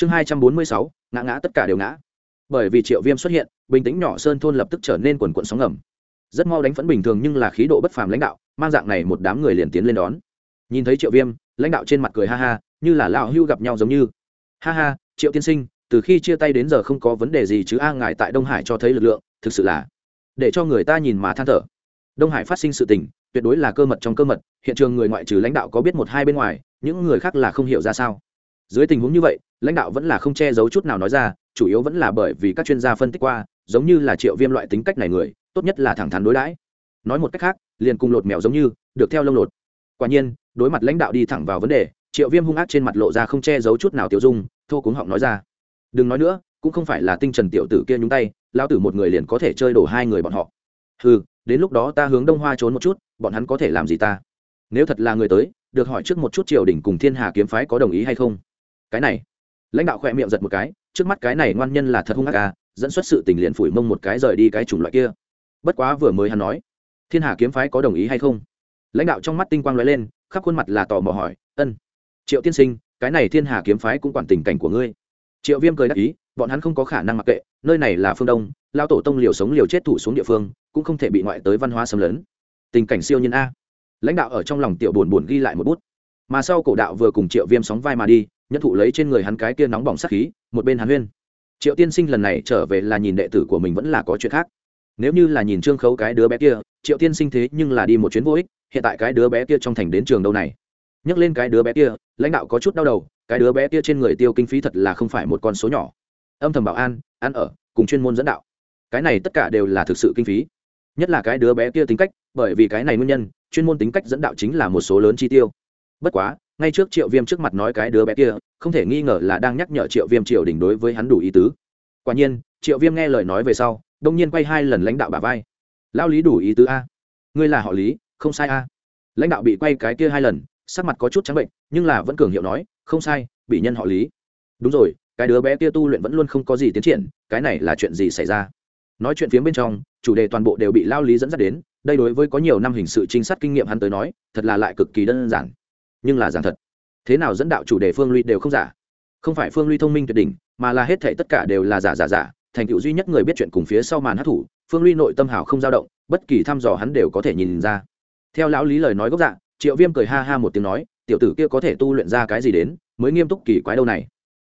chương hai trăm bốn mươi sáu, ngã ngã tất cả đều ngã. Bởi vì triệu viêm xuất hiện, bình tĩnh nhỏ sơn thôn lập tức trở nên quần quận sóng ngầm. Rất mau đánh phẫn bình thường nhưng là khí độ bất phàm lãnh đạo, mang dạng này một đám người liền tiến lên đón. Nhìn thấy triệu viêm, lãnh đạo trên mặt cười ha ha, như là lão hưu gặp nhau giống như. Ha ha, triệu tiên sinh, từ khi chia tay đến giờ không có vấn đề gì chứ a, ngài tại đông hải cho thấy lực lượng, thực sự là để cho người ta nhìn mà than thở. Đông hải phát sinh sự tình, tuyệt đối là cơ mật trong cơ mật, hiện trường người ngoại trừ lãnh đạo có biết một hai bên ngoài, những người khác là không hiểu ra sao dưới tình huống như vậy, lãnh đạo vẫn là không che giấu chút nào nói ra, chủ yếu vẫn là bởi vì các chuyên gia phân tích qua, giống như là triệu viêm loại tính cách này người, tốt nhất là thẳng thắn đối đãi. Nói một cách khác, liền cùng lột mèo giống như, được theo lông lột. Quả nhiên, đối mặt lãnh đạo đi thẳng vào vấn đề, triệu viêm hung ác trên mặt lộ ra không che giấu chút nào tiểu dung, thô cuống họng nói ra. Đừng nói nữa, cũng không phải là tinh trần tiểu tử kia nhúng tay lao tử một người liền có thể chơi đổ hai người bọn họ. Ừ đến lúc đó ta hướng đông hoa trốn một chút, bọn hắn có thể làm gì ta? Nếu thật là người tới, được hỏi trước một chút triều đình cùng thiên hà kiếm phái có đồng ý hay không? Cái này. Lãnh đạo khỏe miệng giật một cái, trước mắt cái này ngoan nhân là thật hung ác à dẫn xuất sự tình liền phủi mông một cái rời đi cái chủng loại kia. Bất quá vừa mới hắn nói, thiên hà kiếm phái có đồng ý hay không? Lãnh đạo trong mắt tinh quang lóe lên, khắp khuôn mặt là tò mò hỏi, ân, triệu tiên sinh, cái này thiên hà kiếm phái cũng quản tình cảnh của ngươi. Triệu viêm cười đáp ý, bọn hắn không có khả năng mặc kệ, nơi này là phương đông lao tổ tông liều sống liều chết thủ xuống địa phương, cũng không thể bị ngoại tới văn hóa xâm lấn. Tình cảnh siêu nhân a. Lãnh đạo ở trong lòng tiểu buồn buồn ghi lại một bút. Mà sau cổ đạo vừa cùng triệu viêm sóng vai mà đi nhất thụ lấy trên người hắn cái kia nóng bỏng sắc khí, một bên hắn huyên. Triệu tiên sinh lần này trở về là nhìn đệ tử của mình vẫn là có chuyện khác. Nếu như là nhìn trương khấu cái đứa bé kia, triệu tiên sinh thế nhưng là đi một chuyến vô ích, hiện tại cái đứa bé kia trong thành đến trường đâu này? Nhắc lên cái đứa bé kia, lãnh đạo có chút đau đầu, cái đứa bé kia trên người tiêu kinh phí thật là không phải một con số nhỏ. Âm thầm bảo an ăn ở, cùng chuyên môn dẫn đạo. Cái này tất cả đều là thực sự kinh phí. Nhất là cái đứa bé kia tính cách, bởi vì cái này nguyên nhân, chuyên môn tính cách dẫn đạo chính là một số lớn chi tiêu. Bất quá ngay trước triệu viêm trước mặt nói cái đứa bé kia, không thể nghi ngờ là đang nhắc nhở triệu viêm triệu Đình đối với hắn đủ ý tứ. Quả nhiên, triệu viêm nghe lời nói về sau, đông nhiên quay hai lần lãnh đạo bà vai. Lao lý đủ ý tứ a. Ngươi là họ lý, không sai a. Lãnh đạo bị quay cái kia hai lần, sắc mặt có chút trắng bệnh, nhưng là vẫn cường hiệu nói, không sai, bị nhân họ lý. Đúng rồi, cái đứa bé kia tu luyện vẫn luôn không có gì tiến triển, cái này là chuyện gì xảy ra? Nói chuyện phía bên trong, chủ đề toàn bộ đều bị lao lý dẫn dắt đến, đây đối với có nhiều năm hình sự trinh sát kinh nghiệm hắn tới nói, thật là lại cực kỳ đơn giản nhưng là giảng thật. Thế nào dẫn đạo chủ đề phương ly đều không giả. Không phải phương ly thông minh tuyệt đỉnh, mà là hết thể tất cả đều là giả giả giả, thành tựu duy nhất người biết chuyện cùng phía sau màn hát thủ, phương ly nội tâm hào không dao động, bất kỳ thăm dò hắn đều có thể nhìn ra. Theo lão lý lời nói gốc dạ triệu viêm cười ha ha một tiếng nói, tiểu tử kia có thể tu luyện ra cái gì đến, mới nghiêm túc kỳ quái đâu này.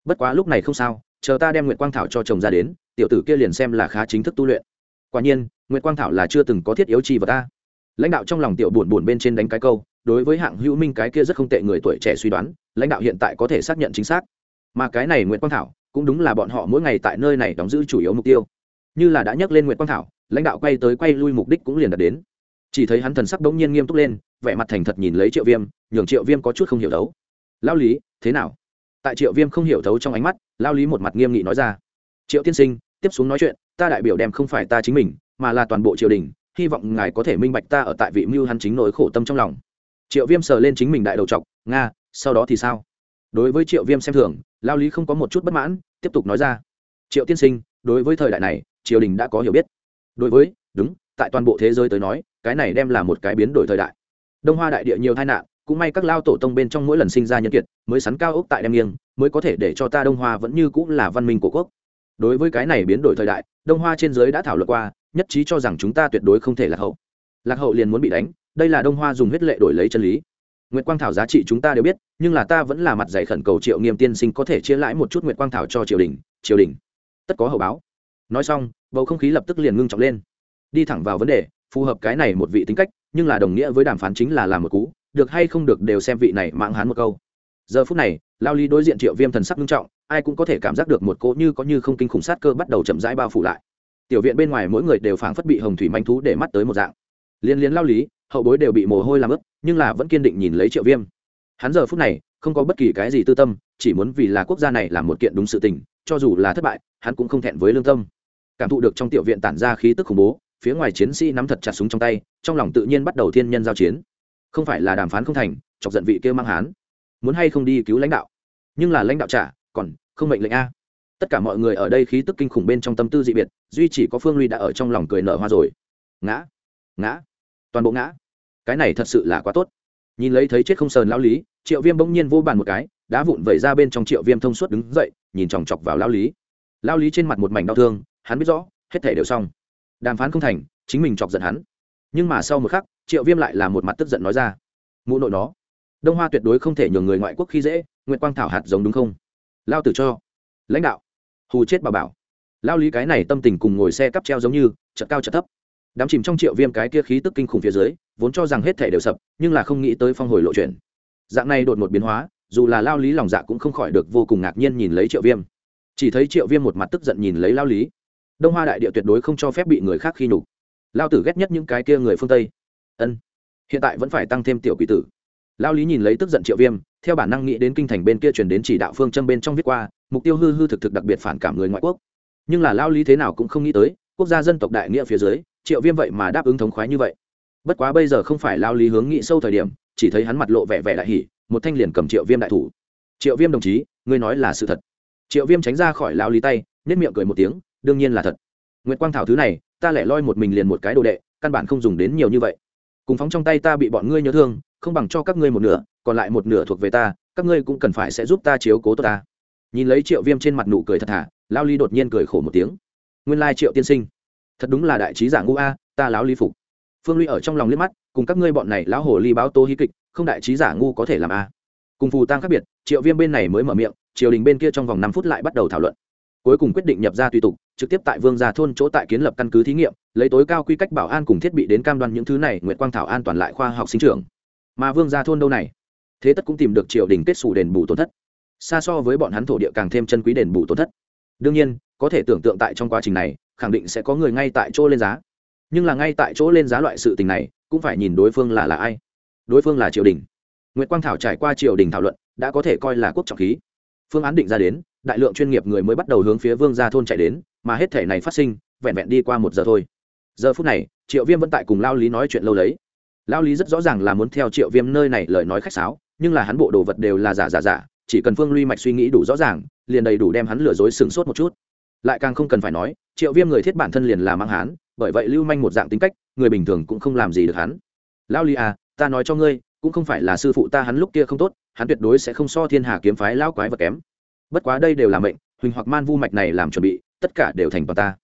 Bất quá lúc này không sao, chờ ta đem nguyện quang thảo cho chồng ra đến, tiểu tử kia liền xem là khá chính thức tu luyện. Quả nhiên nguyện quang thảo là chưa từng có thiết yếu chi vào ta. Lãnh đạo trong lòng tiểu buồn buồn bên trên đánh cái câu đối với hạng hữu minh cái kia rất không tệ người tuổi trẻ suy đoán, lãnh đạo hiện tại có thể xác nhận chính xác. Mà cái này nguyễn quang thảo, cũng đúng là bọn họ mỗi ngày tại nơi này đóng giữ chủ yếu mục tiêu. Như là đã nhắc lên nguyễn quang thảo, lãnh đạo quay tới quay lui mục đích cũng liền đạt đến. Chỉ thấy hắn thần sắc đống nhiên nghiêm túc lên, vẻ mặt thành thật nhìn lấy triệu viêm, nhường triệu viêm có chút không hiểu đấu. Lao lý, thế nào? Tại triệu viêm không hiểu thấu trong ánh mắt lao lý một mặt nghiêm nghị nói ra. Triệu tiên sinh, tiếp xuống nói chuyện, ta đại biểu đem không phải ta chính mình, mà là toàn bộ triều đình, hy vọng ngài có thể minh bạch ta ở tại vị mưu hắn chính nỗi khổ tâm trong lòng triệu viêm sờ lên chính mình đại đầu t nga, sau đó thì sao? Đối với triệu viêm xem thường, lao lý không có một chút bất mãn, tiếp tục nói ra, triệu tiên sinh, đối với thời đại này, triều đình đã có hiểu biết. Đối với, đúng, tại toàn bộ thế giới tới nói, cái này đem là một cái biến đổi thời đại. Đông hoa đại địa nhiều tai nạn, cũng may các lao tổ tông bên trong mỗi lần sinh ra nhân kiệt, mới sắn cao ốc tại đem nghiêng, mới có thể để cho ta đông hoa vẫn như cũng là văn minh của quốc. Đối với cái này biến đổi thời đại, đông hoa trên giới đã thảo luận qua, nhất trí cho rằng chúng ta tuyệt đối không thể lạc hậu. Lạc hậu liền muốn bị đánh đây là đông hoa dùng huyết lệ đổi lấy chân lý. Nguyệt quang thảo giá trị chúng ta đều biết, nhưng là ta vẫn là mặt dày khẩn cầu triệu nghiêm tiên sinh có thể chia lãi một chút nguyệt quang thảo cho triều đình triều đình. Tất có hậu báo. Nói xong, bầu không khí lập tức liền ngưng trọng lên. Đi thẳng vào vấn đề, phù hợp cái này một vị tính cách, nhưng là đồng nghĩa với đàm phán chính là làm một cú, được hay không được đều xem vị này mạng hắn một câu. Giờ phút này, lao lý đối diện triệu viêm thần sắc nghiêm trọng, ai cũng có thể cảm giác được một cỗ như có như không kinh khủng sát cơ bắt đầu chậm rãi bao phủ lại. Tiểu viện bên ngoài mỗi người đều phảng phất bị hồng thủy manh thú để mắt tới một dạng. Liên liên lao lý hậu bối đều bị mồ hôi làm ướt, nhưng là vẫn kiên định nhìn lấy triệu viêm. Hắn giờ phút này không có bất kỳ cái gì tư tâm, chỉ muốn vì là quốc gia này làm một kiện đúng sự tình, cho dù là thất bại, hắn cũng không thẹn với lương tâm. Cảm thụ được trong tiểu viện tản ra khí tức khủng bố, phía ngoài chiến sĩ nắm thật chặt súng trong tay, trong lòng tự nhiên bắt đầu thiên nhân giao chiến. Không phải là đàm phán không thành, chọc giận vị kia mang hán. Muốn hay không đi cứu lãnh đạo? Nhưng là lãnh đạo trả, còn không mệnh lệnh a. Tất cả mọi người ở đây khí tức kinh khủng bên trong tâm tư dị biệt, duy chỉ có phương ly đã ở trong lòng cười nở hoa rồi. Ngã ngã toàn bộ ngã. Cái này thật sự là quá tốt. Nhìn lấy thấy chết không sờn lão lý, triệu viêm bỗng nhiên vô bàn một cái, đá vụn vẩy ra bên trong triệu viêm thông suốt đứng dậy, nhìn chòng chọc vào lao lý. Lao lý trên mặt một mảnh đau thương, hắn biết rõ, hết thể đều xong. Đàm phán không thành, chính mình chọc giận hắn. Nhưng mà sau một khắc, triệu viêm lại là một mặt tức giận nói ra, mụ nội nó, đông hoa tuyệt đối không thể nhường người ngoại quốc khi dễ, nguyện quang thảo hạt giống đúng không? Lao tử cho, lãnh đạo, hù chết bà bảo. Lao lý cái này tâm tình cùng ngồi xe cắp treo giống như, chợt cao chợt thấp đám chìm trong triệu viêm cái kia khí tức kinh khủng phía dưới, vốn cho rằng hết thể đều sập, nhưng là không nghĩ tới phong hồi lộ chuyển. Dạng này đột một biến hóa, dù là lao lý lòng dạ cũng không khỏi được vô cùng ngạc nhiên nhìn lấy triệu viêm. Chỉ thấy triệu viêm một mặt tức giận nhìn lấy lao lý. Đông hoa đại địa tuyệt đối không cho phép bị người khác khi nhục. Lao tử ghét nhất những cái kia người phương tây. Ân, hiện tại vẫn phải tăng thêm tiểu quỷ tử. Lao lý nhìn lấy tức giận triệu viêm, theo bản năng nghĩ đến kinh thành bên kia chuyển đến chỉ đạo phương châm bên trong viết qua, mục tiêu hư hư thực thực đặc biệt phản cảm người ngoại quốc. Nhưng là lao lý thế nào cũng không nghĩ tới, quốc gia dân tộc đại nghĩa phía dưới triệu viêm vậy mà đáp ứng thống khoái như vậy. Bất quá bây giờ không phải lao lý hướng nghị sâu thời điểm, chỉ thấy hắn mặt lộ vẻ vẻ đại hỉ, một thanh liền cầm triệu viêm đại thủ. Triệu viêm đồng chí, ngươi nói là sự thật. Triệu viêm tránh ra khỏi lao lý tay nhất miệng cười một tiếng, đương nhiên là thật. Nguyễn quang thảo thứ này, ta lẻ loi một mình liền một cái đồ đệ, căn bản không dùng đến nhiều như vậy. Cùng phóng trong tay ta bị bọn ngươi nhớ thương, không bằng cho các ngươi một nửa, còn lại một nửa thuộc về ta, các ngươi cũng cần phải sẽ giúp ta chiếu cố tốt ta. Nhìn lấy triệu viêm trên mặt nụ cười thật thà, lao ly đột nhiên cười khổ một tiếng. Nguyên lai triệu tiên sinh thật đúng là đại trí giả ngu a, ta láo ly phục. Phương ly ở trong lòng liếc mắt, cùng các ngươi bọn này lão hồ ly báo tô hí kịch, không đại trí giả ngu có thể làm a. Cùng phù tăng khác biệt, triệu viêm bên này mới mở miệng, triều đình bên kia trong vòng năm phút lại bắt đầu thảo luận. Cuối cùng quyết định nhập ra tùy tục, trực tiếp tại vương gia thôn chỗ tại kiến lập căn cứ thí nghiệm, lấy tối cao quy cách bảo an cùng thiết bị đến cam đoan những thứ này nguyện quang thảo an toàn lại khoa học sinh trưởng. Mà vương gia thôn đâu này? Thế tất cũng tìm được triều đình kết xù đền bù tổn thất. Xa so với bọn hắn thổ địa càng thêm chân quý đền bù tổn thất. Đương nhiên, có thể tưởng tượng tại trong quá trình này khẳng định sẽ có người ngay tại chỗ lên giá. Nhưng là ngay tại chỗ lên giá loại sự tình này, cũng phải nhìn đối phương là là ai. Đối phương là triều đình. Nguyễn quang thảo trải qua triều đình thảo luận, đã có thể coi là quốc trọng khí. Phương án định ra đến, đại lượng chuyên nghiệp người mới bắt đầu hướng phía vương gia thôn chạy đến, mà hết thể này phát sinh, vẹn vẹn đi qua một giờ thôi. Giờ phút này, triệu viêm vẫn tại cùng lao lý nói chuyện lâu lấy. Lao lý rất rõ ràng là muốn theo triệu viêm nơi này lời nói khách sáo, nhưng là hắn bộ đồ vật đều là giả giả giả, chỉ cần phương luy mạch suy nghĩ đủ rõ ràng, liền đầy đủ đem hắn lừa dối sừng sốt một chút. Lại càng không cần phải nói triệu viêm người thiết bản thân liền là mang hán, bởi vậy lưu manh một dạng tính cách, người bình thường cũng không làm gì được hắn. Lao lý à ta nói cho ngươi, cũng không phải là sư phụ ta hắn lúc kia không tốt, hắn tuyệt đối sẽ không so thiên hà kiếm phái lao quái và kém. Bất quá đây đều là mệnh, huỳnh hoặc man vu mạch này làm chuẩn bị, tất cả đều thành toàn ta.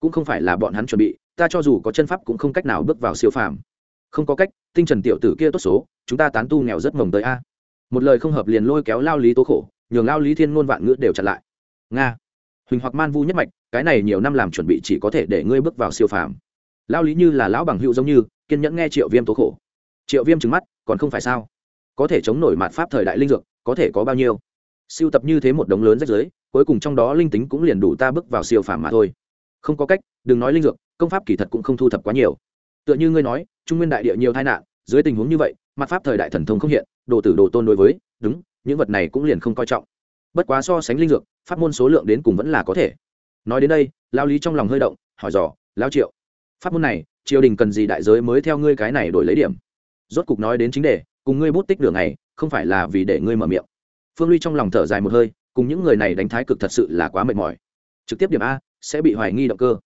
Cũng không phải là bọn hắn chuẩn bị, ta cho dù có chân pháp cũng không cách nào bước vào siêu phàm. Không có cách, tinh trần tiểu tử kia tốt số, chúng ta tán tu nghèo rất mồng tới a. Một lời không hợp liền lôi kéo lao lý tố khổ, nhường lao lý thiên ngôn vạn ngữ đều chặn lại. Nga huỳnh hoặc man vu nhất mạch, cái này nhiều năm làm chuẩn bị chỉ có thể để ngươi bước vào siêu phàm. Lao lý như là lão bằng hữu giống như, kiên nhẫn nghe triệu viêm tố khổ. Triệu viêm trứng mắt, còn không phải sao? Có thể chống nổi mạt pháp thời đại linh dược, có thể có bao nhiêu? Siêu tập như thế một đống lớn rách giới cuối cùng trong đó linh tính cũng liền đủ ta bước vào siêu phàm mà thôi. Không có cách, đừng nói linh dược, công pháp kỳ thật cũng không thu thập quá nhiều. Tựa như ngươi nói, trung nguyên đại địa nhiều tai nạn, dưới tình huống như vậy mặt pháp thời đại thần thông không hiện, đồ tử đồ tôn đối với, đúng, những vật này cũng liền không coi trọng. Bất quá so sánh linh dược pháp môn số lượng đến cùng vẫn là có thể. Nói đến đây lao lý trong lòng hơi động, hỏi dò lao triệu, pháp môn này, triều đình cần gì đại giới mới theo ngươi cái này đổi lấy điểm? Rốt cục nói đến chính đề, cùng ngươi bút tích đường này không phải là vì để ngươi mở miệng. Phương ly trong lòng thở dài một hơi, cùng những người này đánh thái cực thật sự là quá mệt mỏi. Trực tiếp điểm a, sẽ bị hoài nghi động cơ.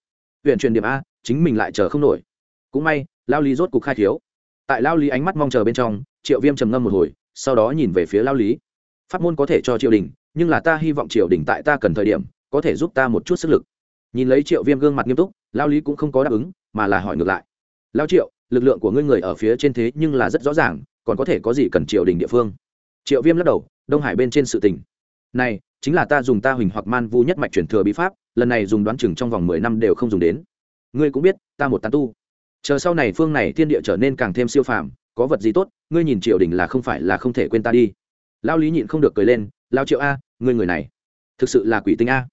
Huyện truyền điểm a, chính mình lại chờ không nổi. Cũng may lao lý rốt cục khai thiếu tại lao lý ánh mắt mong chờ bên trong, triệu viêm trầm ngâm một hồi, sau đó nhìn về phía lao lý. Pháp môn có thể cho triều đình nhưng là ta hy vọng triều đình tại ta cần thời điểm, có thể giúp ta một chút sức lực. Nhìn lấy triệu viêm gương mặt nghiêm túc, lao lý cũng không có đáp ứng, mà là hỏi ngược lại. Lao triệu, lực lượng của ngươi người ở phía trên thế nhưng là rất rõ ràng, còn có thể có gì cần triều đình địa phương? Triệu viêm lắc đầu, đông hải bên trên sự tình. Này, chính là ta dùng ta huỳnh hoặc man vu nhất mạch truyền thừa bí pháp, lần này dùng đoán chừng trong vòng mười năm đều không dùng đến. Ngươi cũng biết, ta một tán tu. Chờ sau này phương này thiên địa trở nên càng thêm siêu phàm, có vật gì tốt, ngươi nhìn triều đình là không phải là không thể quên ta đi. Lao lý nhịn không được cười lên lao triệu a, ngươi người này, thực sự là quỷ tinh a.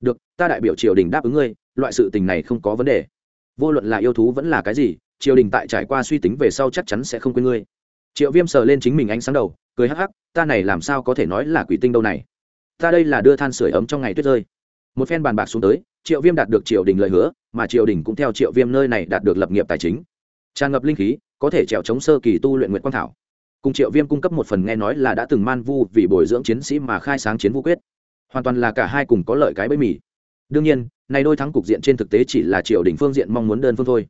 Được, ta đại biểu triều đình đáp ứng ngươi, loại sự tình này không có vấn đề. Vô luận là yêu thú vẫn là cái gì, triều đình tại trải qua suy tính về sau chắc chắn sẽ không quên ngươi. Triệu viêm sờ lên chính mình ánh sáng đầu, cười hắc hắc, ta này làm sao có thể nói là quỷ tinh đâu này. Ta đây là đưa than sửa ấm trong ngày tuyết rơi. Một phen bàn bạc xuống tới, triệu viêm đạt được triều đình lời hứa, mà triều đình cũng theo triệu viêm nơi này đạt được lập nghiệp tài chính. Tràn ngập linh khí, có thể trèo chống sơ kỳ tu luyện nguyện quang thảo cùng triệu viêm cung cấp một phần nghe nói là đã từng man vu vì bồi dưỡng chiến sĩ mà khai sáng chiến vũ quyết. Hoàn toàn là cả hai cùng có lợi cái bẫy mì. Đương nhiên, này đôi thắng cục diện trên thực tế chỉ là triều đình phương diện mong muốn đơn phương thôi.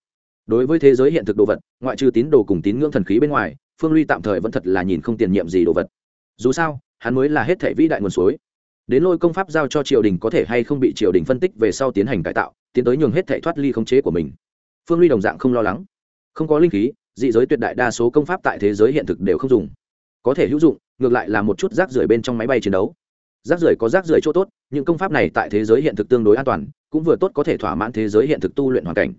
Đối với thế giới hiện thực đồ vật, ngoại trừ tín đồ cùng tín ngưỡng thần khí bên ngoài, phương ly tạm thời vẫn thật là nhìn không tiền nhiệm gì đồ vật. Dù sao, hắn mới là hết thể vĩ đại nguồn suối. Đến lôi công pháp giao cho triều đình có thể hay không bị triều đình phân tích về sau tiến hành cải tạo, tiến tới nhường hết thể thoát ly khống chế của mình. Phương ly đồng dạng không lo lắng. Không có linh khí dị giới tuyệt đại đa số công pháp tại thế giới hiện thực đều không dùng. Có thể hữu dụng, ngược lại là một chút rác rưởi bên trong máy bay chiến đấu. Rác rưởi có rác rưởi chỗ tốt, những công pháp này tại thế giới hiện thực tương đối an toàn, cũng vừa tốt có thể thỏa mãn thế giới hiện thực tu luyện hoàn cảnh.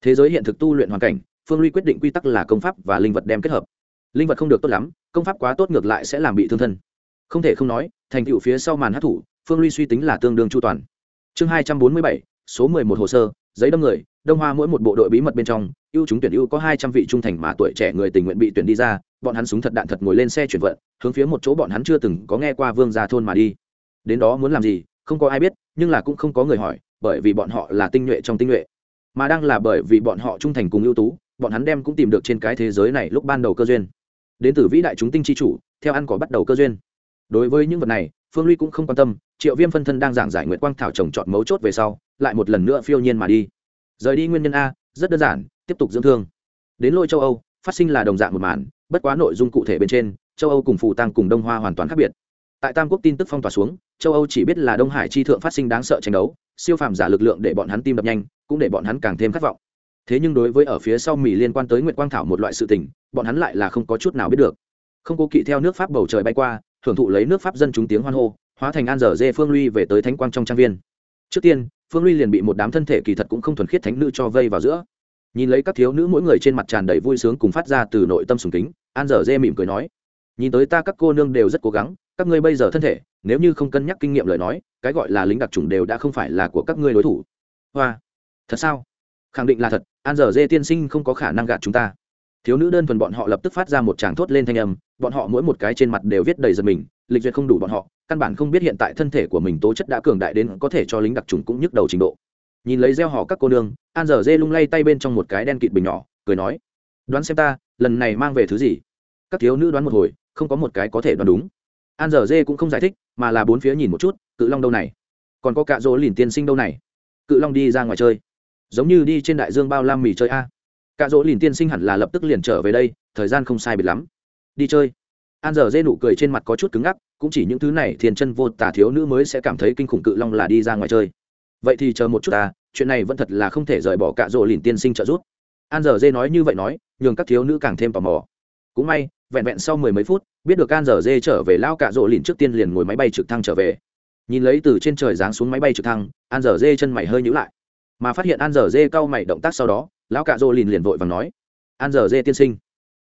Thế giới hiện thực tu luyện hoàn cảnh, phương ly quyết định quy tắc là công pháp và linh vật đem kết hợp. Linh vật không được tốt lắm, công pháp quá tốt ngược lại sẽ làm bị thương thân. Không thể không nói, thành tựu phía sau màn hát thủ, phương ly suy tính là tương đương chu toàn. Chương hai trăm bốn mươi bảy, số mười một hồ sơ giấy đâm người, đông hoa mỗi một bộ đội bí mật bên trong, ưu chúng tuyển ưu có hai trăm vị trung thành mà tuổi trẻ người tình nguyện bị tuyển đi ra, bọn hắn súng thật đạn thật ngồi lên xe chuyển vận, hướng phía một chỗ bọn hắn chưa từng có nghe qua vương gia thôn mà đi. Đến đó muốn làm gì, không có ai biết, nhưng là cũng không có người hỏi, bởi vì bọn họ là tinh nhuệ trong tinh nhuệ. Mà đang là bởi vì bọn họ trung thành cùng ưu tú, bọn hắn đem cũng tìm được trên cái thế giới này lúc ban đầu cơ duyên. Đến từ vĩ đại chúng tinh chi chủ, theo ăn cỏ bắt đầu cơ duyên. Đối với những vật này phương ly cũng không quan tâm, triệu viêm phân thân đang giảng giải nguyện quang thảo trồng trọt mấu chốt về sau, lại một lần nữa phiêu nhiên mà đi. Rời đi nguyên nhân a, rất đơn giản, tiếp tục dưỡng thương. Đến lôi châu âu, phát sinh là đồng dạng một màn, bất quá nội dung cụ thể bên trên, châu âu cùng phù tăng cùng đông hoa hoàn toàn khác biệt. Tại tam quốc tin tức phong tỏa xuống, châu âu chỉ biết là đông hải chi thượng phát sinh đáng sợ tranh đấu, siêu phàm giả lực lượng để bọn hắn tim đập nhanh, cũng để bọn hắn càng thêm khát vọng. Thế nhưng đối với ở phía sau mỹ liên quan tới nguyệt quang thảo một loại sự tình, bọn hắn lại là không có chút nào biết được. Không cố kỵ theo nước pháp bầu trời bay qua hưởng thụ lấy nước pháp dân chúng tiếng hoan hô, hóa thành an dở dê phương ly về tới thánh quang trong trang viên. Trước tiên, phương ly liền bị một đám thân thể kỳ thật cũng không thuần khiết thánh nữ cho vây vào giữa. Nhìn lấy các thiếu nữ mỗi người trên mặt tràn đầy vui sướng cùng phát ra từ nội tâm sùng kính, an dở dê mỉm cười nói, nhìn tới ta các cô nương đều rất cố gắng, các ngươi bây giờ thân thể, nếu như không cân nhắc kinh nghiệm lời nói, cái gọi là lính đặc trùng đều đã không phải là của các ngươi đối thủ. Hoa, thật sao? Khẳng định là thật, an dở dê tiên sinh không có khả năng gạt chúng ta thiếu nữ đơn thuần bọn họ lập tức phát ra một tràng thốt lên thanh âm, bọn họ mỗi một cái trên mặt đều viết đầy giật mình, lịch duyệt không đủ bọn họ, căn bản không biết hiện tại thân thể của mình tố chất đã cường đại đến có thể cho lính đặc trùng cũng nhức đầu trình độ. Nhìn lấy gieo họ các cô nương, an dở dê lung lay tay bên trong một cái đen kịt bình nhỏ, cười nói, đoán xem ta, lần này mang về thứ gì? Các thiếu nữ đoán một hồi, không có một cái có thể đoán đúng. An dở dê cũng không giải thích, mà là bốn phía nhìn một chút, cự long đâu này? Còn có cạ rỗ lìn tiên sinh đâu này? Cự long đi ra ngoài chơi. Giống như đi trên đại dương bao lam mì chơi a cạ dỗ lìn tiên sinh hẳn là lập tức liền trở về đây, thời gian không sai biệt lắm. Đi chơi. An dở dê nụ cười trên mặt có chút cứng ngắc, cũng chỉ những thứ này thiền chân vô tả thiếu nữ mới sẽ cảm thấy kinh khủng cự long là đi ra ngoài chơi. Vậy thì chờ một chút ta, chuyện này vẫn thật là không thể rời bỏ cạ rỗ lìn tiên sinh trợ giúp. An dở dê nói như vậy nói, nhường các thiếu nữ càng thêm tò mò. Cũng may, vẹn vẹn sau mười mấy phút, biết được an dở dê trở về lao cạ rỗ lìn trước tiên liền ngồi máy bay trực thăng trở về. Nhìn lấy từ trên trời giáng xuống máy bay trực thăng, an dở dê chân mày hơi nhữ lại mà phát hiện an dở dê cau mày động tác sau đó, lão cạ Dô lìn liền vội và nói, an dở dê tiên sinh,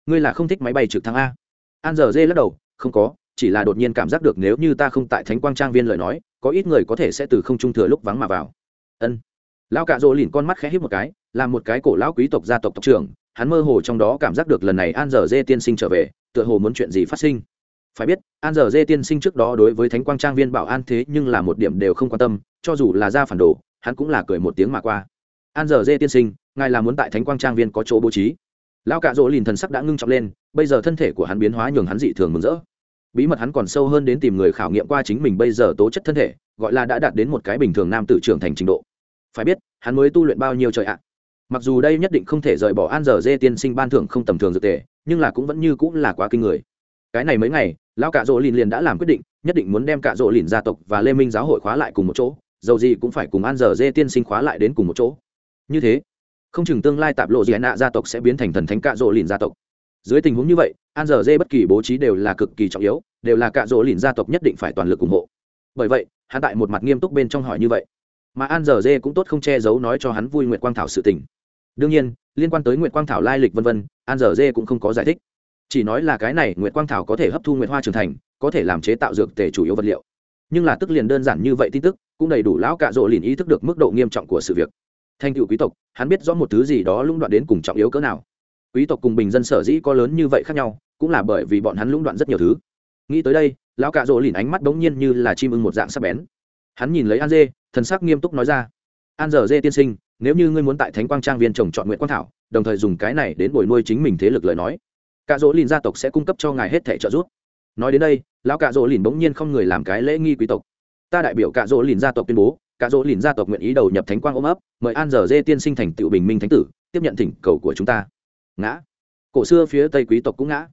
ngươi là không thích máy bay trực thăng a? An dở dê lắc đầu, không có, chỉ là đột nhiên cảm giác được nếu như ta không tại thánh quang trang viên lời nói, có ít người có thể sẽ từ không trung thừa lúc vắng mà vào. Ân. Lão cạ Dô lìn con mắt khẽ hít một cái, là một cái cổ lão quý tộc gia tộc tộc trưởng, hắn mơ hồ trong đó cảm giác được lần này an dở dê tiên sinh trở về, tựa hồ muốn chuyện gì phát sinh phải biết, an giờ dê tiên sinh trước đó đối với thánh quang trang viên bảo an thế nhưng là một điểm đều không quan tâm, cho dù là ra phản đồ, hắn cũng là cười một tiếng mà qua. An giờ dê tiên sinh, ngài là muốn tại thánh quang trang viên có chỗ bố trí. Lão cạ rỗ lìn thần sắc đã ngưng trọng lên, bây giờ thân thể của hắn biến hóa nhường hắn dị thường mừng rỡ. Bí mật hắn còn sâu hơn đến tìm người khảo nghiệm qua chính mình bây giờ tố chất thân thể, gọi là đã đạt đến một cái bình thường nam tử trưởng thành trình độ. Phải biết, hắn mới tu luyện bao nhiêu trời ạ? Mặc dù đây nhất định không thể rời bỏ an giờ dê tiên sinh ban thưởng không tầm thường dược tề, nhưng là cũng vẫn như cũng là quá kinh người. Cái này mấy ngày lão cạ rỗ lìn liền đã làm quyết định, nhất định muốn đem cạ rỗ lìn gia tộc và lê minh giáo hội khóa lại cùng một chỗ, dầu gì cũng phải cùng an dở dê tiên sinh khóa lại đến cùng một chỗ. Như thế, không chừng tương lai tạp lộ dị nạ gia tộc sẽ biến thành thần thánh cạ rỗ lìn gia tộc. Dưới tình huống như vậy, an dở dê bất kỳ bố trí đều là cực kỳ trọng yếu, đều là cạ rỗ lìn gia tộc nhất định phải toàn lực ủng hộ. Bởi vậy, hắn tại một mặt nghiêm túc bên trong hỏi như vậy. Mà an dở dê cũng tốt không che giấu nói cho hắn vui nguyện quang thảo sự tình. Đương nhiên, liên quan tới nguyện quang thảo lai lịch vân vân, an dở dê cũng không có giải thích chỉ nói là cái này Nguyệt quang thảo có thể hấp thu Nguyệt hoa trưởng thành, có thể làm chế tạo dược tề chủ yếu vật liệu. Nhưng là tức liền đơn giản như vậy tin tức, cũng đầy đủ lão cạ rỗ lìn ý thức được mức độ nghiêm trọng của sự việc. Thanh cựu quý tộc, hắn biết rõ một thứ gì đó lũng đoạn đến cùng trọng yếu cỡ nào. Quý tộc cùng bình dân sở dĩ có lớn như vậy khác nhau, cũng là bởi vì bọn hắn lũng đoạn rất nhiều thứ. Nghĩ tới đây, lão cạ rỗ lìn ánh mắt bỗng nhiên như là chim ưng một dạng sắc bén. Hắn nhìn lấy an dê, thần sắc nghiêm túc nói ra, an dở dê tiên sinh, nếu như ngươi muốn tại thánh quang trang viên trồng chọn nguyện quang thảo, đồng thời dùng cái này đến bồi nuôi chính mình thế lực lời nói cạ dỗ lìn gia tộc sẽ cung cấp cho ngài hết thẻ trợ giúp. Nói đến đây, lão cạ dỗ lìn bỗng nhiên không người làm cái lễ nghi quý tộc. Ta đại biểu cạ dỗ lìn gia tộc tuyên bố cạ dỗ lìn gia tộc nguyện ý đầu nhập thánh quang ôm ấp, mời an giờ dê tiên sinh thành tựu bình minh thánh tử, tiếp nhận thỉnh cầu của chúng ta. Ngã. Cổ xưa phía tây quý tộc cũng ngã.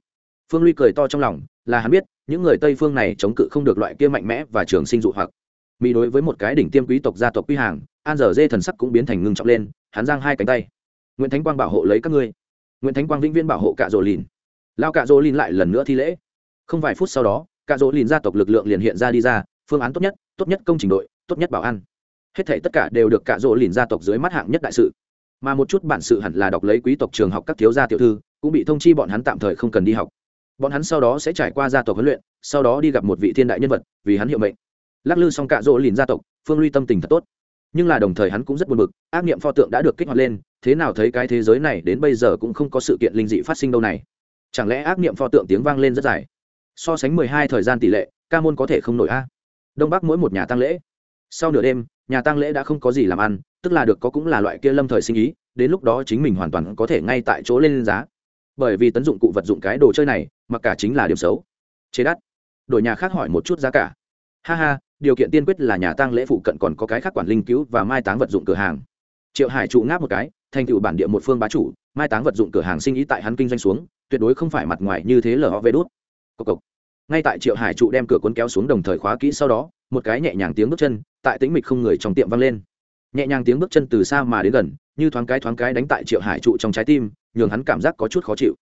Phương ly cười to trong lòng, là hắn biết, những người tây phương này chống cự không được loại kia mạnh mẽ và trường sinh dụ hoặc. Mỹ đối với một cái đỉnh tiêm quý tộc gia tộc quy hàng, an giờ dê thần sắc cũng biến thành ngưng trọng lên, hắn giang hai cánh tay. Nguyễn thánh quang bảo hộ lấy các ngươi. Nguyễn thánh quang vĩnh viên bảo hộ cạ Dỗ lìn lao cạ Dỗ lìn lại lần nữa thi lễ. Không vài phút sau đó, cạ Dỗ lìn gia tộc lực lượng liền hiện ra đi ra, phương án tốt nhất tốt nhất công trình đội, tốt nhất bảo an. Hết thể tất cả đều được cạ Dỗ lìn gia tộc dưới mắt hạng nhất đại sự. Mà một chút bản sự hẳn là đọc lấy quý tộc trường học các thiếu gia tiểu thư, cũng bị thông chi bọn hắn tạm thời không cần đi học. Bọn hắn sau đó sẽ trải qua gia tộc huấn luyện, sau đó đi gặp một vị thiên đại nhân vật, vì hắn hiệu mệnh. Lắc lư xong cạ rỗ lìn gia tộc, phương ly tâm tình thật tốt. Nhưng là đồng thời hắn cũng rất buồn bực, ác niệm pho tượng đã được kích hoạt lên, thế nào thấy cái thế giới này đến bây giờ cũng không có sự kiện linh dị phát sinh đâu này chẳng lẽ ác niệm pho tượng tiếng vang lên rất dài? So sánh mười hai thời gian tỷ lệ, ca môn có thể không nổi a? Đông bắc mỗi một nhà tăng lễ. Sau nửa đêm, nhà tăng lễ đã không có gì làm ăn, tức là được có cũng là loại kia lâm thời sinh ý, đến lúc đó chính mình hoàn toàn có thể ngay tại chỗ lên giá. Bởi vì tấn dụng cụ vật dụng cái đồ chơi này mặc cả chính là điểm xấu. Chế đắt. Đổi nhà khác hỏi một chút giá cả. Ha ha, điều kiện tiên quyết là nhà tăng lễ phụ cận còn có cái khác quản linh cứu và mai táng vật dụng cửa hàng. Triệu hải trụ ngáp một cái, thành tựu bản địa một phương bá chủ, mai táng vật dụng cửa hàng sinh ý tại hắn kinh doanh xuống tuyệt đối không phải mặt ngoài như thế lở ho vê đốt cộc cộc. Ngay tại triệu hải trụ đem cửa cuốn kéo xuống đồng thời khóa kỹ sau đó, một cái nhẹ nhàng tiếng bước chân tại tĩnh mịch không người trong tiệm vang lên. Nhẹ nhàng tiếng bước chân từ xa mà đến gần, như thoáng cái thoáng cái đánh tại triệu hải trụ trong trái tim, nhường hắn cảm giác có chút khó chịu.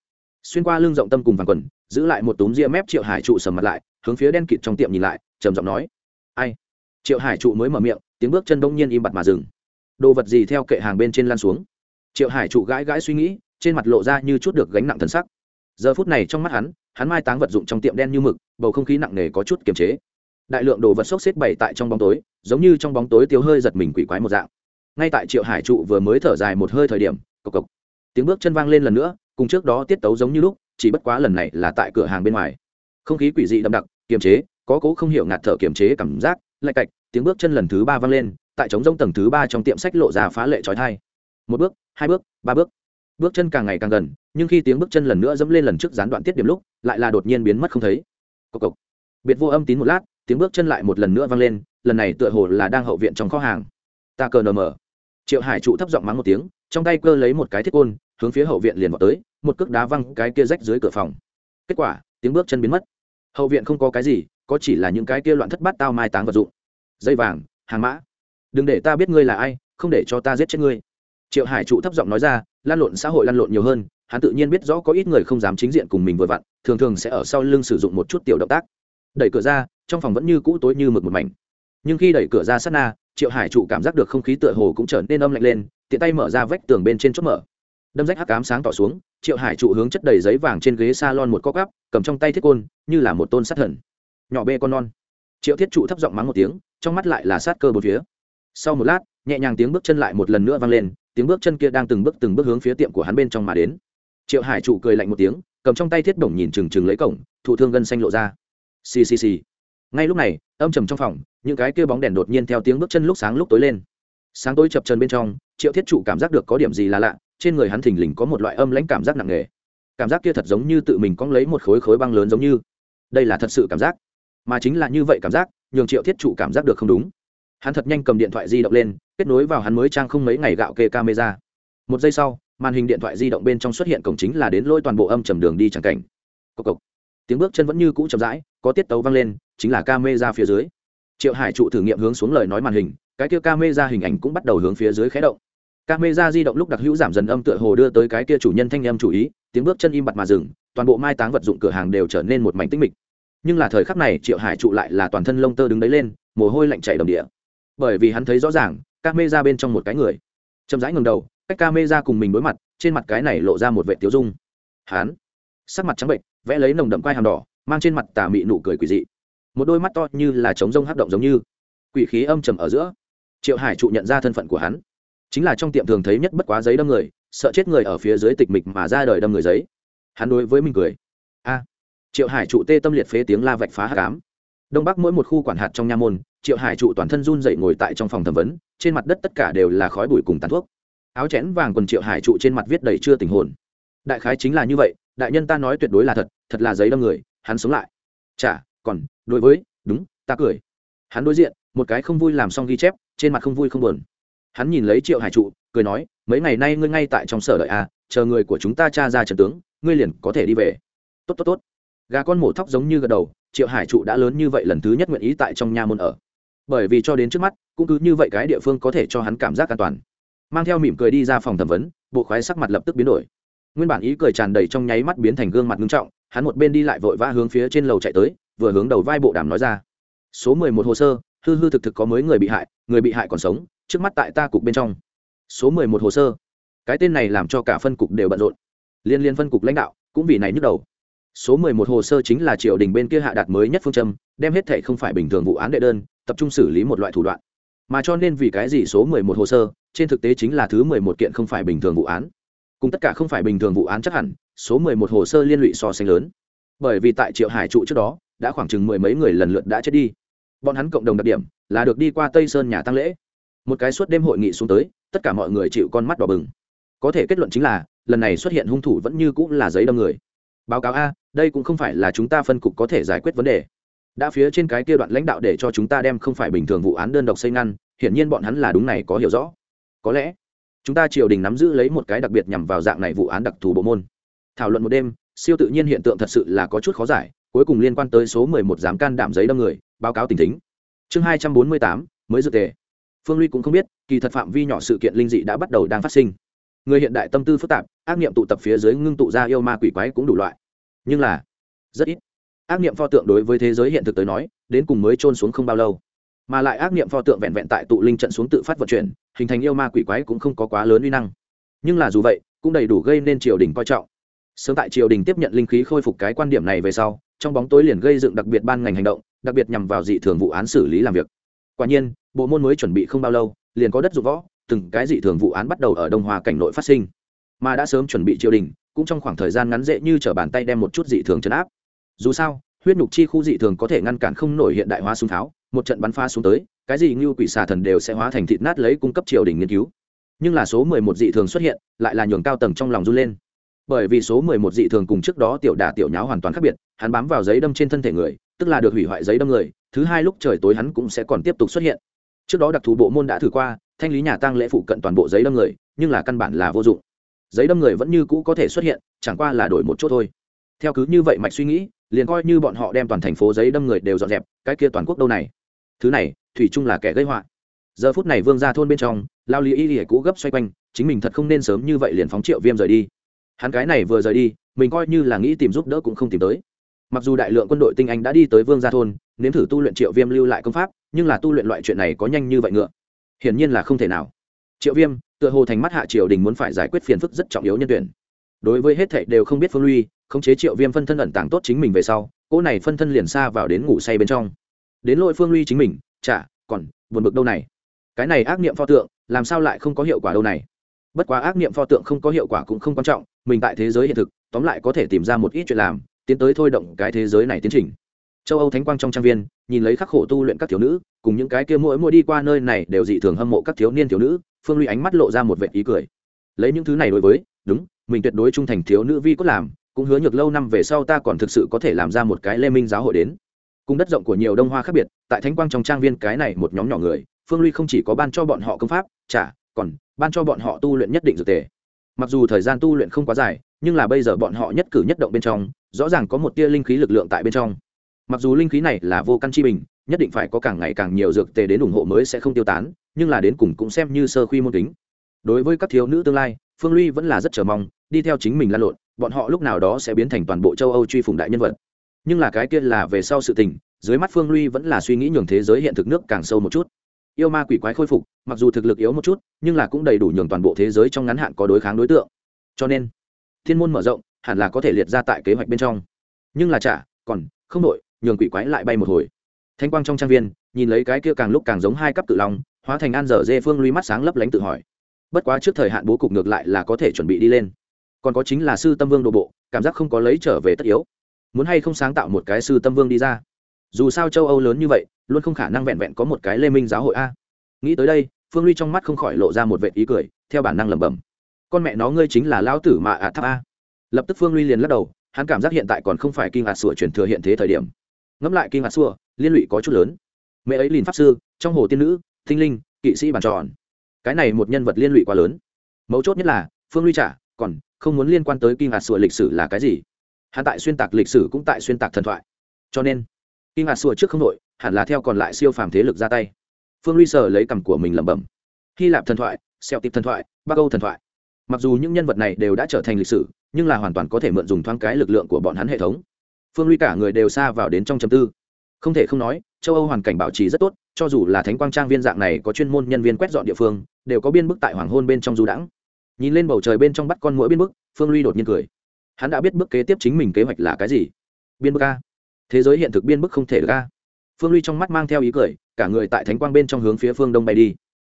Xuyên qua lưng rộng tâm cùng vàng quần, giữ lại một túm ria mép, triệu hải trụ sầm mặt lại, hướng phía đen kịt trong tiệm nhìn lại, trầm giọng nói, ai? Triệu hải trụ mới mở miệng, tiếng bước chân đông nhiên im bặt mà dừng. Đồ vật gì theo kệ hàng bên trên lan xuống? Triệu hải trụ gãi gãi suy nghĩ, trên mặt lộ ra như chút được gánh nặng thân sắc giờ phút này trong mắt hắn hắn mai táng vật dụng trong tiệm đen như mực, bầu không khí nặng nề có chút kiềm chế. Đại lượng đồ vật xốc xếp bày tại trong bóng tối, giống như trong bóng tối tiêu hơi giật mình quỷ quái một dạng. Ngay tại triệu hải trụ vừa mới thở dài một hơi thời điểm, cộc cộc. Tiếng bước chân vang lên lần nữa, cùng trước đó tiết tấu giống như lúc, chỉ bất quá lần này là tại cửa hàng bên ngoài. Không khí quỷ dị đậm đặc, kiềm chế, có cố không hiểu ngạt thở kiềm chế cảm giác, lạch cạch, tiếng bước chân lần thứ ba vang lên, tại trống rông tầng thứ ba trong tiệm sách lộ ra phá lệ trói thai. Một bước, hai bước, ba bước bước chân càng ngày càng gần, nhưng khi tiếng bước chân lần nữa dẫm lên lần trước gián đoạn tiết điểm lúc, lại là đột nhiên biến mất không thấy. Cộc cộc. Biệt vô âm tín một lát, tiếng bước chân lại một lần nữa vang lên, lần này tựa hồ là đang hậu viện trong kho hàng. Ta cờ nờ mờ. Triệu hải trụ thấp giọng mắng một tiếng, trong tay cơ lấy một cái thiết côn, hướng phía hậu viện liền vào tới, một cước đá văng cái kia rách dưới cửa phòng. Kết quả, tiếng bước chân biến mất. Hậu viện không có cái gì, có chỉ là những cái kia loạn thất bát tao mai táng vật dụng. Dây vàng, hàng mã. Đừng để ta biết ngươi là ai, không để cho ta giết chết ngươi. Triệu hải trụ thấp giọng nói ra lan lộn xã hội lan lộn nhiều hơn, hắn tự nhiên biết rõ có ít người không dám chính diện cùng mình vừa vặn, thường thường sẽ ở sau lưng sử dụng một chút tiểu động tác. Đẩy cửa ra, trong phòng vẫn như cũ tối như mực một mảnh. Nhưng khi đẩy cửa ra sát na, triệu hải trụ cảm giác được không khí tựa hồ cũng trở nên âm lạnh lên, tiện tay mở ra vách tường bên trên chốt mở. Đâm rách hắc cám sáng tỏ xuống, triệu hải trụ hướng chất đầy giấy vàng trên ghế s a lon một cóc áp cầm trong tay thiết côn, như là một tôn sát thần. Nhỏ bê con non. Triệu thiết trụ thấp giọng mắng một tiếng, trong mắt lại là sát cơ một phía. Sau một lát, nhẹ nhàng tiếng bước chân lại một lần nữa vang lên tiếng bước chân kia đang từng bước từng bước hướng phía tiệm của hắn bên trong mà đến. Triệu hải trụ cười lạnh một tiếng, cầm trong tay thiết bổng nhìn trừng trừng lấy cổng, thụ thương gân xanh lộ ra. Xì xì xì. Ngay lúc này, âm trầm trong phòng, những cái kia bóng đèn đột nhiên theo tiếng bước chân lúc sáng lúc tối lên. Sáng tối chập chân bên trong, triệu thiết trụ cảm giác được có điểm gì là lạ, trên người hắn thình lình có một loại âm lãnh cảm giác nặng nề. Cảm giác kia thật giống như tự mình cong lấy một khối khối băng lớn giống như. Đây là thật sự cảm giác. Mà chính là như vậy cảm giác, nhường triệu thiết trụ cảm giác được không đúng. Hắn thật nhanh cầm điện thoại di động lên kết nối vào hắn mới trang không mấy ngày gạo kê camera. Một giây sau, màn hình điện thoại di động bên trong xuất hiện cổng chính là đến lôi toàn bộ âm trầm đường đi chẳng cảnh. Cộc cộc. Tiếng bước chân vẫn như cũ chậm rãi, có tiết tấu vang lên, chính là camera phía dưới. Triệu hải trụ thử nghiệm hướng xuống lời nói màn hình, cái kia camera hình ảnh cũng bắt đầu hướng phía dưới khé động. Camera di động lúc đặc hữu giảm dần âm tựa hồ đưa tới cái kia chủ nhân thanh âm chủ ý, tiếng bước chân im bặt mà dừng, toàn bộ mai táng vật dụng cửa hàng đều trở nên một mảnh tích mịch. Nhưng là thời khắc này, triệu hải trụ lại là toàn thân lông tơ đứng đấy lên, mồ hôi lạnh chảy đầm địa bởi vì hắn thấy rõ ràng camera bên trong một cái người. Chậm rãi ngừng đầu cách camera cùng mình đối mặt trên mặt cái này lộ ra một vệ tiếu dung. Hán, sắc mặt trắng bệnh vẽ lấy nồng đậm quai hàm đỏ mang trên mặt tà mị nụ cười quỷ dị. Một đôi mắt to như là trống rông hắc động giống như. Quỷ khí âm trầm ở giữa. Triệu hải trụ nhận ra thân phận của hắn. Chính là trong tiệm thường thấy nhất bất quá giấy đâm người sợ chết người ở phía dưới tịch mịch mà ra đời đâm người giấy. Hắn đối với mình cười. A. Triệu hải trụ tê tâm liệt phế tiếng la vạch phá hạ cám đông bắc mỗi một khu quản hạt trong nha môn triệu hải trụ toàn thân run dậy ngồi tại trong phòng thẩm vấn, trên mặt đất tất cả đều là khói bụi cùng tàn thuốc. Áo chén vàng quần triệu hải trụ trên mặt viết đầy chưa tình hồn. Đại khái chính là như vậy, đại nhân ta nói tuyệt đối là thật thật là giấy đâm người, hắn sống lại. Chả, còn, đối với, đúng, ta cười. Hắn đối diện, một cái không vui làm xong ghi chép, trên mặt không vui không buồn. Hắn nhìn lấy triệu hải trụ, cười nói, mấy ngày nay ngươi ngay tại trong sở đợi à chờ người của chúng ta tra ra trần tướng, ngươi liền có thể đi về. Tốt tốt tốt. Gà con mổ thóc giống như gật đầu, triệu hải trụ đã lớn như vậy lần thứ nhất nguyện ý tại trong nhà môn ở bởi vì cho đến trước mắt, cũng cứ như vậy cái địa phương có thể cho hắn cảm giác an toàn. Mang theo mỉm cười đi ra phòng thẩm vấn, bộ khoái sắc mặt lập tức biến đổi. Nguyên bản ý cười tràn đầy trong nháy mắt biến thành gương mặt ngưng trọng, hắn một bên đi lại vội vã hướng phía trên lầu chạy tới, vừa hướng đầu vai bộ đàm nói ra. Số mười một hồ sơ, hư hư thực thực có mới người bị hại, người bị hại còn sống, trước mắt tại ta cục bên trong. Số mười một hồ sơ. Cái tên này làm cho cả phân cục đều bận rộn. Liên liên phân cục lãnh đạo cũng vì này nhức đầu. Số mười một hồ sơ chính là triều đình bên kia hạ đạt mới nhất phương châm, đem hết thệ không phải bình thường vụ án đệ đơn tập trung xử lý một loại thủ đoạn. Mà cho nên vì cái gì số mười một hồ sơ, trên thực tế chính là thứ mười một kiện không phải bình thường vụ án. Cùng tất cả không phải bình thường vụ án chắc hẳn, số mười một hồ sơ liên lụy so sánh lớn. Bởi vì tại triệu hải trụ trước đó, đã khoảng chừng mười mấy người lần lượt đã chết đi. Bọn hắn cộng đồng đặc điểm là được đi qua tây sơn nhà tăng lễ. Một cái suốt đêm hội nghị xuống tới, tất cả mọi người chịu con mắt đỏ bừng. Có thể kết luận chính là, lần này xuất hiện hung thủ vẫn như cũng là giấy đâm người. Báo cáo a, đây cũng không phải là chúng ta phân cục có thể giải quyết vấn đề đã phía trên cái kia đoạn lãnh đạo để cho chúng ta đem không phải bình thường vụ án đơn độc xây ngăn, hiển nhiên bọn hắn là đúng này có hiểu rõ. Có lẽ, chúng ta triều đình nắm giữ lấy một cái đặc biệt nhằm vào dạng này vụ án đặc thù bộ môn. Thảo luận một đêm, siêu tự nhiên hiện tượng thật sự là có chút khó giải, cuối cùng liên quan tới số mười một giám can đảm giấy đâm người, báo cáo tình thính. Chương hai trăm bốn mươi tám, mới dự tề. Phương ly cũng không biết, kỳ thật phạm vi nhỏ sự kiện linh dị đã bắt đầu đang phát sinh. Người hiện đại tâm tư phức tạp, ác nghiệm tụ tập phía dưới ngưng tụ ra yêu ma quỷ quái cũng đủ loại. Nhưng là, rất ít ác niệm pho tượng đối với thế giới hiện thực tới nói, đến cùng mới trôn xuống không bao lâu. Mà lại ác niệm pho tượng vẹn vẹn tại tụ linh trận xuống tự phát vận chuyển, hình thành yêu ma quỷ quái cũng không có quá lớn uy năng. Nhưng là dù vậy, cũng đầy đủ gây nên triều đình coi trọng. Sớm tại triều đình tiếp nhận linh khí khôi phục cái quan điểm này về sau, trong bóng tối liền gây dựng đặc biệt ban ngành hành động, đặc biệt nhằm vào dị thường vụ án xử lý làm việc. Quả nhiên, bộ môn mới chuẩn bị không bao lâu, liền có đất dụng võ, từng cái dị thường vụ án bắt đầu ở đông hòa cảnh nội phát sinh. Mà đã sớm chuẩn bị triều đình, cũng trong khoảng thời gian ngắn dễ như t r ở bàn tay đem một chút dị thường chấn áp dù sao, huyết nhục chi khu dị thường có thể ngăn cản không nổi hiện đại hóa súng tháo một trận bắn pha xuống tới, cái gì như quỷ xà thần đều sẽ hóa thành thịt nát lấy cung cấp triều đình nghiên cứu. Nhưng là số mười một dị thường xuất hiện, lại là nhường cao tầng trong lòng run lên. Bởi vì số mười một dị thường cùng trước đó tiểu đà tiểu nháo hoàn toàn khác biệt, hắn bám vào giấy đâm trên thân thể người, tức là được hủy hoại giấy đâm người, thứ hai lúc trời tối hắn cũng sẽ còn tiếp tục xuất hiện. Trước đó đặc thù bộ môn đã thử qua, thanh lý nhà tăng lễ phụ cận toàn bộ giấy đâm người, nhưng là căn bản là vô dụng. Giấy đâm người vẫn như cũ có thể xuất hiện, chẳng qua là đổi một chỗ thôi. Theo cứ như vậy mạch suy nghĩ liền coi như bọn họ đem toàn thành phố giấy đâm người đều dọn dẹp, cái kia toàn quốc đâu này? Thứ này, thủy chung là kẻ gây họa. Giờ phút này vương ra thôn bên trong, lao lý y lìa cũ gấp xoay quanh, chính mình thật không nên sớm như vậy liền phóng triệu viêm rời đi. Hắn cái này vừa rời đi, mình coi như là nghĩ tìm giúp đỡ cũng không tìm tới. Mặc dù đại lượng quân đội tinh anh đã đi tới vương gia thôn, nếm thử tu luyện triệu viêm lưu lại công pháp, nhưng là tu luyện loại chuyện này có nhanh như vậy ngựa? Hiển nhiên là không thể nào. Triệu viêm, tựa hồ thành mắt hạ triều đình muốn phải giải quyết phiền phức rất trọng yếu nhân tuyển. Đối với hết thệ đều không biết phương luy khống chế triệu viêm phân thân ẩn tàng tốt chính mình về sau, cỗ này phân thân liền xa vào đến ngủ say bên trong. Đến lỗi phương luy chính mình, chả, còn, buồn bực đâu này. Cái này ác niệm pho tượng, làm sao lại không có hiệu quả đâu này? Bất quá ác niệm pho tượng không có hiệu quả cũng không quan trọng, mình tại thế giới hiện thực, tóm lại có thể tìm ra một ít chuyện làm, tiến tới thôi động cái thế giới này tiến trình. Châu âu thánh quang trong trang viên, nhìn lấy khắc khổ tu luyện các thiếu nữ, cùng những cái kia mỗi mỗi đi qua nơi này đều dị thường hâm mộ các thiếu niên thiếu nữ, phương ly ánh mắt lộ ra một vệ ý cười. Lấy những thứ này đối với, đúng, mình tuyệt đối trung thành thiếu nữ vi cốt làm cũng hứa nhược lâu năm về sau ta còn thực sự có thể làm ra một cái lê minh giáo hội đến. Cùng đất rộng của nhiều đông hoa khác biệt, tại thánh quang trong trang viên cái này một nhóm nhỏ người, phương ly không chỉ có ban cho bọn họ công pháp trả còn ban cho bọn họ tu luyện nhất định dược tề. Mặc dù thời gian tu luyện không quá dài, nhưng là bây giờ bọn họ nhất cử nhất động bên trong, rõ ràng có một tia linh khí lực lượng tại bên trong. Mặc dù linh khí này là vô căn chi bình, nhất định phải có càng ngày càng nhiều dược tề đến ủng hộ mới sẽ không tiêu tán, nhưng là đến cùng cũng xem như sơ khuy môn tính đối với các thiếu nữ tương lai, phương ly vẫn là rất chờ mong, đi theo chính mình lan lộn bọn họ lúc nào đó sẽ biến thành toàn bộ châu âu truy phủng đại nhân vật. Nhưng là cái kia là về sau sự tình, dưới mắt phương ly vẫn là suy nghĩ nhường thế giới hiện thực nước càng sâu một chút. Yêu ma quỷ quái khôi phục, mặc dù thực lực yếu một chút, nhưng là cũng đầy đủ nhường toàn bộ thế giới trong ngắn hạn có đối kháng đối tượng. Cho nên, thiên môn mở rộng, hẳn là có thể liệt ra tại kế hoạch bên trong. Nhưng là chả, còn không đội nhường quỷ quái lại bay một hồi. Thanh quang trong trang viên, nhìn lấy cái kia càng lúc càng giống hai cặp tự long, hóa thành an dở dê phương luy mắt sáng lấp lánh tự hỏi. Bất quá trước thời hạn bố cục ngược lại là có thể chuẩn bị đi lên còn có chính là sư tâm vương đồ bộ, cảm giác không có lấy trở về tất yếu. Muốn hay không sáng tạo một cái sư tâm vương đi ra? Dù sao châu âu lớn như vậy, luôn không khả năng vẹn vẹn có một cái lê minh giáo hội a. Nghĩ tới đây, phương ly trong mắt không khỏi lộ ra một vệ ý cười, theo bản năng lẩm bẩm. Con mẹ nó ngươi chính là lão tử mà ạ tháp a. Lập tức phương ly liền lắc đầu, hắn cảm giác hiện tại còn không phải kinh ngạc sủa chuyển thừa hiện thế thời điểm. Ngẫm lại kinh ngạc xua liên lụy có chút lớn. Mẹ ấy liền pháp sư, trong hồ tiên nữ, thinh linh, kỵ sĩ bàn tròn. Cái này một nhân vật liên lụy quá lớn. Mấu chốt nhất là, phương ly trả còn không muốn liên quan tới kim hạt sủa lịch sử là cái gì? Hắn tại xuyên tạc lịch sử cũng tại xuyên tạc thần thoại. Cho nên, kim hạt sủa trước không đội hẳn là theo còn lại siêu phàm thế lực ra tay. Phương ly sờ lấy cằm của mình lẩm bẩm. Hy lạp thần thoại, xeo tịp thần thoại, bắc âu thần thoại. Mặc dù những nhân vật này đều đã trở thành lịch sử, nhưng là hoàn toàn có thể mượn dùng thoáng cái lực lượng của bọn hắn hệ thống. Phương ly cả người đều xa vào đến trong chấm tư. Không thể không nói, châu âu hoàn cảnh bảo trì rất tốt, cho dù là thánh quang trang viên dạng này có chuyên môn nhân viên quét dọn địa phương, đều có biên bức tại hoàng hôn bên trong du đãng nhìn lên bầu trời bên trong bắt con mũi biên bức, phương ly đột nhiên cười. Hắn đã biết bước kế tiếp chính mình kế hoạch là cái gì. Biên bức a. Thế giới hiện thực biên bức không thể được a. Phương ly trong mắt mang theo ý cười, cả người tại thánh quang bên trong hướng phía phương đông bay đi.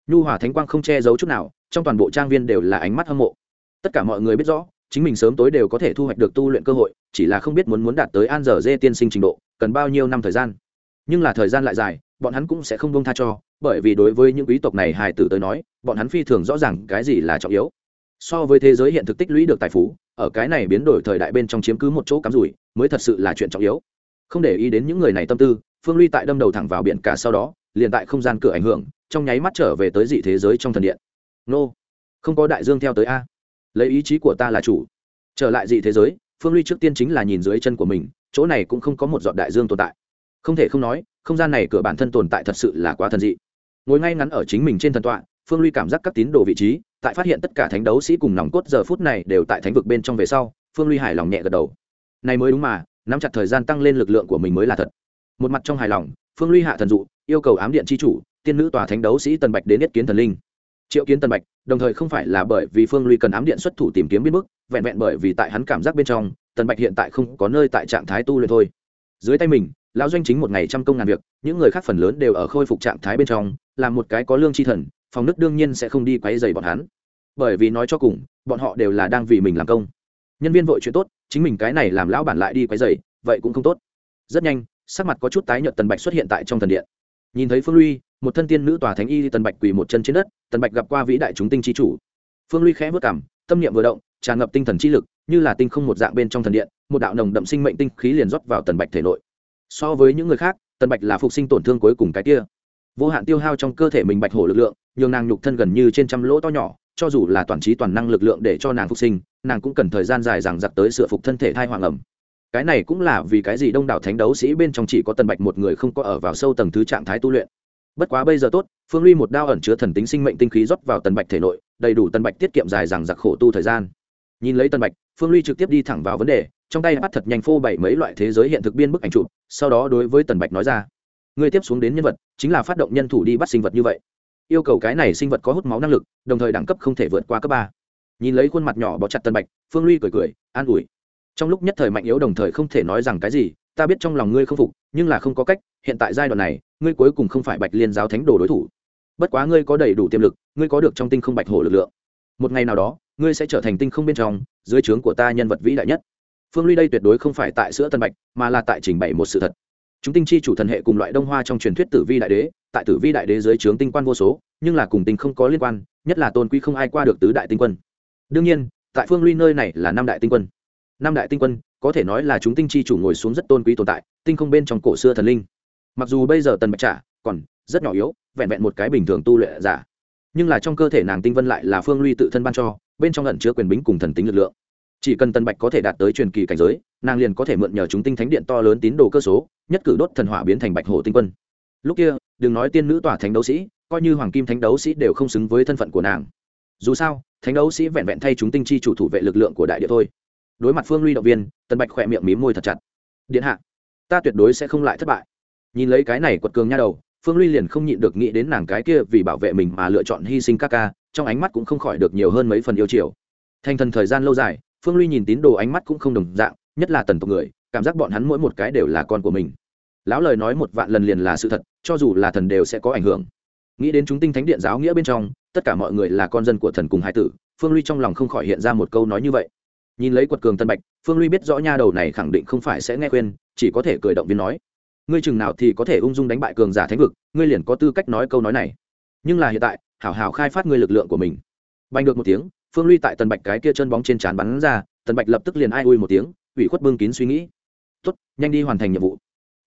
Nhu hòa thánh quang không che giấu chút nào, trong toàn bộ trang viên đều là ánh mắt hâm mộ. Tất cả mọi người biết rõ, chính mình sớm tối đều có thể thu hoạch được tu luyện cơ hội, chỉ là không biết muốn muốn đạt tới an dở dê tiên sinh trình độ, cần bao nhiêu năm thời gian. Nhưng là thời gian lại dài, bọn hắn cũng sẽ không bông tha cho, bởi vì đối với những quý tộc này hài tử tới nói, bọn hắn phi thường rõ ràng cái gì là trọng yếu so với thế giới hiện thực tích lũy được tài phú, ở cái này biến đổi thời đại bên trong chiếm cứ một chỗ cắm rủi, mới thật sự là chuyện trọng yếu. Không để ý đến những người này tâm tư, phương ly tại đâm đầu thẳng vào biển cả sau đó, liền tại không gian cửa ảnh hưởng, trong nháy mắt trở về tới dị thế giới trong thần điện. Nô, không có đại dương theo tới a. Lấy ý chí của ta là chủ. Trở lại dị thế giới, phương ly trước tiên chính là nhìn dưới chân của mình, chỗ này cũng không có một giọt đại dương tồn tại. Không thể không nói, không gian này cửa bản thân tồn tại thật sự là quá thần dị. Ngồi ngay ngắn ở chính mình trên thần tọa phương ly cảm giác các tín đồ vị trí, tại phát hiện tất cả thánh đấu sĩ cùng nòng cốt giờ phút này đều tại thánh vực bên trong về sau, phương ly hài lòng nhẹ gật đầu. Này mới đúng mà, nắm chặt thời gian tăng lên lực lượng của mình mới là thật. Một mặt trong hài lòng, phương ly hạ thần dụ, yêu cầu ám điện c h i chủ, tiên nữ tòa thánh đấu sĩ tần bạch đến yết kiến thần linh. Triệu kiến tần bạch, đồng thời không phải là bởi vì phương ly cần ám điện xuất thủ tìm kiếm biến mức, vẹn vẹn bởi vì tại hắn cảm giác bên trong, tần bạch hiện tại không có nơi tại trạng thái tu luyện thôi. Dưới tay mình, lão doanh chính một ngày trăm công ngàn việc, những người khác phần lớn đều ở khôi phục trạng thái bên trong là một cái có lương tri thần phòng nước đương nhiên sẽ không đi quấy dày bọn hắn. Bởi vì nói cho cùng, bọn họ đều là đang vì mình làm công. Nhân viên vội chuyện tốt, chính mình cái này làm lão bản lại đi quấy dày vậy cũng không tốt. Rất nhanh, sắc mặt có chút tái nhợt tần bạch xuất hiện tại trong thần điện. Nhìn thấy phương luy, một thân tiên nữ tòa thánh y tần bạch quỳ một chân trên đất, tần bạch gặp qua vĩ đại chúng tinh chi chủ. Phương luy khẽ vất cảm tâm niệm vừa động, tràn ngập tinh thần chi lực, như là tinh không một dạng bên trong thần điện, một đạo nồng đậm sinh mệnh tinh khí liền rót vào tần bạch thể nội. So với những người khác, tần bạch là phục sinh tổn thương cuối cùng cái kia. Vô hạn tiêu hao trong cơ thể mình bạch hổ lực lượng nhường nàng nhục thân gần như trên trăm lỗ to nhỏ, cho dù là toàn trí toàn năng lực lượng để cho nàng phục sinh, nàng cũng cần thời gian dài rằng giặc tới sửa phục thân thể thai hoàng ẩm. Cái này cũng là vì cái gì đông đảo thánh đấu sĩ bên trong chỉ có tần bạch một người không có ở vào sâu tầng thứ trạng thái tu luyện. Bất quá bây giờ tốt, phương ly một đao ẩn chứa thần tính sinh mệnh tinh khí rót vào tần bạch thể nội, đầy đủ tần bạch tiết kiệm dài rằng giặc khổ tu thời gian. Nhìn lấy tần bạch, phương ly trực tiếp đi thẳng vào vấn đề, trong tay bắt thật nhanh phô bảy mấy loại thế giới hiện thực biên bức ảnh chụp, sau đó đối với tần bạch nói ra người tiếp xuống đến nhân vật, chính là phát động nhân thủ đi bắt sinh vật như vậy yêu cầu cái này sinh vật có hút máu năng lực, đồng thời đẳng cấp không thể vượt qua cấp ba. Nhìn lấy khuôn mặt nhỏ bó chặt tân bạch, phương ly cười cười, an ủi. Trong lúc nhất thời mạnh yếu đồng thời không thể nói rằng cái gì, ta biết trong lòng ngươi không phục, nhưng là không có cách, hiện tại giai đoạn này, ngươi cuối cùng không phải bạch liên giáo thánh đồ đối thủ. Bất quá ngươi có đầy đủ tiềm lực, ngươi có được trong tinh không bạch hổ lực lượng. Một ngày nào đó, ngươi sẽ trở thành tinh không bên trong, dưới trướng của ta nhân vật vĩ đại nhất. Phương ly đây tuyệt đối không phải tại sữa tân bạch, mà là tại trình bày một sự thật. Chúng tinh chi chủ thần hệ cùng loại đông hoa trong truyền thuyết tử vi đại đế tại tử vi đại đế dưới trướng tinh quan vô số, nhưng là cùng tinh không có liên quan, nhất là tôn quý không ai qua được tứ đại tinh quân. Đương nhiên, tại phương ly nơi này là năm đại tinh quân. Năm đại tinh quân, có thể nói là chúng tinh chi chủ ngồi xuống rất tôn quý tồn tại, tinh không bên trong cổ xưa thần linh. Mặc dù bây giờ tần bạch trả còn rất nhỏ yếu, vẹn vẹn một cái bình thường tu luyện giả, nhưng là trong cơ thể nàng tinh vân lại là phương ly tự thân ban cho, bên trong lẩn chứa quyền bính cùng thần tính lực lượng. Chỉ cần tần bạch có thể đạt tới truyền kỳ cảnh giới, nàng liền có thể mượn nhờ chúng tinh thánh điện to lớn tín đồ cơ số, nhất cử đốt thần hỏa biến thành bạch hổ tinh quân. Lúc kia đừng nói tiên nữ tỏa thánh đấu sĩ, coi như hoàng kim thánh đấu sĩ đều không xứng với thân phận của nàng. Dù sao, thánh đấu sĩ vẹn vẹn thay chúng tinh chi chủ thủ vệ lực lượng của đại địa thôi. Đối mặt phương ly động viên, tần bạch khỏe miệng mím môi thật chặt. Điện hạ, ta tuyệt đối sẽ không lại thất bại. Nhìn lấy cái này quật cường nha đầu, phương ly liền không nhịn được nghĩ đến nàng cái kia vì bảo vệ mình mà lựa chọn hy sinh các ca, trong ánh mắt cũng không khỏi được nhiều hơn mấy phần yêu chiều. Thành thần thời gian lâu dài, phương ly nhìn tín đồ ánh mắt cũng không đồng dạng, nhất là tần tộc người, cảm giác bọn hắn mỗi một cái đều là con của mình lão lời nói một vạn lần liền là sự thật, cho dù là thần đều sẽ có ảnh hưởng. Nghĩ đến chúng tinh thánh điện giáo nghĩa bên trong, tất cả mọi người là con dân của thần cùng hải tử, phương ly trong lòng không khỏi hiện ra một câu nói như vậy. Nhìn lấy quật cường tân bạch, phương ly biết rõ nha đầu này khẳng định không phải sẽ nghe khuyên, chỉ có thể cười động viên nói. Ngươi chừng nào thì có thể ung dung đánh bại cường giả thánh vực, ngươi liền có tư cách nói câu nói này. Nhưng là hiện tại, hảo hảo khai phát ngươi lực lượng của mình. Bành được một tiếng, phương ly tại tần bạch cái kia chân bóng trên trán bắn ra tần bạch lập tức liền ai ui một tiếng, ủy khuất bưng kín suy nghĩ. Tốt, nhanh đi hoàn thành nhiệm vụ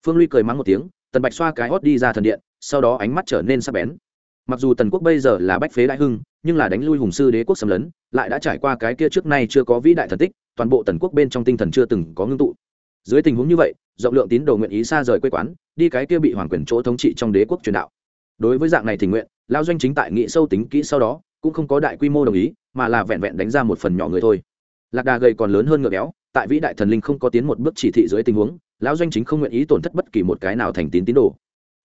phương ly cười mắng một tiếng, tần bạch xoa cái hót đi ra thần điện, sau đó ánh mắt trở nên sắc bén. Mặc dù tần quốc bây giờ là bách phế đại hưng, nhưng là đánh lui hùng sư đế quốc xâm lấn, lại đã trải qua cái kia trước nay chưa có vĩ đại thần tích, toàn bộ tần quốc bên trong tinh thần chưa từng có ngưng tụ. Dưới tình huống như vậy, rộng lượng tín đồ nguyện ý xa rời quê quán, đi cái kia bị hoàng quyền chỗ thống trị trong đế quốc truyền đạo. Đối với dạng này tình nguyện lao doanh chính tại nghị sâu tính kỹ sau đó, cũng không có đại quy mô đồng ý, mà là vẹn vẹn đánh ra một phần nhỏ người thôi. Lạc đà gầy còn lớn hơn ngựa béo tại vĩ đại thần linh không có tiến một bước chỉ thị dưới tình huống, lão doanh chính không nguyện ý tổn thất bất kỳ một cái nào thành tín tín đồ.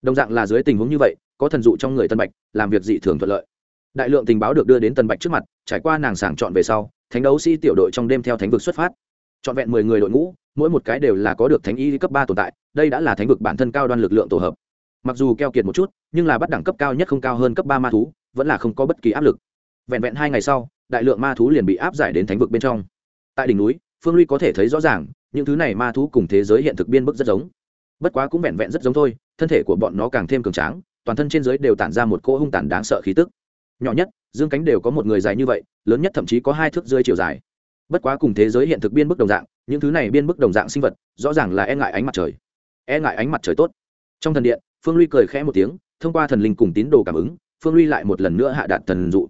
Đồng dạng là dưới tình huống như vậy, có thần dụ trong người tân bạch, làm việc dị thường thuận lợi. Đại lượng tình báo được đưa đến tân bạch trước mặt, trải qua nàng sàng chọn về sau, thánh đấu sĩ tiểu đội trong đêm theo thánh vực xuất phát. Trọn vẹn mười người đội ngũ, mỗi một cái đều là có được thánh y cấp ba tồn tại, đây đã là thánh vực bản thân cao đoan lực lượng tổ hợp. Mặc dù keo kiệt một chút, nhưng là bắt đẳng cấp cao nhất không cao hơn cấp ba ma thú, vẫn là không có bất kỳ áp lực. Vẹn vẹn hai ngày sau, đại lượng ma thú liền bị áp giải đến thánh vực bên trong. Tại đỉnh núi phương ly có thể thấy rõ ràng, những thứ này ma thú cùng thế giới hiện thực biên bức rất giống. Bất quá cũng vẹn vẹn rất giống thôi, thân thể của bọn nó càng thêm cường tráng, toàn thân trên giới đều tản ra một cỗ hung tàn đáng sợ khí tức. Nhỏ nhất, dương cánh đều có một người dài như vậy, lớn nhất thậm chí có hai thước dưới chiều dài. Bất quá cùng thế giới hiện thực biên bức đồng dạng, những thứ này biên bức đồng dạng sinh vật, rõ ràng là e ngại ánh mặt trời. E ngại ánh mặt trời tốt. Trong thần điện, phương ly cười khẽ một tiếng, thông qua thần linh cùng tín đồ cảm ứng, phương ly lại một lần nữa hạ đạt thần dụ.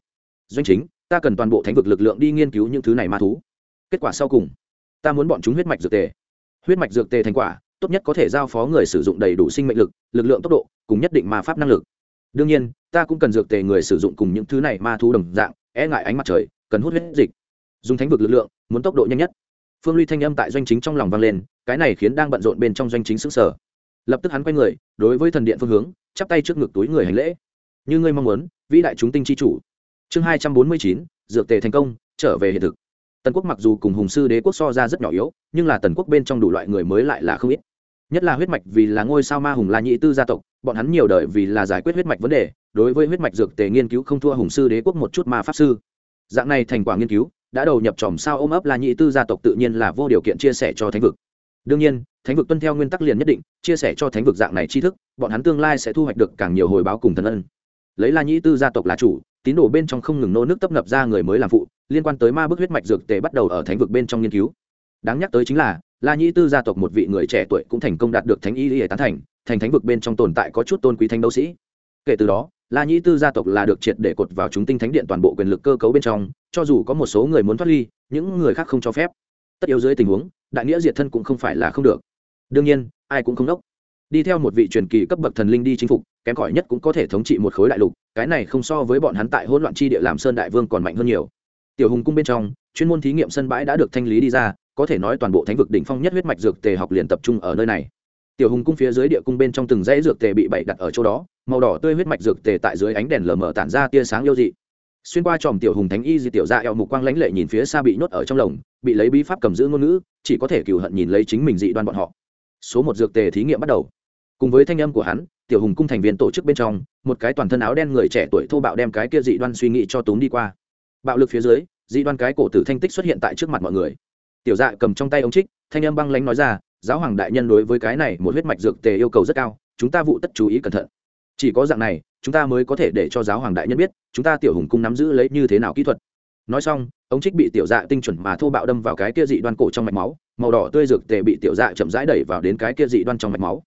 Doanh chính, ta cần toàn bộ thánh vực lực lượng đi nghiên cứu những thứ này ma thú kết quả sau cùng, ta muốn bọn chúng huyết mạch dược tề. Huyết mạch dược tề thành quả, tốt nhất có thể giao phó người sử dụng đầy đủ sinh mệnh lực lực lượng tốc độ, cùng nhất định ma pháp năng lực. Đương nhiên, ta cũng cần dược tề người sử dụng cùng những thứ này ma thú đồng dạng e ngại ánh mặt trời, cần hút huyết dịch. Dùng thánh vực lực lượng, muốn tốc độ nhanh nhất. Phương ly thanh âm tại doanh chính trong lòng vang lên, cái này khiến đang bận rộn bên trong doanh chính xứng sở lập tức hắn quay người, đối với thần điện phương hướng, chắp tay trước ngực túi người hành lễ. Như ngươi mong muốn, vĩ đại chúng tinh chi chủ. Chương hai trăm bốn mươi chín, dược tề thành công, trở về hiện thực tần quốc mặc dù cùng hùng sư đế quốc so ra rất nhỏ yếu, nhưng là tần quốc bên trong đủ loại người mới lại là không ít. Nhất là huyết mạch vì là ngôi sao ma hùng la nhị tư gia tộc, bọn hắn nhiều đời vì là giải quyết huyết mạch vấn đề, đối với huyết mạch dược tề nghiên cứu không thua hùng sư đế quốc một chút ma pháp sư. Dạng này thành quả nghiên cứu, đã đầu nhập tròm sao ôm ấp la nhị tư gia tộc tự nhiên là vô điều kiện chia sẻ cho thánh vực. Đương nhiên, thánh vực tuân theo nguyên tắc liền nhất định, chia sẻ cho thánh vực dạng này tri thức, bọn hắn tương lai sẽ thu hoạch được càng nhiều hồi báo cùng thần ân. Lấy la nhị tư gia tộc là chủ tín đồ bên trong không ngừng nô nước tấp nập ra người mới làm phụ, liên quan tới ma bức huyết mạch dược tề bắt đầu ở thánh vực bên trong nghiên cứu. Đáng nhắc tới chính là, la nhĩ tư gia tộc một vị người trẻ tuổi cũng thành công đạt được thánh y lý tán thành thành thánh vực bên trong tồn tại có chút tôn quý thanh đấu sĩ. Kể từ đó, la nhĩ tư gia tộc là được triệt để cột vào chúng tinh thánh điện toàn bộ quyền lực cơ cấu bên trong, cho dù có một số người muốn thoát ly, những người khác không cho phép. Tất yếu dưới tình huống, đại nghĩa diệt thân cũng không phải là không được. Đương nhiên, ai cũng không đốc đi theo một vị truyền kỳ cấp bậc thần linh đi chinh phục, kém cỏi nhất cũng có thể thống trị một khối đại lục, cái này không so với bọn hắn tại hỗn loạn chi địa làm sơn đại vương còn mạnh hơn nhiều. Tiểu hùng cung bên trong, chuyên môn thí nghiệm sân bãi đã được thanh lý đi ra, có thể nói toàn bộ thánh vực đỉnh phong nhất huyết mạch dược tề học liền tập trung ở nơi này. Tiểu hùng cung phía dưới địa cung bên trong từng dãy dược tề bị bậy đặt ở chỗ đó, màu đỏ tươi huyết mạch dược tề tại dưới ánh đèn lờ mờ tản ra tia sáng yêu dị. Xuyên qua tròm tiểu hùng thánh y di tiểu ra eo mục quang lãnh lệ nhìn phía xa bị nhốt ở trong lồng, bị lấy bí pháp cầm giữ ngôn ngữ, chỉ có thể cừu hận nhìn lấy chính mình dị đoan bọn họ số một dược tề thí nghiệm bắt đầu. Cùng với thanh âm của hắn, tiểu hùng cung thành viên tổ chức bên trong, một cái toàn thân áo đen người trẻ tuổi thô bạo đem cái kia dị đoan suy nghĩ cho túm đi qua. Bạo lực phía dưới, dị đoan cái cổ tử thanh tích xuất hiện tại trước mặt mọi người. Tiểu dạ cầm trong tay ông trích, thanh âm băng lánh nói ra, giáo hoàng đại nhân đối với cái này một huyết mạch dược tề yêu cầu rất cao, chúng ta vụ tất chú ý cẩn thận. Chỉ có dạng này, chúng ta mới có thể để cho giáo hoàng đại nhân biết, chúng ta tiểu hùng cung nắm giữ lấy như thế nào kỹ thuật. Nói xong ông trích bị tiểu dạ tinh chuẩn mà thô bạo đâm vào cái kia dị đoan cổ trong mạch máu màu đỏ tươi dược tề bị tiểu dạ chậm rãi đẩy vào đến cái kia dị đoan trong mạch máu.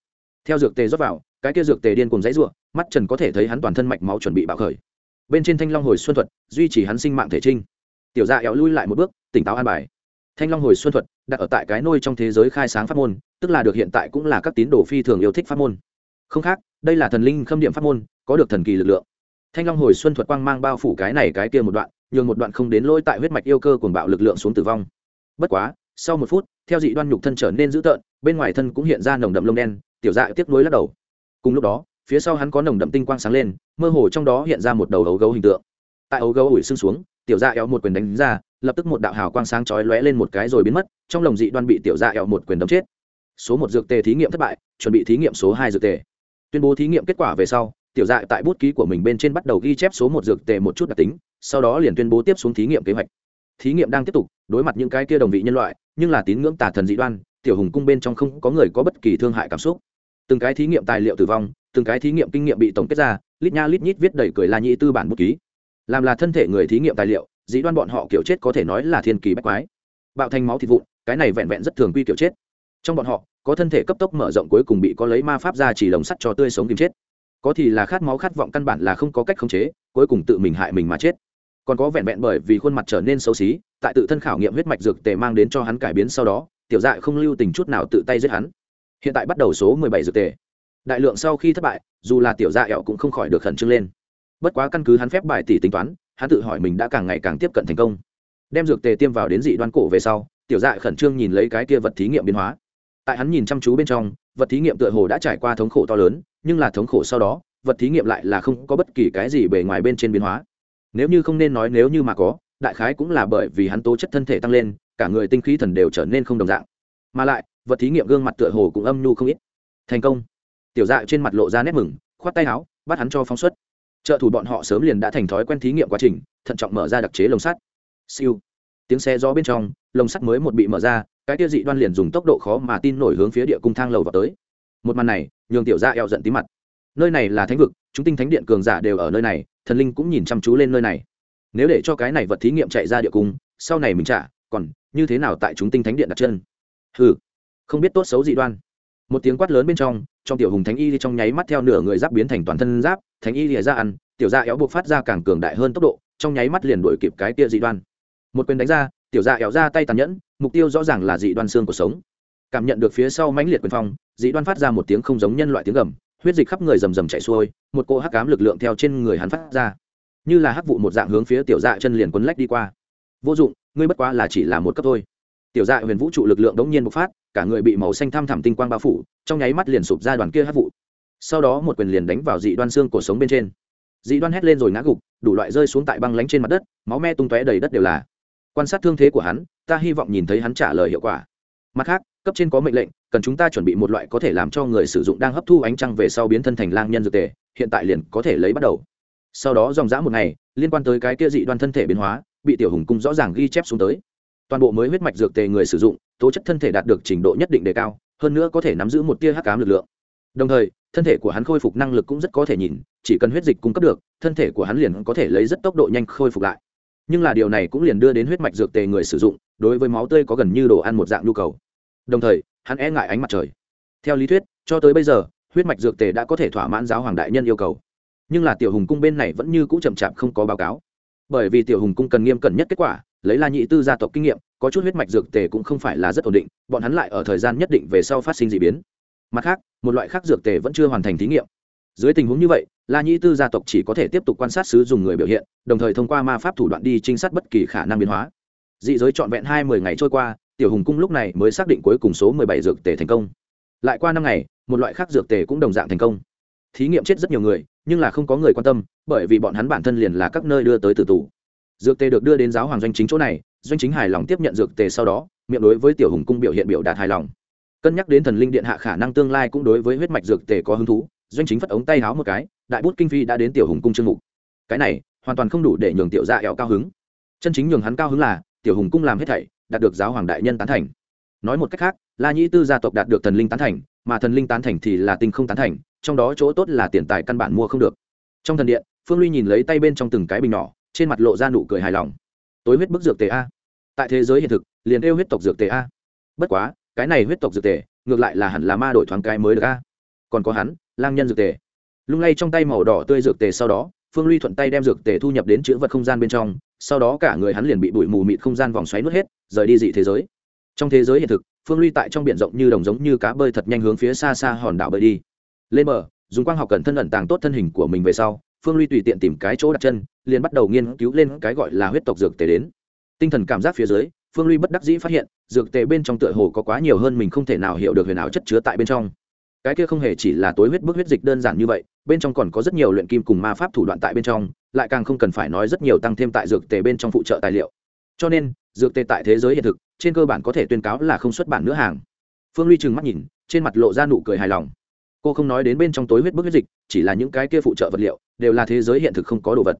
Theo dược tề rót vào, cái kia dược tề điên cùng dãy ruộng mắt trần có thể thấy hắn toàn thân mạch máu chuẩn bị bạo khởi. Bên trên thanh long hồi xuân thuật, duy trì hắn sinh mạng thể trinh. Tiểu dạ éo lui lại một bước, tỉnh táo an bài. Thanh long hồi xuân thuật, đặt ở tại cái nôi trong thế giới khai sáng pháp môn, tức là được hiện tại cũng là các tín đồ phi thường yêu thích pháp môn. Không khác, đây là thần linh khâm điểm pháp môn, có được thần kỳ lực lượng. Thanh long hồi xuân thuật quang mang bao phủ cái này cái kia một đoạn, nhường một đoạn không đến lỗi tại huyết mạch yêu cơ cuồng bạo lực lượng xuống tử vong. Bất quá sau một phút, theo dị đoan nhục thân trở nên dữ tợn, bên ngoài thân cũng hiện ra nồng đậm lông đen, tiểu dạ tiếp nối lắc đầu. Cùng lúc đó, phía sau hắn có nồng đậm tinh quang sáng lên, mơ hồ trong đó hiện ra một đầu ấu gấu hình tượng. Tại ấu gấu ủi xương xuống, tiểu dạ éo một quyền đánh ra, lập tức một đạo hào quang sáng chói lóe lên một cái rồi biến mất, trong lồng dị đoan bị tiểu dạ éo một quyền đấm chết. Số một dược tề thí nghiệm thất bại, chuẩn bị thí nghiệm số hai dược tề. Tuyên bố thí nghiệm kết quả về sau, tiểu dạ tại bút ký của mình bên trên bắt đầu ghi chép số một dược tề một chút đặc tính, sau đó liền tuyên bố tiếp xuống thí nghiệm kế hoạch. Thí nghiệm đang tiếp tục, đối mặt những cái kia đồng vị nhân loại nhưng là tín ngưỡng tà thần dị đoan, tiểu hùng cung bên trong không có người có bất kỳ thương hại cảm xúc. Từng cái thí nghiệm tài liệu tử vong, từng cái thí nghiệm kinh nghiệm bị tổng kết ra, lít nha lít nhít viết đầy cười la nhĩ tư bản bút ký. Làm là thân thể người thí nghiệm tài liệu dĩ đoan bọn họ kiểu chết có thể nói là thiên kỳ bách quái. Bạo thành máu thịt vụn, cái này vẹn vẹn rất thường quy kiểu chết. Trong bọn họ, có thân thể cấp tốc mở rộng cuối cùng bị có lấy ma pháp ra chỉ lồng sắt cho tươi sống tìm chết. Có thì là khát máu khát vọng căn bản là không có cách khống chế, cuối cùng tự mình hại mình mà chết còn có vẹn vẹn bởi vì khuôn mặt trở nên xấu xí, tại tự thân khảo nghiệm huyết mạch dược tề mang đến cho hắn cải biến sau đó, tiểu dạ không lưu tình chút nào tự tay giết hắn. Hiện tại bắt đầu số mười bảy dược tề. Đại lượng sau khi thất bại, dù là tiểu dạ ẹo cũng không khỏi được khẩn trương lên. Bất quá căn cứ hắn phép bài tỷ tính toán, hắn tự hỏi mình đã càng ngày càng tiếp cận thành công. Đem dược tề tiêm vào đến dị đoan cổ về sau, tiểu dạ khẩn trương nhìn lấy cái kia vật thí nghiệm biến hóa. Tại hắn nhìn chăm chú bên trong, vật thí nghiệm tựa hồ đã trải qua thống khổ to lớn, nhưng là thống khổ sau đó, vật thí nghiệm lại là không có bất kỳ cái gì bề ngoài bên trên biến hóa nếu như không nên nói nếu như mà có, đại khái cũng là bởi vì hắn tố chất thân thể tăng lên, cả người tinh khí thần đều trở nên không đồng dạng. Mà lại, vật thí nghiệm gương mặt tựa hồ cũng âm nhu không ít. Thành công. Tiểu dạ trên mặt lộ ra nét mừng, khoát tay áo, bắt hắn cho phóng xuất. Trợ thủ bọn họ sớm liền đã thành thói quen thí nghiệm quá trình, thận trọng mở ra đặc chế lồng sắt. Siêu. Tiếng xe gió bên trong, lồng sắt mới một bị mở ra, cái tiêu dị đoan liền dùng tốc độ khó mà tin nổi hướng phía địa cung thang lầu vào tới. Một màn này, nhường tiểu dạ eo giận tí mặt. Nơi này là thánh vực, chúng tinh thánh điện cường giả đều ở nơi này thần linh cũng nhìn chăm chú lên nơi này. Nếu để cho cái này vật thí nghiệm chạy ra địa cung sau này mình trả còn như thế nào tại chúng tinh thánh điện đặt chân? Hừ, không biết tốt xấu dị đoan. Một tiếng quát lớn bên trong trong tiểu hùng thánh y trong nháy mắt theo nửa người giáp biến thành toàn thân giáp thánh y lìa ra ăn tiểu gia éo buộc phát ra càng cường đại hơn tốc độ trong nháy mắt liền đuổi kịp cái kia dị đoan. Một quyền đánh ra tiểu gia éo ra tay tàn nhẫn mục tiêu rõ ràng là dị đoan xương của sống. Cảm nhận được phía sau mãnh liệt quyền phong dị đoan phát ra một tiếng không giống nhân loại tiếng gầm huyết dịch khắp người rầm rầm chảy xuôi, một cỗ hắc cám lực lượng theo trên người hắn phát ra. Như là hắc vụ một dạng hướng phía tiểu dạ chân liền quấn lách đi qua. Vô dụng, ngươi bất quá là chỉ là một cấp thôi. Tiểu dạ huyền vũ trụ lực lượng đống nhiên bộc phát, cả người bị màu xanh thăm thẳm tinh quang bao phủ, trong nháy mắt liền sụp ra đoàn kia hắc vụ. Sau đó một quyền liền đánh vào dị đoan xương cổ sống bên trên. Dị đoan hét lên rồi ngã gục, đủ loại rơi xuống tại băng lánh trên mặt đất, máu me tung tóe đầy đất đều là. Quan sát thương thế của hắn, ta hy vọng nhìn thấy hắn trả lời hiệu quả. Mặt khác cấp trên có mệnh lệnh, cần chúng ta chuẩn bị một loại có thể làm cho người sử dụng đang hấp thu ánh trăng về sau biến thân thành lang nhân dược tề, hiện tại liền có thể lấy bắt đầu. Sau đó dòng dã một ngày, liên quan tới cái kia dị đoan thân thể biến hóa, bị tiểu hùng cung rõ ràng ghi chép xuống tới. Toàn bộ mới huyết mạch dược tề người sử dụng, tố chất thân thể đạt được trình độ nhất định đề cao, hơn nữa có thể nắm giữ một tia hắc cám lực lượng. Đồng thời, thân thể của hắn khôi phục năng lực cũng rất có thể nhìn, chỉ cần huyết dịch cung cấp được, thân thể của hắn liền có thể lấy rất tốc độ nhanh khôi phục lại. Nhưng là điều này cũng liền đưa đến huyết mạch dược tề người sử dụng, đối với máu tươi có gần như đồ ăn một dạng nhu cầu đồng thời, hắn e ngại ánh mặt trời. Theo lý thuyết, cho tới bây giờ, huyết mạch dược tề đã có thể thỏa mãn giáo hoàng đại nhân yêu cầu. Nhưng là tiểu hùng cung bên này vẫn như c ũ chậm chạp không có báo cáo. Bởi vì tiểu hùng cung cần nghiêm cẩn nhất kết quả, lấy la nhị tư gia tộc kinh nghiệm, có chút huyết mạch dược tề cũng không phải là rất ổn định, bọn hắn lại ở thời gian nhất định về sau phát sinh d ị biến. Mặt khác, một loại khác dược tề vẫn chưa hoàn thành thí nghiệm. Dưới tình huống như vậy, la nhị tư gia tộc chỉ có thể tiếp tục quan sát sứ dùng người biểu hiện, đồng thời thông qua ma pháp thủ đoạn đi trinh sát bất kỳ khả năng biến hóa. Dị giới trọn vẹn hai mươi ngày trôi qua tiểu hùng cung lúc này mới xác định cuối cùng số mười bảy dược tề thành công. Lại qua năm ngày, một loại khác dược tề cũng đồng dạng thành công. Thí nghiệm chết rất nhiều người, nhưng là không có người quan tâm, bởi vì bọn hắn bản thân liền là các nơi đưa tới tử tù. Dược tề được đưa đến giáo hoàng doanh chính chỗ này, doanh chính hài lòng tiếp nhận dược tề sau đó, miệng đối với tiểu hùng cung biểu hiện biểu đạt hài lòng. Cân nhắc đến thần linh điện hạ khả năng tương lai cũng đối với huyết mạch dược tề có hứng thú, doanh chính phất ống tay háo một cái, đại bút kinh phi đã đến tiểu hùng cung chương mục. Cái này, hoàn toàn không đủ để nhường tiểu dạ ẹo cao hứng. Chân chính nhường hắn cao hứng là, tiểu hùng cung làm hết thảy đạt được giáo hoàng đại nhân tán thành. Nói một cách khác, la nhĩ tư gia tộc đạt được thần linh tán thành, mà thần linh tán thành thì là tinh không tán thành, trong đó chỗ tốt là tiền tài căn bản mua không được. Trong thần điện, phương ly nhìn lấy tay bên trong từng cái bình nhỏ, trên mặt lộ ra nụ cười hài lòng. Tối huyết bức dược tề a. Tại thế giới hiện thực, liền yêu huyết tộc dược tề a. Bất quá, cái này huyết tộc dược tề, ngược lại là hẳn là ma đổi thoáng cái mới được a. Còn có hắn, lang nhân dược tề. Lung lay trong tay màu đỏ tươi dược tề sau đó, phương ly thuận tay đem dược tề thu nhập đến chữ vật không gian bên trong sau đó cả người hắn liền bị bụi mù mịt không gian vòng xoáy nuốt hết, rời đi dị thế giới. Trong thế giới hiện thực, phương ly tại trong biển rộng như đồng giống như cá bơi thật nhanh hướng phía xa xa hòn đảo bơi đi. Lên bờ, dùng quang học cẩn thân ẩn tàng tốt thân hình của mình về sau, phương ly tùy tiện tìm cái chỗ đặt chân, liền bắt đầu nghiên cứu lên cái gọi là huyết tộc dược tề đến. Tinh thần cảm giác phía dưới, phương ly bất đắc dĩ phát hiện, dược tề bên trong tựa hồ có quá nhiều hơn mình không thể nào hiểu được huyền ảo chất chứa tại bên trong cái kia không hề chỉ là tối huyết bức huyết dịch đơn giản như vậy, bên trong còn có rất nhiều luyện kim cùng ma pháp thủ đoạn tại bên trong, lại càng không cần phải nói rất nhiều tăng thêm tại dược tề bên trong phụ trợ tài liệu. Cho nên, dược tề tại thế giới hiện thực, trên cơ bản có thể tuyên cáo là không xuất bản nữa hàng. Phương ly trừng mắt nhìn, trên mặt lộ ra nụ cười hài lòng. Cô không nói đến bên trong tối huyết bức huyết dịch, chỉ là những cái kia phụ trợ vật liệu, đều là thế giới hiện thực không có đồ vật.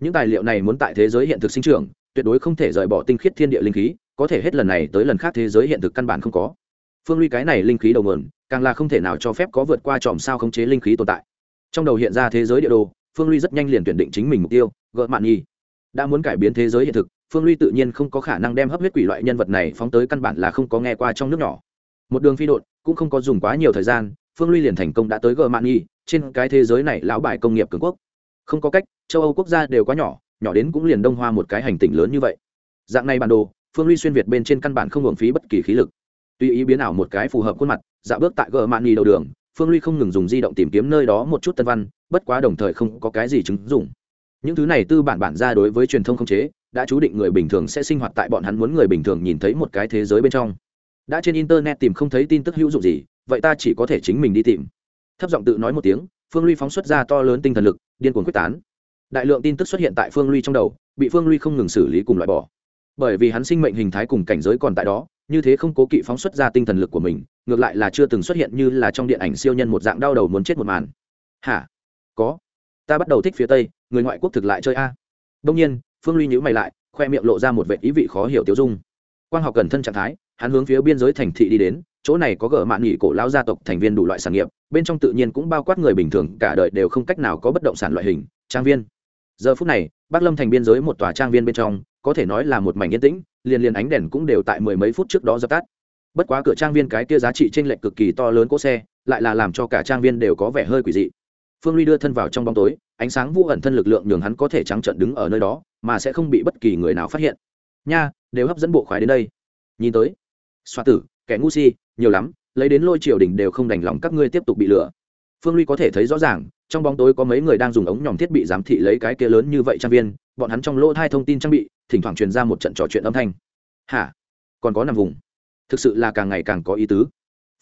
Những tài liệu này muốn tại thế giới hiện thực sinh trưởng, tuyệt đối không thể rời bỏ tinh khiết thiên địa linh khí, có thể hết lần này tới lần khác thế giới hiện thực căn bản không có phương ly cái này linh khí đầu nguồn, càng là không thể nào cho phép có vượt qua tròm sao khống chế linh khí tồn tại. Trong đầu hiện ra thế giới địa đồ, phương ly rất nhanh liền tuyển định chính mình mục tiêu gợ mạn nhi đã muốn cải biến thế giới hiện thực, phương ly tự nhiên không có khả năng đem hấp huyết quỷ loại nhân vật này phóng tới căn bản là không có nghe qua trong nước nhỏ. Một đường phi đột cũng không có dùng quá nhiều thời gian, phương ly liền thành công đã tới gợ mạn nhi trên cái thế giới này lão bài công nghiệp cường quốc. Không có cách, châu âu quốc gia đều quá nhỏ nhỏ đến cũng liền đông hoa một cái hành tinh lớn như vậy. Dạng này bản đồ, phương ly xuyên việt bên trên căn bản không hưởng phí bất kỳ khí lực tuy ý biến ảo một cái phù hợp khuôn mặt, dạo bước tại gờ mạn nghi đầu đường, phương ly không ngừng dùng di động tìm kiếm nơi đó một chút tân văn, bất quá đồng thời không có cái gì chứng dụng. Những thứ này tư bản bản ra đối với truyền thông không chế, đã chú định người bình thường sẽ sinh hoạt tại bọn hắn muốn người bình thường nhìn thấy một cái thế giới bên trong. Đã trên internet tìm không thấy tin tức hữu dụng gì, vậy ta chỉ có thể chính mình đi tìm. Thấp giọng tự nói một tiếng, phương ly phóng xuất ra to lớn tinh thần lực, điên cuồng quyết tán. Đại lượng tin tức xuất hiện tại phương ly trong đầu, bị phương ly không ngừng xử lý cùng loại bỏ. Bởi vì hắn sinh mệnh hình thái cùng cảnh giới còn tại đó như thế không cố kỵ phóng xuất ra tinh thần lực của mình, ngược lại là chưa từng xuất hiện như là trong điện ảnh siêu nhân một dạng đau đầu muốn chết một màn. Hả? Có. Ta bắt đầu thích phía tây, người ngoại quốc thực lại chơi a. Đông nhiên, phương ly nhữ mày lại, khoe miệng lộ ra một vệ ý vị khó hiểu tiêu dung. Quang học cẩn thân trạng thái, hắn hướng phía biên giới thành thị đi đến, chỗ này có gỡ mạn nghỉ cổ lao gia tộc thành viên đủ loại sản nghiệp, bên trong tự nhiên cũng bao quát người bình thường, cả đời đều không cách nào có bất động sản loại hình, trang viên. Giờ phút này, bắc lâm thành biên giới một tòa trang viên bên trong, có thể nói là một mảnh yên tĩnh liền liền ánh đèn cũng đều tại mười mấy phút trước đó dập tắt. Bất quá cửa trang viên cái kia giá trị t r ê n lệch cực kỳ to lớn cỗ xe, lại là làm cho cả trang viên đều có vẻ hơi quỷ dị. Phương ly đưa thân vào trong bóng tối, ánh sáng vũ ẩn thân lực lượng nhường hắn có thể trắng trận đứng ở nơi đó, mà sẽ không bị bất kỳ người nào phát hiện. Nha, đều hấp dẫn bộ khoái đến đây. Nhìn tới. Xoa tử, kẻ ngu si, nhiều lắm, lấy đến lôi triều đình đều không đành lòng các ngươi tiếp tục bị lừa. Phương ly có thể thấy rõ ràng, trong bóng tối có mấy người đang dùng ống nhòm thiết bị giám thị lấy cái kia lớn như vậy trang viên, bọn hắn trong lỗ thai thông tin trang bị thỉnh thoảng truyền ra một trận trò chuyện âm thanh. Hả? Còn có nằm vùng. Thực sự là càng ngày càng có ý tứ.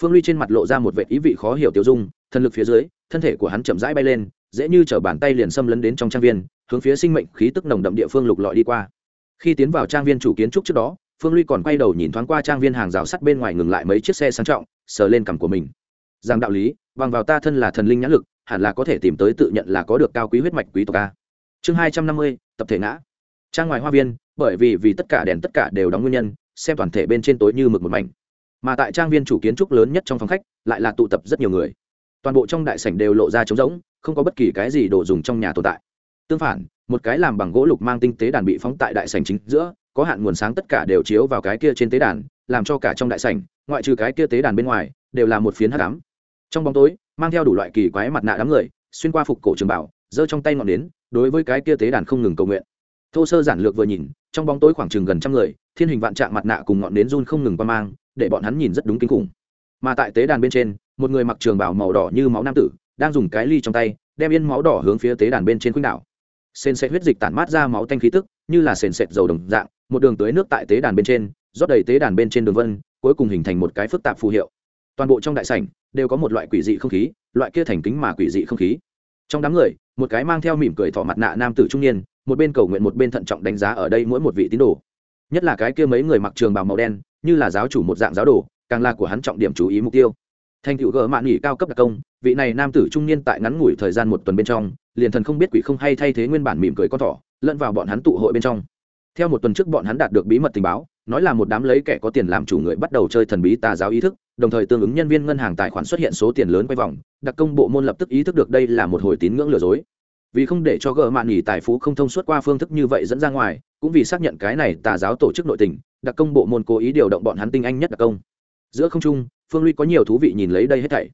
Phương ly trên mặt lộ ra một vệ ý vị khó hiểu tiêu dung, thân lực phía dưới, thân thể của hắn chậm rãi bay lên, dễ như chở bàn tay liền xâm lấn đến trong trang viên, hướng phía sinh mệnh khí tức nồng đậm địa phương lục lọi đi qua. Khi tiến vào trang viên chủ kiến trúc trước đó, phương ly còn quay đầu nhìn thoáng qua trang viên hàng rào sắt bên ngoài ngừng lại mấy chiếc xe sang trọng, sờ lên cằm của mình. Rằng đạo lý, bằng vào ta thân là thần linh nhãn lực, hẳn là có thể tìm tới tự nhận là có được cao quý huyết mạch quý tộc a. Chương hai trăm năm mươi, tập thể ngã trang ngoài hoa viên, bởi vì vì tất cả đèn tất cả đều đóng nguyên nhân, xem toàn thể bên trên tối như mực một mảnh. Mà tại trang viên chủ kiến trúc lớn nhất trong phòng khách, lại là tụ tập rất nhiều người. Toàn bộ trong đại sảnh đều lộ ra trống rỗng, không có bất kỳ cái gì đồ dùng trong nhà tồn tại. Tương phản, một cái làm bằng gỗ lục mang tinh tế đàn bị phóng tại đại sảnh chính giữa, có hạn nguồn sáng tất cả đều chiếu vào cái kia trên tế đàn, làm cho cả trong đại sảnh, ngoại trừ cái kia tế đàn bên ngoài, đều là một phiến hắc ám. Trong bóng tối, mang theo đủ loại kỳ quái mặt nạ đám người, xuyên qua phục cổ trường bảo, giơ trong tay ngọn nến, đối với cái kia tế đàn không ngừng cầu nguyện thô sơ giản lược vừa nhìn, trong bóng tối khoảng chừng gần trăm người, thiên hình vạn trạng mặt nạ cùng ngọn nến run không ngừng qua mang, để bọn hắn nhìn rất đúng kinh khủng. Mà tại tế đàn bên trên, một người mặc trường bảo màu đỏ như máu nam tử, đang dùng cái ly trong tay, đem yên máu đỏ hướng phía tế đàn bên trên khuynh đảo. Sền sệt huyết dịch tản mát ra máu tanh khí tức, như là sền sệt dầu đồng dạng, một đường tưới nước tại tế đàn bên trên, rót đầy tế đàn bên trên đường vân, cuối cùng hình thành một cái phức tạp phù hiệu. Toàn bộ trong đại sảnh, đều có một loại quỷ dị không khí, loại kia thành kính mà quỷ dị không khí. Trong đám người một cái mang theo mỉm cười thỏ mặt nạ nam tử trung niên, một bên cầu nguyện một bên thận trọng đánh giá ở đây mỗi một vị tín đồ. Nhất là cái kia mấy người mặc trường bào màu đen, như là giáo chủ một dạng giáo đồ, càng là của hắn trọng điểm chú ý mục tiêu. Thành tựu gỡ mạn nghỉ cao cấp đặc công, vị này nam tử trung niên tại ngắn ngủi thời gian một tuần bên trong, liền thần không biết quỷ không hay thay thế nguyên bản mỉm cười con thỏ, lẫn vào bọn hắn tụ hội bên trong. Theo một tuần trước bọn hắn đạt được bí mật tình báo, nói là một đám lấy kẻ có tiền làm chủ người bắt đầu chơi thần bí tà giáo ý thức đồng thời tương ứng nhân viên ngân hàng tài khoản xuất hiện số tiền lớn quay vòng, đặc công bộ môn lập tức ý thức được đây là một hồi tín ngưỡng lừa dối. Vì không để cho gỡ mạn nghỉ tài phú không thông suốt qua phương thức như vậy dẫn ra ngoài, cũng vì xác nhận cái này tà giáo tổ chức nội tình, đặc công bộ môn cố ý điều động bọn hắn tinh anh nhất đặc công. Giữa không trung, phương ly có nhiều thú vị nhìn lấy đây hết thảy.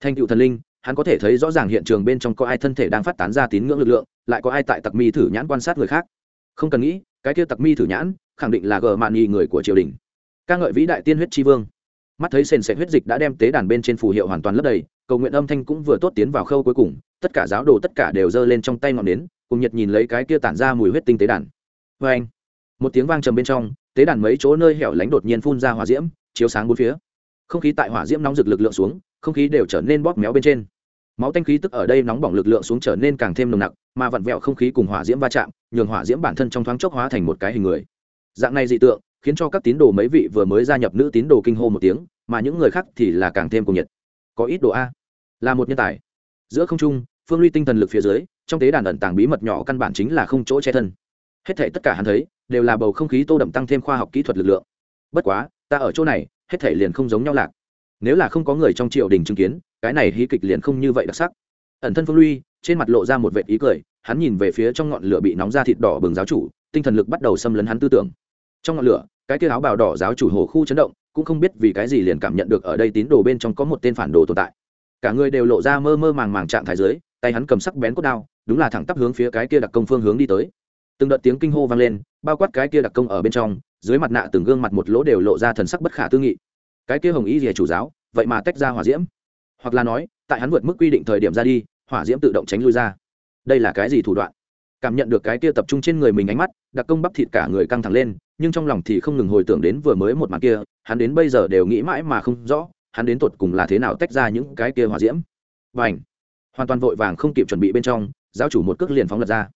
Thành cựu thần linh, hắn có thể thấy rõ ràng hiện trường bên trong có ai thân thể đang phát tán ra tín ngưỡng lực lượng, lại có ai tại tặc mi thử nhãn quan sát người khác. Không cần nghĩ, cái kia tặc mi thử nhãn, khẳng định là gờ mạn nghi người của triều đình. Ca ngợi vĩ đại tiên huyết tri vương mắt thấy sền sệt huyết dịch đã đem tế đàn bên trên phù hiệu hoàn toàn lấp đầy, cầu nguyện âm thanh cũng vừa tốt tiến vào khâu cuối cùng, tất cả giáo đồ tất cả đều giơ lên trong tay ngọn nến, cùng nhật nhìn lấy cái kia tản ra mùi huyết tinh tế đàn. Vê anh, một tiếng vang trầm bên trong, tế đàn mấy chỗ nơi hẻo lánh đột nhiên phun ra hỏa diễm, chiếu sáng bốn phía. Không khí tại hỏa diễm nóng rực lực lượng xuống, không khí đều trở nên bóp méo bên trên. Máu tanh khí tức ở đây nóng bỏng lực lượng xuống trở nên càng thêm nồng nặc, mà vặn vẹo không khí cùng hỏa diễm va chạm, nhường hỏa diễm bản thân trong thoáng chốc hóa thành một cái hình người. Dạng này dị tượng khiến cho các tín đồ mấy vị vừa mới gia nhập nữ tín đồ kinh hô một tiếng, mà những người khác thì là càng thêm cùng nhiệt. Có ít đồ a. Là một nhân tài. Giữa không trung, phương ly tinh thần lực phía dưới, trong tế đàn ẩn tàng bí mật nhỏ căn bản chính là không chỗ che thân. Hết thể tất cả hắn thấy, đều là bầu không khí tô đậm tăng thêm khoa học kỹ thuật lực lượng. Bất quá, ta ở chỗ này, hết thể liền không giống nhau lạc. Nếu là không có người trong triều đình chứng kiến, cái này hí kịch liền không như vậy đặc sắc. Ẩn thân phương ly trên mặt lộ ra một vệ ý cười, hắn nhìn về phía trong ngọn lửa bị nóng ra thịt đỏ bừng giáo chủ, tinh thần lực bắt đầu xâm lấn hắn tư tưởng trong ngọn lửa, cái kia áo bào đỏ giáo chủ hồ khu chấn động, cũng không biết vì cái gì liền cảm nhận được ở đây tín đồ bên trong có một tên phản đồ tồn tại. Cả người đều lộ ra mơ mơ màng màng trạng thái dưới, tay hắn cầm sắc bén cốt đao, đúng là thẳng tắp hướng phía cái kia đặc công phương hướng đi tới. Từng đợt tiếng kinh hô vang lên, bao quát cái kia đặc công ở bên trong, dưới mặt nạ từng gương mặt một lỗ đều lộ ra thần sắc bất khả tư nghị. Cái kia hồng y rìa chủ giáo, vậy mà tách ra hỏa diễm. Hoặc là nói, tại hắn vượt mức quy định thời điểm ra đi, hỏa diễm tự động tránh lui ra. Đây là cái gì thủ đoạn? Cảm nhận được cái kia tập trung trên người mình ánh mắt, đặc công bắp thịt cả người căng thẳng lên, nhưng trong lòng thì không ngừng hồi tưởng đến vừa mới một màn kia, hắn đến bây giờ đều nghĩ mãi mà không rõ, hắn đến tột cùng là thế nào tách ra những cái kia hỏa diễm. Và ảnh hoàn toàn vội vàng không kịp chuẩn bị bên trong, giáo chủ một cước liền phóng lật ra.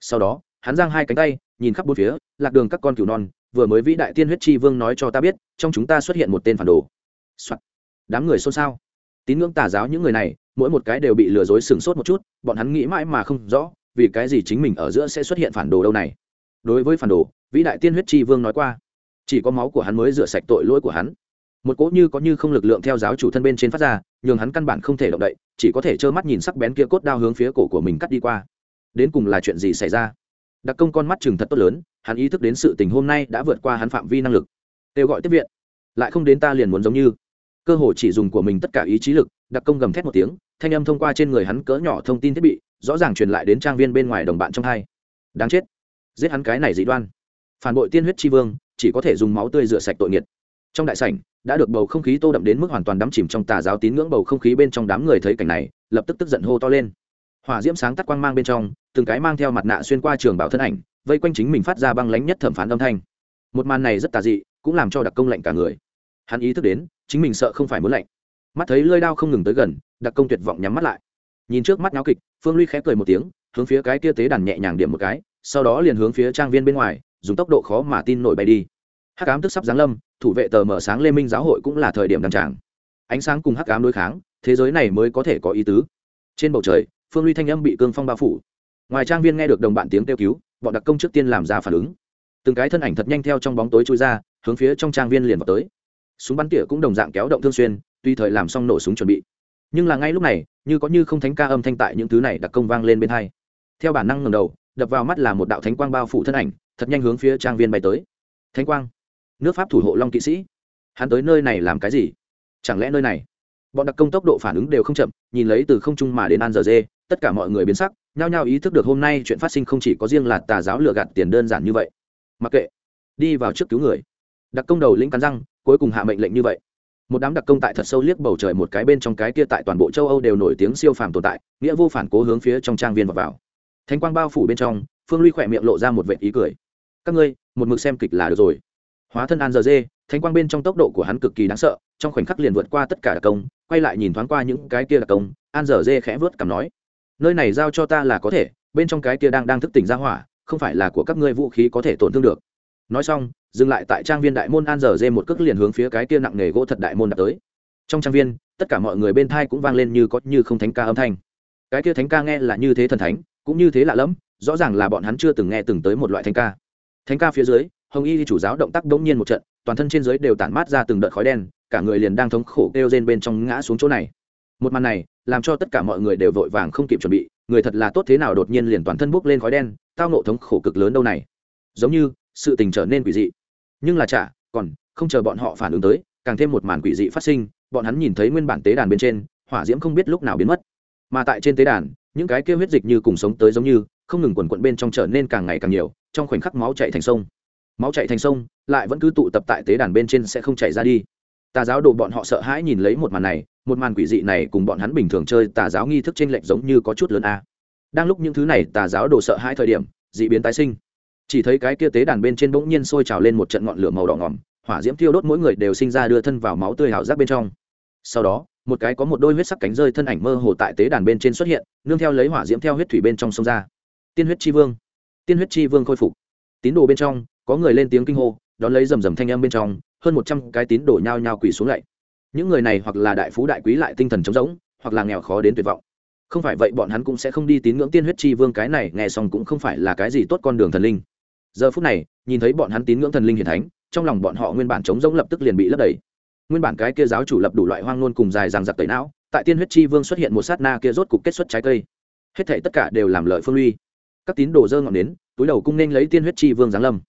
Sau đó, hắn giang hai cánh tay, nhìn khắp bốn phía, lạc đường các con cừu non, vừa mới vĩ đại tiên huyết chi vương nói cho ta biết, trong chúng ta xuất hiện một tên phản đồ、Soạn. đám người xôn xao. Tín ngưỡng tà giáo những người này, mỗi một cái đều bị lừa dối sừng sốt một chút, bọn hắn nghĩ mãi mà không rõ vì cái gì chính mình ở giữa sẽ xuất hiện phản đồ đâu này? Đối với phản đồ, vĩ đại tiên huyết chi vương nói qua, chỉ có máu của hắn mới rửa sạch tội lỗi của hắn. Một cỗ như có như không lực lượng theo giáo chủ thân bên trên phát ra, nhường hắn căn bản không thể động đậy, chỉ có thể trơ mắt nhìn sắc bén kia cốt đao hướng phía cổ của mình cắt đi qua. Đến cùng là chuyện gì xảy ra? Đặc công con mắt chừng thật tốt lớn, hắn ý thức đến sự tình hôm nay đã vượt qua hắn phạm vi năng lực. Kêu gọi tiếp viện. Lại không đến ta liền muốn giống như. Cơ hồ chỉ dùng của mình tất cả ý chí lực, đặc công gầm thét một tiếng, thanh âm thông qua trên người hắn cỡ nhỏ thông tin thiết bị rõ ràng truyền lại đến trang viên bên ngoài đồng bạn trong hai. Đáng chết. Giết hắn cái này dị đoan. Phản bội tiên huyết tri vương, chỉ có thể dùng máu tươi rửa sạch tội nghiệt. Trong đại sảnh, đã được bầu không khí tô đậm đến mức hoàn toàn đắm chìm trong tà giáo tín ngưỡng bầu không khí bên trong đám người thấy cảnh này, lập tức tức giận hô to lên. Hỏa diễm sáng tắt quang mang bên trong, từng cái mang theo mặt nạ xuyên qua trường bảo thân ảnh, vây quanh chính mình phát ra băng lánh nhất thẩm phán âm thanh. Một màn này rất tà dị, cũng làm cho đặc công lạnh cả người. Hắn ý thức đến, chính mình sợ không phải muốn lạnh. Mắt thấy lơi đao không ngừng tới gần, đặc công tuyệt vọng nhắm mắt lại nhìn trước mắt náo kịch, phương ly khẽ cười một tiếng, hướng phía cái kia tế đàn nhẹ nhàng điểm một cái, sau đó liền hướng phía trang viên bên ngoài, dùng tốc độ khó mà tin nổi bay đi. Hắc ám tức sắp giáng lâm, thủ vệ tờ mở sáng lê minh giáo hội cũng là thời điểm đăng tràng. Ánh sáng cùng hắc ám đối kháng, thế giới này mới có thể có ý tứ. Trên bầu trời, phương ly thanh âm bị cương phong bao phủ. Ngoài trang viên nghe được đồng bạn tiếng kêu cứu, bọn đặc công trước tiên làm ra phản ứng. Từng cái thân ảnh thật nhanh theo trong bóng tối trôi ra, hướng phía trong trang viên liền vào tới. Súng bắn tỉa cũng đồng dạng kéo động thương xuyên, tuy thời làm xong nổ súng chuẩn bị. Nhưng là ngay lúc này như có như không thánh ca âm thanh tại những thứ này đặc công vang lên bên hai. Theo bản năng ngầm đầu, đập vào mắt là một đạo thánh quang bao phủ thân ảnh, thật nhanh hướng phía trang viên bay tới. Thánh quang? Nước pháp thủ hộ long kỵ sĩ? Hắn tới nơi này làm cái gì? Chẳng lẽ nơi này? Bọn đặc công tốc độ phản ứng đều không chậm, nhìn lấy từ không trung mà đến an giờ dê, tất cả mọi người biến sắc, nhao nhao ý thức được hôm nay chuyện phát sinh không chỉ có riêng là tà giáo lừa gạt tiền đơn giản như vậy. Mặc kệ, đi vào trước cứu người. Đặc công đầu lĩnh cắn răng, cuối cùng hạ mệnh lệnh như vậy một đám đặc công tại thật sâu liếc bầu trời một cái bên trong cái kia tại toàn bộ châu âu đều nổi tiếng siêu phàm tồn tại nghĩa vô phản cố hướng phía trong trang viên vào, vào. thánh quang bao phủ bên trong phương ly khỏe miệng lộ ra một vệ ý cười. Các ngươi một mực xem kịch là được rồi. Hóa thân an giờ dê thánh quang bên trong tốc độ của hắn cực kỳ đáng sợ trong khoảnh khắc liền vượt qua tất cả đặc công quay lại nhìn thoáng qua những cái kia đặc công an giờ dê khẽ vớt cảm nói nơi này giao cho ta là có thể bên trong cái kia đang đang thức tỉnh ra hỏa không phải là của các ngươi vũ khí có thể tổn thương được nói xong, dừng lại tại trang viên đại môn an giờ dê một cước liền hướng phía cái kia nặng nghề gỗ thật đại môn đã tới. Trong trang viên, tất cả mọi người bên thai cũng vang lên như có như không thánh ca âm thanh. Cái kia thánh ca nghe là như thế thần thánh, cũng như thế lạ lẫm, rõ ràng là bọn hắn chưa từng nghe từng tới một loại thánh ca. Thánh ca phía dưới, hồng y chủ giáo động tác đ ỗ n g nhiên một trận, toàn thân trên dưới đều tản mát ra từng đợt khói đen, cả người liền đang thống khổ kêu rên bên trong ngã xuống chỗ này. Một màn này, làm cho tất cả mọi người đều vội vàng không kịp chuẩn bị, người thật là tốt thế nào đột nhiên liền toàn thân bốc lên khói đen, tao nộ thống khổ cực lớn đâu này. Giống như sự tình trở nên quỷ dị. Nhưng là chả, còn không chờ bọn họ phản ứng tới, càng thêm một màn quỷ dị phát sinh, bọn hắn nhìn thấy nguyên bản tế đàn bên trên, hỏa diễm không biết lúc nào biến mất. Mà tại trên tế đàn, những cái kêu huyết dịch như cùng sống tới giống như, không ngừng quần quận bên trong trở nên càng ngày càng nhiều, trong khoảnh khắc máu chạy thành sông. Máu chạy thành sông, lại vẫn cứ tụ tập tại tế đàn bên trên sẽ không chạy ra đi. Tà giáo đồ bọn họ sợ hãi nhìn lấy một màn này, một màn quỷ dị này cùng bọn hắn bình thường chơi tà giáo nghi thức t r ê n lệch giống như có chút lớn a. Đang lúc những thứ này tà giáo đồ sợ hãi thời điểm, dị biến tái sinh chỉ thấy cái kia tế đàn bên trên bỗng nhiên sôi trào lên một trận ngọn lửa màu đỏ ngỏm hỏa diễm thiêu đốt mỗi người đều sinh ra đưa thân vào máu tươi hào giác bên trong. Sau đó, một cái có một đôi huyết sắc cánh rơi thân ảnh mơ hồ tại tế đàn bên trên xuất hiện, nương theo lấy hỏa diễm theo huyết thủy bên trong sông ra. Tiên huyết tri vương. Tiên huyết tri vương khôi phục. Tín đồ bên trong, có người lên tiếng kinh hô, đón lấy rầm rầm thanh âm bên trong, hơn một trăm cái tín đồ nhao nhao quỳ xuống lạy những người này hoặc là đại phú đại quý lại tinh thần trống rỗng, hoặc là nghèo khó đến tuyệt vọng. Không phải vậy bọn hắn cũng sẽ không đi tín ngưỡng tiên huyết tri vương, cái này nghe xong cũng không phải là cái gì tốt con đường thần linh giờ phút này, nhìn thấy bọn hắn tín ngưỡng thần linh hiền thánh, trong lòng bọn họ nguyên bản chống rỗng lập tức liền bị lấp đầy. Nguyên bản cái kia giáo chủ lập đủ loại hoang ngôn cùng dài rằng giặc tẩy não, tại tiên huyết chi vương xuất hiện một sát na kia rốt cục kết xuất trái cây. Hết thể tất cả đều làm lợi phương uy. Các tín đồ dơ ngọn đến túi đầu cung nên lấy tiên huyết chi vương giáng lâm.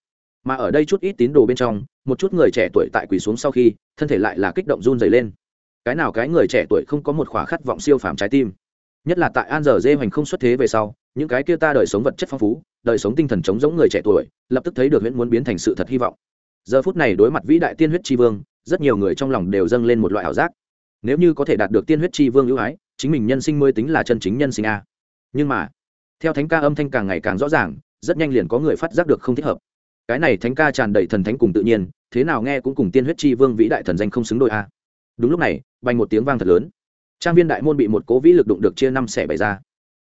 Mà ở đây chút ít tín đồ bên trong, một chút người trẻ tuổi tại quỳ xuống sau khi, thân thể lại là kích động run dày lên. Cái nào cái người trẻ tuổi không có một khỏa khát vọng siêu phàm trái tim? Nhất là tại an giờ dê hoành không xuất thế về sau, những cái kia ta đời sống vật chất phong phú, đời sống tinh thần chống giống người trẻ tuổi, lập tức thấy được huyễn muốn biến thành sự thật hy vọng. Giờ phút này đối mặt vĩ đại tiên huyết tri vương, rất nhiều người trong lòng đều dâng lên một loại ảo giác. Nếu như có thể đạt được tiên huyết tri vương ưu ái, chính mình nhân sinh mới tính là chân chính nhân sinh a. Nhưng mà, theo thánh ca âm thanh càng ngày càng rõ ràng, rất nhanh liền có người phát giác được không thích hợp. Cái này thánh ca tràn đầy thần thánh cùng tự nhiên, thế nào nghe cũng cùng tiên huyết tri vương vĩ đại thần danh không xứng đôi a. Đúng lúc này, bành một tiếng vang thật lớn trang viên đại môn bị một cố vĩ lực đụng được chia năm xẻ bày ra.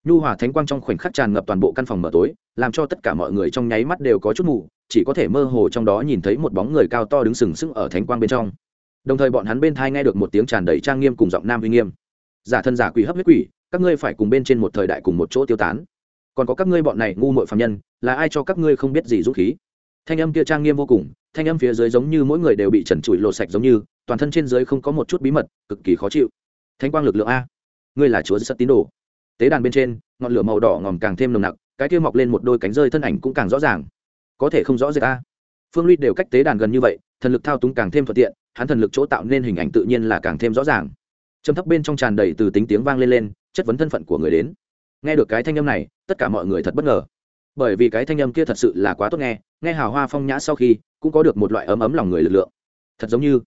Nhu hòa thánh quang trong khoảnh khắc tràn ngập toàn bộ căn phòng mở tối, làm cho tất cả mọi người trong nháy mắt đều có chút mù, chỉ có thể mơ hồ trong đó nhìn thấy một bóng người cao to đứng sừng sững ở thánh quang bên trong. Đồng thời bọn hắn bên thai nghe được một tiếng tràn đầy trang nghiêm cùng giọng nam uy nghiêm. Giả thân giả quỷ hấp huyết quỷ, các ngươi phải cùng bên trên một thời đại cùng một chỗ tiêu tán. Còn có các ngươi bọn này ngu muội phạm nhân, là ai cho các ngươi không biết gì dũng khí? Thanh âm kia trang nghiêm vô cùng, thanh âm phía dưới giống như mỗi người đều bị trần trụi lột sạch giống như, toàn thân trên dưới không có một chút bí mật, cực kỳ khó chịu thanh quang lực lượng a. Ngươi là chúa sắt tín đồ. Tế đàn bên trên, ngọn lửa màu đỏ ngòm càng thêm nồng nặc, cái kia mọc lên một đôi cánh rơi thân ảnh cũng càng rõ ràng. Có thể không rõ rệt a. Phương ly đều cách tế đàn gần như vậy, thần lực thao túng càng thêm thuận tiện, hắn thần lực chỗ tạo nên hình ảnh tự nhiên là càng thêm rõ ràng. Trầm thấp bên trong tràn đầy từ tính tiếng vang lên lên, chất vấn thân phận của người đến. Nghe được cái thanh âm này, tất cả mọi người thật bất ngờ. Bởi vì cái thanh âm kia thật sự là quá tốt nghe nghe hào hoa phong nhã sau khi, cũng có được một loại ấm ấm lòng người lực lượng. Thật giống như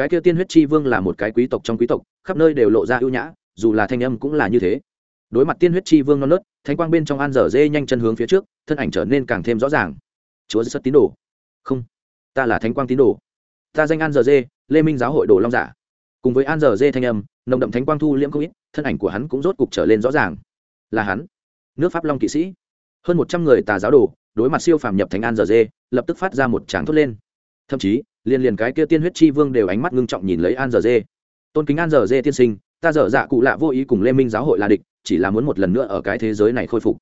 cái kia tiên huyết chi vương là một cái quý tộc trong quý tộc, khắp nơi đều lộ ra ưu nhã, dù là thanh âm cũng là như thế. Đối mặt tiên huyết chi vương non nớt thanh quang bên trong an dở dê nhanh chân hướng phía trước, thân ảnh trở nên càng thêm rõ ràng. Chúa rất tín đồ. Không, ta là thánh quang tín đồ. Ta danh an dở dê, lê minh giáo hội đồ long giả. Cùng với an dở dê thanh âm, nồng đậm thánh quang thu liễm không ít, thân ảnh của hắn cũng rốt cục trở lên rõ ràng. Là hắn, nước pháp long kỵ sĩ. Hơn một trăm người tà giáo đồ, đối mặt siêu phàm nhập thánh an dở dê, lập tức phát ra một tràng thốt lên. Thậm chí liền liền cái kia tiên huyết chi vương đều ánh mắt ngưng trọng nhìn lấy an dở dê. Tôn kính an dở dê tiên sinh, ta dở dạ cụ lạ vô ý cùng lê minh giáo hội là địch, chỉ là muốn một lần nữa ở cái thế giới này khôi phục.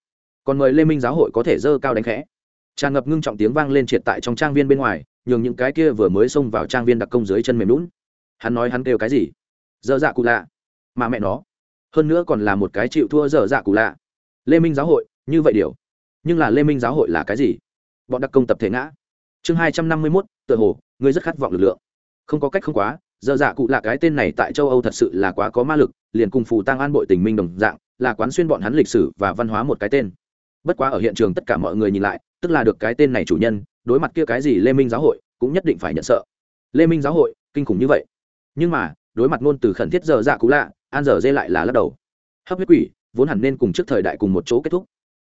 Còn mời lê minh giáo hội có thể dơ cao đánh khẽ. Tràn ngập ngưng trọng tiếng vang lên triệt tại trong trang viên bên ngoài, nhường những cái kia vừa mới xông vào trang viên đặc công dưới chân mềm lún hắn nói hắn kêu cái gì? Dơ dạ cụ lạ. Mà mẹ nó. Hơn nữa còn là một cái chịu thua dở dạ cụ lạ. Lê minh giáo hội, như vậy điều. Nhưng là lê minh giáo hội là cái gì? Bọn đặc công tập thể ngã. Chương hai trăm năm mươi mốt tựa hồ, ngươi rất khát vọng lực lượng. Không có cách không quá dở dạ cụ lạ cái tên này tại châu âu thật sự là quá có ma lực, liền cùng phù tăng an bội tình minh đồng dạng, là quán xuyên bọn hắn lịch sử và văn hóa một cái tên. Bất quá ở hiện trường tất cả mọi người nhìn lại, tức là được cái tên này chủ nhân, đối mặt kia cái gì lê minh giáo hội, cũng nhất định phải nhận sợ. Lê minh giáo hội, kinh khủng như vậy. Nhưng mà, đối mặt ngôn từ khẩn thiết dở dạ cụ lạ, an dở dê lại là lắc đầu. Hấp huyết quỷ, vốn hẳn nên cùng trước thời đại cùng một chỗ kết thúc.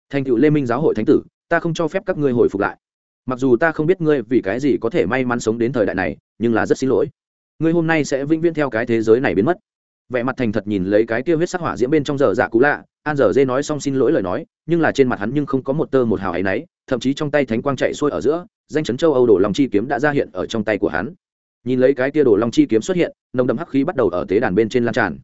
Thành cựu lê minh giáo hội thánh tử, ta không cho phép các ngươi hồi phục lại mặc dù ta không biết ngươi vì cái gì có thể may mắn sống đến thời đại này, nhưng là rất xin lỗi. Ngươi hôm nay sẽ vĩnh viễn theo cái thế giới này biến mất. Vẻ mặt thành thật nhìn lấy cái tiêu huyết sắc hỏa diễm bên trong giờ dạ cũ lạ, an dở dê nói xong xin lỗi lời nói, nhưng là trên mặt hắn nhưng không có một tơ một hào áy náy thậm chí trong tay thánh quang chạy xuôi ở giữa, danh chấn châu âu đổ lòng chi kiếm đã ra hiện ở trong tay của hắn. Nhìn lấy cái tia đổ long chi kiếm xuất hiện, nồng đậm hắc khí bắt đầu ở tế đàn bên trên lan tràn.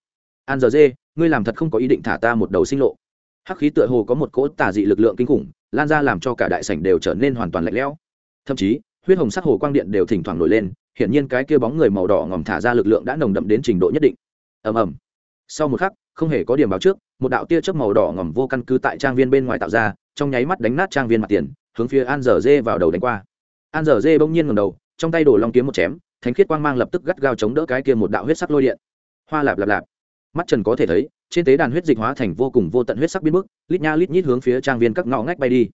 An giờ dê, ngươi làm thật không có ý định thả ta một đầu sinh lộ. Hắc khí tựa hồ có một cỗ tà dị lực lượng kinh khủng lan ra làm cho cả đại sảnh đều trở nên hoàn toàn lạnh lẽo. Thậm chí, huyết hồng sắc hồ quang điện đều thỉnh thoảng nổi lên, hiển nhiên cái kia bóng người màu đỏ ngòm thả ra lực lượng đã nồng đậm đến trình độ nhất định. Ầm ầm. Sau một khắc, không hề có điểm báo trước, một đạo tia chớp màu đỏ ngòm vô căn cứ tại trang viên bên ngoài tạo ra, trong nháy mắt đánh nát trang viên mặt tiền, hướng phía an dở dê vào đầu đánh qua. An dở dê bỗng nhiên ngầm đầu, trong tay đổ long kiếm một chém, thánh khiết quang mang lập tức gắt gao chống đỡ cái kia một đạo huyết sắc lôi điện. Hoa lạp lạp lạp mắt trần có thể thấy, trên tế đàn huyết dịch hóa thành vô cùng vô tận huyết sắc biên bức, lít nha lít nhít hướng phía trang viên các ngõ ngách bay đi.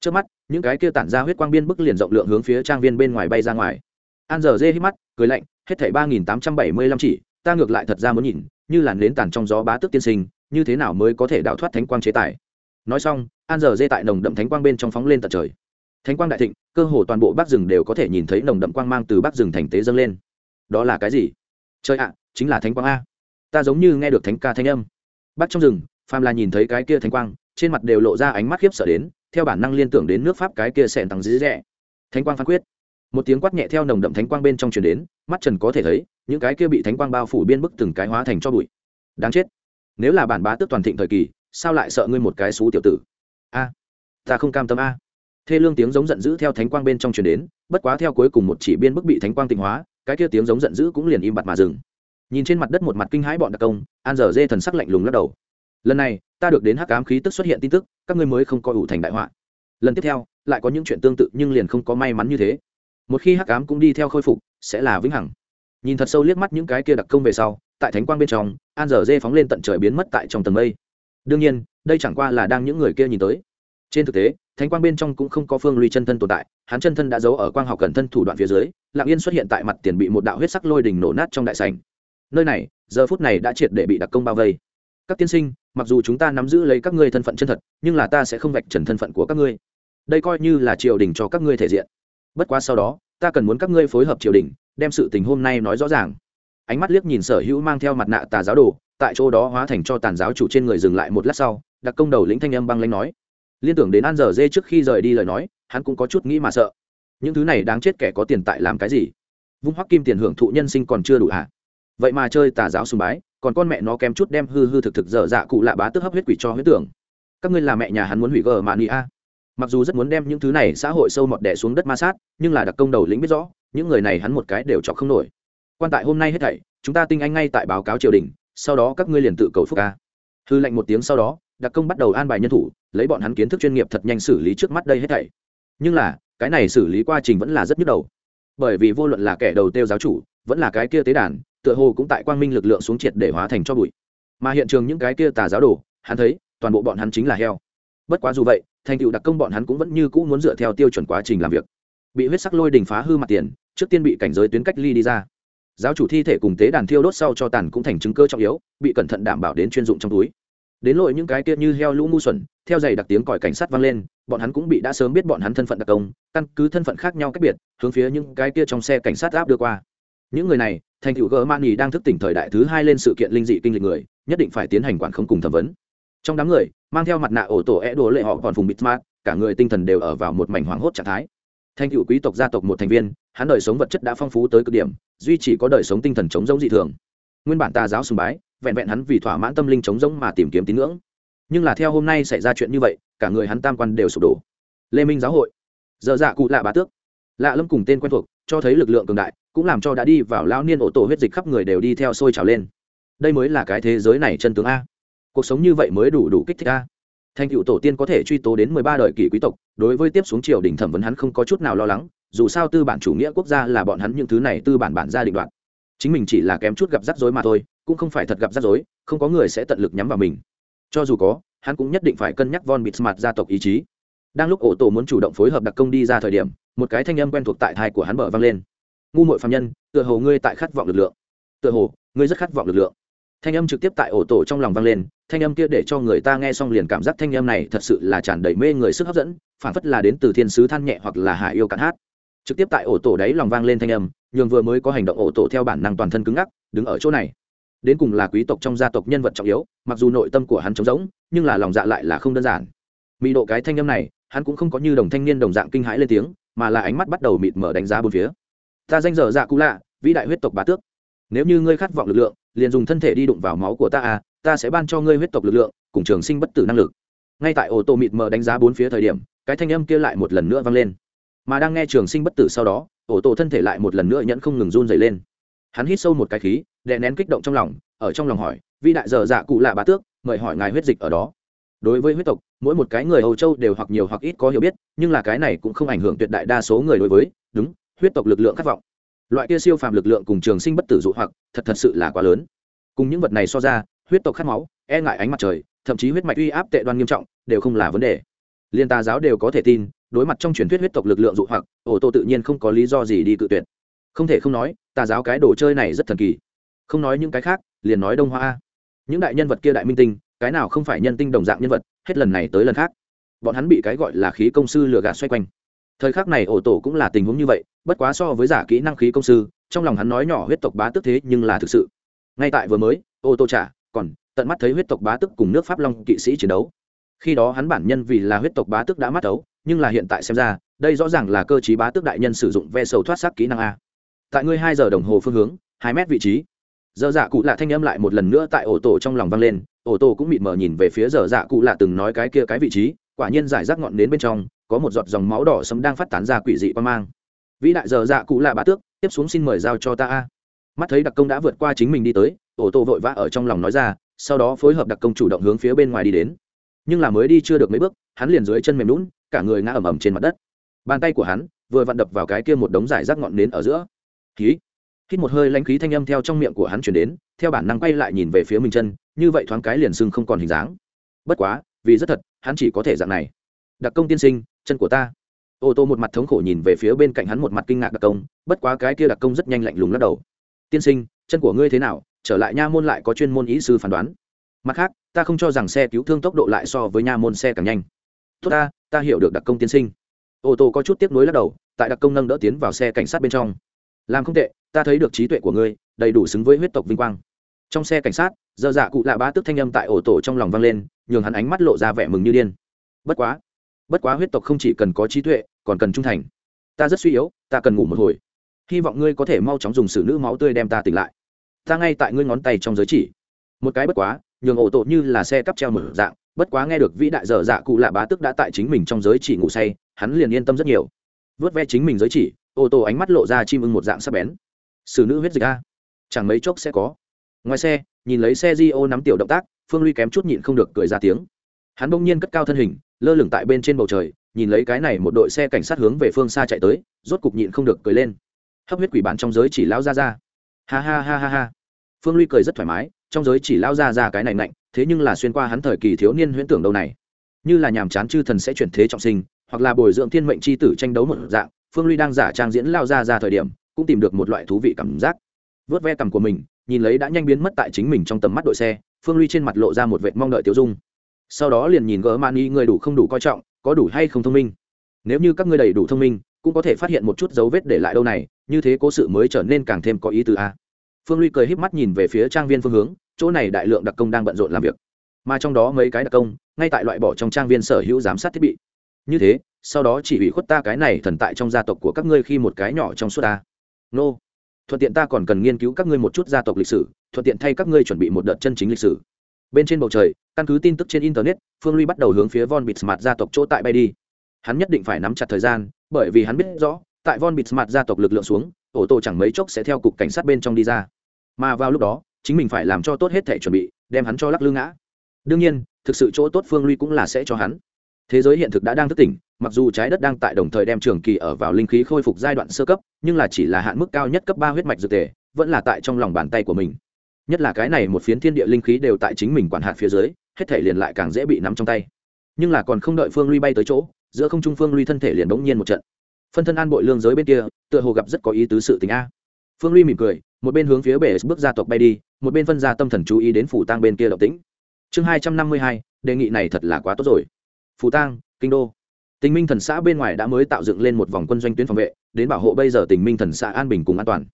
Trước mắt, những cái kia tản ra huyết quang biên bức liền rộng lượng hướng phía trang viên bên ngoài bay ra ngoài. An giờ dê hít mắt, cười lạnh, hết thảy ba nghìn tám trăm bảy mươi lăm chỉ, ta ngược lại thật ra muốn nhìn, như làn nến tàn trong gió bá tước tiên sinh, như thế nào mới có thể đào thoát thánh quang chế tài. Nói xong, an giờ dê tại nồng đậm thánh quang bên trong phóng lên tận trời. Thánh quang đại thịnh, cơ hồ toàn bộ bắc rừng đều có thể nhìn thấy nồng đậm quang mang từ bắc rừng thành tế dâng lên. Đó là cái gì? Chơi ạ, chính là thánh quang a ta giống như nghe được thánh ca thanh âm. Bắt trong rừng, phàm là nhìn thấy cái kia thánh quang, trên mặt đều lộ ra ánh mắt khiếp sợ đến, theo bản năng liên tưởng đến nước pháp cái kia sẹn tăng dí rẻ thánh quang phán quyết. Một tiếng quát nhẹ theo nồng đậm thánh quang bên trong truyền đến, mắt trần có thể thấy, những cái kia bị thánh quang bao phủ biên bức từng cái hóa thành cho bụi. Đáng chết. Nếu là bản bá tước toàn thịnh thời kỳ, sao lại sợ ngươi một cái xú tiểu tử? A, ta không cam tâm a. Thê lương tiếng giống giận dữ theo thánh quang bên trong truyền đến, bất quá theo cuối cùng một chỉ biên bức bị thánh quang tịnh hóa, cái kia tiếng giống giận dữ cũng liền im bặt mà dừng nhìn trên mặt đất một mặt kinh hãi bọn đặc công, an dở dê thần sắc lạnh lùng lắc đầu. Lần này, ta được đến hắc ám khí tức xuất hiện tin tức, các ngươi mới không coi ủ thành đại họa. Lần tiếp theo, lại có những chuyện tương tự nhưng liền không có may mắn như thế. Một khi hắc ám cũng đi theo khôi phục, sẽ là vĩnh hằng. Nhìn thật sâu liếc mắt những cái kia đặc công về sau, tại thánh quang bên trong, an dở dê phóng lên tận trời biến mất tại trong tầng mây. Đương nhiên, đây chẳng qua là đang những người kia nhìn tới. Trên thực tế, thánh quang bên trong cũng không có phương ly chân thân tồn tại, hắn chân thân đã giấu ở quang học cẩn thân thủ đoạn phía dưới lạng yên xuất hiện tại mặt tiền bị một đạo huyết sắc lôi đỉnh nổ nát trong đại sảnh nơi này, giờ phút này đã triệt để bị đặc công bao vây. Các tiên sinh, mặc dù chúng ta nắm giữ lấy các ngươi thân phận chân thật, nhưng là ta sẽ không vạch trần thân phận của các ngươi. Đây coi như là triều đình cho các ngươi thể diện. Bất quá sau đó, ta cần muốn các ngươi phối hợp triều đình, đem sự tình hôm nay nói rõ ràng. Ánh mắt liếc nhìn sở hữu mang theo mặt nạ tà giáo đồ, tại chỗ đó hóa thành cho tàn giáo chủ trên người dừng lại một lát sau, đặc công đầu lĩnh thanh âm băng lãnh nói. Liên tưởng đến an giờ dê trước khi rời đi lời nói, hắn cũng có chút nghĩ mà sợ. Những thứ này đáng chết kẻ có tiền tại làm cái gì? Vung hoắc kim tiền hưởng thụ nhân sinh còn chưa đủ hả? Vậy mà chơi tà giáo sùng bái, còn con mẹ nó kém chút đem hư hư thực thực dở dạ cụ lạ bá tức hấp huyết quỷ cho huyết tưởng. Các ngươi là mẹ nhà hắn muốn hủy gờ mạn ni a. Mặc dù rất muốn đem những thứ này xã hội sâu mọt đẻ xuống đất ma sát, nhưng là đặc công đầu lĩnh biết rõ, những người này hắn một cái đều chọc không nổi. Quan tại hôm nay hết thảy, chúng ta tinh anh ngay tại báo cáo triều đình, sau đó các ngươi liền tự cầu phúc ca hư lệnh một tiếng sau đó, đặc công bắt đầu an bài nhân thủ, lấy bọn hắn kiến thức chuyên nghiệp thật nhanh xử lý trước mắt đây hết thảy. Nhưng là, cái này xử lý quá trình vẫn là rất nhức đầu. Bởi vì vô luận là kẻ đầu tiêu giáo chủ, vẫn là cái kia tế đàn tựa hồ cũng tại quang minh lực lượng xuống triệt để hóa thành cho bụi. Mà hiện trường những cái kia tà giáo đồ, hắn thấy, toàn bộ bọn hắn chính là heo. Bất quá dù vậy, thành tựu đặc công bọn hắn cũng vẫn như cũ muốn dựa theo tiêu chuẩn quá trình làm việc. Bị huyết sắc lôi đình phá hư mặt tiền, trước tiên bị cảnh giới tuyến cách ly đi ra. Giáo chủ thi thể cùng tế đàn thiêu đốt sau cho tàn cũng thành chứng cơ trọng yếu, bị cẩn thận đảm bảo đến chuyên dụng trong túi. Đến lội những cái kia như heo lũ ngu xuẩn, theo giày đặc tiếng còi cảnh sát vang lên, bọn hắn cũng bị đã sớm biết bọn hắn thân phận đặc công, căn cứ thân phận khác nhau cách biệt, hướng phía những cái kia trong xe cảnh sát áp đưa qua những người này, thành cựu gỡ man nhì đang thức tỉnh thời đại thứ hai lên sự kiện linh dị kinh lịch người, nhất định phải tiến hành quản không cùng thẩm vấn. Trong đám người, mang theo mặt nạ ổ tổ é đồ lệ họ còn phùng bịt mát, cả người tinh thần đều ở vào một mảnh hoảng hốt trạng thái. Thành cựu quý tộc gia tộc một thành viên, hắn đời sống vật chất đã phong phú tới cực điểm, duy chỉ có đời sống tinh thần chống giống dị thường. Nguyên bản tà giáo sùng bái, vẹn vẹn hắn vì thỏa mãn tâm linh chống giống mà tìm kiếm tín ngưỡng. Nhưng là theo hôm nay xảy ra chuyện như vậy, cả người hắn tam quan đều sụp đổ. Lê minh giáo hội, giờ dạ cụ lạ bá tước. Lạ lâm cùng tên quen thuộc cho thấy lực lượng cường đại, cũng làm cho đã đi vào lao niên ổ tổ huyết dịch khắp người đều đi theo sôi trào lên. Đây mới là cái thế giới này chân tướng a. Cuộc sống như vậy mới đủ đủ kích thích a. Thành cựu tổ tiên có thể truy tố đến mười ba đời kỷ quý tộc, đối với tiếp xuống triều đình thẩm vấn hắn không có chút nào lo lắng, dù sao tư bản chủ nghĩa quốc gia là bọn hắn những thứ này tư bản bản gia định đoạn chính mình chỉ là kém chút gặp rắc rối mà thôi, cũng không phải thật gặp rắc rối, không có người sẽ tận lực nhắm vào mình. Cho dù có, hắn cũng nhất định phải cân nhắc von bịt mặt gia tộc ý chí. Đang lúc ổ tổ muốn chủ động phối hợp đặc công đi ra thời điểm một cái thanh âm quen thuộc tại thai của hắn bờ vang lên. Ngu mội phạm nhân, tựa hồ ngươi tại khát vọng lực lượng. Tựa hồ, ngươi rất khát vọng lực lượng. Thanh âm trực tiếp tại ổ tổ trong lòng vang lên, thanh âm kia để cho người ta nghe xong liền cảm giác thanh âm này thật sự là tràn đầy mê người sức hấp dẫn, phản phất là đến từ thiên sứ than nhẹ hoặc là hạ yêu cạn hát. Trực tiếp tại ổ tổ đấy lòng vang lên thanh âm, nhường vừa mới có hành động ổ tổ theo bản năng toàn thân cứng ngắc, đứng ở chỗ này. Đến cùng là quý tộc trong gia tộc nhân vật trọng yếu, mặc dù nội tâm của hắn trống rỗng, nhưng là lòng dạ lại là không đơn giản. Mỹ độ cái thanh âm này, hắn cũng không có như đồng thanh niên đồng dạng kinh hãi lên tiếng mà là ánh mắt bắt đầu mịt mở đánh giá bốn phía. Ta danh dở dạ cũ lạ, vĩ đại huyết tộc bá tước. Nếu như ngươi khát vọng lực lượng, liền dùng thân thể đi đụng vào máu của ta à ta sẽ ban cho ngươi huyết tộc lực lượng, cùng trường sinh bất tử năng lực. Ngay tại ô tô mịt mờ đánh giá bốn phía thời điểm, cái thanh âm kia lại một lần nữa vang lên. Mà đang nghe trường sinh bất tử sau đó, ô tô thân thể lại một lần nữa nhẫn không ngừng run dày lên. Hắn hít sâu một cái khí, đè nén kích động trong lòng, ở trong lòng hỏi, vĩ đại dở dạ cụ lạ bá tước, mời hỏi ngài huyết dịch ở đó đối với huyết tộc, mỗi một cái người âu châu đều hoặc nhiều hoặc ít có hiểu biết, nhưng là cái này cũng không ảnh hưởng tuyệt đại đa số người đối với, đúng, huyết tộc lực lượng khát vọng. Loại kia siêu phàm lực lượng cùng trường sinh bất tử dụ hoặc, thật thật sự là quá lớn. Cùng những vật này so ra, huyết tộc khát máu e ngại ánh mặt trời, thậm chí huyết mạch uy áp tệ đoan nghiêm trọng, đều không là vấn đề. Liên tà giáo đều có thể tin, đối mặt trong truyền thuyết huyết tộc lực lượng dụ hoặc, ổ tô tự nhiên không có lý do gì đi cự tuyệt. Không thể không nói, tà giáo cái đồ chơi này rất thần kỳ. Không nói những cái khác, liền nói đông hoa những đại nhân vật kia đại minh tinh cái nào không phải nhân tinh đồng dạng nhân vật, hết lần này tới lần khác. Bọn hắn bị cái gọi là khí công sư lừa gạt xoay quanh. Thời khắc này ổ tổ cũng là tình huống như vậy, bất quá so với giả kỹ năng khí công sư, trong lòng hắn nói nhỏ huyết tộc bá tức thế nhưng là thực sự. Ngay tại vừa mới, ô tô trả, còn tận mắt thấy huyết tộc bá tức cùng nước pháp long kỵ sĩ chiến đấu. Khi đó hắn bản nhân vì là huyết tộc bá tức đã mắt đấu nhưng là hiện tại xem ra, đây rõ ràng là cơ chí bá tức đại nhân sử dụng ve sầu thoát sắc kỹ năng a. Tại ngươi hai giờ đồng hồ phương hướng, hai mét vị trí. Giờ dạ cụ lạ thanh âm lại một lần nữa tại ổ tổ trong lòng vang lên, ổ tổ cũng mịt mờ nhìn về phía dở dạ cụ lạ từng nói cái kia cái vị trí, quả nhiên giải rác ngọn đến bên trong, có một giọt dòng máu đỏ sấm đang phát tán ra quỷ dị qua mang. Vĩ đại dở dạ cụ lạ bá tước, tiếp xuống xin mời giao cho ta a. Mắt thấy đặc công đã vượt qua chính mình đi tới, ổ tổ vội vã ở trong lòng nói ra, sau đó phối hợp đặc công chủ động hướng phía bên ngoài đi đến. Nhưng là mới đi chưa được mấy bước, hắn liền dưới chân mềm lún cả người ngã ầm ầm trên mặt đất. Bàn tay của hắn vừa vặn đập vào cái kia một đống giải rác ngọn nến ở giữa. Ký hít một hơi lãnh khí thanh âm theo trong miệng của hắn chuyển đến, theo bản năng quay lại nhìn về phía mình chân, như vậy thoáng cái liền sưng không còn hình dáng. Bất quá, vì rất thật, hắn chỉ có thể dạng này. Đặc công tiên sinh, chân của ta. Ô tô một mặt thống khổ nhìn về phía bên cạnh hắn một mặt kinh ngạc đặc công, bất quá cái kia đặc công rất nhanh lạnh lùng lắc đầu. Tiên sinh, chân của ngươi thế nào? Trở lại nha môn lại có chuyên môn ý sư phán đoán. Mặt khác, ta không cho rằng xe cứu thương tốc độ lại so với nha môn xe càng nhanh. Tốt ta ta hiểu được đặc công tiên sinh. Ô tô có chút tiếp nối lắc đầu, tại đặc công nâng đỡ tiến vào xe cảnh sát bên trong. Làm không tệ ta thấy được trí tuệ của ngươi, đầy đủ xứng với huyết tộc vinh quang. Trong xe cảnh sát dơ dạ cụ lạ bá tức thanh âm tại ổ tổ trong lòng vang lên, nhường hắn ánh mắt lộ ra vẻ mừng như điên. Bất quá bất quá huyết tộc không chỉ cần có trí tuệ, còn cần trung thành. Ta rất suy yếu, ta cần ngủ một hồi. Hy vọng ngươi có thể mau chóng dùng sử nữ máu tươi đem ta tỉnh lại. Ta ngay tại ngươi ngón tay trong giới chỉ. Một cái bất quá, nhường ổ tổ như là xe cắp treo mở dạng, bất quá nghe được vĩ đại dở dạ cụ lạ bá tức đã tại chính mình trong giới chỉ ngủ say, hắn liền yên tâm rất nhiều. Vớt ve chính mình giới chỉ ô tô ánh mắt lộ ra chim ưng một dạng sắc bén xử nữ huyết dịch a? Chẳng mấy chốc sẽ có. Ngoài xe, nhìn lấy xe di ô nắm tiểu động tác, phương ly kém chút nhịn không được cười ra tiếng. Hắn bỗng nhiên cất cao thân hình, lơ lửng tại bên trên bầu trời, nhìn lấy cái này một đội xe cảnh sát hướng về phương xa chạy tới, rốt cục nhịn không được cười lên. Hấp huyết quỷ bản trong giới chỉ lao ra ra ha ha ha ha ha. Phương ly cười rất thoải mái, trong giới chỉ lao ra ra cái này mạnh thế nhưng là xuyên qua hắn thời kỳ thiếu niên huyễn tưởng đâu này. Như là nhàm chán chư thần sẽ chuyển thế trọng sinh, hoặc là bồi dưỡng thiên mệnh c h i tử tranh đấu một dạng, phương ly đang giả trang diễn lao ra ra thời điểm cũng tìm được một loại thú vị cảm giác. Vớt ve cằm của mình, nhìn lấy đã nhanh biến mất tại chính mình trong tầm mắt đội xe, phương ly trên mặt lộ ra một vệt mong đợi tiêu dung. Sau đó liền nhìn gỡ mani người đủ không đủ coi trọng, có đủ hay không thông minh. Nếu như các ngươi đầy đủ thông minh, cũng có thể phát hiện một chút dấu vết để lại đâu này, như thế cố sự mới trở nên càng thêm có ý tứ a. Phương ly cười híp mắt nhìn về phía trang viên phương hướng, chỗ này đại lượng đặc công đang bận rộn làm việc. Mà trong đó mấy cái đặc công, ngay tại loại bỏ trong trang viên sở hữu giám sát thiết bị. Như thế, sau đó chỉ ủy khuất ta cái này thần tại trong gia tộc của các ngươi khi một cái nhỏ trong suốt ta nô. Thuận tiện ta còn cần nghiên cứu các ngươi một chút gia tộc lịch sử, thuận tiện thay các ngươi chuẩn bị một đợt chân chính lịch sử. Bên trên bầu trời, căn cứ tin tức trên internet, phương ly bắt đầu hướng phía von bitsmart gia tộc chỗ tại bay đi. Hắn nhất định phải nắm chặt thời gian, bởi vì hắn biết rõ, tại von bitsmart gia tộc lực lượng xuống, ổ tổ chẳng mấy chốc sẽ theo cục cảnh sát bên trong đi ra. Mà vào lúc đó, chính mình phải làm cho tốt hết thể chuẩn bị, đem hắn cho lắc lư ngã. Đương nhiên, thực sự chỗ tốt phương ly cũng là sẽ cho hắn. Thế giới hiện thực đã đang thức tỉnh mặc dù trái đất đang tại đồng thời đem trường kỳ ở vào linh khí khôi phục giai đoạn sơ cấp, nhưng là chỉ là hạn mức cao nhất cấp ba huyết mạch dược tề vẫn là tại trong lòng bàn tay của mình. Nhất là cái này một phiến thiên địa linh khí đều tại chính mình quản hạt phía dưới, hết thể liền lại càng dễ bị nắm trong tay. Nhưng là còn không đợi phương ly bay tới chỗ, giữa không trung phương ly thân thể liền bỗng nhiên một trận. Phân thân an bội lương giới bên kia, tựa hồ gặp rất có ý tứ sự tình a. Phương ly mỉm cười, một bên hướng phía bể bước gia tộc bay đi, một bên phân ra tâm thần chú ý đến phủ tang bên kia động tĩnh. Chương hai trăm năm mươi hai, đề nghị này thật là quá tốt rồi. Phủ tang, kinh đô tình minh thần xã bên ngoài đã mới tạo dựng lên một vòng quân doanh tuyến phòng vệ, đến bảo hộ bây giờ tình minh thần xã an bình cùng an toàn.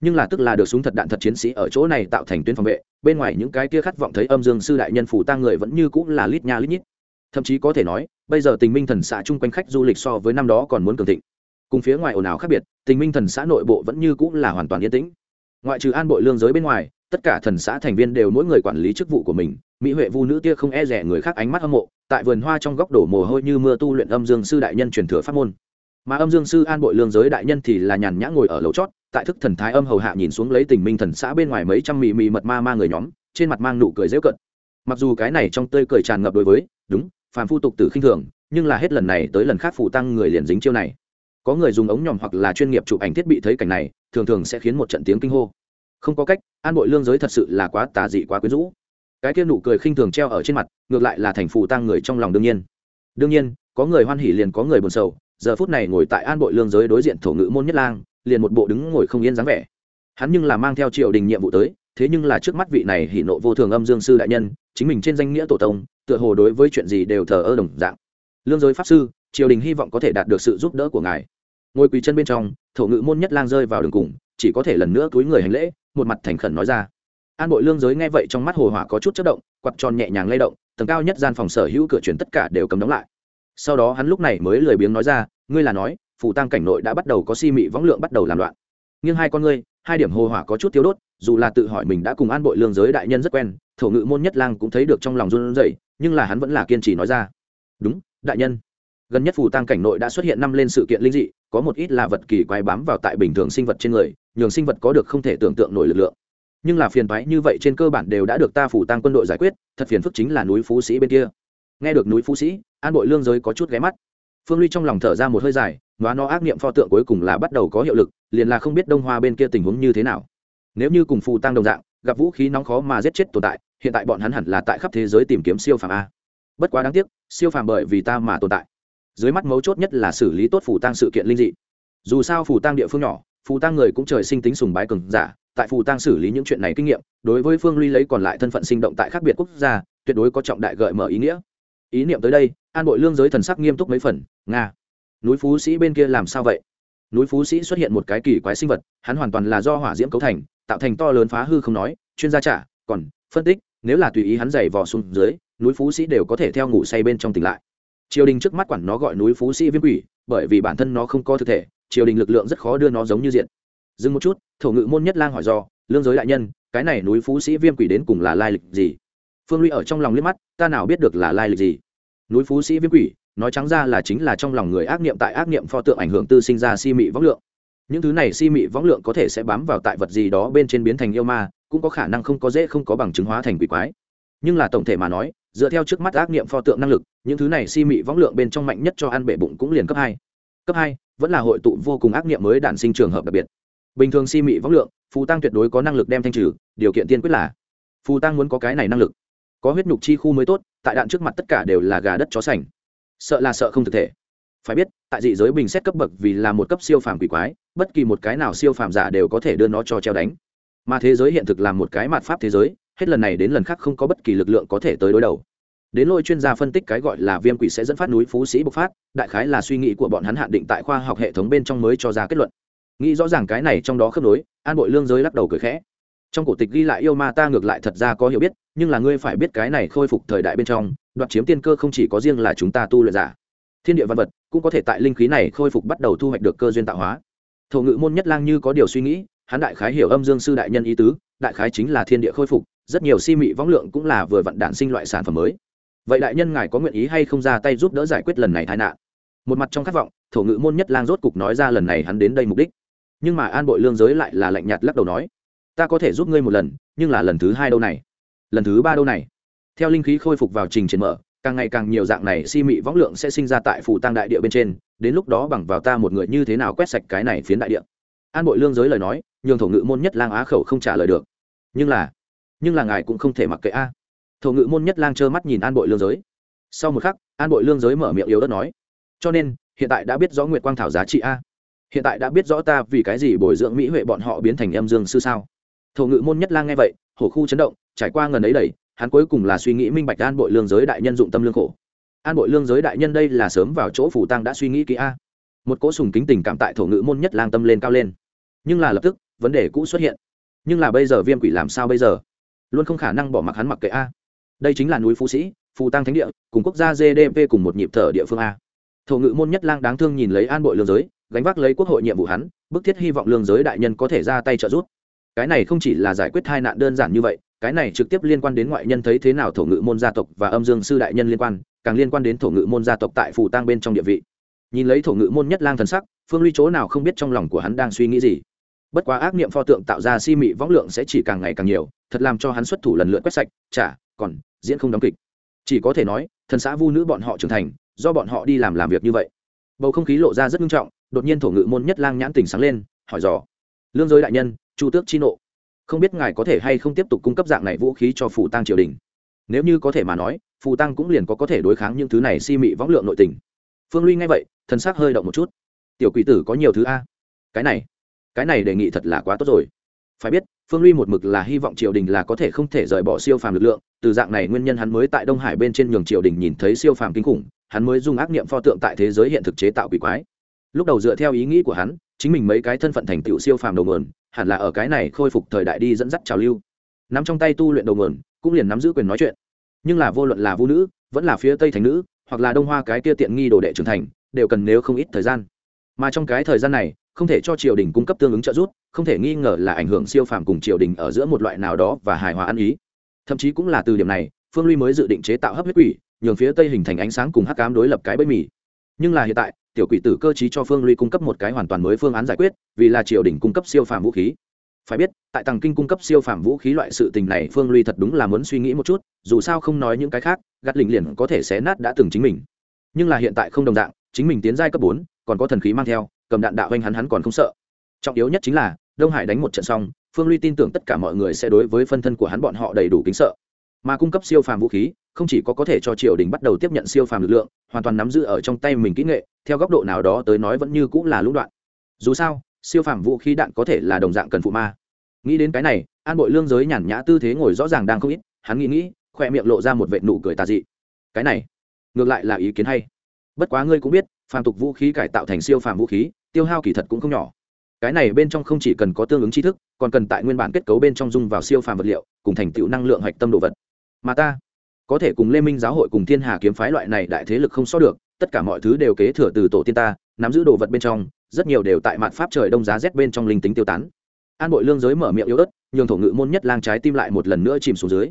Nhưng là tức là được súng thật đạn thật chiến sĩ ở chỗ này tạo thành tuyến phòng vệ, bên ngoài những cái kia khát vọng thấy âm dương sư đại nhân phủ tang người vẫn như cũng là lít nha lít nhít. Thậm chí có thể nói, bây giờ tình minh thần xã chung quanh khách du lịch so với năm đó còn muốn cường thịnh. Cùng phía ngoài ồn ào khác biệt, tình minh thần xã nội bộ vẫn như cũng là hoàn toàn yên tĩnh. Ngoại trừ an bội lương giới bên ngoài, tất cả thần xã thành viên đều mỗi người quản lý chức vụ của mình, mỹ huệ vu nữ tia không e rẻ người khác ánh mắt hâm mộ tại vườn hoa trong góc đổ mồ hôi như mưa tu luyện âm dương sư đại nhân truyền thừa pháp môn. Mà âm dương sư an bội lương giới đại nhân thì là nhàn nhã ngồi ở lầu chót, tại thức thần thái âm hầu hạ nhìn xuống lấy tình minh thần xã bên ngoài mấy trăm mị mị mật ma ma người nhóm, trên mặt mang nụ cười dễu cận mặc dù cái này trong tươi cười tràn ngập đối với, đúng, phàm phu tục tử khinh thường, nhưng là hết lần này tới lần khác phụ tăng người liền dính chiêu này. Có người dùng ống nhòm hoặc là chuyên nghiệp chụp ảnh thiết bị thấy cảnh này, thường thường sẽ khiến một trận tiếng kinh hô. Không có cách, an bội lương giới thật sự là quá tà dị quá quyến rũ cái kia nụ cười khinh thường treo ở trên mặt, ngược lại là thành phù tăng người trong lòng đương nhiên. Đương nhiên, có người hoan hỉ liền có người buồn sầu, giờ phút này ngồi tại an bội lương giới đối diện thổ ngữ môn nhất lang, liền một bộ đứng ngồi không yên dáng vẻ. Hắn nhưng là mang theo triều đình nhiệm vụ tới, thế nhưng là trước mắt vị này hỉ nộ vô thường âm dương sư đại nhân, chính mình trên danh nghĩa tổ tông, tựa hồ đối với chuyện gì đều thờ ơ đồng dạng. Lương giới pháp sư, triều đình hy vọng có thể đạt được sự giúp đỡ của ngài. Ngồi quỳ chân bên trong, thổ ngữ môn nhất lang rơi vào đường cùng, chỉ có thể lần nữa túi người hành lễ, một mặt thành khẩn nói ra an bội lương giới nghe vậy trong mắt hồ hỏa có chút chất động quặt tròn nhẹ nhàng lay động, tầng cao nhất gian phòng sở hữu cửa chuyển tất cả đều cấm đóng lại. Sau đó hắn lúc này mới lười biếng nói ra, ngươi là nói phủ tăng cảnh nội đã bắt đầu có si mị võng lượng bắt đầu làm loạn. Nhưng hai con ngươi, hai điểm hồ hỏa có chút thiếu đốt, dù là tự hỏi mình đã cùng an bội lương giới đại nhân rất quen, thổ ngự môn nhất lang cũng thấy được trong lòng run rẩy, nhưng là hắn vẫn là kiên trì nói ra, đúng, đại nhân. Gần nhất phủ tăng cảnh nội đã xuất hiện năm lên sự kiện linh dị, có một ít là vật kỳ quái bám vào tại bình thường sinh vật trên người, nhường sinh vật có được không thể tưởng tượng nổi lực lượng nhưng là phiền toái như vậy trên cơ bản đều đã được ta phủ tăng quân đội giải quyết, thật phiền phức chính là núi phú sĩ bên kia. Nghe được núi phú sĩ, an bội lương giới có chút ghé mắt. Phương ly trong lòng thở ra một hơi dài nó nó ác niệm pho tượng cuối cùng là bắt đầu có hiệu lực, liền là không biết đông hoa bên kia tình huống như thế nào. Nếu như cùng phù tăng đồng dạng, gặp vũ khí nóng khó mà giết chết tồn tại, hiện tại bọn hắn hẳn là tại khắp thế giới tìm kiếm siêu phàm a. Bất quá đáng tiếc, siêu phàm bởi vì ta mà tồn tại. Dưới mắt mấu chốt nhất là xử lý tốt phủ tăng sự kiện linh dị. Dù sao phủ tăng địa phương nhỏ, phù tăng người cũng trời sinh tính sùng bái cường giả tại phù tang xử lý những chuyện này kinh nghiệm, đối với phương ly lấy còn lại thân phận sinh động tại khác biệt quốc gia, tuyệt đối có trọng đại gợi mở ý nghĩa. Ý niệm tới đây, an bội lương giới thần sắc nghiêm túc mấy phần, nga, núi phú sĩ bên kia làm sao vậy? Núi phú sĩ xuất hiện một cái kỳ quái sinh vật, hắn hoàn toàn là do hỏa diễm cấu thành, tạo thành to lớn phá hư không nói, chuyên gia trả, còn phân tích, nếu là tùy ý hắn giày vò xuống dưới, núi phú sĩ đều có thể theo ngủ say bên trong tỉnh lại. Triều đình trước mắt quản nó gọi núi phú sĩ viêm quỷ, bởi vì bản thân nó không có thực thể, triều đình lực lượng rất khó đưa nó giống như diện dừng một chút, thổ ngự môn nhất lang hỏi do lương giới đại nhân, cái này núi phú sĩ viêm quỷ đến cùng là lai lịch gì? Phương ly ở trong lòng liếc mắt, ta nào biết được là lai lịch gì? Núi phú sĩ viêm quỷ, nói trắng ra là chính là trong lòng người ác niệm tại ác niệm pho tượng ảnh hưởng tư sinh ra si mị võng lượng. Những thứ này si mị võng lượng có thể sẽ bám vào tại vật gì đó bên trên biến thành yêu ma, cũng có khả năng không có dễ không có bằng chứng hóa thành quỷ quái. Nhưng là tổng thể mà nói, dựa theo trước mắt ác niệm pho tượng năng lực, những thứ này si mị võng lượng bên trong mạnh nhất cho ăn bể bụng cũng liền cấp hai. Cấp hai, vẫn là hội tụ vô cùng ác niệm mới đản sinh trường hợp đặc biệt bình thường si mị võng lượng, phù tăng tuyệt đối có năng lực đem thanh trừ, điều kiện tiên quyết là, phù tăng muốn có cái này năng lực, có huyết nhục chi khu mới tốt, tại đạn trước mặt tất cả đều là gà đất chó sành. Sợ là sợ không thực thể. Phải biết, tại dị giới bình xét cấp bậc vì là một cấp siêu phàm quỷ quái, bất kỳ một cái nào siêu phàm giả đều có thể đưa nó cho treo đánh. Mà thế giới hiện thực là một cái mạt pháp thế giới, hết lần này đến lần khác không có bất kỳ lực lượng có thể tới đối đầu. Đến lôi chuyên gia phân tích cái gọi là viêm quỷ sẽ dẫn phát núi phú sĩ bộc phát, đại khái là suy nghĩ của bọn hắn hạn định tại khoa học hệ thống bên trong mới cho ra kết luận nghĩ rõ ràng cái này trong đó khớp nối, an bội lương giới lắc đầu cười khẽ. Trong cổ tịch ghi lại yêu ma ta ngược lại thật ra có hiểu biết, nhưng là ngươi phải biết cái này khôi phục thời đại bên trong, đoạt chiếm tiên cơ không chỉ có riêng là chúng ta tu luyện giả. Thiên địa văn vật, cũng có thể tại linh khí này khôi phục bắt đầu thu hoạch được cơ duyên tạo hóa. Thổ ngữ môn nhất lang như có điều suy nghĩ, hắn đại khái hiểu âm dương sư đại nhân ý tứ, đại khái chính là thiên địa khôi phục, rất nhiều si mị võng lượng cũng là vừa vận đản sinh loại sản phẩm mới. Vậy đại nhân ngài có nguyện ý hay không ra tay giúp đỡ giải quyết lần này tai nạn? Một mặt trong khát vọng, thổ ngữ môn nhất lang rốt cục nói ra lần này hắn đến đây mục đích nhưng mà an bội lương giới lại là lạnh nhạt lắc đầu nói, ta có thể giúp ngươi một lần, nhưng là lần thứ hai đâu này? Lần thứ ba đâu này? Theo linh khí khôi phục vào trình triển mở, càng ngày càng nhiều dạng này si mị võng lượng sẽ sinh ra tại phủ tăng đại địa bên trên, đến lúc đó bằng vào ta một người như thế nào quét sạch cái này phiến đại địa? An bội lương giới lời nói, nhường thổ ngự môn nhất lang á khẩu không trả lời được. Nhưng là nhưng là ngài cũng không thể mặc kệ a. Thổ ngự môn nhất lang trơ mắt nhìn an bội lương giới. Sau một khắc, an bội lương giới mở miệng yếu đất nói, cho nên, hiện tại đã biết rõ nguyệt quang thảo giá trị a hiện tại đã biết rõ ta vì cái gì bồi dưỡng mỹ huệ bọn họ biến thành âm dương sư sao? Thổ ngự môn nhất lang nghe vậy, hổ khu chấn động, trải qua ngần ấy đầy hắn cuối cùng là suy nghĩ minh bạch an bội lương giới đại nhân dụng tâm lương khổ. An bội lương giới đại nhân đây là sớm vào chỗ phủ tăng đã suy nghĩ kỹ a. Một cỗ sùng kính tình cảm tại thổ ngự môn nhất lang tâm lên cao lên. Nhưng là lập tức, vấn đề cũ xuất hiện. Nhưng là bây giờ viêm quỷ làm sao bây giờ? Luôn không khả năng bỏ mặc hắn mặc kệ a. Đây chính là núi phú sĩ, phù tăng thánh địa, cùng quốc gia gdp cùng một nhịp thở địa phương a. Thổ ngự môn nhất lang đáng thương nhìn lấy an bội lương giới gánh vác lấy quốc hội nhiệm vụ hắn, bức thiết hy vọng lương giới đại nhân có thể ra tay trợ giúp. Cái này không chỉ là giải quyết hai nạn đơn giản như vậy, cái này trực tiếp liên quan đến ngoại nhân thấy thế nào thổ ngự môn gia tộc và âm dương sư đại nhân liên quan, càng liên quan đến thổ ngự môn gia tộc tại phù tang bên trong địa vị. Nhìn lấy thổ ngự môn nhất lang thần sắc, phương ly chỗ nào không biết trong lòng của hắn đang suy nghĩ gì. Bất quá ác niệm pho tượng tạo ra si mị võng lượng sẽ chỉ càng ngày càng nhiều, thật làm cho hắn xuất thủ lần lượt quét sạch, chả, còn, diễn không đóng kịch. Chỉ có thể nói, thần xã vu nữ bọn họ trưởng thành, do bọn họ đi làm làm việc như vậy. Bầu không khí lộ ra rất nghiêm trọng đột nhiên thổ ngự môn nhất lang nhãn tỉnh sáng lên, hỏi dò, lương giới đại nhân, chu tước chi nộ, không biết ngài có thể hay không tiếp tục cung cấp dạng này vũ khí cho phủ tăng triều đình? Nếu như có thể mà nói, phù tăng cũng liền có có thể đối kháng những thứ này si mị võng lượng nội tình. Phương ly nghe vậy, thần s ắ c hơi động một chút. Tiểu quỷ tử có nhiều thứ a. Cái này cái này đề nghị thật là quá tốt rồi. Phải biết, phương ly một mực là hy vọng triều đình là có thể không thể rời bỏ siêu phàm lực lượng. Từ dạng này nguyên nhân hắn mới tại đông hải bên trên nhường triều đình nhìn thấy siêu phàm kinh khủng, hắn mới dùng ác niệm pho tượng tại thế giới hiện thực chế tạo quỷ quái lúc đầu dựa theo ý nghĩ của hắn, chính mình mấy cái thân phận thành tựu siêu phàm đầu nguồn, hẳn là ở cái này khôi phục thời đại đi dẫn dắt trào lưu. Nắm trong tay tu luyện đầu nguồn, cũng liền nắm giữ quyền nói chuyện. Nhưng là vô luận là vũ nữ, vẫn là phía tây thành nữ, hoặc là đông hoa cái kia tiện nghi đồ đệ trưởng thành, đều cần nếu không ít thời gian. Mà trong cái thời gian này, không thể cho triều đình cung cấp tương ứng trợ giúp, không thể nghi ngờ là ảnh hưởng siêu phàm cùng triều đình ở giữa một loại nào đó và hài hòa ăn ý. Thậm chí cũng là từ điểm này, phương ly mới dự định chế tạo hấp huyết quỷ, nhường phía tây hình thành ánh sáng cùng hắc cám đối lập cái bẫy mì nhưng là hiện tại, tiểu quỷ tử cơ chí cho phương ly cung cấp một cái hoàn toàn mới phương án giải quyết, vì là triều đình cung cấp siêu phàm vũ khí. Phải biết, tại tàng kinh cung cấp siêu phàm vũ khí loại sự tình này, phương ly thật đúng là muốn suy nghĩ một chút, dù sao không nói những cái khác, gắt lình liền có thể xé nát đã từng chính mình. Nhưng là hiện tại không đồng dạng, chính mình tiến giai cấp bốn, còn có thần khí mang theo, cầm đạn đạo anh hắn hắn còn không sợ. Trọng yếu nhất chính là, đông hải đánh một trận xong, phương ly tin tưởng tất cả mọi người sẽ đối với phân thân của hắn bọn họ đầy đủ kính sợ mà cung cấp siêu phàm vũ khí, không chỉ có có thể cho triều đình bắt đầu tiếp nhận siêu phàm lực lượng, hoàn toàn nắm giữ ở trong tay mình kỹ nghệ, theo góc độ nào đó tới nói vẫn như cũng là lũng đoạn. Dù sao, siêu phàm vũ khí đạn có thể là đồng dạng cần phụ ma. Nghĩ đến cái này, an bội lương giới nhàn nhã tư thế ngồi rõ ràng đang không ít, hắn nghĩ nghĩ khoe miệng lộ ra một vệ nụ cười tà dị. Cái này, ngược lại là ý kiến hay. Bất quá ngươi cũng biết, phàm tục vũ khí cải tạo thành siêu phàm vũ khí, tiêu hao kỳ thật cũng không nhỏ. Cái này bên trong không chỉ cần có tương ứng tri thức, còn cần tại nguyên bản kết cấu bên trong dung vào siêu phàm vật liệu, cùng thành tựu năng lượng hạch tâm đồ vật mà ta có thể cùng lê minh giáo hội cùng thiên hà kiếm phái loại này đại thế lực không so được, tất cả mọi thứ đều kế thừa từ tổ tiên ta, nắm giữ đồ vật bên trong, rất nhiều đều tại mặt pháp trời đông giá rét bên trong linh tính tiêu tán. An bội lương giới mở miệng yếu ớt, nhường thổ ngự môn nhất lang trái tim lại một lần nữa chìm xuống dưới.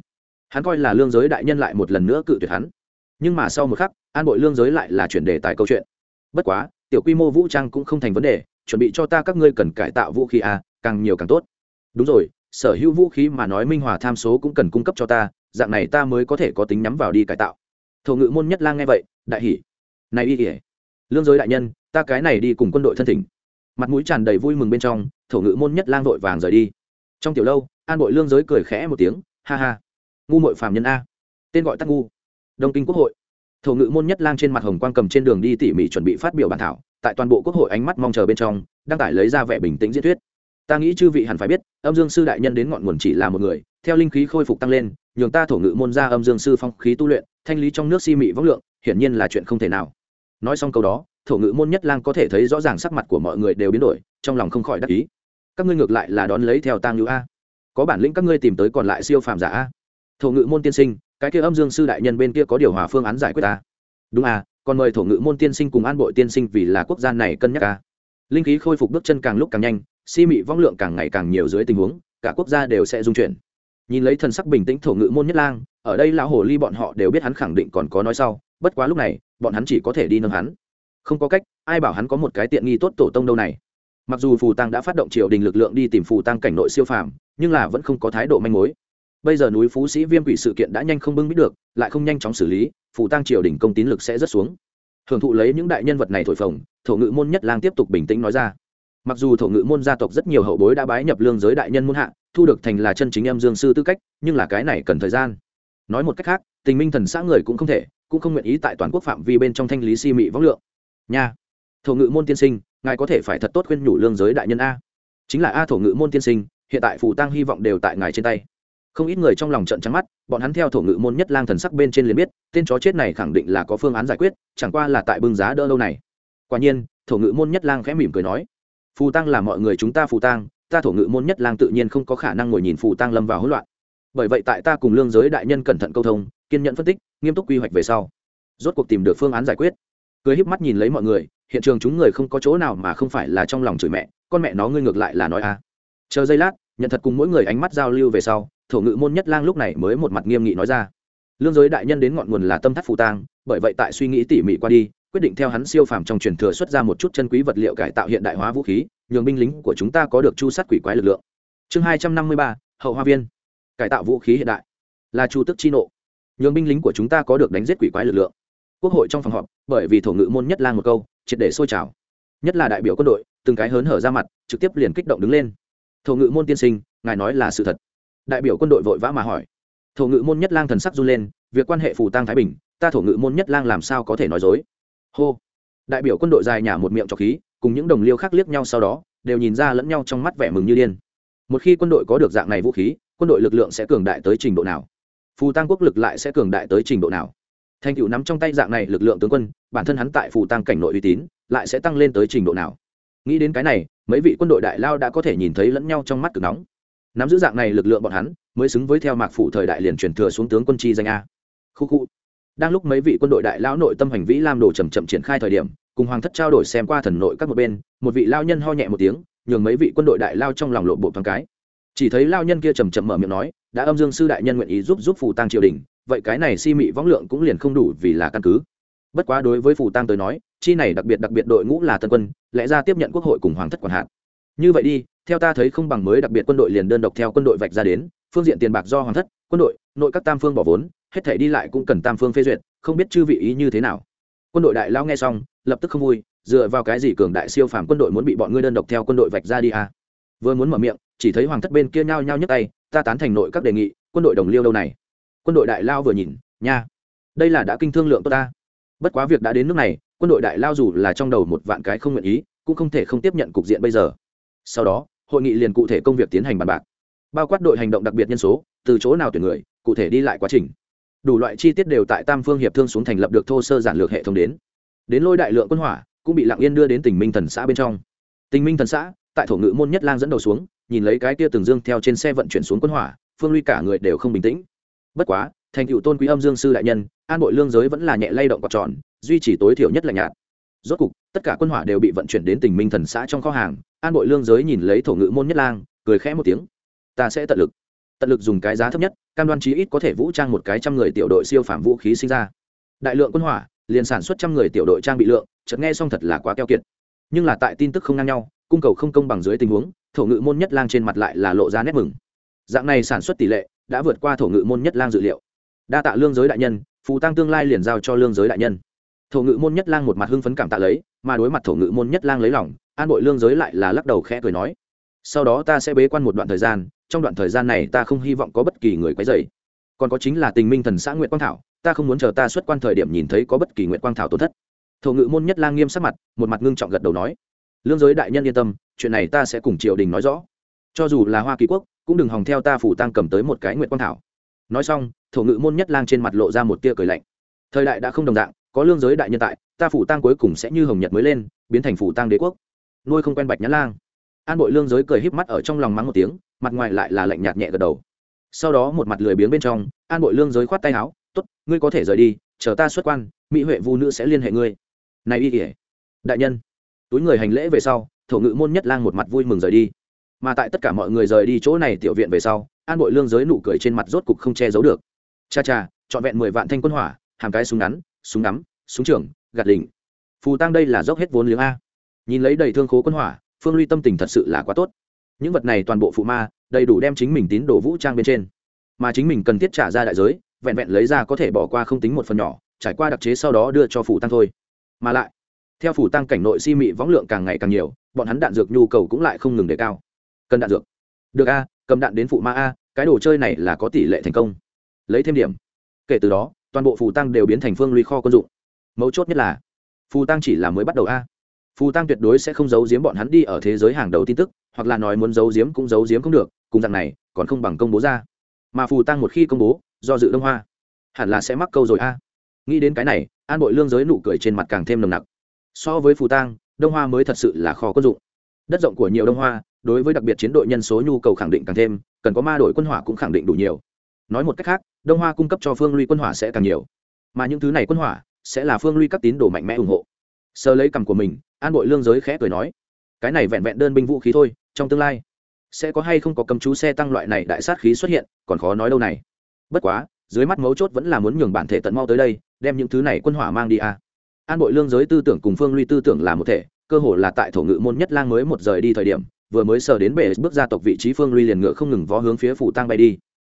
Hắn coi là lương giới đại nhân lại một lần nữa cự tuyệt hắn. Nhưng mà sau một khắc, an bội lương giới lại là chuyển đề tài câu chuyện. Bất quá, tiểu quy mô vũ trang cũng không thành vấn đề, chuẩn bị cho ta các ngươi cần cải tạo vũ khí a càng nhiều càng tốt. Đúng rồi, sở hữu vũ khí mà nói minh hòa tham số cũng cần cung cấp cho ta dạng này ta mới có thể có tính nhắm vào đi cải tạo. Thổ ngự môn nhất lang nghe vậy, đại hỉ. Này y kỉa lương giới đại nhân, ta cái này đi cùng quân đội thân thỉnh. Mặt mũi tràn đầy vui mừng bên trong, thổ ngự môn nhất lang vội vàng rời đi. Trong tiểu lâu, an bội lương giới cười khẽ một tiếng, ha ha. Ngu mội phàm nhân a. Tên gọi tắc ngu. Đông kinh quốc hội. Thổ ngự môn nhất lang trên mặt hồng quang cầm trên đường đi tỉ mỉ chuẩn bị phát biểu bản thảo, tại toàn bộ quốc hội ánh mắt mong chờ bên trong, đăng tải lấy ra vẻ bình tĩnh diễn thuyết. Ta nghĩ chư vị hẳn phải biết, âm dương sư đại nhân đến ngọn nguồn chỉ là một người theo linh khí khôi phục tăng lên, nhường ta thổ ngự môn ra âm dương sư phong khí tu luyện, thanh lý trong nước si mị võng lượng, hiển nhiên là chuyện không thể nào. Nói xong câu đó, thổ ngự môn nhất lang có thể thấy rõ ràng sắc mặt của mọi người đều biến đổi, trong lòng không khỏi đắc ý. Các ngươi ngược lại là đón lấy theo tang nữ a. Có bản lĩnh các ngươi tìm tới còn lại siêu phàm giả a. Thổ ngự môn tiên sinh, cái kia âm dương sư đại nhân bên kia có điều hòa phương án giải quyết ta. Đúng à còn mời thổ ngự môn tiên sinh cùng an bội tiên sinh vì là quốc gia này cân nhắc a. Linh khí khôi phục bước chân càng lúc càng nhanh, si mị vong lượng càng ngày càng nhiều dưới tình huống, cả quốc gia đều sẽ dung chuyển nhìn lấy thần sắc bình tĩnh thổ ngự môn nhất lang, ở đây lão hồ ly bọn họ đều biết hắn khẳng định còn có nói sau, bất quá lúc này, bọn hắn chỉ có thể đi nâng hắn. Không có cách, ai bảo hắn có một cái tiện nghi tốt tổ tông đâu này. Mặc dù phù tăng đã phát động triều đình lực lượng đi tìm phù tăng cảnh nội siêu phàm, nhưng là vẫn không có thái độ manh mối. Bây giờ núi phú sĩ viêm quỷ sự kiện đã nhanh không bưng bít được, lại không nhanh chóng xử lý, phù tăng triều đình công tín lực sẽ rất xuống. Hưởng thụ lấy những đại nhân vật này thổi phồng, thổ ngự môn nhất lang tiếp tục bình tĩnh nói ra. Mặc dù thổ ngự môn gia tộc rất nhiều hậu bối đã bái nhập lương giới đại nhân môn hạ thu được thành là chân chính em dương sư tư cách, nhưng là cái này cần thời gian. Nói một cách khác, tình minh thần xã người cũng không thể, cũng không nguyện ý tại toàn quốc phạm vi bên trong thanh lý si mị võng lượng. Nha. Thổ ngự môn tiên sinh, ngài có thể phải thật tốt khuyên nhủ lương giới đại nhân a. Chính là a thổ ngự môn tiên sinh, hiện tại phù tăng hy vọng đều tại ngài trên tay. Không ít người trong lòng trận trắng mắt, bọn hắn theo thổ ngự môn nhất lang thần sắc bên trên liền biết, tên chó chết này khẳng định là có phương án giải quyết, chẳng qua là tại bưng giá đỡ lâu này. Quả nhiên, thổ ngự môn nhất lang khẽ mỉm cười nói, phù tăng là mọi người chúng ta phù tăng ta thổ ngự môn nhất lang tự nhiên không có khả năng ngồi nhìn phù tăng lâm vào hỗn loạn. Bởi vậy tại ta cùng lương giới đại nhân cẩn thận câu thông, kiên nhẫn phân tích, nghiêm túc quy hoạch về sau. Rốt cuộc tìm được phương án giải quyết. Cười híp mắt nhìn lấy mọi người, hiện trường chúng người không có chỗ nào mà không phải là trong lòng chửi mẹ, con mẹ nó ngươi ngược lại là nói a. Chờ giây lát, nhận thật cùng mỗi người ánh mắt giao lưu về sau, thổ ngự môn nhất lang lúc này mới một mặt nghiêm nghị nói ra. Lương giới đại nhân đến ngọn nguồn là tâm thắt phù tang, bởi vậy tại suy nghĩ tỉ mỉ qua đi quyết định theo hắn siêu phàm trong truyền thừa xuất ra một chút chân quý vật liệu cải tạo hiện đại hóa vũ khí, nhường binh lính của chúng ta có được chu sát quỷ quái lực lượng. Chương hai trăm năm mươi ba, hậu hoa viên. Cải tạo vũ khí hiện đại. Là chu tức chi nộ. Nhường binh lính của chúng ta có được đánh giết quỷ quái lực lượng. Quốc hội trong phòng họp, bởi vì thổ ngự môn nhất lang một câu, triệt để sôi trào. Nhất là đại biểu quân đội, từng cái hớn hở ra mặt, trực tiếp liền kích động đứng lên. Thổ ngự môn tiên sinh, ngài nói là sự thật. Đại biểu quân đội vội vã mà hỏi. Thổ ngự môn nhất lang thần sắc run lên, việc quan hệ phù tăng thái bình, ta thổ ngự môn nhất lang làm sao có thể nói dối? Hô. Đại biểu quân đội dài nhả một miệng trọc khí, cùng những đồng liêu khác liếc nhau sau đó, đều nhìn ra lẫn nhau trong mắt vẻ mừng như điên. Một khi quân đội có được dạng này vũ khí, quân đội lực lượng sẽ cường đại tới trình độ nào? Phù tăng quốc lực lại sẽ cường đại tới trình độ nào? Thành cựu nắm trong tay dạng này lực lượng tướng quân, bản thân hắn tại phù tăng cảnh nội uy tín, lại sẽ tăng lên tới trình độ nào? Nghĩ đến cái này, mấy vị quân đội đại lao đã có thể nhìn thấy lẫn nhau trong mắt cực nóng. Nắm giữ dạng này lực lượng bọn hắn, mới xứng với theo mạc phủ thời đại liền truyền thừa xuống tướng quân chi danh a. Khu khu đang lúc mấy vị quân đội đại lão nội tâm hành vĩ lam đồ chầm chậm triển khai thời điểm, cùng hoàng thất trao đổi xem qua thần nội các một bên, một vị lao nhân ho nhẹ một tiếng, nhường mấy vị quân đội đại lao trong lòng lộ bộ thoáng cái. Chỉ thấy lao nhân kia chầm chậm mở miệng nói, đã âm dương sư đại nhân nguyện ý giúp giúp phù tăng triều đình, vậy cái này si mị võng lượng cũng liền không đủ vì là căn cứ. Bất quá đối với phù tăng tới nói, chi này đặc biệt đặc biệt đội ngũ là tân quân, lẽ ra tiếp nhận quốc hội cùng hoàng thất quản hạn như vậy đi, theo ta thấy không bằng mới đặc biệt quân đội liền đơn độc theo quân đội vạch ra đến, phương diện tiền bạc do hoàng thất, quân đội, nội các tam phương bỏ vốn hết thể đi lại cũng cần tam phương phê duyệt, không biết chư vị ý như thế nào. Quân đội đại lao nghe xong, lập tức không vui, dựa vào cái gì cường đại siêu phàm quân đội muốn bị bọn ngươi đơn độc theo quân đội vạch ra đi à? Vừa muốn mở miệng, chỉ thấy hoàng thất bên kia nhao nhao nhấc tay, ta tán thành nội các đề nghị, quân đội đồng liêu đâu này? Quân đội đại lao vừa nhìn, nha, đây là đã kinh thương lượng tốt ta. Bất quá việc đã đến nước này, quân đội đại lao dù là trong đầu một vạn cái không nguyện ý, cũng không thể không tiếp nhận cục diện bây giờ. Sau đó, hội nghị liền cụ thể công việc tiến hành bàn bạc, bao quát đội hành động đặc biệt nhân số, từ chỗ nào tuyển người, cụ thể đi lại quá trình đủ loại chi tiết đều tại tam phương hiệp thương xuống thành lập được thô sơ giản lược hệ thống đến. Đến lôi đại lượng quân hỏa, cũng bị lặng yên đưa đến tỉnh minh thần xã bên trong. Tình minh thần xã, tại thổ ngự môn nhất lang dẫn đầu xuống, nhìn lấy cái kia từng dương theo trên xe vận chuyển xuống quân hỏa, phương ly cả người đều không bình tĩnh. Bất quá, thành cựu tôn quý âm dương sư đại nhân, an bội lương giới vẫn là nhẹ lay động quạt tròn, duy trì tối thiểu nhất là nhạt. Rốt cục, tất cả quân hỏa đều bị vận chuyển đến tỉnh minh thần xã trong kho hàng, an bội lương giới nhìn lấy thổ ngự môn nhất lang, cười khẽ một tiếng. Ta sẽ tận lực. Tận lực dùng cái giá thấp nhất cam đoan chí ít có thể vũ trang một cái trăm người tiểu đội siêu phạm vũ khí sinh ra. Đại lượng quân hỏa, liền sản xuất trăm người tiểu đội trang bị lượng, chợt nghe xong thật là quá keo kiệt. Nhưng là tại tin tức không ngang nhau, cung cầu không công bằng dưới tình huống, thổ ngự môn nhất lang trên mặt lại là lộ ra nét mừng. Dạng này sản xuất tỷ lệ đã vượt qua thổ ngự môn nhất lang dự liệu. Đa tạ lương giới đại nhân, phù tăng tương lai liền giao cho lương giới đại nhân. Thổ ngự môn nhất lang một mặt hưng phấn cảm tạ lấy, mà đối mặt thổ ngự môn nhất lang lấy lòng, an bội lương giới lại là lắc đầu khẽ cười nói, sau đó ta sẽ bế quan một đoạn thời gian trong đoạn thời gian này ta không hy vọng có bất kỳ người quấy dày còn có chính là tình minh thần xã nguyện quang thảo, ta không muốn chờ ta xuất quan thời điểm nhìn thấy có bất kỳ nguyện quang thảo tổn thất. Thổ ngự môn nhất lang nghiêm sắc mặt, một mặt ngưng trọng gật đầu nói, lương giới đại nhân yên tâm, chuyện này ta sẽ cùng triều đình nói rõ. Cho dù là hoa kỳ quốc, cũng đừng hòng theo ta phủ tăng cầm tới một cái nguyện quang thảo. Nói xong, thổ ngự môn nhất lang trên mặt lộ ra một tia cười lạnh. Thời đại đã không đồng dạng, có lương giới đại nhân tại, ta phủ tăng cuối cùng sẽ như hồng nhật mới lên, biến thành phủ tăng đế quốc. Nuôi không quen bạch nhã lang. An bội lương giới cười híp mắt ở trong lòng mắng một tiếng mặt ngoài lại là lạnh nhạt nhẹ gật đầu. Sau đó một mặt lười biếng bên trong, an bội lương giới khoát tay áo, tốt, ngươi có thể rời đi, chờ ta xuất quan, mỹ huệ vu nữ sẽ liên hệ ngươi. Này y kỉa đại nhân. Túi người hành lễ về sau, thổ ngự môn nhất lang một mặt vui mừng rời đi. Mà tại tất cả mọi người rời đi chỗ này tiểu viện về sau, an bội lương giới nụ cười trên mặt rốt cục không che giấu được. Cha cha, trọn vẹn mười vạn thanh quân hỏa, hàm cái súng ngắn, súng ngắm, súng trường, gạt đỉnh phù tăng đây là dốc hết vốn liếng a. Nhìn lấy đầy thương khố quân hỏa, phương ly tâm tình thật sự là quá tốt những vật này toàn bộ phụ ma, đầy đủ đem chính mình tín đồ vũ trang bên trên. Mà chính mình cần thiết trả ra đại giới, vẹn vẹn lấy ra có thể bỏ qua không tính một phần nhỏ, trải qua đặc chế sau đó đưa cho phủ tăng thôi. Mà lại, theo phủ tăng cảnh nội si mị võng lượng càng ngày càng nhiều, bọn hắn đạn dược nhu cầu cũng lại không ngừng đề cao. Cần đạn dược. Được a, cầm đạn đến phụ ma a, cái đồ chơi này là có tỷ lệ thành công. Lấy thêm điểm. Kể từ đó, toàn bộ phù tăng đều biến thành phương ly kho quân dụng. Mấu chốt nhất là phù tăng chỉ là mới bắt đầu a phù tăng tuyệt đối sẽ không giấu giếm bọn hắn đi ở thế giới hàng đầu tin tức, hoặc là nói muốn giấu giếm cũng giấu giếm không được, cùng dạng này, còn không bằng công bố ra. Mà phù tăng một khi công bố, do dự đông hoa. Hẳn là sẽ mắc câu rồi a. Nghĩ đến cái này, an bội lương giới nụ cười trên mặt càng thêm nồng nặc. So với phù tăng đông hoa mới thật sự là kho quân dụng. Đất rộng của nhiều đông hoa, đối với đặc biệt chiến đội nhân số nhu cầu khẳng định càng thêm, cần có ma đội quân hỏa cũng khẳng định đủ nhiều. Nói một cách khác, đông hoa cung cấp cho phương ly quân hỏa sẽ càng nhiều. Mà những thứ này quân hỏa, sẽ là phương ly các tín đồ mạnh mẽ ủng hộ sờ lấy cằm của mình, an bội lương giới khẽ cười nói, cái này vẹn vẹn đơn binh vũ khí thôi, trong tương lai, sẽ có hay không có cầm chú xe tăng loại này đại sát khí xuất hiện, còn khó nói đâu này bất quá, dưới mắt mấu chốt vẫn là muốn nhường bản thể tận mau tới đây, đem những thứ này quân hỏa mang đi à. an bội lương giới tư tưởng cùng phương ly tư tưởng là một thể, cơ hồ là tại thổ ngự môn nhất lang mới một rời đi thời điểm, vừa mới sờ đến bể, bước ra tộc vị trí phương ly liền ngựa không ngừng vó hướng phía phủ tăng bay đi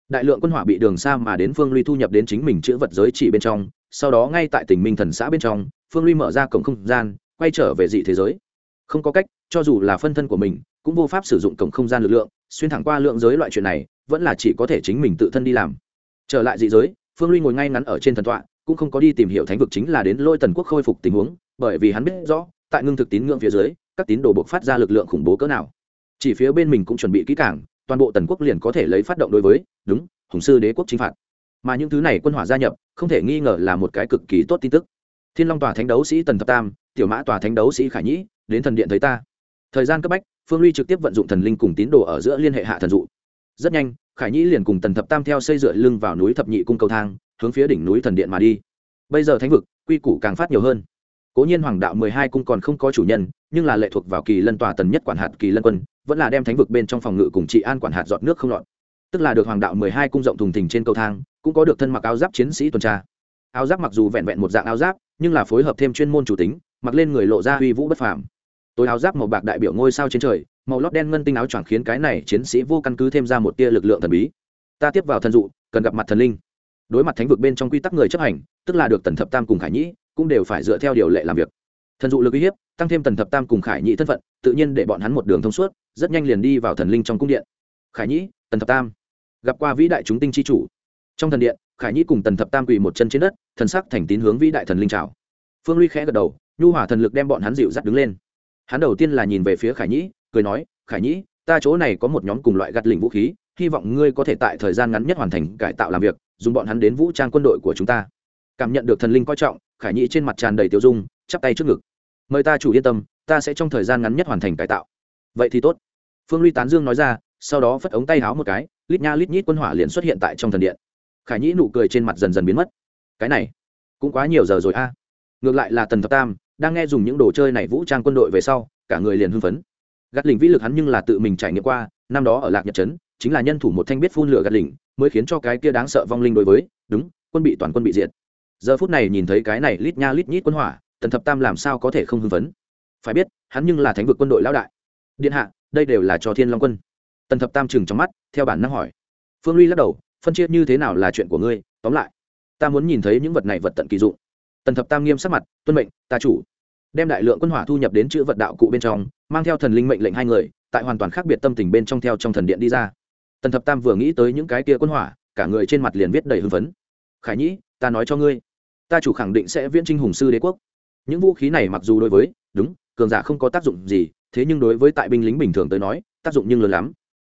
đại lượng quân hỏa bị đường xa mà đến phương ly thu nhập đến chính mình chữ vật giới chỉ bên trong, sau đó ngay tại tỉnh minh thần xã bên trong phương ly mở ra cổng không gian, quay trở về dị thế giới. Không có cách, cho dù là phân thân của mình, cũng vô pháp sử dụng cổng không gian lực lượng, xuyên thẳng qua lượng giới loại chuyện này, vẫn là chỉ có thể chính mình tự thân đi làm. Trở lại dị giới, phương ly ngồi ngay ngắn ở trên thần tọa, cũng không có đi tìm hiểu thánh vực chính là đến lôi tần quốc khôi phục tình huống, bởi vì hắn biết rõ, tại ngưng thực tín ngưỡng phía dưới, các tín đồ buộc phát ra lực lượng khủng bố cỡ nào. Chỉ phía bên mình cũng chuẩn bị kỹ càng, toàn bộ tần quốc liền có thể lấy phát động đối với, đúng, hùng sư đế quốc chính phạt. Mà những thứ này quân hỏa gia nhập, không thể nghi ngờ là một cái cực kỳ tốt tin tức thiên long tòa thánh đấu sĩ tần thập tam, tiểu mã tòa thánh đấu sĩ khải nhĩ, đến thần điện thấy ta. Thời gian cấp bách, phương ly trực tiếp vận dụng thần linh cùng tín đồ ở giữa liên hệ hạ thần dụ. Rất nhanh, khải nhĩ liền cùng tần thập tam theo xây dựa lưng vào núi thập nhị cung cầu thang, hướng phía đỉnh núi thần điện mà đi. Bây giờ thánh vực, quy củ càng phát nhiều hơn. Cố nhiên hoàng đạo mười hai cung còn không có chủ nhân, nhưng là lệ thuộc vào kỳ lân tòa tần nhất quản hạt kỳ lân quân, vẫn là đem thánh vực bên trong phòng ngự cùng trị an quản hạt dọn nước không lọt. Tức là được hoàng đạo mười hai cung rộng thùng thình trên cầu thang, cũng có được thân mặc áo giáp chiến sĩ tuần tra. Áo giáp mặc dù vẹn vẹn một dạng áo giáp nhưng là phối hợp thêm chuyên môn chủ tính, mặc lên người lộ ra uy vũ bất phàm. Tối áo giáp màu bạc đại biểu ngôi sao trên trời, màu lót đen ngân tinh áo choàng khiến cái này chiến sĩ vô căn cứ thêm ra một tia lực lượng thần bí. Ta tiếp vào thần dụ, cần gặp mặt thần linh. Đối mặt thánh vực bên trong quy tắc người chấp hành, tức là được tần thập tam cùng khải nhĩ, cũng đều phải dựa theo điều lệ làm việc. Thần dụ lực uy hiếp, tăng thêm tần thập tam cùng khải nhĩ thân phận, tự nhiên để bọn hắn một đường thông suốt, rất nhanh liền đi vào thần linh trong cung điện. Khải nhĩ, tần thập tam. Gặp qua vĩ đại chúng tinh chi chủ. Trong thần điện khải nhi cùng tần thập tam quỳ một chân trên đất, thần sắc thành tín hướng vĩ đại thần linh trào phương ly khẽ gật đầu, nhu hỏa thần lực đem bọn hắn dịu dắt đứng lên. Hắn đầu tiên là nhìn về phía khải nhĩ cười nói, khải nhĩ ta chỗ này có một nhóm cùng loại gặt lình vũ khí, hy vọng ngươi có thể tại thời gian ngắn nhất hoàn thành cải tạo làm việc, dùng bọn hắn đến vũ trang quân đội của chúng ta. Cảm nhận được thần linh coi trọng, khải nhĩ trên mặt tràn đầy tiêu dung, chắp tay trước ngực. Mời ta chủ yên tâm, ta sẽ trong thời gian ngắn nhất hoàn thành cải tạo. Vậy thì tốt. Phương ly tán dương nói ra, sau đó phất ống tay háo một cái, lít nha lít nhít quân hỏa liền xuất hiện tại trong thần điện khải nhĩ nụ cười trên mặt dần dần biến mất. Cái này, cũng quá nhiều giờ rồi a. Ngược lại là tần thập tam, đang nghe dùng những đồ chơi này vũ trang quân đội về sau, cả người liền hưng phấn. Gạt lỉnh vĩ lực hắn nhưng là tự mình trải nghiệm qua, năm đó ở lạc nhật trấn, chính là nhân thủ một thanh biết phun lửa gạt lỉnh mới khiến cho cái kia đáng sợ vong linh đối với, đúng, quân bị toàn quân bị diệt. Giờ phút này nhìn thấy cái này lít nha lít nhít quân hỏa, tần thập tam làm sao có thể không hưng phấn? Phải biết, hắn nhưng là thánh vực quân đội lão đại. Điện hạ, đây đều là cho thiên long quân. Tần thập tam chừng trong mắt, theo bản năng hỏi. Phương ly lắc đầu phân chia như thế nào là chuyện của ngươi, tóm lại, ta muốn nhìn thấy những vật này vật tận kỳ dụng. Tần thập tam nghiêm sắc mặt, tuân mệnh, ta chủ. Đem đại lượng quân hỏa thu nhập đến chữ vật đạo cụ bên trong, mang theo thần linh mệnh lệnh hai người, tại hoàn toàn khác biệt tâm tình bên trong theo trong thần điện đi ra. Tần thập tam vừa nghĩ tới những cái kia quân hỏa, cả người trên mặt liền viết đầy hưng phấn. Khải nhĩ, ta nói cho ngươi, ta chủ khẳng định sẽ viễn trinh hùng sư đế quốc. Những vũ khí này mặc dù đối với, đúng, cường giả không có tác dụng gì, thế nhưng đối với tại binh lính bình thường tới nói, tác dụng nhưng lớn lắm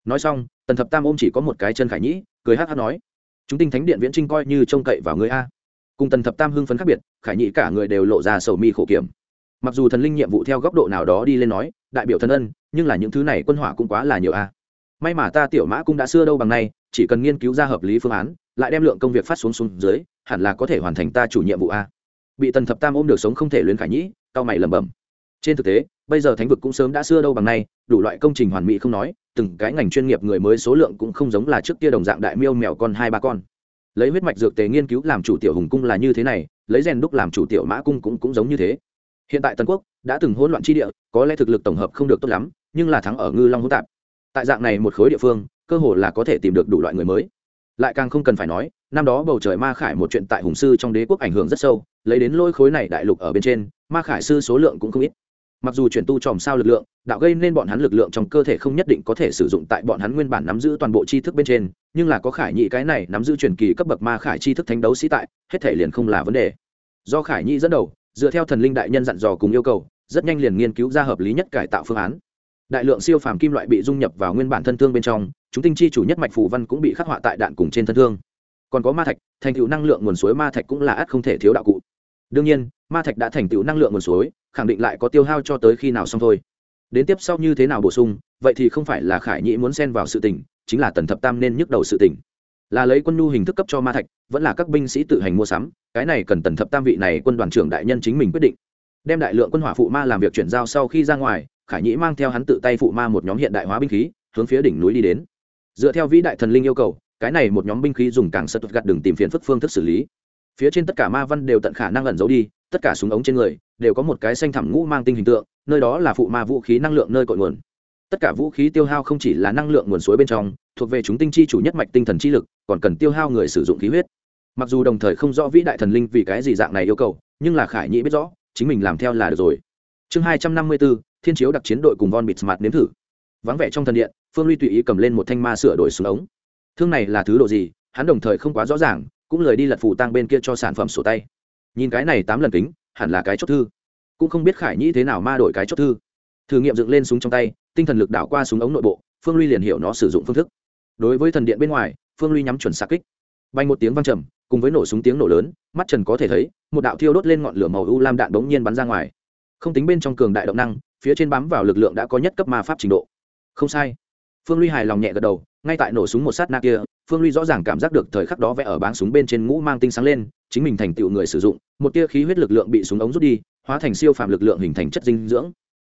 nói xong, tần thập tam ôm chỉ có một cái chân khải nhĩ, cười hát hát nói, chúng tinh thánh điện viễn trinh coi như trông cậy vào người a. Cùng tần thập tam hưng phấn khác biệt, khải nhĩ cả người đều lộ ra sầu mi khổ kiểm. Mặc dù thần linh nhiệm vụ theo góc độ nào đó đi lên nói, đại biểu thần ân, nhưng là những thứ này quân hỏa cũng quá là nhiều a. May mà ta tiểu mã cũng đã xưa đâu bằng nay, chỉ cần nghiên cứu ra hợp lý phương án, lại đem lượng công việc phát xuống xuống dưới, hẳn là có thể hoàn thành ta chủ nhiệm vụ a. Bị tần thập tam ôm được sống không thể luyến khải nhĩ cao mày lẩm bẩm. Trên thực tế bây giờ thánh vực cũng sớm đã xưa đâu bằng nay, đủ loại công trình hoàn mỹ không nói, từng cái ngành chuyên nghiệp người mới số lượng cũng không giống là trước kia đồng dạng đại miêu mèo con hai ba con. Lấy huyết mạch dược tế nghiên cứu làm chủ tiểu hùng cung là như thế này, lấy rèn đúc làm chủ tiểu mã cung cũng cũng giống như thế. Hiện tại tân quốc đã từng hỗn loạn chi địa, có lẽ thực lực tổng hợp không được tốt lắm, nhưng là thắng ở ngư long hỗn tạp. Tại dạng này một khối địa phương, cơ hồ là có thể tìm được đủ loại người mới. Lại càng không cần phải nói, năm đó bầu trời ma khải một chuyện tại hùng sư trong đế quốc ảnh hưởng rất sâu, lấy đến lôi khối này đại lục ở bên trên, ma khải sư số lượng cũng không ít mặc dù chuyển tu tròm sao lực lượng, đạo gây nên bọn hắn lực lượng trong cơ thể không nhất định có thể sử dụng tại bọn hắn nguyên bản nắm giữ toàn bộ tri thức bên trên, nhưng là có khải nhị cái này nắm giữ truyền kỳ cấp bậc ma khải tri thức thánh đấu sĩ tại, hết thể liền không là vấn đề. Do khải nhị dẫn đầu, dựa theo thần linh đại nhân dặn dò cùng yêu cầu, rất nhanh liền nghiên cứu ra hợp lý nhất cải tạo phương án. Đại lượng siêu phàm kim loại bị dung nhập vào nguyên bản thân thương bên trong, chúng tinh chi chủ nhất mạch phù văn cũng bị khắc họa tại đạn cùng trên thân thương. Còn có ma thạch, thành tựu năng lượng nguồn suối ma thạch cũng là ắt không thể thiếu đạo cụ. Đương nhiên, ma thạch đã thành tựu năng lượng nguồn suối khẳng định lại có tiêu hao cho tới khi nào xong thôi. Đến tiếp sau như thế nào bổ sung, vậy thì không phải là khải nhĩ muốn xen vào sự tình, chính là tần thập tam nên nhức đầu sự tình. Là lấy quân nhu hình thức cấp cho ma thạch, vẫn là các binh sĩ tự hành mua sắm, cái này cần tần thập tam vị này quân đoàn trưởng đại nhân chính mình quyết định. Đem đại lượng quân hỏa phụ ma làm việc chuyển giao sau khi ra ngoài, khải nhĩ mang theo hắn tự tay phụ ma một nhóm hiện đại hóa binh khí, hướng phía đỉnh núi đi đến. Dựa theo vĩ đại thần linh yêu cầu, cái này một nhóm binh khí dùng càng sật gạt đường tìm phiền phức phương thức xử lý. Phía trên tất cả ma văn đều tận khả năng ẩn giấu đi, tất cả súng ống trên người đều có một cái xanh thẳm ngũ mang tinh hình tượng, nơi đó là phụ ma vũ khí năng lượng nơi cội nguồn. Tất cả vũ khí tiêu hao không chỉ là năng lượng nguồn suối bên trong, thuộc về chúng tinh chi chủ nhất mạch tinh thần chi lực, còn cần tiêu hao người sử dụng khí huyết. Mặc dù đồng thời không rõ vĩ đại thần linh vì cái gì dạng này yêu cầu, nhưng là khải nhĩ biết rõ, chính mình làm theo là được rồi. Chương hai trăm năm mươi bốn, thiên chiếu đặc chiến đội cùng von bịt mặt nếm thử. Vắng vẻ trong thần điện, phương ly tùy ý cầm lên một thanh ma sửa đổi xuống ống. Thương này là thứ độ gì, hắn đồng thời không quá rõ ràng, cũng lời đi lật phủ tăng bên kia cho sản phẩm sổ tay. Nhìn cái này tám lần kính hẳn là cái chốt thư. Cũng không biết khải nhĩ thế nào ma đổi cái chốt thư. Thử nghiệm dựng lên súng trong tay, tinh thần lực đảo qua súng ống nội bộ, phương ly liền hiểu nó sử dụng phương thức. Đối với thần điện bên ngoài, phương ly nhắm chuẩn xa kích. Bay một tiếng văng trầm, cùng với nổ súng tiếng nổ lớn, mắt trần có thể thấy, một đạo thiêu đốt lên ngọn lửa màu u lam đạn đống nhiên bắn ra ngoài. Không tính bên trong cường đại động năng, phía trên bám vào lực lượng đã có nhất cấp ma pháp trình độ. Không sai. Phương ly hài lòng nhẹ gật đầu, ngay tại nổ súng một sát na kia phương ly rõ ràng cảm giác được thời khắc đó vẽ ở báng súng bên trên ngũ mang tinh sáng lên, chính mình thành tựu người sử dụng, một tia khí huyết lực lượng bị súng ống rút đi, hóa thành siêu phạm lực lượng hình thành chất dinh dưỡng.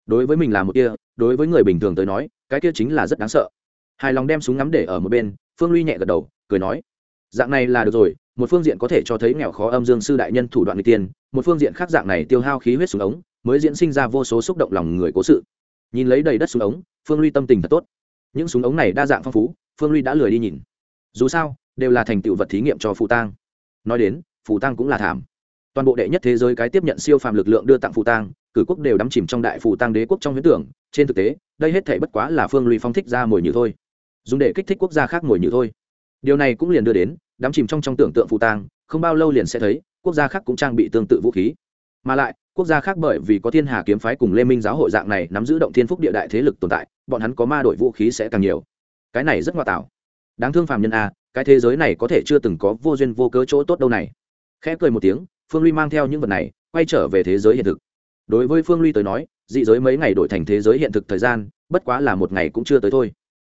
Đối với mình là một tia, đối với người bình thường tới nói, cái tia chính là rất đáng sợ. Hài lòng đem súng ngắm để ở một bên, phương ly nhẹ gật đầu, cười nói, dạng này là được rồi, một phương diện có thể cho thấy nghèo khó âm dương sư đại nhân thủ đoạn người tiên, một phương diện khác dạng này tiêu hao khí huyết súng ống, mới diễn sinh ra vô số xúc động lòng người cố sự. Nhìn lấy đầy đất súng ống, phương ly tâm tình thật tốt. Những súng ống này đa dạng phong phú, phương ly đã lười đi nhìn dù sao, đều là thành tựu vật thí nghiệm cho phù tang. Nói đến, phù tang cũng là thảm. Toàn bộ đệ nhất thế giới cái tiếp nhận siêu phàm lực lượng đưa tặng phù tang, cử quốc đều đắm chìm trong đại phù tang đế quốc trong huyễn tưởng. Trên thực tế, đây hết thể bất quá là phương ly phong thích ra mồi nhử thôi. Dùng để kích thích quốc gia khác mồi nhử thôi. Điều này cũng liền đưa đến, đắm chìm trong trong tưởng tượng phụ tang, không bao lâu liền sẽ thấy, quốc gia khác cũng trang bị tương tự vũ khí. Mà lại, quốc gia khác bởi vì có thiên hà kiếm phái cùng lê minh giáo hội dạng này nắm giữ động thiên phúc địa đại thế lực tồn tại, bọn hắn có ma đổi vũ khí sẽ càng nhiều. Cái này rất ngoa tạo đáng thương phàm nhân a cái thế giới này có thể chưa từng có vô duyên vô cớ chỗ tốt đâu này. Khẽ cười một tiếng, phương ly mang theo những vật này, quay trở về thế giới hiện thực. Đối với phương ly tới nói, dị giới mấy ngày đổi thành thế giới hiện thực thời gian, bất quá là một ngày cũng chưa tới thôi.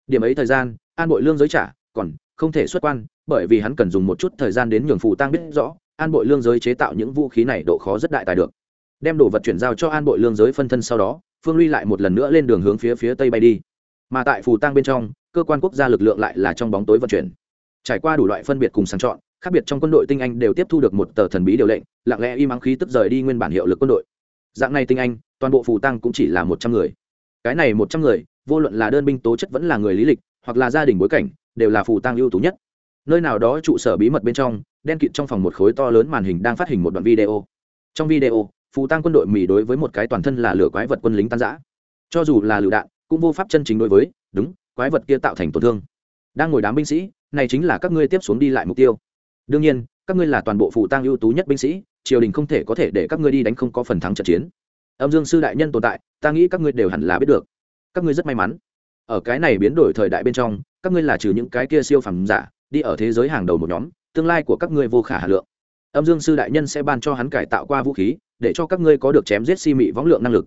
Điểm ấy thời gian, an bội lương giới trả, còn không thể xuất quan, bởi vì hắn cần dùng một chút thời gian đến nhường phù tăng biết rõ, an bội lương giới chế tạo những vũ khí này độ khó rất đại tài được. Đem đồ vật chuyển giao cho an bội lương giới phân thân sau đó, phương ly lại một lần nữa lên đường hướng phía phía tây bay đi. Mà tại phù tăng bên trong cơ quan quốc gia lực lượng lại là trong bóng tối vận chuyển. Trải qua đủ loại phân biệt cùng sàng chọn, khác biệt trong quân đội tinh anh đều tiếp thu được một tờ thần bí điều lệnh, lặng lẽ im ắng khí tức rời đi nguyên bản hiệu lực quân đội. Dạng này tinh anh, toàn bộ phù tăng cũng chỉ là một trăm người. Cái này một trăm người, vô luận là đơn binh tố chất vẫn là người lý lịch, hoặc là gia đình bối cảnh, đều là phù tăng ưu tú nhất. Nơi nào đó trụ sở bí mật bên trong, đen kịt trong phòng một khối to lớn màn hình đang phát hình một đoạn video. Trong video phù tăng quân đội mỹ đối với một cái toàn thân là lửa quái vật quân lính tan giã cho dù là lựu đạn, cũng vô pháp chân chính đối với, đúng quái vật kia tạo thành tổn thương. Đang ngồi đám binh sĩ, này chính là các ngươi tiếp xuống đi lại mục tiêu. Đương nhiên, các ngươi là toàn bộ phủ tăng ưu tú nhất binh sĩ, triều đình không thể có thể để các ngươi đi đánh không có phần thắng trận chiến. Âm dương sư đại nhân tồn tại, ta nghĩ các ngươi đều hẳn là biết được. Các ngươi rất may mắn. Ở cái này biến đổi thời đại bên trong, các ngươi là trừ những cái kia siêu phẩm giả, đi ở thế giới hàng đầu một nhóm, tương lai của các ngươi vô khả hà lượng. Âm dương sư đại nhân sẽ ban cho hắn cải tạo qua vũ khí, để cho các ngươi có được chém giết si mị võng lượng năng lực.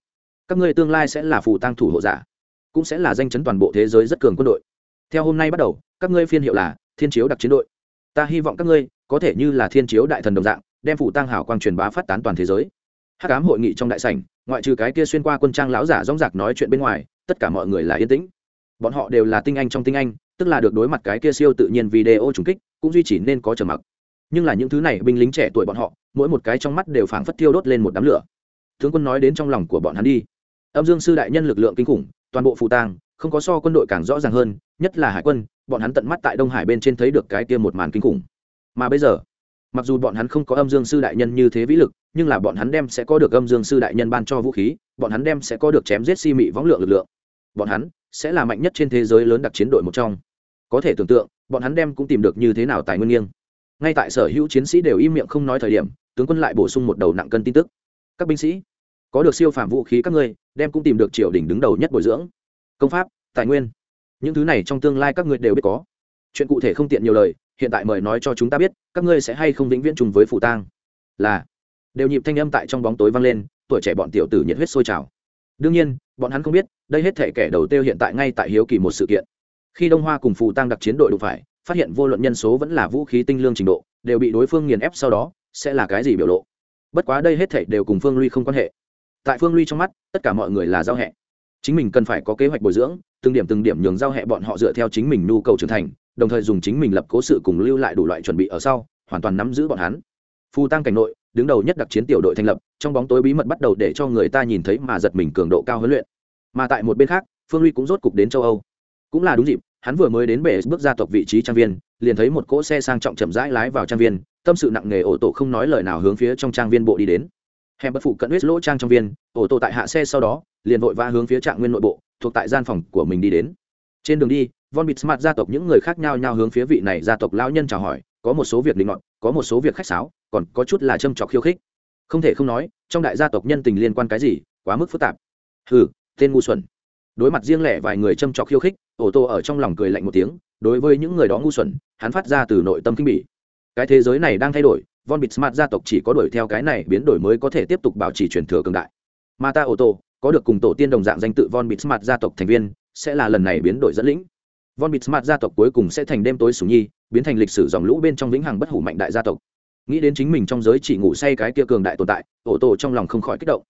Các ngươi tương lai sẽ là phù tăng thủ hộ giả cũng sẽ là danh chấn toàn bộ thế giới rất cường quân đội. Theo hôm nay bắt đầu, các ngươi phiên hiệu là thiên chiếu đặc chiến đội. Ta hy vọng các ngươi có thể như là thiên chiếu đại thần đồng dạng, đem phủ tăng hảo quang truyền bá phát tán toàn thế giới. Hắc ám hội nghị trong đại sảnh, ngoại trừ cái kia xuyên qua quân trang lão giả rong rạc nói chuyện bên ngoài, tất cả mọi người là yên tĩnh. Bọn họ đều là tinh anh trong tinh anh, tức là được đối mặt cái kia siêu tự nhiên video trùng kích, cũng duy trì nên có trầm mặc. Nhưng là những thứ này binh lính trẻ tuổi bọn họ, mỗi một cái trong mắt đều phảng phất thiêu đốt lên một đám lửa. Tướng quân nói đến trong lòng của bọn hắn đi. Âm dương sư đại nhân lực lượng kinh khủng toàn bộ phù tang, không có so quân đội càng rõ ràng hơn, nhất là hải quân, bọn hắn tận mắt tại đông hải bên trên thấy được cái kia một màn kinh khủng. Mà bây giờ, mặc dù bọn hắn không có âm dương sư đại nhân như thế vĩ lực, nhưng là bọn hắn đem sẽ có được âm dương sư đại nhân ban cho vũ khí, bọn hắn đem sẽ có được chém giết si mị võng lượng lực lượng. Bọn hắn sẽ là mạnh nhất trên thế giới lớn đặc chiến đội một trong. Có thể tưởng tượng, bọn hắn đem cũng tìm được như thế nào tài nguyên nghiêng. Ngay tại sở hữu chiến sĩ đều im miệng không nói thời điểm, tướng quân lại bổ sung một đầu nặng cân tin tức. Các binh sĩ có được siêu phàm vũ khí các ngươi, đem cũng tìm được triều đình đứng đầu nhất bồi dưỡng. Công pháp, tài nguyên, những thứ này trong tương lai các ngươi đều biết có. Chuyện cụ thể không tiện nhiều lời, hiện tại mời nói cho chúng ta biết, các ngươi sẽ hay không vĩnh viễn trùng với phủ tang. Là, đều nhịp thanh âm tại trong bóng tối vang lên, tuổi trẻ bọn tiểu tử nhiệt huyết sôi trào. Đương nhiên, bọn hắn không biết, đây hết thể kẻ đầu tiêu hiện tại ngay tại hiếu kỳ một sự kiện. Khi đông hoa cùng phù tăng đặc chiến đội đụng phải, phát hiện vô luận nhân số vẫn là vũ khí tinh lương trình độ, đều bị đối phương nghiền ép sau đó, sẽ là cái gì biểu lộ? Bất quá đây hết thể đều cùng phương ly không quan hệ tại phương ly trong mắt, tất cả mọi người là giao hẹ. Chính mình cần phải có kế hoạch bồi dưỡng, từng điểm từng điểm nhường giao hẹ bọn họ dựa theo chính mình nhu cầu trưởng thành, đồng thời dùng chính mình lập cố sự cùng lưu lại đủ loại chuẩn bị ở sau, hoàn toàn nắm giữ bọn hắn. Phù tăng cảnh nội, đứng đầu nhất đặc chiến tiểu đội thành lập, trong bóng tối bí mật bắt đầu để cho người ta nhìn thấy mà giật mình cường độ cao huấn luyện. Mà tại một bên khác, phương ly cũng rốt cục đến châu âu. Cũng là đúng dịp, hắn vừa mới đến bể bước ra tộc vị trí trang viên, liền thấy một cỗ xe sang trọng chậm rãi lái vào trang viên, tâm sự nặng nề ổ tổ không nói lời nào hướng phía trong trang viên bộ đi đến hẻm bất phụ cận huyết lỗ trang trong viên ổ tổ tại hạ xe sau đó, liền vội va hướng phía trạng nguyên nội bộ, thuộc tại gian phòng của mình đi đến. Trên đường đi, von bịt smart gia tộc những người khác nhau nhau hướng phía vị này gia tộc lão nhân chào hỏi, có một số việc linh ngọn có một số việc khách sáo, còn có chút là châm trọc khiêu khích. Không thể không nói, trong đại gia tộc nhân tình liên quan cái gì, quá mức phức tạp. Hừ, tên ngu xuẩn. Đối mặt riêng lẻ vài người châm trọc khiêu khích ổ tô ở trong lòng cười lạnh một tiếng, đối với những người đó ngu xuẩn, hắn phát ra từ nội tâm kinh bỉ. Cái thế giới này đang thay đổi von bịt smart gia tộc chỉ có đuổi theo cái này biến đổi mới có thể tiếp tục bảo trì truyền thừa cường đại. Mà ta ô tô có được cùng tổ tiên đồng dạng danh tự von bịt smart gia tộc thành viên, sẽ là lần này biến đổi dẫn lĩnh. Von bịt smart gia tộc cuối cùng sẽ thành đêm tối sủ nhi, biến thành lịch sử dòng lũ bên trong vĩnh hằng bất hủ mạnh đại gia tộc. Nghĩ đến chính mình trong giới chỉ ngủ say cái kia cường đại tồn tại ô tô trong lòng không khỏi kích động.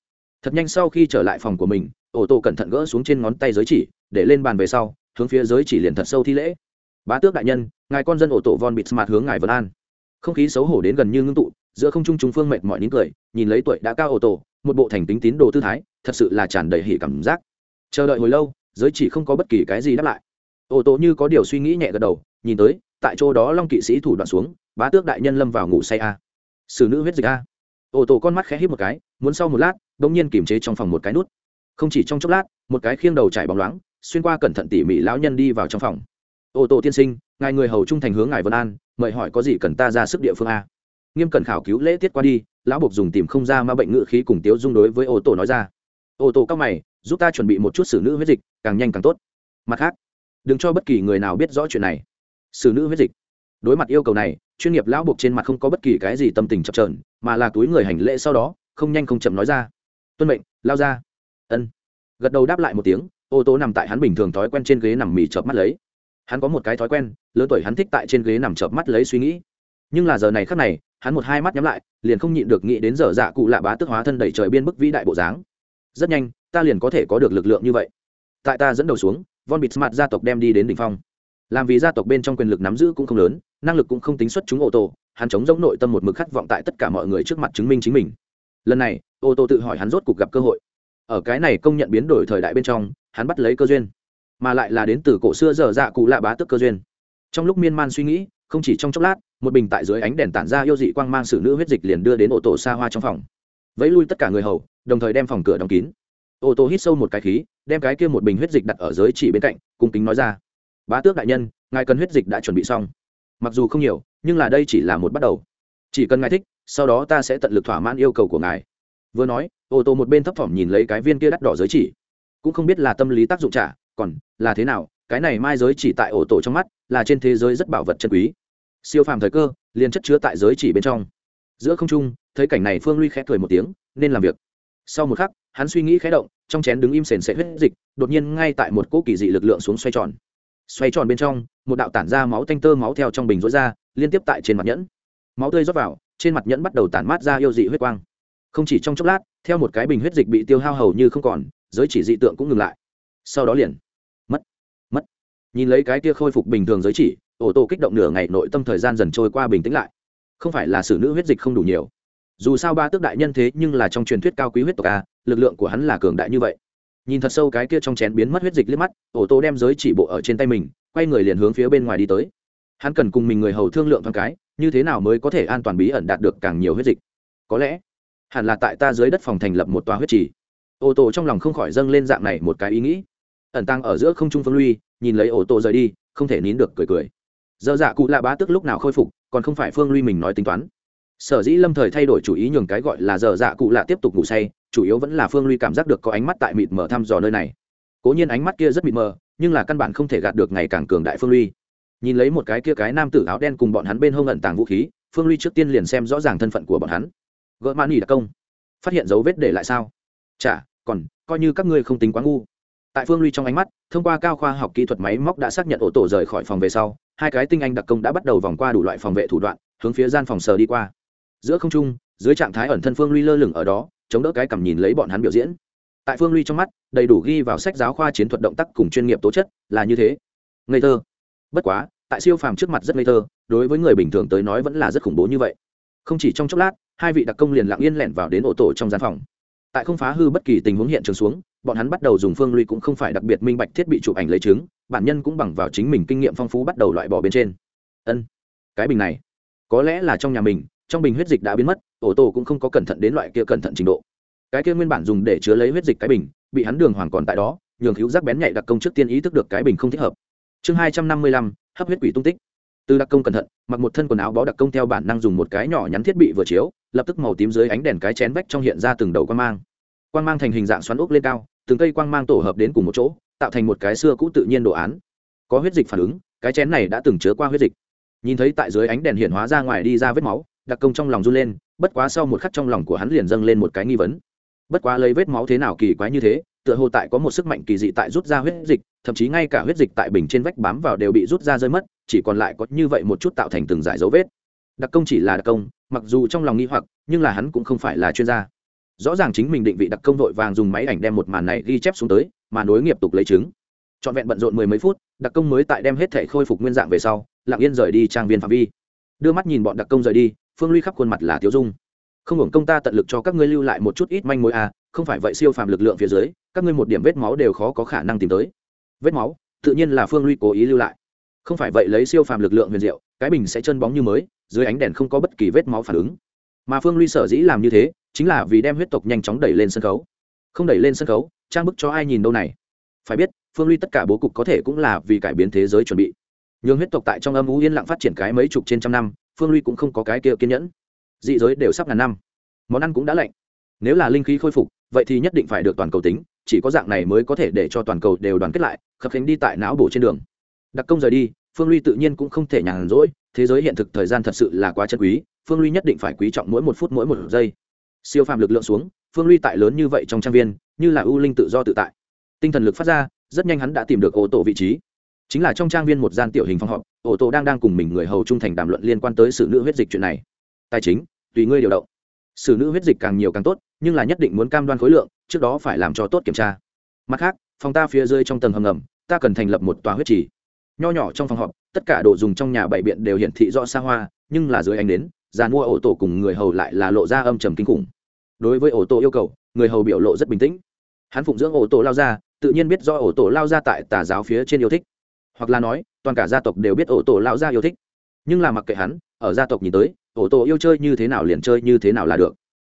Thật nhanh sau khi trở lại phòng của mình ô tô cẩn thận gỡ xuống trên ngón tay giới chỉ, để lên bàn về sau, hướng phía giới chỉ liền thật sâu thi lễ. Bá tước đại nhân, ngài con dân ổ tổ von bịt smart hướng ngài vân an không khí xấu hổ đến gần như ngưng tụ, giữa không trung trung phương mệt mỏi nín cười, nhìn lấy tuổi đã cao ô tô một bộ thành tính tín đồ tư thái, thật sự là tràn đầy hỉ cảm giác. Chờ đợi hồi lâu, giới chỉ không có bất kỳ cái gì đáp lại. Ô tô như có điều suy nghĩ nhẹ gật đầu, nhìn tới, tại chỗ đó long kỵ sĩ thủ đoạn xuống, bá tước đại nhân lâm vào ngủ say a. Xử nữ huyết dịch a. Ô tô con mắt khẽ hít một cái, muốn sau một lát bỗng nhiên kiềm chế trong phòng một cái nút. Không chỉ trong chốc lát, một cái khiêng đầu chảy bóng loáng, xuyên qua cẩn thận tỉ mỉ lão nhân đi vào trong phòng ô tô tiên sinh, ngài người hầu trung thành hướng ngài vân an, mời hỏi có gì cần ta ra sức địa phương a? Nghiêm cẩn khảo cứu lễ tiết qua đi, lão buộc dùng tìm không ra ma bệnh ngự khí cùng tiếu dung đối với ô tô nói ra. Ô tô các mày, giúp ta chuẩn bị một chút xử nữ huyết dịch, càng nhanh càng tốt. Mặt khác, đừng cho bất kỳ người nào biết rõ chuyện này. Xử nữ huyết dịch. Đối mặt yêu cầu này, chuyên nghiệp lão buộc trên mặt không có bất kỳ cái gì tâm tình chập trờn mà là túi người hành lễ sau đó, không nhanh không chậm nói ra. Tuân mệnh, lao ra. Ân. Gật đầu đáp lại một tiếng, ô tô nằm tại hắn bình thường thói quen trên ghế nằm mì chợp mắt lấy hắn có một cái thói quen, lớn tuổi hắn thích tại trên ghế nằm chợp mắt lấy suy nghĩ. Nhưng là giờ này khắc này, hắn một hai mắt nhắm lại, liền không nhịn được nghĩ đến giờ dạ cụ lạ bá tức hóa thân đẩy trời biên bức vĩ đại bộ dáng. Rất nhanh, ta liền có thể có được lực lượng như vậy. Tại ta dẫn đầu xuống, von bịt smart gia tộc đem đi đến đ ỉ n h phong. Làm vì gia tộc bên trong quyền lực nắm giữ cũng không lớn, năng lực cũng không tính xuất chúng ô tô, hắn chống giống nội tâm một mực khát vọng tại tất cả mọi người trước mặt chứng minh chính mình. Lần này, ô tô tự hỏi hắn rốt cuộc gặp cơ hội. Ở cái này công nhận biến đổi thời đại bên trong, hắn bắt lấy cơ duyên mà lại là đến từ cổ xưa dở dạ cụ lạ bá tức cơ duyên. Trong lúc miên man suy nghĩ, không chỉ trong chốc lát, một bình tại dưới ánh đèn tản ra yêu dị quang mang sử nữ huyết dịch liền đưa đến ô tô xa hoa trong phòng. Vẫy lui tất cả người hầu, đồng thời đem phòng cửa đóng kín. Ô tô hít sâu một cái khí, đem cái kia một bình huyết dịch đặt ở giới chỉ bên cạnh, cung kính nói ra, bá tước đại nhân, ngài cần huyết dịch đã chuẩn bị xong. Mặc dù không nhiều, nhưng là đây chỉ là một bắt đầu. Chỉ cần ngài thích, sau đó ta sẽ tận lực thỏa mãn yêu cầu của ngài. Vừa nói, ô tô một bên thấp thỏm nhìn lấy cái viên kia đắt đỏ giới chỉ. Cũng không biết là tâm lý tác dụng trả còn là thế nào? Cái này mai giới chỉ tại ổ tổ trong mắt, là trên thế giới rất bảo vật chân quý. Siêu phàm thời cơ, liền chất chứa tại giới chỉ bên trong. Giữa không trung, thấy cảnh này phương ly khẽ cười một tiếng, nên làm việc. Sau một khắc, hắn suy nghĩ khẽ động, trong chén đứng im sền sệt huyết dịch, đột nhiên ngay tại một cỗ kỳ dị lực lượng xuống xoay tròn. Xoay tròn bên trong, một đạo tản ra máu tanh tơ máu theo trong bình rối ra, liên tiếp tại trên mặt nhẫn. Máu tươi rót vào, trên mặt nhẫn bắt đầu tản mát ra yêu dị huyết quang. Không chỉ trong chốc lát, theo một cái bình huyết dịch bị tiêu hao hầu như không còn, giới chỉ dị tượng cũng ngừng lại. Sau đó liền nhìn lấy cái kia khôi phục bình thường giới chỉ ổ tổ kích động nửa ngày nội tâm thời gian dần trôi qua bình tĩnh lại. Không phải là xử nữ huyết dịch không đủ nhiều. Dù sao ba tước đại nhân thế nhưng là trong truyền thuyết cao quý huyết tộc a, lực lượng của hắn là cường đại như vậy. Nhìn thật sâu cái kia trong chén biến mất huyết dịch liếc mắt ổ tô đem giới chỉ bộ ở trên tay mình, quay người liền hướng phía bên ngoài đi tới. Hắn cần cùng mình người hầu thương lượng thoáng cái, như thế nào mới có thể an toàn bí ẩn đạt được càng nhiều huyết dịch. Có lẽ, hẳn là tại ta dưới đất phòng thành lập một tòa huyết trì. Ô tô trong lòng không khỏi dâng lên dạng này một cái ý nghĩ. Ẩn tăng ở giữa không trung phương lui nhìn lấy ô tô rời đi, không thể nín được cười cười. Dơ dạ cụ lạ bá tức lúc nào khôi phục, còn không phải phương lui mình nói tính toán. Sở dĩ lâm thời thay đổi chủ ý nhường cái gọi là dở dạ cụ lạ tiếp tục ngủ say, chủ yếu vẫn là phương ly cảm giác được có ánh mắt tại mịt mờ thăm dò nơi này. Cố nhiên ánh mắt kia rất mịt mờ, nhưng là căn bản không thể gạt được ngày càng cường đại phương ly nhìn lấy một cái kia cái nam tử áo đen cùng bọn hắn bên hông ẩn tàng vũ khí, phương ly trước tiên liền xem rõ ràng thân phận của bọn hắn. Gỡ mãn ỉ đặc công. Phát hiện dấu vết để lại sao? Chả còn, coi như các ngươi không tính quá ngu tại phương ly trong ánh mắt, thông qua cao khoa học kỹ thuật máy móc đã xác nhận ổ tổ rời khỏi phòng về sau, hai cái tinh anh đặc công đã bắt đầu vòng qua đủ loại phòng vệ thủ đoạn, hướng phía gian phòng sờ đi qua. Giữa không trung, dưới trạng thái ẩn thân phương ly lơ lửng ở đó, chống đỡ cái cầm nhìn lấy bọn hắn biểu diễn. Tại phương ly trong mắt, đầy đủ ghi vào sách giáo khoa chiến thuật động tác cùng chuyên nghiệp tố chất, là như thế. Ngây thơ. Bất quá, tại siêu phàm trước mặt rất ngây thơ, đối với người bình thường tới nói vẫn là rất khủng bố như vậy. Không chỉ trong chốc lát, hai vị đặc công liền lặng yên lẻn vào đến ổ tổ trong gian phòng. Tại không phá hư bất kỳ tình huống hiện trường xuống bọn hắn bắt đầu dùng phương ly cũng không phải đặc biệt minh bạch thiết bị chụp ảnh lấy chứng, bản nhân cũng bằng vào chính mình kinh nghiệm phong phú bắt đầu loại bỏ bên trên. Ân, cái bình này, có lẽ là trong nhà mình, trong bình huyết dịch đã biến mất ổ tổ cũng không có cẩn thận đến loại kia cẩn thận trình độ. Cái kia nguyên bản dùng để chứa lấy huyết dịch cái bình, bị hắn đường hoàng còn tại đó, nhường cứu giác bén nhạy đặc công trước tiên ý thức được cái bình không thích hợp. Chương hai trăm năm mươi lăm, hấp huyết quỷ tung tích. Từ đặc công cẩn thận, mặc một thân quần áo bó đặc công theo bản năng dùng một cái nhỏ nhắn thiết bị vừa chiếu, lập tức màu tím dưới ánh đèn cái chén vách trong hiện ra từng đầu quan mang. Quan mang thành hình dạng xoắn ốc lên cao từng cây quang mang tổ hợp đến cùng một chỗ, tạo thành một cái xưa cũ tự nhiên đồ án. Có huyết dịch phản ứng, cái chén này đã từng chứa qua huyết dịch. Nhìn thấy tại dưới ánh đèn hiện hóa ra ngoài đi ra vết máu, đặc công trong lòng run lên, bất quá sau một khắc trong lòng của hắn liền dâng lên một cái nghi vấn. Bất quá lấy vết máu thế nào kỳ quái như thế, tựa hồ tại có một sức mạnh kỳ dị tại rút ra huyết dịch, thậm chí ngay cả huyết dịch tại bình trên vách bám vào đều bị rút ra rơi mất, chỉ còn lại có như vậy một chút tạo thành từng giải dấu vết. Đặc công chỉ là đặc công, mặc dù trong lòng nghi hoặc, nhưng là hắn cũng không phải là chuyên gia rõ ràng chính mình định vị đặc công vội vàng dùng máy ảnh đem một màn này ghi chép xuống tới, mà nối nghiệp tục lấy chứng trọn vẹn bận rộn mười mấy phút, đặc công mới tại đem hết thể khôi phục nguyên dạng về sau, lặng yên rời đi trang viên phạm vi. Đưa mắt nhìn bọn đặc công rời đi, phương ly khắp khuôn mặt là tiếu dung. Không hưởng công ta tận lực cho các ngươi lưu lại một chút ít manh mối à không phải vậy siêu phàm lực lượng phía dưới, các ngươi một điểm vết máu đều khó có khả năng tìm tới. Vết máu, tự nhiên là phương ly cố ý lưu lại. Không phải vậy lấy siêu phàm lực lượng huyền diệu, cái bình sẽ chân bóng như mới, dưới ánh đèn không có bất kỳ vết máu phản ứng. Mà phương ly sở dĩ làm như thế chính là vì đem huyết tộc nhanh chóng đẩy lên sân khấu. Không đẩy lên sân khấu, trang bức cho ai nhìn đâu này? Phải biết, phương ly tất cả bố cục có thể cũng là vì cải biến thế giới chuẩn bị. Nhường huyết tộc tại trong âm ú yên lặng phát triển cái mấy chục trên trăm năm, phương ly cũng không có cái kia kiên nhẫn. Dị giới đều sắp ngàn năm. Món ăn cũng đã lạnh. Nếu là linh khí khôi phục, vậy thì nhất định phải được toàn cầu tính, chỉ có dạng này mới có thể để cho toàn cầu đều đoàn kết lại, khập khánh đi tại não bổ trên đường. Đặc công rời đi, phương ly tự nhiên cũng không thể nhàn rỗi, thế giới hiện thực thời gian thật sự là quá chân quý, phương ly nhất định phải quý trọng mỗi một phút mỗi một giây siêu phàm lực lượng xuống, phương ly tại lớn như vậy trong trang viên, như là ưu linh tự do tự tại. Tinh thần lực phát ra, rất nhanh hắn đã tìm được ô tô vị trí. Chính là trong trang viên một gian tiểu hình phòng họp, ô tô đang đang cùng mình người hầu trung thành đàm luận liên quan tới sự nữ huyết dịch chuyện này. Tài chính, tùy ngươi điều động. Sự nữ huyết dịch càng nhiều càng tốt, nhưng là nhất định muốn cam đoan khối lượng, trước đó phải làm cho tốt kiểm tra. Mặt khác, phòng ta phía dưới trong tầng hầm ngầm, ta cần thành lập một tòa huyết trì. Nho nhỏ trong phòng họp, tất cả đồ dùng trong nhà bảy biện đều hiển thị rõ xa hoa, nhưng là dưới ánh đến giàn mua ổ tổ cùng người hầu lại là lộ ra âm trầm kinh khủng đối với ổ tổ yêu cầu, người hầu biểu lộ rất bình tĩnh. Hắn phụng dưỡng ổ tổ lao ra, tự nhiên biết do ổ tổ lao ra tại tà giáo phía trên yêu thích. Hoặc là nói, toàn cả gia tộc đều biết ổ tổ lao ra yêu thích. Nhưng là mặc kệ hắn, ở gia tộc nhìn tới ổ tổ yêu chơi như thế nào liền chơi như thế nào là được.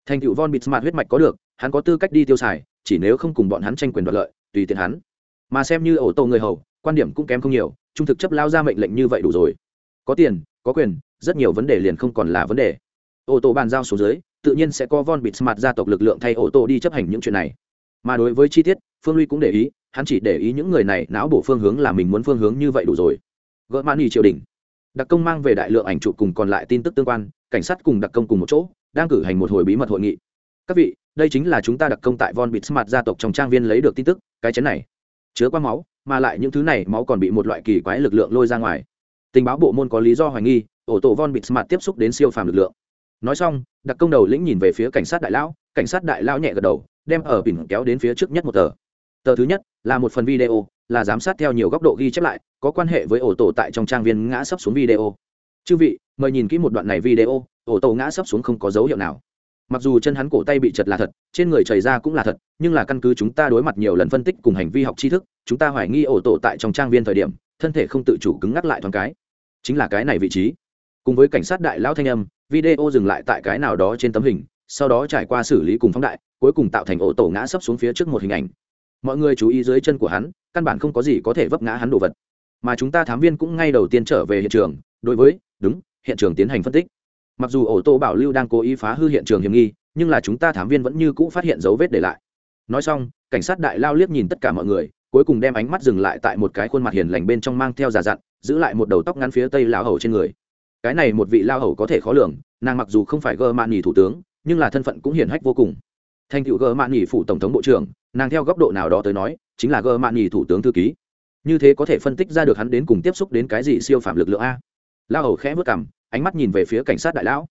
Thành cựu von bịt smart huyết mạch có được, hắn có tư cách đi tiêu xài, chỉ nếu không cùng bọn hắn tranh quyền đoạt lợi, tùy tiện hắn. Mà xem như ổ tổ người hầu, quan điểm cũng kém không nhiều, trung thực chấp lao ra mệnh lệnh như vậy đủ rồi. Có tiền, có quyền, rất nhiều vấn đề liền không còn là vấn đề ô tô bàn giao số dưới, tự nhiên sẽ có von bịt smart gia tộc lực lượng thay ô tô đi chấp hành những chuyện này. Mà đối với chi tiết, phương ly cũng để ý, hắn chỉ để ý những người này não bổ phương hướng là mình muốn phương hướng như vậy đủ rồi. Gỡ mãn nghỉ triều đình. Đặc công mang về đại lượng ảnh chụp cùng còn lại tin tức tương quan, cảnh sát cùng đặc công cùng một chỗ, đang cử hành một hồi bí mật hội nghị. Các vị, đây chính là chúng ta đặc công tại von bịt smart gia tộc trong trang viên lấy được tin tức, cái chén này chứa qua máu, mà lại những thứ này máu còn bị một loại kỳ quái lực lượng lôi ra ngoài. Tình báo bộ môn có lý do hoài nghi ổ tổ von bịt smart tiếp xúc đến siêu phàm lực lượng nói xong, đặc công đầu lĩnh nhìn về phía cảnh sát đại lão, cảnh sát đại lão nhẹ gật đầu, đem ở bình kéo đến phía trước nhất một tờ. Tờ thứ nhất là một phần video, là giám sát theo nhiều góc độ ghi chép lại, có quan hệ với ổ tổ tại trong trang viên ngã sấp xuống video. Chư vị, mời nhìn kỹ một đoạn này video, ổ tổ ngã sấp xuống không có dấu hiệu nào. Mặc dù chân hắn cổ tay bị chật là thật, trên người chảy ra cũng là thật, nhưng là căn cứ chúng ta đối mặt nhiều lần phân tích cùng hành vi học tri thức, chúng ta hoài nghi ổ tổ tại trong trang viên thời điểm, thân thể không tự chủ cứng ngắc lại thoáng cái. Chính là cái này vị trí. Cùng với cảnh sát đại lão thanh âm video dừng lại tại cái nào đó trên tấm hình, sau đó trải qua xử lý cùng phóng đại, cuối cùng tạo thành ổ tổ ngã sấp xuống phía trước một hình ảnh. Mọi người chú ý dưới chân của hắn, căn bản không có gì có thể vấp ngã hắn đồ vật. Mà chúng ta thám viên cũng ngay đầu tiên trở về hiện trường, đối với, đúng, hiện trường tiến hành phân tích. Mặc dù ổ tô bảo lưu đang cố ý phá hư hiện trường hiểm nghi, nhưng là chúng ta thám viên vẫn như cũ phát hiện dấu vết để lại. Nói xong, cảnh sát đại lao liếc nhìn tất cả mọi người, cuối cùng đem ánh mắt dừng lại tại một cái khuôn mặt hiền lành bên trong mang theo giả dặn, giữ lại một đầu tóc ngắn phía tây lão hầu trên người cái này một vị lao hầu có thể khó lường, nàng mặc dù không phải gờ mạn nghỉ thủ tướng, nhưng là thân phận cũng hiển hách vô cùng. Thành cựu gờ mạn nghỉ phủ tổng thống bộ trưởng, nàng theo góc độ nào đó tới nói, chính là gờ mạn nghỉ thủ tướng thư ký. Như thế có thể phân tích ra được hắn đến cùng tiếp xúc đến cái gì siêu phạm lực lượng a. Lao hầu khẽ vất cảm ánh mắt nhìn về phía cảnh sát đại lão.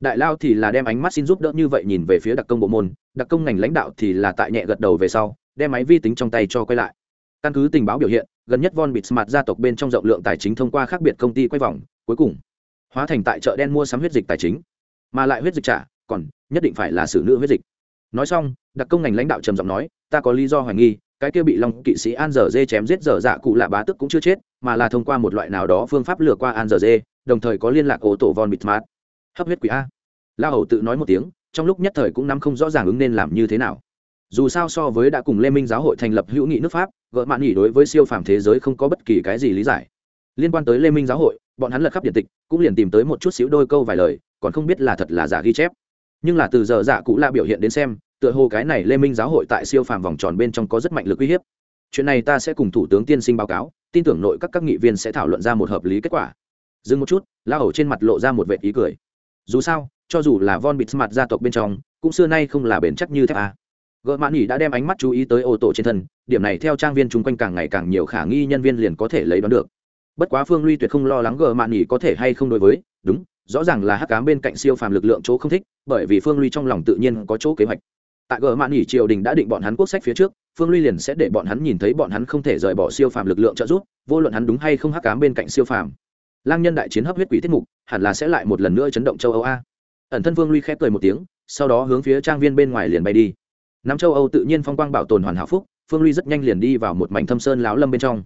Đại lao thì là đem ánh mắt xin giúp đỡ như vậy nhìn về phía đặc công bộ môn, đặc công ngành lãnh đạo thì là tại nhẹ gật đầu về sau, đem máy vi tính trong tay cho quay lại. Căn cứ tình báo biểu hiện, gần nhất von bịt smart gia tộc bên trong rộng lượng tài chính thông qua khác biệt công ty quay vòng, cuối cùng hóa thành tại chợ đen mua sắm huyết dịch tài chính, mà lại huyết dịch trả, còn nhất định phải là xử nữ huyết dịch. Nói xong, đặc công ngành lãnh đạo trầm giọng nói, ta có lý do hoài nghi, cái kia bị long kỵ sĩ an dở dê chém giết dở dạ cụ lạ bá tức cũng chưa chết, mà là thông qua một loại nào đó phương pháp lừa qua an dở dê, đồng thời có liên lạc ổ tổ von bịt mát hấp huyết quỷ a. La hầu tự nói một tiếng, trong lúc nhất thời cũng nắm không rõ ràng ứng nên làm như thế nào. Dù sao so với đã cùng lê minh giáo hội thành lập hữu nghị nước pháp, gợ mạn nghỉ đối với siêu phàm thế giới không có bất kỳ cái gì lý giải. Liên quan tới lê minh giáo hội bọn hắn lật khắp điện tịch, cũng liền tìm tới một chút xíu đôi câu vài lời, còn không biết là thật là giả ghi chép. Nhưng là từ giờ giả cụ la biểu hiện đến xem, tựa hồ cái này lê minh giáo hội tại siêu phàm vòng tròn bên trong có rất mạnh lực uy hiếp. Chuyện này ta sẽ cùng thủ tướng tiên sinh báo cáo, tin tưởng nội các các nghị viên sẽ thảo luận ra một hợp lý kết quả. Dừng một chút, la hầu trên mặt lộ ra một vệ ý cười. Dù sao, cho dù là von bịt mặt gia tộc bên trong, cũng xưa nay không là bền chắc như thép a à. gợ mãn nhỉ đã đem ánh mắt chú ý tới ô tô trên thân, điểm này theo trang viên chung quanh càng ngày càng nhiều khả nghi nhân viên liền có thể lấy đoán được bất quá phương ly tuyệt không lo lắng Gờ mạn nhỉ có thể hay không đối với, đúng, rõ ràng là hắc cám bên cạnh siêu phàm lực lượng chỗ không thích, bởi vì phương ly trong lòng tự nhiên có chỗ kế hoạch. Tại gờ mạn nghỉ triều đình đã định bọn hắn quốc sách phía trước, phương ly liền sẽ để bọn hắn nhìn thấy bọn hắn không thể rời bỏ siêu phàm lực lượng trợ giúp, vô luận hắn đúng hay không hắc cám bên cạnh siêu phàm. Lang nhân đại chiến hấp huyết quỷ tiết mục, hẳn là sẽ lại một lần nữa chấn động châu âu a. Ẩn thân phương ly khép cười một tiếng, sau đó hướng phía trang viên bên ngoài liền bay đi. Nam châu âu tự nhiên phong quang bảo tồn hoàn hảo phúc, phương ly rất nhanh liền đi vào một mảnh thâm sơn láo lâm bên trong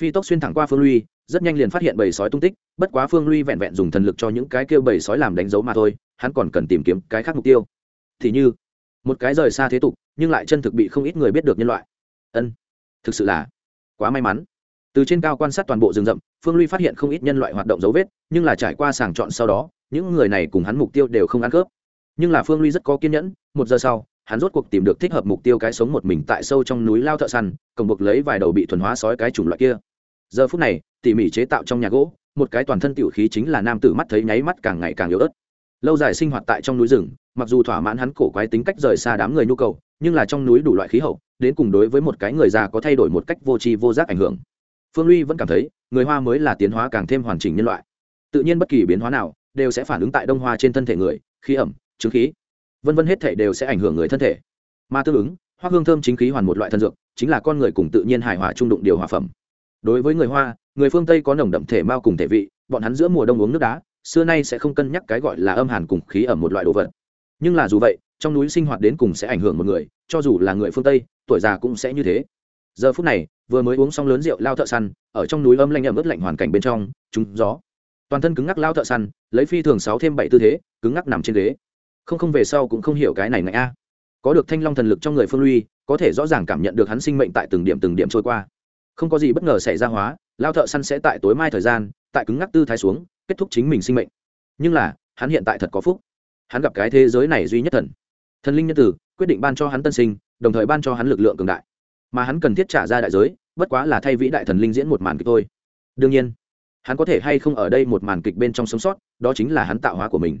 phi tốc xuyên thẳng qua phương ly rất nhanh liền phát hiện bầy sói tung tích, bất quá phương ly vẹn vẹn dùng thần lực cho những cái kêu bầy sói làm đánh dấu mà thôi, hắn còn cần tìm kiếm cái khác mục tiêu. Thì như, một cái rời xa thế tục, nhưng lại chân thực bị không ít người biết được nhân loại. Ân, thực sự là quá may mắn. Từ trên cao quan sát toàn bộ rừng rậm, phương ly phát hiện không ít nhân loại hoạt động dấu vết, nhưng là trải qua sàng chọn sau đó, những người này cùng hắn mục tiêu đều không ăn cướp nhưng là phương ly rất có kiên nhẫn, một giờ sau hắn rốt cuộc tìm được thích hợp mục tiêu cái sống một mình tại sâu trong núi lao thợ săn cổng buộc lấy vài đầu bị thuần hóa sói cái chủng loại kia. Giờ phút này, tỉ mỉ chế tạo trong nhà gỗ, một cái toàn thân tiểu khí chính là nam tử mắt thấy nháy mắt càng ngày càng yếu ớt. Lâu dài sinh hoạt tại trong núi rừng, mặc dù thỏa mãn hắn cổ quái tính cách rời xa đám người nhu cầu, nhưng là trong núi đủ loại khí hậu, đến cùng đối với một cái người già có thay đổi một cách vô tri vô giác ảnh hưởng. Phương ly vẫn cảm thấy, người hoa mới là tiến hóa càng thêm hoàn chỉnh nhân loại. Tự nhiên bất kỳ biến hóa nào, đều sẽ phản ứng tại đông hoa trên thân thể người, khí ẩm chứng khí vân vân hết thể đều sẽ ảnh hưởng người thân thể. Mà tương ứng hoa hương thơm chính khí hoàn một loại thân dược, chính là con người cùng tự nhiên hài hòa trung đụng điều hòa phẩm. Đối với người hoa, người phương tây có nồng đậm thể mao cùng thể vị, bọn hắn giữa mùa đông uống nước đá, xưa nay sẽ không cân nhắc cái gọi là âm hàn cùng khí ở một loại đồ vật. Nhưng là dù vậy, trong núi sinh hoạt đến cùng sẽ ảnh hưởng một người, cho dù là người phương tây, tuổi già cũng sẽ như thế. Giờ phút này, vừa mới uống xong lớn rượu lao thợ săn, ở trong núi âm lanh ẩm ướt lạnh hoàn cảnh bên trong, trúng gió. Toàn thân cứng ngắc lao thợ săn, lấy phi thường sáu thêm bảy tư thế, cứng ngắc nằm trên ghế không không về sau cũng không hiểu cái này ngại a. Có được thanh long thần lực trong người phương Luy, có thể rõ ràng cảm nhận được hắn sinh mệnh tại từng điểm từng điểm trôi qua. Không có gì bất ngờ xảy ra hóa lao thợ săn sẽ tại tối mai thời gian tại cứng ngắc tư thái xuống kết thúc chính mình sinh mệnh. Nhưng là hắn hiện tại thật có phúc. Hắn gặp cái thế giới này duy nhất thần. Thần linh nhân tử quyết định ban cho hắn tân sinh đồng thời ban cho hắn lực lượng cường đại. Mà hắn cần thiết trả ra đại giới bất quá là thay vĩ đại thần linh diễn một màn kịch thôi. Đương nhiên hắn có thể hay không ở đây một màn kịch bên trong sống sót đó chính là hắn tạo hóa của mình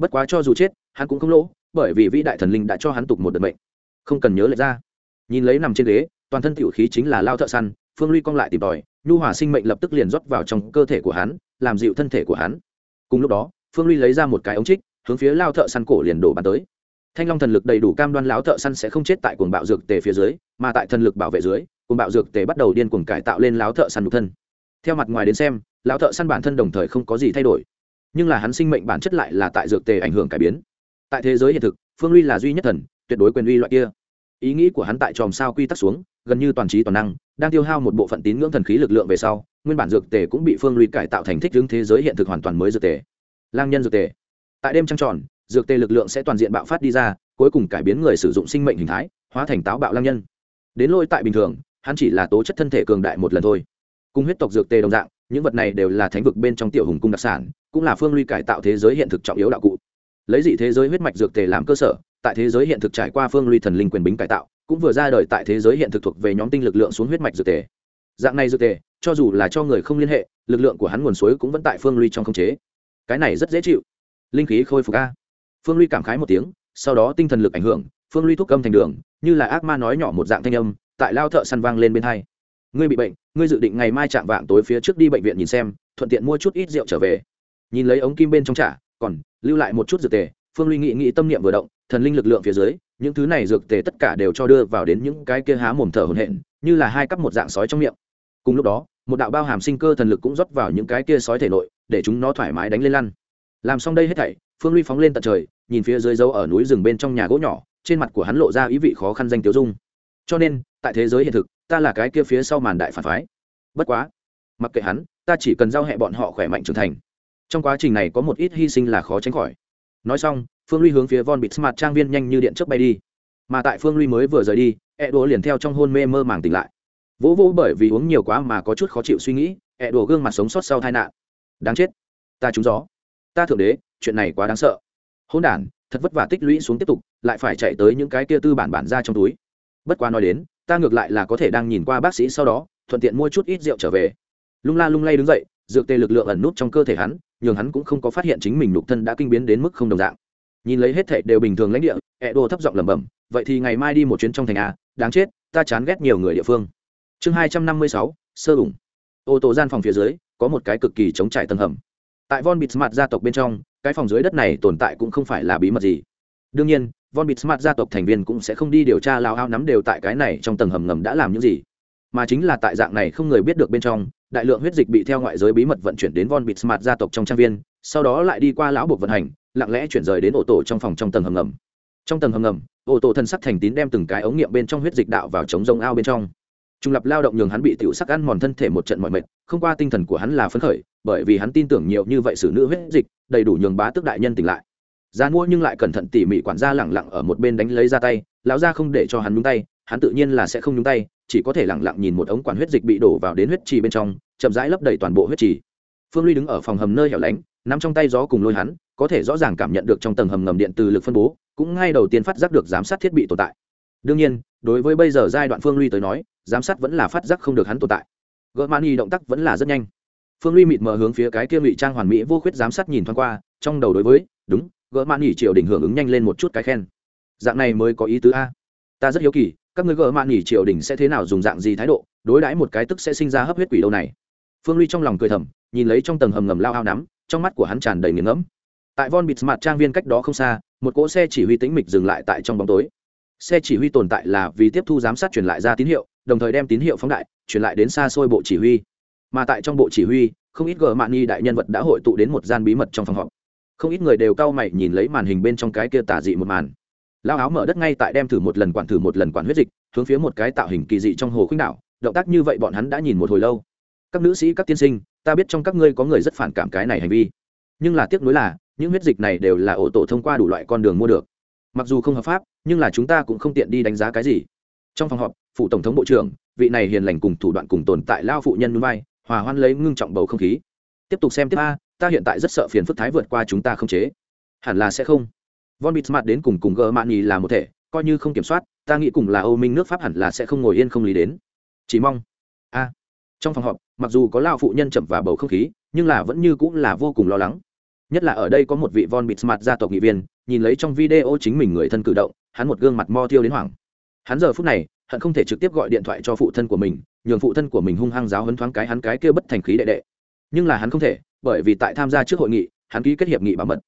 bất quá cho dù chết, hắn cũng không lỗ, bởi vì vĩ đại thần linh đã cho hắn tục một đợt mệnh. Không cần nhớ lại ra. Nhìn lấy nằm trên ghế, toàn thân tiểu khí chính là lao thợ săn, phương ly cong lại tìm tòi, nhu hòa sinh mệnh lập tức liền rót vào trong cơ thể của hắn, làm dịu thân thể của hắn. Cùng lúc đó, phương ly lấy ra một cái ống trích, hướng phía lao thợ săn cổ liền đổ bắn tới. Thanh long thần lực đầy đủ cam đoan láo thợ săn sẽ không chết tại cuồng bạo dược tề phía dưới, mà tại thần lực bảo vệ dưới, cuồng bạo dược tề bắt đầu điên cuồng cải tạo lên láo thợ săn đục thân. Theo mặt ngoài đến xem, lão thợ săn bản thân đồng thời không có gì thay đổi nhưng là hắn sinh mệnh bản chất lại là tại dược tề ảnh hưởng cải biến. Tại thế giới hiện thực, phương ly là duy nhất thần, tuyệt đối quyền uy loại kia. Ý nghĩ của hắn tại tròm sao quy tắc xuống, gần như toàn trí toàn năng, đang tiêu hao một bộ phận tín ngưỡng thần khí lực lượng về sau, nguyên bản dược tề cũng bị phương ly cải tạo thành thích hướng thế giới hiện thực hoàn toàn mới dược tề. Lang nhân dược tề. Tại đêm trăng tròn, dược tề lực lượng sẽ toàn diện bạo phát đi ra, cuối cùng cải biến người sử dụng sinh mệnh hình thái, hóa thành táo bạo lang nhân. Đến lôi tại bình thường, hắn chỉ là tố chất thân thể cường đại một lần thôi. Cùng huyết tộc dược tề đồng dạng, những vật này đều là thánh vực bên trong tiểu hùng cung đặc sản cũng là phương ly cải tạo thế giới hiện thực trọng yếu đạo cụ. Lấy dị thế giới huyết mạch dược tề làm cơ sở, tại thế giới hiện thực trải qua phương ly thần linh quyền bính cải tạo, cũng vừa ra đời tại thế giới hiện thực thuộc về nhóm tinh lực lượng xuống huyết mạch dược tề. Dạng này dược tề, cho dù là cho người không liên hệ, lực lượng của hắn nguồn suối cũng vẫn tại phương ly trong khống chế. Cái này rất dễ chịu. Linh khí khôi phục a. Phương ly cảm khái một tiếng, sau đó tinh thần lực ảnh hưởng, phương ly thúc âm thành đường, như là ác ma nói nhỏ một dạng thanh âm, tại lao thợ săn vang lên bên hai. Ngươi bị bệnh, ngươi dự định ngày mai chạm vạng tối phía trước đi bệnh viện nhìn xem, thuận tiện mua chút ít rượu trở về nhìn lấy ống kim bên trong trả còn lưu lại một chút dược tề. Phương ly nghĩ nghĩ tâm niệm vừa động, thần linh lực lượng phía dưới, những thứ này dược tề tất cả đều cho đưa vào đến những cái kia há mồm thở hổn hển, như là hai cắp một dạng sói trong miệng. Cùng lúc đó, một đạo bao hàm sinh cơ thần lực cũng rót vào những cái kia sói thể nội, để chúng nó thoải mái đánh lên lăn. Làm xong đây hết thảy, phương ly phóng lên tận trời, nhìn phía dưới dấu ở núi rừng bên trong nhà gỗ nhỏ, trên mặt của hắn lộ ra ý vị khó khăn danh tiêu dung. Cho nên, tại thế giới hiện thực, ta là cái kia phía sau màn đại phản phái. Bất quá, mặc kệ hắn, ta chỉ cần giao hẹ bọn họ khỏe mạnh trưởng thành trong quá trình này có một ít hy sinh là khó tránh khỏi. Nói xong, phương ly hướng phía von bịt smart trang viên nhanh như điện trước bay đi. Mà tại phương ly mới vừa rời đi e đùa liền theo trong hôn mê mơ màng tỉnh lại. Vỗ vỗ bởi vì uống nhiều quá mà có chút khó chịu suy nghĩ e đùa gương mặt sống sót sau tai nạn. Đáng chết. Ta trúng gió. Ta thượng đế, chuyện này quá đáng sợ. Hôn đản, thật vất vả tích lũy xuống tiếp tục, lại phải chạy tới những cái kia tư bản bản ra trong túi. Bất quá nói đến, ta ngược lại là có thể đang nhìn qua bác sĩ sau đó, thuận tiện mua chút ít rượu trở về. Lung la lung lay đứng dậy, dược tê lực lượng ẩn nút trong cơ thể hắn nhường hắn cũng không có phát hiện chính mình nhục thân đã kinh biến đến mức không đồng dạng. Nhìn lấy hết thệ đều bình thường lãnh địa ẹ đồ thấp giọng lẩm bẩm, vậy thì ngày mai đi một chuyến trong thành a, đáng chết, ta chán ghét nhiều người địa phương. Chương hai trăm năm mươi sáu, sơ ủng. Ô tô gian phòng phía dưới, có một cái cực kỳ chống trải tầng hầm. Tại von bịt gia tộc bên trong, cái phòng dưới đất này tồn tại cũng không phải là bí mật gì. Đương nhiên, von bịt smart gia tộc thành viên cũng sẽ không đi điều tra lao ao nắm đều tại cái này trong tầng hầm ngầm đã làm những gì. Mà chính là tại dạng này không người biết được bên trong đại lượng huyết dịch bị theo ngoại giới bí mật vận chuyển đến von bịt smart gia tộc trong trang viên, sau đó lại đi qua lão buộc vận hành, lặng lẽ chuyển rời đến ổ tổ trong phòng trong tầng hầm ngầm. Trong tầng hầm ngầm ổ tổ thần sắc thành tín đem từng cái ống nghiệm bên trong huyết dịch đạo vào chống rông ao bên trong. Trung lập lao động nhường hắn bị tiểu sắc ăn mòn thân thể một trận mọi mệt, không qua tinh thần của hắn là phấn khởi, bởi vì hắn tin tưởng nhiều như vậy xử nữ huyết dịch, đầy đủ nhường bá tước đại nhân tỉnh lại. Gian mua nhưng lại cẩn thận tỉ mỉ quản gia lẳng lặng ở một bên đánh lấy ra tay, lão gia không để cho hắn nhúng tay, hắn tự nhiên là sẽ không nhúng tay chỉ có thể lẳng lặng nhìn một ống quản huyết dịch bị đổ vào đến huyết trì bên trong, chậm rãi lấp đầy toàn bộ huyết trì. Phương ly đứng ở phòng hầm nơi hẻo lánh, nắm trong tay gió cùng lôi hắn, có thể rõ ràng cảm nhận được trong tầng hầm ngầm điện từ lực phân bố, cũng ngay đầu tiên phát giác được giám sát thiết bị tồn tại. Đương nhiên, đối với bây giờ giai đoạn phương ly tới nói, giám sát vẫn là phát giác không được hắn tồn tại. Gỡ mani động tác vẫn là rất nhanh. Phương ly mịt mờ hướng phía cái kia ngụy trang hoàn mỹ vô khuyết giám sát nhìn thoáng qua, trong đầu đối với, đúng gỡ mani triều đình hưởng ứng nhanh lên một chút cái khen. Dạng này mới có ý tứ a. Ta rất hiếu kỳ các người gỡ nghỉ triều đình sẽ thế nào dùng dạng gì thái độ, đối đãi một cái tức sẽ sinh ra hấp huyết quỷ đâu này. Phương ly trong lòng cười thầm, nhìn lấy trong tầng hầm ngầm lao ao nắm, trong mắt của hắn tràn đầy nghiền ngẫm. Tại von bịt mặt trang viên cách đó không xa, một cỗ xe chỉ huy tĩnh mịch dừng lại tại trong bóng tối. Xe chỉ huy tồn tại là vì tiếp thu giám sát truyền lại ra tín hiệu, đồng thời đem tín hiệu phóng đại, truyền lại đến xa xôi bộ chỉ huy. Mà tại trong bộ chỉ huy, không ít gờ mạn nhi đại nhân vật đã hội tụ đến một gian bí mật trong phòng họp. Không ít người đều cau mày nhìn lấy màn hình bên trong cái kia tả dị một màn lao áo mở đất ngay tại đem thử một lần quản thử một lần quản huyết dịch, hướng phía một cái tạo hình kỳ dị trong hồ khuynh đảo, động tác như vậy bọn hắn đã nhìn một hồi lâu. Các nữ sĩ, các tiên sinh, ta biết trong các ngươi có người rất phản cảm cái này hành vi. Nhưng là tiếc nuối là, những huyết dịch này đều là ổ tổ thông qua đủ loại con đường mua được. Mặc dù không hợp pháp, nhưng là chúng ta cũng không tiện đi đánh giá cái gì. Trong phòng họp phụ tổng thống bộ trưởng, vị này hiền lành cùng thủ đoạn cùng tồn tại lao phụ nhân núi vai, hòa hoan lấy ngưng trọng bầu không khí. Tiếp tục xem tiếp a, ta hiện tại rất sợ phiền phức thái vượt qua chúng ta không chế. Hẳn là sẽ không von bít mặt đến cùng cùng gờ mạn nhì là một thể, coi như không kiểm soát, ta nghĩ cùng là âu minh nước pháp hẳn là sẽ không ngồi yên không lý đến. Chỉ mong. A. Trong phòng họp, mặc dù có lao phụ nhân chậm và bầu không khí, nhưng là vẫn như cũng là vô cùng lo lắng. Nhất là ở đây có một vị von bịt mặt gia tộc nghị viên, nhìn lấy trong video chính mình người thân cử động, hắn một gương mặt mo tiêu đến hoảng. Hắn giờ phút này hắn không thể trực tiếp gọi điện thoại cho phụ thân của mình, nhường phụ thân của mình hung hăng giáo hấn thoáng cái hắn cái kia bất thành khí đệ đệ. Nhưng là hắn không thể, bởi vì tại tham gia trước hội nghị, hắn ký kết hiệp nghị bảo mật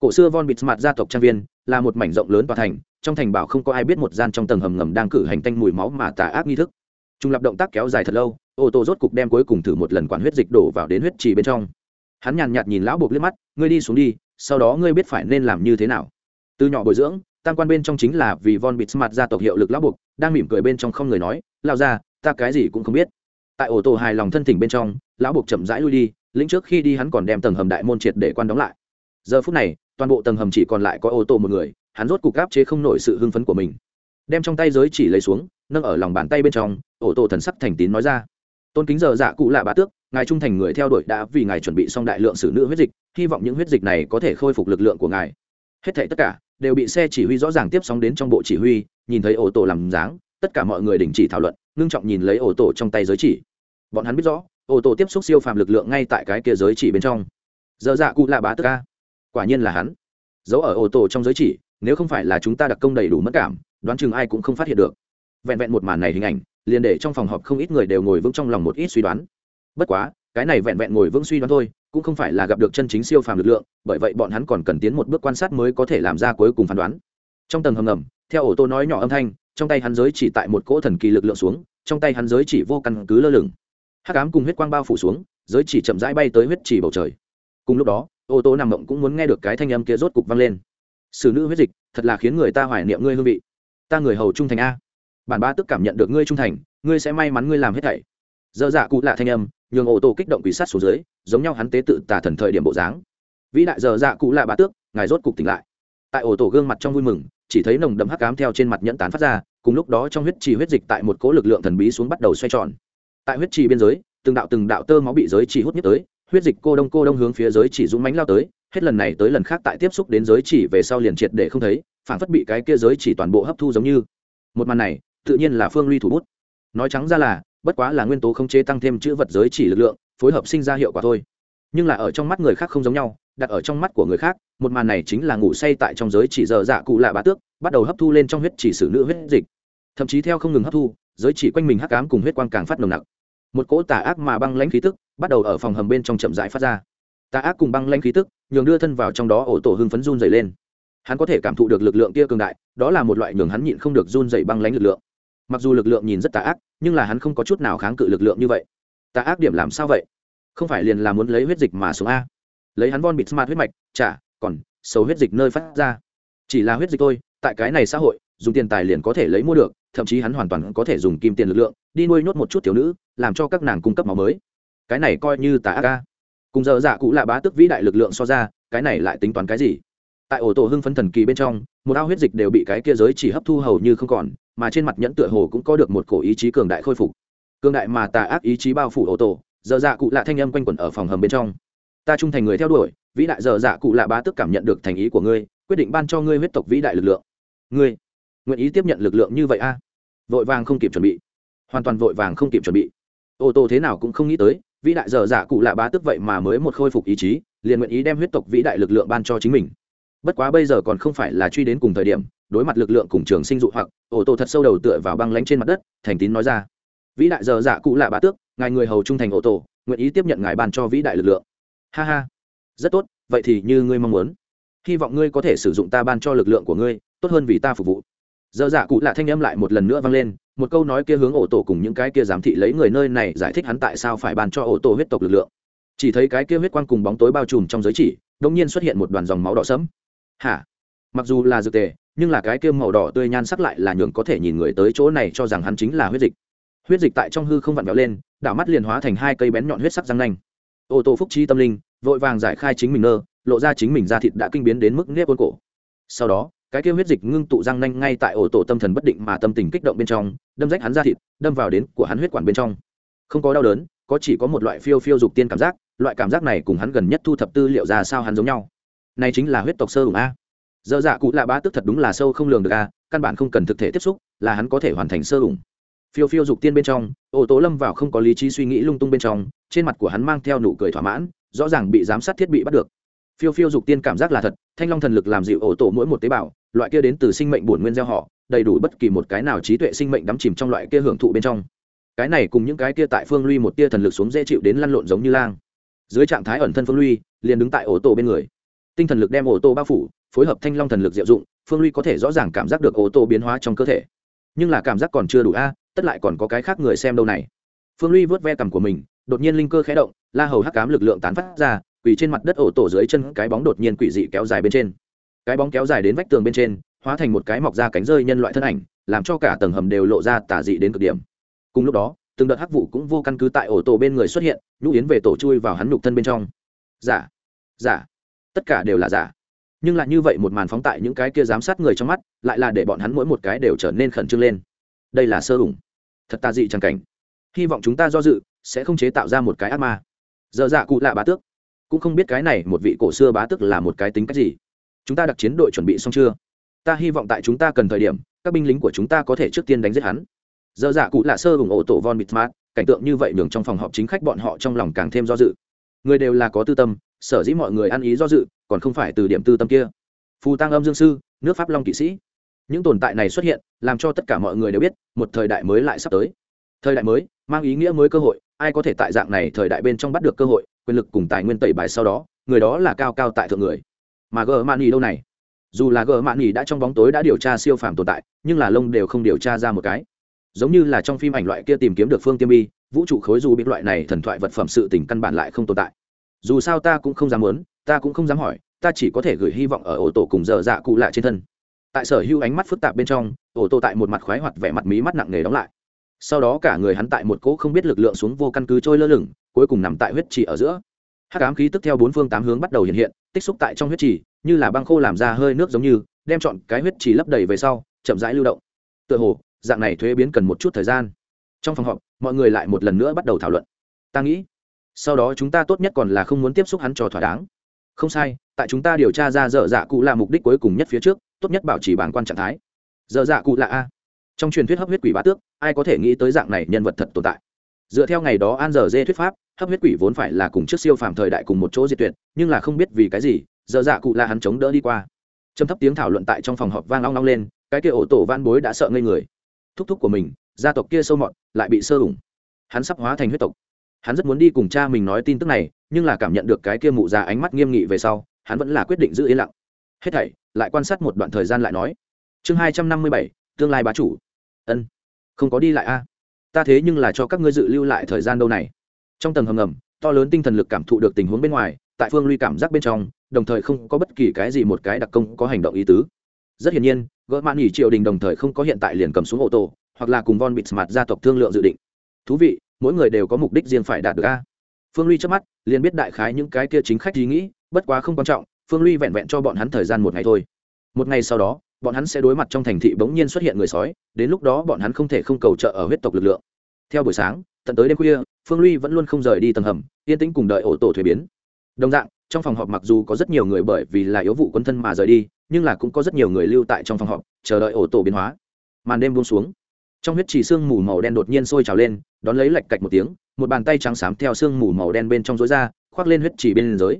cổ xưa von bịt mặt gia tộc trang viên là một mảnh rộng lớn tòa thành, trong thành bảo không có ai biết một gian trong tầng hầm ngầm đang cử hành tanh mùi máu mà tà ác nghi thức. Trung lập động tác kéo dài thật lâu, ô tô rốt cục đem cuối cùng thử một lần quản huyết dịch đổ vào đến huyết trì bên trong. Hắn nhàn nhạt nhìn lão buộc liếc mắt, ngươi đi xuống đi, sau đó ngươi biết phải nên làm như thế nào. Từ nhỏ bồi dưỡng, tam quan bên trong chính là vì von bịt mặt gia tộc hiệu lực lão buộc, đang mỉm cười bên trong không người nói lao ra ta cái gì cũng không biết. Tại ô tô hài lòng thân thỉnh bên trong, lão buộc chậm rãi lui đi, lĩnh trước khi đi hắn còn đem tầng hầm đại môn triệt để quan đóng lại. Giờ phút này toàn bộ tầng hầm chỉ còn lại có ô tô một người, hắn rốt cục gáp chế không nổi sự hưng phấn của mình. Đem trong tay giới chỉ lấy xuống, nâng ở lòng bàn tay bên trong, ô tô thần sắc thành tín nói ra. Tôn kính giờ dạ cụ lạ bá tước, ngài trung thành người theo đuổi đã vì ngài chuẩn bị xong đại lượng xử nữ huyết dịch, hy vọng những huyết dịch này có thể khôi phục lực lượng của ngài. Hết thảy tất cả đều bị xe chỉ huy rõ ràng tiếp sóng đến trong bộ chỉ huy, nhìn thấy ô tô làm dáng, tất cả mọi người đình chỉ thảo luận, ngưng trọng nhìn lấy ô tô trong tay giới chỉ. Bọn hắn biết rõ, ô tô tiếp xúc siêu phàm lực lượng ngay tại cái kia giới chỉ bên trong. Giờ dạ cụ lạ bá tước ca quả nhiên là hắn. Giấu ở ổ tổ trong giới chỉ, nếu không phải là chúng ta đặc công đầy đủ mất cảm, đoán chừng ai cũng không phát hiện được. Vẹn vẹn một màn này hình ảnh, liền để trong phòng họp không ít người đều ngồi vững trong lòng một ít suy đoán. Bất quá, cái này vẹn vẹn ngồi vững suy đoán thôi, cũng không phải là gặp được chân chính siêu phàm lực lượng, bởi vậy bọn hắn còn cần tiến một bước quan sát mới có thể làm ra cuối cùng phán đoán. Trong tầng hầm ngầm, theo ổ tô nói nhỏ âm thanh, trong tay hắn giới chỉ tại một cỗ thần kỳ lực lượng xuống, trong tay hắn giới chỉ vô căn cứ lơ lửng. Hắc ám cùng huyết quang bao phủ xuống, giới chỉ chậm rãi bay tới huyết chỉ bầu trời. Cùng lúc đó ô tô nằm mộng cũng muốn nghe được cái thanh âm kia rốt cục vang lên. Xử nữ huyết dịch, thật là khiến người ta hoài niệm ngươi hương vị. Ta người hầu trung thành a. Bản ba tức cảm nhận được ngươi trung thành, ngươi sẽ may mắn ngươi làm hết thảy. Dơ dạ cụ lạ thanh âm, nhường ô tô kích động quỷ sát xuống dưới, giống nhau hắn tế tự tả thần thời điểm bộ dáng. Vĩ đại dơ dạ cụ lạ bá tước, ngài rốt cục tỉnh lại. Tại ổ tổ gương mặt trong vui mừng, chỉ thấy nồng đậm hắc ám theo trên mặt nhẫn tán phát ra, cùng lúc đó trong huyết trì huyết dịch tại một cỗ lực lượng thần bí xuống bắt đầu xoay tròn. Tại huyết trì biên giới, từng đạo từng đạo tơ máu bị giới trì hút nhất tới huyết dịch cô đông cô đông hướng phía giới chỉ dũng mánh lao tới, hết lần này tới lần khác tại tiếp xúc đến giới chỉ về sau liền triệt để không thấy phản phất bị cái kia giới chỉ toàn bộ hấp thu giống như. Một màn này, tự nhiên là phương ly thủ bút. Nói trắng ra là, bất quá là nguyên tố không chế tăng thêm chữ vật giới chỉ lực lượng, phối hợp sinh ra hiệu quả thôi. Nhưng là ở trong mắt người khác không giống nhau, đặt ở trong mắt của người khác, một màn này chính là ngủ say tại trong giới chỉ giờ dạ cụ lạ bá tước, bắt đầu hấp thu lên trong huyết chỉ sử nữ huyết dịch. Thậm chí theo không ngừng hấp thu, giới chỉ quanh mình hắc ám cùng huyết quang càng phát nồng nặc. Một cỗ tà ác mà băng lãnh khí tức bắt đầu ở phòng hầm bên trong chậm rãi phát ra. Tà ác cùng băng lãnh khí tức, nhường đưa thân vào trong đó ổ tổ hưng phấn run dày lên. Hắn có thể cảm thụ được lực lượng kia cường đại, đó là một loại nhường hắn nhịn không được run dày băng lãnh lực lượng. Mặc dù lực lượng nhìn rất tà ác, nhưng là hắn không có chút nào kháng cự lực lượng như vậy. Tà ác điểm làm sao vậy? Không phải liền là muốn lấy huyết dịch mà xuống a. Lấy hắn von bịt smart huyết mạch, chả, còn sâu huyết dịch nơi phát ra. Chỉ là huyết dịch thôi, tại cái này xã hội, dùng tiền tài liền có thể lấy mua được, thậm chí hắn hoàn toàn có thể dùng kim tiền lực lượng, đi nuôi nhốt một chút thiếu nữ, làm cho các nàng cung cấp máu mới cái này coi như tà ác ca. Cùng giờ dạ cụ là bá tức vĩ đại lực lượng so ra, cái này lại tính toán cái gì? Tại ổ tổ hưng phấn thần kỳ bên trong, một ao huyết dịch đều bị cái kia giới chỉ hấp thu hầu như không còn, mà trên mặt nhẫn tựa hồ cũng có được một cổ ý chí cường đại khôi phục. Cường đại mà tà ác ý chí bao phủ ổ tổ, giờ dạ cụ lạ thanh âm quanh quẩn ở phòng hầm bên trong. Ta trung thành người theo đuổi, vĩ đại giờ dạ cụ lạ bá tức cảm nhận được thành ý của ngươi, quyết định ban cho ngươi huyết tộc vĩ đại lực lượng. Ngươi, nguyện ý tiếp nhận lực lượng như vậy a? Vội vàng không kịp chuẩn bị. Hoàn toàn vội vàng không kịp chuẩn bị. Ô tô thế nào cũng không nghĩ tới vĩ đại dở dạ cụ lạ bá tức vậy mà mới một khôi phục ý chí liền nguyện ý đem huyết tộc vĩ đại lực lượng ban cho chính mình. Bất quá bây giờ còn không phải là truy đến cùng thời điểm đối mặt lực lượng cùng trường sinh dụ hoặc ổ tổ thật sâu đầu tựa vào băng lánh trên mặt đất thành tín nói ra. Vĩ đại dở dạ cụ lạ bá tước ngài người hầu trung thành ổ tổ, nguyện ý tiếp nhận ngài ban cho vĩ đại lực lượng. Ha ha. Rất tốt vậy thì như ngươi mong muốn. Hy vọng ngươi có thể sử dụng ta ban cho lực lượng của ngươi tốt hơn vì ta phục vụ. Dơ dạ cụ lạ thanh âm lại một lần nữa vang lên một câu nói kia hướng ổ tổ cùng những cái kia giám thị lấy người nơi này giải thích hắn tại sao phải ban cho ổ tổ huyết tộc lực lượng. Chỉ thấy cái kia huyết quang cùng bóng tối bao trùm trong giới chỉ đông nhiên xuất hiện một đoàn dòng máu đỏ sẫm. Hả? Mặc dù là dược tề, nhưng là cái kia màu đỏ tươi nhan sắc lại là nhường có thể nhìn người tới chỗ này cho rằng hắn chính là huyết dịch. Huyết dịch tại trong hư không vặn vẹo lên, đảo mắt liền hóa thành hai cây bén nhọn huyết sắc răng nanh. Ô tô phúc chi tâm linh, vội vàng giải khai chính mình nơ, lộ ra chính mình da thịt đã kinh biến đến mức nếp ôn cổ. Sau đó cái kia huyết dịch ngưng tụ răng nanh ngay tại ổ tổ tâm thần bất định mà tâm tình kích động bên trong, đâm rách hắn ra thịt, đâm vào đến của hắn huyết quản bên trong. Không có đau đớn, có chỉ có một loại phiêu phiêu dục tiên cảm giác, loại cảm giác này cùng hắn gần nhất thu thập tư liệu ra sao hắn giống nhau. Này chính là huyết tộc sơ hùng a. Dơ dạ cụ lạ bá tức thật đúng là sâu không lường được a, căn bản không cần thực thể tiếp xúc, là hắn có thể hoàn thành sơ hùng. Phiêu phiêu dục tiên bên trong ô tố lâm vào không có lý trí suy nghĩ lung tung bên trong, trên mặt của hắn mang theo nụ cười thỏa mãn, rõ ràng bị giám sát thiết bị bắt được. Phiêu phiêu dục tiên cảm giác là thật, thanh long thần lực làm dịu ổ tổ mỗi một tế bào loại kia đến từ sinh mệnh bổn nguyên gieo họ, đầy đủ bất kỳ một cái nào trí tuệ sinh mệnh đắm chìm trong loại kia hưởng thụ bên trong. Cái này cùng những cái kia tại phương ly một tia thần lực xuống dễ chịu đến lăn lộn giống như lang. Dưới trạng thái ẩn thân phương ly liền đứng tại ổ tổ bên người. Tinh thần lực đem ổ tổ bao phủ, phối hợp thanh long thần lực diệu dụng, phương ly có thể rõ ràng cảm giác được ổ tổ biến hóa trong cơ thể. Nhưng là cảm giác còn chưa đủ a, tất lại còn có cái khác người xem đâu này. Phương ly vớt ve cằm của mình, đột nhiên linh cơ khé động, la hầu hắc cám lực lượng tán phát ra, quỳ trên mặt đất ổ tổ dưới chân cái bóng đột nhiên quỷ dị kéo dài bên trên cái bóng kéo dài đến vách tường bên trên, hóa thành một cái mọc ra cánh rơi nhân loại thân ảnh, làm cho cả tầng hầm đều lộ ra tả dị đến cực điểm. Cùng lúc đó, từng đợt hắc vụ cũng vô căn cứ tại ổ tổ bên người xuất hiện, nhũ yến về tổ chui vào hắn nhục thân bên trong. Giả giả, tất cả đều là giả. Nhưng lại như vậy một màn phóng tại những cái kia giám sát người trong mắt, lại là để bọn hắn mỗi một cái đều trở nên khẩn trương lên. Đây là sơ ủng thật tà dị chẳng cảnh. Hy vọng chúng ta do dự, sẽ không chế tạo ra một cái ác ma. Dở dạ cụ lạ bá tước. Cũng không biết cái này một vị cổ xưa bá tước là một cái tính cách gì chúng ta đặc chiến đội chuẩn bị xong chưa? Ta hy vọng tại chúng ta cần thời điểm, các binh lính của chúng ta có thể trước tiên đánh giết hắn. Dơ dạ cụ lạ sơ ủng ổ tổ von bitmart cảnh tượng như vậy đường trong phòng họp chính khách bọn họ trong lòng càng thêm do dự. Người đều là có tư tâm, sở dĩ mọi người ăn ý do dự, còn không phải từ điểm tư tâm kia. Phù tăng âm dương sư, nước pháp long kỵ sĩ. Những tồn tại này xuất hiện, làm cho tất cả mọi người đều biết, một thời đại mới lại sắp tới. Thời đại mới, mang ý nghĩa mới cơ hội, ai có thể tại dạng này thời đại bên trong bắt được cơ hội, quyền lực cùng tài nguyên tẩy bài sau đó, người đó là cao cao tại thượng người mà gờ mạn nghỉ đâu này? Dù là gờ mạn nghỉ đã trong bóng tối đã điều tra siêu phàm tồn tại, nhưng là lông đều không điều tra ra một cái. Giống như là trong phim ảnh loại kia tìm kiếm được phương tiêm bi, vũ trụ khối dù bị loại này thần thoại vật phẩm sự tình căn bản lại không tồn tại. Dù sao ta cũng không dám muốn, ta cũng không dám hỏi, ta chỉ có thể gửi hy vọng ở ổ tổ cùng dở dạ cụ lạ trên thân. Tại sở hữu ánh mắt phức tạp bên trong ổ tổ tại một mặt khoái hoặc vẻ mặt mí mắt nặng nề đóng lại. Sau đó cả người hắn tại một cỗ không biết lực lượng xuống vô căn cứ trôi lơ lửng, cuối cùng nằm tại huyết trì ở giữa hắc ám khí tức theo bốn phương tám hướng bắt đầu hiện hiện, tích xúc tại trong huyết trì, như là băng khô làm ra hơi nước giống như, đem chọn cái huyết trì lấp đầy về sau, chậm rãi lưu động. Tựa hồ, dạng này thuế biến cần một chút thời gian. Trong phòng họp, mọi người lại một lần nữa bắt đầu thảo luận. Ta nghĩ, sau đó chúng ta tốt nhất còn là không muốn tiếp xúc hắn cho thỏa đáng. Không sai, tại chúng ta điều tra ra dở dạ cụ là mục đích cuối cùng nhất phía trước, tốt nhất bảo trì bản quan trạng thái. Dở dạ cụ là a. Trong truyền thuyết hấp huyết quỷ bá tước, ai có thể nghĩ tới dạng này nhân vật thật tồn tại? Dựa theo ngày đó an dở dê thuyết pháp hấp huyết quỷ vốn phải là cùng trước siêu phàm thời đại cùng một chỗ diệt tuyệt, nhưng là không biết vì cái gì dở dạ cụ là hắn chống đỡ đi qua. Trầm thấp tiếng thảo luận tại trong phòng họp vang long long lên, cái kia ổ tổ van bối đã sợ ngây người. Thúc thúc của mình, gia tộc kia sâu mọt, lại bị sơ ủng. Hắn sắp hóa thành huyết tộc. Hắn rất muốn đi cùng cha mình nói tin tức này, nhưng là cảm nhận được cái kia mụ già ánh mắt nghiêm nghị về sau, hắn vẫn là quyết định giữ yên lặng. Hết thảy, lại quan sát một đoạn thời gian lại nói. Chương hai trăm năm mươi bảy, tương lai bá chủ. Ân. Không có đi lại a. Ta thế nhưng là cho các ngươi dự lưu lại thời gian đâu này trong tầng hầm ngầm, to lớn tinh thần lực cảm thụ được tình huống bên ngoài, tại phương ly cảm giác bên trong, đồng thời không có bất kỳ cái gì một cái đặc công có hành động ý tứ. Rất hiển nhiên, gỡ mãn nghỉ triều đình đồng thời không có hiện tại liền cầm xuống ô tô, hoặc là cùng von bịt mặt gia tộc thương lượng dự định. Thú vị, mỗi người đều có mục đích riêng phải đạt được a. Phương ly trước mắt, liền biết đại khái những cái kia chính khách ý nghĩ, bất quá không quan trọng, phương ly vẹn vẹn cho bọn hắn thời gian một ngày thôi. Một ngày sau đó, bọn hắn sẽ đối mặt trong thành thị bỗng nhiên xuất hiện người sói, đến lúc đó bọn hắn không thể không cầu trợ ở huyết tộc lực lượng. Theo buổi sáng, tận tới đêm khuya phương ly vẫn luôn không rời đi tầng hầm, yên tĩnh cùng đợi ổ tổ thuế biến. Đồng dạng, trong phòng họp mặc dù có rất nhiều người bởi vì là yếu vụ quân thân mà rời đi, nhưng là cũng có rất nhiều người lưu tại trong phòng họp, chờ đợi ổ tổ biến hóa. Màn đêm buông xuống. Trong huyết chỉ sương mù màu đen đột nhiên sôi trào lên, đón lấy lạch cạch một tiếng, một bàn tay trắng xám theo sương mù màu đen bên trong rối ra, khoác lên huyết chỉ bên dưới.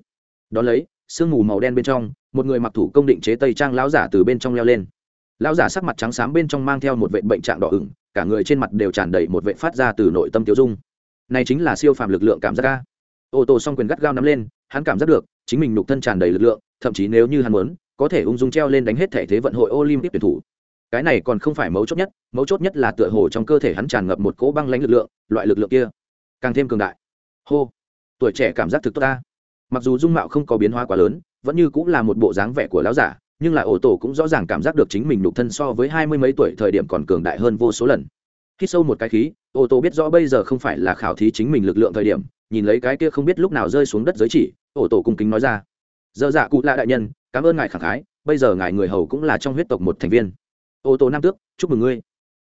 Đón lấy, sương mù màu đen bên trong, một người mặc thủ công định chế tây trang lão giả từ bên trong leo lên. Lão giả sắc mặt trắng xám bên trong mang theo một vệ bệnh trạng đỏ ửng, cả người trên mặt đều tràn đầy một vệ phát ra từ nội tâm tiêu dung này chính là siêu phàm lực lượng cảm giác ca. Ô tô s quyền gắt gao nắm lên, hắn cảm giác được, chính mình nục thân tràn đầy lực lượng, thậm chí nếu như hắn muốn, có thể ung dung treo lên đánh hết thể thế vận hội olympic tuyển thủ. Cái này còn không phải mấu chốt nhất, mấu chốt nhất là tựa hồ trong cơ thể hắn tràn ngập một cỗ băng lãnh lực lượng, loại lực lượng kia. Càng thêm cường đại. Hô. Tuổi trẻ cảm giác thực tốt ta. Mặc dù dung mạo không có biến hóa quá lớn, vẫn như cũng là một bộ dáng vẻ của lão giả, nhưng là ổ tổ cũng rõ ràng cảm giác được chính mình nhục thân so với hai mươi mấy tuổi thời điểm còn cường đại hơn vô số lần. Khi sâu một cái khí ô tô biết rõ bây giờ không phải là khảo thí chính mình lực lượng thời điểm, nhìn lấy cái kia không biết lúc nào rơi xuống đất giới chỉ, ô tô cung kính nói ra. Dơ dạ cụ lạ đại nhân, cảm ơn ngài khẳng khái, bây giờ ngài người hầu cũng là trong huyết tộc một thành viên. Ô tô nam tước, chúc mừng ngươi.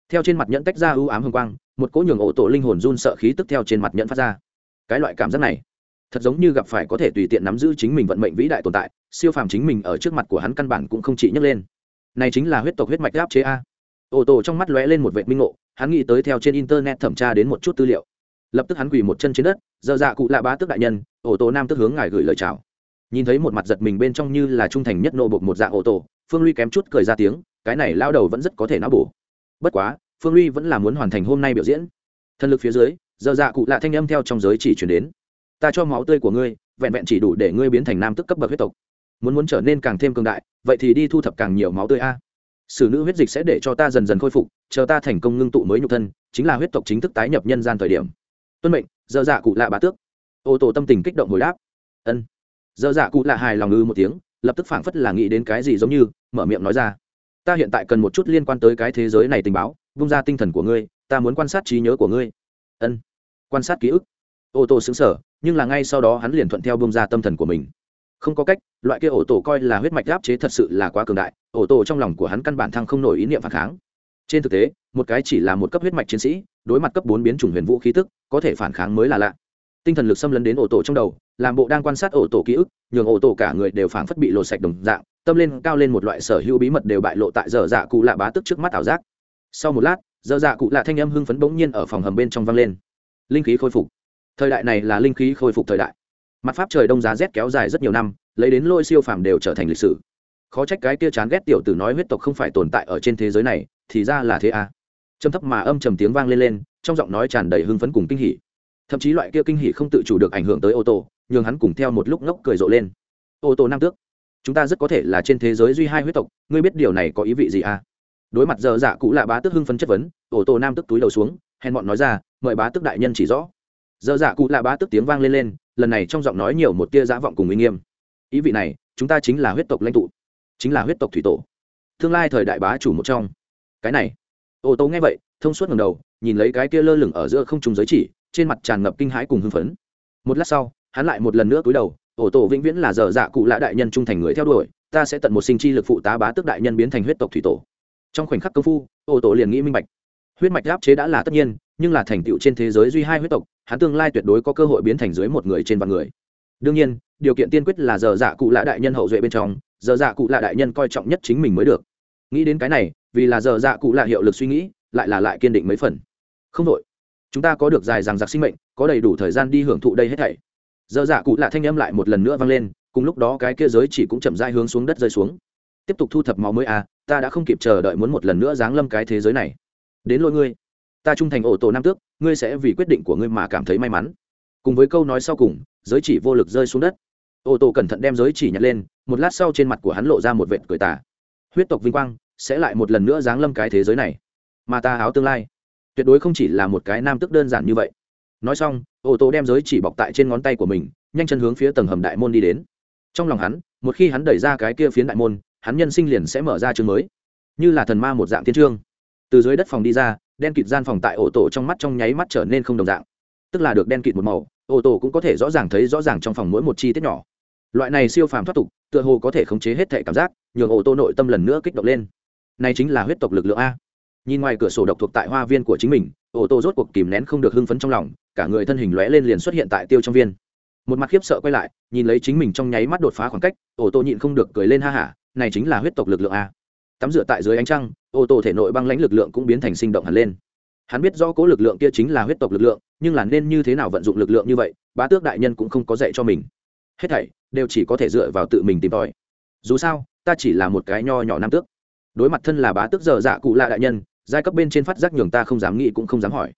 Theo trên mặt nhẫn tách ra ưu ám hương quang, một cỗ nhường ô tô linh hồn run sợ khí tức theo trên mặt nhẫn phát ra. Cái loại cảm giác này, thật giống như gặp phải có thể tùy tiện nắm giữ chính mình vận mệnh vĩ đại tồn tại, siêu phàm chính mình ở trước mặt của hắn căn bản cũng không chỉ nhấc lên. Này chính là huyết tộc huyết mạch áp chế a. Ô tô trong mắt lóe lên một vệ minh ngộ hắn nghĩ tới theo trên internet thẩm tra đến một chút tư liệu. Lập tức hắn quỳ một chân trên đất dơ dạ cụ lạ bá tước đại nhân, ô tô nam tức hướng ngài gửi lời chào. Nhìn thấy một mặt giật mình bên trong như là trung thành nhất nô bột một dạng ô tô, phương ly kém chút cười ra tiếng, cái này lao đầu vẫn rất có thể não bổ. Bất quá, phương ly vẫn là muốn hoàn thành hôm nay biểu diễn. Thân lực phía dưới dơ dạ cụ lạ thanh âm theo trong giới chỉ chuyển đến. Ta cho máu tươi của ngươi, vẹn vẹn chỉ đủ để ngươi biến thành nam tức cấp bậc huyết tộc. Muốn muốn trở nên càng thêm cường đại, vậy thì đi thu thập càng nhiều máu tươi a sử nữ huyết dịch sẽ để cho ta dần dần khôi phục, chờ ta thành công ngưng tụ mới nhục thân, chính là huyết tộc chính thức tái nhập nhân gian thời điểm. Tuân mệnh, dơ dạ cụ lạ bá tước. Ô tô tâm tình kích động hồi đáp. Ân. Dơ dạ cụ lạ hài lòng ư một tiếng, lập tức phảng phất là nghĩ đến cái gì giống như, mở miệng nói ra. Ta hiện tại cần một chút liên quan tới cái thế giới này tình báo, vung ra tinh thần của ngươi, ta muốn quan sát trí nhớ của ngươi. Ân. Quan sát ký ức. Ô tô xứng sở nhưng là ngay sau đó hắn liền thuận theo bông ra tâm thần của mình không có cách, loại kia ổ tổ coi là huyết mạch áp chế thật sự là quá cường đại, ổ tổ trong lòng của hắn căn bản thăng không nổi ý niệm phản kháng. Trên thực tế, một cái chỉ là một cấp huyết mạch chiến sĩ, đối mặt cấp bốn biến chủng huyền vũ khí tức, có thể phản kháng mới là lạ. Tinh thần lực xâm lấn đến ổ tổ trong đầu, làm bộ đang quan sát ổ tổ ký ức, nhường ổ tổ cả người đều phảng phất bị lộ sạch đồng dạng, tâm lên cao lên một loại sở hữu bí mật đều bại lộ tại dở dạ cụ lạ bá tức trước mắt ảo giác. Sau một lát dở dạ cụ lạ thanh âm hưng phấn bỗng nhiên ở phòng hầm bên trong vang lên. Linh khí khôi phục. Thời đại này là linh khí khôi phục thời đại mặt pháp trời đông giá rét kéo dài rất nhiều năm, lấy đến lôi siêu phàm đều trở thành lịch sử. Khó trách cái kia chán ghét tiểu tử nói huyết tộc không phải tồn tại ở trên thế giới này, thì ra là thế à. trầm thấp mà âm trầm tiếng vang lên lên, trong giọng nói tràn đầy hưng phấn cùng kinh hỉ. Thậm chí loại kia kinh hỉ không tự chủ được ảnh hưởng tới ô tô, nhường hắn cùng theo một lúc ngốc cười rộ lên. Ô tô nam tước, chúng ta rất có thể là trên thế giới duy hai huyết tộc, ngươi biết điều này có ý vị gì à? Đối mặt giờ dạ cụ lạ bá tước hưng phấn chất vấn, ô tô nam tức túi đầu xuống, hèn bọn nói ra, mời bá tước đại nhân chỉ rõ giờ dạ cụ lạ bá tức tiếng vang lên lên, lần này trong giọng nói nhiều một tia giả vọng cùng uy nghiêm. Ý vị này, chúng ta chính là huyết tộc lãnh tụ, chính là huyết tộc thủy tổ. Tương lai thời đại bá chủ một trong. Cái này. Ô tô nghe vậy, thông suốt ngầm đầu, nhìn lấy cái kia lơ lửng ở giữa không trùng giới chỉ, trên mặt tràn ngập kinh hãi cùng hưng phấn. Một lát sau, hắn lại một lần nữa cúi đầu, ô tô vĩnh viễn là giờ dạ cụ lạ đại nhân trung thành người theo đuổi, ta sẽ tận một sinh chi lực phụ tá bá tức đại nhân biến thành huyết tộc thủy tổ. Trong khoảnh khắc công phu, ô tô liền nghĩ minh bạch huyết mạch áp chế đã là tất nhiên, nhưng là thành tựu trên thế giới duy hai huyết tộc, hắn tương lai tuyệt đối có cơ hội biến thành dưới một người trên vạn người. Đương nhiên, điều kiện tiên quyết là giờ dạ cụ lạ đại nhân hậu duệ bên trong, giờ dạ cụ lạ đại nhân coi trọng nhất chính mình mới được. Nghĩ đến cái này, vì là giờ dạ cụ lạ hiệu lực suy nghĩ, lại là lại kiên định mấy phần. Không đội chúng ta có được dài dằng dặc sinh mệnh, có đầy đủ thời gian đi hưởng thụ đây hết thảy. Giờ dạ cụ lạ thanh âm lại một lần nữa vang lên, cùng lúc đó cái kia giới chỉ cũng chậm dai hướng xuống đất rơi xuống. Tiếp tục thu thập máu mới à ta đã không kịp chờ đợi muốn một lần nữa giáng lâm cái thế giới này đến lỗi ngươi. Ta trung thành ổ tổ nam tước, ngươi sẽ vì quyết định của ngươi mà cảm thấy may mắn. Cùng với câu nói sau cùng, giới chỉ vô lực rơi xuống đất. Ô tô cẩn thận đem giới chỉ nhặt lên, một lát sau trên mặt của hắn lộ ra một vệt cười tả huyết tộc vinh quang sẽ lại một lần nữa giáng lâm cái thế giới này. Mà ta áo tương lai, tuyệt đối không chỉ là một cái nam tức đơn giản như vậy. Nói xong ô tô đem giới chỉ bọc tại trên ngón tay của mình, nhanh chân hướng phía tầng hầm đại môn đi đến. Trong lòng hắn, một khi hắn đẩy ra cái kia phiến đại môn, hắn nhân sinh liền sẽ mở ra chương mới. Như là thần ma một dạng thiên trương từ dưới đất phòng đi ra, đen kịt gian phòng tại ổ tổ trong mắt trong nháy mắt trở nên không đồng dạng. Tức là được đen kịt một màu ổ tổ cũng có thể rõ ràng thấy rõ ràng trong phòng mỗi một chi tiết nhỏ. Loại này siêu phàm thoát tục, tựa hồ có thể khống chế hết thể cảm giác, nhường ổ tổ nội tâm lần nữa kích động lên. Này chính là huyết tộc lực lượng a. Nhìn ngoài cửa sổ độc thuộc tại hoa viên của chính mình, ô tô rốt cuộc kìm nén không được hưng phấn trong lòng, cả người thân hình lóe lên liền xuất hiện tại tiêu trong viên. Một mặt khiếp sợ quay lại, nhìn lấy chính mình trong nháy mắt đột phá khoảng cách, ô tô nhịn không được cười lên ha hả, này chính là huyết tộc lực lượng a. Tắm rửa tại dưới ánh trăng ô tô thể nội băng lãnh lực lượng cũng biến thành sinh động hẳn lên. Hắn biết rõ cố lực lượng kia chính là huyết tộc lực lượng, nhưng là nên như thế nào vận dụng lực lượng như vậy, bá tước đại nhân cũng không có dạy cho mình. Hết thảy đều chỉ có thể dựa vào tự mình tìm tòi. Dù sao, ta chỉ là một cái nho nhỏ nam tước. Đối mặt thân là bá tước giờ dạ cụ lạ đại nhân, giai cấp bên trên phát giác nhường ta không dám nghĩ cũng không dám hỏi.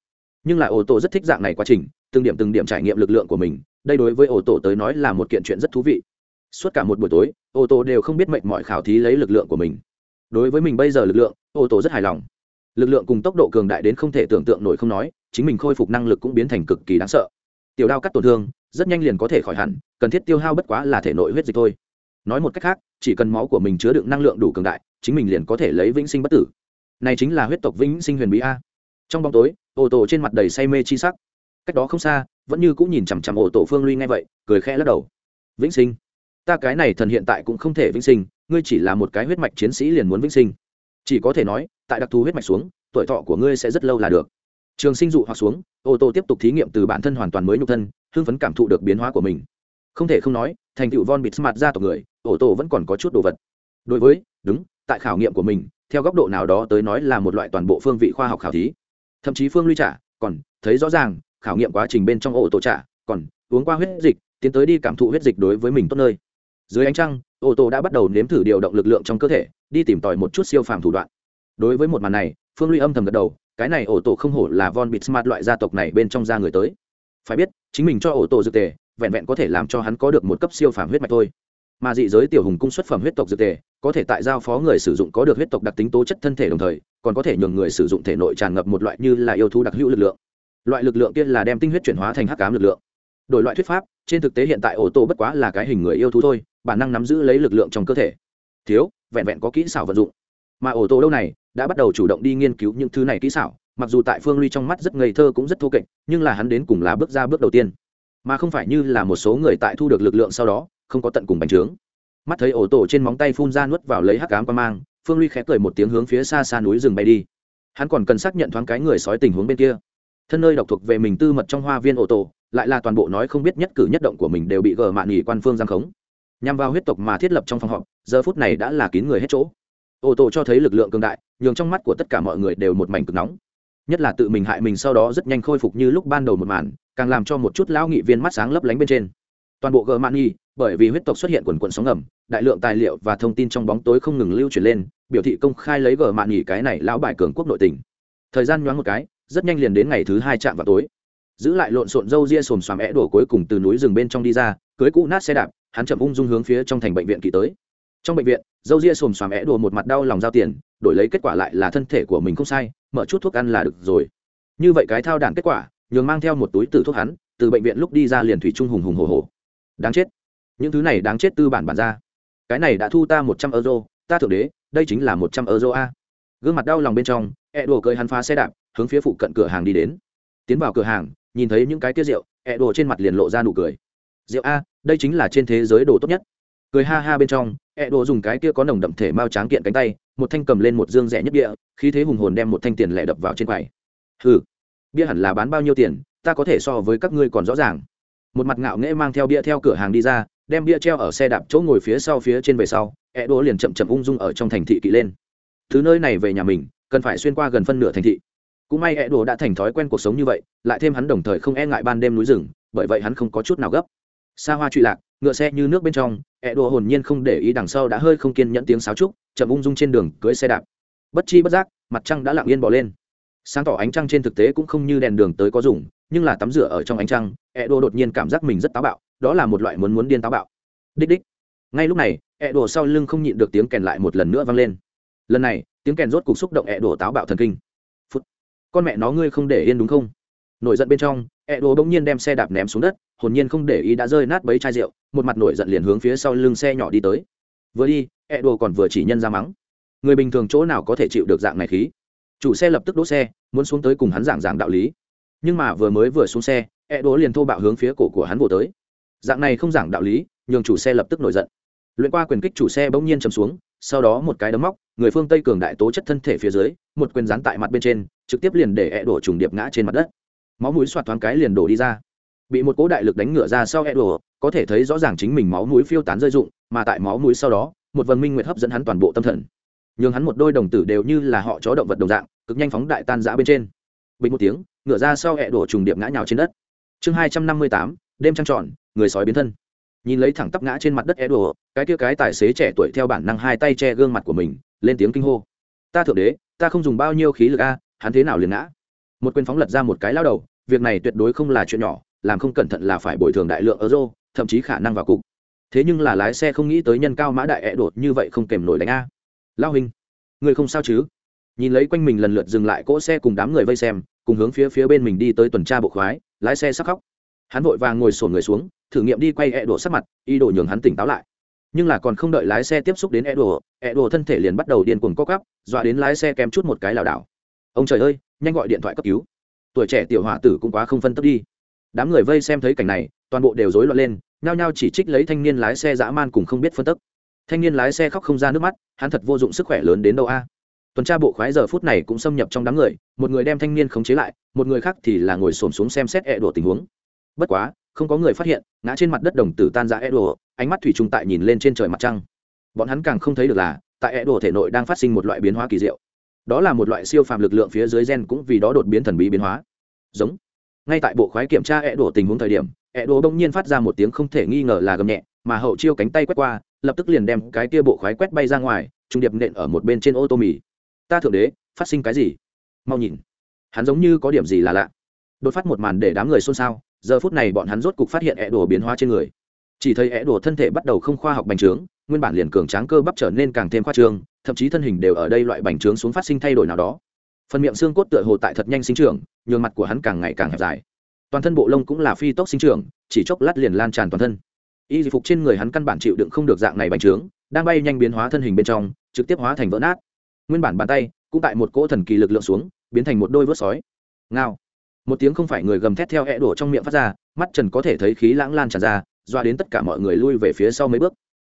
Nhưng là ô tô rất thích dạng này quá trình, từng điểm từng điểm trải nghiệm lực lượng của mình, đây đối với ô tô tới nói là một kiện chuyện rất thú vị. Suốt cả một buổi tối, ô tô đều không biết mệnh mọi khảo thí lấy lực lượng của mình đối với mình bây giờ lực lượng, ô tô rất hài lòng. Lực lượng cùng tốc độ cường đại đến không thể tưởng tượng nổi không nói, chính mình khôi phục năng lực cũng biến thành cực kỳ đáng sợ. Tiểu đao cắt tổn thương, rất nhanh liền có thể khỏi hẳn, cần thiết tiêu hao bất quá là thể nội huyết dịch thôi. Nói một cách khác, chỉ cần máu của mình chứa đựng năng lượng đủ cường đại, chính mình liền có thể lấy vĩnh sinh bất tử. Này chính là huyết tộc vĩnh sinh huyền bí a. Trong bóng tối, ô tô trên mặt đầy say mê chi sắc. Cách đó không xa, vẫn như cũng nhìn chằm chằm ô tô phương ly ngay vậy, cười khẽ lắc đầu. Vĩnh sinh. Ta cái này thần hiện tại cũng không thể vĩnh sinh ngươi chỉ là một cái huyết mạch chiến sĩ liền muốn vĩnh sinh. Chỉ có thể nói, tại đặc thù huyết mạch xuống, tuổi thọ của ngươi sẽ rất lâu là được. Trường sinh dụ hoặc xuống, ô tô tiếp tục thí nghiệm từ bản thân hoàn toàn mới nhục thân, hưng phấn cảm thụ được biến hóa của mình. Không thể không nói, thành tựu von bịt mặt ra tộc người, ô tô vẫn còn có chút đồ vật. Đối với, đúng, tại khảo nghiệm của mình, theo góc độ nào đó tới nói là một loại toàn bộ phương vị khoa học khảo thí. Thậm chí phương lui trả, còn, thấy rõ ràng, khảo nghiệm quá trình bên trong ô tô trả, còn, uống qua huyết dịch, tiến tới đi cảm thụ huyết dịch đối với mình tốt nơi. Dưới ánh trăng ô tô đã bắt đầu nếm thử điều động lực lượng trong cơ thể, đi tìm tòi một chút siêu phàm thủ đoạn. Đối với một màn này, phương ly âm thầm gật đầu, cái này ổ tổ không hổ là von bịt smart loại gia tộc này bên trong da người tới. Phải biết, chính mình cho ổ tổ dược tề, vẹn vẹn có thể làm cho hắn có được một cấp siêu phàm huyết mạch thôi. Mà dị giới tiểu hùng cung xuất phẩm huyết tộc dược tề, có thể tại giao phó người sử dụng có được huyết tộc đặc tính tố chất thân thể đồng thời, còn có thể nhường người sử dụng thể nội tràn ngập một loại như là yêu thú đặc hữu lực lượng. Loại lực lượng kia là đem tinh huyết chuyển hóa thành hắc cám lực lượng. Đổi loại thuyết pháp trên thực tế hiện tại ổ tổ bất quá là cái hình người yêu thú thôi, bản năng nắm giữ lấy lực lượng trong cơ thể. Thiếu, vẹn vẹn có kỹ xảo vận dụng. Mà ổ tổ đâu này, đã bắt đầu chủ động đi nghiên cứu những thứ này kỹ xảo, mặc dù tại phương ly trong mắt rất ngây thơ cũng rất thô kệch, nhưng là hắn đến cùng là bước ra bước đầu tiên. Mà không phải như là một số người tại thu được lực lượng sau đó, không có tận cùng bành trướng. Mắt thấy ổ tổ trên móng tay phun ra nuốt vào lấy hắc cám qua mang, phương ly khẽ cười một tiếng hướng phía xa xa núi rừng bay đi. Hắn còn cần xác nhận thoáng cái người sói tình huống bên kia. Thân nơi độc thuộc về mình tư mật trong hoa viên ổ tổ lại là toàn bộ nói không biết nhất cử nhất động của mình đều bị gờ mạn nghỉ quan phương giang khống. Nhằm vào huyết tộc mà thiết lập trong phòng họp, giờ phút này đã là kín người hết chỗ. Ô tô cho thấy lực lượng cường đại, nhường trong mắt của tất cả mọi người đều một mảnh cực nóng. Nhất là tự mình hại mình sau đó rất nhanh khôi phục như lúc ban đầu một màn, càng làm cho một chút lão nghị viên mắt sáng lấp lánh bên trên. Toàn bộ gờ mạn nghi bởi vì huyết tộc xuất hiện quần quần sóng ngầm, đại lượng tài liệu và thông tin trong bóng tối không ngừng lưu truyền lên, biểu thị công khai lấy gờ mạn nghỉ cái này lão bài cường quốc nội tình. Thời gian nhoáng một cái, rất nhanh liền đến ngày thứ hai chạm vào tối giữ lại lộn xộn râu ria xồm xoàm é đổ cuối cùng từ núi rừng bên trong đi ra, cưới cũ nát xe đạp, hắn chậm ung dung hướng phía trong thành bệnh viện kỳ tới. Trong bệnh viện dâu ria xồm xoàm é đổ một mặt đau lòng giao tiền, đổi lấy kết quả lại là thân thể của mình không sai, mở chút thuốc ăn là được rồi. Như vậy cái thao đản kết quả, nhường mang theo một túi từ thuốc hắn, từ bệnh viện lúc đi ra liền thủy trung hùng hùng hồ hồ đáng chết. Những thứ này đáng chết tư bản bản ra. Cái này đã thu ta một trăm euro, ta thượng đế, đây chính là một trăm euro a. Gương mặt đau lòng bên trong e đùa cơi hắn phá xe đạp, hướng phía phụ cận cửa hàng đi đến. Tiến vào cửa hàng nhìn thấy những cái kia rượu, ẹ đồ trên mặt liền lộ ra nụ cười. Rượu a, đây chính là trên thế giới đồ tốt nhất. Cười ha ha bên trong, ẹ đồ dùng cái kia có nồng đậm thể mao tráng kiện cánh tay, một thanh cầm lên một dương rẻ nhất địa khí thế hùng hồn đem một thanh tiền lẻ đập vào trên quầy. Hừ, bia hẳn là bán bao nhiêu tiền, ta có thể so với các ngươi còn rõ ràng. Một mặt ngạo nghễ mang theo bia theo cửa hàng đi ra, đem bia treo ở xe đạp chỗ ngồi phía sau phía trên về sau, ẹ đỗ liền chậm chậm ung dung ở trong thành thị kỵ lên. Thứ nơi này về nhà mình, cần phải xuyên qua gần phân nửa thành thị cũng may e Đồ đã thành thói quen cuộc sống như vậy, lại thêm hắn đồng thời không e ngại ban đêm núi rừng, bởi vậy hắn không có chút nào gấp. Xa hoa trụy lạc, ngựa xe như nước bên trong e Đồ hồn nhiên không để ý đằng sau đã hơi không kiên nhẫn tiếng sáo trúc, chậm ung dung trên đường cưỡi xe đạp. Bất chi bất giác, mặt trăng đã lặng yên bỏ lên. Sáng tỏ ánh trăng trên thực tế cũng không như đèn đường tới có dùng, nhưng là tắm rửa ở trong ánh trăng e Đồ đột nhiên cảm giác mình rất táo bạo, đó là một loại muốn muốn điên táo bạo. Đích đích. Ngay lúc này e Đồ sau lưng không nhịn được tiếng kèn lại một lần nữa vang lên. Lần này, tiếng kèn rốt cục xúc động e Đồ táo bạo thần kinh con mẹ nó ngươi không để yên đúng không? Nổi giận bên trong e đồ bỗng nhiên đem xe đạp ném xuống đất, hồn nhiên không để ý đã rơi nát bấy chai rượu, một mặt nổi giận liền hướng phía sau lưng xe nhỏ đi tới. Vừa đi e đồ còn vừa chỉ nhân ra mắng. Người bình thường chỗ nào có thể chịu được dạng này khí? Chủ xe lập tức đỗ xe, muốn xuống tới cùng hắn giảng giảng đạo lý. Nhưng mà vừa mới vừa xuống xe e đồ liền thô bạo hướng phía cổ của hắn vỗ tới. Dạng này không giảng đạo lý, nhường chủ xe lập tức nổi giận. Luyện qua quyền kích chủ xe bỗng nhiên chầm xuống, sau đó một cái đấm móc người phương tây cường đại tố chất thân thể phía dưới, một quyền rán tại mặt bên trên, trực tiếp liền để ẹ đổ trùng điệp ngã trên mặt đất. Máu mũi xoạt thoáng cái liền đổ đi ra. Bị một cỗ đại lực đánh ngựa ra sau ẹ đổ, có thể thấy rõ ràng chính mình máu mũi phiêu tán rơi rụng, mà tại máu mũi sau đó, một vần minh nguyệt hấp dẫn hắn toàn bộ tâm thần. Nhường hắn một đôi đồng tử đều như là họ chó động vật đồng dạng, cực nhanh phóng đại tan giã bên trên. Bình một tiếng ngựa ra sau e đổ trùng điệp ngã nhào trên đất. Chương hai trăm năm mươi tám, đêm trăng trọn người sói biến thân nhìn lấy thẳng tắp ngã trên mặt đất e é cái kia cái tài xế trẻ tuổi theo bản năng hai tay che gương mặt của mình, lên tiếng kinh hô. Ta thượng đế, ta không dùng bao nhiêu khí lực a, hắn thế nào liền ngã? Một quyền phóng lật ra một cái lao đầu, việc này tuyệt đối không là chuyện nhỏ, làm không cẩn thận là phải bồi thường đại lượng euro, thậm chí khả năng vào cục. Thế nhưng là lái xe không nghĩ tới nhân cao mã đại ẹ đột như vậy không kèm nổi đánh a. Lao hình người không sao chứ? Nhìn lấy quanh mình lần lượt dừng lại cỗ xe cùng đám người vây xem, cùng hướng phía phía bên mình đi tới tuần tra bộ khoái, lái xe sắc khóc. Hắn vội vàng ngồi sổn người xuống thử nghiệm đi quay e đổ sắc mặt y đổ nhường hắn tỉnh táo lại. Nhưng là còn không đợi lái xe tiếp xúc đến e đổ e đổ thân thể liền bắt đầu điên cuồng co cắp dọa đến lái xe kém chút một cái lảo đảo. Ông trời ơi, nhanh gọi điện thoại cấp cứu. Tuổi trẻ tiểu hỏa tử cũng quá không phân tấp đi. Đám người vây xem thấy cảnh này, toàn bộ đều rối loạn lên, nhao nhao chỉ trích lấy thanh niên lái xe dã man cùng không biết phân tức. Thanh niên lái xe khóc không ra nước mắt, hắn thật vô dụng sức khỏe lớn đến đâu a? Tuần tra bộ khoái giờ phút này cũng xâm nhập trong đám người, một người đem thanh niên khống chế lại, một người khác thì là ngồi xổm xuống xem xét ẹ đổ tình huống. Bất quá không có người phát hiện, ngã trên mặt đất đồng tử tan ra e đồ ánh mắt thủy trung tại nhìn lên trên trời mặt trăng. Bọn hắn càng không thấy được là, tại e đồ thể nội đang phát sinh một loại biến hóa kỳ diệu. Đó là một loại siêu phàm lực lượng phía dưới gen cũng vì đó đột biến thần bí biến hóa. Giống. Ngay tại bộ khoái kiểm tra e đồ tình huống thời điểm e đồ bỗng nhiên phát ra một tiếng không thể nghi ngờ là gầm nhẹ, mà hậu chiêu cánh tay quét qua, lập tức liền đem cái kia bộ khoái quét bay ra ngoài, trung điệp nện ở một bên trên ô tô mì. Ta thượng đế, phát sinh cái gì? Mau nhìn. Hắn giống như có điểm gì là lạ. Đột phát một màn để đám người xôn xao giờ phút này bọn hắn rốt cục phát hiện ẹ đồ biến hóa trên người. Chỉ thấy ẹ đồ thân thể bắt đầu không khoa học bành trướng, nguyên bản liền cường tráng cơ bắp trở nên càng thêm khoa trương, thậm chí thân hình đều ở đây loại bành trướng xuống phát sinh thay đổi nào đó. Phần miệng xương cốt tựa hồ tại thật nhanh sinh trưởng, nhường mặt của hắn càng ngày càng hẹp dài. Toàn thân bộ lông cũng là phi tốc sinh trưởng, chỉ chốc lát liền lan tràn toàn thân. Y phục trên người hắn căn bản chịu đựng không được dạng này bành trướng, đang bay nhanh biến hóa thân hình bên trong, trực tiếp hóa thành vỡ nát. Nguyên bản bàn tay cũng tại một cỗ thần kỳ lực lượng xuống, biến thành một đôi vớt sói. Ngao một tiếng không phải người gầm thét theo hẹ đổ trong miệng phát ra, mắt trần có thể thấy khí lãng lan tràn ra, doa đến tất cả mọi người lui về phía sau mấy bước.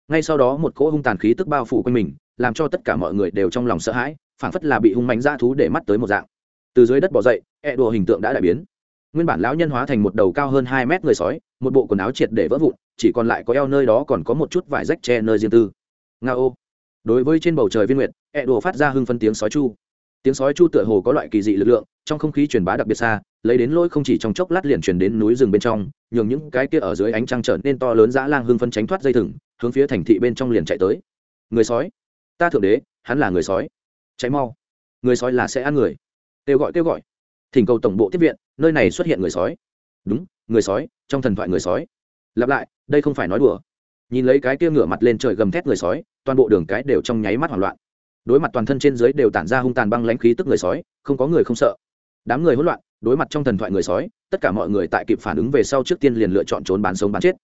Ngay sau đó một cỗ hung tàn khí tức bao phủ quanh mình, làm cho tất cả mọi người đều trong lòng sợ hãi, phảng phất là bị hung mánh ra thú để mắt tới một dạng. Từ dưới đất bỏ dậy hẹ đổ hình tượng đã đại biến. Nguyên bản lão nhân hóa thành một đầu cao hơn hai mét người sói, một bộ quần áo triệt để vỡ vụn, chỉ còn lại có eo nơi đó còn có một chút vải rách che nơi riêng tư. Nga ô đối với trên bầu trời viên nguyệt, ẹ đổ phát ra hưng phân tiếng sói chu tiếng sói chu tựa hồ có loại kỳ dị lực lượng, trong không khí truyền bá đặc biệt xa, lấy đến lỗi không chỉ trong chốc lát liền truyền đến núi rừng bên trong, nhường những cái kia ở dưới ánh trăng trở nên to lớn dã lang hưng phân tránh thoát dây thừng, hướng phía thành thị bên trong liền chạy tới. Người sói? Ta thượng đế, hắn là người sói. Cháy mau. Người sói là sẽ ăn người. Kêu gọi kêu gọi. Thỉnh cầu tổng bộ tiếp viện, nơi này xuất hiện người sói. Đúng, người sói, trong thần thoại người sói. Lặp lại, đây không phải nói đùa. Nhìn lấy cái kia ngửa mặt lên trời gầm thét người sói, toàn bộ đường cái đều trong nháy mắt hoảng loạn đối mặt toàn thân trên dưới đều tản ra hung tàn băng lãnh khí tức người sói, không có người không sợ. Đám người hỗn loạn, đối mặt trong thần thoại người sói, tất cả mọi người tại kịp phản ứng về sau trước tiên liền lựa chọn trốn bán sống bán chết.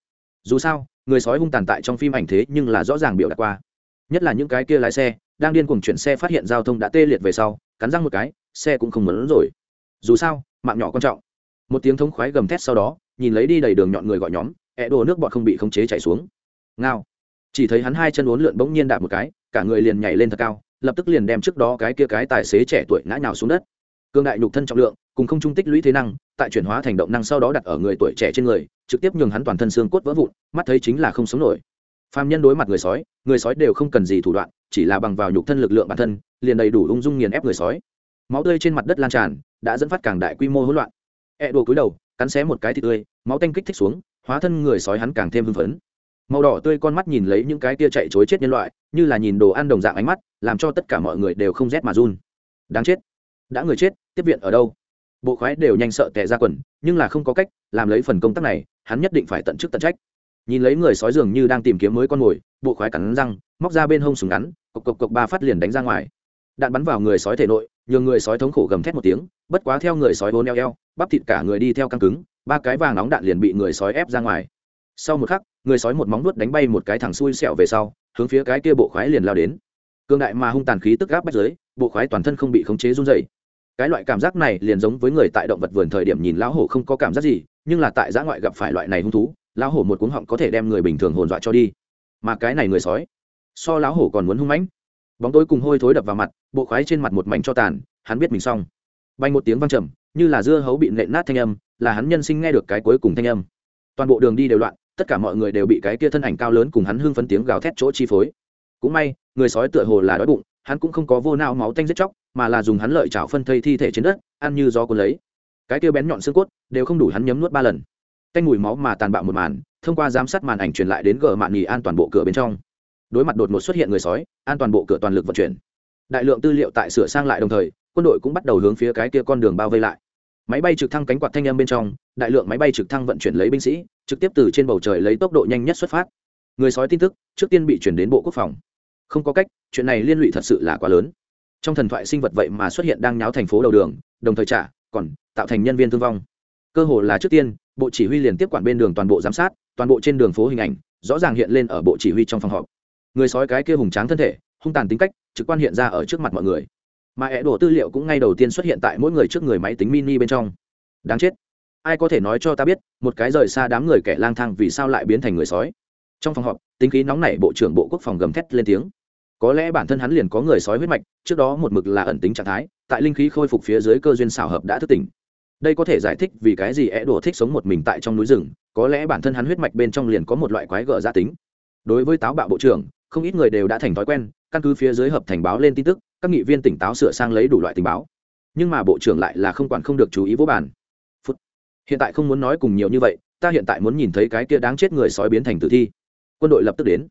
Dù sao, người sói hung tàn tại trong phim ảnh thế nhưng là rõ ràng biểu đạt qua. Nhất là những cái kia lái xe, đang điên cuồng chuyển xe phát hiện giao thông đã tê liệt về sau, cắn răng một cái, xe cũng không muốn rồi. Dù sao, mạng nhỏ quan trọng. Một tiếng thống khoái gầm thét sau đó, nhìn lấy đi đầy đường nhọn người gọi nhóm ẹ đồ nước bọn không bị khống chế chạy xuống. Ngao. Chỉ thấy hắn hai chân uốn lượn bỗng nhiên đạp một cái, cả người liền nhảy lên thật cao lập tức liền đem trước đó cái kia cái tài xế trẻ tuổi ngã nhào xuống đất. Cương đại nhục thân trọng lượng, cùng không trung tích lũy thế năng, tại chuyển hóa thành động năng sau đó đặt ở người tuổi trẻ trên người, trực tiếp nhường hắn toàn thân xương cốt vỡ vụn, mắt thấy chính là không sống nổi. Phàm nhân đối mặt người sói người sói đều không cần gì thủ đoạn, chỉ là bằng vào nhục thân lực lượng bản thân, liền đầy đủ ung dung nghiền ép người sói. Máu tươi trên mặt đất lan tràn, đã dẫn phát càng đại quy mô hỗn loạn. E đồ cúi đầu, cắn xé một cái thịt tươi, máu tanh kích thích xuống, hóa thân người sói hắn càng thêm hưng phấn màu đỏ tươi con mắt nhìn lấy những cái tia chạy chối chết nhân loại, như là nhìn đồ ăn đồng dạng ánh mắt, làm cho tất cả mọi người đều không rét mà run. Đáng chết. Đã người chết, tiếp viện ở đâu? Bộ khoái đều nhanh sợ tệ ra quần, nhưng là không có cách làm lấy phần công tác này, hắn nhất định phải tận chức tận trách. Nhìn lấy người sói dường như đang tìm kiếm mới con mồi, bộ khoái cắn răng, móc ra bên hông súng ngắn, cộc cộc cộc ba phát liền đánh ra ngoài. Đạn bắn vào người sói thể nội, nhường người sói thống khổ gầm thét một tiếng, bất quá theo người sói vốn eo eo, bắp thịt cả người đi theo căng cứng, ba cái vàng nóng đạn liền bị người sói ép ra ngoài sau một khắc, người sói một móng nuốt đánh bay một cái thằng xui xẹo về sau, hướng phía cái kia bộ khoái liền lao đến. Cương đại mà hung tàn khí tức gáp bách giới bộ khoái toàn thân không bị khống chế run dày cái loại cảm giác này liền giống với người tại động vật vườn thời điểm nhìn lão hổ không có cảm giác gì, nhưng là tại giã ngoại gặp phải loại này hung thú, lão hổ một cuống họng có thể đem người bình thường hồn dọa cho đi. Mà cái này người sói, so lão hổ còn muốn hung mãnh. Bóng tối cùng hôi thối đập vào mặt, bộ khoái trên mặt một mảnh cho tàn, hắn biết mình xong. Bay một tiếng văng trầm, như là dưa hấu bị nện nát thanh âm, là hắn nhân sinh nghe được cái cuối cùng thanh âm. Toàn bộ đường đi đều loạn tất cả mọi người đều bị cái kia thân ảnh cao lớn cùng hắn hưng phấn tiếng gào thét chỗ chi phối. Cũng may, người sói tựa hồ là đói bụng, hắn cũng không có vô nao máu tanh giết chóc, mà là dùng hắn lợi chảo phân thây thi thể trên đất, ăn như gió cuốn lấy. Cái kia bén nhọn xương cốt đều không đủ hắn nhấm nuốt ba lần. Canh mùi máu mà tàn bạo một màn, thông qua giám sát màn ảnh truyền lại đến gờ mạn nghỉ an toàn bộ cửa bên trong. Đối mặt đột ngột xuất hiện người sói, an toàn bộ cửa toàn lực vận chuyển. Đại lượng tư liệu tại sửa sang lại đồng thời, quân đội cũng bắt đầu hướng phía cái kia con đường bao vây lại máy bay trực thăng cánh quạt thanh âm bên trong, đại lượng máy bay trực thăng vận chuyển lấy binh sĩ, trực tiếp từ trên bầu trời lấy tốc độ nhanh nhất xuất phát. Người sói tin tức, trước tiên bị chuyển đến bộ quốc phòng. Không có cách, chuyện này liên lụy thật sự là quá lớn. Trong thần thoại sinh vật vậy mà xuất hiện đang nháo thành phố đầu đường, đồng thời trả, còn tạo thành nhân viên thương vong. Cơ hồ là trước tiên, bộ chỉ huy liền tiếp quản bên đường toàn bộ giám sát, toàn bộ trên đường phố hình ảnh, rõ ràng hiện lên ở bộ chỉ huy trong phòng họp. Người sói cái kia hùng tráng thân thể, hung tàn tính cách, trực quan hiện ra ở trước mặt mọi người mà ẻ đổ tư liệu cũng ngay đầu tiên xuất hiện tại mỗi người trước người máy tính mini bên trong. Đáng chết. Ai có thể nói cho ta biết, một cái rời xa đám người kẻ lang thang vì sao lại biến thành người sói? Trong phòng họp, tính khí nóng nảy bộ trưởng bộ quốc phòng gầm thét lên tiếng. Có lẽ bản thân hắn liền có người sói huyết mạch, trước đó một mực là ẩn tính trạng thái, tại linh khí khôi phục phía dưới cơ duyên xảo hợp đã thức tỉnh. Đây có thể giải thích vì cái gì é đổ thích sống một mình tại trong núi rừng, có lẽ bản thân hắn huyết mạch bên trong liền có một loại quái gở gia tính. Đối với táo bạo bộ trưởng, không ít người đều đã thành thói quen căn cứ phía dưới hợp thành báo lên tin tức, các nghị viên tỉnh táo sửa sang lấy đủ loại tình báo. Nhưng mà bộ trưởng lại là không quản không được chú ý vô bản. Phút. hiện tại không muốn nói cùng nhiều như vậy, ta hiện tại muốn nhìn thấy cái kia đáng chết người sói biến thành tử thi. Quân đội lập tức đến.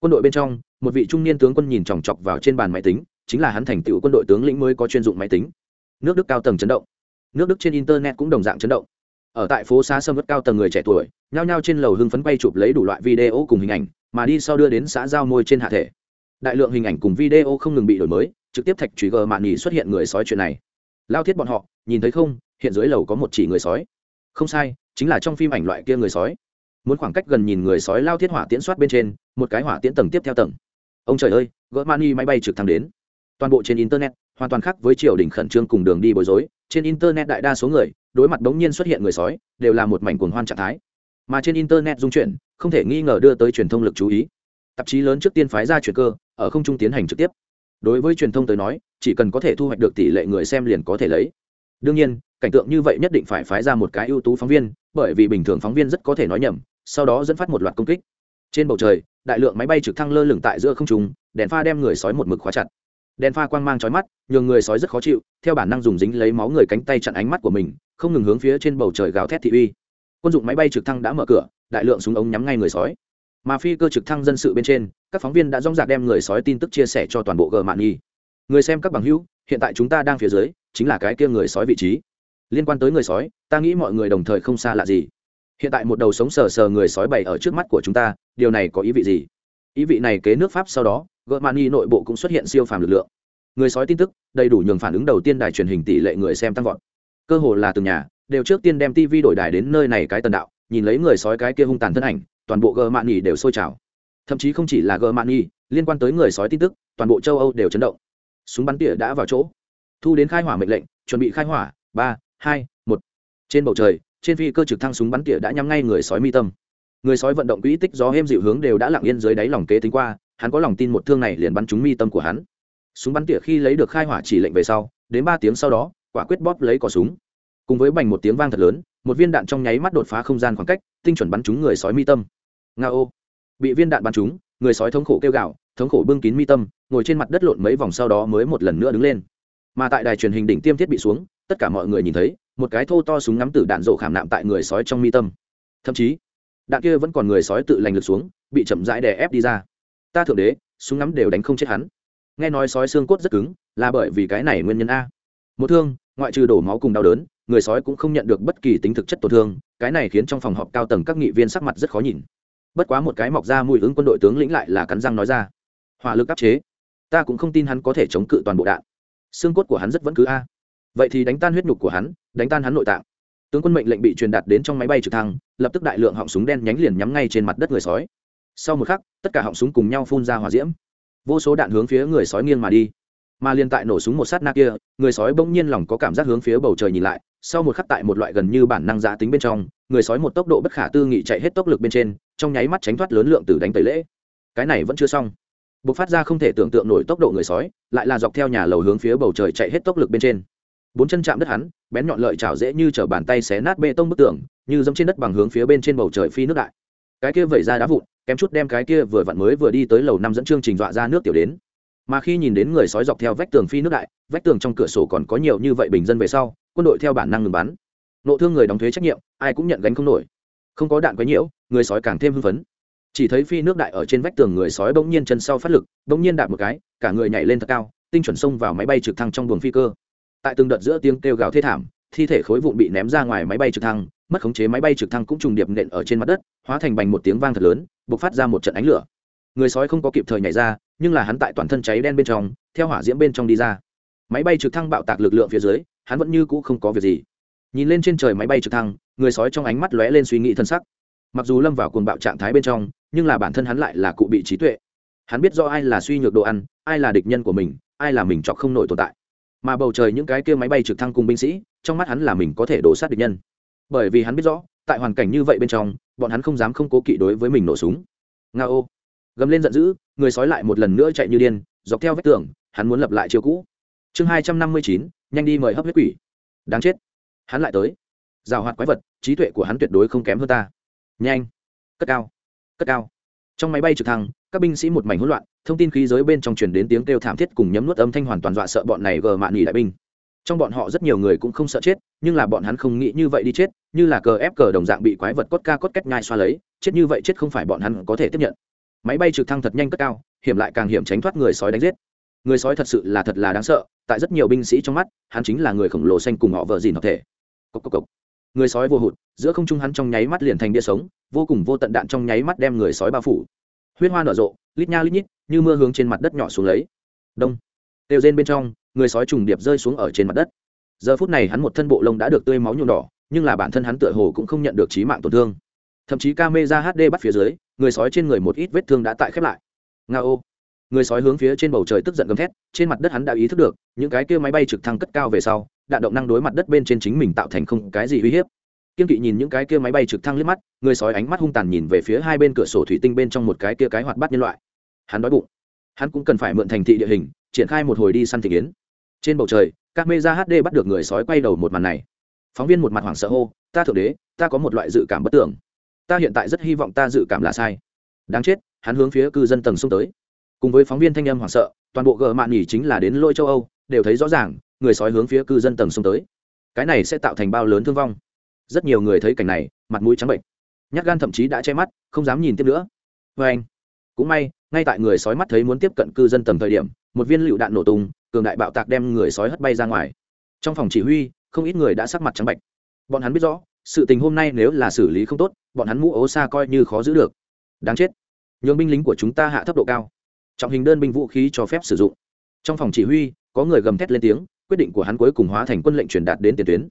Quân đội bên trong, một vị trung niên tướng quân nhìn chòng chọc vào trên bàn máy tính, chính là hắn thành tựu quân đội tướng lĩnh mới có chuyên dụng máy tính. Nước đức cao tầng chấn động. Nước đức trên internet cũng đồng dạng chấn động. Ở tại phố xa sâm vất cao tầng người trẻ tuổi, nhao nhao trên lầu hưng phấn quay chụp lấy đủ loại video cùng hình ảnh, mà đi sau đưa đến xã giao môi trên hạ thể đại lượng hình ảnh cùng video không ngừng bị đổi mới, trực tiếp thạch truy gờ mạn nghỉ xuất hiện người sói chuyện này. Lao thiết bọn họ, nhìn thấy không, hiện dưới lầu có một chỉ người sói. Không sai, chính là trong phim ảnh loại kia người sói. Muốn khoảng cách gần nhìn người sói, lao thiết hỏa tiễn soát bên trên, một cái hỏa tiễn tầng tiếp theo tầng. Ông trời ơi, gỡ mani máy bay trực thăng đến. Toàn bộ trên internet, hoàn toàn khác với triều đình khẩn trương cùng đường đi bối rối. Trên internet đại đa số người, đối mặt đống nhiên xuất hiện người sói, đều là một mảnh cuồng hoan trạng thái. Mà trên internet dung chuyển, không thể nghi ngờ đưa tới truyền thông lực chú ý. Tạp chí lớn trước tiên phái ra chuyển cơ ở không trung tiến hành trực tiếp. Đối với truyền thông tới nói, chỉ cần có thể thu hoạch được tỷ lệ người xem liền có thể lấy. Đương nhiên, cảnh tượng như vậy nhất định phải phái ra một cái ưu tú phóng viên, bởi vì bình thường phóng viên rất có thể nói nhầm, sau đó dẫn phát một loạt công kích. Trên bầu trời, đại lượng máy bay trực thăng lơ lửng tại giữa không trung, đèn pha đem người sói một mực khóa chặt. Đèn pha quang mang trói mắt, nhường người sói rất khó chịu, theo bản năng dùng dính lấy máu người cánh tay chặn ánh mắt của mình, không ngừng hướng phía trên bầu trời gào thét thị uy. Quân dụng máy bay trực thăng đã mở cửa, đại lượng súng ống nhắm ngay người sói mà phi cơ trực thăng dân sự bên trên, các phóng viên đã dóng dạc đem người sói tin tức chia sẻ cho toàn bộ g mạng nghi người xem các bằng hữu, hiện tại chúng ta đang phía dưới, chính là cái kia người sói vị trí. Liên quan tới người sói, ta nghĩ mọi người đồng thời không xa lạ gì. Hiện tại một đầu sống sờ sờ người sói bày ở trước mắt của chúng ta, điều này có ý vị gì? Ý vị này kế nước pháp sau đó gợ mani nội bộ cũng xuất hiện siêu phàm lực lượng. Người sói tin tức, đầy đủ nhường phản ứng đầu tiên đài truyền hình tỷ lệ người xem tăng vọt. Cơ hồ là từng nhà, đều trước tiên đem tv đổi đài đến nơi này cái tần đạo, nhìn lấy người sói cái kia hung tàn thân ảnh toàn bộ gợ mani đều sôi trào. Thậm chí không chỉ là gợ mani liên quan tới người sói tin tức, toàn bộ châu âu đều chấn động. Súng bắn tỉa đã vào chỗ. Thu đến khai hỏa mệnh lệnh, chuẩn bị khai hỏa, ba, hai, một. Trên bầu trời, trên phi cơ trực thăng súng bắn tỉa đã nhắm ngay người sói mi tâm. Người sói vận động quỹ tích gió êm dịu hướng đều đã lặng yên dưới đáy lòng kế tính qua, hắn có lòng tin một thương này liền bắn trúng mi tâm của hắn. Súng bắn tỉa khi lấy được khai hỏa chỉ lệnh về sau, đến ba tiếng sau đó, quả quyết bóp lấy cò súng. Cùng với bành một tiếng vang thật lớn, một viên đạn trong nháy mắt đột phá không gian khoảng cách, tinh chuẩn bắn trúng người sói mi tâm nga ô. Bị viên đạn bắn trúng, người sói thống khổ kêu gạo thống khổ bưng kín mi tâm, ngồi trên mặt đất lộn mấy vòng sau đó mới một lần nữa đứng lên. Mà tại đài truyền hình đỉnh tiêm thiết bị xuống, tất cả mọi người nhìn thấy, một cái thô to súng ngắm tử đạn rộ khảm nạm tại người sói trong mi tâm. Thậm chí, đạn kia vẫn còn người sói tự lành lực xuống, bị chậm rãi đè ép đi ra. Ta thượng đế, súng ngắm đều đánh không chết hắn. Nghe nói sói xương cốt rất cứng, là bởi vì cái này nguyên nhân a. Một thương, ngoại trừ đổ máu cùng đau đớn, người sói cũng không nhận được bất kỳ tính thực chất tổn thương, cái này khiến trong phòng họp cao tầng các nghị viên sắc mặt rất khó nhìn bất quá một cái mọc ra mùi ứng quân đội tướng lĩnh lại là cắn răng nói ra. Hỏa lực áp chế. Ta cũng không tin hắn có thể chống cự toàn bộ đạn. Xương cốt của hắn rất vẫn cứ a. Vậy thì đánh tan huyết nhục của hắn, đánh tan hắn nội tạng. Tướng quân mệnh lệnh bị truyền đạt đến trong máy bay trực thăng, lập tức đại lượng họng súng đen nhánh liền nhắm ngay trên mặt đất người sói. Sau một khắc, tất cả họng súng cùng nhau phun ra hỏa diễm. Vô số đạn hướng phía người sói nghiêng mà đi. Mà liên tại nổ súng một sát na kia, người sói bỗng nhiên lòng có cảm giác hướng phía bầu trời nhìn lại. Sau một khắc tại một loại gần như bản năng giã tính bên trong, người sói một tốc độ bất khả tư nghị chạy hết tốc lực bên trên trong nháy mắt tránh thoát lớn lượng từ đánh tẩy lễ. Cái này vẫn chưa xong. Bộc phát ra không thể tưởng tượng nổi tốc độ người sói, lại là dọc theo nhà lầu hướng phía bầu trời chạy hết tốc lực bên trên. Bốn chân chạm đất hắn, bén nhọn lợi chảo dễ như chở bàn tay xé nát bê tông bức tường, như dẫm trên đất bằng hướng phía bên trên bầu trời phi nước đại. Cái kia vẩy ra đá vụn, kém chút đem cái kia vừa vặn mới vừa đi tới lầu năm dẫn chương trình dọa ra nước tiểu đến. Mà khi nhìn đến người sói dọc theo vách tường phi nước đại, vách tường trong cửa sổ còn có nhiều như vậy bình dân về sau, quân đội theo bản năng ngừng bắn. Nộ thương người đóng thuế trách nhiệm, ai cũng nhận gánh không nổi. Không có đạn quấy nhiễu người sói càng thêm hưng phấn. Chỉ thấy phi nước đại ở trên vách tường người sói bỗng nhiên chân sau phát lực, bỗng nhiên đạp một cái, cả người nhảy lên thật cao, tinh chuẩn xông vào máy bay trực thăng trong buồng phi cơ. Tại từng đợt giữa tiếng kêu gào thê thảm, thi thể khối vụn bị ném ra ngoài máy bay trực thăng, mất khống chế máy bay trực thăng cũng trùng điệp nện ở trên mặt đất, hóa thành bành một tiếng vang thật lớn, bộc phát ra một trận ánh lửa. Người sói không có kịp thời nhảy ra, nhưng là hắn tại toàn thân cháy đen bên trong, theo hỏa diễm bên trong đi ra. Máy bay trực thăng bạo tạc lực lượng phía dưới, hắn vẫn như cũ không có việc gì. Nhìn lên trên trời máy bay trực thăng, người sói trong ánh mắt lóe lên suy nghĩ thân sắc mặc dù lâm vào cuồng bạo trạng thái bên trong, nhưng là bản thân hắn lại là cụ bị trí tuệ. Hắn biết do ai là suy nhược đồ ăn, ai là địch nhân của mình, ai là mình chọc không nổi tồn tại. Mà bầu trời những cái kia máy bay trực thăng cùng binh sĩ, trong mắt hắn là mình có thể đổ sát địch nhân. Bởi vì hắn biết rõ, tại hoàn cảnh như vậy bên trong, bọn hắn không dám không cố kỵ đối với mình nổ súng. Nga ô gầm lên giận dữ, người sói lại một lần nữa chạy như điên, dọc theo vách tường, hắn muốn lập lại chiều cũ. Chương hai trăm năm mươi chín, nhanh đi mời hấp huyết quỷ. Đáng chết. Hắn lại tới. Rào hoạt quái vật, trí tuệ của hắn tuyệt đối không kém hơn ta nhanh. Cất cao. Cất cao. Trong máy bay trực thăng, các binh sĩ một mảnh hỗn loạn, thông tin khí giới bên trong truyền đến tiếng kêu thảm thiết cùng nhấm nuốt âm thanh hoàn toàn dọa sợ bọn này gờ mạn nghỉ đại binh. Trong bọn họ rất nhiều người cũng không sợ chết, nhưng là bọn hắn không nghĩ như vậy đi chết, như là cờ ép cờ đồng dạng bị quái vật cốt ca cốt cách nhai xoa lấy, chết như vậy chết không phải bọn hắn có thể tiếp nhận. Máy bay trực thăng thật nhanh cất cao, hiểm lại càng hiểm tránh thoát người sói đánh giết. Người sói thật sự là thật là đáng sợ, tại rất nhiều binh sĩ trong mắt, hắn chính là người khổng lồ xanh cùng họ vợ dìn hợp thể. Cốc cốc cốc người sói vô hụt, giữa không trung hắn trong nháy mắt liền thành đĩa sống, vô cùng vô tận đạn trong nháy mắt đem người sói bao phủ. Huyết hoa nở rộ, lít nha lít nhít, như mưa hướng trên mặt đất nhỏ xuống lấy. Đông. Đều rên bên trong, người sói trùng điệp rơi xuống ở trên mặt đất. Giờ phút này hắn một thân bộ lông đã được tươi máu nhuộm đỏ, nhưng là bản thân hắn tựa hồ cũng không nhận được trí mạng tổn thương. Thậm chí ca mê ra hd bắt phía dưới, người sói trên người một ít vết thương đã tại khép lại. Nga ô. Người sói hướng phía trên bầu trời tức giận gầm thét, trên mặt đất hắn đã ý thức được, những cái kia máy bay trực thăng cất cao về sau đạn động năng đối mặt đất bên trên chính mình tạo thành không cái gì uy hiếp. Kiên kỵ nhìn những cái kia máy bay trực thăng liếc mắt, người sói ánh mắt hung tàn nhìn về phía hai bên cửa sổ thủy tinh bên trong một cái kia cái hoạt bát nhân loại. Hắn đói bụng. Hắn cũng cần phải mượn thành thị địa hình, triển khai một hồi đi săn thị kiến. Trên bầu trời, các mê ra hd bắt được người sói quay đầu một màn này. Phóng viên một mặt hoảng sợ hô, ta thượng đế, ta có một loại dự cảm bất tưởng ta hiện tại rất hy vọng ta dự cảm là sai. Đáng chết, hắn hướng phía cư dân tầng xuống tới. Cùng với phóng viên thanh âm hoảng sợ, toàn bộ gờ mạn nhỉ chính là đến lôi châu âu, đều thấy rõ ràng người sói hướng phía cư dân tầng xông tới. Cái này sẽ tạo thành bao lớn thương vong. Rất nhiều người thấy cảnh này, mặt mũi trắng bệnh nhát gan thậm chí đã che mắt, không dám nhìn tiếp nữa. Vê anh, cũng may, ngay tại người sói mắt thấy muốn tiếp cận cư dân tầng thời điểm, một viên lựu đạn nổ tung, cường đại bạo tạc đem người sói hất bay ra ngoài. Trong phòng chỉ huy, không ít người đã sắc mặt trắng bệnh bọn hắn biết rõ, sự tình hôm nay nếu là xử lý không tốt, bọn hắn mũ ố xa coi như khó giữ được. Đáng chết. Nhường binh lính của chúng ta hạ thấp độ cao. Trọng hình đơn binh vũ khí cho phép sử dụng. Trong phòng chỉ huy, có người gầm thét lên tiếng quyết định của hắn cuối cùng hóa thành quân lệnh truyền đạt đến tiền tuyến.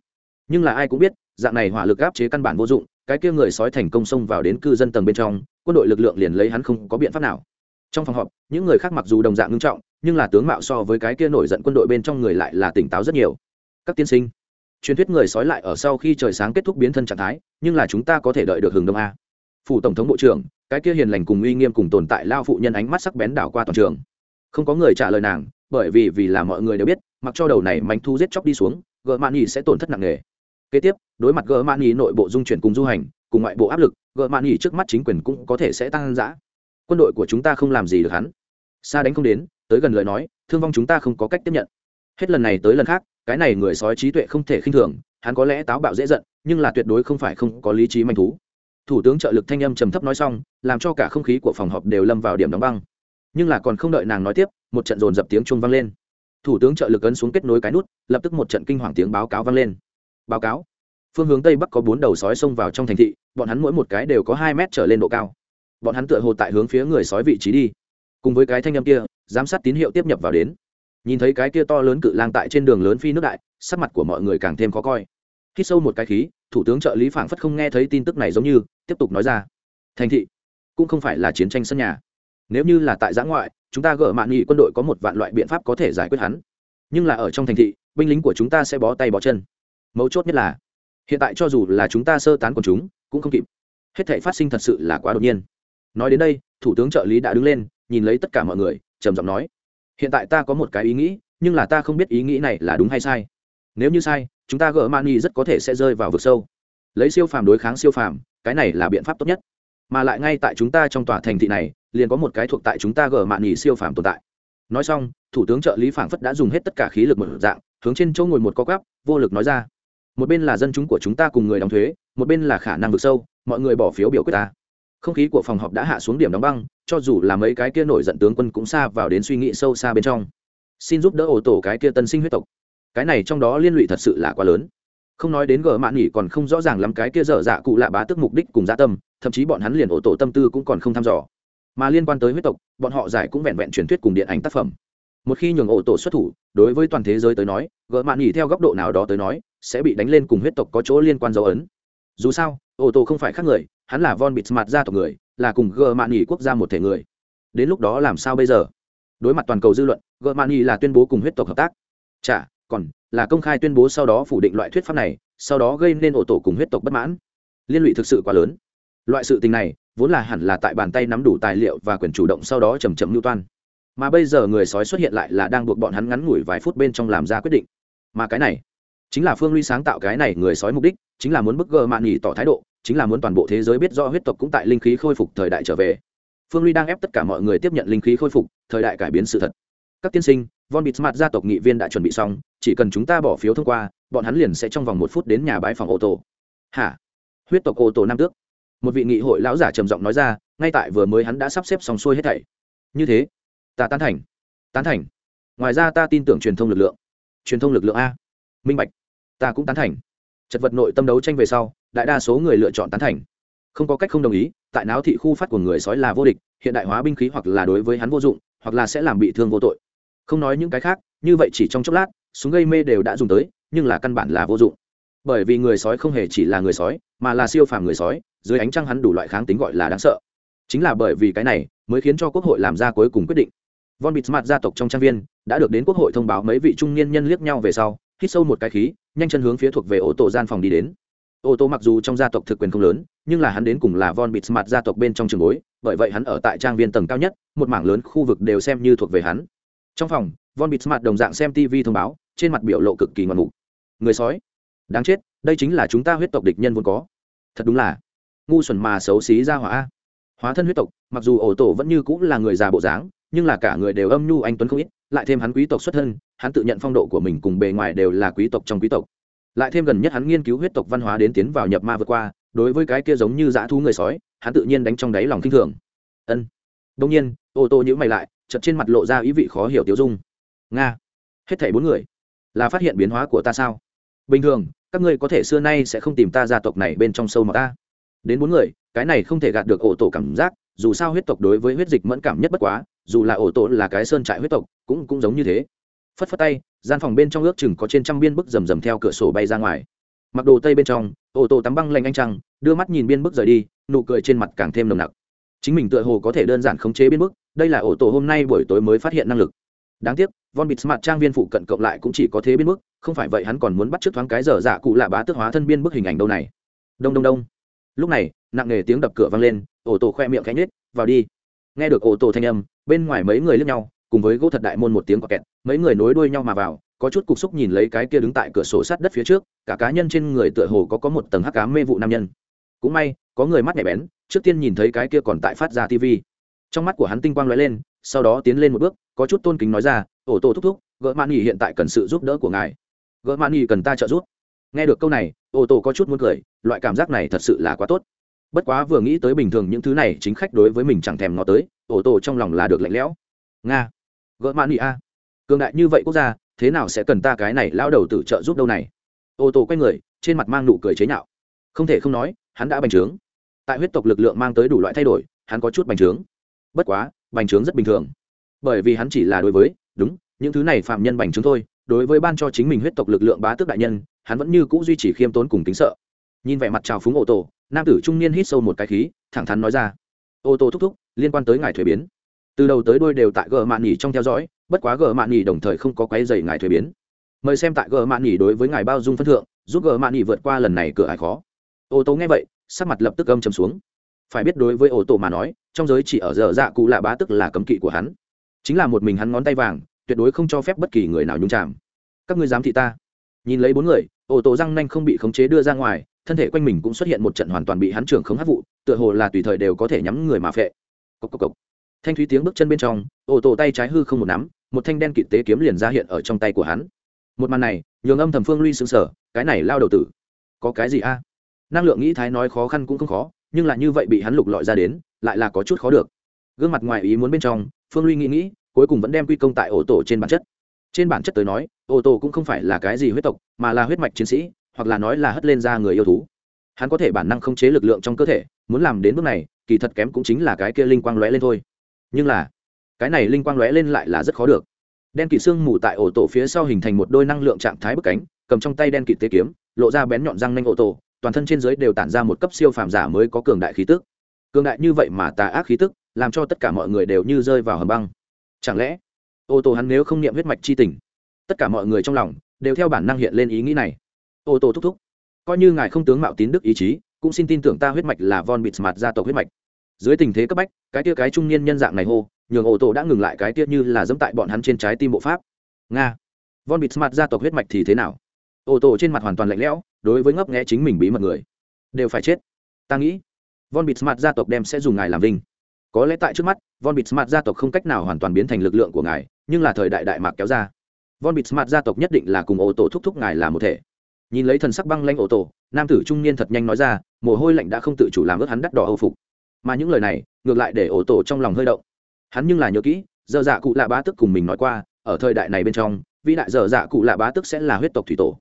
Nhưng là ai cũng biết, dạng này hỏa lực áp chế căn bản vô dụng, cái kia người sói thành công xông vào đến cư dân tầng bên trong, quân đội lực lượng liền lấy hắn không có biện pháp nào. Trong phòng họp, những người khác mặc dù đồng dạng ngưng trọng, nhưng là tướng mạo so với cái kia nổi giận quân đội bên trong người lại là tỉnh táo rất nhiều. Các tiên sinh, truyền thuyết người sói lại ở sau khi trời sáng kết thúc biến thân trạng thái, nhưng là chúng ta có thể đợi được hừng đông a. Phủ tổng thống bộ trưởng, cái kia hiền lành cùng uy nghiêm cùng tồn tại lao phụ nhân ánh mắt sắc bén đảo qua toàn trường. Không có người trả lời nàng, bởi vì vì là mọi người đều biết mặc cho đầu này manh thu giết chóc đi xuống gỡ mạn nhì sẽ tổn thất nặng nề. Kế tiếp, đối mặt gỡ mạn nhì nội bộ dung chuyển cùng du hành, cùng ngoại bộ áp lực gỡ mạn nhì trước mắt chính quyền cũng có thể sẽ tăng giã quân đội của chúng ta không làm gì được hắn. Xa đánh không đến, tới gần lời nói, thương vong chúng ta không có cách tiếp nhận. Hết lần này tới lần khác, cái này người sói trí tuệ không thể khinh thường, hắn có lẽ táo bạo dễ giận, nhưng là tuyệt đối không phải không có lý trí manh thú. Thủ tướng trợ lực thanh âm trầm thấp nói xong, làm cho cả không khí của phòng họp đều lâm vào điểm đóng băng. Nhưng là còn không đợi nàng nói tiếp, một trận dồn dập tiếng chuông vang lên thủ tướng trợ lực ấn xuống kết nối cái nút, lập tức một trận kinh hoàng tiếng báo cáo vang lên. Báo cáo. Phương hướng tây bắc có bốn đầu sói xông vào trong thành thị, bọn hắn mỗi một cái đều có hai mét trở lên độ cao. Bọn hắn tựa hồ tại hướng phía người sói vị trí đi. Cùng với cái thanh âm kia, giám sát tín hiệu tiếp nhập vào đến. Nhìn thấy cái kia to lớn cự lang tại trên đường lớn phi nước đại, sắc mặt của mọi người càng thêm khó coi. Khi sâu một cái khí, thủ tướng trợ lý phảng phất không nghe thấy tin tức này giống như, tiếp tục nói ra. Thành thị cũng không phải là chiến tranh sân nhà nếu như là tại giã ngoại, chúng ta gỡ mạn nghị quân đội có một vạn loại biện pháp có thể giải quyết hắn. Nhưng là ở trong thành thị, binh lính của chúng ta sẽ bó tay bó chân. Mấu chốt nhất là, hiện tại cho dù là chúng ta sơ tán quần chúng, cũng không kịp. Hết thể phát sinh thật sự là quá đột nhiên. Nói đến đây, thủ tướng trợ lý đã đứng lên, nhìn lấy tất cả mọi người, trầm giọng nói, hiện tại ta có một cái ý nghĩ, nhưng là ta không biết ý nghĩ này là đúng hay sai. Nếu như sai, chúng ta gỡ mani rất có thể sẽ rơi vào vực sâu. Lấy siêu phàm đối kháng siêu phàm, cái này là biện pháp tốt nhất. Mà lại ngay tại chúng ta trong tòa thành thị này liền có một cái thuộc tại chúng ta gỡ mani siêu phàm tồn tại. Nói xong, thủ tướng trợ lý phảng phất đã dùng hết tất cả khí lực một dạng, hướng trên chỗ ngồi một co quắp, vô lực nói ra. Một bên là dân chúng của chúng ta cùng người đóng thuế, một bên là khả năng vực sâu, mọi người bỏ phiếu biểu quyết ta. Không khí của phòng họp đã hạ xuống điểm đóng băng, cho dù là mấy cái kia nổi giận tướng quân cũng xa vào đến suy nghĩ sâu xa bên trong. Xin giúp đỡ ổ tổ cái kia tân sinh huyết tộc. Cái này trong đó liên lụy thật sự là quá lớn. Không nói đến gờ mạn nghỉ còn không rõ ràng lắm cái kia dở dạ cụ lạ bá tức mục đích cùng gia tâm, thậm chí bọn hắn liền ổ tổ tâm tư cũng còn không thăm dò mà liên quan tới huyết tộc, bọn họ giải cũng vẹn vẹn truyền thuyết cùng điện ảnh tác phẩm. Một khi nhường ổ tổ xuất thủ, đối với toàn thế giới tới nói, gỡ mạn nghỉ theo góc độ nào đó tới nói, sẽ bị đánh lên cùng huyết tộc có chỗ liên quan dấu ấn. Dù sao, ổ tổ không phải khác người, hắn là von bịt mặt gia tộc người, là cùng gỡ mạn nghỉ quốc gia một thể người. Đến lúc đó làm sao bây giờ? Đối mặt toàn cầu dư luận, gỡ mạn nghỉ là tuyên bố cùng huyết tộc hợp tác. Chả, còn là công khai tuyên bố sau đó phủ định loại thuyết pháp này, sau đó gây nên ổ tổ cùng huyết tộc bất mãn. Liên lụy thực sự quá lớn loại sự tình này, vốn là hẳn là tại bàn tay nắm đủ tài liệu và quyền chủ động sau đó chầm chậm lưu toan. Mà bây giờ người sói xuất hiện lại là đang buộc bọn hắn ngắn ngủi vài phút bên trong làm ra quyết định. Mà cái này, chính là phương ly sáng tạo cái này người sói mục đích, chính là muốn bức gờ mạn nghỉ tỏ thái độ, chính là muốn toàn bộ thế giới biết rõ huyết tộc cũng tại linh khí khôi phục thời đại trở về. Phương ly đang ép tất cả mọi người tiếp nhận linh khí khôi phục, thời đại cải biến sự thật. Các tiên sinh, von bịt mặt gia tộc nghị viên đã chuẩn bị xong, chỉ cần chúng ta bỏ phiếu thông qua, bọn hắn liền sẽ trong vòng một phút đến nhà bãi phòng ô tô. Hả? Huyết tộc ô tô nam tước một vị nghị hội lão giả trầm giọng nói ra, ngay tại vừa mới hắn đã sắp xếp xong xuôi hết thảy. Như thế, ta tán thành tán thành. Ngoài ra ta tin tưởng truyền thông lực lượng, truyền thông lực lượng a. Minh bạch, ta cũng tán thành. Chật vật nội tâm đấu tranh về sau, đại đa số người lựa chọn tán thành. Không có cách không đồng ý, tại náo thị khu phát của người sói là vô địch, hiện đại hóa binh khí hoặc là đối với hắn vô dụng, hoặc là sẽ làm bị thương vô tội. Không nói những cái khác, như vậy chỉ trong chốc lát, súng gây mê đều đã dùng tới, nhưng là căn bản là vô dụng. Bởi vì người sói không hề chỉ là người sói, mà là siêu phàm người sói dưới ánh trăng hắn đủ loại kháng tính gọi là đáng sợ. Chính là bởi vì cái này mới khiến cho quốc hội làm ra cuối cùng quyết định. Von bịt gia tộc trong trang viên đã được đến quốc hội thông báo mấy vị trung niên nhân liếc nhau về sau, hít sâu một cái khí, nhanh chân hướng phía thuộc về ô tô gian phòng đi đến. Ô tô mặc dù trong gia tộc thực quyền không lớn, nhưng là hắn đến cùng là von bịt gia tộc bên trong trường bối, bởi vậy hắn ở tại trang viên tầng cao nhất, một mảng lớn khu vực đều xem như thuộc về hắn. Trong phòng, von bịt đồng dạng xem tv thông báo, trên mặt biểu lộ cực kỳ ngoạn mục. Người sói, đáng chết, đây chính là chúng ta huyết tộc địch nhân vốn có. Thật đúng là ngu xuẩn mà xấu xí ra hỏa. Hóa thân huyết tộc, mặc dù ổ tổ vẫn như cũng là người già bộ dáng, nhưng là cả người đều âm nhu anh tuấn không ít, lại thêm hắn quý tộc xuất thân, hắn tự nhận phong độ của mình cùng bề ngoài đều là quý tộc trong quý tộc. Lại thêm gần nhất hắn nghiên cứu huyết tộc văn hóa đến tiến vào nhập ma vượt qua, đối với cái kia giống như dã thú người sói, hắn tự nhiên đánh trong đáy lòng kinh thường. Ân. Đông nhiên, ô tô nhữ mày lại chật trên mặt lộ ra ý vị khó hiểu tiêu dung. Nga. Hết thảy bốn người. Là phát hiện biến hóa của ta sao? Bình thường, các ngươi có thể xưa nay sẽ không tìm ta gia tộc này bên trong sâu mà ta đến bốn người, cái này không thể gạt được ổ tổ cảm giác, dù sao huyết tộc đối với huyết dịch mẫn cảm nhất bất quá, dù là ổ tổ là cái sơn trại huyết tộc, cũng cũng giống như thế. Phất phất tay, gian phòng bên trong ước chừng có trên trăm biên bức rầm rầm theo cửa sổ bay ra ngoài. Mặc đồ tây bên trong, ổ tổ tắm băng lạnh anh trăng, đưa mắt nhìn biên bức rời đi, nụ cười trên mặt càng thêm nồng nặc. Chính mình tựa hồ có thể đơn giản khống chế biên bức, đây là ổ tổ hôm nay buổi tối mới phát hiện năng lực. Đáng tiếc, von bịt smart trang viên phụ cận cộng lại cũng chỉ có thế biên bức, không phải vậy hắn còn muốn bắt chước thoáng cái dở dạ cụ lạ bá tước hóa thân biên bức hình ảnh đâu này. Đông đông đông lúc này, nặng nề tiếng đập cửa vang lên, ổ tổ khoe miệng cánh nết vào đi. Nghe được ổ tổ thanh âm, bên ngoài mấy người lướt nhau, cùng với gỗ thật đại môn một tiếng có kẹt, mấy người nối đuôi nhau mà vào, có chút cục xúc nhìn lấy cái kia đứng tại cửa sổ sát đất phía trước, cả cá nhân trên người tựa hồ có có một tầng hắc cá mê vụ nam nhân. Cũng may, có người mắt nhạy bén, trước tiên nhìn thấy cái kia còn tại phát ra tv trong mắt của hắn tinh quang lóe lên, sau đó tiến lên một bước, có chút tôn kính nói ra, ổ tổ thúc thúc, gỡ mạn nghỉ hiện tại cần sự giúp đỡ của ngài. Gỡ mạn nghỉ cần ta trợ giúp nghe được câu này, ô tô có chút muốn cười, loại cảm giác này thật sự là quá tốt. Bất quá vừa nghĩ tới bình thường những thứ này, chính khách đối với mình chẳng thèm ngó tới, ô tô trong lòng là được lạnh lẽo. Nga, gỡ mãn nghỉ a. Cường đại như vậy quốc gia, thế nào sẽ cần ta cái này lao đầu tử trợ giúp đâu này? Ô tô quay người, trên mặt mang nụ cười chế nhạo. Không thể không nói, hắn đã bành trướng. Tại huyết tộc lực lượng mang tới đủ loại thay đổi, hắn có chút bành trướng. Bất quá, bành trướng rất bình thường. Bởi vì hắn chỉ là đối với, đúng, những thứ này phạm nhân bành trướng thôi, đối với ban cho chính mình huyết tộc lực lượng bá tước đại nhân hắn vẫn như c ũ duy trì khiêm tốn cùng tính sợ. Nhìn vẻ mặt trào phúng ô tô, nam tử trung niên hít sâu một cái khí, thẳng thắn nói ra. Ô tô thúc thúc, liên quan tới ngài thuế biến. Từ đầu tới đôi đều tại gờ mạn nhỉ trong theo dõi, bất quá gờ mạn nhỉ đồng thời không có quái dày ngài thuế biến. Mời xem tại gờ mạn nhỉ đối với ngài bao dung phân thượng, giúp gờ mạn nhỉ vượt qua lần này cửa ải khó. Ô tô nghe vậy, sắc mặt lập tức âm chấm xuống. Phải biết đối với ô tô mà nói, trong giới chỉ ở giờ dạ cụ lạ bá tức là cấm kỵ của hắn. Chính là một mình hắn ngón tay vàng, tuyệt đối không cho phép bất kỳ người nào nhúng chạm các ngươi dám thị ta. Nhìn lấy bốn người ô tô răng nanh không bị khống chế đưa ra ngoài, thân thể quanh mình cũng xuất hiện một trận hoàn toàn bị hắn trưởng khống hát vụ, tựa hồ là tùy thời đều có thể nhắm người mà phệ. Cốc cốc cốc. thanh thúy tiếng bước chân bên trong, ô tô tay trái hư không một nắm, một thanh đen kịt tế kiếm liền ra hiện ở trong tay của hắn. Một màn này, nhường âm thầm phương luy xứng sở cái này lao đầu tử, có cái gì a? Năng lượng nghĩ thái nói khó khăn cũng không khó, nhưng là như vậy bị hắn lục lọi ra đến, lại là có chút khó được. Gương mặt ngoài ý muốn bên trong, phương luy nghĩ nghĩ, cuối cùng vẫn đem quy công tại ổ tổ trên bản chất trên bản chất tới nói, ô tô cũng không phải là cái gì huyết tộc, mà là huyết mạch chiến sĩ, hoặc là nói là hất lên ra người yêu thú. Hắn có thể bản năng không chế lực lượng trong cơ thể, muốn làm đến bước này, kỳ thật kém cũng chính là cái kia linh quang lóe lên thôi. Nhưng là, cái này linh quang lóe lên lại là rất khó được. Đen kỵ xương mù tại ổ tổ phía sau hình thành một đôi năng lượng trạng thái bức cánh, cầm trong tay đen kỵ tế kiếm, lộ ra bén nhọn răng nanh ổ tổ toàn thân trên dưới đều tản ra một cấp siêu phàm giả mới có cường đại khí tức. Cường đại như vậy mà tà ác khí tức, làm cho tất cả mọi người đều như rơi vào hầm băng. Chẳng lẽ ô tô hắn nếu không niệm huyết mạch c h i tình, tất cả mọi người trong lòng đều theo bản năng hiện lên ý nghĩ này. Ô tô thúc thúc, coi như ngài không tướng mạo tín đức ý chí, cũng xin tin tưởng ta huyết mạch là von bịt mặt gia tộc huyết mạch. Dưới tình thế cấp bách, cái tia cái trung niên nhân dạng này hô, nhường ô tô đã ngừng lại cái tia như là dẫm tại bọn hắn trên trái tim bộ pháp. Nga, von bịt mặt gia tộc huyết mạch thì thế nào? Ô tô trên mặt hoàn toàn lạnh lẽo, đối với ngấp nghẽ chính mình bí mật người, đều phải chết. Ta nghĩ, von bịt mặt gia tộc đem sẽ dùng ngài làm vinh. Có lẽ tại trước mắt, von bịt mặt gia tộc không cách nào hoàn toàn biến thành lực lượng của ngài nhưng là thời đại đại mạc kéo ra. Von bịt smart gia tộc nhất định là cùng ô tô thúc thúc ngài là một thể. Nhìn lấy thần sắc băng lanh ô tô, nam tử trung niên thật nhanh nói ra, mồ hôi lạnh đã không tự chủ làm ướt hắn đắt đỏ âu phục. Mà những lời này, ngược lại để ô tô trong lòng hơi động. Hắn nhưng là nhớ kỹ, giờ dạ cụ lạ bá tức cùng mình nói qua, ở thời đại này bên trong, vĩ đại giờ dạ cụ lạ bá tức sẽ là huyết tộc thủy tổ.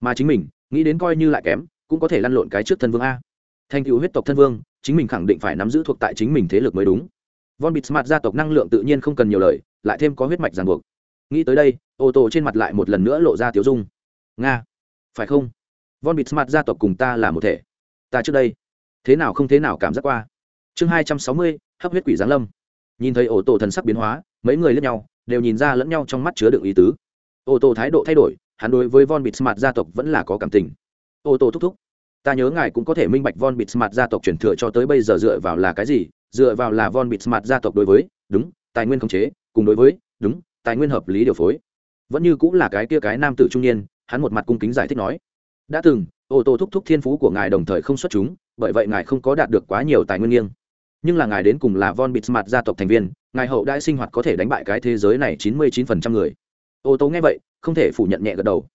Mà chính mình, nghĩ đến coi như lại kém, cũng có thể lăn lộn cái trước thân vương a. Thành cựu huyết tộc thân vương, chính mình khẳng định phải nắm giữ thuộc tại chính mình thế lực mới đúng von bịt gia tộc năng lượng tự nhiên không cần nhiều lời, lại thêm có huyết mạch ràng buộc. Nghĩ tới đây, ô tô trên mặt lại một lần nữa lộ ra tiếu dung. Nga, phải không? Von bịt gia tộc cùng ta là một thể. Ta trước đây, thế nào không thế nào cảm giác qua. Chương hai trăm sáu mươi, hấp huyết quỷ giáng lâm. Nhìn thấy ô tô thần sắc biến hóa, mấy người lẫn nhau, đều nhìn ra lẫn nhau trong mắt chứa đựng ý tứ. Ô tô thái độ thay đổi, hắn đối với von bịt gia tộc vẫn là có cảm tình. Ô tô thúc thúc, ta nhớ ngài cũng có thể minh bạch von bịt gia tộc truyền thừa cho tới bây giờ dựa vào là cái gì dựa vào là von bịt gia tộc đối với, đúng, tài nguyên khống chế, cùng đối với, đúng, tài nguyên hợp lý điều phối. Vẫn như cũng là cái kia cái nam tử trung niên, hắn một mặt cung kính giải thích nói, đã từng, ô tô thúc thúc thiên phú của ngài đồng thời không xuất chúng, bởi vậy ngài không có đạt được quá nhiều tài nguyên nghiêng. Nhưng là ngài đến cùng là von bịt gia tộc thành viên, ngài hậu đại sinh hoạt có thể đánh bại cái thế giới này chín mươi chín phần trăm người. Ô tô nghe vậy, không thể phủ nhận nhẹ gật đầu.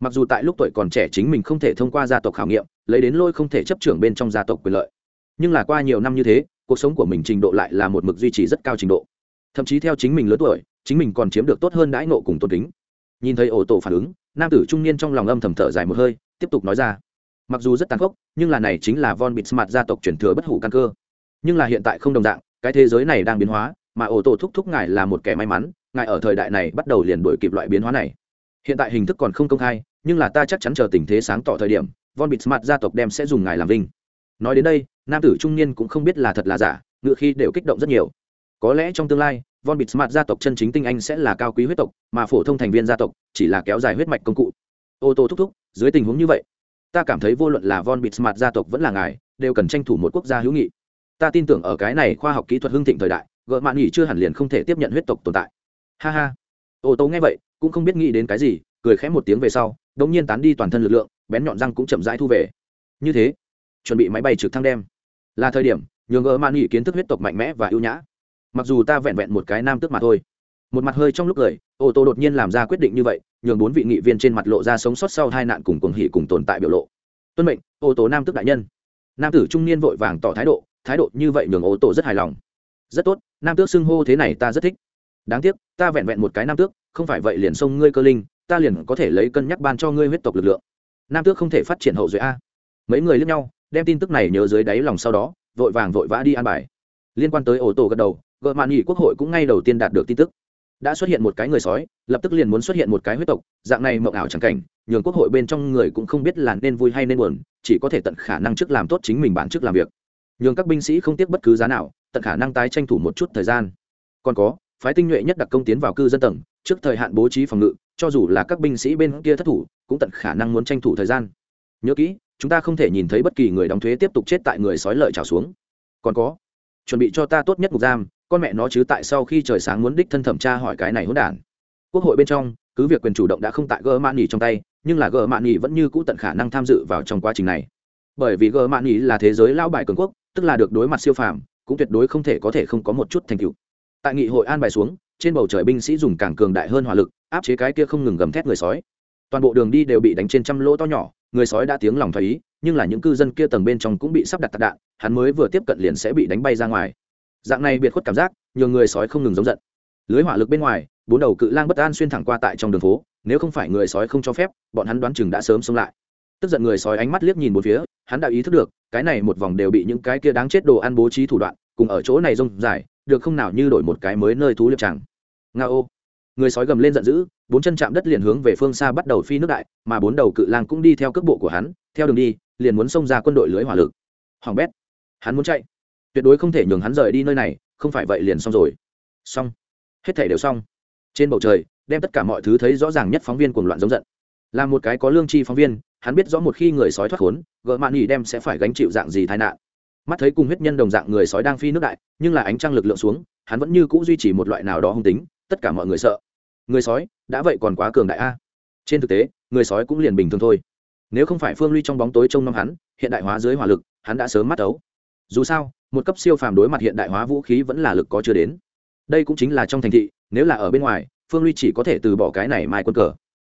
Mặc dù tại lúc tuổi còn trẻ chính mình không thể thông qua gia tộc khảo nghiệm, lấy đến lôi không thể chấp trưởng bên trong gia tộc quyền lợi. Nhưng là qua nhiều năm như thế cuộc sống của mình trình độ lại là một mực duy trì rất cao trình độ. Thậm chí theo chính mình lớn tuổi, chính mình còn chiếm được tốt hơn đãi nộ cùng tôn kính. Nhìn thấy ổ tổ phản ứng, nam tử trung niên trong lòng âm thầm thở dài một hơi, tiếp tục nói ra. Mặc dù rất tàn khốc, nhưng là này chính là von bịt smart gia tộc truyền thừa bất hủ căn cơ. Nhưng là hiện tại không đồng dạng, cái thế giới này đang biến hóa, mà ổ tổ thúc thúc ngài là một kẻ may mắn, ngài ở thời đại này bắt đầu liền đổi kịp loại biến hóa này. Hiện tại hình thức còn không công khai, nhưng là ta chắc chắn chờ tình thế sáng tỏ thời điểm, von bịt smart gia tộc đem sẽ dùng ngài làm vinh. Nói đến đây nam tử trung niên cũng không biết là thật là giả ngựa khi đều kích động rất nhiều. Có lẽ trong tương lai, von bịt smart gia tộc chân chính tinh anh sẽ là cao quý huyết tộc, mà phổ thông thành viên gia tộc chỉ là kéo dài huyết mạch công cụ. Ô tô thúc thúc, dưới tình huống như vậy, ta cảm thấy vô luận là von bịt smart gia tộc vẫn là ngài, đều cần tranh thủ một quốc gia hữu nghị. Ta tin tưởng ở cái này khoa học kỹ thuật hưng thịnh thời đại, gợ mạn nghỉ chưa hẳn liền không thể tiếp nhận huyết tộc tồn tại. Ha ha. Ô tô nghe vậy, cũng không biết nghĩ đến cái gì, cười khẽ một tiếng về sau, đống nhiên tán đi toàn thân lực lượng, bén nhọn răng cũng chậm rãi thu về. Như thế, chuẩn bị máy bay trực thăng đem là thời điểm, nhường gỡ man nghỉ kiến thức huyết tộc mạnh mẽ và ưu nhã. Mặc dù ta vẹn vẹn một cái nam tước mà thôi. Một mặt hơi trong lúc cười, ô tô đột nhiên làm ra quyết định như vậy, nhường bốn vị nghị viên trên mặt lộ ra sống sót sau hai nạn cùng cuồng hỉ cùng tồn tại biểu lộ. Tuân mệnh, ô tô nam tước đại nhân. Nam tử trung niên vội vàng tỏ thái độ thái độ như vậy nhường ô tô rất hài lòng. Rất tốt, nam tước xưng hô thế này ta rất thích. Đáng tiếc, ta vẹn vẹn một cái nam tước, không phải vậy liền xông ngươi cơ linh, ta liền có thể lấy cân nhắc ban cho ngươi huyết tộc lực lượng. Nam tước không thể phát triển hậu duệ a. Mấy người lướt nhau đem tin tức này nhớ dưới đáy lòng sau đó, vội vàng vội vã đi an bài. Liên quan tới ổ tổ gật đầu gợ mạn nghỉ quốc hội cũng ngay đầu tiên đạt được tin tức. Đã xuất hiện một cái người sói, lập tức liền muốn xuất hiện một cái huyết tộc, dạng này mộng ảo chẳng cảnh, nhường quốc hội bên trong người cũng không biết là nên vui hay nên buồn, chỉ có thể tận khả năng trước làm tốt chính mình bản trước làm việc. Nhường các binh sĩ không tiếc bất cứ giá nào, tận khả năng tái tranh thủ một chút thời gian. Còn có, phái tinh nhuệ nhất đặc công tiến vào cư dân tầng, trước thời hạn bố trí phòng ngự, cho dù là các binh sĩ bên kia thất thủ, cũng tận khả năng muốn tranh thủ thời gian. Nhớ kỹ chúng ta không thể nhìn thấy bất kỳ người đóng thuế tiếp tục chết tại người sói lợi trào xuống. Còn có, chuẩn bị cho ta tốt nhất ngục giam, con mẹ nó chứ tại sau khi trời sáng muốn đích thân thẩm tra hỏi cái này hỗn đản. Quốc hội bên trong, cứ việc quyền chủ động đã không tại gỡ mạn nghỉ trong tay, nhưng là gỡ mạn nghỉ vẫn như cũ tận khả năng tham dự vào trong quá trình này. Bởi vì gỡ mạn nghỉ là thế giới lão bài cường quốc, tức là được đối mặt siêu phàm, cũng tuyệt đối không thể có thể không có một chút thành tựu. Tại nghị hội an bài xuống, trên bầu trời binh sĩ dùng càng cường đại hơn hỏa lực, áp chế cái kia không ngừng gầm thét người sói. Toàn bộ đường đi đều bị đánh trên trăm lỗ to nhỏ người sói đã tiếng lòng thấy ý, nhưng là những cư dân kia tầng bên trong cũng bị sắp đặt tạc đạn, hắn mới vừa tiếp cận liền sẽ bị đánh bay ra ngoài. Dạng này biệt khuất cảm giác nhiều người sói không ngừng giống giận. Lưới hỏa lực bên ngoài, bốn đầu cự lang bất an xuyên thẳng qua tại trong đường phố, nếu không phải người sói không cho phép, bọn hắn đoán chừng đã sớm xông lại. Tức giận người sói ánh mắt liếc nhìn một phía, hắn đã ý thức được, cái này một vòng đều bị những cái kia đáng chết đồ ăn bố trí thủ đoạn, cùng ở chỗ này rông dài, được không nào như đổi một cái mới nơi thú liệp chẳng. Nga ô người sói gầm lên giận dữ, bốn chân chạm đất liền hướng về phương xa bắt đầu phi nước đại, mà bốn đầu cự lang cũng đi theo cước bộ của hắn, theo đường đi, liền muốn xông ra quân đội lưới hỏa lực. Hoàng bét, hắn muốn chạy. Tuyệt đối không thể nhường hắn rời đi nơi này, không phải vậy liền xong rồi. Xong. Hết thể đều xong. Trên bầu trời, đem tất cả mọi thứ thấy rõ ràng nhất phóng viên cuồng loạn giống giận. Là một cái có lương chi phóng viên, hắn biết rõ một khi người sói thoát khốn, gợ mạn nghỉ đem sẽ phải gánh chịu dạng gì tai nạn. Mắt thấy cùng huyết nhân đồng dạng người sói đang phi nước đại, nhưng là ánh trăng lực lượng xuống, hắn vẫn như c ũ duy trì một loại nào đó hung tính tất cả mọi người sợ. Người sói, đã vậy còn quá cường đại a. Trên thực tế, người sói cũng liền bình thường thôi. Nếu không phải phương ly trong bóng tối trông nom hắn, hiện đại hóa dưới hỏa lực, hắn đã sớm mắt ấu. Dù sao, một cấp siêu phàm đối mặt hiện đại hóa vũ khí vẫn là lực có chưa đến. Đây cũng chính là trong thành thị, nếu là ở bên ngoài, phương ly chỉ có thể từ bỏ cái này mai quân cờ.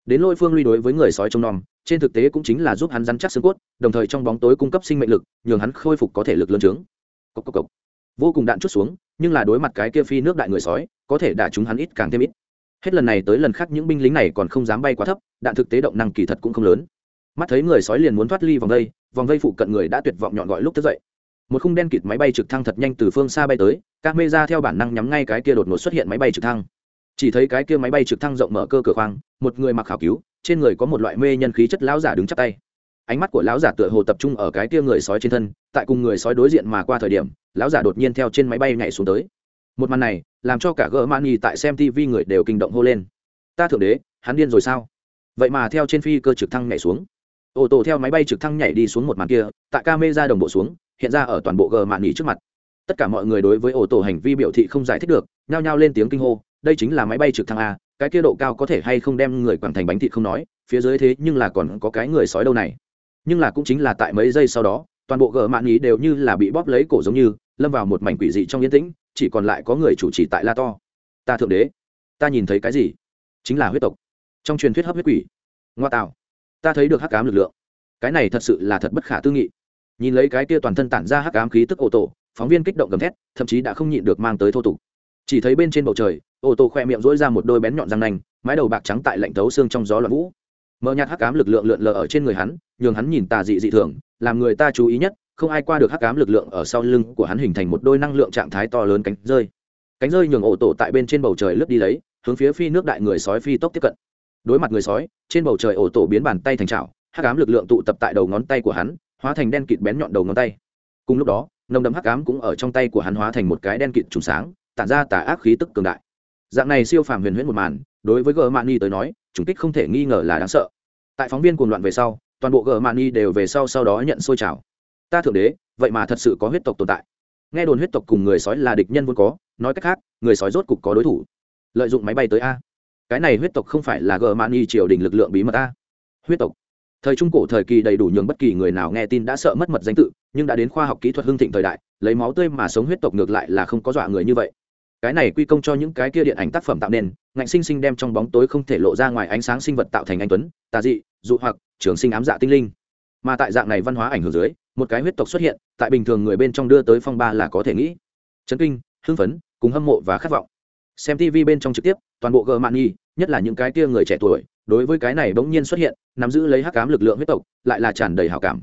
Đến lôi phương ly đối với người sói trông nom, trên thực tế cũng chính là giúp hắn rắn chắc xương cốt, đồng thời trong bóng tối cung cấp sinh mệnh lực, nhường hắn khôi phục có thể lực lớn trướng. Cốc cốc cốc vô cùng đạn chút xuống, nhưng là đối mặt cái kia phi nước đại người sói, có thể đả chúng hắn ít càng thêm ít. Hết lần này tới lần khác những binh lính này còn không dám bay quá thấp, đạn thực tế động năng kỳ thật cũng không lớn. Mắt thấy người sói liền muốn thoát ly vòng vây vòng vây phụ cận người đã tuyệt vọng nhọn gọi lúc thức dậy. Một khung đen kịt máy bay trực thăng thật nhanh từ phương xa bay tới các mê ra theo bản năng nhắm ngay cái kia đột ngột xuất hiện máy bay trực thăng. Chỉ thấy cái kia máy bay trực thăng rộng mở cơ cửa khoang, một người mặc khảo cứu, trên người có một loại mê nhân khí chất lão giả đứng chắp tay. Ánh mắt của lão giả tựa hồ tập trung ở cái kia người sói trên thân, tại cùng người sói đối diện mà qua thời điểm lão giả đột nhiên theo trên máy bay nhảy xuống tới. Một màn này, làm cho cả gỡ mani tại xem tv người đều kinh động hô lên. Ta thượng đế, hắn điên rồi sao? Vậy mà theo trên phi cơ trực thăng nhảy xuống. Ô tô theo máy bay trực thăng nhảy đi xuống một màn kia, tại ca mê ra đồng bộ xuống, hiện ra ở toàn bộ gờ mạn nghỉ trước mặt. Tất cả mọi người đối với ô tô hành vi biểu thị không giải thích được, nhao nhao lên tiếng kinh hô, đây chính là máy bay trực thăng a, cái kia độ cao có thể hay không đem người quẳng thành bánh thịt không nói, phía dưới thế nhưng là còn có cái người sói đâu này. Nhưng là cũng chính là tại mấy giây sau đó toàn bộ gờ mạn ý đều như là bị bóp lấy cổ giống như, lâm vào một mảnh quỷ dị trong yên tĩnh, chỉ còn lại có người chủ trì tại la to. Ta thượng đế, ta nhìn thấy cái gì? Chính là huyết tộc. Trong truyền thuyết hấp huyết quỷ. Ngoa tạo. Ta thấy được hắc ám lực lượng. Cái này thật sự là thật bất khả tư nghị. Nhìn lấy cái kia toàn thân tản ra hắc ám khí tức ô tô, phóng viên kích động gầm thét, thậm chí đã không nhịn được mang tới thô tục. Chỉ thấy bên trên bầu trời, ô tô khoe miệng rỗi ra một đôi bén nhọn răng nanh, mái đầu bạc trắng tại lạnh thấu xương trong gió loạn vũ mờ nhạt hắc ám lực lượng lượn lờ ở trên người hắn, nhường hắn nhìn tà dị dị thường, làm người ta chú ý nhất, không ai qua được hắc ám lực lượng ở sau lưng của hắn hình thành một đôi năng lượng trạng thái to lớn cánh rơi. Cánh rơi nhường ổ tổ tại bên trên bầu trời lướt đi lấy, hướng phía phi nước đại người sói phi tốc tiếp cận. Đối mặt người sói, trên bầu trời ổ tổ biến bàn tay thành trào hắc ám lực lượng tụ tập tại đầu ngón tay của hắn, hóa thành đen kịt bén nhọn đầu ngón tay. Cùng lúc đó, nồng đậm hắc ám cũng ở trong tay của hắn hóa thành một cái đen kịt trùng sáng, tản ra tà ác khí tức cường đại. Dạng này siêu phàm huyền huyễn một màn, đối với gờ mạn Nhi tới nói chủng kích không thể nghi ngờ là đáng sợ. Tại phóng viên cuồng loạn về sau, toàn bộ gờ mạn đều về sau sau đó nhận xôi trào. Ta thượng đế, vậy mà thật sự có huyết tộc tồn tại. Nghe đồn huyết tộc cùng người sói là địch nhân vốn có, nói cách khác, người sói rốt cục có đối thủ. Lợi dụng máy bay tới a. Cái này huyết tộc không phải là gờ mạn triều đình lực lượng bí mật a. Huyết tộc. Thời trung cổ thời kỳ đầy đủ nhường bất kỳ người nào nghe tin đã sợ mất mật danh tự, nhưng đã đến khoa học kỹ thuật hưng thịnh thời đại, lấy máu tươi mà sống huyết tộc ngược lại là không có dọa người như vậy cái này quy công cho những cái kia điện ảnh tác phẩm tạo nên, ngạnh sinh sinh đem trong bóng tối không thể lộ ra ngoài ánh sáng sinh vật tạo thành anh tuấn, tà dị, dụ hoặc, trường sinh ám dạ tinh linh. Mà tại dạng này văn hóa ảnh hưởng dưới, một cái huyết tộc xuất hiện, tại bình thường người bên trong đưa tới phong ba là có thể nghĩ. Chấn kinh, hưng phấn, cùng hâm mộ và khát vọng. Xem tv bên trong trực tiếp, toàn bộ gờ mạn nhi, nhất là những cái kia người trẻ tuổi, đối với cái này bỗng nhiên xuất hiện, nắm giữ lấy hắc cám lực lượng huyết tộc, lại là tràn đầy hào cảm.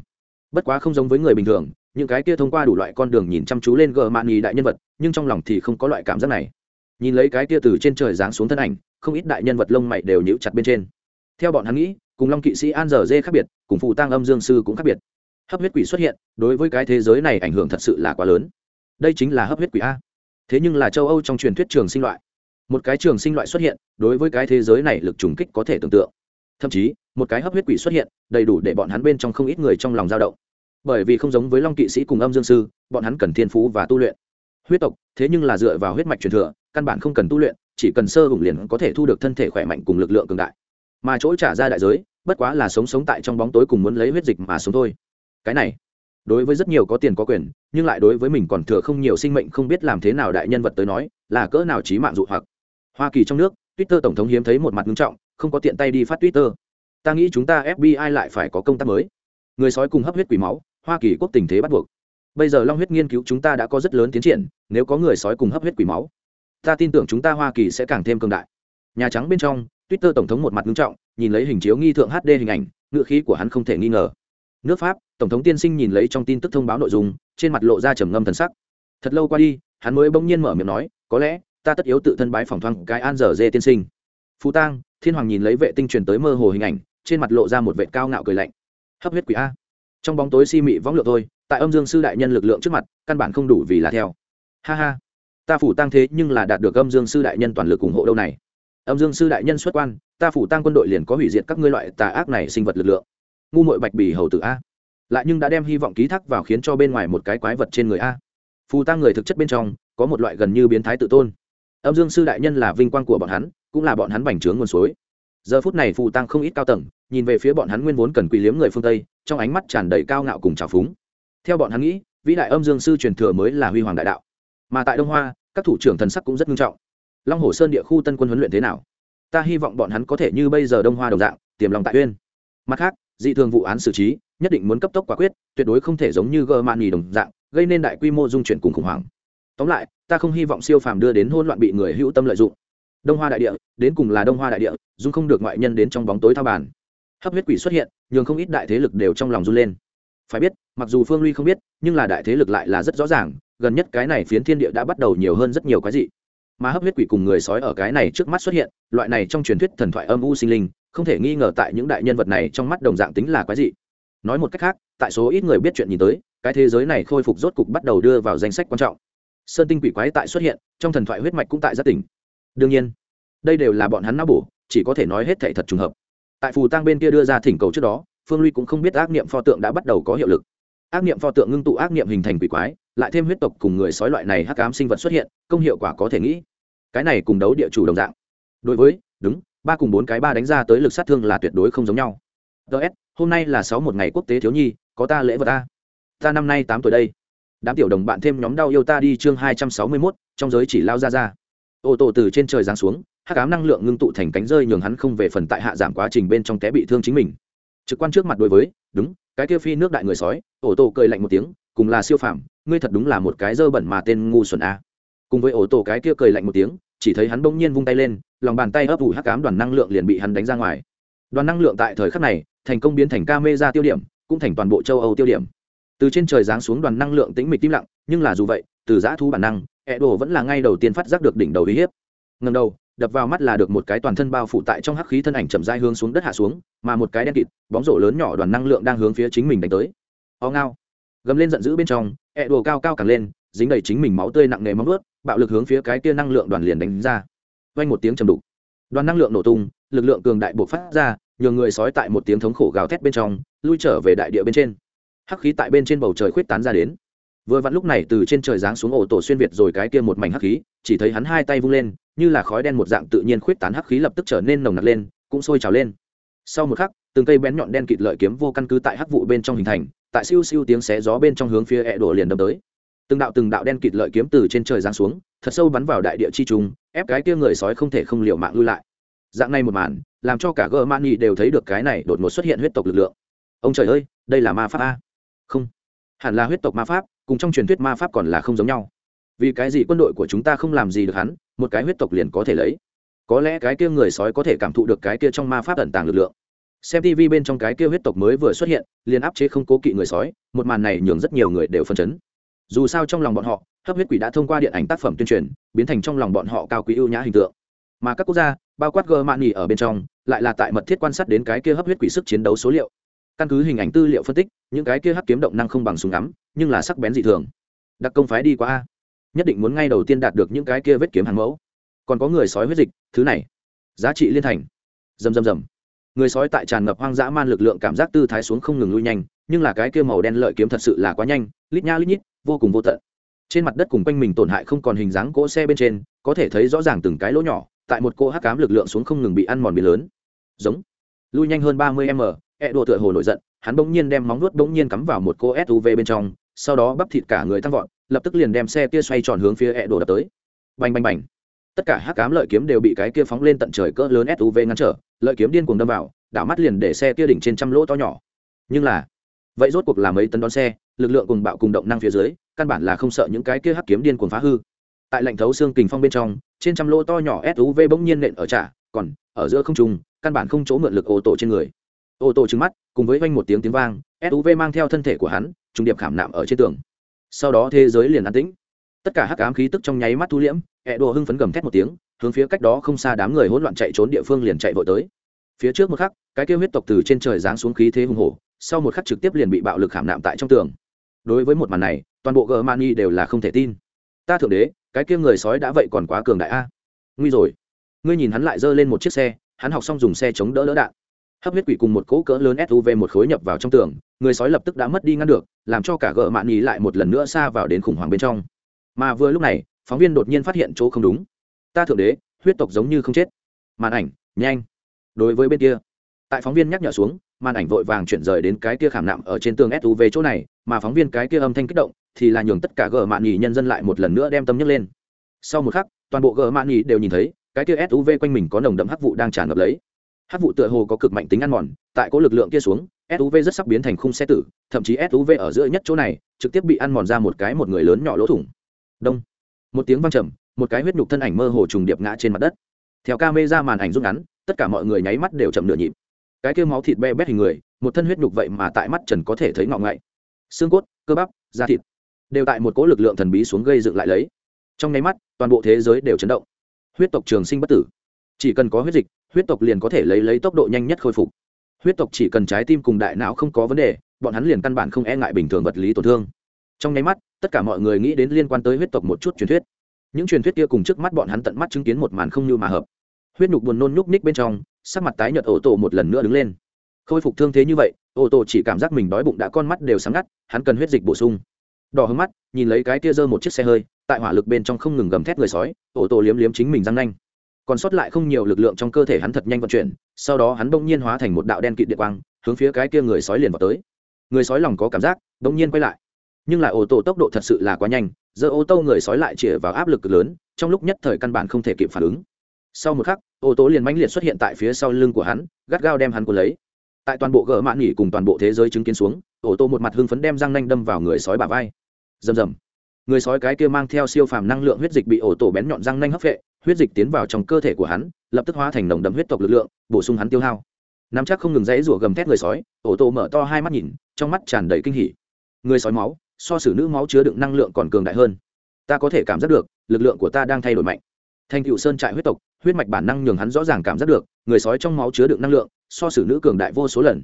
Bất quá không giống với người bình thường, những cái kia thông qua đủ loại con đường nhìn chăm chú lên gờ mạn nhi đại nhân vật nhưng trong lòng thì không có loại cảm giác này. Nhìn lấy cái tia từ trên trời giáng xuống thân ảnh, không ít đại nhân vật lông mày đều nhíu chặt bên trên. Theo bọn hắn nghĩ, cùng long kỵ sĩ an giờ dê khác biệt, cùng phụ tăng âm dương sư cũng khác biệt. Hấp huyết quỷ xuất hiện, đối với cái thế giới này ảnh hưởng thật sự là quá lớn. Đây chính là hấp huyết quỷ a. Thế nhưng là châu âu trong truyền thuyết trường sinh loại. Một cái trường sinh loại xuất hiện, đối với cái thế giới này lực trùng kích có thể tưởng tượng. Thậm chí, một cái hấp huyết quỷ xuất hiện, đầy đủ để bọn hắn bên trong không ít người trong lòng dao động. Bởi vì không giống với long kỵ sĩ cùng âm dương sư, bọn hắn cần thiên phú và tu luyện huyết tộc, thế nhưng là dựa vào huyết mạch truyền thừa, căn bản không cần tu luyện, chỉ cần sơ hùng liền có thể thu được thân thể khỏe mạnh cùng lực lượng cường đại. Mà chỗ trả ra đại giới, bất quá là sống sống tại trong bóng tối cùng muốn lấy huyết dịch mà sống thôi. Cái này, đối với rất nhiều có tiền có quyền, nhưng lại đối với mình còn thừa không nhiều sinh mệnh không biết làm thế nào đại nhân vật tới nói, là cỡ nào trí mạng dụ hoặc. Hoa kỳ trong nước, twitter tổng thống hiếm thấy một mặt nghiêm trọng, không có tiện tay đi phát twitter. Ta nghĩ chúng ta fbi lại phải có công tác mới. Người sói cùng hấp huyết quỷ máu, hoa kỳ quốc tình thế bắt buộc bây giờ long huyết nghiên cứu chúng ta đã có rất lớn tiến triển, nếu có người sói cùng hấp huyết quỷ máu, ta tin tưởng chúng ta hoa kỳ sẽ càng thêm cường đại. Nhà trắng bên trong, twitter tổng thống một mặt nghiêm trọng, nhìn lấy hình chiếu nghi thượng hd hình ảnh, ngựa khí của hắn không thể nghi ngờ. Nước pháp, tổng thống tiên sinh nhìn lấy trong tin tức thông báo nội dung, trên mặt lộ ra trầm ngâm thần sắc. Thật lâu qua đi, hắn mới bỗng nhiên mở miệng nói, có lẽ, ta tất yếu tự thân bái phỏng thoáng cái an dở dê tiên sinh. Phú tang, thiên hoàng nhìn lấy vệ tinh truyền tới mơ hồ hình ảnh, trên mặt lộ ra một vệ cao ngạo cười lạnh. Hấp huyết quỷ a trong bóng tối si mị võng lượng thôi, tại âm dương sư đại nhân lực lượng trước mặt, căn bản không đủ vì là theo. Ha ha, ta phủ tăng thế nhưng là đạt được âm dương sư đại nhân toàn lực ủng hộ đâu này. Âm dương sư đại nhân xuất quan, ta phủ tăng quân đội liền có hủy diệt các ngươi loại tà ác này sinh vật lực lượng. Ngu mội bạch bì hầu tử a. Lại nhưng đã đem hy vọng ký thác vào khiến cho bên ngoài một cái quái vật trên người a. Phù tăng người thực chất bên trong, có một loại gần như biến thái tự tôn. Âm dương sư đại nhân là vinh quang của bọn hắn, cũng là bọn hắn bành trướng nguồn suối. Giờ phút này phù tăng không ít cao tầng nhìn về phía bọn hắn nguyên vốn cần quỳ liếm người phương tây, trong ánh mắt tràn đầy cao ngạo cùng trào phúng. Theo bọn hắn nghĩ, vĩ đại âm dương sư truyền thừa mới là huy hoàng đại đạo. Mà tại đông hoa, các thủ trưởng thần sắc cũng rất nghiêm trọng. Long hồ sơn địa khu tân quân huấn luyện thế nào? Ta hy vọng bọn hắn có thể như bây giờ đông hoa đồng dạng, tiềm lòng tại uyên. Mặt khác, dị thường vụ án xử trí, nhất định muốn cấp tốc quả quyết, tuyệt đối không thể giống như gờ mạn nhì đồng dạng, gây nên đại quy mô dung chuyển cùng khủng hoảng. Tóm lại, ta không hy vọng siêu phàm đưa đến hôn loạn bị người hữu tâm lợi dụng. Đông hoa đại địa, đến cùng là đông hoa đại địa, dung không được ngoại nhân đến trong bóng tối thao bàn hấp huyết quỷ xuất hiện, nhường không ít đại thế lực đều trong lòng run lên. Phải biết, mặc dù phương ly không biết, nhưng là đại thế lực lại là rất rõ ràng, gần nhất cái này phiến thiên địa đã bắt đầu nhiều hơn rất nhiều cái gì mà hấp huyết quỷ cùng người sói ở cái này trước mắt xuất hiện, loại này trong truyền thuyết thần thoại âm u sinh linh, không thể nghi ngờ tại những đại nhân vật này trong mắt đồng dạng tính là quái dị. Nói một cách khác, tại số ít người biết chuyện nhìn tới, cái thế giới này khôi phục rốt cục bắt đầu đưa vào danh sách quan trọng. Sơn tinh quỷ quái tại xuất hiện, trong thần thoại huyết mạch cũng tại gia tỉnh. Đương nhiên, đây đều là bọn hắn não bổ, chỉ có thể nói hết thệ thật trùng hợp tại phù tăng bên kia đưa ra thỉnh cầu trước đó, phương ly cũng không biết ác niệm pho tượng đã bắt đầu có hiệu lực. Ác niệm pho tượng ngưng tụ ác niệm hình thành quỷ quái, lại thêm huyết tộc cùng người sói loại này hắc ám sinh vật xuất hiện, công hiệu quả có thể nghĩ. Cái này cùng đấu địa chủ đồng dạng. Đối với, đúng, ba cùng bốn cái ba đánh ra tới lực sát thương là tuyệt đối không giống nhau. Ts hôm nay là sáu một ngày quốc tế thiếu nhi, có ta lễ vật ta. Ta năm nay tám tuổi đây. Đám tiểu đồng bạn thêm nhóm đau yêu ta đi chương hai trăm sáu mươi mốt, trong giới chỉ lao ra ra. Ô tô từ trên trời giáng xuống hắc ám năng lượng ngưng tụ thành cánh rơi nhường hắn không về phần tại hạ giảm quá trình bên trong té bị thương chính mình. Trực quan trước mặt đối với, đúng, cái kia phi nước đại người sói. Ổ tổ cười lạnh một tiếng, cùng là siêu phàm, ngươi thật đúng là một cái dơ bẩn mà tên ngu xuẩn a. Cùng với ổ tổ cái kia cười lạnh một tiếng, chỉ thấy hắn bỗng nhiên vung tay lên, lòng bàn tay ấp ủ hắc ám đoàn năng lượng liền bị hắn đánh ra ngoài. Đoàn năng lượng tại thời khắc này, thành công biến thành ca mê ra tiêu điểm, cũng thành toàn bộ châu âu tiêu điểm. Từ trên trời giáng xuống đoàn năng lượng tĩnh mịch tim lặng, nhưng là dù vậy, từ giã thu bản năng ẹ đồ vẫn là ngay đầu tiên phát giác được đỉnh đầu uy hiếp. Ngầm đầu đập vào mắt là được một cái toàn thân bao phủ tại trong hắc khí thân ảnh chậm rãi hướng xuống đất hạ xuống, mà một cái đen kịt, bóng rổ lớn nhỏ đoàn năng lượng đang hướng phía chính mình đánh tới. O ngao. Gầm lên giận dữ bên trong, ẹ đùa cao cao càng lên, dính đầy chính mình máu tươi nặng nề móng ướt bạo lực hướng phía cái kia năng lượng đoàn liền đánh ra. Vang một tiếng trầm đục. Đoàn năng lượng nổ tung, lực lượng cường đại bộc phát ra, nhường người sói tại một tiếng thống khổ gào thét bên trong, lui trở về đại địa bên trên. Hắc khí tại bên trên bầu trời khuyết tán ra đến vừa vặn lúc này từ trên trời giáng xuống ổ tổ xuyên việt rồi cái kia một mảnh hắc khí, chỉ thấy hắn hai tay vung lên, như là khói đen một dạng tự nhiên khuyết tán hắc khí lập tức trở nên nồng nặc lên, cũng sôi trào lên. Sau một khắc, từng cây bén nhọn đen kịt lợi kiếm vô căn cứ tại hắc vụ bên trong hình thành, tại siêu siêu tiếng xé gió bên trong hướng phía ẹ đổ liền đâm tới. Từng đạo từng đạo đen kịt lợi kiếm từ trên trời giáng xuống, thật sâu bắn vào đại địa chi trung, ép cái kia người sói không thể không liều mạng lui lại. Dạng này một màn, làm cho cả gờ mani đều thấy được cái này đột ngột xuất hiện huyết tộc lực lượng. Ông trời ơi, đây là ma pháp a. Không. Hẳn là huyết tộc ma pháp cùng trong truyền thuyết ma pháp còn là không giống nhau. Vì cái gì quân đội của chúng ta không làm gì được hắn, một cái huyết tộc liền có thể lấy? Có lẽ cái kia người sói có thể cảm thụ được cái kia trong ma pháp ẩn tàng lực lượng. Xem tv bên trong cái kia huyết tộc mới vừa xuất hiện, liền áp chế không cố kỵ người sói, một màn này nhường rất nhiều người đều phân chấn. Dù sao trong lòng bọn họ, hấp huyết quỷ đã thông qua điện ảnh tác phẩm tuyên truyền, biến thành trong lòng bọn họ cao quý ưu nhã hình tượng. Mà các quốc gia, bao quát gờ mạn nghỉ ở bên trong, lại là tại mật thiết quan sát đến cái kia hấp huyết quỷ sức chiến đấu số liệu căn cứ hình ảnh tư liệu phân tích, những cái kia hắc kiếm động năng không bằng súng ngắm, nhưng là sắc bén dị thường. Đặc công phái đi qua a. Nhất định muốn ngay đầu tiên đạt được những cái kia vết kiếm hàng mẫu. Còn có người sói huyết dịch, thứ này. Giá trị liên thành. Rầm rầm rầm. Người sói tại tràn ngập hoang dã man lực lượng cảm giác tư thái xuống không ngừng lui nhanh, nhưng là cái kia màu đen lợi kiếm thật sự là quá nhanh, lít nha lít nhít, vô cùng vô tận. Trên mặt đất cùng quanh mình tổn hại không còn hình dáng cỗ xe bên trên, có thể thấy rõ ràng từng cái lỗ nhỏ, tại một cô hắc cám lực lượng xuống không ngừng bị ăn mòn bị lớn. Giống. Lui nhanh hơn ba mươi m e đùa tựa hồ nổi giận, hắn bỗng nhiên đem móng nuốt bỗng nhiên cắm vào một cô suv bên trong, sau đó bắp thịt cả người tăng vọt, lập tức liền đem xe kia xoay tròn hướng phía e đùa đập tới. Bành bành bành. Tất cả hắc cám lợi kiếm đều bị cái kia phóng lên tận trời cỡ lớn suv ngăn trở, lợi kiếm điên cuồng đâm vào, đảo mắt liền để xe kia đỉnh trên trăm lỗ to nhỏ. Nhưng là, vậy rốt cuộc là mấy tấn đón xe, lực lượng cùng bạo cùng động năng phía dưới, căn bản là không sợ những cái kia hắc kiếm điên cuồng phá hư. Tại lạnh thấu xương kình phong bên trong, trên trăm lỗ to nhỏ suv bỗng nhiên nện ở trả còn ở giữa không trung, căn bản không chỗ mượn lực ô tô trên người ô tô trứng mắt, cùng với vanh một tiếng tiếng vang suv mang theo thân thể của hắn, trùng điệp khảm nạm ở trên tường. Sau đó thế giới liền an tĩnh. Tất cả hắc ám khí tức trong nháy mắt thu liễm ẹ đồ hưng phấn gầm thét một tiếng, hướng phía cách đó không xa đám người hỗn loạn chạy trốn địa phương liền chạy vội tới. Phía trước một khắc, cái kêu huyết tộc từ trên trời giáng xuống khí thế hùng hổ, sau một khắc trực tiếp liền bị bạo lực khảm nạm tại trong tường. Đối với một màn này, toàn bộ gờ mani đều là không thể tin. Ta thượng đế, cái kia người sói đã vậy còn quá cường đại a. Nguy rồi. Ngươi nhìn hắn lại giơ lên một chiếc xe, hắn học xong dùng xe chống đỡ đỡ đạn hấp huyết quỷ cùng một cỗ cỡ lớn suv một khối nhập vào trong tường, người sói lập tức đã mất đi ngăn được, làm cho cả gợ mạn nhì lại một lần nữa xa vào đến khủng hoảng bên trong. Mà vừa lúc này, phóng viên đột nhiên phát hiện chỗ không đúng. Ta thượng đế, huyết tộc giống như không chết. Màn ảnh, nhanh. Đối với bên kia, tại phóng viên nhắc nhở xuống, màn ảnh vội vàng chuyển rời đến cái kia khảm nạm ở trên tường suv chỗ này, mà phóng viên cái kia âm thanh kích động, thì là nhường tất cả gờ mạn nhì nhân dân lại một lần nữa đem tâm nhấc lên. Sau một khắc, toàn bộ gờ mạn nhì đều nhìn thấy, cái kia suv quanh mình có nồng đậm hắc vụ đang tràn ngập lấy. Hát vụ tựa hồ có cực mạnh tính ăn mòn, tại có lực lượng kia xuống suv rất sắp biến thành khung xe tử, thậm chí suv ở giữa nhất chỗ này, trực tiếp bị ăn mòn ra một cái một người lớn nhỏ lỗ thủng. Đông. Một tiếng vang trầm, một cái huyết nhục thân ảnh mơ hồ trùng điệp ngã trên mặt đất. Theo ca mê ra màn ảnh rút ngắn, tất cả mọi người nháy mắt đều chậm nửa nhịp. Cái kêu máu thịt be bét hình người, một thân huyết nhục vậy mà tại mắt trần có thể thấy ngọng ngậy. Xương cốt, cơ bắp, da thịt đều tại một cỗ lực lượng thần bí xuống gây dựng lại lấy. Trong nháy mắt, toàn bộ thế giới đều chấn động. Huyết tộc trường sinh bất tử. Chỉ cần có huyết dịch huyết tộc liền có thể lấy lấy tốc độ nhanh nhất khôi phục. Huyết tộc chỉ cần trái tim cùng đại não không có vấn đề, bọn hắn liền căn bản không e ngại bình thường vật lý tổn thương. Trong nháy mắt, tất cả mọi người nghĩ đến liên quan tới huyết tộc một chút truyền thuyết. Những truyền thuyết kia cùng trước mắt bọn hắn tận mắt chứng kiến một màn không như mà hợp. Huyết nhục buồn nôn nhúc ních bên trong, sắc mặt tái nhợt ổ tổ một lần nữa đứng lên. Khôi phục thương thế như vậy, ổ tổ chỉ cảm giác mình đói bụng đã con mắt đều sáng ngắt, hắn cần huyết dịch bổ sung. Đỏ hướng mắt, nhìn lấy cái kia giơ một chiếc xe hơi, tại hỏa lực bên trong không ngừng gầm thét người sói, ổ tổ liếm liếm chính mình răng nanh còn sót lại không nhiều lực lượng trong cơ thể hắn thật nhanh vận chuyển, sau đó hắn bỗng nhiên hóa thành một đạo đen kịt điện quang, hướng phía cái kia người sói liền vào tới. Người sói lòng có cảm giác, bỗng nhiên quay lại. Nhưng lại ô tô tốc độ thật sự là quá nhanh, giờ ô tô người sói lại chĩa vào áp lực cực lớn, trong lúc nhất thời căn bản không thể kịp phản ứng. Sau một khắc, ô tô liền mãnh liệt xuất hiện tại phía sau lưng của hắn, gắt gao đem hắn cuốn lấy. Tại toàn bộ gỡ mạn nghỉ cùng toàn bộ thế giới chứng kiến xuống, ô tô một mặt hưng phấn đem răng nanh đâm vào người sói bà vai. Rầm rầm. Người sói cái kia mang theo siêu phàm năng lượng huyết dịch bị ổ tổ bén nhọn răng nanh hấp vệ huyết dịch tiến vào trong cơ thể của hắn, lập tức hóa thành nồng đậm huyết tộc lực lượng, bổ sung hắn tiêu hao. Nắm chắc không ngừng dãy rủa gầm thét người sói, ổ tổ mở to hai mắt nhìn, trong mắt tràn đầy kinh hỉ. Người sói máu, so sử nữ máu chứa đựng năng lượng còn cường đại hơn. Ta có thể cảm giác được, lực lượng của ta đang thay đổi mạnh. Thành cựu sơn trại huyết tộc, huyết mạch bản năng nhường hắn rõ ràng cảm giác được, người sói trong máu chứa đựng năng lượng, so sử nữ cường đại vô số lần.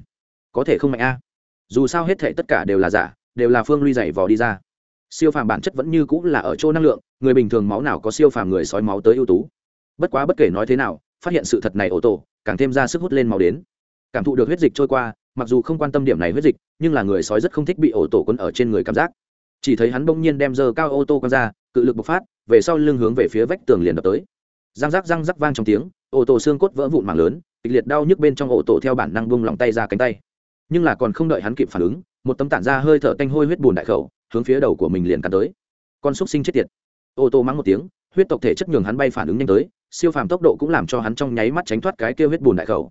Có thể không mạnh a? Dù sao hết thể tất cả đều là giả, đều là phương ly dày vò đi ra siêu phàm bản chất vẫn như cũng là ở chỗ năng lượng, người bình thường máu nào có siêu phàm người sói máu tới ưu tú. Bất quá bất kể nói thế nào, phát hiện sự thật này ổ tổ, càng thêm ra sức hút lên máu đến. Cảm thụ được huyết dịch trôi qua, mặc dù không quan tâm điểm này huyết dịch, nhưng là người sói rất không thích bị ổ tổ quân ở trên người cảm giác. Chỉ thấy hắn bỗng nhiên đem dơ cao ô tô quăng ra, cự lực bộc phát, về sau lưng hướng về phía vách tường liền đập tới. Răng rắc răng rắc vang trong tiếng, ô tô xương cốt vỡ vụn mảng lớn, kịch liệt đau nhức bên trong ô tô theo bản năng bung lòng tay ra cánh tay. Nhưng là còn không đợi hắn kịp phản ứng, một tấm tản ra hơi thở tanh hôi huyết bùn đại khẩu hướng phía đầu của mình liền cắn tới. Con xúc sinh chết tiệt. Ô tô mắng một tiếng, huyết tộc thể chất nhường hắn bay phản ứng nhanh tới, siêu phàm tốc độ cũng làm cho hắn trong nháy mắt tránh thoát cái kêu huyết bùn đại khẩu.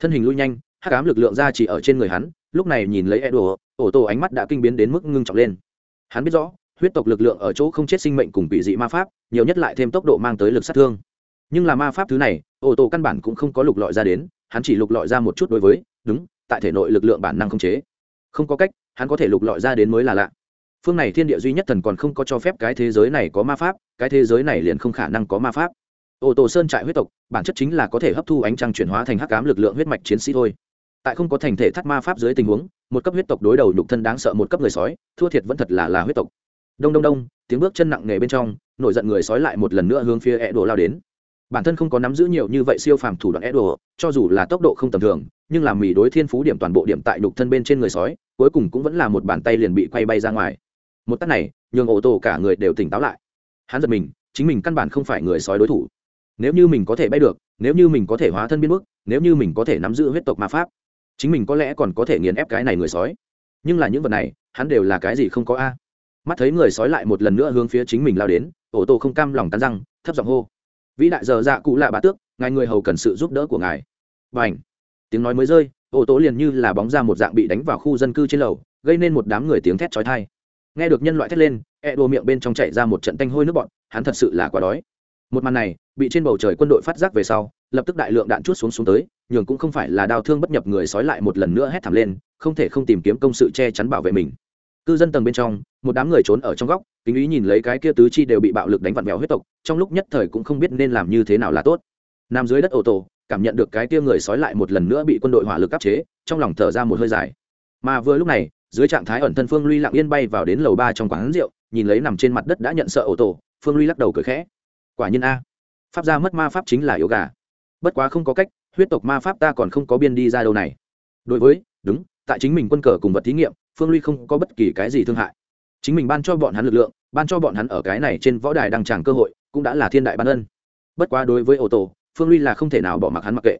Thân hình lui nhanh, hắc ám lực lượng ra chỉ ở trên người hắn, lúc này nhìn lấy edo, ô tô ánh mắt đã kinh biến đến mức ngưng trọng lên. Hắn biết rõ, huyết tộc lực lượng ở chỗ không chết sinh mệnh cùng bị dị ma pháp, nhiều nhất lại thêm tốc độ mang tới lực sát thương. Nhưng là ma pháp thứ này, ô tô căn bản cũng không có lục lọi ra đến, hắn chỉ lục lọi ra một chút đối với, đúng, tại thể nội lực lượng bản năng không chế. Không có cách, hắn có thể lục lọi ra đến mới là lạ phương này thiên địa duy nhất thần còn không có cho phép cái thế giới này có ma pháp, cái thế giới này liền không khả năng có ma pháp. Ô tô sơn trại huyết tộc, bản chất chính là có thể hấp thu ánh trăng chuyển hóa thành hắc cám lực lượng huyết mạch chiến sĩ thôi. Tại không có thành thể thắt ma pháp dưới tình huống, một cấp huyết tộc đối đầu nhục thân đáng sợ một cấp người sói, thua thiệt vẫn thật là là huyết tộc. Đông đông đông, tiếng bước chân nặng nề bên trong, nổi giận người sói lại một lần nữa hướng phía e đồ lao đến. Bản thân không có nắm giữ nhiều như vậy siêu phàm thủ đoạn e đồ cho dù là tốc độ không tầm thường, nhưng làm mì đối thiên phú điểm toàn bộ điểm tại nhục thân bên trên người sói, cuối cùng cũng vẫn là một bàn tay liền bị quay bay ra ngoài một tắt này, nhường ổ tổ cả người đều tỉnh táo lại. Hắn giật mình, chính mình căn bản không phải người sói đối thủ. Nếu như mình có thể bay được, nếu như mình có thể hóa thân biến mức nếu như mình có thể nắm giữ huyết tộc ma pháp, chính mình có lẽ còn có thể nghiền ép cái này người sói. Nhưng là những vật này, hắn đều là cái gì không có a? Mắt thấy người sói lại một lần nữa hướng phía chính mình lao đến, ổ tổ không cam lòng tan răng, thấp giọng hô. Vĩ đại giờ dạ cụ lạ bá tước, ngài người hầu cần sự giúp đỡ của ngài. Và ảnh tiếng nói mới rơi, ổ tổ liền như là bóng ra một dạng bị đánh vào khu dân cư trên lầu, gây nên một đám người tiếng thét trói thai nghe được nhân loại thét lên e đồ miệng bên trong chạy ra một trận tanh hôi nước bọn hắn thật sự là quá đói. Một màn này, bị trên bầu trời quân đội phát giác về sau, lập tức đại lượng đạn chút xuống xuống tới, nhường cũng không phải là đau thương bất nhập người sói lại một lần nữa hét thảm lên, không thể không tìm kiếm công sự che chắn bảo vệ mình. Cư dân tầng bên trong, một đám người trốn ở trong góc, kính ý nhìn lấy cái kia tứ chi đều bị bạo lực đánh vặn vẹo huyết tộc, trong lúc nhất thời cũng không biết nên làm như thế nào là tốt. Nằm dưới đất ô tô cảm nhận được cái kia người sói lại một lần nữa bị quân đội hỏa lực áp chế, trong lòng thở ra một hơi dài. Mà vừa lúc này dưới trạng thái ẩn thân phương ly lặng yên bay vào đến lầu ba trong quán rượu, nhìn lấy nằm trên mặt đất đã nhận sợ ô tô phương ly lắc đầu cười khẽ. Quả nhiên a, pháp gia mất ma pháp chính là yếu gà. Bất quá không có cách, huyết tộc ma pháp ta còn không có biên đi ra đâu này. Đối với, đúng, tại chính mình quân cờ cùng vật thí nghiệm, phương ly không có bất kỳ cái gì thương hại. Chính mình ban cho bọn hắn lực lượng, ban cho bọn hắn ở cái này trên võ đài đăng tràng cơ hội, cũng đã là thiên đại ban ân. Bất quá đối với ô tô phương ly là không thể nào bỏ mặc hắn mặc kệ.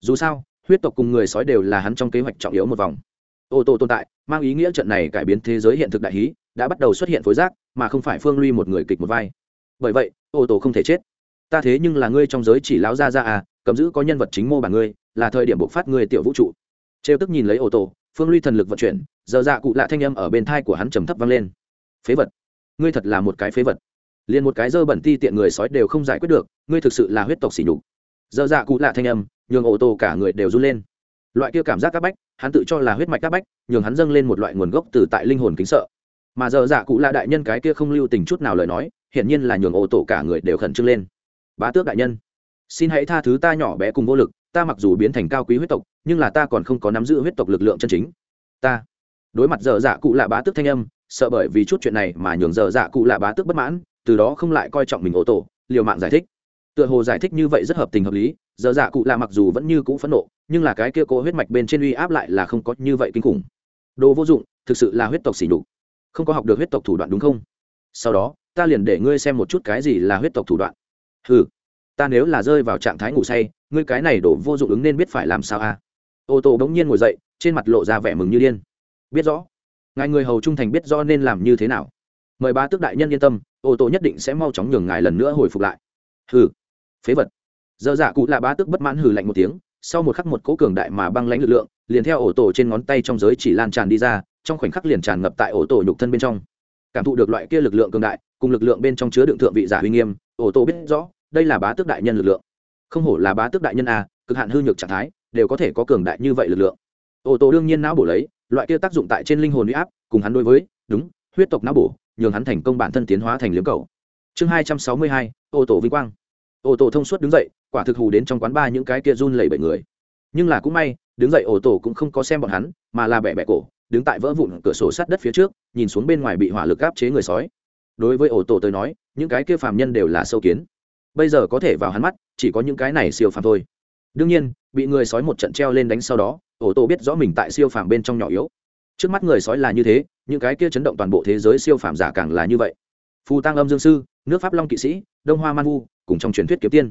Dù sao, huyết tộc cùng người sói đều là hắn trong kế hoạch trọng yếu một vòng ô tô tồn tại, mang ý nghĩa trận này cải biến thế giới hiện thực đại hí, đã bắt đầu xuất hiện phối giác mà không phải phương ly một người kịch một vai. Bởi vậy, ô tô không thể chết. Ta thế nhưng là ngươi trong giới chỉ láo ra ra à cầm giữ có nhân vật chính mô bản ngươi, là thời điểm bộc phát ngươi tiểu vũ trụ. Trêu tức nhìn lấy ô tô, phương ly thần lực vận chuyển, giờ dạ cụ lạ thanh âm ở bên thai của hắn trầm thấp vang lên. Phế vật. Ngươi thật là một cái phế vật. Liền một cái dơ bẩn ti tiện người sói đều không giải quyết được, ngươi thực sự là huyết tộc xỉ nhục. Giờ dạ cụ lạ thanh âm, nhường ô tô cả người đều run lên loại kia cảm giác các bách, hắn tự cho là huyết mạch các bách, nhường hắn dâng lên một loại nguồn gốc từ tại linh hồn kính sợ. Mà giờ dạ cụ lạ đại nhân cái kia không lưu tình chút nào lời nói, hiển nhiên là nhường ô tổ cả người đều khẩn trương lên. Bá tước đại nhân, xin hãy tha thứ ta nhỏ bé cùng vô lực, ta mặc dù biến thành cao quý huyết tộc, nhưng là ta còn không có nắm giữ huyết tộc lực lượng chân chính. Ta, đối mặt dở dạ cụ lạ bá tước thanh âm, sợ bởi vì chút chuyện này mà nhường dở dạ cụ lạ bá tước bất mãn, từ đó không lại coi trọng mình ô tổ, liều mạng giải thích tựa hồ giải thích như vậy rất hợp tình hợp lý, Giờ dạ cụ lạ mặc dù vẫn như cũ phẫn nộ, nhưng là cái kia cố huyết mạch bên trên uy áp lại là không có như vậy kinh khủng. Đồ vô dụng, thực sự là huyết tộc xỉ nhục. Không có học được huyết tộc thủ đoạn đúng không? Sau đó, ta liền để ngươi xem một chút cái gì là huyết tộc thủ đoạn. Ừ ta nếu là rơi vào trạng thái ngủ say, ngươi cái này đổ vô dụng ứng nên biết phải làm sao a à? ô tô bỗng nhiên ngồi dậy, trên mặt lộ ra vẻ mừng như điên. Biết rõ, ngài người hầu trung thành biết rõ nên làm như thế nào. Mời ba tước đại nhân yên tâm, ô tô nhất định sẽ mau chóng nhường ngài lần nữa hồi phục lại. Ừ phế vật. Dơ dạ cụ là bá tước bất mãn hừ lạnh một tiếng, sau một khắc một cỗ cường đại mà băng lãnh lực lượng, liền theo ổ tổ trên ngón tay trong giới chỉ lan tràn đi ra, trong khoảnh khắc liền tràn ngập tại ổ tổ nhục thân bên trong. Cảm thụ được loại kia lực lượng cường đại, cùng lực lượng bên trong chứa đựng thượng vị giả uy nghiêm, ổ tổ biết rõ, đây là bá tước đại nhân lực lượng. Không hổ là bá tước đại nhân a, cực hạn hư nhược trạng thái, đều có thể có cường đại như vậy lực lượng. Ổ tổ đương nhiên não bổ lấy, loại kia tác dụng tại trên linh hồn huy áp, cùng hắn đối với, đúng, huyết tộc não bổ, nhường hắn thành công bản thân tiến hóa thành liếm cầu. Chương hai trăm sáu mươi hai ô tổ vinh quang ô tô thông suốt đứng dậy, quả thực hù đến trong quán ba những cái kia run lẩy bẩy người. Nhưng là cũng may, đứng dậy ô tô cũng không có xem bọn hắn, mà là bẻ bẻ cổ, đứng tại vỡ vụn cửa sổ sát đất phía trước, nhìn xuống bên ngoài bị hỏa lực áp chế người sói. Đối với ô tô tới nói, những cái kia phàm nhân đều là sâu kiến. Bây giờ có thể vào hắn mắt, chỉ có những cái này siêu phàm thôi. Đương nhiên, bị người sói một trận treo lên đánh sau đó ổ tổ biết rõ mình tại siêu phàm bên trong nhỏ yếu. Trước mắt người sói là như thế, những cái kia chấn động toàn bộ thế giới siêu phàm giả càng là như vậy. Phù tăng âm dương sư, nước pháp long kỵ sĩ, đông hoa man vu cùng trong truyền thuyết kiếm tiên.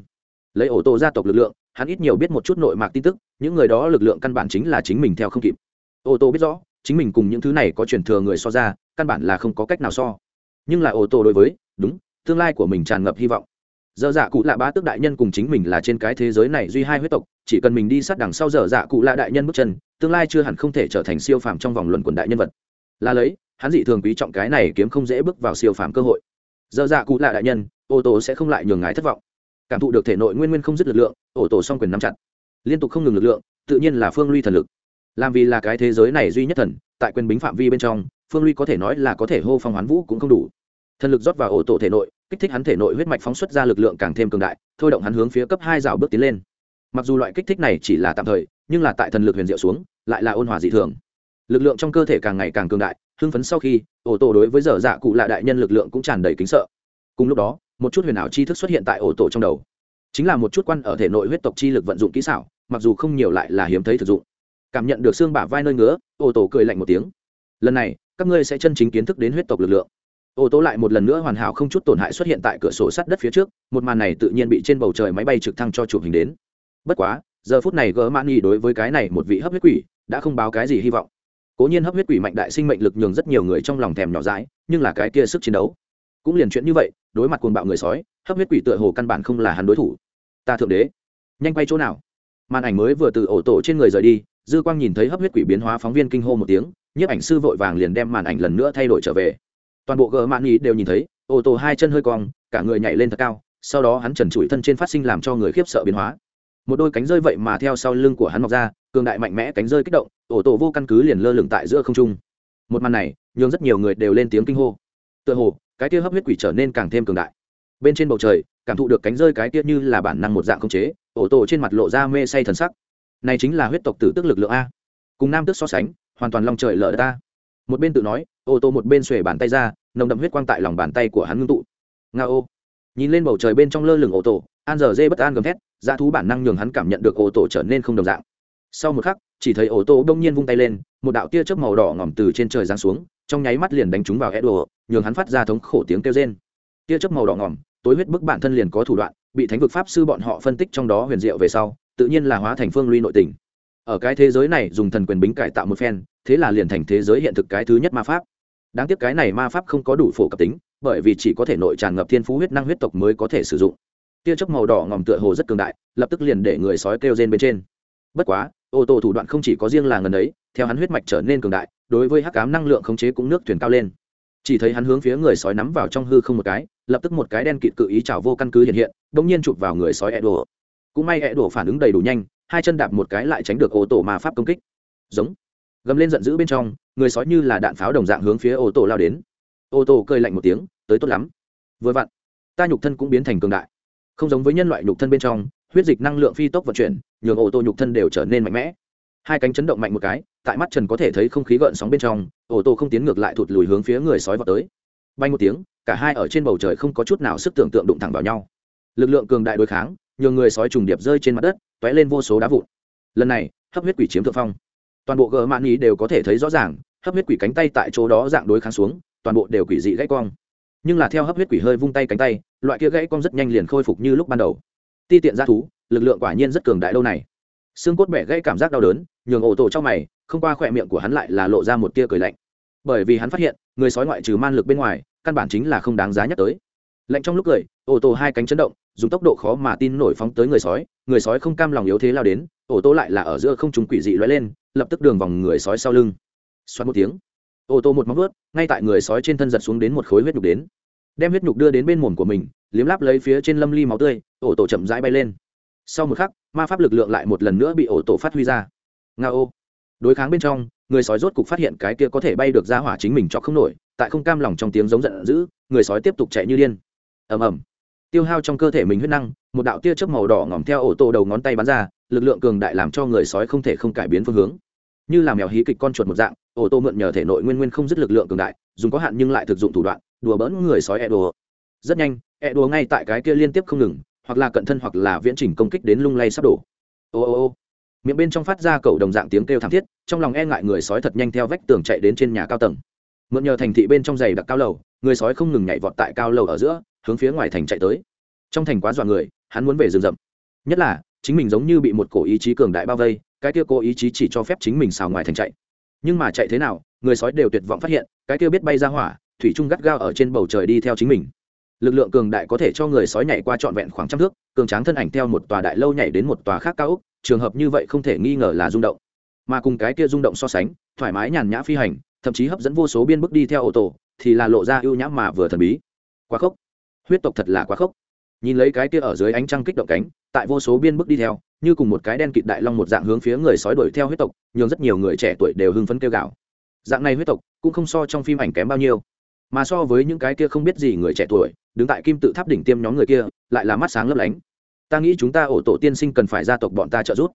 Lấy ổ tổ gia tộc lực lượng, hắn ít nhiều biết một chút nội mạc tin tức, những người đó lực lượng căn bản chính là chính mình theo không kịp. Ô tô biết rõ, chính mình cùng những thứ này có truyền thừa người so ra, căn bản là không có cách nào so. Nhưng là ô tô đối với, đúng, tương lai của mình tràn ngập hy vọng. Dở dạ cụ lạ bá tước đại nhân cùng chính mình là trên cái thế giới này duy hai huyết tộc, chỉ cần mình đi sát đằng sau dở dạ cụ lạ đại nhân bước chân, tương lai chưa hẳn không thể trở thành siêu phàm trong vòng luận quần đại nhân vật. Là lấy, hắn dị thường quý trọng cái này kiếm không dễ bước vào siêu phàm cơ hội. Dở dạ cụ lạ đại nhân ô tô sẽ không lại nhường ngài thất vọng. Cảm thụ được thể nội nguyên nguyên không dứt lực lượng, ô tô song quyền nắm chặt. Liên tục không ngừng lực lượng, tự nhiên là phương ly thần lực. Làm vì là cái thế giới này duy nhất thần, tại quyền bính phạm vi bên trong, phương ly có thể nói là có thể hô phong hoán vũ cũng không đủ. Thần lực rót vào ổ tổ thể nội, kích thích hắn thể nội huyết mạch phóng xuất ra lực lượng càng thêm cường đại, thôi động hắn hướng phía cấp hai rào bước tiến lên. Mặc dù loại kích thích này chỉ là tạm thời, nhưng là tại thần lực huyền diệu xuống, lại là ôn hòa dị thường. Lực lượng trong cơ thể càng ngày càng cường đại, hưng phấn sau khi ổ tổ đối với dở dạ cụ lạ đại nhân lực lượng cũng tràn đầy kính sợ cùng lúc đó, một chút huyền ảo tri thức xuất hiện tại ổ tổ trong đầu. Chính là một chút quan ở thể nội huyết tộc chi lực vận dụng kỹ xảo, mặc dù không nhiều lại là hiếm thấy thực dụng. Cảm nhận được xương bả vai nơi ngứa, ổ tổ cười lạnh một tiếng. Lần này, các ngươi sẽ chân chính kiến thức đến huyết tộc lực lượng. Ô tô lại một lần nữa hoàn hảo không chút tổn hại xuất hiện tại cửa sổ sắt đất phía trước, một màn này tự nhiên bị trên bầu trời máy bay trực thăng cho chụp hình đến. Bất quá, giờ phút này gỡ mãn nghi đối với cái này một vị hấp huyết quỷ, đã không báo cái gì hy vọng. Cố nhiên hấp huyết quỷ mạnh đại sinh mệnh lực nhường rất nhiều người trong lòng thèm nhỏ dãi, nhưng là cái kia sức chiến đấu cũng liền chuyện như vậy, đối mặt cuồng bạo người sói, hấp huyết quỷ tựa hồ căn bản không là hắn đối thủ. Ta thượng đế, nhanh quay chỗ nào? Màn ảnh mới vừa từ ổ tổ trên người rời đi, dư quang nhìn thấy hấp huyết quỷ biến hóa phóng viên kinh hô một tiếng, nhiếp ảnh sư vội vàng liền đem màn ảnh lần nữa thay đổi trở về. Toàn bộ gờ mạn ý đều nhìn thấy ô tô hai chân hơi cong, cả người nhảy lên thật cao, sau đó hắn trần trụi thân trên phát sinh làm cho người khiếp sợ biến hóa. Một đôi cánh rơi vậy mà theo sau lưng của hắn mọc ra, cường đại mạnh mẽ cánh rơi kích động ô tô vô căn cứ liền lơ lửng tại giữa không trung. Một màn này, nhường rất nhiều người đều lên tiếng kinh hô. Tựa hồ cái kia hấp huyết quỷ trở nên càng thêm cường đại. Bên trên bầu trời, cảm thụ được cánh rơi cái kia như là bản năng một dạng không chế, ổ tổ trên mặt lộ ra mê say thần sắc. Này chính là huyết tộc tử tức lực lượng a. Cùng nam tức so sánh, hoàn toàn lòng trời lỡ ta một bên tự nói, ô tô một bên xuề bàn tay ra, nồng đậm huyết quang tại lòng bàn tay của hắn ngưng tụ. Nga ô. Nhìn lên bầu trời bên trong lơ lửng ô tô an giờ dê bất an gầm thét, dã thú bản năng nhường hắn cảm nhận được ô tô trở nên không đồng dạng sau một khắc, chỉ thấy ô tô đông nhiên vung tay lên, một đạo tia chớp màu đỏ ngỏm từ trên trời giáng xuống, trong nháy mắt liền đánh trúng vào edo nhường hắn phát ra thống khổ tiếng kêu rên. Tia chớp màu đỏ ngỏm tối huyết bức bản thân liền có thủ đoạn, bị thánh vực pháp sư bọn họ phân tích trong đó huyền diệu về sau, tự nhiên là hóa thành phương ly nội tình. Ở cái thế giới này dùng thần quyền bính cải tạo một phen, thế là liền thành thế giới hiện thực cái thứ nhất ma pháp. Đáng tiếc cái này ma pháp không có đủ phổ cập tính, bởi vì chỉ có thể nội tràn ngập thiên phú huyết năng huyết tộc mới có thể sử dụng. Tia chớp màu đỏ ngòm tựa hồ rất cường đại, lập tức liền để người sói kêu rên bên trên. Bất quá ô tô thủ đoạn không chỉ có riêng là ngần ấy, theo hắn huyết mạch trở nên cường đại, đối với hắc cám năng lượng khống chế cũng nước thuyền cao lên. Chỉ thấy hắn hướng phía người sói nắm vào trong hư không một cái, lập tức một cái đen kịt cự ý chảo vô căn cứ hiện hiện đ ỗ n g nhiên chụp vào người sói ẹ đổ cũng may ẹ đổ phản ứng đầy đủ nhanh, hai chân đạp một cái lại tránh được ô tô mà pháp công kích. Giống. Gầm lên giận dữ bên trong, người sói như là đạn pháo đồng dạng hướng phía ô tô lao đến. Ô tô cơi lạnh một tiếng, tới tốt lắm. Vừa vặn, ta nhục thân cũng biến thành cường đại. Không giống với nhân loại nhục thân bên trong huyết dịch năng lượng phi tốc vận chuyển, nhường ô tô nhục thân đều trở nên mạnh mẽ. Hai cánh chấn động mạnh một cái, tại mắt trần có thể thấy không khí gợn sóng bên trong, ô tô không tiến ngược lại thụt lùi hướng phía người sói vào tới. Bay một tiếng, cả hai ở trên bầu trời không có chút nào sức tưởng tượng đụng thẳng vào nhau. Lực lượng cường đại đối kháng, nhường người sói trùng điệp rơi trên mặt đất t ó é lên vô số đá vụn. Lần này, hấp huyết quỷ chiếm thượng phong. Toàn bộ gờ mạn ý đều có thể thấy rõ ràng, hấp huyết quỷ cánh tay tại chỗ đó dạng đối kháng xuống, toàn bộ đều quỷ dị gãy cong. Nhưng là theo hấp huyết quỷ hơi vung tay cánh tay, loại kia gãy cong rất nhanh liền khôi phục như lúc ban đầu ti tiện ra thú, lực lượng quả nhiên rất cường đại lâu này. Xương cốt bẻ gãy cảm giác đau đớn, nhường ổ tổ trong mày, không qua khỏe miệng của hắn lại là lộ ra một tia cười lạnh. Bởi vì hắn phát hiện, người sói ngoại trừ man lực bên ngoài, căn bản chính là không đáng giá nhắc tới. Lạnh trong lúc cười, ổ tổ hai cánh chấn động, dùng tốc độ khó mà tin nổi phóng tới người sói người sói không cam lòng yếu thế lao đến, ổ tô lại là ở giữa không trùng quỷ dị loay lên, lập tức đường vòng người sói sau lưng. Xoắn một tiếng ô tô một móng vớt ngay tại người sói trên thân giật xuống đến một khối huyết nhục đến đem huyết nhục đưa đến bên mồm của mình, liếm láp lấy phía trên lâm ly máu tươi, ổ tổ chậm rãi bay lên. Sau một khắc, ma pháp lực lượng lại một lần nữa bị ổ tổ phát huy ra. Nga ô. Đối kháng bên trong, người sói rốt cục phát hiện cái kia có thể bay được ra hỏa chính mình cho không nổi, tại không cam lòng trong tiếng giống giận dữ, người sói tiếp tục chạy như điên. Ầm ầm. Tiêu hao trong cơ thể mình huyết năng, một đạo tia chớp màu đỏ ngỏm theo ổ tổ đầu ngón tay bắn ra, lực lượng cường đại làm cho người sói không thể không cải biến phương hướng. Như là mèo hí kịch con chuột một dạng, ổ tô mượn nhờ thể nội nguyên nguyên không dứt lực lượng cường đại, dùng có hạn nhưng lại thực dụng thủ đoạn đùa bỡn người sói e đùa. Rất nhanh e đùa ngay tại cái kia liên tiếp không ngừng, hoặc là cận thân hoặc là viễn trình công kích đến lung lay sắp đổ. Ô ô ô. Miệng bên trong phát ra cầu đồng dạng tiếng kêu thảm thiết, trong lòng e ngại người sói thật nhanh theo vách tường chạy đến trên nhà cao tầng. Mượn nhờ thành thị bên trong giày đặc cao lầu, người sói không ngừng nhảy vọt tại cao lầu ở giữa, hướng phía ngoài thành chạy tới. Trong thành quá dọa người, hắn muốn về rừng rậm. Nhất là, chính mình giống như bị một cổ ý chí cường đại bao vây, cái kia cô ý chí chỉ cho phép chính mình xào ngoài thành chạy. Nhưng mà chạy thế nào, người sói đều tuyệt vọng phát hiện, cái kia biết bay ra hỏa thủy trung gắt gao ở trên bầu trời đi theo chính mình. Lực lượng cường đại có thể cho người sói nhảy qua trọn vẹn khoảng trăm thước, cường tráng thân ảnh theo một tòa đại lâu nhảy đến một tòa khác cao úc trường hợp như vậy không thể nghi ngờ là rung động. Mà cùng cái kia rung động so sánh, thoải mái nhàn nhã phi hành, thậm chí hấp dẫn vô số biên bước đi theo ô tô, thì là lộ ra ưu nhã mà vừa thần bí. Quá khốc. Huyết tộc thật là quá khốc. Nhìn lấy cái kia ở dưới ánh trăng kích động cánh, tại vô số biên bước đi theo, như cùng một cái đen kịt đại long một dạng hướng phía người sói đuổi theo huyết tộc, nhường rất nhiều người trẻ tuổi đều hưng phấn kêu gào. Dạng này huyết tộc cũng không so trong phim ảnh kém bao nhiêu mà so với những cái kia không biết gì người trẻ tuổi, đứng tại kim tự tháp đỉnh tiêm nhóm người kia, lại là mắt sáng lấp lánh. Ta nghĩ chúng ta ổ tổ tiên sinh cần phải gia tộc bọn ta trợ giúp.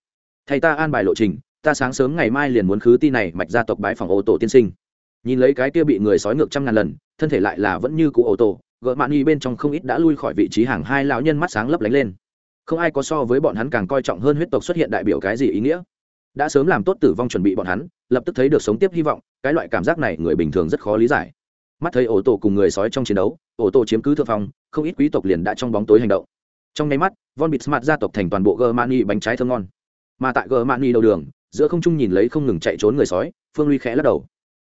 Thầy ta an bài lộ trình, ta sáng sớm ngày mai liền muốn khứ ti này mạch gia tộc bái phòng ổ tổ tiên sinh. Nhìn lấy cái kia bị người sói ngược trăm ngàn lần, thân thể lại là vẫn như cụ ổ tổ gợ mạn y bên trong không ít đã lui khỏi vị trí hàng hai lão nhân mắt sáng lấp lánh lên. Không ai có so với bọn hắn càng coi trọng hơn huyết tộc xuất hiện đại biểu cái gì ý nghĩa. Đã sớm làm tốt tử vong chuẩn bị bọn hắn, lập tức thấy được sống tiếp hy vọng, cái loại cảm giác này người bình thường rất khó lý giải mắt thấy ổ tổ cùng người sói trong chiến đấu, ổ tổ chiếm cứ thượng phong, không ít quý tộc liền đã trong bóng tối hành động. Trong nháy mắt, von bịt smart gia tộc thành toàn bộ germany bánh trái thơm ngon. Mà tại germany đầu đường, giữa không trung nhìn lấy không ngừng chạy trốn người sói, phương ly khẽ lắc đầu.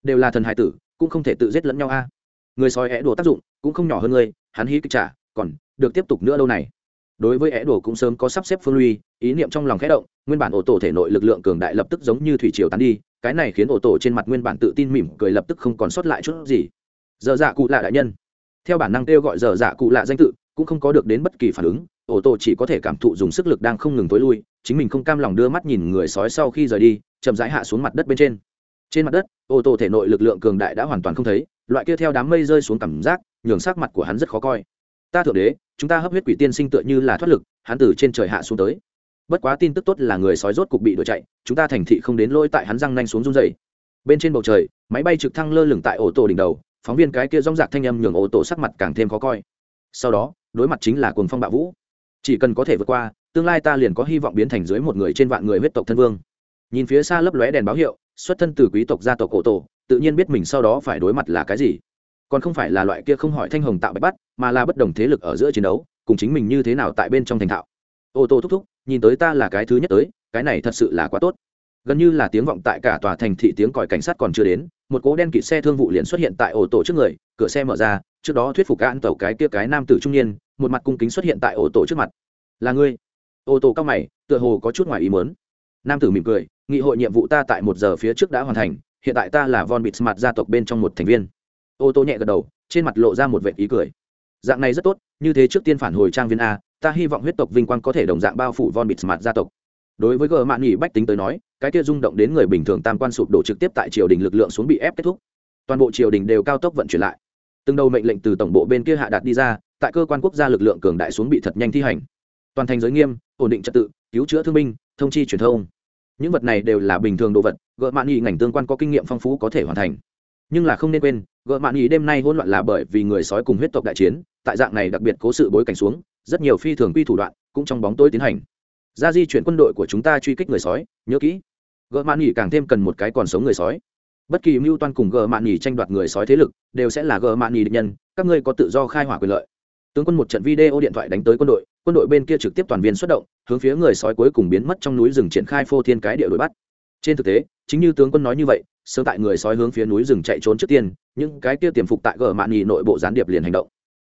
Đều là thần hải tử, cũng không thể tự giết lẫn nhau a. Người sói é đùa tác dụng, cũng không nhỏ hơn ngươi, hắn hí kịch trả, còn được tiếp tục nữa đâu này. Đối với é đùa cũng sớm có sắp xếp phương ly ý niệm trong lòng khẽ động, nguyên bản ổ tổ thể nội lực lượng cường đại lập tức giống như thủy triều tán đi, cái này khiến ổ tổ trên mặt nguyên bản tự tin mỉm cười lập tức không còn sót lại chút gì giờ dạ cụ lạ đại nhân. Theo bản năng kêu gọi giờ dạ cụ lạ danh tự, cũng không có được đến bất kỳ phản ứng, ổ tổ chỉ có thể cảm thụ dùng sức lực đang không ngừng tối lui, chính mình không cam lòng đưa mắt nhìn người sói sau khi rời đi, chậm rãi hạ xuống mặt đất bên trên. Trên mặt đất ô tô thể nội lực lượng cường đại đã hoàn toàn không thấy, loại kia theo đám mây rơi xuống cảm giác, nhường sắc mặt của hắn rất khó coi. Ta thượng đế, chúng ta hấp huyết quỷ tiên sinh tựa như là thoát lực, hắn từ trên trời hạ xuống tới. Bất quá tin tức tốt là người sói rốt cục bị đuổi chạy, chúng ta thành thị không đến lôi tại hắn răng nanh xuống run dày bên trên bầu trời, máy bay trực thăng lơ lửng tại ô tô đỉnh đầu phóng viên cái kia rong rạc thanh âm nhường ô tô sắc mặt càng thêm khó coi. Sau đó, đối mặt chính là cuồng phong bạo vũ. Chỉ cần có thể vượt qua, tương lai ta liền có hy vọng biến thành dưới một người trên vạn người huyết tộc thân vương. Nhìn phía xa lấp lóe đèn báo hiệu, xuất thân từ quý tộc gia tộc cổ tổ, tự nhiên biết mình sau đó phải đối mặt là cái gì. Còn không phải là loại kia không hỏi thanh hồng tạo bạch bắt, mà là bất đồng thế lực ở giữa chiến đấu, cùng chính mình như thế nào tại bên trong thành thạo. Ô tô thúc thúc, nhìn tới ta là cái thứ nhất tới, cái này thật sự là quá tốt. Gần như là tiếng vọng tại cả tòa thành thị tiếng còi cảnh sát còn chưa đến một cố đen kịt xe thương vụ liền xuất hiện tại ổ tổ trước người, cửa xe mở ra, trước đó thuyết phục an tàu cái kia cái nam tử trung niên, một mặt cung kính xuất hiện tại ổ tổ trước mặt. Là ngươi? Ô tô cao mày, tựa hồ có chút ngoài ý mớn nam tử mỉm cười, nghị hội nhiệm vụ ta tại một giờ phía trước đã hoàn thành, hiện tại ta là von bịt mặt gia tộc bên trong một thành viên. Ô tô nhẹ gật đầu, trên mặt lộ ra một vệ ý cười. Dạng này rất tốt, như thế trước tiên phản hồi trang viên a, ta hy vọng huyết tộc vinh quang có thể đồng dạng bao phủ von bịt mặt gia tộc đối với gờ mạn nghỉ bách tính tới nói, cái kia rung động đến người bình thường tam quan sụp đổ trực tiếp tại triều đình lực lượng xuống bị ép kết thúc. Toàn bộ triều đình đều cao tốc vận chuyển lại. Từng đầu mệnh lệnh từ tổng bộ bên kia hạ đạt đi ra, tại cơ quan quốc gia lực lượng cường đại xuống bị thật nhanh thi hành. Toàn thành giới nghiêm, ổn định trật tự, cứu chữa thương binh, thông chi truyền thông. Những vật này đều là bình thường đồ vật gợ mạn ý ngành tương quan có kinh nghiệm phong phú có thể hoàn thành. Nhưng là không nên quên gợ mạn ý đêm nay hỗn loạn là bởi vì người sói cùng huyết tộc đại chiến, tại dạng này đặc biệt cố sự bối cảnh xuống, rất nhiều phi thường quy thủ đoạn cũng trong bóng tối tiến hành ra di chuyển quân đội của chúng ta truy kích người sói, nhớ kỹ. Gợ mạn nghỉ càng thêm cần một cái còn sống người sói. Bất kỳ mưu toan cùng gợ mạn nghỉ tranh đoạt người sói thế lực, đều sẽ là gợ mạn nghỉ định nhân, các ngươi có tự do khai hỏa quyền lợi. Tướng quân một trận video điện thoại đánh tới quân đội quân đội bên kia trực tiếp toàn viên xuất động, hướng phía người sói cuối cùng biến mất trong núi rừng triển khai phô thiên cái địa đuổi bắt. Trên thực tế, chính như tướng quân nói như vậy, sớm tại người sói hướng phía núi rừng chạy trốn trước tiên, những cái kia tiềm phục tại gờ mạn nghỉ nội bộ gián điệp liền hành động.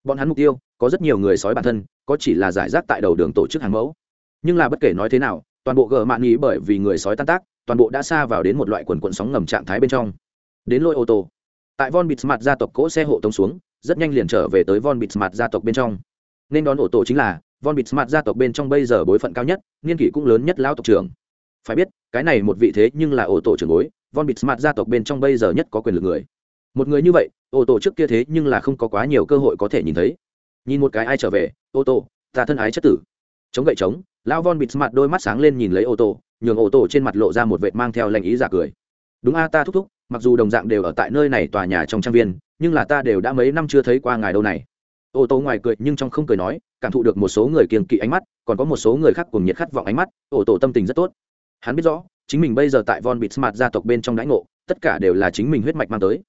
Bọn hắn mục tiêu, có rất nhiều người sói bản thân, có chỉ là giải rác tại đầu đường tổ chức hàng mẫu nhưng là bất kể nói thế nào, toàn bộ gờ mạn nghĩ bởi vì người sói tan tác, toàn bộ đã xa vào đến một loại quần quận sóng ngầm trạng thái bên trong. Đến lôi ô tô. Tại von bịt mặt gia tộc cỗ xe hộ tống xuống, rất nhanh liền trở về tới von bịt mặt gia tộc bên trong. Nên đón ô tô chính là, von bịt mặt gia tộc bên trong bây giờ bối phận cao nhất, niên kỷ cũng lớn nhất lão tộc trưởng. Phải biết, cái này một vị thế nhưng là ô tô trưởng bối, von bịt mặt gia tộc bên trong bây giờ nhất có quyền lực người. Một người như vậy, ô tô trước kia thế nhưng là không có quá nhiều cơ hội có thể nhìn thấy. Nhìn một cái ai trở về, ô tô, ta thân ái chất tử. Chống gậy chống lão von bịt mặt đôi mắt sáng lên nhìn lấy ô tô, nhường ô tô trên mặt lộ ra một vệt mang theo lệnh ý giả cười. Đúng a, ta thúc thúc, mặc dù đồng dạng đều ở tại nơi này tòa nhà trong trang viên, nhưng là ta đều đã mấy năm chưa thấy qua ngài đâu này. Ô tô ngoài cười nhưng trong không cười nói, cảm thụ được một số người kiềng kỵ ánh mắt, còn có một số người khác cùng nhiệt khát vọng ánh mắt, ô tô tâm tình rất tốt. Hắn biết rõ, chính mình bây giờ tại von bịt mặt gia tộc bên trong đãi ngộ, tất cả đều là chính mình huyết mạch mang tới.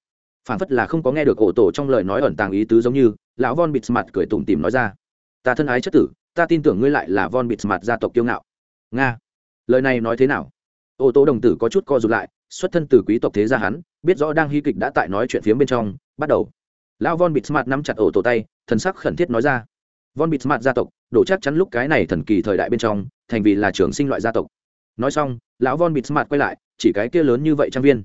Phản phất là không có nghe được ổ tổ trong lời nói ẩn tàng ý tứ giống như, lão von bịt mặt cười tủm tìm nói ra. Ta thân ái chất tử ta tin tưởng ngươi lại là von bịt mặt gia tộc kiêu ngạo. Nga, lời này nói thế nào? Ô tô đồng tử có chút co rụt lại, xuất thân từ quý tộc thế gia hắn, biết rõ đang hy kịch đã tại nói chuyện phía bên trong, bắt đầu. Lão von bịt mặt nắm chặt ổ tổ tay, thần sắc khẩn thiết nói ra. Von bịt mặt gia tộc, đổ chắc chắn lúc cái này thần kỳ thời đại bên trong, thành vì là trường sinh loại gia tộc. Nói xong, lão von bịt mặt quay lại, chỉ cái kia lớn như vậy trang viên.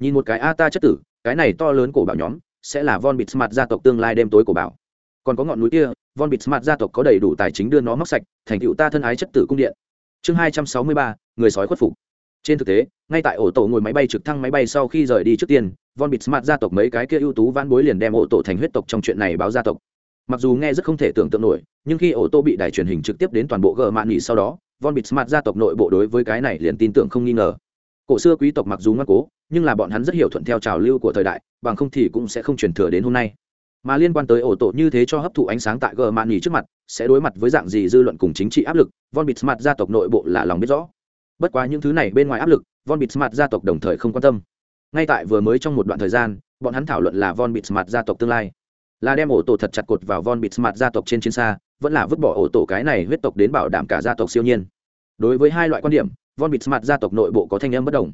Nhìn một cái a ta chất tử, cái này to lớn cổ bảo nhóm, sẽ là von bịt mặt gia tộc tương lai đêm tối của bảo còn có ngọn núi kia, von bịt smart gia tộc có đầy đủ tài chính đưa nó móc sạch, thành tựu ta thân ái chất tử cung điện. Chương hai trăm sáu mươi ba, người sói khuất phục. Trên thực tế, ngay tại ổ tổ ngồi máy bay trực thăng máy bay sau khi rời đi trước tiên, von bịt smart gia tộc mấy cái kia ưu tú van bối liền đem ổ tổ thành huyết tộc trong chuyện này báo gia tộc. Mặc dù nghe rất không thể tưởng tượng nổi, nhưng khi ổ tô bị đài truyền hình trực tiếp đến toàn bộ gờ mạn nghỉ sau đó, von bịt smart gia tộc nội bộ đối với cái này liền tin tưởng không nghi ngờ. Cổ xưa quý tộc mặc dù ngoan cố, nhưng là bọn hắn rất hiểu thuận theo trào lưu của thời đại, bằng không thì cũng sẽ không truyền thừa đến hôm nay mà liên quan tới ổ tổ như thế cho hấp thụ ánh sáng tại gờ mạn nghỉ trước mặt, sẽ đối mặt với dạng gì dư luận cùng chính trị áp lực, von bịt gia tộc nội bộ là lòng biết rõ. Bất quá những thứ này bên ngoài áp lực, von bịt gia tộc đồng thời không quan tâm. Ngay tại vừa mới trong một đoạn thời gian, bọn hắn thảo luận là von bịt mặt gia tộc tương lai. Là đem ổ tổ thật chặt cột vào von bịt mặt gia tộc trên chiến xa, vẫn là vứt bỏ ổ tổ cái này huyết tộc đến bảo đảm cả gia tộc siêu nhiên. Đối với hai loại quan điểm, von bịt mặt gia tộc nội bộ có thanh âm bất đồng.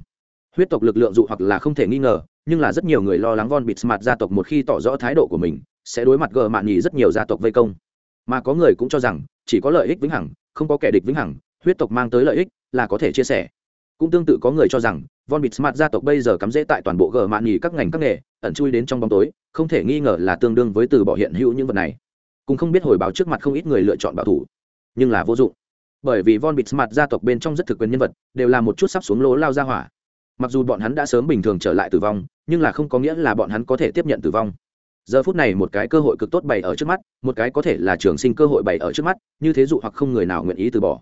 Huyết tộc lực lượng dụ hoặc là không thể nghi ngờ nhưng là rất nhiều người lo lắng von bịt mặt gia tộc một khi tỏ rõ thái độ của mình, sẽ đối mặt gờ mạn nhì rất nhiều gia tộc vây công. Mà có người cũng cho rằng, chỉ có lợi ích vĩnh hằng, không có kẻ địch vĩnh hằng, huyết tộc mang tới lợi ích là có thể chia sẻ. Cũng tương tự có người cho rằng, von bịt gia tộc bây giờ cắm rễ tại toàn bộ gờ mạn nhì các ngành các nghề, ẩn chui đến trong bóng tối, không thể nghi ngờ là tương đương với từ bỏ hiện hữu những vật này. Cũng không biết hồi báo trước mặt không ít người lựa chọn bảo thủ, nhưng là vô dụng. Bởi vì von bịt gia tộc bên trong rất thực quyền nhân vật, đều là một chút sắp xuống lỗ lao ra hỏa mặc dù bọn hắn đã sớm bình thường trở lại tử vong, nhưng là không có nghĩa là bọn hắn có thể tiếp nhận tử vong. Giờ phút này một cái cơ hội cực tốt bày ở trước mắt, một cái có thể là trường sinh cơ hội bày ở trước mắt, như thế dụ hoặc không người nào nguyện ý từ bỏ.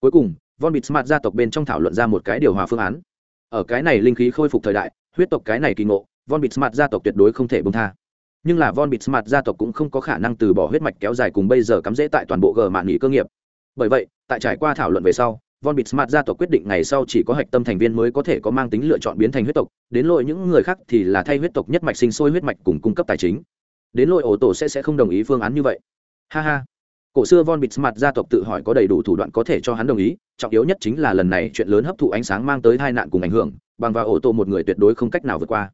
Cuối cùng, von bịt smart gia tộc bên trong thảo luận ra một cái điều hòa phương án. Ở cái này linh khí khôi phục thời đại, huyết tộc cái này kỳ ngộ, von bịt smart gia tộc tuyệt đối không thể bông tha. Nhưng là von bịt smart gia tộc cũng không có khả năng từ bỏ huyết mạch kéo dài cùng bây giờ cắm rễ tại toàn bộ g mạng nghỉ cơ nghiệp. Bởi vậy, tại trải qua thảo luận về sau von Bismarck gia tộc quyết định ngày sau chỉ có hạch tâm thành viên mới có thể có mang tính lựa chọn biến thành huyết tộc, đến lỗi những người khác thì là thay huyết tộc nhất mạch sinh sôi huyết mạch cùng cung cấp tài chính. Đến lỗi ổ tổ sẽ sẽ không đồng ý phương án như vậy. Ha ha. Cổ xưa von Bismarck gia tộc tự hỏi có đầy đủ thủ đoạn có thể cho hắn đồng ý, trọng yếu nhất chính là lần này chuyện lớn hấp thụ ánh sáng mang tới tai nạn cùng ảnh hưởng, bằng vào ổ tổ một người tuyệt đối không cách nào vượt qua.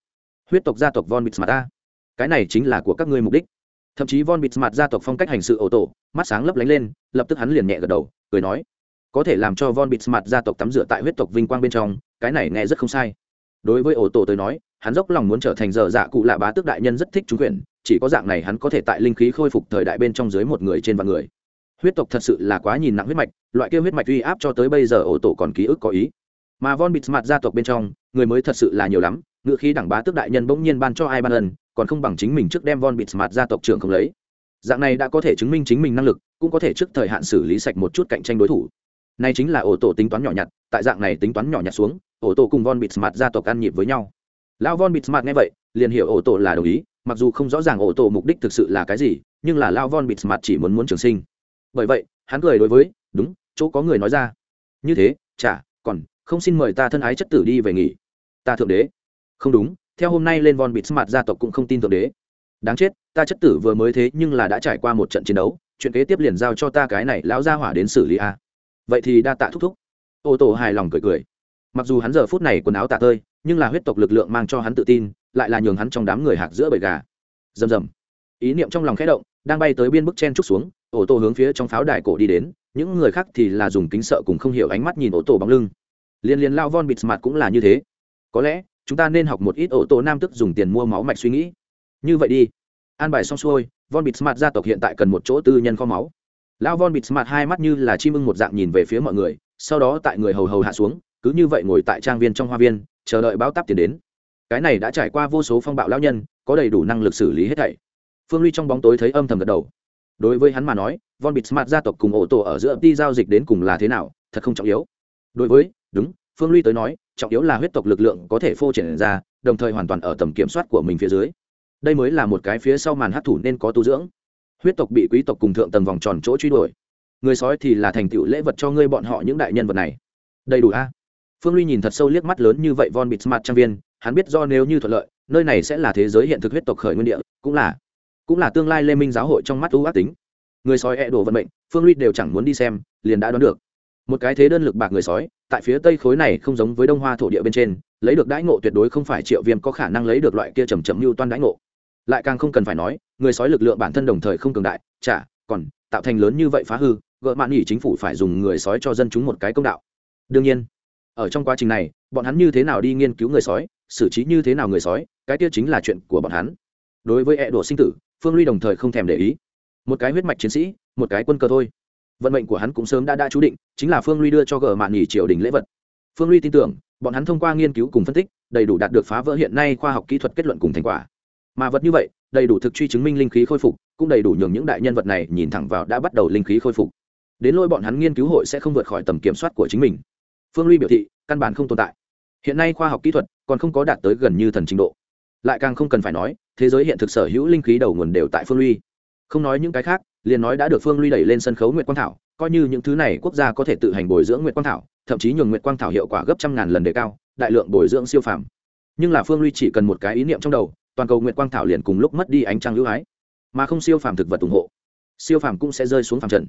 Huyết tộc gia tộc von Bismarck. a. Cái này chính là của các ngươi mục đích. Thậm chí von Bismarck gia tộc phong cách hành sự ổ tổ, mắt sáng lấp lánh lên, lập tức hắn liền nhẹ gật đầu, cười nói có thể làm cho von bịt gia tộc tắm rửa tại huyết tộc vinh quang bên trong, cái này nghe rất không sai. Đối với ổ tổ tới nói, hắn dốc lòng muốn trở thành giờ dạ cụ lạ bá tước đại nhân rất thích trúng quyền chỉ có dạng này hắn có thể tại linh khí khôi phục thời đại bên trong dưới một người trên vạn người. Huyết tộc thật sự là quá nhìn nặng huyết mạch, loại kia huyết mạch uy áp cho tới bây giờ ổ tổ còn ký ức có ý. Mà von bịt mặt gia tộc bên trong, người mới thật sự là nhiều lắm ngự khí đảng bá tước đại nhân bỗng nhiên ban cho ai ban lần còn không bằng chính mình trước đem von bịt mặt gia tộc trưởng không lấy. Dạng này đã có thể chứng minh chính mình năng lực, cũng có thể trước thời hạn xử lý sạch một chút cạnh tranh đối thủ này chính là ổ tổ tính toán nhỏ nhặt, tại dạng này tính toán nhỏ nhặt xuống, ổ tổ cùng von Bitsmart gia tộc ăn nhịp với nhau. Lão von Bitsmart nghe vậy, liền hiểu ổ tổ là đồng ý, mặc dù không rõ ràng ổ tổ mục đích thực sự là cái gì, nhưng là Lão von Bitsmart chỉ muốn muốn trường sinh. Bởi vậy, hắn cười đối với, đúng, chỗ có người nói ra. Như thế, chả, còn, không xin mời ta thân ái chất tử đi về nghỉ. Ta thượng đế. Không đúng, theo hôm nay lên von Bitsmart gia tộc cũng không tin thượng đế. Đáng chết, ta chất tử vừa mới thế nhưng là đã trải qua một trận chiến đấu, chuyện kế tiếp liền giao cho ta cái này lão gia hỏa đến xử lý a vậy thì đa tạ thúc thúc. Ô tô hài lòng cười cười. Mặc dù hắn giờ phút này quần áo tạ tơi, nhưng là huyết tộc lực lượng mang cho hắn tự tin, lại là nhường hắn trong đám người hạc giữa bầy gà. Rầm rầm. Ý niệm trong lòng khẽ động, đang bay tới biên bức chen trúc xuống, ô tô hướng phía trong pháo đài cổ đi đến, những người khác thì là dùng kính sợ cùng không hiểu ánh mắt nhìn ô tô bóng lưng. Liên liên lao von bịt mặt cũng là như thế. Có lẽ, chúng ta nên học một ít ô tô nam tức dùng tiền mua máu mạch suy nghĩ. Như vậy đi. An bài xong xuôi, von bịt smart gia tộc hiện tại cần một chỗ tư nhân kho máu. Lão von bịt smart hai mắt như là chim ưng một dạng nhìn về phía mọi người, sau đó tại người hầu hầu hạ xuống, cứ như vậy ngồi tại trang viên trong hoa viên, chờ đợi báo táp tiền đến. Cái này đã trải qua vô số phong bạo lao nhân, có đầy đủ năng lực xử lý hết thảy. Phương ly trong bóng tối thấy âm thầm gật đầu. Đối với hắn mà nói, von bịt smart gia tộc cùng ổ tổ ở giữa đi giao dịch đến cùng là thế nào, thật không trọng yếu. Đối với, đúng, phương ly tới nói, trọng yếu là huyết tộc lực lượng có thể phô triển ra, đồng thời hoàn toàn ở tầm kiểm soát của mình phía dưới. Đây mới là một cái phía sau màn hát thủ nên có tu dưỡng huyết tộc bị quý tộc cùng thượng tầng vòng tròn chỗ truy đuổi. Người sói thì là thành tựu lễ vật cho ngươi bọn họ những đại nhân vật này. Đầy đủ a. Phương ly nhìn thật sâu liếc mắt lớn như vậy von bịt smart trang viên, hắn biết do nếu như thuận lợi, nơi này sẽ là thế giới hiện thực huyết tộc khởi nguyên địa, cũng là cũng là tương lai lê minh giáo hội trong mắt ưu ác tính. Người sói e đồ vận mệnh, phương ly đều chẳng muốn đi xem, liền đã đoán được. Một cái thế đơn lực bạc người sói, tại phía tây khối này không giống với đông hoa thổ địa bên trên, lấy được đãi ngộ tuyệt đối không phải triệu viêm có khả năng lấy được loại kia trầm trầm mưu toan đãi ngộ. Lại càng không cần phải nói người sói lực lượng bản thân đồng thời không cường đại, chả, còn tạo thành lớn như vậy phá hư gợ mạn nghỉ chính phủ phải dùng người sói cho dân chúng một cái công đạo. Đương nhiên, ở trong quá trình này, bọn hắn như thế nào đi nghiên cứu người sói, xử trí như thế nào người sói, cái kia chính là chuyện của bọn hắn. Đối với hệ đổ sinh tử, phương ly đồng thời không thèm để ý. Một cái huyết mạch chiến sĩ, một cái quân cờ thôi. Vận mệnh của hắn cũng sớm đã đã chú định, chính là phương ly đưa cho gờ mạn nghỉ triều đình lễ vật. Phương ly tin tưởng, bọn hắn thông qua nghiên cứu cùng phân tích, đầy đủ đạt được phá vỡ hiện nay khoa học kỹ thuật kết luận cùng thành quả. Mà vật như vậy đầy đủ thực truy chứng minh linh khí khôi phục, cũng đầy đủ nhường những đại nhân vật này nhìn thẳng vào đã bắt đầu linh khí khôi phục. Đến lôi bọn hắn nghiên cứu hội sẽ không vượt khỏi tầm kiểm soát của chính mình. Phương ly biểu thị, căn bản không tồn tại. Hiện nay khoa học kỹ thuật còn không có đạt tới gần như thần trình độ. Lại càng không cần phải nói, thế giới hiện thực sở hữu linh khí đầu nguồn đều tại phương ly không nói những cái khác, liền nói đã được phương ly đẩy lên sân khấu nguyệt quang thảo, coi như những thứ này quốc gia có thể tự hành bồi dưỡng nguyệt quang thảo, thậm chí nhường nguyệt quang thảo hiệu quả gấp trăm ngàn lần đề cao, đại lượng bồi dưỡng siêu phàm. Nhưng là phương ly chỉ cần một cái ý niệm trong đầu toàn cầu nguyện quang thảo liền cùng lúc mất đi ánh trăng hữu ái, mà không siêu phàm thực vật ủng hộ. Siêu phàm cũng sẽ rơi xuống phàm trần.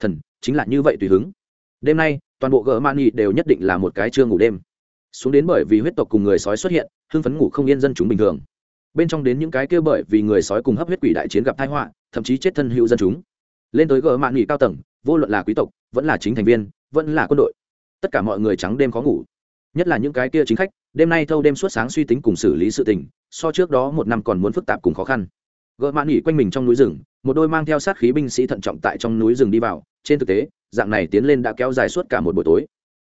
Thần, chính là như vậy tùy hứng. Đêm nay, toàn bộ gỡ mani đều nhất định là một cái chưa ngủ đêm. Xuống đến bởi vì huyết tộc cùng người sói xuất hiện, hưng phấn ngủ không yên dân chúng bình thường. Bên trong đến những cái kia bởi vì người sói cùng hấp huyết quỷ đại chiến gặp tai họa, thậm chí chết thân hữu dân chúng. Lên tới gỡ mạn nghỉ cao tầng, vô luận là quý tộc, vẫn là chính thành viên, vẫn là quân đội, tất cả mọi người trắng đêm khó ngủ. Nhất là những cái kia chính khách đêm nay thâu đêm suốt sáng suy tính cùng xử lý sự tình, so trước đó một năm còn muốn phức tạp cùng khó khăn. Gỡ mạn nghỉ quanh mình trong núi rừng, một đôi mang theo sát khí binh sĩ thận trọng tại trong núi rừng đi vào, trên thực tế, dạng này tiến lên đã kéo dài suốt cả một buổi tối.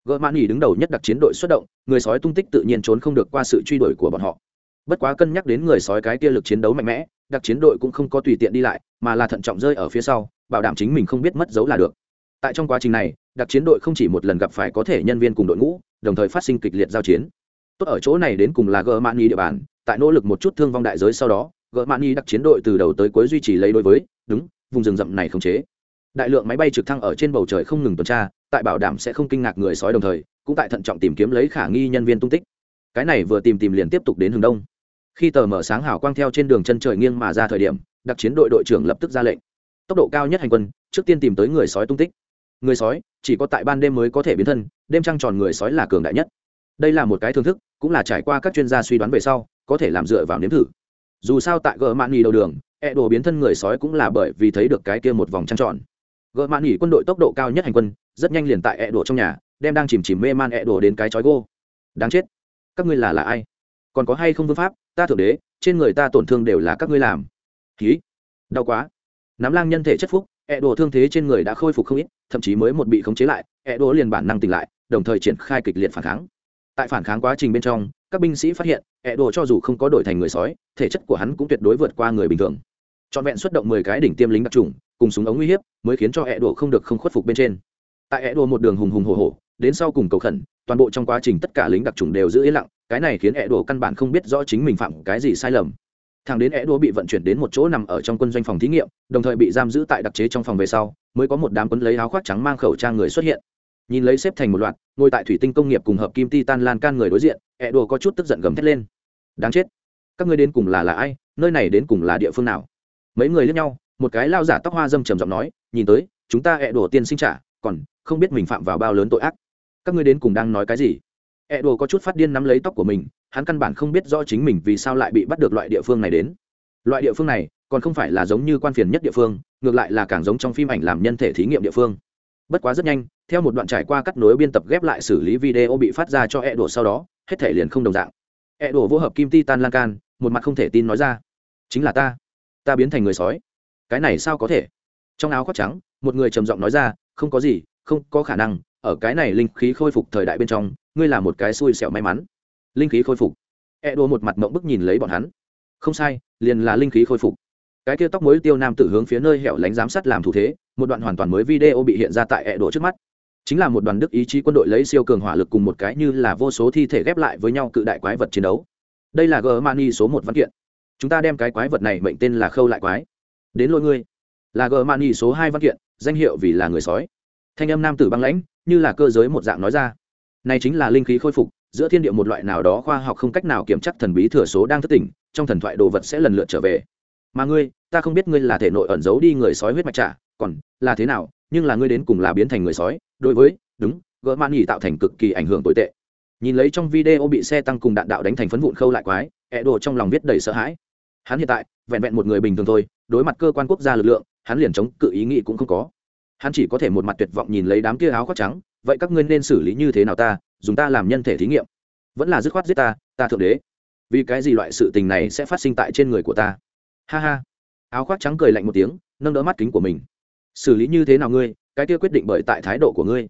Gỡ mạn nghỉ đứng đầu nhất đặc chiến đội xuất động, người sói tung tích tự nhiên trốn không được qua sự truy đuổi của bọn họ. Bất quá cân nhắc đến người sói cái kia lực chiến đấu mạnh mẽ, đặc chiến đội cũng không có tùy tiện đi lại, mà là thận trọng rơi ở phía sau, bảo đảm chính mình không biết mất dấu là được. Tại trong quá trình này, đặc chiến đội không chỉ một lần gặp phải có thể nhân viên cùng đội ngũ, đồng thời phát sinh kịch liệt giao chiến tốt ở chỗ này đến cùng là gỡ mạn nhi địa bàn, tại nỗ lực một chút thương vong đại giới sau đó, gỡ mạn nhi đặc chiến đội từ đầu tới cuối duy trì lấy đối với, đúng, vùng rừng rậm này không chế. Đại lượng máy bay trực thăng ở trên bầu trời không ngừng tuần tra, tại bảo đảm sẽ không kinh ngạc người sói đồng thời, cũng tại thận trọng tìm kiếm lấy khả nghi nhân viên tung tích. Cái này vừa tìm tìm liền tiếp tục đến hướng đông. Khi tờ mở sáng hào quang theo trên đường chân trời nghiêng mà ra thời điểm, đặc chiến đội đội trưởng lập tức ra lệnh. Tốc độ cao nhất hành quân, trước tiên tìm tới người sói tung tích. Người sói, chỉ có tại ban đêm mới có thể biến thân, đêm trăng tròn người sói là cường đại nhất đây là một cái thưởng thức, cũng là trải qua các chuyên gia suy đoán về sau, có thể làm dựa vào nếm thử. Dù sao tại gờ mạn nghỉ đầu đường e đồ biến thân người sói cũng là bởi vì thấy được cái kia một vòng trăng tròn. Gợ mạn nghỉ quân đội tốc độ cao nhất hành quân, rất nhanh liền tại e ẹ đổ trong nhà, đem đang chìm chìm mê man e ẹ đổ đến cái chói gô. Đáng chết. Các ngươi là là ai? Còn có hay không vương pháp? Ta thượng đế, trên người ta tổn thương đều là các ngươi làm. Ký đau quá. Nắm lang nhân thể chất phúc e ẹ đổ thương thế trên người đã khôi phục không ít, thậm chí mới một bị khống chế lại ẹ đổ liền bản năng tỉnh lại, đồng thời triển khai kịch liệt phản kháng tại phản kháng quá trình bên trong, các binh sĩ phát hiện ẹ đồ cho dù không có đổi thành người sói, thể chất của hắn cũng tuyệt đối vượt qua người bình thường. Trọn vẹn xuất động mười cái đỉnh tiêm lính đặc trùng, cùng súng ống uy hiếp, mới khiến cho ẹ đồ không được không khuất phục bên trên. Tại ẹ đồ một đường hùng hùng hồ hồ đến sau cùng cầu khẩn, toàn bộ trong quá trình tất cả lính đặc trùng đều giữ yên lặng, cái này khiến ẹ đồ căn bản không biết rõ chính mình phạm cái gì sai lầm. Thằng đến ẹ đồ bị vận chuyển đến một chỗ nằm ở trong quân doanh phòng thí nghiệm, đồng thời bị giam giữ tại đặc chế trong phòng về sau, mới có một đám quân lấy áo khoác trắng mang khẩu trang người xuất hiện nhìn lấy xếp thành một loạt, ngồi tại thủy tinh công nghiệp cùng hợp kim titan lan can người đối diện, ẹ đùa có chút tức giận gầm thét lên. Đáng chết. Các ngươi đến cùng là là ai, nơi này đến cùng là địa phương nào? Mấy người lẫn nhau, một cái lao giả tóc hoa dâm trầm giọng nói, nhìn tới, chúng ta ẹ đùa tiên sinh trả, còn không biết mình phạm vào bao lớn tội ác. Các ngươi đến cùng đang nói cái gì? Ẹ đùa có chút phát điên nắm lấy tóc của mình, hắn căn bản không biết rõ chính mình vì sao lại bị bắt được loại địa phương này đến. Loại địa phương này còn không phải là giống như quan phiền nhất địa phương, ngược lại là càng giống trong phim ảnh làm nhân thể thí nghiệm địa phương bất quá rất nhanh, theo một đoạn trải qua cắt nối biên tập ghép lại xử lý video bị phát ra cho e đổ sau đó, hết thể liền không đồng dạng. E đổ vô hợp kim ti tan lan can, một mặt không thể tin nói ra. Chính là ta. Ta biến thành người sói. Cái này sao có thể? Trong áo khoác trắng, một người trầm giọng nói ra, không có gì, không có khả năng, ở cái này linh khí khôi phục thời đại bên trong, ngươi là một cái xui xẻo may mắn. Linh khí khôi phục. E đổ một mặt mộng bức nhìn lấy bọn hắn. Không sai, liền là linh khí khôi phục cái kia tóc mối tiêu nam tử hướng phía nơi hẻo lánh giám sát làm thủ thế, một đoạn hoàn toàn mới video bị hiện ra tại ẹ đô trước mắt. Chính là một đoàn đức ý chí quân đội lấy siêu cường hỏa lực cùng một cái như là vô số thi thể ghép lại với nhau cự đại quái vật chiến đấu. Đây là g mani số một văn kiện. Chúng ta đem cái quái vật này mệnh tên là khâu lại quái. Đến lôi ngươi. Là Germany số hai văn kiện, danh hiệu vì là người sói. Thanh âm nam tử băng lãnh, như là cơ giới một dạng nói ra. Này chính là linh khí khôi phục, giữa thiên địa một loại nào đó khoa học không cách nào kiểm chắc thần bí thừa số đang thất tỉnh, trong thần thoại đồ vật sẽ lần lượt trở về mà ngươi, ta không biết ngươi là thể nội ẩn giấu đi người sói huyết mạch trả, còn là thế nào, nhưng là ngươi đến cùng là biến thành người sói, đối với, đúng, gỡ mạn nghỉ tạo thành cực kỳ ảnh hưởng tồi tệ. Nhìn lấy trong video bị xe tăng cùng đạn đạo đánh thành phấn vụn khâu lại quái ẹ đồ trong lòng viết đầy sợ hãi. Hắn hiện tại, vẹn vẹn một người bình thường thôi, đối mặt cơ quan quốc gia lực lượng, hắn liền chống cự ý nghĩ cũng không có. Hắn chỉ có thể một mặt tuyệt vọng nhìn lấy đám kia áo khoác trắng, vậy các ngươi nên xử lý như thế nào ta, dùng ta làm nhân thể thí nghiệm. Vẫn là dứt khoát giết ta ta thượng đế. Vì cái gì loại sự tình này sẽ phát sinh tại trên người của ta? Ha ha. Áo khoác trắng cười lạnh một tiếng, nâng đỡ mắt kính của mình. Xử lý như thế nào ngươi? Cái kia quyết định bởi tại thái độ của ngươi.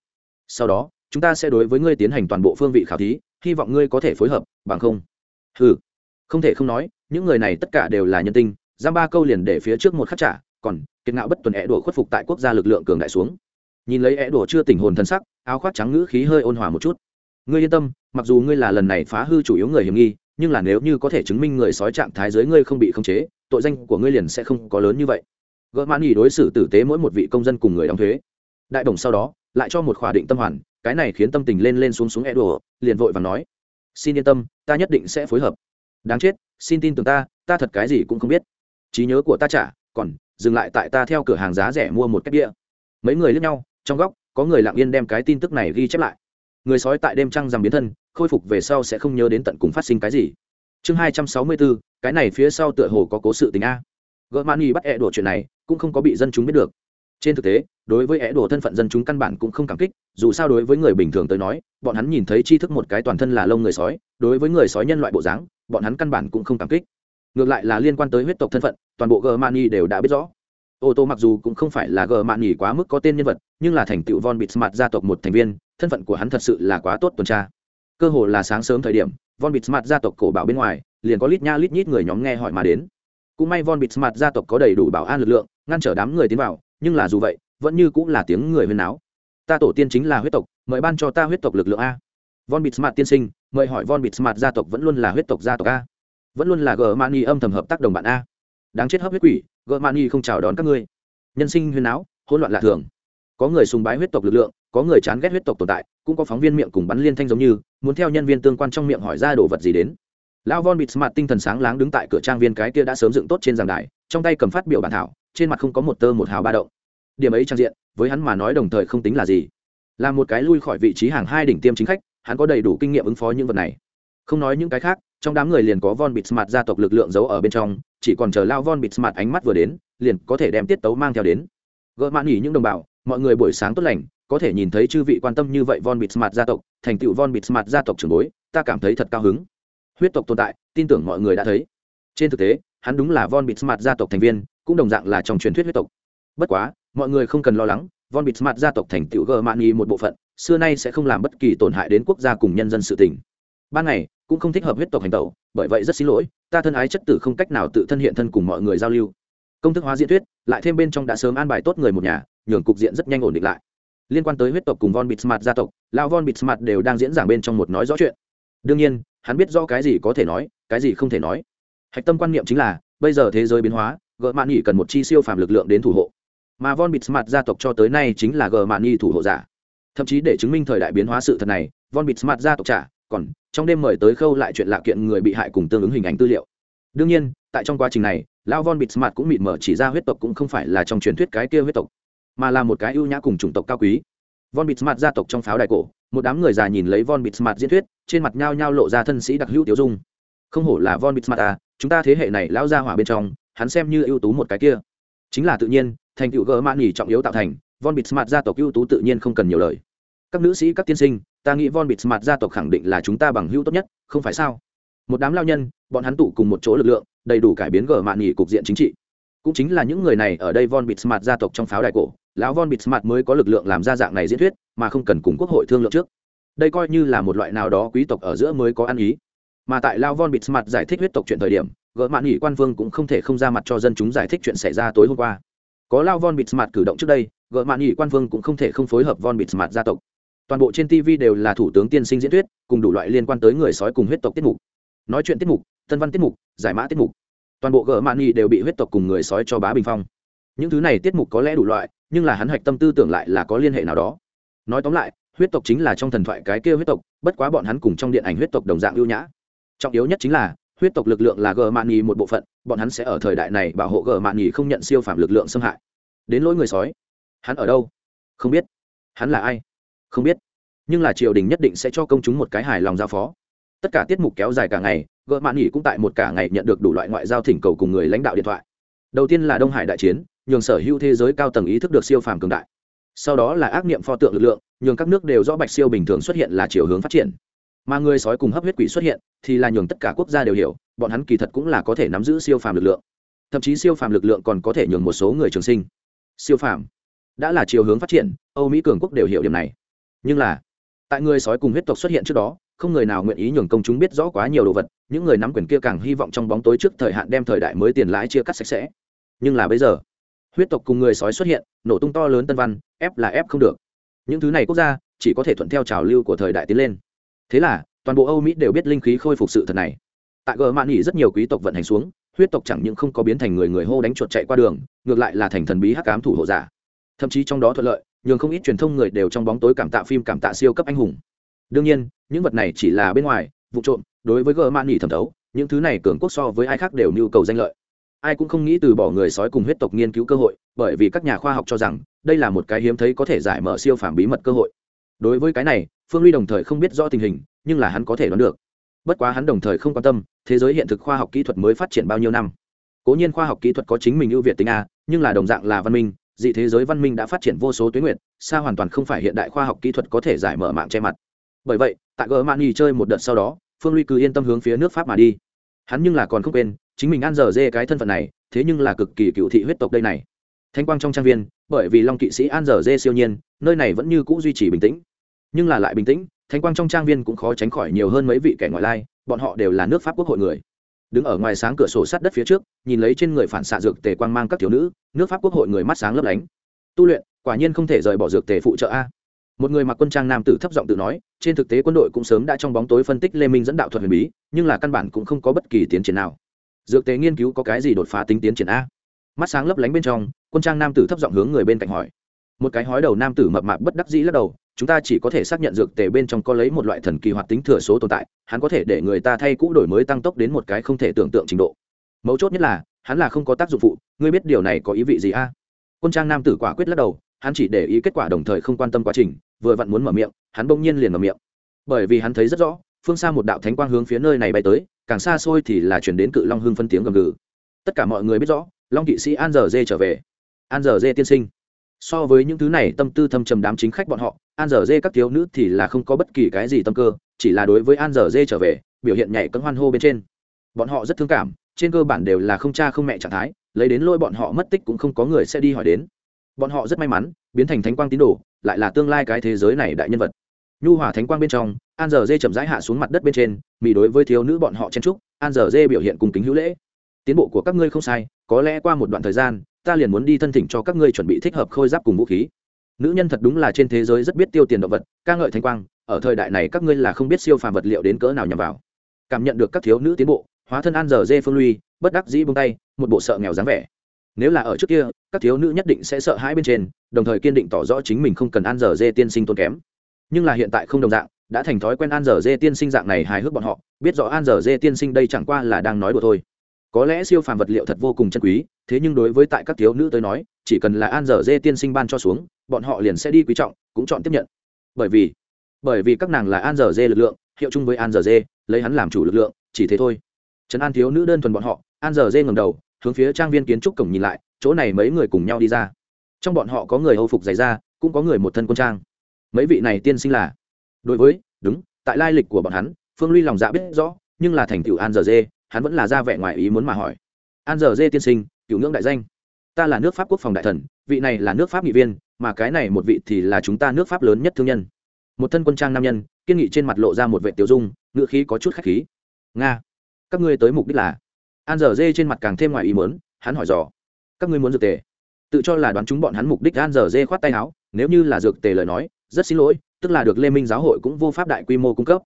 Sau đó, chúng ta sẽ đối với ngươi tiến hành toàn bộ phương vị khảo thí, hy vọng ngươi có thể phối hợp, bằng không. Ừ không thể không nói, những người này tất cả đều là nhân tinh, giam ba câu liền để phía trước một khắc trả, còn kiệt ngạo bất tuần é đùa khuất phục tại quốc gia lực lượng cường đại xuống. Nhìn lấy é đùa chưa tình hồn thân sắc, áo khoác trắng ngữ khí hơi ôn hòa một chút. Ngươi yên tâm, mặc dù ngươi là lần này phá hư chủ yếu người hiểm nghi, nhưng là nếu như có thể chứng minh người sói trạng thái dưới ngươi không bị khống chế tội danh của ngươi liền sẽ không có lớn như vậy. Gỡ mãn nghỉ đối xử tử tế mỗi một vị công dân cùng người đóng thuế. Đại đồng sau đó, lại cho một khỏa định tâm hoàn, cái này khiến tâm tình lên lên xuống xuống e đùa, liền vội và nói, xin yên tâm, ta nhất định sẽ phối hợp. Đáng chết, xin tin tưởng ta ta thật cái gì cũng không biết. Trí nhớ của ta trả còn dừng lại tại ta theo cửa hàng giá rẻ mua một cách đĩa mấy người lướt nhau, trong góc, có người lặng yên đem cái tin tức này ghi chép lại. Người sói tại đêm trăng rằm biến thân, khôi phục về sau sẽ không nhớ đến tận cùng phát sinh cái gì. Chương hai trăm sáu mươi bốn cái này phía sau tựa hồ có cố sự tình a. Gỡ mãn y bắt ẹ đổ chuyện này, cũng không có bị dân chúng biết được. Trên thực tế, đối với ẻ đổ thân phận dân chúng căn bản cũng không cảm kích, dù sao đối với người bình thường tới nói, bọn hắn nhìn thấy tri thức một cái toàn thân là lông người sói, đối với người sói nhân loại bộ dáng, bọn hắn căn bản cũng không cảm kích. Ngược lại là liên quan tới huyết tộc thân phận, toàn bộ gờ mani đều đã biết rõ. Ô tô mặc dù cũng không phải là gờ mani quá mức có tên nhân vật, nhưng là thành tựu von bịt mặt gia tộc một thành viên, thân phận của hắn thật sự là quá tốt tuần tra. Cơ hồ là sáng sớm thời điểm von bịt gia tộc cổ bảo bên ngoài, liền có lít nha lít nhít người nhóm nghe hỏi mà đến. Cũng may von bịt gia tộc có đầy đủ bảo an lực lượng, ngăn trở đám người tiến vào, nhưng là dù vậy, vẫn như cũng là tiếng người huyên náo. Ta tổ tiên chính là huyết tộc, mời ban cho ta huyết tộc lực lượng a. Von bịt tiên sinh, mời hỏi von bịt gia tộc vẫn luôn là huyết tộc gia tộc a. Vẫn luôn là gờ mani âm thầm hợp tác đồng bạn a. Đáng chết hấp huyết quỷ gờ không chào đón các ngươi. Nhân sinh huyên áo hỗn loạn lạ thường. Có người sùng bái huyết tộc lực lượng, có người chán ghét huyết tộc tồn tại cũng có phóng viên miệng cùng bắn liên thanh giống như, muốn theo nhân viên tương quan trong miệng hỏi ra đồ vật gì đến. Lão von bịt mặt tinh thần sáng láng đứng tại cửa trang viên cái kia đã sớm dựng tốt trên giảng đài, trong tay cầm phát biểu bản thảo, trên mặt không có một tơ một hào ba động. Điểm ấy trang diện, với hắn mà nói đồng thời không tính là gì. Là một cái lui khỏi vị trí hàng hai đỉnh tiêm chính khách, hắn có đầy đủ kinh nghiệm ứng phó những vật này. Không nói những cái khác, trong đám người liền có von bịt mặt gia tộc lực lượng giấu ở bên trong, chỉ còn chờ lao von bịt mặt ánh mắt vừa đến, liền có thể đem tiết tấu mang theo đến. Gỡ mãn nghỉ những đồng bào, mọi người buổi sáng tốt lành có thể nhìn thấy chư vị quan tâm như vậy von bịt gia tộc, thành tựu von bịt gia tộc trưởng bối, ta cảm thấy thật cao hứng. Huyết tộc tồn tại, tin tưởng mọi người đã thấy. Trên thực tế, hắn đúng là von bịt gia tộc thành viên, cũng đồng dạng là trong truyền thuyết huyết tộc. Bất quá, mọi người không cần lo lắng, von bịt gia tộc thành tựu germany một bộ phận, xưa nay sẽ không làm bất kỳ tổn hại đến quốc gia cùng nhân dân sự tình. Ban ngày, cũng không thích hợp huyết tộc hành tẩu, bởi vậy rất xin lỗi, ta thân ái chất tử không cách nào tự thân hiện thân cùng mọi người giao lưu. Công thức hóa diễn thuyết, lại thêm bên trong đã sớm an bài tốt người một nhà, nhường cục diện rất nhanh ổn định lại liên quan tới huyết tộc cùng von bitsmart gia tộc, lão von bitsmart đều đang diễn giảng bên trong một nói rõ chuyện. Đương nhiên, hắn biết rõ cái gì có thể nói, cái gì không thể nói. Hạch tâm quan niệm chính là, bây giờ thế giới biến hóa, gợ mạn nghỉ cần một chi siêu phàm lực lượng đến thủ hộ. Mà von bitsmart gia tộc cho tới nay chính là gợ mạn nghỉ thủ hộ giả. Thậm chí để chứng minh thời đại biến hóa sự thật này, von bitsmart gia tộc trả, còn trong đêm mời tới khâu lại chuyện lạ kiện người bị hại cùng tương ứng hình ảnh tư liệu. Đương nhiên, tại trong quá trình này lao von bitsmart cũng mịt mở chỉ ra huyết tộc cũng không phải là trong truyền thuyết cái kia huyết tộc mà là một cái ưu nhã cùng chủng tộc cao quý. Von Bismarck gia tộc trong pháo đài cổ, một đám người già nhìn lấy von Bismarck diễn thuyết, trên mặt nhao nhao lộ ra thân sĩ đặc hữu tiêu dung. Không hổ là von Bismarck à chúng ta thế hệ này lão ra hỏa bên trong, hắn xem như ưu tú một cái kia. Chính là tự nhiên, thành tựu gỡ mãn nghỉ trọng yếu tạo thành, von Bismarck gia tộc ưu tú tự nhiên không cần nhiều lời. Các nữ sĩ, các tiên sinh, ta nghĩ von bịt gia tộc khẳng định là chúng ta bằng hữu tốt nhất, không phải sao? Một đám lao nhân, bọn hắn tụ cùng một chỗ lực lượng, đầy đủ cải biến gờ mạn nghỉ cục diện chính trị. Cũng chính là những người này ở đây von bịt gia tộc trong pháo đài cổ lão von bịt mới có lực lượng làm ra dạng này diễn thuyết, mà không cần cùng quốc hội thương lượng trước. Đây coi như là một loại nào đó quý tộc ở giữa mới có ăn ý. Mà tại lao von bịt giải thích huyết tộc chuyện thời điểm, gỡ mạn nghỉ quan vương cũng không thể không ra mặt cho dân chúng giải thích chuyện xảy ra tối hôm qua. Có lao von bịt cử động trước đây, gỡ mạn nghỉ quan vương cũng không thể không phối hợp von bịt gia tộc. Toàn bộ trên tv đều là thủ tướng tiên sinh diễn thuyết, cùng đủ loại liên quan tới người sói cùng huyết tộc tiết mục. Nói chuyện tiết mục, tân văn tiết mục, giải mã tiết mục. Toàn bộ gỡ mạn nghỉ đều bị huyết tộc cùng người sói cho bá bình phong. Những thứ này tiết mục có lẽ đủ loại nhưng là hắn hạch tâm tư tưởng lại là có liên hệ nào đó. Nói tóm lại, huyết tộc chính là trong thần thoại cái kia huyết tộc, bất quá bọn hắn cùng trong điện ảnh huyết tộc đồng dạng ưu nhã. Trọng yếu nhất chính là, huyết tộc lực lượng là gờ mạn nghỉ một bộ phận, bọn hắn sẽ ở thời đại này bảo hộ gờ mạn nghỉ không nhận siêu phạm lực lượng xâm hại. Đến lỗi người sói. Hắn ở đâu? Không biết. Hắn là ai? Không biết. Nhưng là triều đình nhất định sẽ cho công chúng một cái hài lòng giao phó. Tất cả tiết mục kéo dài cả ngày gợ mạn nghỉ cũng tại một cả ngày nhận được đủ loại ngoại giao thỉnh cầu cùng người lãnh đạo điện thoại. Đầu tiên là đông hải đại chiến nhường sở hữu thế giới cao tầng ý thức được siêu phàm cường đại. Sau đó là ác niệm pho tượng lực lượng, nhường các nước đều rõ bạch siêu bình thường xuất hiện là chiều hướng phát triển. Mà người sói cùng hấp huyết quỷ xuất hiện, thì là nhường tất cả quốc gia đều hiểu, bọn hắn kỳ thật cũng là có thể nắm giữ siêu phàm lực lượng. Thậm chí siêu phàm lực lượng còn có thể nhường một số người trường sinh. Siêu phàm đã là chiều hướng phát triển, âu mỹ cường quốc đều hiểu điểm này. Nhưng là, tại người sói cùng huyết tộc xuất hiện trước đó, không người nào nguyện ý nhường công chúng biết rõ quá nhiều đồ vật, những người nắm quyền kia càng hy vọng trong bóng tối trước thời hạn đem thời đại mới tiền lãi chia cắt sạch sẽ. Nhưng là bây giờ huyết tộc cùng người sói xuất hiện, nổ tung to lớn tân văn, ép là ép không được. Những thứ này quốc gia, chỉ có thể thuận theo trào lưu của thời đại tiến lên. Thế là, toàn bộ âu mỹ đều biết linh khí khôi phục sự thật này. Tại gờ mạn nghỉ rất nhiều quý tộc vận hành xuống, huyết tộc chẳng những không có biến thành người người hô đánh chuột chạy qua đường, ngược lại là thành thần bí hắc cám thủ hộ giả. Thậm chí trong đó thuận lợi, nhường không ít truyền thông người đều trong bóng tối cảm tạ phim cảm tạ siêu cấp anh hùng. Đương nhiên, những vật này chỉ là bên ngoài, vụ trộm, đối với gờ mạn nghỉ thẩm thấu, những thứ này cường quốc so với ai khác đều nhu cầu danh lợi ai cũng không nghĩ từ bỏ người sói cùng huyết tộc nghiên cứu cơ hội, bởi vì các nhà khoa học cho rằng, đây là một cái hiếm thấy có thể giải mở siêu phàm bí mật cơ hội. Đối với cái này, phương ly đồng thời không biết rõ tình hình, nhưng là hắn có thể đoán được. Bất quá hắn đồng thời không quan tâm, thế giới hiện thực khoa học kỹ thuật mới phát triển bao nhiêu năm. Cố nhiên khoa học kỹ thuật có chính mình ưu việt tính a, nhưng là đồng dạng là văn minh, dị thế giới văn minh đã phát triển vô số tuyến nguyện, xa hoàn toàn không phải hiện đại khoa học kỹ thuật có thể giải mở mạng che mặt. Bởi vậy, tại gờ mạn chơi một đợt sau đó, phương ly cứ yên tâm hướng phía nước pháp mà đi hắn nhưng là còn không quên, chính mình ăn dở dê cái thân phận này, thế nhưng là cực kỳ cựu thị huyết tộc đây này. Thanh quang trong trang viên, bởi vì long kỵ sĩ an dở dê siêu nhiên, nơi này vẫn như c ũ duy trì bình tĩnh. Nhưng là lại bình tĩnh, thanh quang trong trang viên cũng khó tránh khỏi nhiều hơn mấy vị kẻ ngoại lai, bọn họ đều là nước pháp quốc hội người. Đứng ở ngoài sáng cửa sổ sát đất phía trước, nhìn lấy trên người phản xạ dược tề quang mang các thiếu nữ, nước pháp quốc hội người mắt sáng lấp lánh. Tu luyện, quả nhiên không thể rời bỏ dược tề phụ trợ a một người mặc quân trang nam tử thấp giọng tự nói, trên thực tế quân đội cũng sớm đã trong bóng tối phân tích lê minh dẫn đạo thuật huyền bí, nhưng là căn bản cũng không có bất kỳ tiến triển nào. Dược tế nghiên cứu có cái gì đột phá tính tiến triển a? Mắt sáng lấp lánh bên trong, quân trang nam tử thấp giọng hướng người bên cạnh hỏi. Một cái hói đầu nam tử mập mạp bất đắc dĩ lắc đầu, chúng ta chỉ có thể xác nhận dược tề bên trong có lấy một loại thần kỳ hoạt tính thừa số tồn tại, hắn có thể để người ta thay cũ đổi mới tăng tốc đến một cái không thể tưởng tượng trình độ. Mấu chốt nhất là, hắn là không có tác dụng phụ, ngươi biết điều này có ý vị gì a? Quân trang nam tử quả quyết lắc đầu hắn chỉ để ý kết quả đồng thời không quan tâm quá trình, vừa vặn muốn mở miệng, hắn bỗng nhiên liền mở miệng. Bởi vì hắn thấy rất rõ, phương xa một đạo thánh quang hướng phía nơi này bay tới, càng xa xôi thì là chuyển đến cự long hưng phân tiếng gầm gừ. Tất cả mọi người biết rõ, long kỵ sĩ an giờ dê trở về. An giờ dê tiên sinh. So với những thứ này, tâm tư thâm trầm đám chính khách bọn họ, an giờ dê các thiếu nữ thì là không có bất kỳ cái gì tâm cơ, chỉ là đối với an giờ dê trở về, biểu hiện nhảy cấm hoan hô bên trên. Bọn họ rất thương cảm, trên cơ bản đều là không cha không mẹ trạng thái, lấy đến lôi bọn họ mất tích cũng không có người sẽ đi hỏi đến bọn họ rất may mắn, biến thành thánh quang tín đồ, lại là tương lai cái thế giới này đại nhân vật. Nhu hỏa thánh quang bên trong, an giờ dê chậm rãi hạ xuống mặt đất bên trên mỹ đối với thiếu nữ bọn họ chen trúc an giờ dê biểu hiện cùng kính hữu lễ. Tiến bộ của các ngươi không sai, có lẽ qua một đoạn thời gian, ta liền muốn đi thân thỉnh cho các ngươi chuẩn bị thích hợp khôi giáp cùng vũ khí. Nữ nhân thật đúng là trên thế giới rất biết tiêu tiền động vật, ca ngợi thanh quang, ở thời đại này các ngươi là không biết siêu phàm vật liệu đến cỡ nào nhằm vào. Cảm nhận được các thiếu nữ tiến bộ, hóa thân an giờ dê phương lui, bất đắc dĩ bông tay, một bộ sợ nghèo dáng vẻ nếu là ở trước kia, các thiếu nữ nhất định sẽ sợ hãi bên trên, đồng thời kiên định tỏ rõ chính mình không cần an giờ dê tiên sinh tôn kém. Nhưng là hiện tại không đồng dạng, đã thành thói quen an giờ dê tiên sinh dạng này hài hước bọn họ, biết rõ an giờ dê tiên sinh đây chẳng qua là đang nói đùa thôi. Có lẽ siêu phàm vật liệu thật vô cùng chân quý, thế nhưng đối với tại các thiếu nữ tới nói, chỉ cần là an giờ dê tiên sinh ban cho xuống, bọn họ liền sẽ đi quý trọng, cũng chọn tiếp nhận. Bởi vì bởi vì các nàng là an giờ dê lực lượng, hiệu chung với an giờ dê, lấy hắn làm chủ lực lượng, chỉ thế thôi. Trấn an thiếu nữ đơn thuần bọn họ an giờ dê ngầm đầu hướng phía trang viên kiến trúc cổng nhìn lại, chỗ này mấy người cùng nhau đi ra. Trong bọn họ có người hầu phục dày ra cũng có người một thân quân trang. Mấy vị này tiên sinh là? Đối với, đúng, tại lai lịch của bọn hắn, phương ly lòng dạ biết rõ, nhưng là thành tựu an giờ dê, hắn vẫn là ra vẻ ngoài ý muốn mà hỏi. An giờ dê tiên sinh, cựu ngưỡng đại danh. Ta là nước pháp quốc phòng đại thần, vị này là nước pháp nghị viên, mà cái này một vị thì là chúng ta nước pháp lớn nhất thương nhân. Một thân quân trang nam nhân, kiên nghị trên mặt lộ ra một vệ tiểu dung ngựa khí có chút khách khí. Nga, các ngươi tới mục đích là? An giờ dê trên mặt càng thêm ngoài ý muốn, hắn hỏi dò, các ngươi muốn dược tề? Tự cho là đoán chúng bọn hắn mục đích an giờ dê khoát tay áo, nếu như là dược tề lời nói, rất xin lỗi, tức là được lê minh giáo hội cũng vô pháp đại quy mô cung cấp.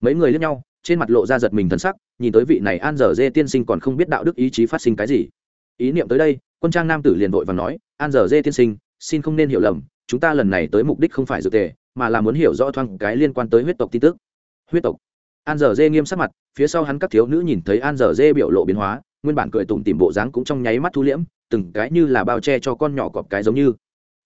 Mấy người lẫn nhau, trên mặt lộ ra giật mình thân sắc, nhìn tới vị này an giờ dê tiên sinh còn không biết đạo đức ý chí phát sinh cái gì. Ý niệm tới đây, quân trang nam tử liền vội và nói, an giờ dê tiên sinh, xin không nên hiểu lầm, chúng ta lần này tới mục đích không phải dược tề, mà là muốn hiểu rõ thoáng cái liên quan tới huyết tộc tin tức. Huyết tộc? An dở dê nghiêm sắc mặt, phía sau hắn các thiếu nữ nhìn thấy an dở dê biểu lộ biến hóa, nguyên bản cười tủm tìm bộ dáng cũng trong nháy mắt thu liễm, từng cái như là bao che cho con nhỏ cọp cái giống như.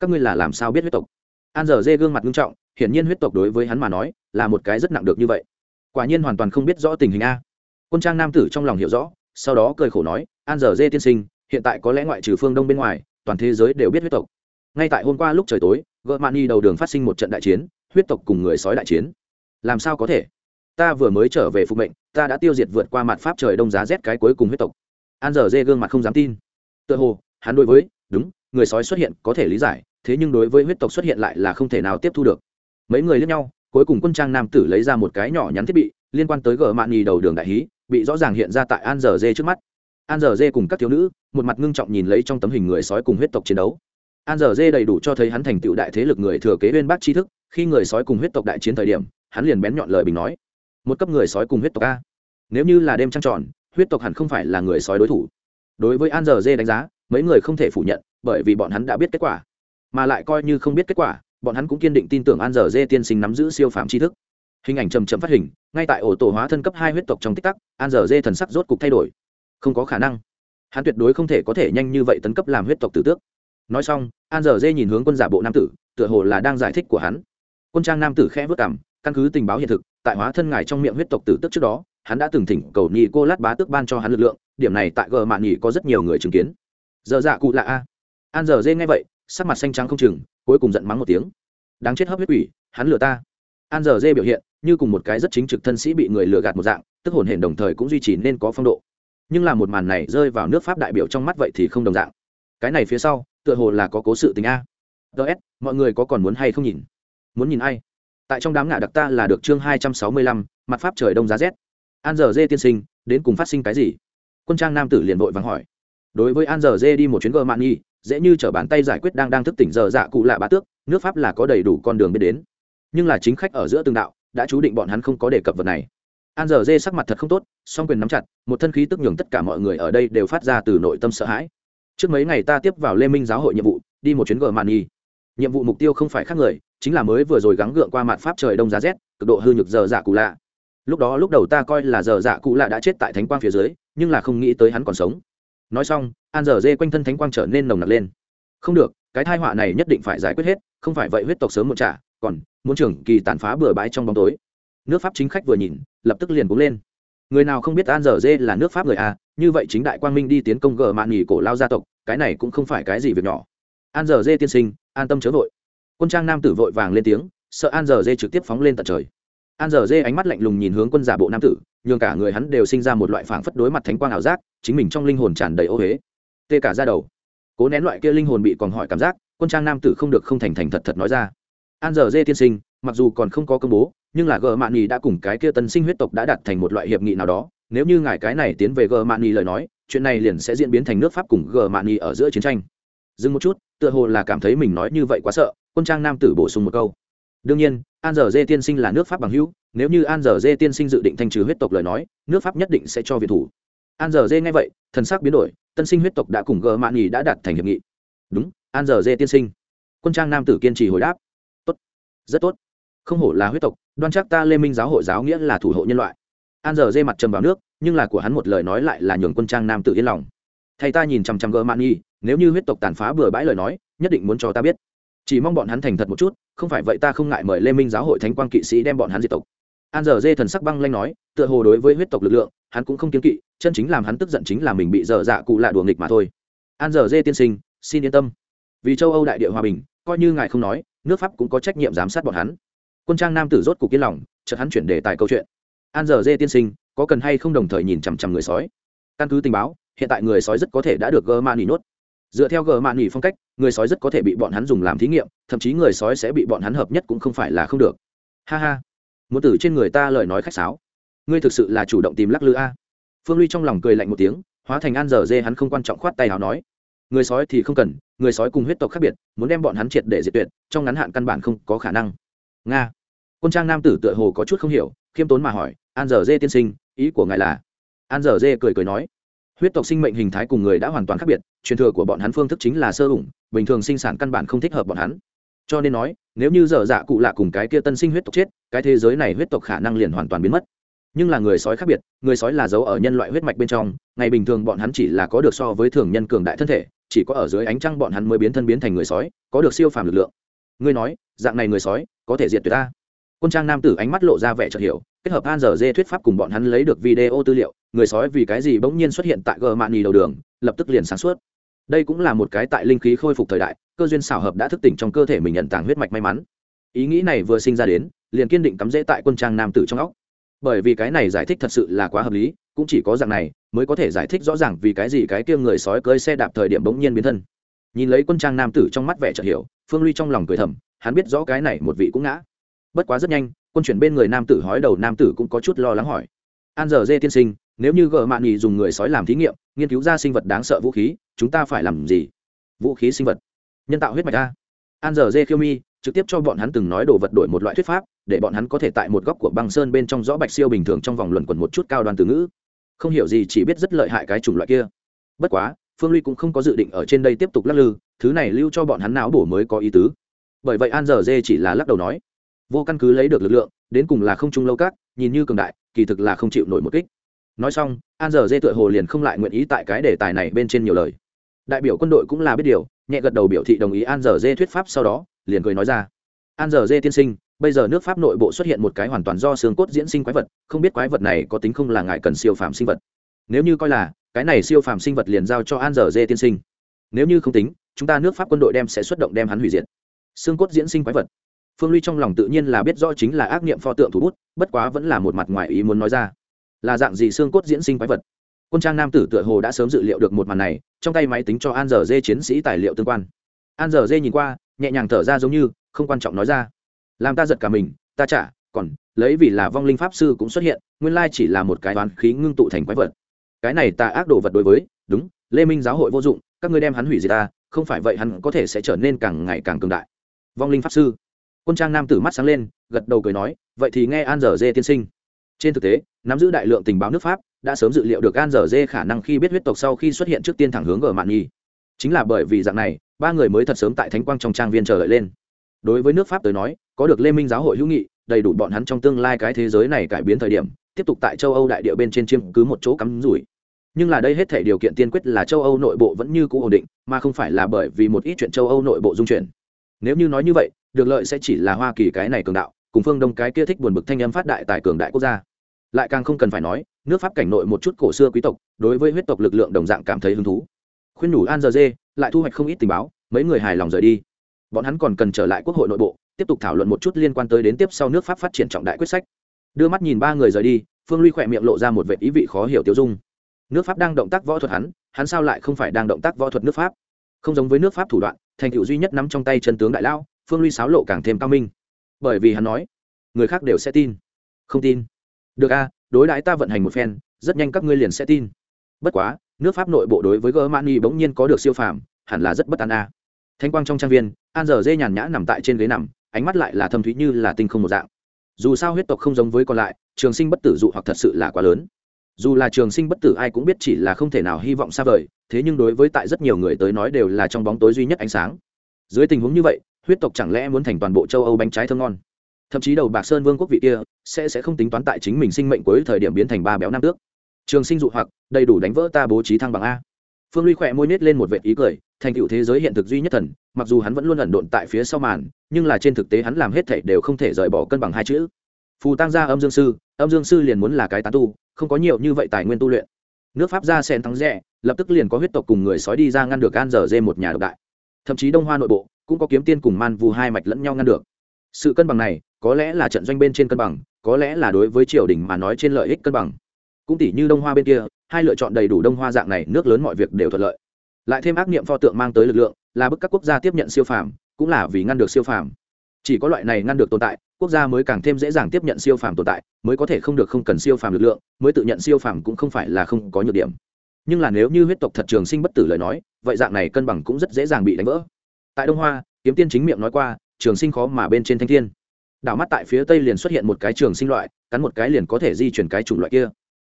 Các ngươi là làm sao biết huyết tộc? An dở dê gương mặt nghiêm trọng, hiển nhiên huyết tộc đối với hắn mà nói, là một cái rất nặng được như vậy. Quả nhiên hoàn toàn không biết rõ tình hình a. Quân trang nam tử trong lòng hiểu rõ, sau đó cười khổ nói, an dở dê tiên sinh, hiện tại có lẽ ngoại trừ phương đông bên ngoài, toàn thế giới đều biết huyết tộc. Ngay tại hôm qua lúc trời tối gợ đi đầu đường phát sinh một trận đại chiến, huyết tộc cùng người sói đại chiến. Làm sao có thể? Ta vừa mới trở về phục mệnh, ta đã tiêu diệt vượt qua mặt pháp trời đông giá rét cái cuối cùng huyết tộc. An giờ dê gương mặt không dám tin. Tựa hồ, hắn đối với, đúng, người sói xuất hiện có thể lý giải, thế nhưng đối với huyết tộc xuất hiện lại là không thể nào tiếp thu được. Mấy người lẫn nhau, cuối cùng quân trang nam tử lấy ra một cái nhỏ nhắn thiết bị, liên quan tới gờ mạn nhì đầu đường đại hí, bị rõ ràng hiện ra tại an giờ dê trước mắt. An giờ dê cùng các thiếu nữ, một mặt ngưng trọng nhìn lấy trong tấm hình người sói cùng huyết tộc chiến đấu. An giờ dê đầy đủ cho thấy hắn thành tựu đại thế lực người thừa kế bên bác tri thức, khi người sói cùng huyết tộc đại chiến thời điểm, hắn liền bén nhọn lời bình nói một cấp người sói cùng huyết tộc a. Nếu như là đêm trăng tròn, huyết tộc hẳn không phải là người sói đối thủ. Đối với an giờ dê đánh giá, mấy người không thể phủ nhận, bởi vì bọn hắn đã biết kết quả. Mà lại coi như không biết kết quả, bọn hắn cũng kiên định tin tưởng an giờ dê tiên sinh nắm giữ siêu phạm tri thức. Hình ảnh chầm chậm phát hình, ngay tại ổ tổ hóa thân cấp hai huyết tộc trong tích tắc an giờ dê thần sắc rốt cục thay đổi. Không có khả năng. Hắn tuyệt đối không thể có thể nhanh như vậy tấn cấp làm huyết tộc tử tước. Nói xong an giờ dê nhìn hướng quân giả bộ nam tử, tựa hồ là đang giải thích của hắn. Quân trang nam tử khẽ vất cảm căn cứ tình báo hiện thực, tại hóa thân ngài trong miệng huyết tộc tử tước trước đó, hắn đã từng thỉnh cầu nhị cô lát bá tước ban cho hắn lực lượng, điểm này tại gờ mạn nhị có rất nhiều người chứng kiến. Giờ dạ cụ là a. An giờ dê nghe vậy, sắc mặt xanh trắng không chừng, cuối cùng giận mắng một tiếng. Đáng chết hấp huyết quỷ, hắn lừa ta. An giờ dê biểu hiện, như cùng một cái rất chính trực thân sĩ bị người lừa gạt một dạng, tức hồn hển đồng thời cũng duy trì nên có phong độ. Nhưng là một màn này rơi vào nước pháp đại biểu trong mắt vậy thì không đồng dạng. Cái này phía sau, tựa hồ là có cố sự tình a. Ts mọi người có còn muốn hay không nhìn? Muốn nhìn ai? Tại trong đám ngạ đặc ta là được chương hai trăm sáu mươi lăm, mặt pháp trời đông giá rét. An giờ dê tiên sinh, đến cùng phát sinh cái gì? Quân trang nam tử liền vội vắng hỏi. Đối với an giờ dê đi một chuyến gờ mạn nhi, dễ như t r ở bàn tay giải quyết đang đang thức tỉnh giờ dạ cụ lạ bá tước, nước pháp là có đầy đủ con đường biết đến. Nhưng là chính khách ở giữa từng đạo, đã chú định bọn hắn không có đề cập vật này. An giờ dê sắc mặt thật không tốt, song quyền nắm chặt, một thân khí tức nhường tất cả mọi người ở đây đều phát ra từ nội tâm sợ hãi. Trước mấy ngày ta tiếp vào lê minh giáo hội nhiệm vụ, đi một chuyến gờ mạn nhi nhiệm vụ mục tiêu không phải khác người, chính là mới vừa rồi gắng gượng qua mạn pháp trời đông giá rét, cực độ hư nhược giờ dạ cụ lạ. Lúc đó lúc đầu ta coi là giờ dạ cụ lạ đã chết tại thánh quang phía dưới, nhưng là không nghĩ tới hắn còn sống. Nói xong, an giờ dê quanh thân thánh quang trở nên nồng nặc lên. Không được, cái thai họa này nhất định phải giải quyết hết, không phải vậy huyết tộc sớm một trả, còn muốn trưởng kỳ tàn phá bừa bãi trong bóng tối. Nước pháp chính khách vừa nhìn, lập tức liền cúng lên. Người nào không biết an giờ dê là nước pháp người a như vậy chính đại quang minh đi tiến công gờ mạn nghỉ cổ lao gia tộc, cái này cũng không phải cái gì việc nhỏ. An giờ dê tiên sinh an tâm chớ vội. Quân trang nam tử vội vàng lên tiếng, sợ an giờ dê trực tiếp phóng lên tận trời. An giờ dê ánh mắt lạnh lùng nhìn hướng quân giả bộ nam tử, nhường cả người hắn đều sinh ra một loại phảng phất đối mặt thánh quang ảo giác, chính mình trong linh hồn tràn đầy ô huế tê cả ra đầu. Cố nén loại kia linh hồn bị còn hỏi cảm giác, quân trang nam tử không được không thành thành thật thật nói ra. An giờ dê tiên sinh, mặc dù còn không có công bố, nhưng là gờ mạn nhì đã cùng cái kia tân sinh huyết tộc đã đặt thành một loại hiệp nghị nào đó, nếu như ngài cái này tiến về gờ mạn nhì lời nói, chuyện này liền sẽ diễn biến thành nước pháp cùng gờ mạn nhì ở giữa chiến tranh dừng một chút, tựa hồ là cảm thấy mình nói như vậy quá sợ, quân trang nam tử bổ sung một câu. Đương nhiên, an giờ dê tiên sinh là nước pháp bằng hữu, nếu như an giờ dê tiên sinh dự định thanh trừ huyết tộc lời nói, nước pháp nhất định sẽ cho viện thủ. An giờ dê nghe vậy, thần sắc biến đổi, tân sinh huyết tộc đã cùng gờ mạn nghỉ đã đạt thành hiệp nghị. Đúng, an giờ dê tiên sinh. Quân trang nam tử kiên trì hồi đáp. Tốt. Rất tốt. Không hổ là huyết tộc, đoan chắc ta lê minh giáo hội giáo nghĩa là thủ hộ nhân loại. An giờ dê mặt trầm vào nước, nhưng là của hắn một lời nói lại là nhường quân trang nam tử yên lòng thầy ta nhìn chằm chằm gờ mạn nhi nếu như huyết tộc tàn phá bừa bãi lời nói, nhất định muốn cho ta biết. Chỉ mong bọn hắn thành thật một chút, không phải vậy ta không ngại mời lê minh giáo hội thánh quang kỵ sĩ đem bọn hắn diệt tộc. An giờ dê thần sắc băng lanh nói, tựa hồ đối với huyết tộc lực lượng, hắn cũng không kiên kỵ, chân chính làm hắn tức giận chính là mình bị dở dạ cụ lạ đùa nghịch mà thôi. An giờ dê tiên sinh, xin yên tâm. Vì châu âu đại địa hòa bình, coi như ngài không nói, nước pháp cũng có trách nhiệm giám sát bọn hắn. Quân trang nam tử rốt cục yên lòng, chợt hắn chuyển đề tài câu chuyện. An giờ dê tiên sinh, có cần hay không đồng thời nhìn chằm chằm người sói? Căn cứ tình báo hiện tại người sói rất có thể đã được gơ mạn nghỉ nốt dựa theo gờ mạn nghỉ phong cách, người sói rất có thể bị bọn hắn dùng làm thí nghiệm, thậm chí người sói sẽ bị bọn hắn hợp nhất cũng không phải là không được. Ha ha. Muốn từ trên người ta lời nói khách sáo. Ngươi thực sự là chủ động tìm lắc lư a. Phương ly trong lòng cười lạnh một tiếng, hóa thành an giờ dê hắn không quan trọng khoát tay nào nói. Người sói thì không cần, người sói cùng huyết tộc khác biệt, muốn đem bọn hắn triệt để diệt tuyệt, trong ngắn hạn căn bản không có khả năng. Nga. Quân trang nam tử tựa hồ có chút không hiểu, khiêm tốn mà hỏi, an giờ dê tiên sinh, ý của ngài là? An giờ dê cười cười nói huyết tộc sinh mệnh hình thái cùng người đã hoàn toàn khác biệt, truyền thừa của bọn hắn phương thức chính là sơ ủng, bình thường sinh sản căn bản không thích hợp bọn hắn. Cho nên nói, nếu như dở dạ cụ lạ cùng cái kia tân sinh huyết tộc chết, cái thế giới này huyết tộc khả năng liền hoàn toàn biến mất. Nhưng là người sói khác biệt, người sói là dấu ở nhân loại huyết mạch bên trong, ngày bình thường bọn hắn chỉ là có được so với thường nhân cường đại thân thể, chỉ có ở dưới ánh trăng bọn hắn mới biến thân biến thành người sói, có được siêu phàm lực lượng. Ngươi nói, dạng này người sói, có thể diệt tuyệt ta. Quân trang nam tử ánh mắt lộ ra vẻ chợt hiểu kết hợp an giờ dê thuyết pháp cùng bọn hắn lấy được video tư liệu, người sói vì cái gì bỗng nhiên xuất hiện tại gờ mạn nhì đầu đường, lập tức liền sáng suốt. Đây cũng là một cái tại linh khí khôi phục thời đại, cơ duyên xảo hợp đã thức tỉnh trong cơ thể mình nhận tàng huyết mạch may mắn. Ý nghĩ này vừa sinh ra đến, liền kiên định cắm rễ tại quân trang nam tử trong óc. Bởi vì cái này giải thích thật sự là quá hợp lý, cũng chỉ có dạng này mới có thể giải thích rõ ràng vì cái gì cái kia người sói cưới xe đạp thời điểm bỗng nhiên biến thân. Nhìn lấy quân trang nam tử trong mắt vẻ chợt hiểu, phương ly trong lòng cười thầm, hắn biết rõ cái này một vị cũng ngã. Bất quá rất nhanh quân chuyển bên người nam tử hói đầu, nam tử cũng có chút lo lắng hỏi. An giờ dê tiên sinh, nếu như gợ mạn nhì dùng người sói làm thí nghiệm, nghiên cứu ra sinh vật đáng sợ vũ khí, chúng ta phải làm gì? Vũ khí sinh vật. Nhân tạo huyết mạch a. An giờ dê khiêu mi, trực tiếp cho bọn hắn từng nói đồ vật đổi một loại thuyết pháp, để bọn hắn có thể tại một góc của băng sơn bên trong rõ bạch siêu bình thường trong vòng luẩn quẩn một chút cao đoàn từ ngữ. Không hiểu gì chỉ biết rất lợi hại cái chủng loại kia. Bất quá, phương ly cũng không có dự định ở trên đây tiếp tục lắc lư, thứ này lưu cho bọn hắn não bổ mới có ý tứ. Bởi vậy an giờ dê chỉ là lắc đầu nói vô căn cứ lấy được lực lượng, đến cùng là không trung lâu các, nhìn như cường đại, kỳ thực là không chịu nổi một kích. Nói xong, an giờ dê tựa hồ liền không lại nguyện ý tại cái đề tài này bên trên nhiều lời. Đại biểu quân đội cũng là biết điều, nhẹ gật đầu biểu thị đồng ý an giờ dê thuyết pháp sau đó, liền cười nói ra. An giờ dê tiên sinh, bây giờ nước pháp nội bộ xuất hiện một cái hoàn toàn do xương cốt diễn sinh quái vật, không biết quái vật này có tính không là ngại cần siêu phàm sinh vật. Nếu như coi là, cái này siêu phàm sinh vật liền giao cho an giờ dê tiên sinh. Nếu như không tính, chúng ta nước pháp quân đội đem sẽ xuất động đem hắn hủy diệt. Xương cốt diễn sinh quái vật phương ly trong lòng tự nhiên là biết rõ chính là ác niệm pho tượng thủ bút, bất quá vẫn là một mặt ngoài ý muốn nói ra. Là dạng gì xương cốt diễn sinh quái vật? Quân trang nam tử tựa hồ đã sớm dự liệu được một màn này, trong tay máy tính cho an giờ dê chiến sĩ tài liệu tương quan. An giờ dê nhìn qua, nhẹ nhàng thở ra giống như, không quan trọng nói ra. Làm ta giật cả mình, ta trả còn, lấy vì là vong linh pháp sư cũng xuất hiện, nguyên lai chỉ là một cái toán khí ngưng tụ thành quái vật. Cái này ta ác đồ vật đối với, đúng, lê minh giáo hội vô dụng, các ngươi đem hắn hủy diệt ta, không phải vậy hắn có thể sẽ trở nên càng ngày càng cường đại. Vong linh pháp sư quân trang nam tử mắt sáng lên, gật đầu cười nói, vậy thì nghe an dở dê tiên sinh. Trên thực tế, nắm giữ đại lượng tình báo nước pháp, đã sớm dự liệu được an dở dê khả năng khi biết huyết tộc sau khi xuất hiện trước tiên thẳng hướng ở mạn nhi. Chính là bởi vì dạng này, ba người mới thật sớm tại thánh quang trong trang viên chờ đợi lên. Đối với nước pháp tới nói, có được lê minh giáo hội hữu nghị, đầy đủ bọn hắn trong tương lai cái thế giới này cải biến thời điểm, tiếp tục tại châu âu đại địa bên trên chiêm cứ một chỗ cắm rủi. Nhưng là đây hết thể điều kiện tiên quyết là châu âu nội bộ vẫn như cũ ổn định, mà không phải là bởi vì một ít chuyện châu âu nội bộ dung chuyển. Nếu như nói như vậy được lợi sẽ chỉ là hoa kỳ cái này cường đạo, cùng phương đông cái kia thích buồn bực thanh âm phát đại tại cường đại quốc gia. Lại càng không cần phải nói, nước pháp cảnh nội một chút cổ xưa quý tộc, đối với huyết tộc lực lượng đồng dạng cảm thấy hứng thú. Khuyên nhủ an giờ dê, lại thu hoạch không ít tình báo, mấy người hài lòng rời đi. Bọn hắn còn cần trở lại quốc hội nội bộ, tiếp tục thảo luận một chút liên quan tới đến tiếp sau nước pháp phát triển trọng đại quyết sách. Đưa mắt nhìn ba người rời đi, phương ly khỏe miệng lộ ra một vệ ý vị khó hiểu tiêu dung. Nước pháp đang động tác võ thuật hắn hắn sao lại không phải đang động tác võ thuật nước pháp? Không giống với nước pháp thủ đoạn, thành tựu duy nhất nắm trong tay chân tướng đại lao phương ly sáo lộ càng thêm cao minh. Bởi vì hắn nói, người khác đều sẽ tin. Không tin. Được a, đối đãi ta vận hành một phen, rất nhanh các ngươi liền sẽ tin. Bất quá, nước pháp nội bộ đối với germany bỗng nhiên có được siêu phàm, hẳn là rất bất an a. Thanh quang trong trang viên, an giờ dê nhàn nhã nằm tại trên ghế nằm, ánh mắt lại là thâm thúy như là tinh không một dạng. Dù sao huyết tộc không giống với còn lại, trường sinh bất tử dụ hoặc thật sự là quá lớn. Dù là trường sinh bất tử ai cũng biết chỉ là không thể nào hy vọng xa vời, thế nhưng đối với tại rất nhiều người tới nói đều là trong bóng tối duy nhất ánh sáng. Dưới tình huống như vậy huyết tộc chẳng lẽ muốn thành toàn bộ châu âu bánh trái thơm ngon? Thậm chí đầu bạc sơn vương quốc vị kia sẽ sẽ không tính toán tại chính mình sinh mệnh cuối thời điểm biến thành ba béo nam tước. Trường sinh dụ hoặc, đầy đủ đánh vỡ ta bố trí thăng bằng a. Phương ly khỏe môi nết lên một vệ ý cười, thành tựu thế giới hiện thực duy nhất thần, mặc dù hắn vẫn luôn ẩn độn tại phía sau màn, nhưng là trên thực tế hắn làm hết thảy đều không thể rời bỏ cân bằng hai chữ. Phù tăng gia âm dương sư, âm dương sư liền muốn là cái tán tu, không có nhiều như vậy tài nguyên tu luyện. Nước pháp gia sen thắng rẻ, lập tức liền có huyết tộc cùng người sói đi ra ngăn được an dở dê một nhà độc đại. Thậm chí đông hoa nội bộ cũng có kiếm tiên cùng man vu hai mạch lẫn nhau ngăn được. Sự cân bằng này, có lẽ là trận doanh bên trên cân bằng, có lẽ là đối với triều đình mà nói trên lợi ích cân bằng. Cũng tỷ như đông hoa bên kia, hai lựa chọn đầy đủ đông hoa dạng này, nước lớn mọi việc đều thuận lợi. Lại thêm ác niệm pho tượng mang tới lực lượng, là bức các quốc gia tiếp nhận siêu phàm, cũng là vì ngăn được siêu phàm. Chỉ có loại này ngăn được tồn tại, quốc gia mới càng thêm dễ dàng tiếp nhận siêu phàm tồn tại, mới có thể không được không cần siêu phàm lực lượng, mới tự nhận siêu phàm cũng không phải là không có nhược điểm. Nhưng là nếu như huyết tộc thật trường sinh bất tử lời nói, vậy dạng này cân bằng cũng rất dễ dàng bị đánh vỡ tại đông hoa, kiếm tiên chính miệng nói qua, trường sinh khó mà bên trên thanh thiên. Đảo mắt tại phía tây liền xuất hiện một cái trường sinh loại, cắn một cái liền có thể di chuyển cái chủng loại kia.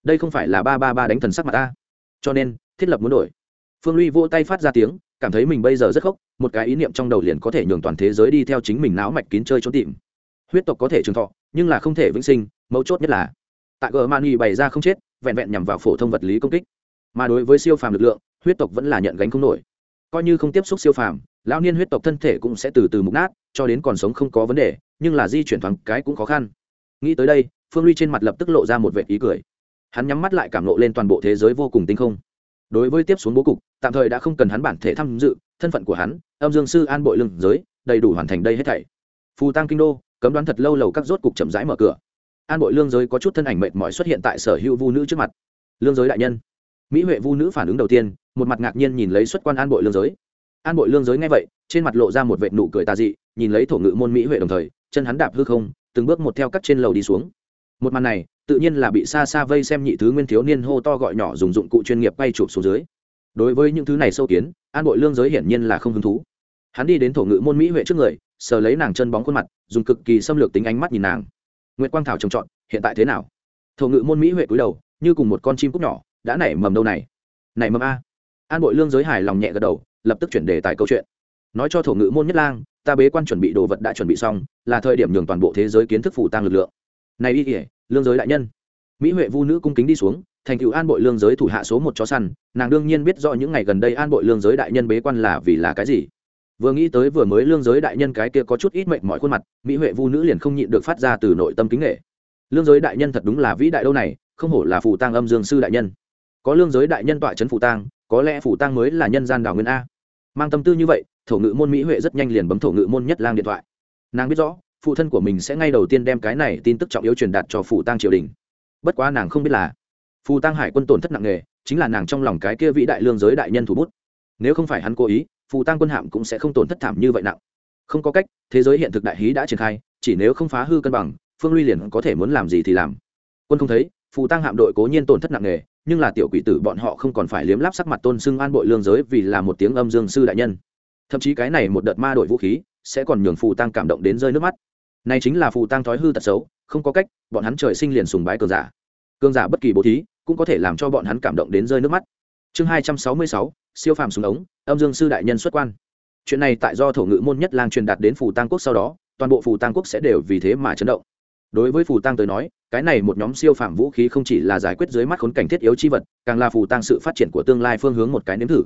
Đây không phải là ba ba ba đánh thần sắc mặt ta. Cho nên, thiết lập muốn đổi. Phương ly vỗ tay phát ra tiếng, cảm thấy mình bây giờ rất khóc, một cái ý niệm trong đầu liền có thể nhường toàn thế giới đi theo chính mình não mạch kín chơi trốn tìm. Huyết tộc có thể trường thọ, nhưng là không thể vĩnh sinh, mấu chốt nhất là tại gờ mani bày ra không chết, vẹn vẹn nhằm vào phổ thông vật lý công kích. Mà đối với siêu phàm lực lượng, huyết tộc vẫn là nhận gánh không nổi. Coi như không tiếp xúc siêu phàm lão niên huyết tộc thân thể cũng sẽ từ từ mục nát, cho đến còn sống không có vấn đề, nhưng là di chuyển thoáng cái cũng khó khăn. Nghĩ tới đây, phương ly trên mặt lập tức lộ ra một vệ ý cười. Hắn nhắm mắt lại cảm lộ lên toàn bộ thế giới vô cùng tinh không. Đối với tiếp xuống bố cục, tạm thời đã không cần hắn bản thể tham dự, thân phận của hắn, âm dương sư an bội lưng giới, đầy đủ hoàn thành đây hết thảy. Phù tăng kinh đô, cấm đoán thật lâu lầu các rốt cục chậm rãi mở cửa. An bội lương giới có chút thân ảnh mệt mỏi xuất hiện tại sở hữu vu nữ trước mặt. Lương giới đại nhân. Mỹ huệ vu nữ phản ứng đầu tiên, một mặt ngạc nhiên nhìn lấy xuất quan an bội lương giới an bội lương giới nghe vậy, trên mặt lộ ra một vệ nụ cười tà dị, nhìn lấy thổ ngự môn mỹ huệ đồng thời, chân hắn đạp hư không, từng bước một theo cắt trên lầu đi xuống. Một màn này, tự nhiên là bị xa xa vây xem nhị thứ nguyên thiếu niên hô to gọi nhỏ dùng dụng cụ chuyên nghiệp bay chụp xuống dưới. Đối với những thứ này sâu kiến, an bội lương giới hiển nhiên là không hứng thú. Hắn đi đến thổ ngự môn mỹ huệ trước người, sờ lấy nàng chân bóng khuôn mặt, dùng cực kỳ xâm lược tính ánh mắt nhìn nàng. Nguyễn quang thảo trồng trọt hiện tại thế nào? Thổ ngự môn mỹ huệ cúi đầu, như cùng một con chim cúc nhỏ, đã nảy mầm đâu này? Nảy mầm a. An bội lương giới hài lòng nhẹ gật đầu lập tức chuyển đề tài câu chuyện. Nói cho thổ ngữ môn nhất lang, ta bế quan chuẩn bị đồ vật đã chuẩn bị xong, là thời điểm nhường toàn bộ thế giới kiến thức phủ tăng lực lượng. Này y kỉa lương giới đại nhân. Mỹ huệ vu nữ cung kính đi xuống, thành cựu an bội lương giới thủ hạ số một chó săn, nàng đương nhiên biết rõ những ngày gần đây an bội lương giới đại nhân bế quan là vì là cái gì. Vừa nghĩ tới vừa mới lương giới đại nhân cái kia có chút ít mệnh mọi khuôn mặt, mỹ huệ vu nữ liền không nhịn được phát ra từ nội tâm kính nghệ lương giới đại nhân thật đúng là vĩ đại đâu này, không hổ là phù tang âm dương sư đại nhân. Có lương giới đại nhân tọa trấn phù tang có lẽ phủ tăng mới là nhân gian đảo nguyên a. Mang tâm tư như vậy, thổ ngự môn mỹ huệ rất nhanh liền bấm thổ ngự môn nhất lang điện thoại. Nàng biết rõ, phụ thân của mình sẽ ngay đầu tiên đem cái này tin tức trọng yếu truyền đạt cho phủ tăng triều đình. Bất quá nàng không biết là phù tăng hải quân tổn thất nặng nề, chính là nàng trong lòng cái kia vĩ đại lương giới đại nhân thủ bút. Nếu không phải hắn cố ý phù tăng quân hạm cũng sẽ không tổn thất thảm như vậy nặng. Không có cách, thế giới hiện thực đại hí đã triển khai, chỉ nếu không phá hư cân bằng, phương ly liền có thể muốn làm gì thì làm. Quân không thấy phù tăng hạm đội cố nhiên tổn thất nặng nề nhưng là tiểu quỷ tử bọn họ không còn phải liếm láp sắc mặt tôn xưng an bội lương giới vì là một tiếng âm dương sư đại nhân. Thậm chí cái này một đợt ma đội vũ khí sẽ còn nhường phù tăng cảm động đến rơi nước mắt. Này chính là phù tăng thói hư tật xấu, không có cách, bọn hắn trời sinh liền sùng bái cường giả. Cường giả bất kỳ bố thí cũng có thể làm cho bọn hắn cảm động đến rơi nước mắt. Chương hai trăm sáu mươi sáu, siêu phàm súng ống, âm dương sư đại nhân xuất quan. Chuyện này tại do thổ ngữ môn nhất lang truyền đạt đến phù tăng quốc sau đó, toàn bộ phù tăng quốc sẽ đều vì thế mà chấn động đối với phù tăng tới nói, cái này một nhóm siêu phạm vũ khí không chỉ là giải quyết dưới mắt khốn cảnh thiết yếu chi vật, càng là phù tăng sự phát triển của tương lai phương hướng một cái nếm thử.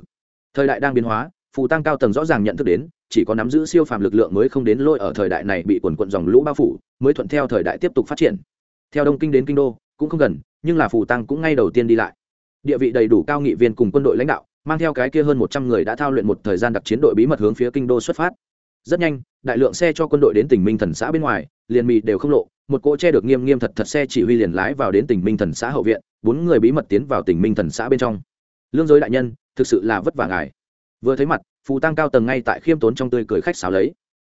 Thời đại đang biến hóa, phù tăng cao tầng rõ ràng nhận thức đến, chỉ có nắm giữ siêu phàm lực lượng mới không đến lôi ở thời đại này bị quần quận dòng lũ bao phủ, mới thuận theo thời đại tiếp tục phát triển. Theo đông kinh đến kinh đô, cũng không gần, nhưng là phù tăng cũng ngay đầu tiên đi lại. Địa vị đầy đủ cao nghị viên cùng quân đội lãnh đạo, mang theo cái kia hơn một trăm người đã thao luyện một thời gian đặc chiến đội bí mật hướng phía kinh đô xuất phát. Rất nhanh, đại lượng xe cho quân đội đến tỉnh minh thần xã bên ngoài, liền mì đều không lộ một cỗ che được nghiêm nghiêm thật thật xe chỉ huy liền lái vào đến tỉnh minh thần xã hậu viện, bốn người bí mật tiến vào tỉnh minh thần xã bên trong. Lương giới đại nhân, thực sự là vất vả ngài. Vừa thấy mặt, phù tăng cao tầng ngay tại khiêm tốn trong tươi cười khách xáo lấy.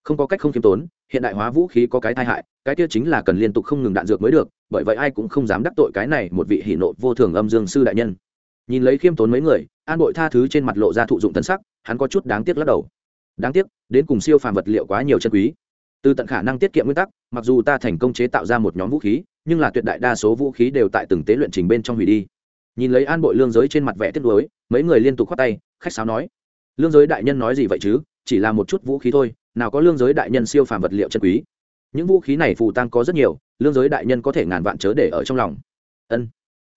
Không có cách không khiêm tốn, hiện đại hóa vũ khí có cái tai hại, cái kia chính là cần liên tục không ngừng đạn dược mới được, bởi vậy ai cũng không dám đắc tội cái này một vị hỷ nộ vô thường âm dương sư đại nhân. Nhìn lấy khiêm tốn mấy người, an bội tha thứ trên mặt lộ ra thụ dụng tân sắc, hắn có chút đáng tiếc lắc đầu. Đáng tiếc, đến cùng siêu phàm vật liệu quá nhiều chân quý từ tận khả năng tiết kiệm nguyên tắc, mặc dù ta thành công chế tạo ra một nhóm vũ khí, nhưng là tuyệt đại đa số vũ khí đều tại từng tế luyện trình bên trong hủy đi. Nhìn lấy an bội lương giới trên mặt vẻ tiếc nuối, mấy người liên tục khoát tay, khách sáo nói, lương giới đại nhân nói gì vậy chứ? Chỉ là một chút vũ khí thôi, nào có lương giới đại nhân siêu phàm vật liệu chân quý. Những vũ khí này phù tăng có rất nhiều, lương giới đại nhân có thể ngàn vạn chớ để ở trong lòng. Ân.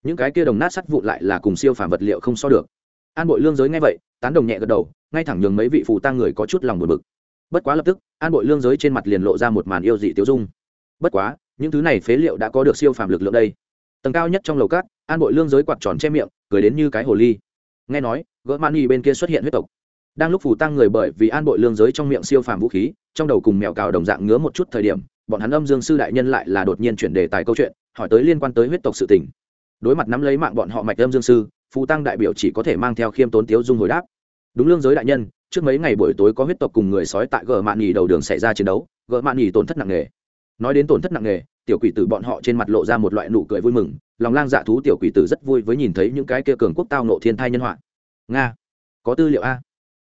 Những cái kia đồng nát sắt vụn lại là cùng siêu phàm vật liệu không so được. An bội lương giới ngay vậy, tán đồng nhẹ gật đầu, ngay thẳng nhường mấy vị phù tăng người có chút lòng buồn bực bất quá lập tức, an bội lương giới trên mặt liền lộ ra một màn yêu dị tiêu dung. Bất quá, những thứ này phế liệu đã có được siêu phàm lực lượng đây. Tầng cao nhất trong lầu cát an bội lương giới quạt tròn che miệng, cười đến như cái hồ ly. Nghe nói, gỡ mani bên kia xuất hiện huyết tộc. Đang lúc phù tăng người bởi vì an bội lương giới trong miệng siêu phàm vũ khí, trong đầu cùng mèo cào đồng dạng ngứa một chút thời điểm, bọn hắn âm dương sư đại nhân lại là đột nhiên chuyển đề tài câu chuyện, hỏi tới liên quan tới huyết tộc sự tình. Đối mặt nắm lấy mạng bọn họ mạch âm dương sư phù tăng đại biểu chỉ có thể mang theo khiêm tốn tiếu dung hồi đáp. Đúng lương giới đại nhân trước mấy ngày buổi tối có huyết tộc cùng người sói tại gờ mạn nhì đầu đường xảy ra chiến đấu, gờ mạn nhì tổn thất nặng nề. Nói đến tổn thất nặng nề, tiểu quỷ tử bọn họ trên mặt lộ ra một loại nụ cười vui mừng, lòng lang dạ thú tiểu quỷ tử rất vui với nhìn thấy những cái kia cường quốc tao nộ thiên thai nhân họa. Nga, có tư liệu a?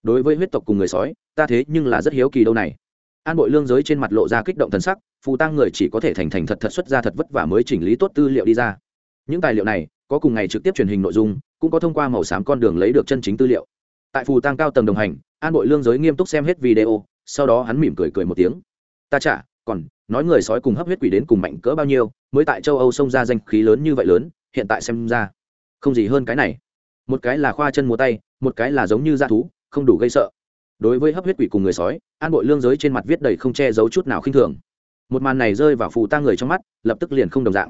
Đối với huyết tộc cùng người sói, ta thế nhưng là rất hiếu kỳ đâu này. An bội lương giới trên mặt lộ ra kích động thần sắc, phù tăng người chỉ có thể thành thành thật thật xuất ra thật vất vả mới chỉnh lý tốt tư liệu đi ra. Những tài liệu này, có cùng ngày trực tiếp truyền hình nội dung, cũng có thông qua màu xám con đường lấy được chân chính tư liệu. Tại phù tăng cao tầng đồng hành an bội lương giới nghiêm túc xem hết video, sau đó hắn mỉm cười cười một tiếng. Ta chả, còn, nói người sói cùng hấp huyết quỷ đến cùng mạnh cỡ bao nhiêu, mới tại châu âu xông ra danh khí lớn như vậy lớn, hiện tại xem ra, không gì hơn cái này. Một cái là khoa chân múa tay, một cái là giống như da thú, không đủ gây sợ. Đối với hấp huyết quỷ cùng người sói, an bội lương giới trên mặt viết đầy không che giấu chút nào khinh thường. Một màn này rơi vào phù ta người trong mắt, lập tức liền không đồng dạng.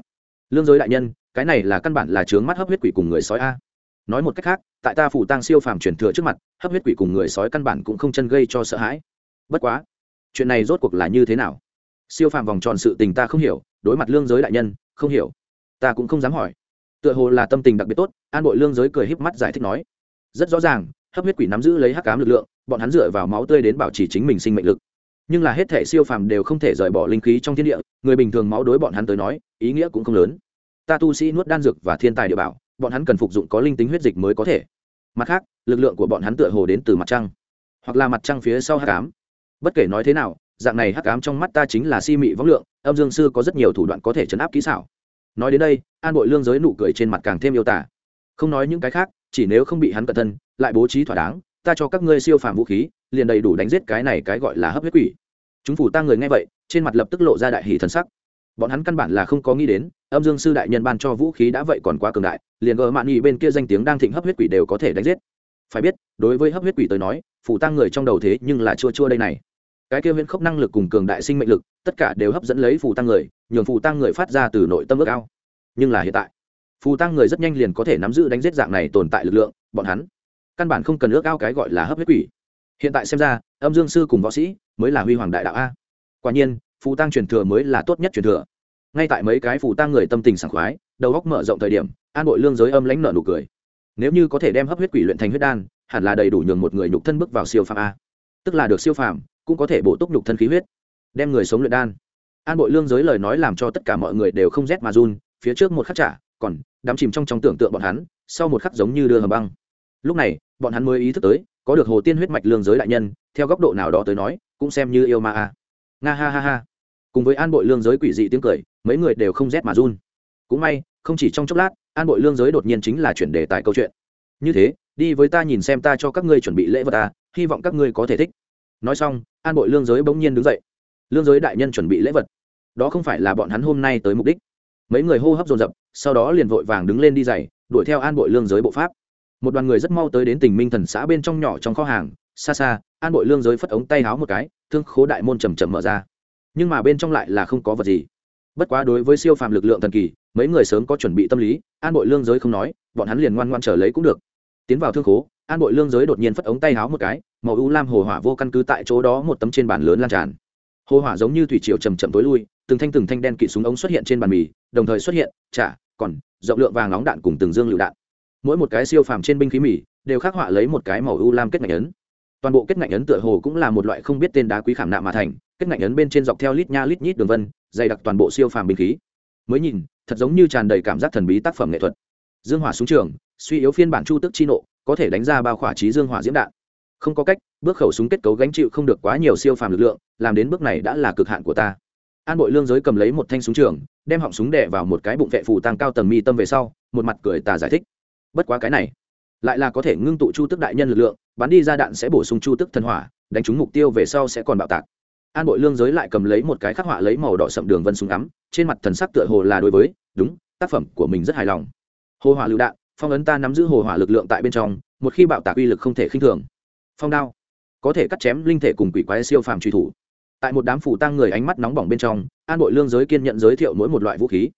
Lương giới đại nhân, cái này là căn bản là chướng mắt hấp huyết quỷ cùng người sói a nói một cách khác, tại ta phủ tang siêu phàm truyền thừa trước mặt, hấp huyết quỷ cùng người sói căn bản cũng không chân gây cho sợ hãi. Bất quá, chuyện này rốt cuộc là như thế nào? Siêu phàm vòng tròn sự tình ta không hiểu, đối mặt lương giới đại nhân, không hiểu. Ta cũng không dám hỏi. Tựa hồ là tâm tình đặc biệt tốt, an bội lương giới cười híp mắt giải thích nói. Rất rõ ràng, hấp huyết quỷ nắm giữ lấy hắc cám lực lượng, bọn hắn dựa vào máu tươi đến bảo trì chính mình sinh mệnh lực. Nhưng là hết thể siêu phàm đều không thể rời bỏ linh khí trong thiên địa, người bình thường máu đối bọn hắn tới nói, ý nghĩa cũng không lớn. Ta tu sĩ nuốt đan dược và thiên tài địa bảo bọn hắn cần phục dụng có linh tính huyết dịch mới có thể. Mặt khác, lực lượng của bọn hắn tựa hồ đến từ mặt trăng, hoặc là mặt trăng phía sau hắc ám. Bất kể nói thế nào, dạng này hắc ám trong mắt ta chính là si mị võng lượng, âm dương sư có rất nhiều thủ đoạn có thể chấn áp kỹ xảo. Nói đến đây, an bội lương giới nụ cười trên mặt càng thêm yêu tả. Không nói những cái khác, chỉ nếu không bị hắn cẩn thân lại bố trí thỏa đáng, ta cho các ngươi siêu phàm vũ khí, liền đầy đủ đánh giết cái này cái gọi là hấp huyết quỷ. Chúng phủ ta người nghe vậy, trên mặt lập tức lộ ra đại hỷ thần sắc bọn hắn căn bản là không có nghĩ đến, âm dương sư đại nhân ban cho vũ khí đã vậy còn quá cường đại, liền gỡ mạn nghị bên kia danh tiếng đang thịnh hấp huyết quỷ đều có thể đánh giết. Phải biết, đối với hấp huyết quỷ tới nói, phủ tăng người trong đầu thế nhưng là chua chua đây này. Cái kia huyễn khốc năng lực cùng cường đại sinh mệnh lực, tất cả đều hấp dẫn lấy phù tăng người, nhường phù tăng người phát ra từ nội tâm ước ao. Nhưng là hiện tại phù tăng người rất nhanh liền có thể nắm giữ đánh giết dạng này tồn tại lực lượng, bọn hắn căn bản không cần ước ao cái gọi là hấp huyết quỷ. Hiện tại xem ra, âm dương sư cùng võ sĩ mới là huy hoàng đại đạo a. Quả nhiên phù tăng truyền thừa mới là tốt nhất truyền thừa. Ngay tại mấy cái phù tăng người tâm tình sảng khoái, đầu góc mở rộng thời điểm, an bội lương giới âm lãnh nợ nụ cười. Nếu như có thể đem hấp huyết quỷ luyện thành huyết đan, hẳn là đầy đủ nhường một người nhục thân bước vào siêu phàm a. Tức là được siêu phàm, cũng có thể bổ túc nhục thân khí huyết, đem người sống luyện đan. An bội lương giới lời nói làm cho tất cả mọi người đều không rét mà run, phía trước một khắc trả, còn đắm chìm trong trong tưởng tượng bọn hắn, sau một khắc giống như đưa hầm băng. Lúc này, bọn hắn mới ý thức tới, có được hồ tiên huyết mạch lương giới đại nhân, theo góc độ nào đó tới nói, cũng xem như yêu ma a. Nga ha ha ha cùng với an bội lương giới quỷ dị tiếng cười, mấy người đều không rét mà run. Cũng may, không chỉ trong chốc lát, an bội lương giới đột nhiên chính là chuyển đề tài câu chuyện. Như thế, đi với ta nhìn xem ta cho các ngươi chuẩn bị lễ vật ta, hy vọng các ngươi có thể thích. Nói xong, an bội lương giới bỗng nhiên đứng dậy. Lương giới đại nhân chuẩn bị lễ vật. Đó không phải là bọn hắn hôm nay tới mục đích. Mấy người hô hấp dồn dập, sau đó liền vội vàng đứng lên đi giày, đuổi theo an bội lương giới bộ pháp. Một đoàn người rất mau tới đến tình minh thần xã bên trong nhỏ trong kho hàng. Xa xa, an bội lương giới phất ống tay háo một cái, thương khố đại môn chầm chầm mở ra nhưng mà bên trong lại là không có vật gì. Bất quá đối với siêu phàm lực lượng thần kỳ, mấy người sớm có chuẩn bị tâm lý, an bội lương giới không nói, bọn hắn liền ngoan ngoan trở lấy cũng được. Tiến vào thương khố, an bội lương giới đột nhiên phất ống tay háo một cái, màu u lam hồ hỏa vô căn cứ tại chỗ đó một tấm trên bàn lớn lan tràn. Hồ hỏa giống như thủy triều chầm chậm tối lui, từng thanh từng thanh đen kỵ súng ống xuất hiện trên bàn mì, đồng thời xuất hiện, chả, còn, rộng lượng vàng nóng đạn cùng từng dương lựu đạn. Mỗi một cái siêu phàm trên binh khí mì, đều khắc họa lấy một cái màu u lam kết ngạch ấn toàn bộ kết ngạnh ấn tựa hồ cũng là một loại không biết tên đá quý khảm nạm mà thành, kết ngạnh ấn bên trên dọc theo lít nha lít nhít đường vân, dày đặc toàn bộ siêu phàm binh khí. Mới nhìn, thật giống như tràn đầy cảm giác thần bí tác phẩm nghệ thuật. Dương hỏa xuống trường, suy yếu phiên bản chu tức chi nộ, có thể đánh ra bao khỏa trí dương hỏa diễm đạn. Không có cách, bước khẩu súng kết cấu gánh chịu không được quá nhiều siêu phàm lực lượng, làm đến bước này đã là cực hạn của ta. An bội lương giới cầm lấy một thanh súng trường, đem họng súng đẻ vào một cái bụng vệ phù tăng cao tầng mi tâm về sau, một mặt cười tà giải thích. Bất quá cái này, lại là có thể ngưng tụ chu tức đại nhân lực lượng bắn đi ra đạn sẽ bổ sung chu tức thần hỏa, đánh trúng mục tiêu về sau sẽ còn bạo tạc. An bội lương giới lại cầm lấy một cái khắc họa lấy màu đỏ sậm đường vân súng ngắm, trên mặt thần sắc tựa hồ là đối với, đúng, tác phẩm của mình rất hài lòng. Hồ hỏa lựu đạn, phong ấn ta nắm giữ hồ hỏa lực lượng tại bên trong, một khi bạo tạc uy lực không thể khinh thường. Phong đao, có thể cắt chém linh thể cùng quỷ quái siêu phàm truy thủ. Tại một đám phủ tăng người ánh mắt nóng bỏng bên trong, an bội lương giới kiên nhận giới thiệu mỗi một loại vũ khí.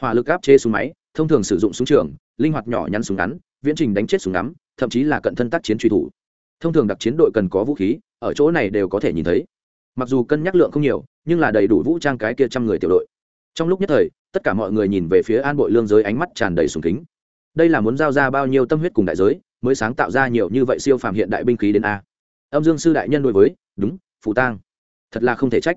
Hỏa lực áp chế súng máy, thông thường sử dụng súng trường, linh hoạt nhỏ nhắn súng ngắn, viễn trình đánh chết súng ngắm thậm chí là cận thân tác chiến truy thủ. Thông thường đặc chiến đội cần có vũ khí, ở chỗ này đều có thể nhìn thấy. Mặc dù cân nhắc lượng không nhiều, nhưng là đầy đủ vũ trang cái kia trăm người tiểu đội. Trong lúc nhất thời, tất cả mọi người nhìn về phía an bội lương giới ánh mắt tràn đầy sùng kính. Đây là muốn giao ra bao nhiêu tâm huyết cùng đại giới, mới sáng tạo ra nhiều như vậy siêu phàm hiện đại binh khí đến a. Âm dương sư đại nhân đối với, đúng, phụ tang. Thật là không thể trách.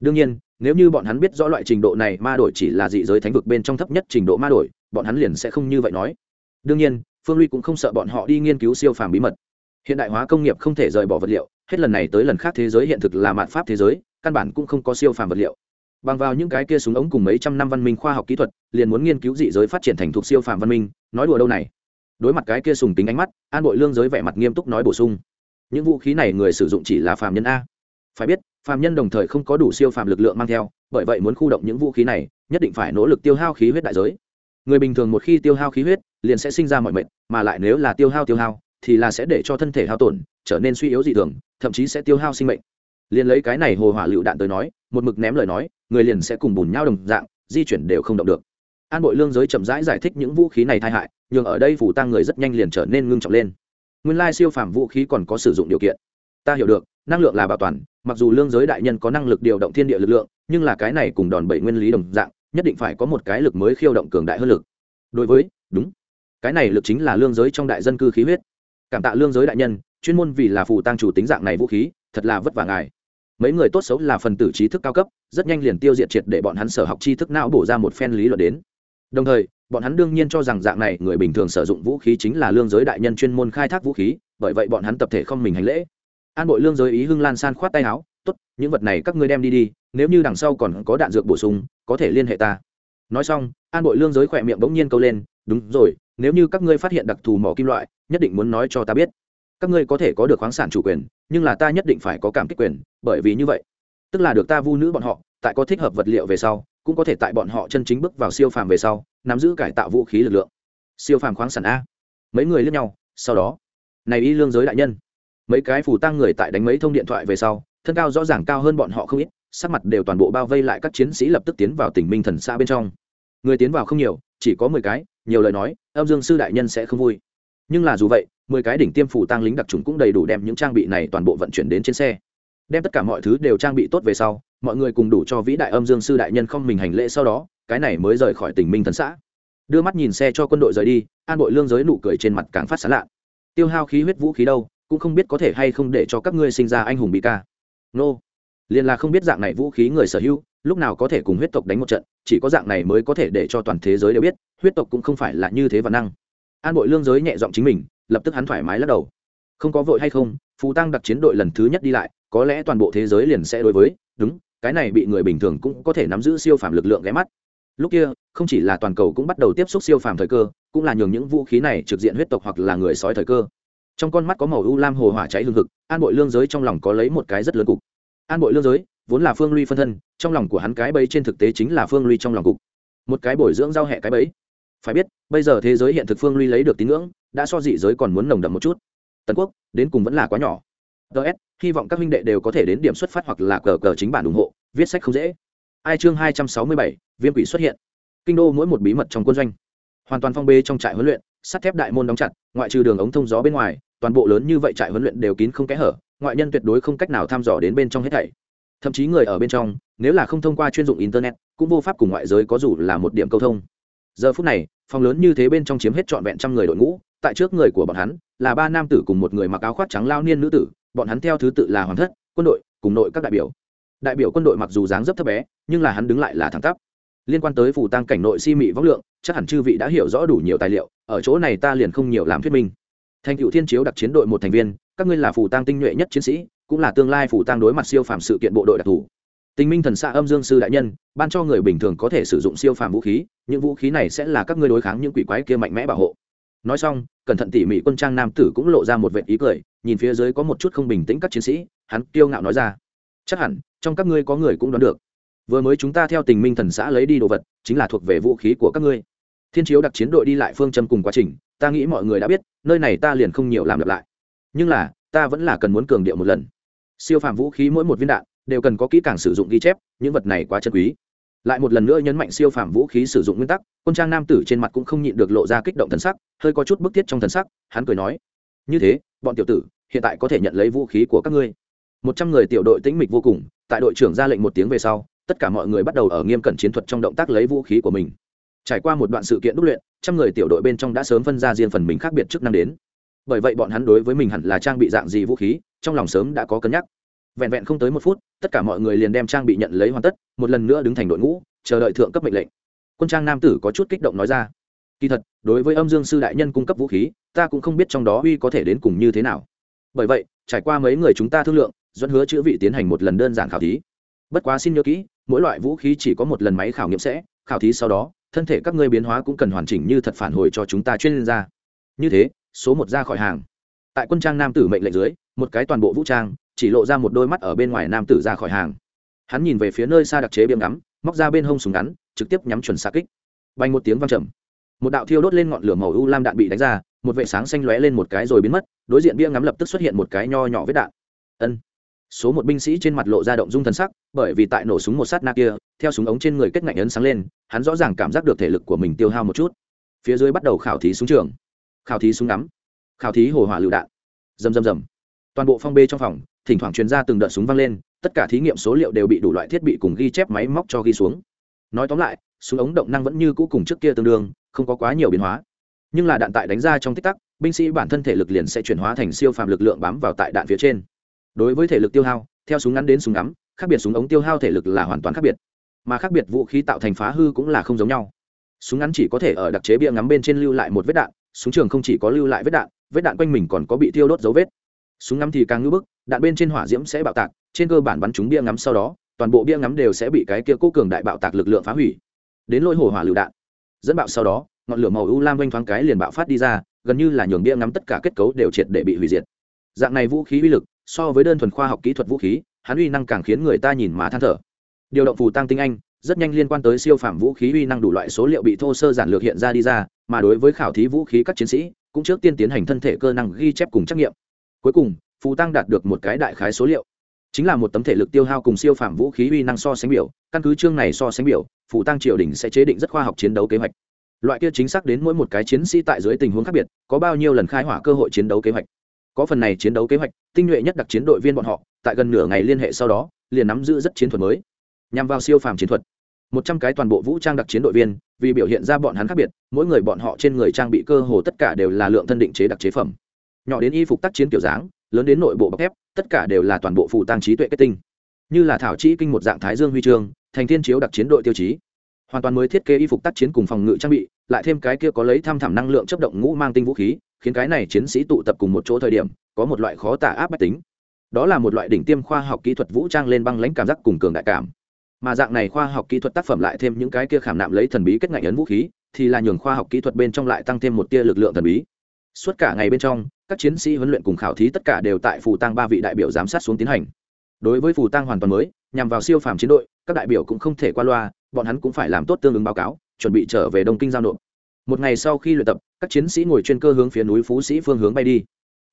Đương nhiên, nếu như bọn hắn biết rõ loại trình độ này, ma đổi chỉ là dị giới thánh vực bên trong thấp nhất trình độ ma đổi bọn hắn liền sẽ không như vậy nói. Đương nhiên phương ly cũng không sợ bọn họ đi nghiên cứu siêu phàm bí mật. Hiện đại hóa công nghiệp không thể rời bỏ vật liệu, hết lần này tới lần khác thế giới hiện thực là mạn pháp thế giới, căn bản cũng không có siêu phàm vật liệu. Bằng vào những cái kia súng ống cùng mấy trăm năm văn minh khoa học kỹ thuật, liền muốn nghiên cứu dị giới phát triển thành thuộc siêu phàm văn minh, nói đùa đâu này. Đối mặt cái kia sùng tính ánh mắt, an bội lương giới vẻ mặt nghiêm túc nói bổ sung. Những vũ khí này người sử dụng chỉ là phàm nhân a. Phải biết, phàm nhân đồng thời không có đủ siêu phàm lực lượng mang theo, bởi vậy muốn khu động những vũ khí này, nhất định phải nỗ lực tiêu hao khí huyết đại giới. Người bình thường một khi tiêu hao khí huyết liền sẽ sinh ra mọi mệnh mà lại nếu là tiêu hao tiêu hao thì là sẽ để cho thân thể hao tổn trở nên suy yếu dị thường thậm chí sẽ tiêu hao sinh mệnh. Liền lấy cái này hồ hỏa lựu đạn tới nói một mực ném lời nói người liền sẽ cùng bùn nhau đồng dạng di chuyển đều không động được. An bội lương giới chậm rãi giải, giải thích những vũ khí này tai hại nhưng ở đây phủ tăng người rất nhanh liền trở nên ngưng trọng lên. Nguyên lai siêu phàm vũ khí còn có sử dụng điều kiện. Ta hiểu được năng lượng là bảo toàn mặc dù lương giới đại nhân có năng lực điều động thiên địa lực lượng nhưng là cái này cùng đòn bẩy nguyên lý đồng dạng nhất định phải có một cái lực mới khiêu động cường đại hơn lực. Đối với đúng cái này lực chính là lương giới trong đại dân cư khí huyết. Cảm tạ lương giới đại nhân, chuyên môn vì là phù tăng chủ tính dạng này vũ khí, thật là vất vả ngài. Mấy người tốt xấu là phần tử trí thức cao cấp, rất nhanh liền tiêu diệt triệt để bọn hắn sở học tri thức não bổ ra một phen lý luận đến. Đồng thời, bọn hắn đương nhiên cho rằng dạng này người bình thường sử dụng vũ khí chính là lương giới đại nhân chuyên môn khai thác vũ khí, bởi vậy bọn hắn tập thể không mình hành lễ. An bội lương giới ý hưng lan san khoát tay áo, tốt, những vật này các ngươi đem đi đi, nếu như đằng sau còn có đạn dược bổ sung, có thể liên hệ ta. Nói xong, an bội lương giới khỏe miệng bỗng nhiên câu lên, đúng rồi nếu như các ngươi phát hiện đặc thù mỏ kim loại, nhất định muốn nói cho ta biết. Các ngươi có thể có được khoáng sản chủ quyền, nhưng là ta nhất định phải có cảm kích quyền, bởi vì như vậy, tức là được ta vu nữ bọn họ, tại có thích hợp vật liệu về sau, cũng có thể tại bọn họ chân chính bước vào siêu phàm về sau, nắm giữ cải tạo vũ khí lực lượng. Siêu phàm khoáng sản a. Mấy người lướt nhau, sau đó, này y lương giới đại nhân. Mấy cái phù tăng người tại đánh mấy thông điện thoại về sau, thân cao rõ ràng cao hơn bọn họ không ít, sắc mặt đều toàn bộ bao vây lại các chiến sĩ lập tức tiến vào tỉnh minh thần xa bên trong. Người tiến vào không nhiều chỉ có mười cái, nhiều lời nói, âm dương sư đại nhân sẽ không vui. Nhưng là dù vậy, mười cái đỉnh tiêm phủ tăng lính đặc trùng cũng đầy đủ đem những trang bị này toàn bộ vận chuyển đến trên xe. Đem tất cả mọi thứ đều trang bị tốt về sau, mọi người cùng đủ cho vĩ đại âm dương sư đại nhân không mình hành lễ sau đó, cái này mới rời khỏi tỉnh minh thần xã. Đưa mắt nhìn xe cho quân đội rời đi, an bội lương giới nụ cười trên mặt càng phát sáng lạ. Tiêu hao khí huyết vũ khí đâu, cũng không biết có thể hay không để cho các ngươi sinh ra anh hùng bị ca. Nô. Liền là không biết dạng này vũ khí người sở hữu, lúc nào có thể cùng huyết tộc đánh một trận chỉ có dạng này mới có thể để cho toàn thế giới đều biết, huyết tộc cũng không phải là như thế và năng. An bội lương giới nhẹ giọng chính mình, lập tức hắn thoải mái lắc đầu. Không có vội hay không, phù tăng đặc chiến đội lần thứ nhất đi lại, có lẽ toàn bộ thế giới liền sẽ đối với, đúng, cái này bị người bình thường cũng có thể nắm giữ siêu phàm lực lượng ghé mắt. Lúc kia, không chỉ là toàn cầu cũng bắt đầu tiếp xúc siêu phàm thời cơ, cũng là nhường những vũ khí này trực diện huyết tộc hoặc là người sói thời cơ. Trong con mắt có màu u lam hồ hỏa cháy hương thực an bội lương giới trong lòng có lấy một cái rất lớn cục. An bội lương giới vốn là phương ly phân thân, trong lòng của hắn cái bẫy trên thực tế chính là phương ly trong lòng cục. Một cái bồi dưỡng giao hẹ cái bẫy. Phải biết, bây giờ thế giới hiện thực phương ly lấy được tín ngưỡng, đã so dị giới còn muốn nồng đậm một chút. Tần quốc, đến cùng vẫn là quá nhỏ. Ts hy vọng các huynh đệ đều có thể đến điểm xuất phát hoặc là cờ cờ chính bản ủng hộ, viết sách không dễ. Ai chương hai trăm sáu mươi bảy, viêm quỷ xuất hiện. Kinh đô mỗi một bí mật trong quân doanh. Hoàn toàn phong bê trong trại huấn luyện, sắt thép đại môn đóng chặt, ngoại trừ đường ống thông gió bên ngoài, toàn bộ lớn như vậy trại huấn luyện đều kín không kẽ hở, ngoại nhân tuyệt đối không cách nào thăm dò đến bên trong hết thảy thậm chí người ở bên trong, nếu là không thông qua chuyên dụng internet, cũng vô pháp cùng ngoại giới có dù là một điểm câu thông. Giờ phút này, phòng lớn như thế bên trong chiếm hết trọn vẹn trăm người đội ngũ, tại trước người của bọn hắn, là ba nam tử cùng một người mặc áo khoác trắng lao niên nữ tử, bọn hắn theo thứ tự là hoàng thất, quân đội, cùng nội các đại biểu. Đại biểu quân đội mặc dù dáng dấp thấp bé, nhưng là hắn đứng lại là thẳng tắp. Liên quan tới phủ tăng cảnh nội si mị võng lượng, chắc hẳn chư vị đã hiểu rõ đủ nhiều tài liệu, ở chỗ này ta liền không nhiều làm thuyết minh. Thành cựu thiên chiếu đặc chiến đội một thành viên, các ngươi là phủ tăng tinh nhuệ nhất chiến sĩ cũng là tương lai phủ tăng đối mặt siêu phàm sự kiện bộ đội đặc thù. Tình minh thần xạ âm dương sư đại nhân, ban cho người bình thường có thể sử dụng siêu phàm vũ khí, những vũ khí này sẽ là các ngươi đối kháng những quỷ quái kia mạnh mẽ bảo hộ. Nói xong, cẩn thận tỉ mỉ quân trang nam tử cũng lộ ra một vệ ý cười, nhìn phía dưới có một chút không bình tĩnh các chiến sĩ, hắn kiêu ngạo nói ra. Chắc hẳn, trong các ngươi có người cũng đoán được. Vừa mới chúng ta theo tình minh thần xã lấy đi đồ vật, chính là thuộc về vũ khí của các ngươi. Thiên chiếu đặc chiến đội đi lại phương châm cùng quá trình, ta nghĩ mọi người đã biết, nơi này ta liền không nhiều làm lặp lại. Nhưng là, ta vẫn là cần muốn cường điệu một lần siêu phàm vũ khí mỗi một viên đạn đều cần có kỹ càng sử dụng ghi chép, những vật này quá chân quý. Lại một lần nữa nhấn mạnh siêu phàm vũ khí sử dụng nguyên tắc, quân trang nam tử trên mặt cũng không nhịn được lộ ra kích động thần sắc, hơi có chút bức thiết trong thần sắc, hắn cười nói, như thế, bọn tiểu tử, hiện tại có thể nhận lấy vũ khí của các ngươi. Một trăm người tiểu đội tĩnh mịch vô cùng, tại đội trưởng ra lệnh một tiếng về sau, tất cả mọi người bắt đầu ở nghiêm cẩn chiến thuật trong động tác lấy vũ khí của mình. Trải qua một đoạn sự kiện đúc luyện, trăm người tiểu đội bên trong đã sớm phân ra riêng phần mình khác biệt chức năng đến bởi vậy bọn hắn đối với mình hẳn là trang bị dạng gì vũ khí, trong lòng sớm đã có cân nhắc. Vẹn vẹn không tới một phút, tất cả mọi người liền đem trang bị nhận lấy hoàn tất, một lần nữa đứng thành đội ngũ, chờ đợi thượng cấp mệnh lệnh. Quân trang nam tử có chút kích động nói ra, kỳ thật, đối với âm dương sư đại nhân cung cấp vũ khí, ta cũng không biết trong đó uy có thể đến cùng như thế nào. Bởi vậy, trải qua mấy người chúng ta thương lượng, dẫn hứa chữ vị tiến hành một lần đơn giản khảo thí. Bất quá xin nhớ kỹ, mỗi loại vũ khí chỉ có một lần máy khảo nghiệm sẽ, khảo thí sau đó, thân thể các ngươi biến hóa cũng cần hoàn chỉnh như thật phản hồi cho chúng ta chuyên gia. Như thế số một ra khỏi hàng. Tại quân trang nam tử mệnh lệnh dưới, một cái toàn bộ vũ trang, chỉ lộ ra một đôi mắt ở bên ngoài nam tử ra khỏi hàng. Hắn nhìn về phía nơi xa đặc chế biếm ngắm, móc ra bên hông súng ngắn, trực tiếp nhắm chuẩn xa kích. Bay một tiếng vang trầm. Một đạo thiêu đốt lên ngọn lửa màu u lam đạn bị đánh ra, một vệ sáng xanh lóe lên một cái rồi biến mất, đối diện bia ngắm lập tức xuất hiện một cái nho nhỏ vết đạn. Ân. Số một binh sĩ trên mặt lộ ra động dung thần sắc, bởi vì tại nổ súng một sát na kia, theo súng ống trên người kết ngạnh ấn sáng lên, hắn rõ ràng cảm giác được thể lực của mình tiêu hao một chút. Phía dưới bắt đầu khảo thí súng trường khảo thí súng ngắm, khảo thí hồ hỏa lựu đạn. Rầm rầm rầm. Toàn bộ phong bê trong phòng, thỉnh thoảng truyền ra từng đợt súng vang lên, tất cả thí nghiệm số liệu đều bị đủ loại thiết bị cùng ghi chép máy móc cho ghi xuống. Nói tóm lại, súng ống động năng vẫn như cũ cùng trước kia tương đương, không có quá nhiều biến hóa. Nhưng là đạn tại đánh ra trong tích tắc, binh sĩ bản thân thể lực liền sẽ chuyển hóa thành siêu phàm lực lượng bám vào tại đạn phía trên. Đối với thể lực tiêu hao, theo súng ngắn đến súng ngắm, khác biệt súng ống tiêu hao thể lực là hoàn toàn khác biệt. Mà khác biệt vũ khí tạo thành phá hư cũng là không giống nhau. Súng ngắn chỉ có thể ở đặc chế bia ngắm bên trên lưu lại một vết đạn súng trường không chỉ có lưu lại vết đạn vết đạn quanh mình còn có bị tiêu đốt dấu vết. Súng ngắm thì càng ngưỡng bức, đạn bên trên hỏa diễm sẽ bạo tạc, trên cơ bản bắn trúng bia ngắm sau đó, toàn bộ bia ngắm đều sẽ bị cái kia cố cường đại bạo tạc lực lượng phá hủy. Đến lôi hồ hỏa lựu đạn. Dẫn bạo sau đó, ngọn lửa màu u lam quanh thoáng cái liền bạo phát đi ra, gần như là nhường bia ngắm tất cả kết cấu đều triệt để bị hủy diệt. Dạng này vũ khí uy lực, so với đơn thuần khoa học kỹ thuật vũ khí, hắn uy năng càng khiến người ta nhìn mà than thở. Điều động phù tăng tinh anh, rất nhanh liên quan tới siêu phạm vũ khí uy năng đủ loại số liệu bị thô sơ giản lược hiện ra đi ra mà đối với khảo thí vũ khí các chiến sĩ, cũng trước tiên tiến hành thân thể cơ năng ghi chép cùng trắc nghiệm. Cuối cùng, phù tăng đạt được một cái đại khái số liệu. Chính là một tấm thể lực tiêu hao cùng siêu phạm vũ khí uy năng so sánh biểu, căn cứ chương này so sánh biểu, phù tăng triều đình sẽ chế định rất khoa học chiến đấu kế hoạch. Loại kia chính xác đến mỗi một cái chiến sĩ tại dưới tình huống khác biệt, có bao nhiêu lần khai hỏa cơ hội chiến đấu kế hoạch. Có phần này chiến đấu kế hoạch, tinh nhuệ nhất đặc chiến đội viên bọn họ, tại gần nửa ngày liên hệ sau đó, liền nắm giữ rất chiến thuật mới. Nhằm vào siêu phàm chiến thuật một trăm cái toàn bộ vũ trang đặc chiến đội viên, vì biểu hiện ra bọn hắn khác biệt, mỗi người bọn họ trên người trang bị cơ hồ tất cả đều là lượng thân định chế đặc chế phẩm. Nhỏ đến y phục tác chiến kiểu dáng, lớn đến nội bộ bọc thép, tất cả đều là toàn bộ phụ tăng trí tuệ kết tinh. Như là thảo trí kinh một dạng thái dương huy chương, thành thiên chiếu đặc chiến đội tiêu chí. Hoàn toàn mới thiết kế y phục tác chiến cùng phòng ngự trang bị, lại thêm cái kia có lấy tham thảm năng lượng chấp động ngũ mang tinh vũ khí, khiến cái này chiến sĩ tụ tập cùng một chỗ thời điểm, có một loại khó tả áp bách tính. Đó là một loại đỉnh tiêm khoa học kỹ thuật vũ trang lên băng lãnh cảm giác cùng cường đại cảm mà dạng này khoa học kỹ thuật tác phẩm lại thêm những cái kia khảm nạm lấy thần bí kết ngạnh ấn vũ khí, thì là nhường khoa học kỹ thuật bên trong lại tăng thêm một tia lực lượng thần bí. Suốt cả ngày bên trong, các chiến sĩ huấn luyện cùng khảo thí tất cả đều tại phù tăng ba vị đại biểu giám sát xuống tiến hành. Đối với phù tăng hoàn toàn mới, nhằm vào siêu phàm chiến đội, các đại biểu cũng không thể qua loa, bọn hắn cũng phải làm tốt tương ứng báo cáo, chuẩn bị trở về đông kinh giao nộp. Một ngày sau khi luyện tập, các chiến sĩ ngồi chuyên cơ hướng phía núi phú sĩ phương hướng bay đi.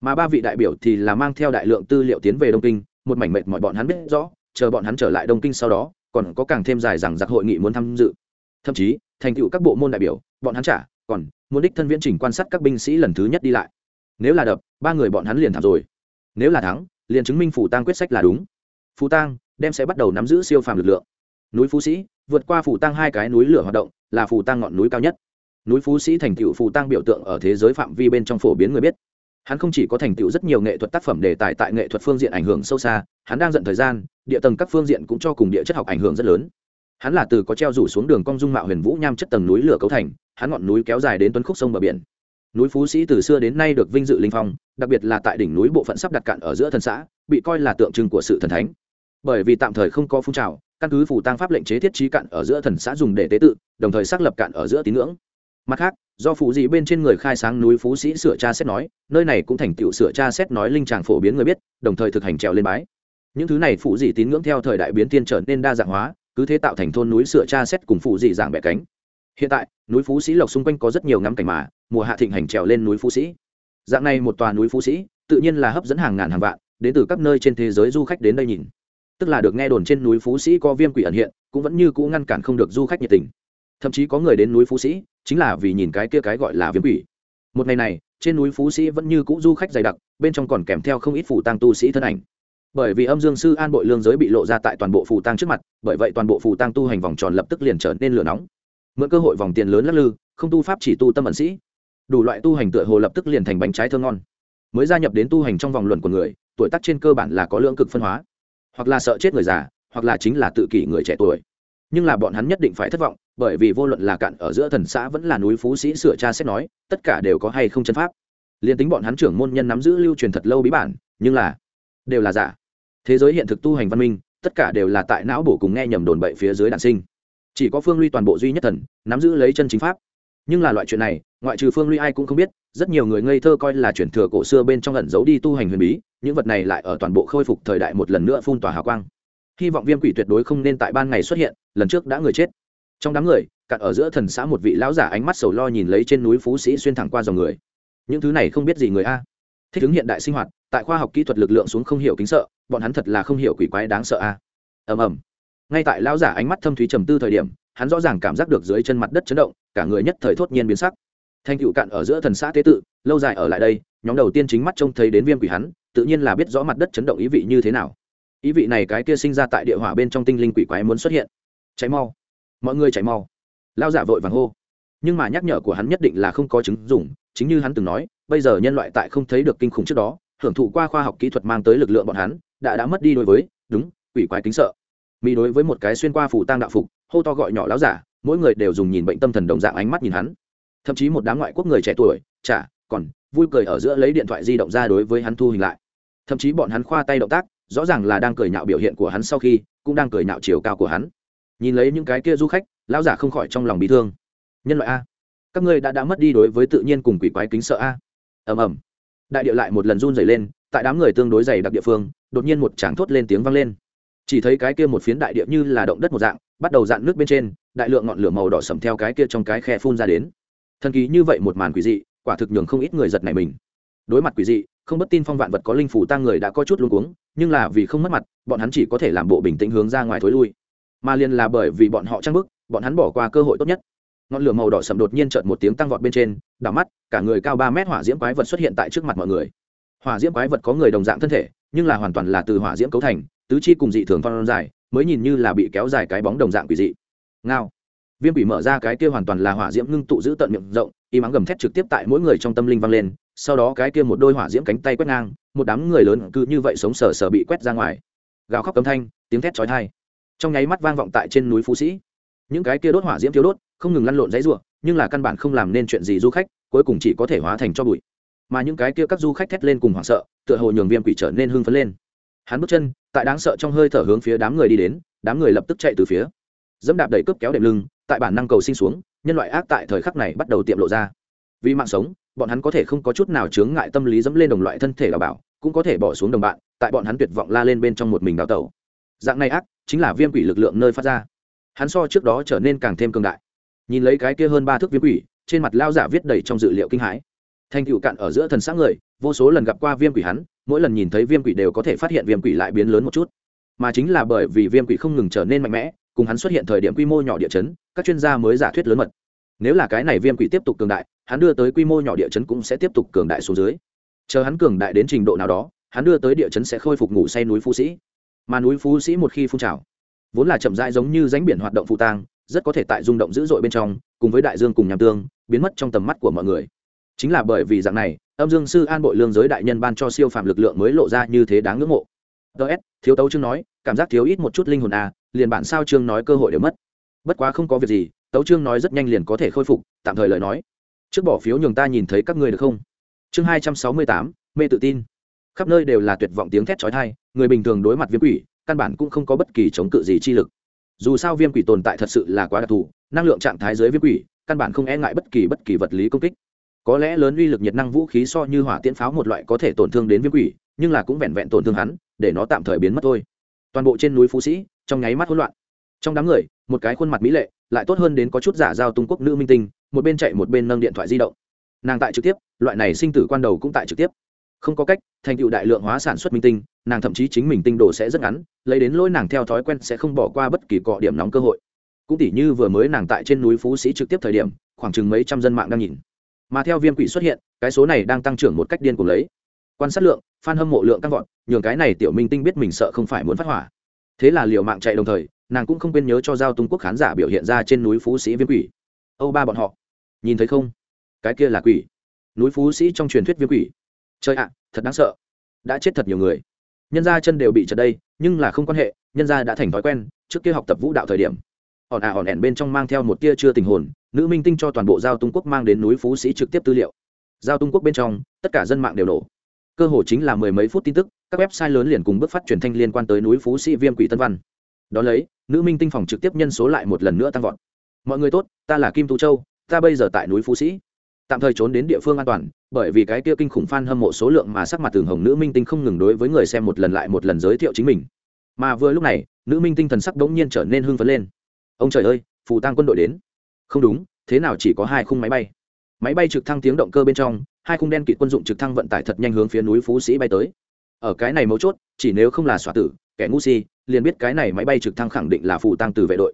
Mà ba vị đại biểu thì là mang theo đại lượng tư liệu tiến về đông kinh, một mảnh mệt mọi bọn hắn biết rõ, chờ bọn hắn trở lại đông kinh sau đó còn có càng thêm dài rằng giặc hội nghị muốn tham dự. Thậm chí, thành tựu các bộ môn đại biểu, bọn hắn trả, còn muốn đích thân viễn trình quan sát các binh sĩ lần thứ nhất đi lại. Nếu là đập, ba người bọn hắn liền thảm rồi. Nếu là thắng, liền chứng minh phủ tăng quyết sách là đúng. Phù tăng đem sẽ bắt đầu nắm giữ siêu phàm lực lượng. Núi phú sĩ, vượt qua phủ tăng hai cái núi lửa hoạt động, là phủ tăng ngọn núi cao nhất. Núi phú sĩ thành tựu phù tăng biểu tượng ở thế giới phạm vi bên trong phổ biến người biết hắn không chỉ có thành tựu rất nhiều nghệ thuật tác phẩm đề tài tại nghệ thuật phương diện ảnh hưởng sâu xa, hắn đang dận thời gian, địa tầng các phương diện cũng cho cùng địa chất học ảnh hưởng rất lớn. Hắn là từ có treo rủ xuống đường cong dung mạo huyền vũ nham chất tầng núi lửa cấu thành, hắn ngọn núi kéo dài đến tuấn khúc sông bờ biển. Núi phú sĩ từ xưa đến nay được vinh dự linh phong, đặc biệt là tại đỉnh núi bộ phận sắp đặt cạn ở giữa thần xã, bị coi là tượng trưng của sự thần thánh. Bởi vì tạm thời không có phun trào, căn cứ phủ tăng pháp lệnh chế thiết trí cạn ở giữa thần xã dùng để tế tự, đồng thời xác lập cạn ở giữa tín ngưỡng mặt khác, do phụ dị bên trên người khai sáng núi phú sĩ sửa cha xét nói, nơi này cũng thành tựu sửa cha xét nói linh tràng phổ biến người biết, đồng thời thực hành trèo lên bái. Những thứ này phụ dị tín ngưỡng theo thời đại biến tiên trở nên đa dạng hóa, cứ thế tạo thành thôn núi sửa cha xét cùng phụ dị dạng bẻ cánh. Hiện tại, núi phú sĩ lộc xung quanh có rất nhiều ngắm cảnh mà, mùa hạ thịnh hành trèo lên núi phú sĩ. Dạng này một tòa núi phú sĩ, tự nhiên là hấp dẫn hàng ngàn hàng vạn, đến từ các nơi trên thế giới du khách đến đây nhìn. Tức là được nghe đồn trên núi phú sĩ có viêm quỷ ẩn hiện, cũng vẫn như cũ ngăn cản không được du khách nhiệt tình. Thậm chí có người đến núi phú sĩ chính là vì nhìn cái kia cái gọi là viêm quỷ. Một ngày này, trên núi phú sĩ vẫn như cũ du khách dày đặc, bên trong còn kèm theo không ít phủ tăng tu sĩ thân ảnh. Bởi vì âm dương sư an bội lương giới bị lộ ra tại toàn bộ phù tăng trước mặt, bởi vậy toàn bộ phù tăng tu hành vòng tròn lập tức liền trở nên lửa nóng. Mượn cơ hội vòng tiền lớn lắc lư, không tu pháp chỉ tu tâm ẩn sĩ. Đủ loại tu hành tựa hồ lập tức liền thành bánh trái thơ ngon. Mới gia nhập đến tu hành trong vòng luận của người, tuổi tác trên cơ bản là có lượng cực phân hóa. Hoặc là sợ chết người già, hoặc là chính là tự kỷ người trẻ tuổi nhưng là bọn hắn nhất định phải thất vọng, bởi vì vô luận là cạn ở giữa thần xã vẫn là núi phú sĩ sửa cha xét nói, tất cả đều có hay không chân pháp. Liền tính bọn hắn trưởng môn nhân nắm giữ lưu truyền thật lâu bí bản, nhưng là đều là giả. Thế giới hiện thực tu hành văn minh, tất cả đều là tại não bổ cùng nghe nhầm đồn bậy phía dưới đạn sinh. Chỉ có phương ly toàn bộ duy nhất thần, nắm giữ lấy chân chính pháp. Nhưng là loại chuyện này, ngoại trừ phương ly ai cũng không biết, rất nhiều người ngây thơ coi là chuyển thừa cổ xưa bên trong ẩn giấu đi tu hành huyền bí, những vật này lại ở toàn bộ khôi phục thời đại một lần nữa phun tỏa hào quang hy vọng viêm quỷ tuyệt đối không nên tại ban ngày xuất hiện, lần trước đã người chết. Trong đám người, cặn ở giữa thần xã một vị lão giả ánh mắt sầu lo nhìn lấy trên núi phú sĩ xuyên thẳng qua dòng người. Những thứ này không biết gì người a. Thích ứng hiện đại sinh hoạt, tại khoa học kỹ thuật lực lượng xuống không hiểu kính sợ, bọn hắn thật là không hiểu quỷ quái đáng sợ a. Ầm ầm. Ngay tại lão giả ánh mắt thâm thúy trầm tư thời điểm, hắn rõ ràng cảm giác được dưới chân mặt đất chấn động, cả người nhất thời thốt nhiên biến sắc. Thanh cựu cạn ở giữa thần xã tế tự, lâu dài ở lại đây, nhóm đầu tiên chính mắt trông thấy đến viêm quỷ hắn, tự nhiên là biết rõ mặt đất chấn động ý vị như thế nào ý vị này cái kia sinh ra tại địa hỏa bên trong tinh linh quỷ quái muốn xuất hiện. Cháy mau. Mọi người cháy mau. Lao giả vội vàng hô. Nhưng mà nhắc nhở của hắn nhất định là không có chứng dùng chính như hắn từng nói, bây giờ nhân loại tại không thấy được kinh khủng trước đó, hưởng thụ qua khoa học kỹ thuật mang tới lực lượng bọn hắn, đã đã mất đi đối với, đúng, quỷ quái kính sợ. Mỹ đối với một cái xuyên qua phủ tang đạo phục, hô to gọi nhỏ lão giả, mỗi người đều dùng nhìn bệnh tâm thần đồng dạng ánh mắt nhìn hắn. Thậm chí một đám ngoại quốc người trẻ tuổi, chả, còn vui cười ở giữa lấy điện thoại di động ra đối với hắn thu hình lại. Thậm chí bọn hắn khoa tay động tác rõ ràng là đang cười nhạo biểu hiện của hắn sau khi, cũng đang cười nhạo chiều cao của hắn. Nhìn lấy những cái kia du khách, lão giả không khỏi trong lòng bị thương. Nhân loại a. Các ngươi đã đã mất đi đối với tự nhiên cùng quỷ quái kính sợ a. Ầm ầm. Đại địa lại một lần run dày lên, tại đám người tương đối dày đặc địa phương, đột nhiên một tràng thốt lên tiếng vang lên. Chỉ thấy cái kia một phiến đại địa như là động đất một dạng, bắt đầu dạn nước bên trên, đại lượng ngọn lửa màu đỏ sầm theo cái kia trong cái khe phun ra đến. Thần kỳ như vậy một màn quỷ dị, quả thực nhường không ít người giật này mình. Đối mặt quỷ dị không bất tin phong vạn vật có linh phủ tăng người đã có chút luống cuống, nhưng là vì không mất mặt, bọn hắn chỉ có thể làm bộ bình tĩnh hướng ra ngoài thối lui. Mà liền là bởi vì bọn họ trăng bức bọn hắn bỏ qua cơ hội tốt nhất. Ngọn lửa màu đỏ sầm đột nhiên chợt một tiếng tăng vọt bên trên, đảo mắt, cả người cao ba mét hỏa diễm quái vật xuất hiện tại trước mặt mọi người. Hỏa diễm quái vật có người đồng dạng thân thể, nhưng là hoàn toàn là từ hỏa diễm cấu thành, tứ chi cùng dị thường phong dài, mới nhìn như là bị kéo dài cái bóng đồng dạng quỷ dị. Ngao. Viêm quỷ mở ra cái kia hoàn toàn là hỏa diễm ngưng tụ giữ tận miệng rộng y mắng gầm thét trực tiếp tại mỗi người trong tâm linh vang lên, sau đó cái kia một đôi hỏa diễm cánh tay quét ngang, một đám người lớn cứ như vậy sống sờ sờ bị quét ra ngoài. Gào khóc cấm thanh, tiếng thét chói tai. Trong nháy mắt vang vọng tại trên núi phú sĩ. Những cái kia đốt hỏa diễm thiếu đốt, không ngừng lăn lộn dãy ruộng nhưng là căn bản không làm nên chuyện gì du khách, cuối cùng chỉ có thể hóa thành cho bụi. Mà những cái kia các du khách thét lên cùng hoảng sợ, tựa hồ nhường viêm quỷ trở nên hưng phấn lên. Hắn bước chân, tại đáng sợ trong hơi thở hướng phía đám người đi đến, đám người lập tức chạy từ phía. Dẫm đạp đẩy cướp kéo đệm lưng, tại bản năng cầu sinh xuống nhân loại ác tại thời khắc này bắt đầu tiệm lộ ra. Vì mạng sống, bọn hắn có thể không có chút nào chướng ngại tâm lý dẫm lên đồng loại thân thể đào bảo, cũng có thể bỏ xuống đồng bạn, tại bọn hắn tuyệt vọng la lên bên trong một mình đào tẩu. Dạng này ác, chính là viêm quỷ lực lượng nơi phát ra. Hắn so trước đó trở nên càng thêm cường đại. Nhìn lấy cái kia hơn ba thước viêm quỷ, trên mặt lao giả viết đầy trong dự liệu kinh hãi. Thành tựu cạn ở giữa thần sáng người, vô số lần gặp qua viêm quỷ hắn, mỗi lần nhìn thấy viêm quỷ đều có thể phát hiện viêm quỷ lại biến lớn một chút. Mà chính là bởi vì viêm quỷ không ngừng trở nên mạnh mẽ cùng hắn xuất hiện thời điểm quy mô nhỏ địa chấn, các chuyên gia mới giả thuyết lớn mật. Nếu là cái này viêm quỷ tiếp tục cường đại, hắn đưa tới quy mô nhỏ địa chấn cũng sẽ tiếp tục cường đại xuống dưới. Chờ hắn cường đại đến trình độ nào đó, hắn đưa tới địa chấn sẽ khôi phục ngủ say núi phú sĩ. Mà núi phú sĩ một khi phun trào, vốn là chậm rãi giống như ránh biển hoạt động phụ tang, rất có thể tại rung động dữ dội bên trong, cùng với đại dương cùng nham tương, biến mất trong tầm mắt của mọi người. Chính là bởi vì dạng này, âm dương sư an bội lương giới đại nhân ban cho siêu phạm lực lượng mới lộ ra như thế đáng ngưỡng mộ. Ts thiếu tấu chương nói, cảm giác thiếu ít một chút linh hồn à liền bản sao trương nói cơ hội đều mất. Bất quá không có việc gì, tấu trương nói rất nhanh liền có thể khôi phục, tạm thời lời nói. Trước bỏ phiếu nhường ta nhìn thấy các người được không? Chương hai trăm sáu mươi tám, mê tự tin. Khắp nơi đều là tuyệt vọng tiếng thét trói thai người bình thường đối mặt viêm quỷ, căn bản cũng không có bất kỳ chống cự gì chi lực. Dù sao viêm quỷ tồn tại thật sự là quá đặc thù, năng lượng trạng thái dưới viêm quỷ, căn bản không e ngại bất kỳ bất kỳ vật lý công kích. Có lẽ lớn uy lực nhiệt năng vũ khí so như hỏa tiễn pháo một loại có thể tổn thương đến viêm quỷ, nhưng là cũng vẹn vẹn tổn thương hắn, để nó tạm thời biến mất thôi. Toàn bộ trên núi phú sĩ trong nháy mắt hỗn loạn. Trong đám người, một cái khuôn mặt mỹ lệ, lại tốt hơn đến có chút giả giao tung quốc nữ minh tinh, một bên chạy một bên nâng điện thoại di động. Nàng tại trực tiếp, loại này sinh tử quan đầu cũng tại trực tiếp. Không có cách, thành tựu đại lượng hóa sản xuất minh tinh, nàng thậm chí chính mình tinh đồ sẽ rất ngắn, lấy đến lỗi nàng theo thói quen sẽ không bỏ qua bất kỳ cọ điểm nóng cơ hội. Cũng tỉ như vừa mới nàng tại trên núi phú sĩ trực tiếp thời điểm, khoảng chừng mấy trăm dân mạng đang nhìn. Mà theo viêm quỷ xuất hiện, cái số này đang tăng trưởng một cách điên cuồng lấy. Quan sát lượng f a n hâm mộ lượng tăng vọt, nhường cái này tiểu minh tinh biết mình sợ không phải muốn phát hỏa thế là liệu mạng chạy đồng thời, nàng cũng không quên nhớ cho giao tung quốc khán giả biểu hiện ra trên núi phú sĩ viêm quỷ. Âu ba bọn họ, nhìn thấy không? Cái kia là quỷ. Núi phú sĩ trong truyền thuyết viêm quỷ. Chơi ạ, thật đáng sợ. Đã chết thật nhiều người. Nhân ra chân đều bị trật đây, nhưng là không quan hệ, nhân ra đã thành thói quen, trước kia học tập vũ đạo thời điểm. Hòn ả à hòn ẻn bên trong mang theo một tia chưa tình hồn, nữ minh tinh cho toàn bộ giao tung quốc mang đến núi phú sĩ trực tiếp tư liệu. Giao tung quốc bên trong, tất cả dân mạng đều nổ cơ hồ chính là mười mấy phút tin tức, các website lớn liền cùng bước phát truyền thanh liên quan tới núi phú sĩ viêm quỷ tân văn. Đón lấy, nữ minh tinh phòng trực tiếp nhân số lại một lần nữa tăng vọt. Mọi người tốt, ta là kim tú châu, ta bây giờ tại núi phú sĩ. Tạm thời trốn đến địa phương an toàn, bởi vì cái kia kinh khủng f hâm mộ số lượng mà sắc mặt tường hồng nữ minh tinh không ngừng đối với người xem một lần lại một lần giới thiệu chính mình. Mà vừa lúc này, nữ minh tinh thần sắc đống nhiên trở nên hưng phấn lên. Ông trời ơi, phù tăng quân đội đến. Không đúng, thế nào chỉ có hai khung máy bay. Máy bay trực thăng tiếng động cơ bên trong hai khung đen kịt quân dụng trực thăng vận tải thật nhanh hướng phía núi phú sĩ bay tới. Ở cái này mấu chốt, chỉ nếu không là xóa tử, kẻ ngu si, liền biết cái này máy bay trực thăng khẳng định là phù tăng từ vệ đội.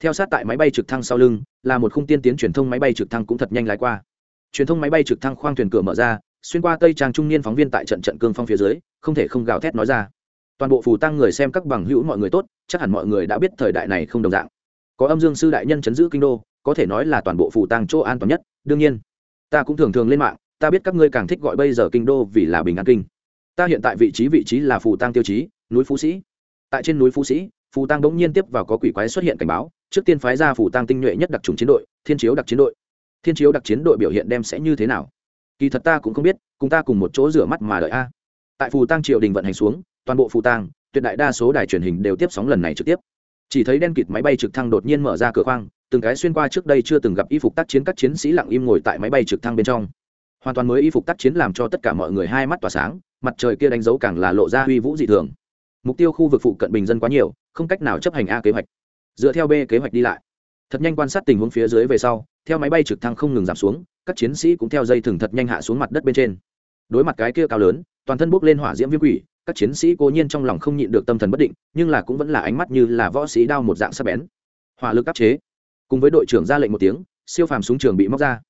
Theo sát tại máy bay trực thăng sau lưng, là một khung tiên tiến truyền thông máy bay trực thăng cũng thật nhanh lái qua. Truyền thông máy bay trực thăng khoang thuyền cửa mở ra, xuyên qua tây trang trung niên phóng viên tại trận trận cương phong phía dưới, không thể không gào thét nói ra. Toàn bộ phù tăng người xem các bằng hữu mọi người tốt, chắc hẳn mọi người đã biết thời đại này không đồng dạng. Có âm dương sư đại nhân chấn giữ kinh đô, có thể nói là toàn bộ phù tăng chỗ an toàn nhất, đương nhiên, ta cũng thường thường lên mạng ta biết các ngươi càng thích gọi bây giờ kinh đô vì là bình an kinh. Ta hiện tại vị trí vị trí là phù tăng tiêu chí, núi phú sĩ. Tại trên núi phú sĩ, phù tăng bỗng nhiên tiếp vào có quỷ quái xuất hiện cảnh báo, trước tiên phái ra phù tăng tinh nhuệ nhất đặc trùng chiến đội, thiên chiếu đặc chiến đội. Thiên chiếu đặc chiến đội biểu hiện đem sẽ như thế nào? Kỳ thật ta cũng không biết, cùng ta cùng một chỗ rửa mắt mà đợi a. Tại phù tăng triều đình vận hành xuống, toàn bộ phù tăng tuyệt đại đa số đài truyền hình đều tiếp sóng lần này trực tiếp. Chỉ thấy đen kịt máy bay trực thăng đột nhiên mở ra cửa khoang, từng cái xuyên qua trước đây chưa từng gặp y phục tác chiến các chiến sĩ lặng im ngồi tại máy bay trực thăng bên trong hoàn toàn mới y phục tác chiến làm cho tất cả mọi người hai mắt tỏa sáng, mặt trời kia đánh dấu càng là lộ ra uy vũ dị thường. Mục tiêu khu vực phụ cận bình dân quá nhiều, không cách nào chấp hành a kế hoạch. Dựa theo b kế hoạch đi lại. Thật nhanh quan sát tình huống phía dưới về sau, theo máy bay trực thăng không ngừng giảm xuống, các chiến sĩ cũng theo dây thừng thật nhanh hạ xuống mặt đất bên trên. Đối mặt cái kia cao lớn, toàn thân bốc lên hỏa diễm viêm quỷ, các chiến sĩ cố nhiên trong lòng không nhịn được tâm thần bất định, nhưng là cũng vẫn là ánh mắt như là võ sĩ đao một dạng sắc bén. Hỏa lực áp chế. Cùng với đội trưởng ra lệnh một tiếng, siêu phàm súng trường bị móc ra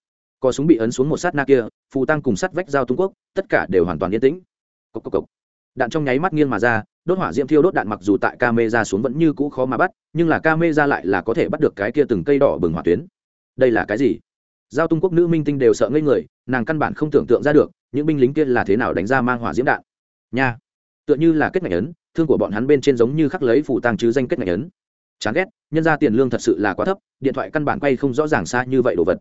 có súng bị ấn xuống một sát na kia, phù tăng cùng sắt vách giao trung quốc, tất cả đều hoàn toàn yên tĩnh. Cốc cốc cốc. đạn trong nháy mắt nghiêng mà ra, đốt hỏa diễm thiêu đốt đạn mặc dù tại ca mê ra xuống vẫn như cũ khó mà bắt, nhưng là ca mê ra lại là có thể bắt được cái kia từng cây đỏ bừng hỏa tuyến. Đây là cái gì? Giao tung quốc nữ minh tinh đều sợ ngây người, nàng căn bản không tưởng tượng ra được, những binh lính kia là thế nào đánh ra mang hỏa diễm đạn. Nha. Tựa như là kết ngạch ấn, thương của bọn hắn bên trên giống như khắc lấy phủ tăng chứ danh kết ngạch ấn. Chán ghét, nhân ra tiền lương thật sự là quá thấp, điện thoại căn bản quay không rõ ràng xa như vậy đồ vật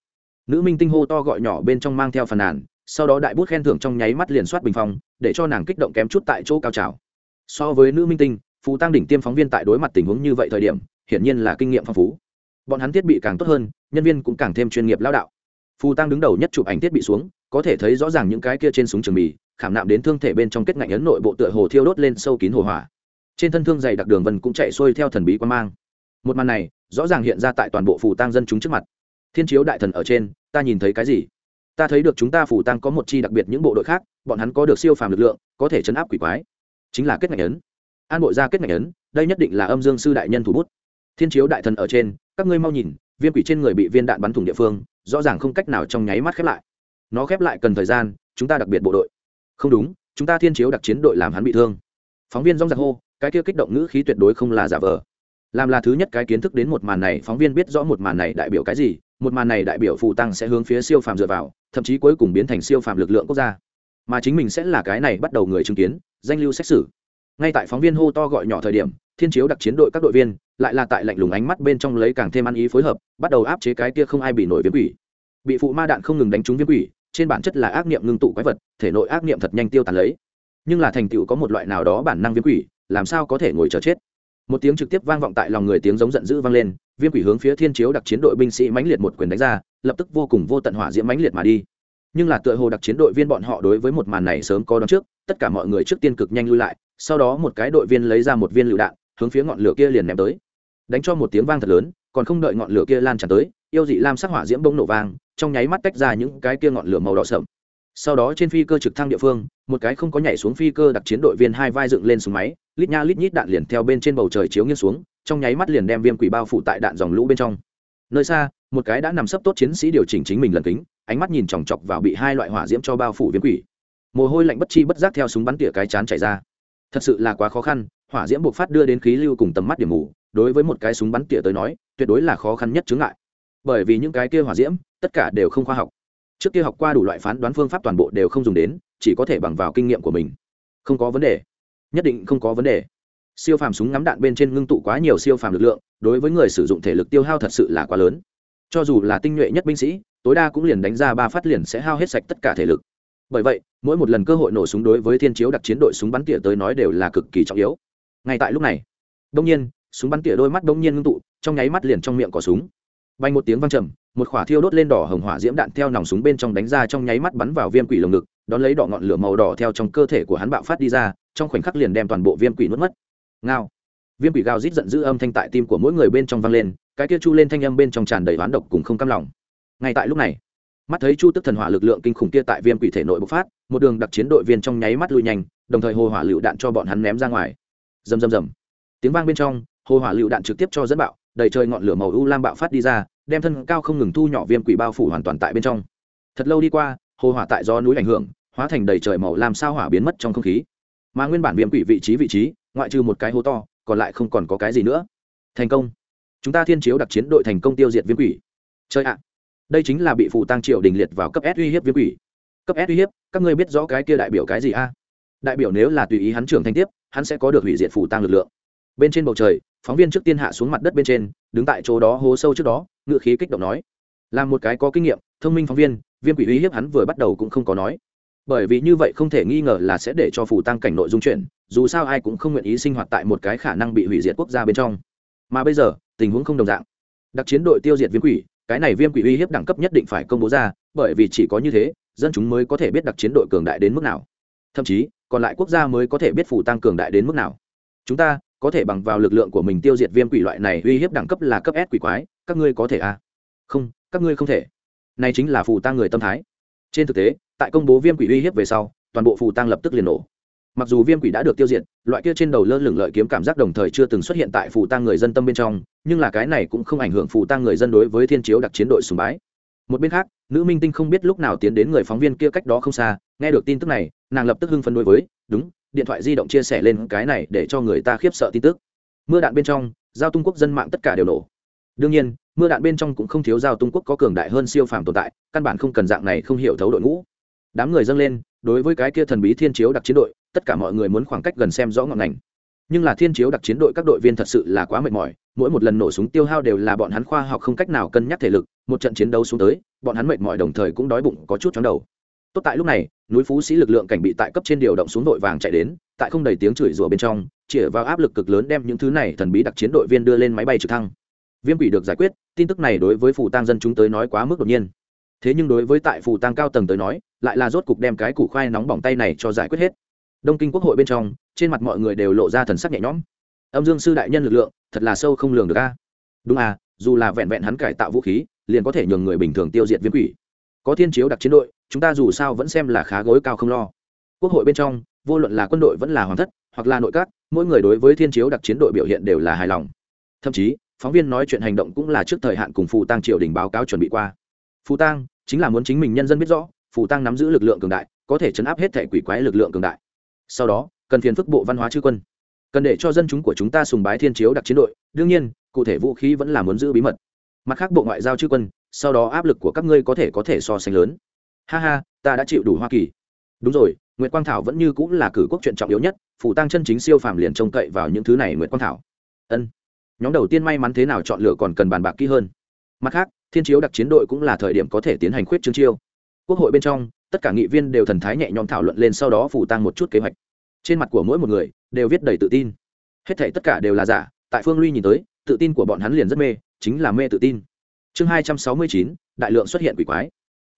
nữ minh tinh hô to gọi nhỏ bên trong mang theo phần nàn, sau đó đại bút khen thưởng trong nháy mắt liền soát bình phong, để cho nàng kích động kém chút tại chỗ cao trào. So với nữ minh tinh, phú tăng đỉnh tiêm phóng viên tại đối mặt tình huống như vậy thời điểm, hiển nhiên là kinh nghiệm phong phú. Bọn hắn thiết bị càng tốt hơn, nhân viên cũng càng thêm chuyên nghiệp lao đạo. Phù tăng đứng đầu nhất chụp ảnh thiết bị xuống, có thể thấy rõ ràng những cái kia trên súng trường mì, khảm nạm đến thương thể bên trong kết ngạnh ấn nội bộ tựa hồ thiêu đốt lên sâu kín hồ hỏa. Trên thân thương dày đặc đường vân cũng chạy xuôi theo thần bí quan mang. Một màn này, rõ ràng hiện ra tại toàn bộ phù tăng dân chúng trước mặt thiên chiếu đại thần ở trên, ta nhìn thấy cái gì? Ta thấy được chúng ta phủ tăng có một chi đặc biệt những bộ đội khác, bọn hắn có được siêu phàm lực lượng, có thể chấn áp quỷ quái. Chính là kết ngạch ấn. An bội ra kết ngạch ấn, đây nhất định là âm dương sư đại nhân thủ bút. Thiên chiếu đại thần ở trên, các ngươi mau nhìn, viên quỷ trên người bị viên đạn bắn thủng địa phương, rõ ràng không cách nào trong nháy mắt khép lại. Nó khép lại cần thời gian, chúng ta đặc biệt bộ đội. Không đúng, chúng ta thiên chiếu đặc chiến đội làm hắn bị thương. Phóng viên rong giặc hô, cái kia kích động ngữ khí tuyệt đối không là giả vờ. Làm là thứ nhất cái kiến thức đến một màn này, phóng viên biết rõ một màn này đại biểu cái gì một màn này đại biểu phù tăng sẽ hướng phía siêu phàm dựa vào, thậm chí cuối cùng biến thành siêu phàm lực lượng quốc gia. Mà chính mình sẽ là cái này bắt đầu người chứng kiến, danh lưu xét xử. Ngay tại phóng viên hô to gọi nhỏ thời điểm, thiên chiếu đặc chiến đội các đội viên lại là tại lạnh lùng ánh mắt bên trong lấy càng thêm ăn ý phối hợp, bắt đầu áp chế cái kia không ai bị nổi viêm quỷ. Bị phụ ma đạn không ngừng đánh trúng viêm quỷ, trên bản chất là ác niệm ngưng tụ quái vật, thể nội ác niệm thật nhanh tiêu tàn lấy. Nhưng là thành tựu có một loại nào đó bản năng viêm quỷ, làm sao có thể ngồi chờ chết? Một tiếng trực tiếp vang vọng tại lòng người tiếng giống giận dữ vang lên, viêm quỷ hướng phía thiên chiếu đặc chiến đội binh sĩ mãnh liệt một quyền đánh ra, lập tức vô cùng vô tận hỏa diễm mãnh liệt mà đi. Nhưng là tựa hồ đặc chiến đội viên bọn họ đối với một màn này sớm có đón trước, tất cả mọi người trước tiên cực nhanh lui lại, sau đó một cái đội viên lấy ra một viên lựu đạn, hướng phía ngọn lửa kia liền ném tới. Đánh cho một tiếng vang thật lớn, còn không đợi ngọn lửa kia lan tràn tới, yêu dị lam sắc hỏa diễm bông nổ vang, trong nháy mắt tách ra những cái kia ngọn lửa màu đỏ sậm sau đó trên phi cơ trực thăng địa phương, một cái không có nhảy xuống phi cơ đặc chiến đội viên hai vai dựng lên súng máy, lít nha lít nhít đạn liền theo bên trên bầu trời chiếu nghiêng xuống, trong nháy mắt liền đem viêm quỷ bao phủ tại đạn dòng lũ bên trong. Nơi xa, một cái đã nằm sấp tốt chiến sĩ điều chỉnh chính mình lần kính, ánh mắt nhìn chòng chọc vào bị hai loại hỏa diễm cho bao phủ viêm quỷ. Mồ hôi lạnh bất chi bất giác theo súng bắn tỉa cái chán chảy ra. Thật sự là quá khó khăn, hỏa diễm buộc phát đưa đến khí lưu cùng tầm mắt điểm mù, đối với một cái súng bắn tỉa tới nói, tuyệt đối là khó khăn nhất chướng ngại. Bởi vì những cái kia hỏa diễm, tất cả đều không khoa học trước kia học qua đủ loại phán đoán phương pháp toàn bộ đều không dùng đến, chỉ có thể bằng vào kinh nghiệm của mình. Không có vấn đề. Nhất định không có vấn đề. Siêu phàm súng ngắm đạn bên trên ngưng tụ quá nhiều siêu phàm lực lượng, đối với người sử dụng thể lực tiêu hao thật sự là quá lớn. Cho dù là tinh nhuệ nhất binh sĩ, tối đa cũng liền đánh ra ba phát liền sẽ hao hết sạch tất cả thể lực. Bởi vậy, mỗi một lần cơ hội nổ súng đối với thiên chiếu đặc chiến đội súng bắn tỉa tới nói đều là cực kỳ trọng yếu. Ngay tại lúc này đông nhiên, súng bắn tỉa đôi mắt đông nhiên ngưng tụ, trong nháy mắt liền trong miệng có súng. Bay một tiếng văng trầm một khỏa thiêu đốt lên đỏ hồng hỏa diễm đạn theo nòng súng bên trong đánh ra trong nháy mắt bắn vào viêm quỷ lồng ngực, đón lấy đỏ ngọn lửa màu đỏ theo trong cơ thể của hắn bạo phát đi ra, trong khoảnh khắc liền đem toàn bộ viêm quỷ nuốt mất. Ngao. Viêm quỷ gào rít giận dữ âm thanh tại tim của mỗi người bên trong vang lên, cái kia chu lên thanh âm bên trong tràn đầy oán độc cùng không cam lòng. Ngay tại lúc này, mắt thấy chu tức thần hỏa lực lượng kinh khủng kia tại viêm quỷ thể nội bộc phát, một đường đặc chiến đội viên trong nháy mắt lui nhanh, đồng thời hồ hỏa lựu đạn cho bọn hắn ném ra ngoài. Rầm rầm rầm. Tiếng vang bên trong, hồ hỏa lựu đạn trực tiếp cho dẫn bạo, đầy trời ngọn lửa màu u lam bạo phát đi ra đem thân cao không ngừng thu nhỏ viêm quỷ bao phủ hoàn toàn tại bên trong. Thật lâu đi qua, hồ hỏa tại do núi ảnh hưởng, hóa thành đầy trời màu làm sao hỏa biến mất trong không khí. Mà nguyên bản viêm quỷ vị trí vị trí, ngoại trừ một cái hố to, còn lại không còn có cái gì nữa. Thành công. Chúng ta thiên chiếu đặc chiến đội thành công tiêu diệt viêm quỷ. Chơi ạ. Đây chính là bị phụ tăng triệu đình liệt vào cấp s uy hiếp viêm quỷ. Cấp s uy hiếp, các ngươi biết rõ cái kia đại biểu cái gì a? Đại biểu nếu là tùy ý hắn trưởng thanh tiếp, hắn sẽ có được hủy diệt phủ tăng lực lượng. Bên trên bầu trời phóng viên trước tiên hạ xuống mặt đất bên trên, đứng tại chỗ đó hố sâu trước đó, ngựa khí kích động nói. Là một cái có kinh nghiệm, thông minh phóng viên, viêm quỷ uy hiếp hắn vừa bắt đầu cũng không có nói. Bởi vì như vậy không thể nghi ngờ là sẽ để cho phủ tăng cảnh nội dung chuyển dù sao ai cũng không nguyện ý sinh hoạt tại một cái khả năng bị hủy diệt quốc gia bên trong. Mà bây giờ, tình huống không đồng dạng. Đặc chiến đội tiêu diệt viêm quỷ, cái này viêm quỷ uy hiếp đẳng cấp nhất định phải công bố ra, bởi vì chỉ có như thế, dân chúng mới có thể biết đặc chiến đội cường đại đến mức nào. Thậm chí, còn lại quốc gia mới có thể biết phù tăng cường đại đến mức nào. Chúng ta có thể bằng vào lực lượng của mình tiêu diệt viêm quỷ loại này, uy hiếp đẳng cấp là cấp s quỷ quái, các ngươi có thể à? không, các ngươi không thể. Này chính là phù tăng người tâm thái. Trên thực tế, tại công bố viêm quỷ uy hiếp về sau, toàn bộ phù tăng lập tức liền nổ. Mặc dù viêm quỷ đã được tiêu diệt, loại kia trên đầu lơ lửng lợi kiếm cảm giác đồng thời chưa từng xuất hiện tại phù tăng người dân tâm bên trong, nhưng là cái này cũng không ảnh hưởng phù tăng người dân đối với thiên chiếu đặc chiến đội sùng bái. Một bên khác, nữ minh tinh không biết lúc nào tiến đến người phóng viên kia cách đó không xa, nghe được tin tức này, nàng lập tức hưng phấn đối với, đúng điện thoại di động chia sẻ lên cái này để cho người ta khiếp sợ tin tức. Mưa đạn bên trong, giao tung quốc dân mạng tất cả đều nổ. Đương nhiên, mưa đạn bên trong cũng không thiếu giao tung quốc có cường đại hơn siêu phàm tồn tại, căn bản không cần dạng này không hiểu thấu đội ngũ. Đám người dâng lên, đối với cái kia thần bí thiên chiếu đặc chiến đội, tất cả mọi người muốn khoảng cách gần xem rõ ngọn ngành. Nhưng là thiên chiếu đặc chiến đội các đội viên thật sự là quá mệt mỏi, mỗi một lần nổ súng tiêu hao đều là bọn hắn khoa học không cách nào cân nhắc thể lực, một trận chiến đấu xuống tới, bọn hắn mệt mỏi đồng thời cũng đói bụng có chút chóng đầu tốt tại lúc này, núi phú sĩ lực lượng cảnh bị tại cấp trên điều động xuống đội vàng chạy đến, tại không đầy tiếng chửi rủa bên trong, chĩa vào áp lực cực lớn đem những thứ này thần bí đặc chiến đội viên đưa lên máy bay trực thăng. Viêm quỷ được giải quyết, tin tức này đối với phù tăng dân chúng tới nói quá mức đột nhiên. Thế nhưng đối với tại phù tăng cao tầng tới nói, lại là rốt cục đem cái củ khoai nóng bỏng tay này cho giải quyết hết. Đông kinh quốc hội bên trong, trên mặt mọi người đều lộ ra thần sắc nhẹ nhõm. Âm dương sư đại nhân lực lượng, thật là sâu không lường được a. Đúng à dù là vẹn vẹn hắn cải tạo vũ khí, liền có thể nhường người bình thường tiêu diệt viêm quỷ có thiên chiếu đặc chiến đội, chúng ta dù sao vẫn xem là khá gối cao không lo. Quốc hội bên trong, vô luận là quân đội vẫn là hoàng thất, hoặc là nội các, mỗi người đối với thiên chiếu đặc chiến đội biểu hiện đều là hài lòng. Thậm chí, phóng viên nói chuyện hành động cũng là trước thời hạn cùng phù tăng triều đình báo cáo chuẩn bị qua. Phù tăng chính là muốn chính mình nhân dân biết rõ, phù tăng nắm giữ lực lượng cường đại, có thể chấn áp hết thể quỷ quái lực lượng cường đại. Sau đó, cần phiền phức bộ văn hóa chư quân. Cần để cho dân chúng của chúng ta sùng bái thiên chiếu đặc chiến đội, đương nhiên, cụ thể vũ khí vẫn là muốn giữ bí mật. Mặt khác, bộ ngoại giao chư quân sau đó áp lực của các ngươi có thể có thể so sánh lớn. Ha ha, ta đã chịu đủ hoa kỳ. Đúng rồi nguyễn quang thảo vẫn như cũng là cử quốc chuyện trọng yếu nhất, phủ tăng chân chính siêu phàm liền trông cậy vào những thứ này nguyễn quang thảo. Ân. Nhóm đầu tiên may mắn thế nào chọn lựa còn cần bàn bạc kỹ hơn. Mặt khác, thiên chiếu đặc chiến đội cũng là thời điểm có thể tiến hành khuyết trương chiêu. Quốc hội bên trong, tất cả nghị viên đều thần thái nhẹ nhõm thảo luận lên sau đó phủ tăng một chút kế hoạch. Trên mặt của mỗi một người, đều viết đầy tự tin. Hết thảy tất cả đều là giả, tại phương ly nhìn tới, tự tin của bọn hắn liền rất mê, chính là mê tự tin chương hai trăm sáu mươi chín, đại lượng xuất hiện quỷ quái.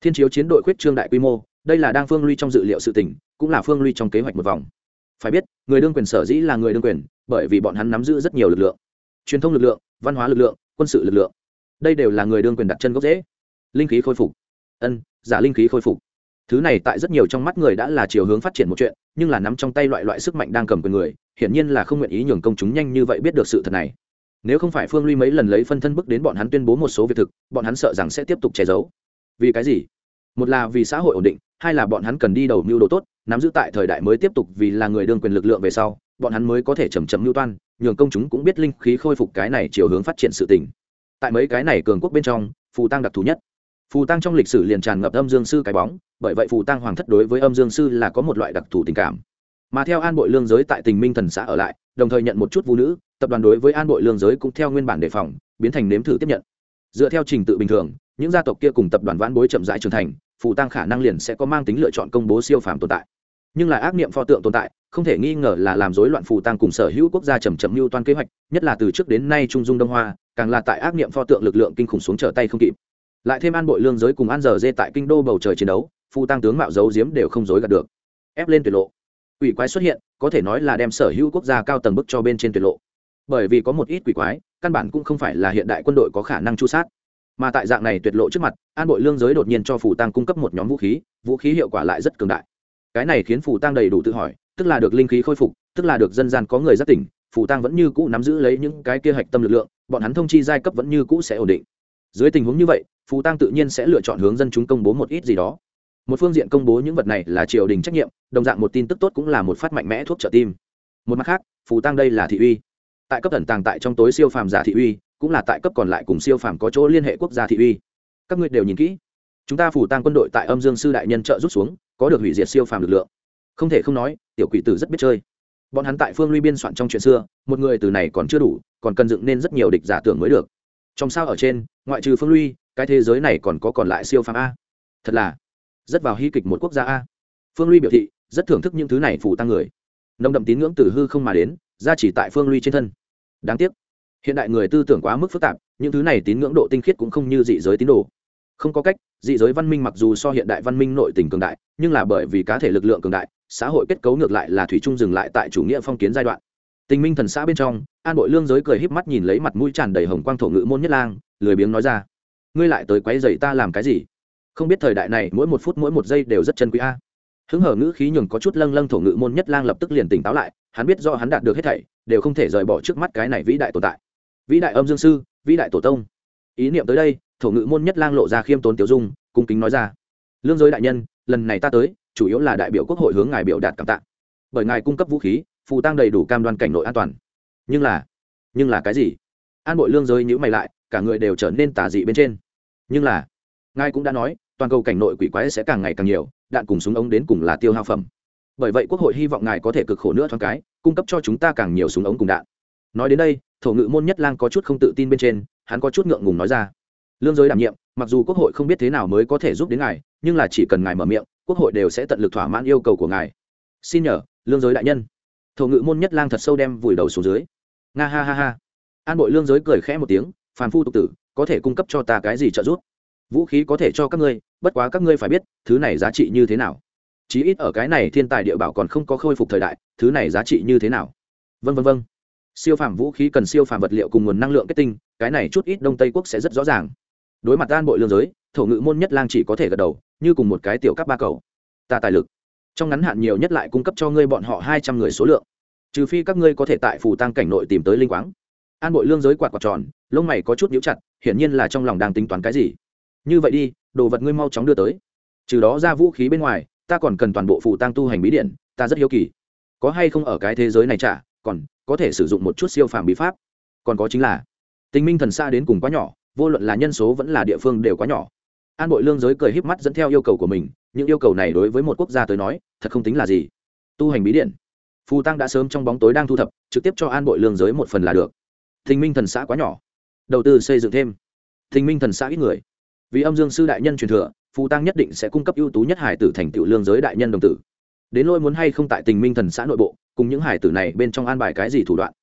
Thiên chiếu chiến đội khuyết trương đại quy mô, đây là đang phương ly trong dự liệu sự tỉnh cũng là phương ly trong kế hoạch một vòng. Phải biết, người đương quyền sở dĩ là người đương quyền, bởi vì bọn hắn nắm giữ rất nhiều lực lượng. Truyền thông lực lượng, văn hóa lực lượng, quân sự lực lượng. Đây đều là người đương quyền đặt chân gốc dễ linh khí khôi phục. Ân, giả linh khí khôi phục. Thứ này tại rất nhiều trong mắt người đã là chiều hướng phát triển một chuyện, nhưng là nắm trong tay loại loại sức mạnh đang cầm quyền người, hiển nhiên là không nguyện ý nhường công chúng nhanh như vậy biết được sự thật này nếu không phải phương ly mấy lần lấy phân thân bức đến bọn hắn tuyên bố một số việc thực, bọn hắn sợ rằng sẽ tiếp tục che giấu. Vì cái gì? Một là vì xã hội ổn định, hai là bọn hắn cần đi đầu mưu đồ tốt, nắm giữ tại thời đại mới tiếp tục vì là người đương quyền lực lượng về sau, bọn hắn mới có thể chầm chậm mưu toan, nhường công chúng cũng biết linh khí khôi phục cái này chiều hướng phát triển sự tình. Tại mấy cái này cường quốc bên trong, phù tăng đặc thù nhất. Phù tăng trong lịch sử liền tràn ngập âm dương sư cái bóng, bởi vậy phù tăng hoàng thất đối với âm dương sư là có một loại đặc thù tình cảm. Mà theo an bội lương giới tại tình minh thần xã ở lại, đồng thời nhận một chút vũ nữ tập đoàn đối với an bội lương giới cũng theo nguyên bản đề phòng, biến thành nếm thử tiếp nhận. Dựa theo trình tự bình thường, những gia tộc kia cùng tập đoàn vãn bối chậm rãi trưởng thành, phụ tăng khả năng liền sẽ có mang tính lựa chọn công bố siêu phàm tồn tại. Nhưng là ác niệm pho tượng tồn tại, không thể nghi ngờ là làm rối loạn phù tăng cùng sở hữu quốc gia chầm chậm mưu toan kế hoạch, nhất là từ trước đến nay trung dung đông hoa, càng là tại ác niệm pho tượng lực lượng kinh khủng xuống trở tay không kịp. Lại thêm an bội lương giới cùng an giờ dê tại kinh đô bầu trời chiến đấu phù tăng tướng mạo dấu diếm đều không dối gạt được. Ép lên tuyệt lộ. Quỷ quái xuất hiện, có thể nói là đem sở hữu quốc gia cao tầng bức cho bên trên tuyệt lộ bởi vì có một ít quỷ quái, căn bản cũng không phải là hiện đại quân đội có khả năng chu sát. Mà tại dạng này tuyệt lộ trước mặt, an bội lương giới đột nhiên cho phù tăng cung cấp một nhóm vũ khí vũ khí hiệu quả lại rất cường đại. Cái này khiến phù tăng đầy đủ tự hỏi, tức là được linh khí khôi phục, tức là được dân gian có người giác tỉnh, phù tăng vẫn như cũ nắm giữ lấy những cái kia hạch tâm lực lượng, bọn hắn thông chi giai cấp vẫn như cũ sẽ ổn định. Dưới tình huống như vậy, phù tăng tự nhiên sẽ lựa chọn hướng dân chúng công bố một ít gì đó. Một phương diện công bố những vật này là triều đình trách nhiệm, đồng dạng một tin tức tốt cũng là một phát mạnh mẽ thuốc trợ tim. Một mặt khác, phù tăng đây là thị uy tại cấp thần tàng tại trong tối siêu phàm giả thị uy, cũng là tại cấp còn lại cùng siêu phàm có chỗ liên hệ quốc gia thị uy. Các ngươi đều nhìn kỹ. Chúng ta phủ tăng quân đội tại âm dương sư đại nhân trợ rút xuống, có được hủy diệt siêu phàm lực lượng. Không thể không nói, tiểu quỷ tử rất biết chơi. Bọn hắn tại phương ly biên soạn trong chuyện xưa, một người từ này còn chưa đủ, còn cần dựng nên rất nhiều địch giả tưởng mới được. Trong sao ở trên, ngoại trừ phương ly cái thế giới này còn có còn lại siêu phàm a. Thật là, rất vào hy kịch một quốc gia a. Phương ly biểu thị, rất thưởng thức những thứ này phủ tăng người. Nồng đậm tín ngưỡng từ hư không mà đến ra chỉ tại phương ly trên thân. Đáng tiếc, hiện đại người tư tưởng quá mức phức tạp, những thứ này tín ngưỡng độ tinh khiết cũng không như dị giới tín đồ. Không có cách, dị giới văn minh mặc dù so hiện đại văn minh nội tình cường đại, nhưng là bởi vì cá thể lực lượng cường đại, xã hội kết cấu ngược lại là thủy chung dừng lại tại chủ nghĩa phong kiến giai đoạn. Tình minh thần xã bên trong, an bội lương giới cười híp mắt nhìn lấy mặt mũi tràn đầy hồng quang thổ ngự môn nhất lang, lười biếng nói ra, ngươi lại tới quấy dày ta làm cái gì? Không biết thời đại này mỗi một phút mỗi một giây đều rất chân quý a. Hứng hở ngữ khí nhường có chút lâng lâng thổ ngự môn nhất lang lập tức liền tỉnh táo lại hắn biết do hắn đạt được hết thảy, đều không thể rời bỏ trước mắt cái này vĩ đại tồn tại. Vĩ đại âm dương sư, vĩ đại tổ tông. Ý niệm tới đây, thổ ngữ môn nhất lang lộ ra khiêm tốn tiểu dung, cung kính nói ra. Lương giới đại nhân, lần này ta tới, chủ yếu là đại biểu quốc hội hướng ngài biểu đạt cảm tạ. Bởi ngài cung cấp vũ khí, phù tăng đầy đủ cam đoan cảnh nội an toàn. Nhưng là nhưng là cái gì? An bội lương giới nhữ mày lại, cả người đều trở nên tà dị bên trên. Nhưng là, ngài cũng đã nói, toàn cầu cảnh nội quỷ quái sẽ càng ngày càng nhiều, đạn cùng súng ống đến cùng là tiêu hao phẩm bởi vậy quốc hội hy vọng ngài có thể cực khổ nữa thoáng cái, cung cấp cho chúng ta càng nhiều súng ống cùng đạn. Nói đến đây, thổ ngự môn nhất lang có chút không tự tin bên trên, hắn có chút ngượng ngùng nói ra. Lương giới đảm nhiệm, mặc dù quốc hội không biết thế nào mới có thể giúp đến ngài, nhưng là chỉ cần ngài mở miệng, quốc hội đều sẽ tận lực thỏa mãn yêu cầu của ngài. Xin nhờ, lương giới đại nhân. Thổ ngự môn nhất lang thật sâu đem vùi đầu xuống dưới. Nga ha ha ha. An bội lương giới cười khẽ một tiếng, phàm phu tục tử, có thể cung cấp cho ta cái gì trợ giúp? Vũ khí có thể cho các ngươi, bất quá các ngươi phải biết, thứ này giá trị như thế nào chí ít ở cái này thiên tài địa bảo còn không có khôi phục thời đại, thứ này giá trị như thế nào? Vân vân vân siêu phàm vũ khí cần siêu phàm vật liệu cùng nguồn năng lượng kết tinh, cái này chút ít đông tây quốc sẽ rất rõ ràng. Đối mặt an bội lương giới, thổ ngữ môn nhất lang chỉ có thể gật đầu, như cùng một cái tiểu cấp ba cầu ta tài lực. Trong ngắn hạn nhiều nhất lại cung cấp cho ngươi bọn họ hai trăm người số lượng. Trừ phi các ngươi có thể tại phù tăng cảnh nội tìm tới linh quáng. An bội lương giới quạt quạt tròn, lông mày có chút nhíu chặt, hiển nhiên là trong lòng đang tính toán cái gì. Như vậy đi, đồ vật ngươi mau chóng đưa tới. Trừ đó ra vũ khí bên ngoài ta còn cần toàn bộ phụ tăng tu hành bí điện, ta rất hiếu kỳ. Có hay không ở cái thế giới này trả còn có thể sử dụng một chút siêu phàm bí pháp. Còn có chính là, tình minh thần xa đến cùng quá nhỏ, vô luận là nhân số vẫn là địa phương đều quá nhỏ. An bội lương giới cười híp mắt dẫn theo yêu cầu của mình, những yêu cầu này đối với một quốc gia tới nói, thật không tính là gì. Tu hành bí điện, phù tăng đã sớm trong bóng tối đang thu thập, trực tiếp cho an bội lương giới một phần là được. Thình minh thần xã quá nhỏ, đầu tư xây dựng thêm. Thình minh thần xã ít người. Vì âm dương sư đại nhân truyền thừa phù tăng nhất định sẽ cung cấp ưu tú nhất hải tử thành tựu lương giới đại nhân đồng tử. Đến lôi muốn hay không tại tình minh thần xã nội bộ, cùng những hải tử này bên trong an bài cái gì thủ đoạn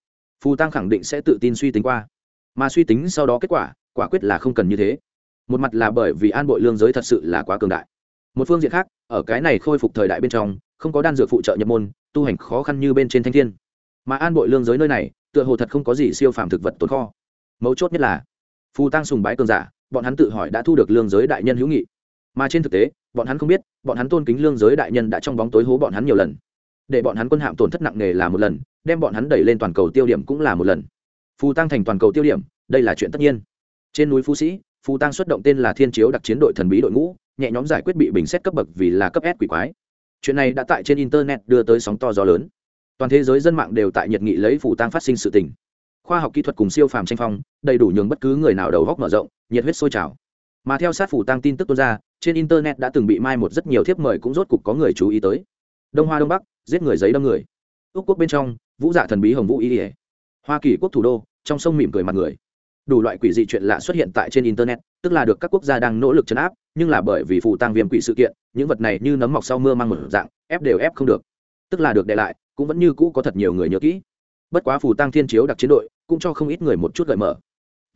phù tăng khẳng định sẽ tự tin suy tính qua. Mà suy tính sau đó kết quả quả quyết là không cần như thế. Một mặt là bởi vì an bội lương giới thật sự là quá cường đại. Một phương diện khác, ở cái này khôi phục thời đại bên trong, không có đan dược phụ trợ nhập môn, tu hành khó khăn như bên trên thanh thiên. Mà an bội lương giới nơi này, tựa hồ thật không có gì siêu phàm thực vật tồn kho. Mấu chốt nhất là phù tăng sùng bái cường giả, bọn hắn tự hỏi đã thu được lương giới đại nhân hữu nghị mà trên thực tế, bọn hắn không biết, bọn hắn tôn kính lương giới đại nhân đã trong bóng tối hố bọn hắn nhiều lần. Để bọn hắn quân hạm tổn thất nặng nề là một lần, đem bọn hắn đẩy lên toàn cầu tiêu điểm cũng là một lần. Phù tăng thành toàn cầu tiêu điểm, đây là chuyện tất nhiên. Trên núi phú sĩ, phù tăng xuất động tên là thiên chiếu đặc chiến đội thần bí đội ngũ, nhẹ nhóm giải quyết bị bình xét cấp bậc vì là cấp s quỷ quái. Chuyện này đã tại trên internet đưa tới sóng to gió lớn. Toàn thế giới dân mạng đều tại nhiệt nghị lấy phù tăng phát sinh sự tình. Khoa học kỹ thuật cùng siêu phàm tranh phong, đầy đủ nhường bất cứ người nào đầu góc mở rộng, nhiệt huyết sôi trào. Mà theo sát phủ tăng tin tức tuôn ra trên internet đã từng bị mai một rất nhiều thiếp mời cũng rốt cục có người chú ý tới. Đông hoa đông bắc, giết người giấy đâm người. Ước quốc bên trong, vũ dạ thần bí hồng vũ y ỉa hoa kỳ quốc thủ đô, trong sông mỉm cười mặt người. Đủ loại quỷ dị chuyện lạ xuất hiện tại trên internet, tức là được các quốc gia đang nỗ lực chấn áp, nhưng là bởi vì phù tăng viêm quỷ sự kiện, những vật này như nấm mọc sau mưa mang một dạng, ép đều ép không được. Tức là được để lại, cũng vẫn như cũ có thật nhiều người nhớ kỹ. Bất quá phù tăng thiên chiếu đặc chiến đội, cũng cho không ít người một chút gợi mở.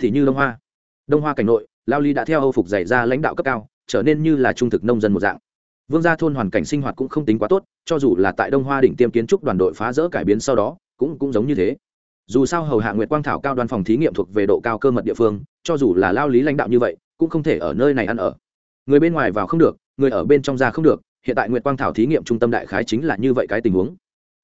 Thì như đông hoa. Đông hoa cảnh nội, lao ly đã theo âu phục dạy ra lãnh đạo cấp cao trở nên như là trung thực nông dân một dạng. Vương gia thôn hoàn cảnh sinh hoạt cũng không tính quá tốt, cho dù là tại đông hoa đỉnh tiêm kiến trúc đoàn đội phá rỡ cải biến sau đó, cũng cũng giống như thế. Dù sao hầu hạ nguyệt quang thảo cao đoàn phòng thí nghiệm thuộc về độ cao cơ mật địa phương, cho dù là lao lý lãnh đạo như vậy, cũng không thể ở nơi này ăn ở. Người bên ngoài vào không được, người ở bên trong ra không được, hiện tại nguyệt quang thảo thí nghiệm trung tâm đại khái chính là như vậy cái tình huống.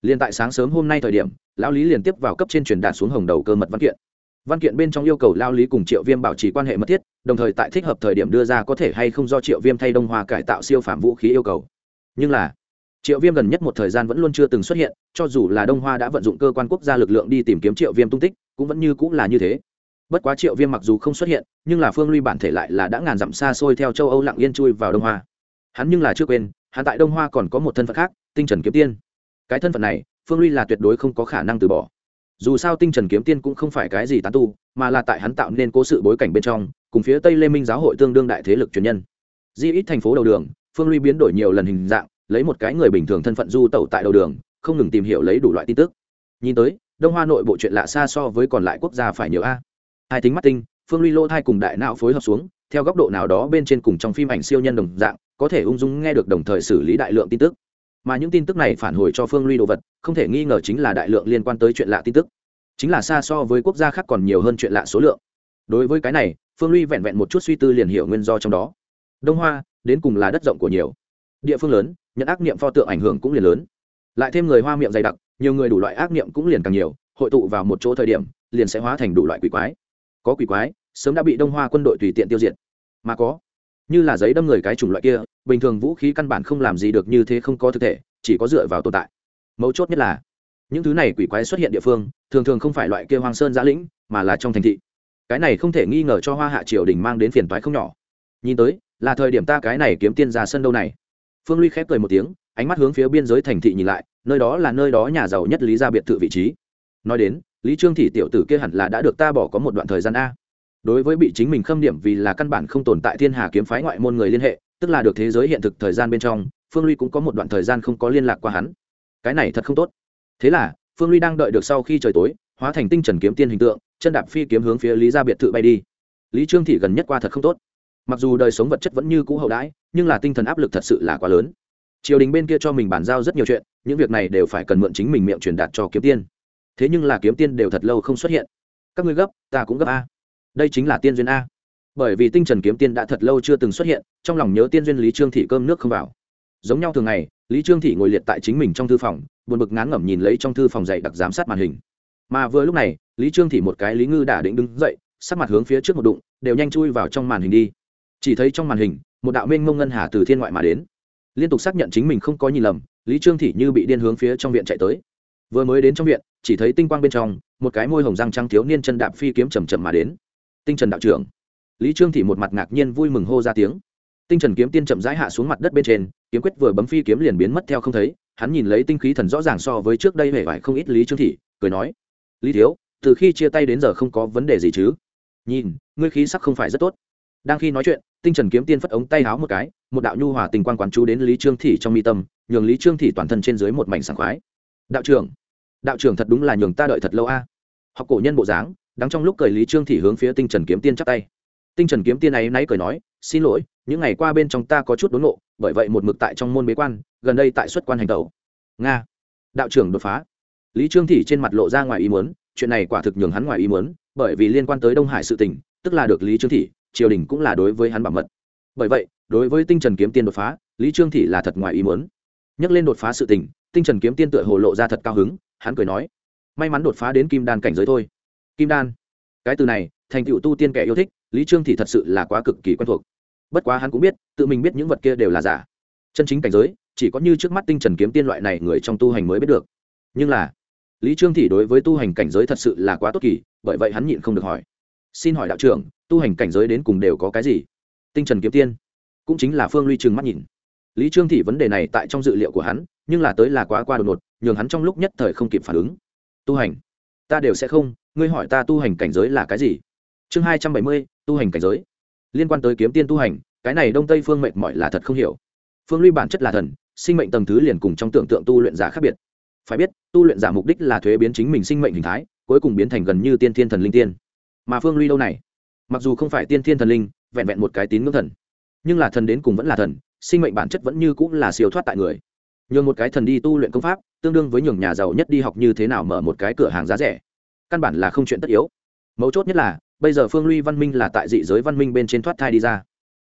Liền tại sáng sớm hôm nay thời điểm, lão lý liền tiếp vào cấp trên truyền đạt xuống hồng đầu cơ mật văn kiện. Văn kiện bên trong yêu cầu lao lý cùng triệu viêm bảo trì quan hệ mật thiết đồng thời tại thích hợp thời điểm đưa ra có thể hay không do triệu viêm thay đông hoa cải tạo siêu phạm vũ khí yêu cầu. Nhưng là, triệu viêm gần nhất một thời gian vẫn luôn chưa từng xuất hiện, cho dù là đông hoa đã vận dụng cơ quan quốc gia lực lượng đi tìm kiếm triệu viêm tung tích, cũng vẫn như cũng là như thế. Bất quá triệu viêm mặc dù không xuất hiện, nhưng là phương ly bản thể lại là đã ngàn dặm xa xôi theo châu âu lặng yên chui vào đông hoa. Hắn nhưng là chưa quên, hắn tại đông hoa còn có một thân phận khác, tinh trần kiếm tiên. Cái thân phận này, phương ly là tuyệt đối không có khả năng từ bỏ dù sao tinh trần kiếm tiên cũng không phải cái gì tán tu, mà là tại hắn tạo nên cố sự bối cảnh bên trong, cùng phía tây lê minh giáo hội tương đương đại thế lực truyền nhân. Di ít thành phố đầu đường, phương ly biến đổi nhiều lần hình dạng, lấy một cái người bình thường thân phận du tẩu tại đầu đường, không ngừng tìm hiểu lấy đủ loại tin tức. Nhìn tới, đông hoa nội bộ chuyện lạ xa so với còn lại quốc gia phải nhiều a. Hai tính mắt tinh, phương ly lô thai cùng đại não phối hợp xuống, theo góc độ nào đó bên trên cùng trong phim ảnh siêu nhân đồng dạng, có thể ung dung nghe được đồng thời xử lý đại lượng tin tức mà những tin tức này phản hồi cho phương ly đồ vật, không thể nghi ngờ chính là đại lượng liên quan tới chuyện lạ tin tức. Chính là xa so với quốc gia khác còn nhiều hơn chuyện lạ số lượng. Đối với cái này, phương ly vẹn vẹn một chút suy tư liền hiểu nguyên do trong đó. Đông hoa, đến cùng là đất rộng của nhiều. Địa phương lớn, nhận ác niệm pho tượng ảnh hưởng cũng liền lớn. Lại thêm người hoa miệng dày đặc, nhiều người đủ loại ác niệm cũng liền càng nhiều, hội tụ vào một chỗ thời điểm, liền sẽ hóa thành đủ loại quỷ quái. Có quỷ quái, sớm đã bị đông hoa quân đội tùy tiện tiêu diệt. Mà có như là giấy đâm người cái chủng loại kia, bình thường vũ khí căn bản không làm gì được như thế không có thực thể, chỉ có dựa vào tồn tại. Mấu chốt nhất là, những thứ này quỷ quái xuất hiện địa phương, thường thường không phải loại kia hoang sơn giã lĩnh, mà là trong thành thị. Cái này không thể nghi ngờ cho hoa hạ triều đình mang đến phiền toái không nhỏ. Nhìn tới, là thời điểm ta cái này kiếm tiên ra sân đâu này. Phương ly khép cười một tiếng, ánh mắt hướng phía biên giới thành thị nhìn lại, nơi đó là nơi đó nhà giàu nhất lý ra biệt thự vị trí. Nói đến, lý trương thị tiểu tử kia hẳn là đã được ta bỏ có một đoạn thời gian a đối với bị chính mình khâm điểm vì là căn bản không tồn tại thiên hà kiếm phái ngoại môn người liên hệ, tức là được thế giới hiện thực thời gian bên trong, phương ly cũng có một đoạn thời gian không có liên lạc qua hắn. Cái này thật không tốt. Thế là, phương ly đang đợi được sau khi trời tối, hóa thành tinh trần kiếm tiên hình tượng, chân đạp phi kiếm hướng phía lý gia biệt thự bay đi. Lý trương thị gần nhất qua thật không tốt. Mặc dù đời sống vật chất vẫn như cũ hậu đãi, nhưng là tinh thần áp lực thật sự là quá lớn. Triều đình bên kia cho mình bàn giao rất nhiều chuyện, những việc này đều phải cần mượn chính mình miệng truyền đạt cho kiếm tiên. Thế nhưng là kiếm tiên đều thật lâu không xuất hiện. Các ngươi gấp, ta cũng gấp a đây chính là tiên duyên a. Bởi vì tinh trần kiếm tiên đã thật lâu chưa từng xuất hiện, trong lòng nhớ tiên duyên lý trương thị cơm nước không vào. Giống nhau thường ngày, lý trương thị ngồi liệt tại chính mình trong thư phòng, buồn bực ngán ngẩm nhìn lấy trong thư phòng dạy đặc giám sát màn hình. Mà vừa lúc này, lý trương thị một cái lý ngư đã định đứng dậy, sắc mặt hướng phía trước một đụng, đều nhanh chui vào trong màn hình đi. Chỉ thấy trong màn hình, một đạo Minh mông ngân hà từ thiên ngoại mà đến. Liên tục xác nhận chính mình không có nhìn lầm, lý trương thị như bị điên hướng phía trong viện chạy tới. Vừa mới đến trong viện, chỉ thấy tinh quang bên trong, một cái môi hồng răng trắng thiếu niên chân đạp phi kiếm chầm chậm mà đến tinh trần đạo trưởng. Lý trương thị một mặt ngạc nhiên vui mừng hô ra tiếng. Tinh trần kiếm tiên chậm rãi hạ xuống mặt đất bên trên, kiếm quyết vừa bấm phi kiếm liền biến mất theo không thấy, hắn nhìn lấy tinh khí thần rõ ràng so với trước đây hề vải không ít lý trương thị, cười nói, lý thiếu, từ khi chia tay đến giờ không có vấn đề gì chứ? Nhìn, ngươi khí sắc không phải rất tốt. Đang khi nói chuyện, tinh trần kiếm tiên phất ống tay háo một cái, một đạo nhu hòa tình quan quán chú đến lý trương thị trong mi tâm, nhường lý trương thị toàn thân trên dưới một mảnh sảng khoái. Đạo trưởng đạo trưởng thật đúng là nhường ta đợi thật lâu a. Học cổ nhân bộ dáng đang trong lúc cười lý trương thị hướng phía tinh trần kiếm tiên chắp tay. Tinh trần kiếm tiên ấy nay cười nói, xin lỗi, những ngày qua bên trong ta có chút đốn nộ, bởi vậy một mực tại trong môn bế quan, gần đây tại xuất quan hành tẩu. Nga. Đạo trưởng đột phá. Lý trương thị trên mặt lộ ra ngoài ý muốn, chuyện này quả thực nhường hắn ngoài ý muốn, bởi vì liên quan tới đông hải sự tình, tức là được lý trương thị, triều đình cũng là đối với hắn bảo mật. Bởi vậy, đối với tinh trần kiếm tiên đột phá, lý trương thị là thật ngoài ý muốn. Nhắc lên đột phá sự tình, tinh trần kiếm tiên tựa hồ lộ ra thật cao hứng, hắn cười nói, may mắn đột phá đến kim đan cảnh giới thôi kim đan. Cái từ này, thành tựu tu tiên kẻ yêu thích, lý trương thì thật sự là quá cực kỳ quen thuộc. Bất quá hắn cũng biết, tự mình biết những vật kia đều là giả. Chân chính cảnh giới, chỉ có như trước mắt tinh trần kiếm tiên loại này người trong tu hành mới biết được. Nhưng là, lý trương thì đối với tu hành cảnh giới thật sự là quá tốt kỳ, bởi vậy hắn nhịn không được hỏi. Xin hỏi đạo trưởng, tu hành cảnh giới đến cùng đều có cái gì? Tinh trần kiếm tiên. Cũng chính là phương ly trừng mắt nhìn. Lý trương thị vấn đề này tại trong dự liệu của hắn, nhưng là tới là quá qua đột ngột, nhường hắn trong lúc nhất thời không kịp phản ứng. Tu hành. Ta đều sẽ không ngươi hỏi ta tu hành cảnh giới là cái gì? Chương hai trăm bảy mươi, tu hành cảnh giới. Liên quan tới kiếm tiên tu hành, cái này đông tây phương mệnh mọi là thật không hiểu. Phương ly bản chất là thần, sinh mệnh tầng thứ liền cùng trong tưởng tượng tu luyện giả khác biệt. Phải biết, tu luyện giả mục đích là thuế biến chính mình sinh mệnh hình thái, cuối cùng biến thành gần như tiên thiên thần linh tiên. Mà phương ly đâu này? Mặc dù không phải tiên thiên thần linh, vẹn vẹn một cái tín ngưỡng thần. Nhưng là thần đến cùng vẫn là thần, sinh mệnh bản chất vẫn như cũng là siêu thoát tại người. Nhường một cái thần đi tu luyện công pháp, tương đương với nhường nhà giàu nhất đi học như thế nào mở một cái cửa hàng giá rẻ căn bản là không chuyện tất yếu. Mấu chốt nhất là, bây giờ phương ly văn minh là tại dị giới văn minh bên trên thoát thai đi ra.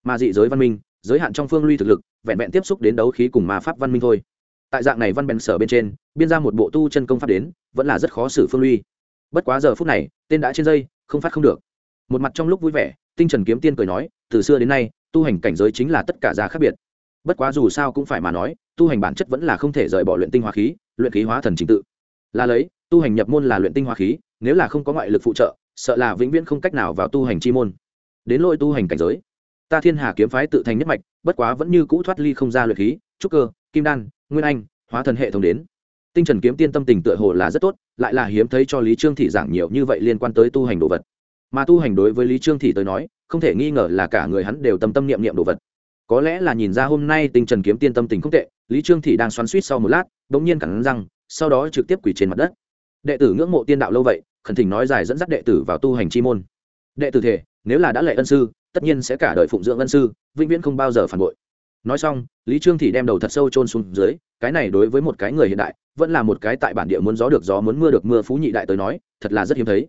Mà dị giới văn minh, giới hạn trong phương ly thực lực, vẹn vẹn tiếp xúc đến đấu khí cùng ma pháp văn minh thôi. Tại dạng này văn bèn sở bên trên, biên ra một bộ tu chân công pháp đến, vẫn là rất khó xử phương ly bất quá giờ phút này, tên đã trên dây, không phát không được. Một mặt trong lúc vui vẻ, tinh trần kiếm tiên cười nói, từ xưa đến nay, tu hành cảnh giới chính là tất cả giá khác biệt. Bất quá dù sao cũng phải mà nói, tu hành bản chất vẫn là không thể rời bỏ luyện tinh hóa khí, luyện khí hóa thần trình tự. Là lấy tu hành nhập môn là luyện tinh hóa khí, nếu là không có ngoại lực phụ trợ, sợ là vĩnh viễn không cách nào vào tu hành chi môn. Đến lỗi tu hành cảnh giới. Ta thiên hà kiếm phái tự thành nhất mạch, bất quá vẫn như cũ thoát ly không ra luyện khí, trúc cơ, kim đan, nguyên anh, hóa thần hệ thống đến. Tinh trần kiếm tiên tâm tình tựa hồ là rất tốt, lại là hiếm thấy cho lý trương thị giảng nhiều như vậy liên quan tới tu hành đồ vật. Mà tu hành đối với lý trương thị tới nói, không thể nghi ngờ là cả người hắn đều tâm tâm niệm niệm đồ vật. Có lẽ là nhìn ra hôm nay tinh trần kiếm tiên tâm tình không tệ, lý trương thị đang xoắn suýt sau một lát đ ỗ n g nhiên cẳng răng, sau đó trực tiếp quỳ trên mặt đất đệ tử ngưỡng mộ tiên đạo lâu vậy, khẩn thỉnh nói dài dẫn dắt đệ tử vào tu hành chi môn. Đệ tử thể nếu là đã lệ ân sư, tất nhiên sẽ cả đời phụng dưỡng ân sư, vĩnh viễn không bao giờ phản bội. Nói xong, lý trương thị đem đầu thật sâu chôn xuống dưới, cái này đối với một cái người hiện đại, vẫn là một cái tại bản địa muốn gió được gió muốn mưa được mưa phú nhị đại tới nói, thật là rất hiếm thấy.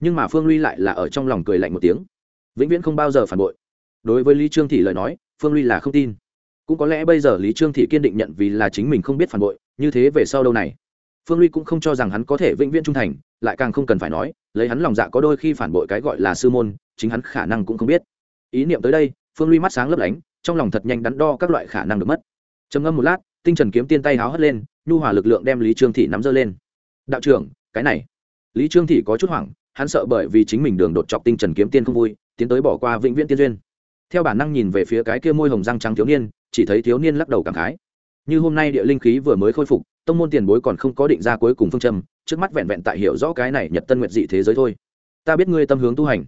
Nhưng mà phương ly lại là ở trong lòng cười lạnh một tiếng. Vĩnh viễn không bao giờ phản bội. Đối với lý trương thị lời nói, phương ly là không tin. Cũng có lẽ bây giờ lý trương thị kiên định nhận vì là chính mình không biết phản bội, như thế về sau đâu này phương ly cũng không cho rằng hắn có thể vĩnh viễn trung thành, lại càng không cần phải nói, lấy hắn lòng dạ có đôi khi phản bội cái gọi là sư môn, chính hắn khả năng cũng không biết. Ý niệm tới đây, phương ly mắt sáng lấp lánh, trong lòng thật nhanh đắn đo các loại khả năng được mất. Trầm ngâm một lát, tinh trần kiếm tiên tay háo hất lên, nhu hòa lực lượng đem lý trương thị nắm dơ lên. Đạo trưởng, cái này. Lý trương thị có chút hoảng, hắn sợ bởi vì chính mình đường đột chọc tinh trần kiếm tiên không vui, tiến tới bỏ qua vĩnh viễn tiên duyên. Theo bản năng nhìn về phía cái kia môi hồng răng trắng thiếu niên, chỉ thấy thiếu niên lắc đầu cảm khái. Như hôm nay địa linh khí vừa mới khôi phục tông môn tiền bối còn không có định ra cuối cùng phương châm, trước mắt vẹn vẹn tại hiểu rõ cái này nhật tân nguyệt dị thế giới thôi. Ta biết ngươi tâm hướng tu hành.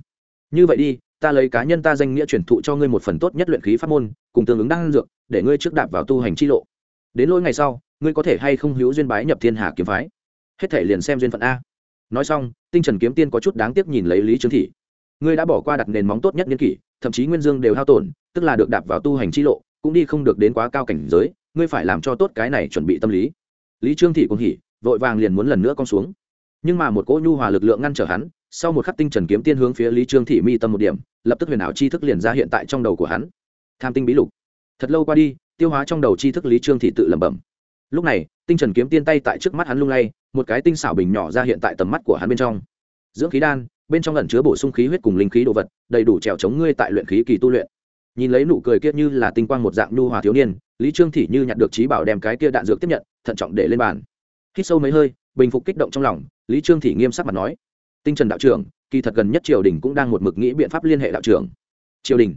Như vậy đi, ta lấy cá nhân ta danh nghĩa truyền thụ cho ngươi một phần tốt nhất luyện khí pháp môn, cùng tương ứng đan dược, để ngươi trước đạp vào tu hành chi lộ. Đến lỗi ngày sau, ngươi có thể hay không hữu duyên bái nhập thiên hà kiếm phái? Hết thể liền xem duyên phận a. Nói xong, tinh trần kiếm tiên có chút đáng tiếc nhìn lấy lý trương thị. Ngươi đã bỏ qua đặt nền móng tốt nhất niên kỷ, thậm chí nguyên dương đều hao tổn, tức là được đạp vào tu hành chi lộ, cũng đi không được đến quá cao cảnh giới, ngươi phải làm cho tốt cái này chuẩn bị tâm lý lý trương thị cũng hỉ, vội vàng liền muốn lần nữa con xuống. Nhưng mà một cỗ nhu hòa lực lượng ngăn trở hắn, sau một khắc tinh trần kiếm tiên hướng phía lý trương thị mi tâm một điểm, lập tức huyền ảo chi thức liền ra hiện tại trong đầu của hắn. Tham tinh bí lục. Thật lâu qua đi, tiêu hóa trong đầu chi thức lý trương thị tự lẩm bẩm. Lúc này, tinh trần kiếm tiên tay tại trước mắt hắn lung lay, một cái tinh xảo bình nhỏ ra hiện tại tầm mắt của hắn bên trong. Dưỡng khí đan, bên trong ẩn chứa bổ sung khí huyết cùng linh khí đồ vật, đầy đủ trèo chống ngươi tại luyện khí kỳ tu luyện. Nhìn lấy nụ cười kia như là tinh quang một dạng nhu hòa thiếu niên, lý trương thị như nhặt được trí bảo đem cái kia đạn dược tiếp nhận thận trọng để lên bàn. Hít sâu mấy hơi, bình phục kích động trong lòng, lý trương thị nghiêm sắc mặt nói, tinh trần đạo trưởng, kỳ thật gần nhất triều đình cũng đang một mực nghĩ biện pháp liên hệ đạo trưởng. Triều đình?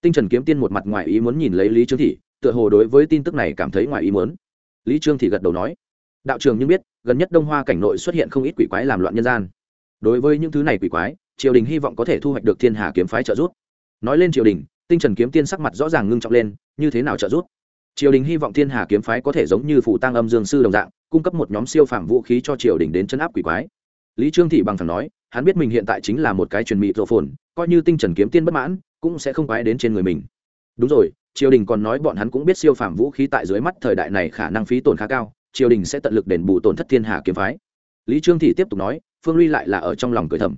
Tinh trần kiếm tiên một mặt ngoài ý muốn nhìn lấy lý trương thị, tựa hồ đối với tin tức này cảm thấy ngoài ý muốn. Lý trương thị gật đầu nói, đạo trưởng nhưng biết, gần nhất đông hoa cảnh nội xuất hiện không ít quỷ quái làm loạn nhân gian. Đối với những thứ này quỷ quái, triều đình hy vọng có thể thu hoạch được thiên hà kiếm phái trợ giúp. Nói lên triều đình, tinh trần kiếm tiên sắc mặt rõ ràng ngưng trọng lên, như thế nào trợ giúp? Triều đình hy vọng thiên hà kiếm phái có thể giống như phủ tăng âm dương sư đồng dạng, cung cấp một nhóm siêu phạm vũ khí cho triều đình đến chấn áp quỷ quái. Lý trương thị bằng thẳng nói, hắn biết mình hiện tại chính là một cái truyền mị rộ phồn, coi như tinh trần kiếm tiên bất mãn, cũng sẽ không quái đến trên người mình. Đúng rồi, triều đình còn nói bọn hắn cũng biết siêu phạm vũ khí tại dưới mắt thời đại này khả năng phí tổn khá cao, triều đình sẽ tận lực đền bù tổn thất thiên hà kiếm phái. Lý trương thị tiếp tục nói, phương ly lại là ở trong lòng cười thầm.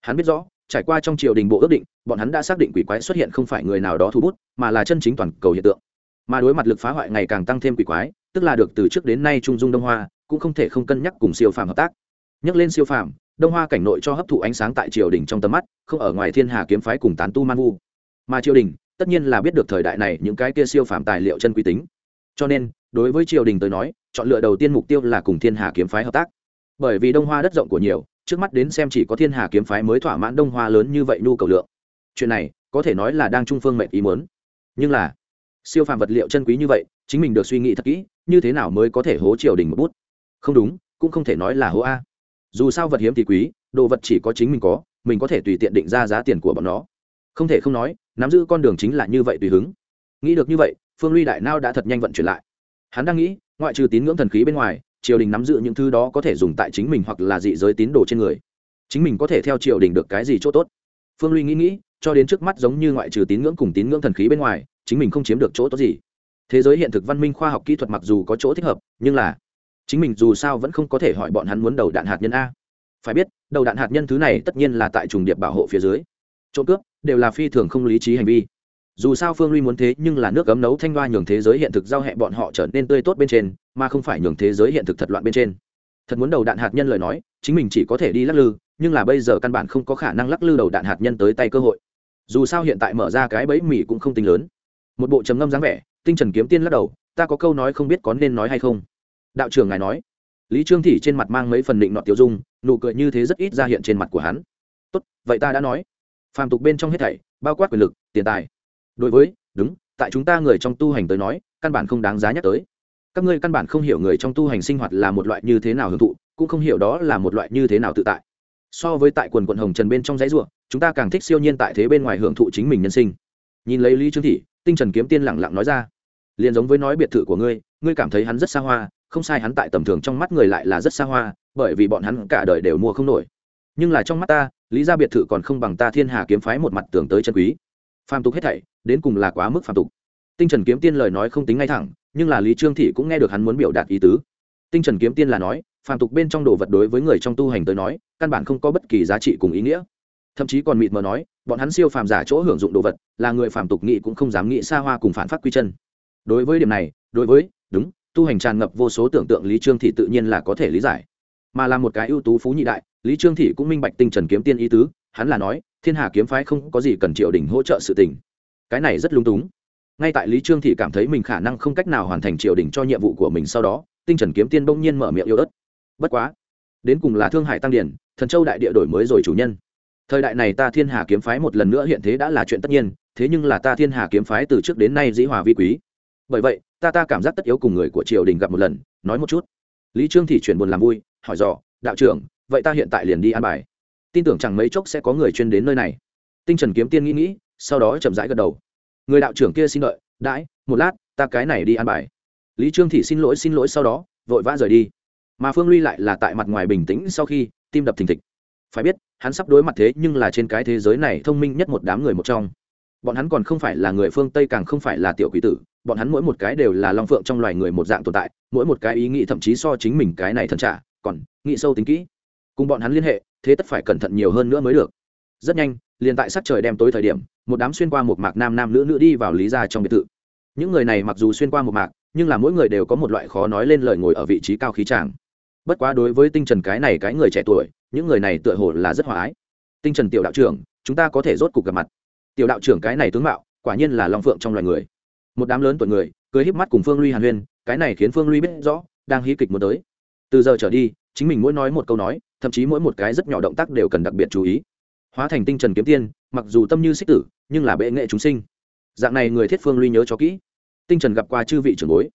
Hắn biết rõ, trải qua trong triều đình bộ ước định, bọn hắn đã xác định quỷ quái xuất hiện không phải người nào đó thu bút, mà là chân chính toàn cầu hiện tượng mà đối mặt lực phá hoại ngày càng tăng thêm quỷ quái, tức là được từ trước đến nay trung dung đông hoa, cũng không thể không cân nhắc cùng siêu phàm hợp tác. Nhắc lên siêu phàm, đông hoa cảnh nội cho hấp thụ ánh sáng tại triều đình trong tầm mắt, không ở ngoài thiên hà kiếm phái cùng tán tu man vu. Mà triều đình, tất nhiên là biết được thời đại này những cái kia siêu phàm tài liệu chân quý tính. Cho nên, đối với triều đình tới nói, chọn lựa đầu tiên mục tiêu là cùng thiên hà kiếm phái hợp tác. Bởi vì đông hoa đất rộng của nhiều, trước mắt đến xem chỉ có thiên hà kiếm phái mới thỏa mãn đông hoa lớn như vậy nhu cầu lượng. Chuyện này, có thể nói là đang trung phương mệnh ý muốn. Nhưng là siêu phàm vật liệu chân quý như vậy, chính mình được suy nghĩ thật kỹ, như thế nào mới có thể hố triều đình một bút? Không đúng, cũng không thể nói là hố a. Dù sao vật hiếm thì quý, đồ vật chỉ có chính mình có mình có thể tùy tiện định ra giá tiền của bọn nó. Không thể không nói, nắm giữ con đường chính là như vậy tùy hứng. Nghĩ được như vậy, phương ly đại nao đã thật nhanh vận chuyển lại. Hắn đang nghĩ, ngoại trừ tín ngưỡng thần khí bên ngoài, triều đình nắm giữ những thứ đó có thể dùng tại chính mình hoặc là dị giới tín đồ trên người. Chính mình có thể theo triều đình được cái gì chỗ tốt? Phương ly nghĩ nghĩ, cho đến trước mắt giống như ngoại trừ tín ngưỡng cùng tín ngưỡng thần khí bên ngoài chính mình không chiếm được chỗ tốt gì. Thế giới hiện thực văn minh khoa học kỹ thuật mặc dù có chỗ thích hợp, nhưng là chính mình dù sao vẫn không có thể hỏi bọn hắn muốn đầu đạn hạt nhân a. Phải biết, đầu đạn hạt nhân thứ này tất nhiên là tại trùng điệp bảo hộ phía dưới. Trộm cướp đều là phi thường không lý trí hành vi. Dù sao phương ly muốn thế nhưng là nước gấm nấu thanh hoa nhường thế giới hiện thực giao hẹ bọn họ trở nên tươi tốt bên trên, mà không phải nhường thế giới hiện thực thật loạn bên trên. Thật muốn đầu đạn hạt nhân lời nói, chính mình chỉ có thể đi lắc lư, nhưng là bây giờ căn bản không có khả năng lắc lư đầu đạn hạt nhân tới tay cơ hội. Dù sao hiện tại mở ra cái bẫy mì cũng không tính lớn một bộ trầm ngâm dáng vẻ, tinh trần kiếm tiên lắc đầu, ta có câu nói không biết có nên nói hay không. Đạo trưởng ngài nói. Lý trương thị trên mặt mang mấy phần định nọ tiêu dung, nụ cười như thế rất ít ra hiện trên mặt của hắn. Tốt, vậy ta đã nói. Phàm tục bên trong hết thảy, bao quát quyền lực, tiền tài. Đối với, đúng, tại chúng ta người trong tu hành tới nói, căn bản không đáng giá nhắc tới. Các ngươi căn bản không hiểu người trong tu hành sinh hoạt là một loại như thế nào hưởng thụ, cũng không hiểu đó là một loại như thế nào tự tại. So với tại quần quận hồng trần bên trong dãy ruộng chúng ta càng thích siêu nhiên tại thế bên ngoài hưởng thụ chính mình nhân sinh. Nhìn lấy lý trương thị tinh trần kiếm tiên lẳng lặng nói ra. Liền giống với nói biệt thự của ngươi ngươi cảm thấy hắn rất xa hoa, không sai hắn tại tầm thường trong mắt người lại là rất xa hoa, bởi vì bọn hắn cả đời đều mua không nổi. Nhưng là trong mắt ta, lý ra biệt thự còn không bằng ta thiên hà kiếm phái một mặt tưởng tới chân quý. Phàm tục hết thảy, đến cùng là quá mức phàm tục. Tinh trần kiếm tiên lời nói không tính ngay thẳng, nhưng là lý trương thị cũng nghe được hắn muốn biểu đạt ý tứ. Tinh trần kiếm tiên là nói, phàm tục bên trong đồ vật đối với người trong tu hành tới nói, căn bản không có bất kỳ giá trị cùng ý nghĩa thậm chí còn mịt mờ nói, bọn hắn siêu phàm giả chỗ hưởng dụng đồ vật, là người phàm tục nghị cũng không dám nghĩ xa hoa cùng phản phát quy chân. Đối với điểm này, đối với, đúng, tu hành tràn ngập vô số tưởng tượng lý trương thị tự nhiên là có thể lý giải. Mà là một cái ưu tú phú nhị đại, lý trương thị cũng minh bạch tinh trần kiếm tiên ý tứ, hắn là nói, thiên hà kiếm phái không có gì cần triều đình hỗ trợ sự tình. Cái này rất lung túng. Ngay tại lý trương thị cảm thấy mình khả năng không cách nào hoàn thành triều đình cho nhiệm vụ của mình sau đó, tinh trần kiếm tiên bỗng nhiên mở miệng yêu đất bất quá, đến cùng là thương hải tăng điển, thần châu đại địa đổi mới rồi chủ nhân thời đại này ta thiên hà kiếm phái một lần nữa hiện thế đã là chuyện tất nhiên, thế nhưng là ta thiên hà kiếm phái từ trước đến nay dĩ hòa vi quý. Bởi vậy, ta ta cảm giác tất yếu cùng người của triều đình gặp một lần, nói một chút. Lý trương thị chuyển buồn làm vui, hỏi dò, đạo trưởng, vậy ta hiện tại liền đi an bài. Tin tưởng chẳng mấy chốc sẽ có người chuyên đến nơi này. Tinh trần kiếm tiên nghĩ nghĩ, sau đó chậm rãi gật đầu. Người đạo trưởng kia xin đợi, đãi, một lát, ta cái này đi an bài. Lý trương thị xin lỗi xin lỗi sau đó, vội vã rời đi. Mà phương ly lại là tại mặt ngoài bình tĩnh sau khi tim đập thình thịch. Phải biết hắn sắp đối mặt thế nhưng là trên cái thế giới này thông minh nhất một đám người một trong. Bọn hắn còn không phải là người phương tây càng không phải là tiểu quỷ tử, bọn hắn mỗi một cái đều là long phượng trong loài người một dạng tồn tại, mỗi một cái ý nghĩ thậm chí so chính mình cái này thần trả, còn nghĩ sâu tính kỹ. Cùng bọn hắn liên hệ, thế tất phải cẩn thận nhiều hơn nữa mới được. Rất nhanh, liền tại sắc trời đem tối thời điểm, một đám xuyên qua một mạc nam nam nữ nữ đi vào lý gia trong biệt thự. Những người này mặc dù xuyên qua một mạc, nhưng là mỗi người đều có một loại khó nói lên lời ngồi ở vị trí cao khí tràng bất quá đối với tinh trần cái này cái người trẻ tuổi, những người này tựa hồ là rất hòa ái. Tinh trần tiểu đạo trưởng, chúng ta có thể rốt cuộc gặp mặt. Tiểu đạo trưởng cái này tướng mạo, quả nhiên là long phượng trong loài người. Một đám lớn tuổi người cười híp mắt cùng phương ly hàn huyên, cái này khiến phương ly biết rõ, đang hí kịch muốn tới. Từ giờ trở đi, chính mình mỗi nói một câu nói, thậm chí mỗi một cái rất nhỏ động tác đều cần đặc biệt chú ý. Hóa thành tinh trần kiếm tiên, mặc dù tâm như xích tử, nhưng là bệ nghệ chúng sinh. Dạng này người thiết phương ly nhớ cho kỹ. Tinh trần gặp qua chư vị trưởng bối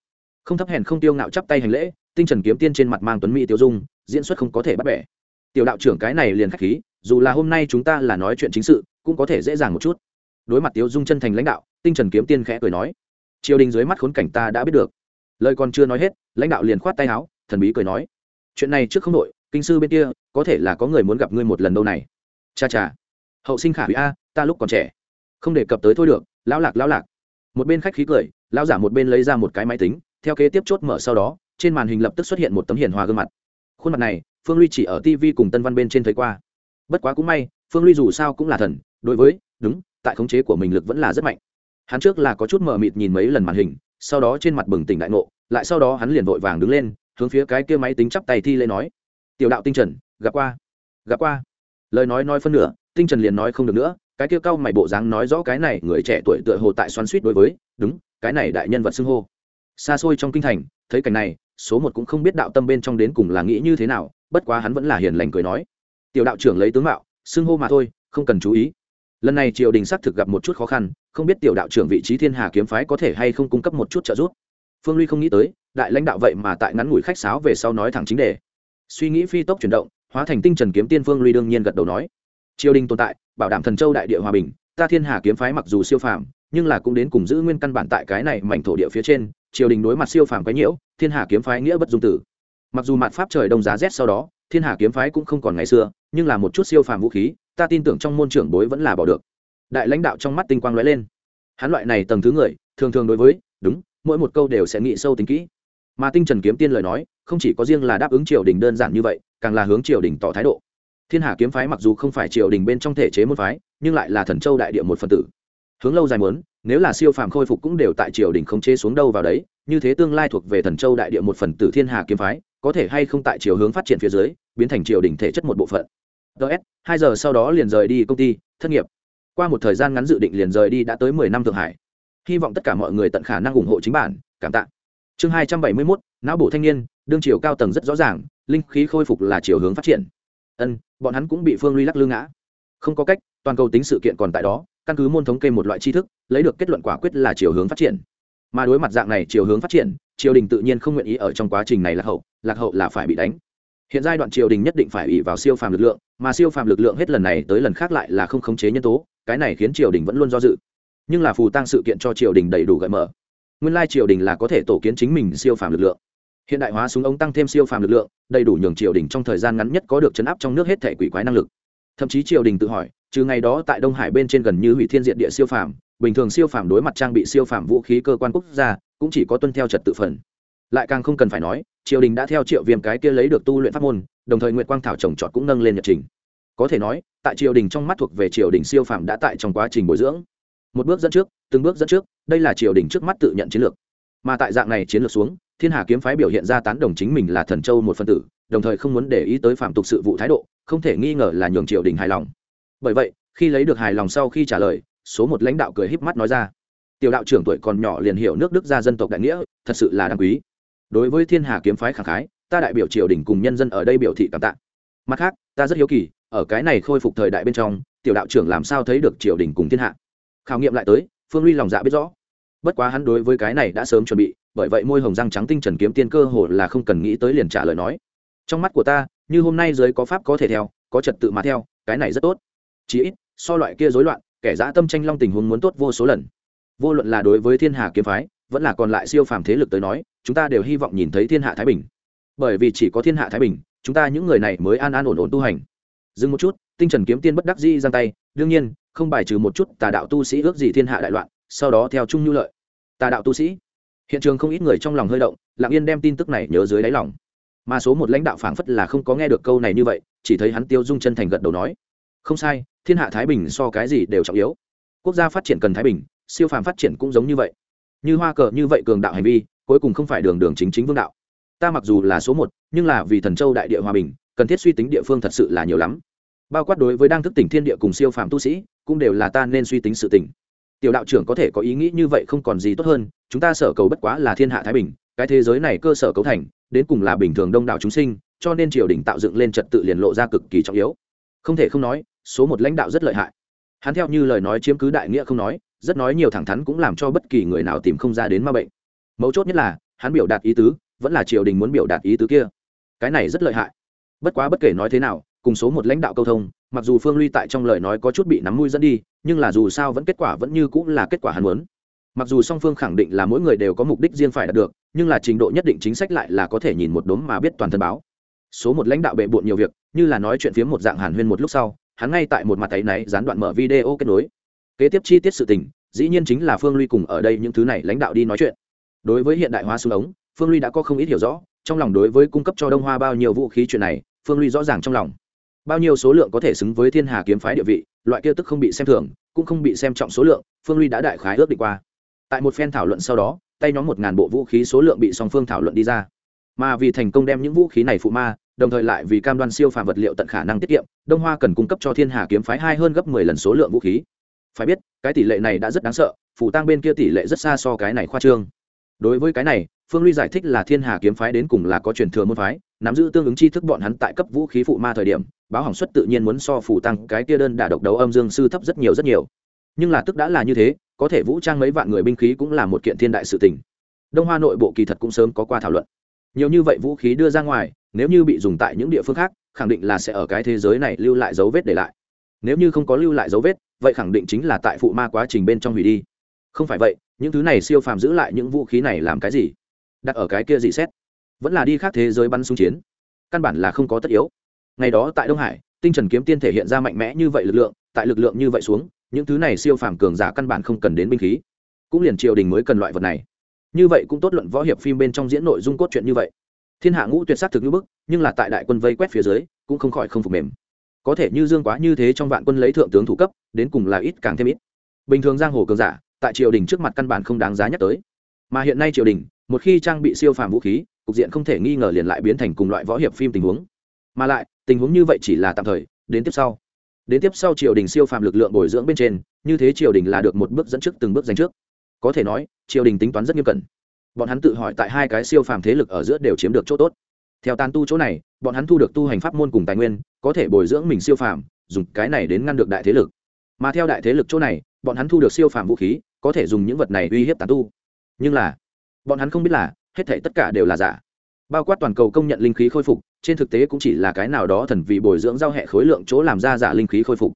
không thấp hèn không tiêu ngạo chắp tay hành lễ, tinh trần kiếm tiên trên mặt mang tuấn mỹ tiêu dung, diễn xuất không có thể bắt bẻ. Tiểu đạo trưởng cái này liền k h á c h khí, dù là hôm nay chúng ta là nói chuyện chính sự, cũng có thể dễ dàng một chút. Đối mặt tiêu dung chân thành lãnh đạo, tinh trần kiếm tiên khẽ cười nói, triều đình dưới mắt khốn cảnh ta đã biết được. Lời còn chưa nói hết, lãnh đạo liền khoát tay áo, thần bí cười nói, chuyện này trước không đội kinh sư bên kia, có thể là có người muốn gặp ngươi một lần đâu này. Cha cha, hậu sinh khả hủy a, ta lúc còn trẻ. Không đề cập tới thôi được, lão lạc lão lạc. Một bên khách khí cười, lão giả một bên lấy ra một cái máy tính theo kế tiếp chốt mở sau đó, trên màn hình lập tức xuất hiện một tấm hiền hòa gương mặt. Khuôn mặt này, phương ly chỉ ở tv cùng tân văn bên trên thấy qua. Bất quá cũng may, phương ly dù sao cũng là thần, đối với, đúng, tại khống chế của mình lực vẫn là rất mạnh. Hắn trước là có chút mờ mịt nhìn mấy lần màn hình, sau đó trên mặt bừng tỉnh đại ngộ, lại sau đó hắn liền vội vàng đứng lên, hướng phía cái kia máy tính chắp tay thi lễ nói, tiểu đạo tinh trần, gặp qua gặp qua. Lời nói nói phân nửa, tinh trần liền nói không được nữa, cái kia cao mày bộ dáng nói rõ cái này người trẻ tuổi tựa hồ tại xoắn suýt đối với, đúng, cái này đại nhân vật xưng hô xa xôi trong kinh thành, thấy cảnh này, số một cũng không biết đạo tâm bên trong đến cùng là nghĩ như thế nào, bất quá hắn vẫn là hiền lành cười nói. Tiểu đạo trưởng lấy tướng mạo, xưng hô mà thôi, không cần chú ý. Lần này triều đình xác thực gặp một chút khó khăn, không biết tiểu đạo trưởng vị trí thiên hà kiếm phái có thể hay không cung cấp một chút trợ giúp. Phương ly không nghĩ tới, đại lãnh đạo vậy mà tại ngắn ngủi khách sáo về sau nói thẳng chính đề. Suy nghĩ phi tốc chuyển động, hóa thành tinh trần kiếm tiên phương ly đương nhiên gật đầu nói. Triều đình tồn tại, bảo đảm thần châu đại địa hòa bình, ta thiên hà kiếm phái mặc dù siêu phàm, nhưng là cũng đến cùng giữ nguyên căn bản tại cái này mảnh thổ địa phía trên triều đình đối mặt siêu phàm quái nhiễu, thiên hà kiếm phái nghĩa bất dung tử. Mặc dù mặt pháp trời đông giá rét sau đó, thiên hà kiếm phái cũng không còn ngày xưa, nhưng là một chút siêu phàm vũ khí, ta tin tưởng trong môn trưởng bối vẫn là bỏ được. Đại lãnh đạo trong mắt tinh quang lóe lên. Hắn loại này tầng thứ người, thường thường đối với, đúng, mỗi một câu đều sẽ nghĩ sâu tính kỹ. Mà tinh trần kiếm tiên lời nói, không chỉ có riêng là đáp ứng triều đình đơn giản như vậy, càng là hướng triều đình tỏ thái độ. Thiên hà kiếm phái mặc dù không phải triều đình bên trong thể chế môn phái, nhưng lại là thần châu đại địa một phần tử. Hướng lâu dài muốn nếu là siêu phàm khôi phục cũng đều tại triều đình không chế xuống đâu vào đấy, như thế tương lai thuộc về thần châu đại địa một phần tử thiên hà kiếm phái, có thể hay không tại chiều hướng phát triển phía dưới, biến thành triều đình thể chất một bộ phận. Ts hai giờ sau đó liền rời đi công ty, thất nghiệp. Qua một thời gian ngắn dự định liền rời đi đã tới mười năm thượng hải. Hy vọng tất cả mọi người tận khả năng ủng hộ chính bản, cảm tạ. Chương hai trăm bảy mươi mốt, não bộ thanh niên, đương chiều cao tầng rất rõ ràng, linh khí khôi phục là chiều hướng phát triển. Ân, bọn hắn cũng bị phương ly lắc lư ngã. Không có cách, toàn cầu tính sự kiện còn tại đó căn cứ môn thống kê một loại tri thức, lấy được kết luận quả quyết là chiều hướng phát triển. Mà đối mặt dạng này chiều hướng phát triển, triều đình tự nhiên không nguyện ý ở trong quá trình này lạc hậu lạc hậu là phải bị đánh. Hiện giai đoạn triều đình nhất định phải ủy vào siêu phàm lực lượng, mà siêu phàm lực lượng hết lần này tới lần khác lại là không khống chế nhân tố, cái này khiến triều đình vẫn luôn do dự. Nhưng là phù tăng sự kiện cho triều đình đầy đủ gợi mở. Nguyên lai triều đình là có thể tổ kiến chính mình siêu phàm lực lượng. Hiện đại hóa súng ống tăng thêm siêu phàm lực lượng, đầy đủ nhường triều đình trong thời gian ngắn nhất có được chấn áp trong nước hết thể quỷ quái năng lực. Thậm chí triều đình tự hỏi trừ ngày đó tại đông hải bên trên gần như hủy thiên diện địa siêu phàm, bình thường siêu phàm đối mặt trang bị siêu phàm vũ khí cơ quan quốc gia, cũng chỉ có tuân theo trật tự phần. Lại càng không cần phải nói, triều đình đã theo triệu viêm cái kia lấy được tu luyện pháp môn, đồng thời nguyện quang thảo trồng trọt cũng nâng lên nhật trình. Có thể nói, tại triều đình trong mắt thuộc về triều đình siêu phàm đã tại trong quá trình bồi dưỡng. Một bước dẫn trước, từng bước dẫn trước, đây là triều đình trước mắt tự nhận chiến lược. Mà tại dạng này chiến lược xuống, thiên hà kiếm phái biểu hiện ra tán đồng chính mình là thần châu một phân tử, đồng thời không muốn để ý tới phạm tục sự vụ thái độ, không thể nghi ngờ là nhường triều đình hài lòng bởi vậy, khi lấy được hài lòng sau khi trả lời, số một lãnh đạo cười híp mắt nói ra. Tiểu đạo trưởng tuổi còn nhỏ liền hiểu nước đức gia dân tộc đại nghĩa, thật sự là đáng quý. Đối với thiên hà kiếm phái khẳng khái, ta đại biểu triều đình cùng nhân dân ở đây biểu thị cảm tạ. Mặt khác, ta rất hiếu kỳ, ở cái này khôi phục thời đại bên trong, tiểu đạo trưởng làm sao thấy được triều đình cùng thiên hạ. Khảo nghiệm lại tới, phương ly lòng dạ biết rõ. Bất quá hắn đối với cái này đã sớm chuẩn bị, bởi vậy môi hồng răng trắng tinh trần kiếm tiên cơ hồ là không cần nghĩ tới liền trả lời nói. Trong mắt của ta, như hôm nay giới có pháp có thể theo, có trật tự mà theo, cái này rất tốt chí ít, so loại kia rối loạn, kẻ dã tâm tranh long tình huống muốn tốt vô số lần. Vô luận là đối với thiên hà kiếm phái, vẫn là còn lại siêu phàm thế lực tới nói, chúng ta đều hy vọng nhìn thấy thiên hạ thái bình. Bởi vì chỉ có thiên hạ thái bình, chúng ta những người này mới an an ổn ổn tu hành. Dừng một chút, tinh trần kiếm tiên bất đắc dĩ giang tay, đương nhiên, không bài trừ một chút tà đạo tu sĩ ước gì thiên hạ đại loạn, sau đó theo chung nhu lợi. Tà đạo tu sĩ. Hiện trường không ít người trong lòng hơi động, lặng yên đem tin tức này nhớ dưới đáy lòng. Mà số một lãnh đạo phảng phất là không có nghe được câu này như vậy, chỉ thấy hắn tiêu dung chân thành gật đầu nói không sai, thiên hạ thái bình so cái gì đều trọng yếu. Quốc gia phát triển cần thái bình, siêu phàm phát triển cũng giống như vậy. Như hoa cờ như vậy cường đạo hành vi, cuối cùng không phải đường đường chính chính vương đạo. Ta mặc dù là số một, nhưng là vì thần châu đại địa hòa bình, cần thiết suy tính địa phương thật sự là nhiều lắm. Bao quát đối với đang thức tỉnh thiên địa cùng siêu phàm tu sĩ, cũng đều là ta nên suy tính sự tỉnh tiểu đạo trưởng có thể có ý nghĩ như vậy không còn gì tốt hơn, chúng ta sở cầu bất quá là thiên hạ thái bình, cái thế giới này cơ sở cấu thành, đến cùng là bình thường đông đảo chúng sinh, cho nên triều đình tạo dựng lên trật tự liền lộ ra cực kỳ trọng yếu. Không thể không nói số một lãnh đạo rất lợi hại. Hắn theo như lời nói chiếm cứ đại nghĩa không nói, rất nói nhiều thẳng thắn cũng làm cho bất kỳ người nào tìm không ra đến ma bệnh. Mấu chốt nhất là, hắn biểu đạt ý tứ, vẫn là triều đình muốn biểu đạt ý tứ kia. Cái này rất lợi hại. Bất quá bất kể nói thế nào, cùng số một lãnh đạo câu thông, mặc dù phương ly tại trong lời nói có chút bị nắm mũi dẫn đi, nhưng là dù sao vẫn kết quả vẫn như cũng là kết quả hắn muốn. Mặc dù song phương khẳng định là mỗi người đều có mục đích riêng phải đạt được, nhưng là trình độ nhất định chính sách lại là có thể nhìn một đốm mà biết toàn thân báo. Số một lãnh đạo bệ bộn nhiều việc, như là nói chuyện phiếm một dạng hàn huyên một lúc sau hắn ngay tại một mặt ấy náy gián đoạn mở video kết nối. Kế tiếp chi tiết sự tình, dĩ nhiên chính là phương ly cùng ở đây những thứ này lãnh đạo đi nói chuyện. Đối với hiện đại hóa xuống ống, phương ly đã có không ít hiểu rõ, trong lòng đối với cung cấp cho đông hoa bao nhiêu vũ khí chuyện này, phương ly rõ ràng trong lòng. Bao nhiêu số lượng có thể xứng với thiên hà kiếm phái địa vị, loại kia tức không bị xem thường, cũng không bị xem trọng số lượng, phương ly đã đại khái ước định qua. Tại một phen thảo luận sau đó, tay nhóm một ngàn bộ vũ khí số lượng bị song phương thảo luận đi ra. Mà vì thành công đem những vũ khí này phụ ma đồng thời lại vì cam đoan siêu phàm vật liệu tận khả năng tiết kiệm, đông hoa cần cung cấp cho thiên hà kiếm phái hai hơn gấp mười lần số lượng vũ khí. Phải biết, cái tỷ lệ này đã rất đáng sợ, phủ tăng bên kia tỷ lệ rất xa so cái này khoa trương. Đối với cái này, phương ly giải thích là thiên hà kiếm phái đến cùng là có truyền thừa môn phái, nắm giữ tương ứng tri thức bọn hắn tại cấp vũ khí phụ ma thời điểm, báo hỏng suất tự nhiên muốn so phủ tăng cái kia đơn đả độc đấu âm dương sư thấp rất nhiều rất nhiều. Nhưng là tức đã là như thế, có thể vũ trang mấy vạn người binh khí cũng là một kiện thiên đại sự tình. Đông hoa nội bộ kỳ thật cũng sớm có qua thảo luận nhiều như vậy vũ khí đưa ra ngoài, nếu như bị dùng tại những địa phương khác, khẳng định là sẽ ở cái thế giới này lưu lại dấu vết để lại. Nếu như không có lưu lại dấu vết, vậy khẳng định chính là tại phụ ma quá trình bên trong hủy đi. Không phải vậy, những thứ này siêu phàm giữ lại những vũ khí này làm cái gì? Đặt ở cái kia gì xét? Vẫn là đi khác thế giới bắn súng chiến. Căn bản là không có tất yếu. Ngày đó tại đông hải, tinh trần kiếm tiên thể hiện ra mạnh mẽ như vậy lực lượng, tại lực lượng như vậy xuống, những thứ này siêu phàm cường giả căn bản không cần đến binh khí. Cũng liền triều đình mới cần loại vật này như vậy cũng tốt luận võ hiệp phim bên trong diễn nội dung cốt truyện như vậy. Thiên hạ ngũ tuyệt s á t thực như bức, nhưng là tại đại quân vây quét phía dưới, cũng không khỏi không phục mềm. Có thể như dương quá như thế trong vạn quân lấy thượng tướng thủ cấp, đến cùng là ít càng thêm ít. Bình thường giang hồ cường giả, tại triều đình trước mặt căn bản không đáng giá nhắc tới. Mà hiện nay triều đình, một khi trang bị siêu phàm vũ khí, cục diện không thể nghi ngờ liền lại biến thành cùng loại võ hiệp phim tình huống. Mà lại, tình huống như vậy chỉ là tạm thời, đến tiếp sau. Đến tiếp sau triều đình siêu phàm lực lượng bồi dưỡng bên trên, như thế triều đình là được một bước dẫn trước, từng bước giành trước có thể nói, triều đình tính toán rất nghiêm cẩn. Bọn hắn tự hỏi tại hai cái siêu phàm thế lực ở giữa đều chiếm được chỗ tốt. Theo tàn tu chỗ này, bọn hắn thu được tu hành pháp môn cùng tài nguyên, có thể bồi dưỡng mình siêu phàm, dùng cái này đến ngăn được đại thế lực. Mà theo đại thế lực chỗ này, bọn hắn thu được siêu phàm vũ khí, có thể dùng những vật này uy hiếp tàn tu. Nhưng là, bọn hắn không biết là, hết thể tất cả đều là giả. Bao quát toàn cầu công nhận linh khí khôi phục, trên thực tế cũng chỉ là cái nào đó thần vị bồi dưỡng giao hệ khối lượng chỗ làm ra giả linh khí khôi phục.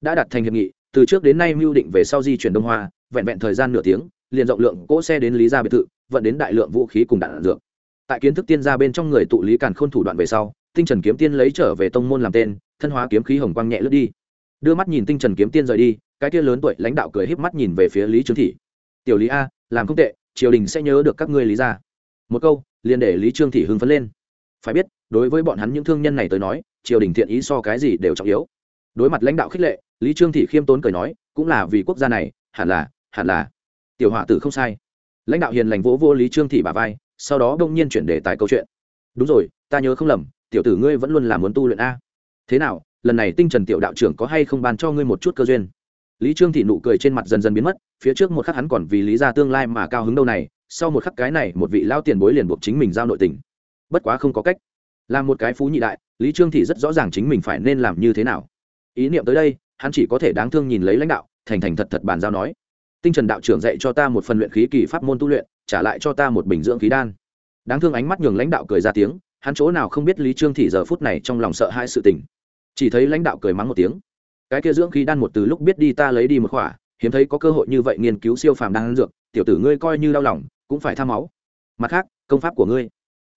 Đã đặt thành hiệp nghị, từ trước đến nay mưu định về sau di chuyển đông hoa vẹn vẹn thời gian nửa tiếng, liền rộng lượng cỗ xe đến lý gia biệt thự, vận đến đại lượng vũ khí cùng đạn dược. Tại kiến thức tiên gia bên trong người tụ lý càn khôn thủ đoạn về sau, tinh trần kiếm tiên lấy trở về tông môn làm tên, thân hóa kiếm khí hồng quang nhẹ lướt đi. Đưa mắt nhìn tinh trần kiếm tiên rời đi, cái kia lớn tuổi lãnh đạo cười híp mắt nhìn về phía lý trương thị. Tiểu lý a, làm không tệ, triều đình sẽ nhớ được các ngươi lý ra một câu, liền để lý trương thị hưng phấn lên. Phải biết, đối với bọn hắn những thương nhân này tới nói, triều đình thiện ý so cái gì đều trọng yếu. Đối mặt lãnh đạo khích lệ, lý trương thị khiêm tốn cười nói, cũng là vì quốc gia này, hẳn là hẳn là. Tiểu họa tử không sai. Lãnh đạo hiền lành vỗ vô lý trương thị bà vai, sau đó đông nhiên chuyển đề tài câu chuyện. Đúng rồi, ta nhớ không lầm, tiểu tử ngươi vẫn luôn là muốn tu luyện a. Thế nào, lần này tinh trần tiểu đạo trưởng có hay không ban cho ngươi một chút cơ duyên? Lý trương thị nụ cười trên mặt dần dần biến mất, phía trước một khắc hắn còn vì lý ra tương lai mà cao hứng đâu này, sau một khắc cái này một vị lao tiền bối liền buộc chính mình giao nội tình. Bất quá không có cách. Làm một cái phú nhị đại, lý trương thị rất rõ ràng chính mình phải nên làm như thế nào. Ý niệm tới đây, hắn chỉ có thể đáng thương nhìn lấy lãnh đạo, thành thành thật thật bàn giao nói tinh trần đạo trưởng dạy cho ta một phần luyện khí kỳ pháp môn tu luyện, trả lại cho ta một bình dưỡng khí đan. Đáng thương ánh mắt nhường lãnh đạo cười ra tiếng, hắn chỗ nào không biết lý trương thị giờ phút này trong lòng sợ hai sự tình. Chỉ thấy lãnh đạo cười mắng một tiếng. Cái kia dưỡng khí đan một từ lúc biết đi ta lấy đi một khỏa, hiếm thấy có cơ hội như vậy nghiên cứu siêu phàm đan dược, tiểu tử ngươi coi như đau lòng, cũng phải tham máu. Mặt khác, công pháp của ngươi.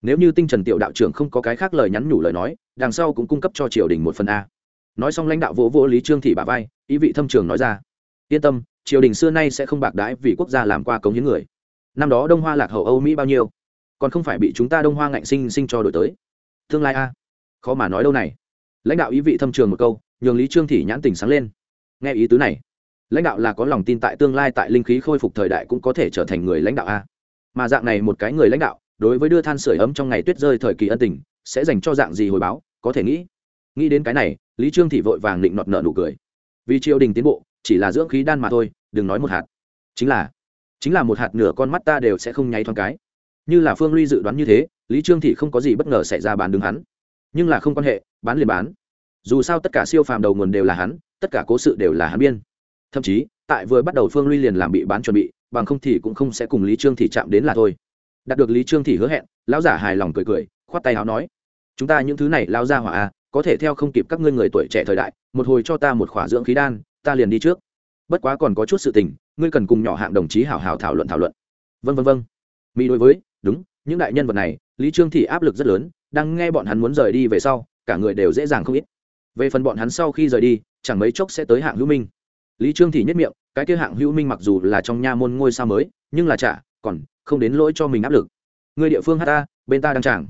Nếu như tinh trần tiểu đạo trưởng không có cái khác lời nhắn nhủ lời nói, đằng sau cũng cung cấp cho triều đình một phần a. Nói xong lãnh đạo vỗ vỗ lý trương thị bà vai, ý vị thâm trường nói ra. Yên tâm triều đình xưa nay sẽ không bạc đãi vì quốc gia làm qua cống hiến người. Năm đó đông hoa lạc hậu âu mỹ bao nhiêu? Còn không phải bị chúng ta đông hoa ngạnh sinh sinh cho đổi tới. Tương lai a. Khó mà nói đâu này. Lãnh đạo ý vị thâm trường một câu, nhường lý trương thị nhãn tình sáng lên. Nghe ý tứ này, lãnh đạo là có lòng tin tại tương lai tại linh khí khôi phục thời đại cũng có thể trở thành người lãnh đạo a. Mà dạng này một cái người lãnh đạo, đối với đưa than sửa ấm trong ngày tuyết rơi thời kỳ ân tình, sẽ dành cho dạng gì hồi báo, có thể nghĩ. Nghĩ đến cái này, lý trương thị vội vàng định nọt nợ nụ cười. Vì triều đình tiến bộ chỉ là dưỡng khí đan mà thôi đừng nói một hạt. Chính là chính là một hạt nửa con mắt ta đều sẽ không nháy thoáng cái. Như là phương ly dự đoán như thế lý trương thị không có gì bất ngờ xảy ra bán đứng hắn. Nhưng là không quan hệ bán liền bán. Dù sao tất cả siêu phàm đầu nguồn đều là hắn tất cả cố sự đều là hắn biên. Thậm chí tại vừa bắt đầu phương ly liền làm bị bán chuẩn bị bằng không thì cũng không sẽ cùng lý trương thị chạm đến là thôi. Đạt được lý trương thị hứa hẹn lão giả hài lòng cười cười khoát tay áo nói chúng ta những thứ này lao ra hỏa à, có thể theo không kịp các ngươi người tuổi trẻ thời đại một hồi cho ta một khỏa dưỡng khí đan ta liền đi trước. Bất quá còn có chút sự tình, ngươi cần cùng nhỏ hạng đồng chí hảo hảo thảo luận thảo luận. Vân vân vân mỹ đối với, đúng, những đại nhân vật này, lý trương thị áp lực rất lớn, đang nghe bọn hắn muốn rời đi về sau, cả người đều dễ dàng không ít. Về phần bọn hắn sau khi rời đi, chẳng mấy chốc sẽ tới hạng hữu minh. Lý trương thị nhất miệng, cái kia hạng hữu minh mặc dù là trong nha môn ngôi sao mới, nhưng là trả còn không đến lỗi cho mình áp lực. Người địa phương hát ta, bên ta đang chẳng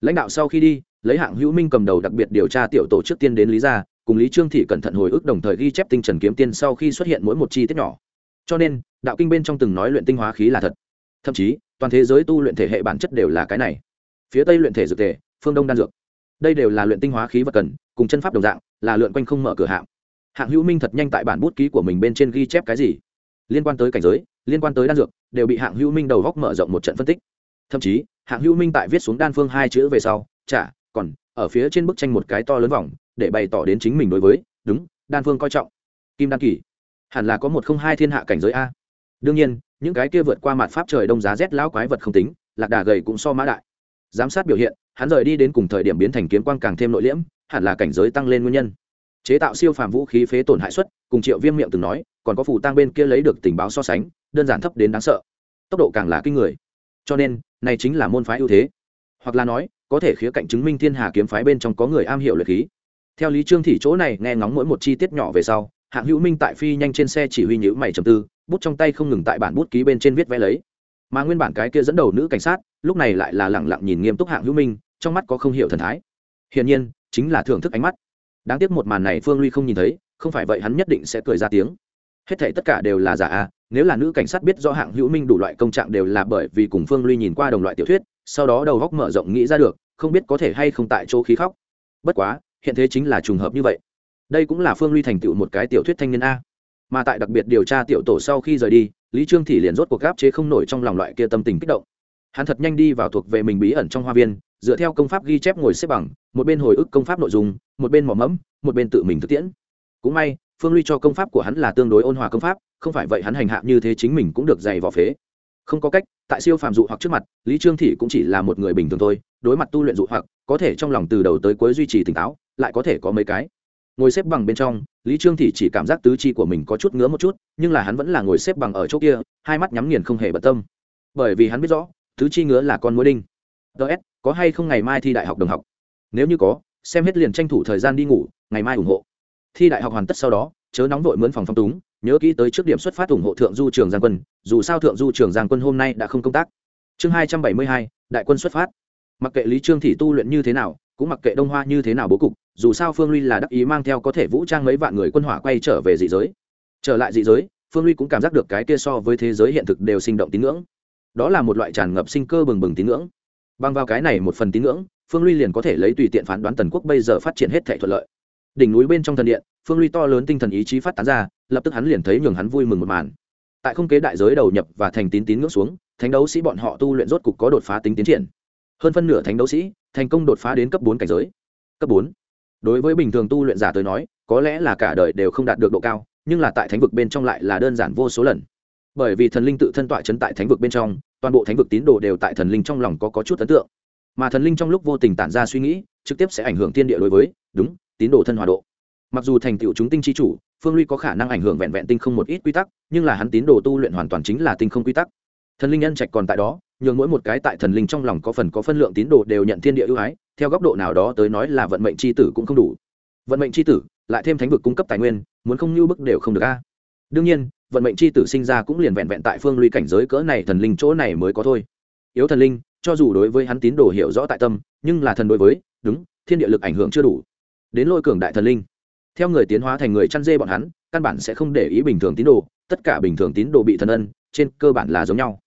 lãnh đạo sau khi đi, lấy hạng hữu minh cầm đầu đặc biệt điều tra tiểu tổ trước tiên đến lý gia cùng lý trương thị cẩn thận hồi ức đồng thời ghi chép tinh trần kiếm tiên sau khi xuất hiện mỗi một chi tiết nhỏ. Cho nên, đạo kinh bên trong từng nói luyện tinh hóa khí là thật. Thậm chí, toàn thế giới tu luyện thể hệ bản chất đều là cái này. Phía tây luyện thể dược thể phương đông đan dược. Đây đều là luyện tinh hóa khí vật cần, cùng chân pháp đồng dạng, là lượn quanh không mở cửa hạng hạng hữu minh thật nhanh tại bản bút ký của mình bên trên ghi chép cái gì? Liên quan tới cảnh giới, liên quan tới đan dược, đều bị hạng hữu minh đầu góc mở rộng một trận phân tích. Thậm chí, hạng hữu minh tại viết xuống đan phương hai chữ về sau chả còn, ở phía trên bức tranh một cái to lớn vòng để bày tỏ đến chính mình đối với, đúng, đan phương coi trọng. Kim đan kỳ, hẳn là có một không hai thiên hạ cảnh giới a. Đương nhiên, những cái kia vượt qua mặt pháp trời đông giá rét lão quái vật không tính, lạc đà gầy cũng so mã đại. Giám sát biểu hiện, hắn rời đi đến cùng thời điểm biến thành kiếm quang càng thêm nội liễm, hẳn là cảnh giới tăng lên nguyên nhân. Chế tạo siêu phàm vũ khí phế tổn hại suất, cùng triệu viêm miệng từng nói, còn có phù tăng bên kia lấy được tình báo so sánh, đơn giản thấp đến đáng sợ. Tốc độ càng là kinh người. Cho nên, này chính là môn phái ưu thế. Hoặc là nói, có thể khía cạnh chứng minh thiên hà kiếm phái bên trong có người am hiểu luyện khí theo lý trương thị chỗ này nghe ngóng mỗi một chi tiết nhỏ về sau, hạng hữu minh tại phi nhanh trên xe chỉ huy nhữ mày trầm tư, bút trong tay không ngừng tại bản bút ký bên trên viết vẽ lấy. Mà nguyên bản cái kia dẫn đầu nữ cảnh sát, lúc này lại là lẳng lặng nhìn nghiêm túc hạng hữu minh, trong mắt có không hiểu thần thái. Hiển nhiên, chính là thưởng thức ánh mắt. Đáng tiếc một màn này phương ly không nhìn thấy, không phải vậy hắn nhất định sẽ cười ra tiếng. Hết thảy tất cả đều là giả à? nếu là nữ cảnh sát biết rõ hạng hữu minh đủ loại công trạng đều là bởi vì cùng phương ly nhìn qua đồng loại tiểu thuyết, sau đó đầu góc mở rộng nghĩ ra được, không biết có thể hay không tại chỗ khí khóc. Bất quá hiện thế chính là trùng hợp như vậy. Đây cũng là phương ly thành tựu một cái tiểu thuyết thanh niên a. Mà tại đặc biệt điều tra tiểu tổ sau khi rời đi, lý trương thị liền rốt cuộc gáp chế không nổi trong lòng loại kia tâm tình kích động. Hắn thật nhanh đi vào thuộc về mình bí ẩn trong hoa viên, dựa theo công pháp ghi chép ngồi xếp bằng, một bên hồi ức công pháp nội dung, một bên mỏ mẫm, một bên tự mình thực tiễn. Cũng may, phương ly cho công pháp của hắn là tương đối ôn hòa công pháp, không phải vậy hắn hành hạ như thế chính mình cũng được dày vỏ phế. Không có cách, tại siêu phàm dụ hoặc trước mặt, lý trương thị cũng chỉ là một người bình thường thôi, đối mặt tu luyện dụ hoặc, có thể trong lòng từ đầu tới cuối duy trì tỉnh táo lại có thể có mấy cái. Ngồi xếp bằng bên trong, lý trương thị chỉ cảm giác tứ chi của mình có chút ngứa một chút, nhưng là hắn vẫn là ngồi xếp bằng ở chỗ kia, hai mắt nhắm nghiền không hề bận tâm. Bởi vì hắn biết rõ, tứ chi ngứa là con mối đinh. Ts có hay không ngày mai thi đại học đồng học? Nếu như có, xem hết liền tranh thủ thời gian đi ngủ, ngày mai ủng hộ. Thi đại học hoàn tất sau đó, chớ nóng vội mướn phòng phong túng, nhớ kỹ tới trước điểm xuất phát ủng hộ thượng du trường giang quân, dù sao thượng du trường giang quân hôm nay đã không công tác. Chương hai trăm bảy mươi hai, đại quân xuất phát. Mặc kệ lý trương thị tu luyện như thế nào cũng mặc kệ đông hoa như thế nào bố cục, dù sao phương ly là đắc ý mang theo có thể vũ trang mấy vạn người quân hỏa quay trở về dị giới. Trở lại dị giới, phương ly cũng cảm giác được cái kia so với thế giới hiện thực đều sinh động tín ngưỡng. Đó là một loại tràn ngập sinh cơ bừng bừng tín ngưỡng. Bằng vào cái này một phần tín ngưỡng, phương ly liền có thể lấy tùy tiện phán đoán tần quốc bây giờ phát triển hết thể thuận lợi. Đỉnh núi bên trong thần điện, phương ly to lớn tinh thần ý chí phát tán ra, lập tức hắn liền thấy nhường hắn vui mừng một màn. Tại không kế đại giới đầu nhập và thành tín tín ngưỡng xuống, thánh đấu sĩ bọn họ tu luyện rốt cục có đột phá tính tiến triển hơn phân nửa thánh đấu sĩ thành công đột phá đến cấp bốn cảnh giới. Cấp bốn? Đối với bình thường tu luyện giả tới nói có lẽ là cả đời đều không đạt được độ cao nhưng là tại thánh vực bên trong lại là đơn giản vô số lần. Bởi vì thần linh tự thân tọa chấn tại thánh vực bên trong toàn bộ thánh vực tín đồ đều tại thần linh trong lòng có, có chút ấn tượng. Mà thần linh trong lúc vô tình tản ra suy nghĩ trực tiếp sẽ ảnh hưởng tiên địa đối với đúng tín đồ thân hòa độ. Mặc dù thành tựu chúng tinh chi chủ phương ly có khả năng ảnh hưởng vẹn vẹn tinh không một ít quy tắc nhưng là hắn tín đồ tu luyện hoàn toàn chính là tinh không quy tắc. Thần linh nhân trạch còn tại đó nhường mỗi một cái tại thần linh trong lòng có phần có phân lượng tín đồ đều nhận thiên địa ưu ái, theo góc độ nào đó tới nói là vận mệnh c h i tử cũng không đủ. Vận mệnh c h i tử, lại thêm thánh vực cung cấp tài nguyên, muốn không như bức đều không được a. Đương nhiên, vận mệnh c h i tử sinh ra cũng liền vẹn vẹn tại phương ly cảnh giới cỡ này thần linh chỗ này mới có thôi. Yếu thần linh, cho dù đối với hắn tín đồ hiểu rõ tại tâm, nhưng là thần đối với, đúng, thiên địa lực ảnh hưởng chưa đủ. Đến lôi cường đại thần linh. Theo người tiến hóa thành người chăn dê bọn hắn, căn bản sẽ không để ý bình thường tín đồ, tất cả bình thường tín đồ bị thần ân, trên cơ bản là giống nhau.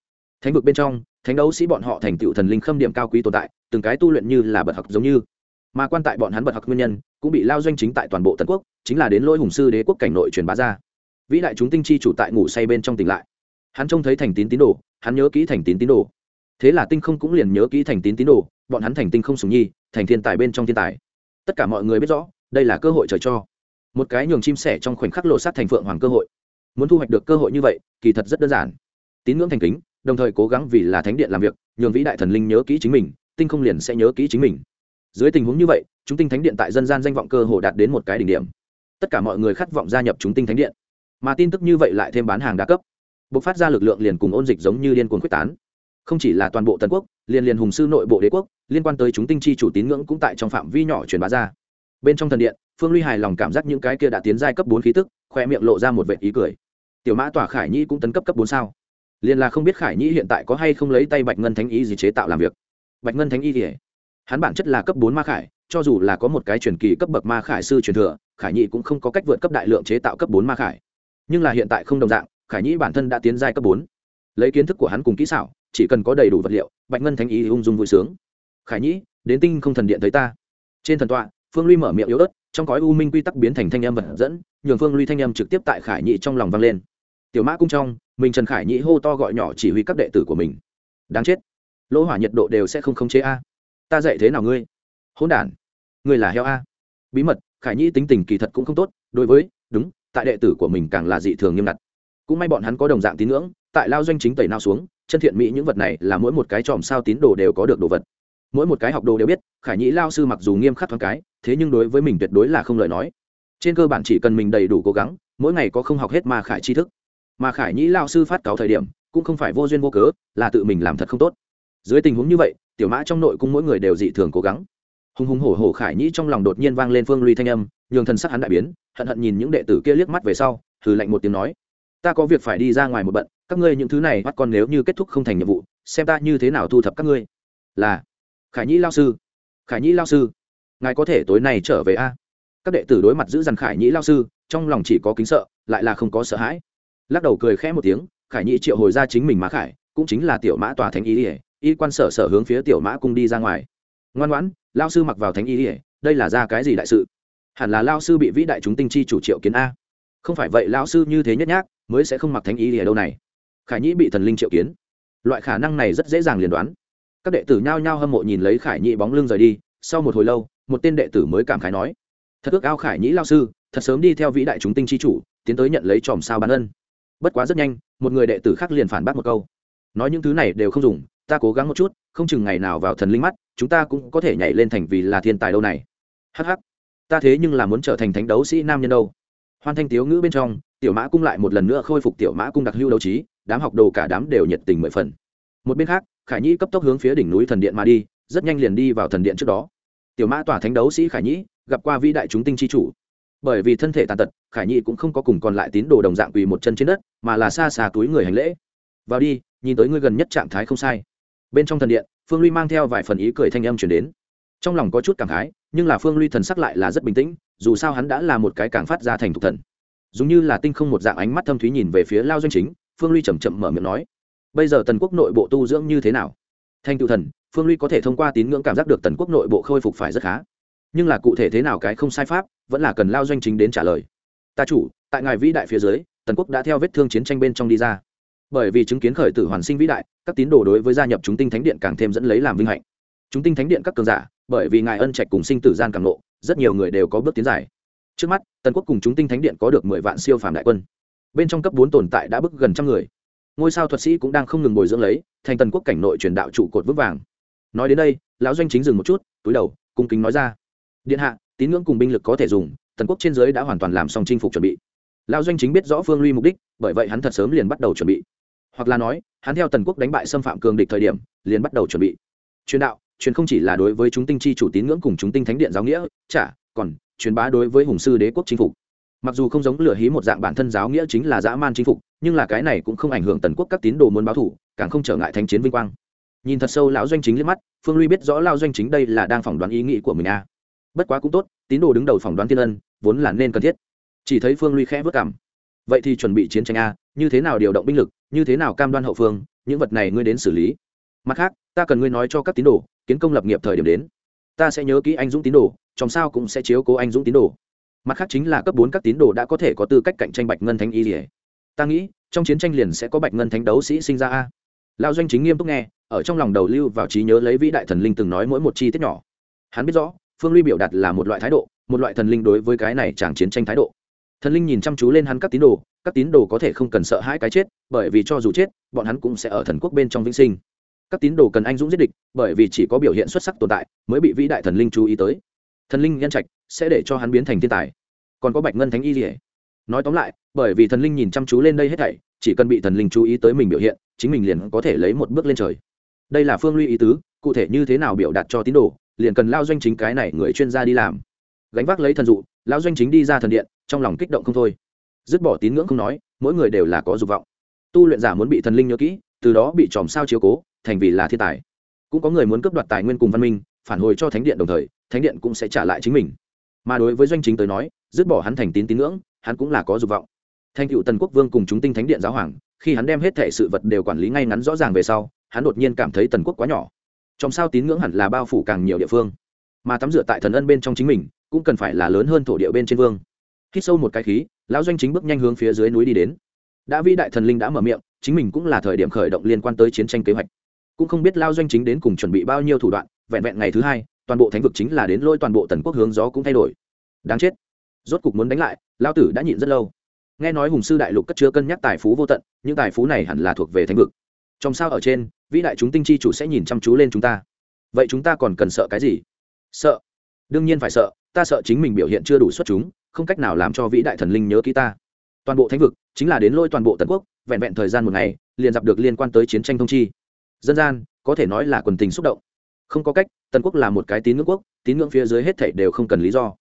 Thánh vực bên trong thánh đấu sĩ bọn họ thành tựu thần linh khâm điểm cao quý tồn tại, từng cái tu luyện như là bậc học giống như. Mà quan tại bọn hắn bậc học nguyên nhân, cũng bị lao doanh chính tại toàn bộ tần quốc, chính là đến lỗi hùng sư đế quốc cảnh nội truyền bá ra. Vĩ đại chúng tinh chi chủ tại ngủ say bên trong tỉnh lại. Hắn trông thấy thành tín tín đồ, hắn nhớ kỹ thành tín tín đồ. Thế là tinh không cũng liền nhớ kỹ thành tín tín đồ, bọn hắn thành tinh không sùng nhi, thành thiên tài bên trong thiên tài. Tất cả mọi người biết rõ, đây là cơ hội trời cho. Một cái nhường chim sẻ trong khoảnh khắc lộ sát thành phượng hoàng cơ hội. Muốn thu hoạch được cơ hội như vậy, kỳ thật rất đơn giản. Tín ngưỡng thành kính đồng thời cố gắng vì là thánh điện làm việc, nhường vĩ đại thần linh nhớ kỹ chính mình, tinh không liền sẽ nhớ kỹ chính mình. Dưới tình huống như vậy, chúng tinh thánh điện tại dân gian danh vọng cơ hồ đạt đến một cái đỉnh điểm. Tất cả mọi người khát vọng gia nhập chúng tinh thánh điện. Mà tin tức như vậy lại thêm bán hàng đa cấp. B ộ c phát ra lực lượng liền cùng ôn dịch giống như liên quân quyết tán. Không chỉ là toàn bộ tần quốc, liền liền hùng sư nội bộ đế quốc, liên quan tới chúng tinh chi chủ tín ngưỡng cũng tại trong phạm vi nhỏ truyền bá ra. Bên trong thần điện, phương ly hài lòng cảm giác những cái kia đã tiến giai cấp bốn khí tức, khoe miệng lộ ra một vệ ý cười. Tiểu mã tỏa khải nhi cũng tấn cấp cấp bốn sao? Liền là không biết khải nhĩ hiện tại có hay không lấy tay bạch ngân thánh y gì chế tạo làm việc. Bạch ngân thánh y thì hắn bản chất là cấp bốn ma khải, cho dù là có một cái truyền kỳ cấp bậc ma khải sư truyền thừa, khải nhĩ cũng không có cách vượt cấp đại lượng chế tạo cấp bốn ma khải. Nhưng là hiện tại không đồng dạng, khải nhĩ bản thân đã tiến giai cấp bốn. Lấy kiến thức của hắn cùng kỹ xảo, chỉ cần có đầy đủ vật liệu, bạch ngân thánh y ung dung vui sướng. Khải nhĩ, đến tinh không thần điện thấy ta. Trên thần tọa, phương ly mở miệng yếu ớt, trong cõi u minh quy tắc biến thành thanh âm vật dẫn, nhường phương ly thanh âm trực tiếp tại khải nhĩ trong lòng vang lên. Tiểu mã cung trong mình trần khải nhĩ hô to gọi nhỏ chỉ huy các đệ tử của mình. Đáng chết. Lỗ hỏa nhiệt độ đều sẽ không khống chế a. Ta dạy thế nào ngươi? Hỗn đản. Ngươi là heo a. Bí mật, khải nhĩ tính tình kỳ thật cũng không tốt, đối với, đúng, tại đệ tử của mình càng là dị thường nghiêm ngặt. Cũng may bọn hắn có đồng dạng tín ngưỡng, tại lao doanh chính tẩy nao xuống, chân thiện mỹ những vật này là mỗi một cái tròm sao tín đồ đều có được đồ vật. Mỗi một cái học đồ đều biết, khải nhĩ lao sư mặc dù nghiêm khắc thoáng cái, thế nhưng đối với mình tuyệt đối là không lời nói. Trên cơ bản chỉ cần mình đầy đủ cố gắng, mỗi ngày có không học hết mà khải tri thức mà khải nhĩ lao sư phát cáo thời điểm cũng không phải vô duyên vô cớ, là tự mình làm thật không tốt. Dưới tình huống như vậy, tiểu mã trong nội cung mỗi người đều dị thường cố gắng. Hùng hùng hổ hổ khải nhĩ trong lòng đột nhiên vang lên phương ly thanh âm, nhường thần sắc hắn đại biến, hận hận nhìn những đệ tử kia liếc mắt về sau thử lạnh một tiếng nói, ta có việc phải đi ra ngoài một bận, các ngươi những thứ này bắt con nếu như kết thúc không thành nhiệm vụ, xem ta như thế nào thu thập các ngươi. Là, khải nhĩ lao sư, khải nhĩ lao sư, ngài có thể tối nay trở về a? Các đệ tử đối mặt giữ dằn khải nhĩ lao sư, trong lòng chỉ có kính sợ, lại là không có sợ hãi lắc đầu cười khẽ một tiếng, khải nhĩ triệu hồi ra chính mình mã khải, cũng chính là tiểu mã tòa thánh y ỉa y quan sở sở hướng phía tiểu mã cung đi ra ngoài. Ngoan ngoãn, lao sư mặc vào thánh y ỉa đây là ra cái gì đại sự? Hẳn là lao sư bị vĩ đại chúng tinh chi chủ triệu kiến a. Không phải vậy lao sư như thế nhất nhác, mới sẽ không mặc thánh y ỉa đâu này. Khải nhĩ bị thần linh triệu kiến. Loại khả năng này rất dễ dàng liền đoán. Các đệ tử nhao nhao hâm mộ nhìn lấy khải nhĩ bóng lưng rời đi, sau một hồi lâu, một tên đệ tử mới cảm khái nói, thật ước ao khải nhĩ lao sư, thật sớm đi theo vĩ đại chúng tinh chi chủ, tiến tới nhận lấy chòm sao bán ân bất quá rất nhanh, một người đệ tử khác liền phản bác một câu. Nói những thứ này đều không dùng, ta cố gắng một chút, không chừng ngày nào vào thần linh mắt, chúng ta cũng có thể nhảy lên thành vì là thiên tài đâu này. Hh ta thế nhưng là muốn trở thành thánh đấu sĩ nam nhân đâu. Hoan thanh tiếu ngữ bên trong, tiểu mã cung lại một lần nữa khôi phục tiểu mã cung đặc hưu đấu trí, đám học đồ cả đám đều nhiệt tình mười phần. Một bên khác, khải nhĩ cấp tốc hướng phía đỉnh núi thần điện mà đi, rất nhanh liền đi vào thần điện trước đó. Tiểu mã tỏa thánh đấu sĩ khải nhĩ, gặp qua vĩ đại chúng tinh chi chủ bởi vì thân thể tàn tật, khải nhi cũng không có cùng còn lại tín đồ đồng dạng quỳ một chân trên đất, mà là xa xa túi người hành lễ. Vào đi, nhìn tới ngươi gần nhất trạng thái không sai. Bên trong thần điện, phương ly mang theo vài phần ý cười thanh âm chuyển đến. Trong lòng có chút cảm khái, nhưng là phương ly thần sắc lại là rất bình tĩnh, dù sao hắn đã là một cái càng phát ra thành thục thần. Dùng như là tinh không một dạng ánh mắt thâm thúy nhìn về phía lao doanh chính, phương ly chầm chậm mở miệng nói, bây giờ tần quốc nội bộ tu dưỡng như thế nào? Thanh cựu thần, phương ly có thể thông qua tín ngưỡng cảm giác được tần quốc nội bộ khôi phục phải rất khá nhưng là cụ thể thế nào cái không sai pháp, vẫn là cần lao doanh chính đến trả lời. Ta chủ, tại ngài vĩ đại phía dưới, tần quốc đã theo vết thương chiến tranh bên trong đi ra. Bởi vì chứng kiến khởi tử hoàn sinh vĩ đại, các tín đồ đối với gia nhập chúng tinh thánh điện càng thêm dẫn lấy làm vinh hạnh. Chúng tinh thánh điện các cường giả, bởi vì ngài ân trạch cùng sinh tử gian càng lộ, rất nhiều người đều có bước tiến dài. Trước mắt, tần quốc cùng chúng tinh thánh điện có được mười vạn siêu phàm đại quân. Bên trong cấp bốn tồn tại đã bước gần trăm người. Ngôi sao thuật sĩ cũng đang không ngừng bồi dưỡng lấy, thành tần quốc cảnh nội truyền đạo trụ cột vững vàng. Nói đến đây, lão doanh chính dừng một chút, túi đầu, cung kính nói ra điện hạ, tín ngưỡng cùng binh lực có thể dùng, tần quốc trên giới đã hoàn toàn làm xong chinh phục chuẩn bị. Lão doanh chính biết rõ phương ly mục đích, bởi vậy hắn thật sớm liền bắt đầu chuẩn bị. Hoặc là nói, hắn theo tần quốc đánh bại xâm phạm cường địch thời điểm, liền bắt đầu chuẩn bị. Truyền đạo, truyền không chỉ là đối với chúng tinh chi chủ tín ngưỡng cùng chúng tinh thánh điện giáo nghĩa, chả, còn truyền bá đối với hùng sư đế quốc chính phục. Mặc dù không giống lửa hí một dạng bản thân giáo nghĩa chính là dã man chính phục, nhưng là cái này cũng không ảnh hưởng tần quốc các tín đồ muốn báo thủ, càng không trở ngại thánh chiến vinh quang. Nhìn thật sâu lão doanh chính liếc mắt, phương ly biết rõ lao doanh chính đây là đang phỏng đoán ý nghĩ của mình a à bất quá cũng tốt, tín đồ đứng đầu phỏng đoán tiên ân, vốn là nên cần thiết. Chỉ thấy phương ly khẽ vất cảm. Vậy thì chuẩn bị chiến tranh a, như thế nào điều động binh lực, như thế nào cam đoan hậu phương, những vật này ngươi đến xử lý. Mặt khác, ta cần ngươi nói cho các tín đồ, kiến công lập nghiệp thời điểm đến. Ta sẽ nhớ kỹ anh dũng tín đồ trong sao cũng sẽ chiếu cố anh dũng tín đồ. Mặt khác chính là cấp bốn các tín đồ đã có thể có tư cách cạnh tranh bạch ngân thánh y lìa. Ta nghĩ, trong chiến tranh liền sẽ có bạch ngân thánh đấu sĩ sinh ra a. Lao doanh chính nghiêm túc nghe, ở trong lòng đầu lưu vào trí nhớ lấy vĩ đại thần linh từng nói mỗi một chi tiết nhỏ. Hắn biết rõ phương ly biểu đạt là một loại thái độ, một loại thần linh đối với cái này chẳng chiến tranh thái độ. Thần linh nhìn chăm chú lên hắn các tín đồ, các tín đồ có thể không cần sợ hãi cái chết, bởi vì cho dù chết, bọn hắn cũng sẽ ở thần quốc bên trong vĩnh sinh. Các tín đồ cần anh dũng giết địch, bởi vì chỉ có biểu hiện xuất sắc tồn tại, mới bị vĩ đại thần linh chú ý tới. Thần linh nhân trạch sẽ để cho hắn biến thành thiên tài. Còn có bạch ngân thánh y rỉa nói tóm lại, bởi vì thần linh nhìn chăm chú lên đây hết thảy, chỉ cần bị thần linh chú ý tới mình biểu hiện, chính mình liền có thể lấy một bước lên trời. Đây là phương ly ý tứ, cụ thể như thế nào biểu đạt cho tín đồ liền cần lao doanh chính cái này người chuyên gia đi làm. Gánh vác lấy thần dụ, lao doanh chính đi ra thần điện, trong lòng kích động không thôi. Dứt bỏ tín ngưỡng không nói, mỗi người đều là có dục vọng. Tu luyện giả muốn bị thần linh nhớ kỹ, từ đó bị chòm sao chiếu cố, thành vì là thiên tài. Cũng có người muốn cướp đoạt tài nguyên cùng văn minh, phản hồi cho thánh điện đồng thời, thánh điện cũng sẽ trả lại chính mình. Mà đối với doanh chính tới nói, dứt bỏ hắn thành tín tín ngưỡng, hắn cũng là có dục vọng. Thành cựu tần quốc vương cùng chúng tinh thánh điện giáo hoàng, khi hắn đem hết thệ sự vật đều quản lý ngay ngắn rõ ràng về sau, hắn đột nhiên cảm thấy tần quốc quá nhỏ trong sao tín ngưỡng hẳn là bao phủ càng nhiều địa phương. Mà tắm rửa tại thần ân bên trong chính mình, cũng cần phải là lớn hơn thổ địa bên trên vương. Hít sâu một cái khí, lão doanh chính bước nhanh hướng phía dưới núi đi đến. Đã vĩ đại thần linh đã mở miệng, chính mình cũng là thời điểm khởi động liên quan tới chiến tranh kế hoạch. Cũng không biết lao doanh chính đến cùng chuẩn bị bao nhiêu thủ đoạn, vẹn vẹn ngày thứ hai, toàn bộ thánh vực chính là đến lôi toàn bộ tần quốc hướng gió cũng thay đổi. Đáng chết. Rốt cục muốn đánh lại lao tử đã nhịn rất lâu. Nghe nói hùng sư đại lục cất chứa cân nhắc tài phú vô tận, những tài phú này hẳn là thuộc về thánh vực. Trong sao ở trên vĩ đại chúng tinh chi chủ sẽ nhìn chăm chú lên chúng ta. Vậy chúng ta còn cần sợ cái gì? Sợ. Đương nhiên phải sợ, ta sợ chính mình biểu hiện chưa đủ xuất chúng, không cách nào làm cho vĩ đại thần linh nhớ ký ta. Toàn bộ thánh vực chính là đến lôi toàn bộ tần quốc, vẹn vẹn thời gian một ngày, liền dập được liên quan tới chiến tranh thông chi. Dân gian, có thể nói là quần tình xúc động. Không có cách tần quốc là một cái tín ngưỡng quốc, tín ngưỡng phía dưới hết thảy đều không cần lý do.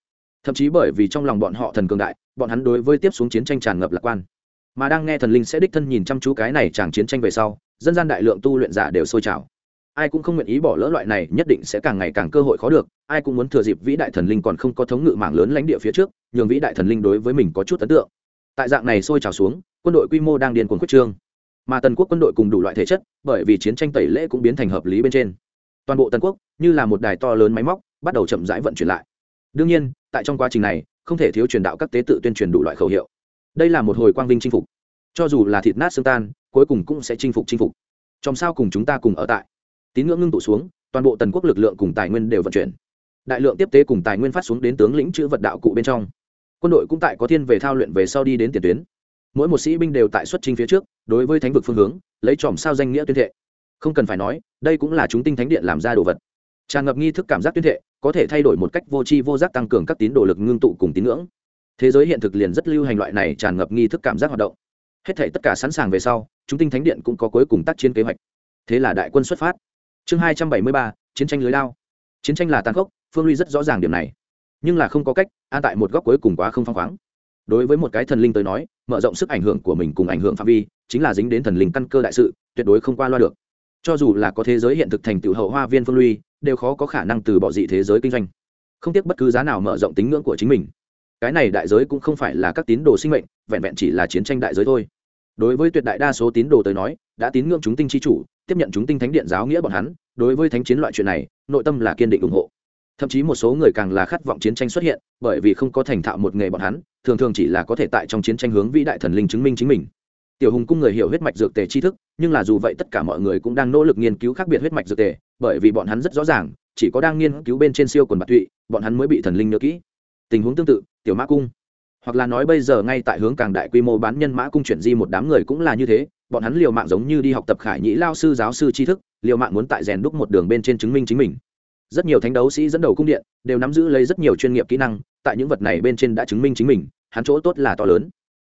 Thậm chí bởi vì trong lòng bọn họ thần cường đại, bọn hắn đối với tiếp xuống chiến tranh tràn ngập lạc quan. Mà đang nghe thần linh sẽ đích thân nhìn chăm chú cái này chàng chiến tranh về sau dân gian đại lượng tu luyện giả đều sôi trào. Ai cũng không nguyện ý bỏ lỡ loại này, nhất định sẽ càng ngày càng cơ hội khó được. Ai cũng muốn thừa dịp vĩ đại thần linh còn không có thống ngự mạng lớn lãnh địa phía trước, nhường vĩ đại thần linh đối với mình có chút ấn tượng. Tại dạng này sôi trào xuống, quân đội quy mô đang điên cuồng quyết trương. Mà tần quốc quân đội cùng đủ loại thể chất, bởi vì chiến tranh tẩy lễ cũng biến thành hợp lý bên trên. Toàn bộ tần quốc, như là một đài to lớn máy móc, bắt đầu chậm rãi vận chuyển lại. Đương nhiên, tại trong quá trình này, không thể thiếu truyền đạo các tế tự tuyên truyền đủ loại khẩu hiệu. Đây là một hồi quang vinh chinh phục. Cho dù là thịt nát xương tan cuối cùng cũng sẽ chinh phục chinh phục. Trong sao cùng chúng ta cùng ở tại. Tín ngưỡng ngưng tụ xuống, toàn bộ tần quốc lực lượng cùng tài nguyên đều vận chuyển. Đại lượng tiếp tế cùng tài nguyên phát xuống đến tướng lĩnh chữ vật đạo cụ bên trong. Quân đội cũng tại có thiên về thao luyện về sau đi đến tiền tuyến. Mỗi một sĩ binh đều tại xuất trình phía trước, đối với thánh vực phương hướng, lấy tròm sao danh nghĩa tuyên thệ. Không cần phải nói, đây cũng là chúng tinh thánh điện làm ra đồ vật. Tràn ngập nghi thức cảm giác tuyên thệ, có thể thay đổi một cách vô tri vô giác tăng cường các tín đồ lực ngưng tụ cùng tín ngưỡng. Thế giới hiện thực liền rất lưu hành loại này tràn ngập nghi thức cảm giác hoạt động. Hết thể tất cả sẵn sàng về sau chúng tinh thánh điện cũng có cuối cùng tác chiến kế hoạch. Thế là đại quân xuất phát. Chương hai trăm bảy mươi ba, chiến tranh lưới lao. Chiến tranh là tàn khốc, phương ly rất rõ ràng điểm này. Nhưng là không có cách, an tại một góc cuối cùng quá không phăng khoáng. Đối với một cái thần linh tới nói, mở rộng sức ảnh hưởng của mình cùng ảnh hưởng phạm vi, chính là dính đến thần linh căn cơ đại sự, tuyệt đối không qua loa được. Cho dù là có thế giới hiện thực thành tựu hậu hoa viên phương ly đều khó có khả năng từ bỏ dị thế giới kinh doanh. Không tiếc bất cứ giá nào mở rộng tính ngưỡng của chính mình. Cái này đại giới cũng không phải là các tín đồ sinh mệnh, vẹn vẹn chỉ là chiến tranh đại giới thôi đối với tuyệt đại đa số tín đồ tới nói, đã tín ngưỡng chúng tinh chi chủ, tiếp nhận chúng tinh thánh điện giáo nghĩa bọn hắn, đối với thánh chiến loại chuyện này, nội tâm là kiên định ủng hộ. Thậm chí một số người càng là khát vọng chiến tranh xuất hiện, bởi vì không có thành thạo một nghề bọn hắn, thường thường chỉ là có thể tại trong chiến tranh hướng vĩ đại thần linh chứng minh chính mình. Tiểu hùng cung người hiểu huyết mạch dược tề tri thức, nhưng là dù vậy tất cả mọi người cũng đang nỗ lực nghiên cứu khác biệt huyết mạch dược tề, bởi vì bọn hắn rất rõ ràng, chỉ có đang nghiên cứu bên trên siêu quần bạc tụy, bọn hắn mới bị thần linh nhớ kỹ. Tình huống tương tự, tiểu mã cung hoặc là nói bây giờ ngay tại hướng càng đại quy mô bán nhân mã cung chuyển di một đám người cũng là như thế, bọn hắn liều mạng giống như đi học tập khải nhĩ lao sư giáo sư tri thức, liều mạng muốn tại rèn đúc một đường bên trên chứng minh chính mình. Rất nhiều thánh đấu sĩ dẫn đầu cung điện đều nắm giữ lấy rất nhiều chuyên nghiệp kỹ năng, tại những vật này bên trên đã chứng minh chính mình, hắn chỗ tốt là to lớn.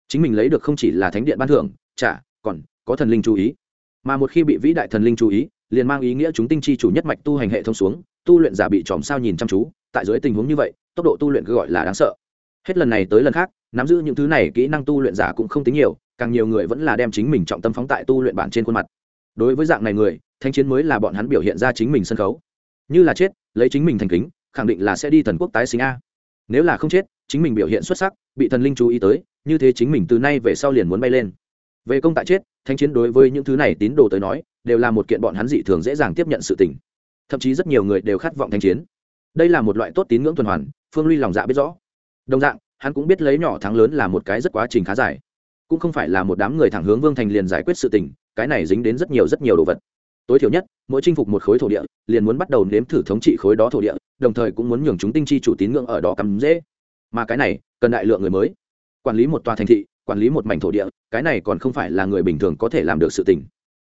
Chính mình lấy được không chỉ là thánh điện ban thưởng, chả, còn có thần linh chú ý. Mà một khi bị vĩ đại thần linh chú ý, liền mang ý nghĩa chúng tinh chi chủ nhất mạch tu hành hệ thống xuống, tu luyện giả bị chòm sao nhìn chăm chú, tại dưới tình huống như vậy, tốc độ tu luyện cứ gọi là đáng sợ hết lần này tới lần khác, nắm giữ những thứ này kỹ năng tu luyện giả cũng không tính nhiều, càng nhiều người vẫn là đem chính mình trọng tâm phóng tại tu luyện bản trên khuôn mặt. Đối với dạng này người, thanh chiến mới là bọn hắn biểu hiện ra chính mình sân khấu. Như là chết, lấy chính mình thành kính, khẳng định là sẽ đi thần quốc tái sinh a. Nếu là không chết, chính mình biểu hiện xuất sắc, bị thần linh chú ý tới, như thế chính mình từ nay về sau liền muốn bay lên. Về công tại chết, thanh chiến đối với những thứ này tín đồ tới nói, đều là một kiện bọn hắn dị thường dễ dàng tiếp nhận sự tình. Thậm chí rất nhiều người đều khát vọng thanh chiến. Đây là một loại tốt tín ngưỡng tuần hoàn, phương ly lòng dạ biết rõ đồng dạng, hắn cũng biết lấy nhỏ thắng lớn là một cái rất quá trình khá dài. Cũng không phải là một đám người thẳng hướng vương thành liền giải quyết sự tình, cái này dính đến rất nhiều rất nhiều đồ vật. Tối thiểu nhất, mỗi chinh phục một khối thổ địa, liền muốn bắt đầu nếm thử thống trị khối đó thổ địa, đồng thời cũng muốn nhường chúng tinh chi chủ tín ngưỡng ở đó cắm dễ. Mà cái này, cần đại lượng người mới. Quản lý một tòa thành thị, quản lý một mảnh thổ địa, cái này còn không phải là người bình thường có thể làm được sự tình.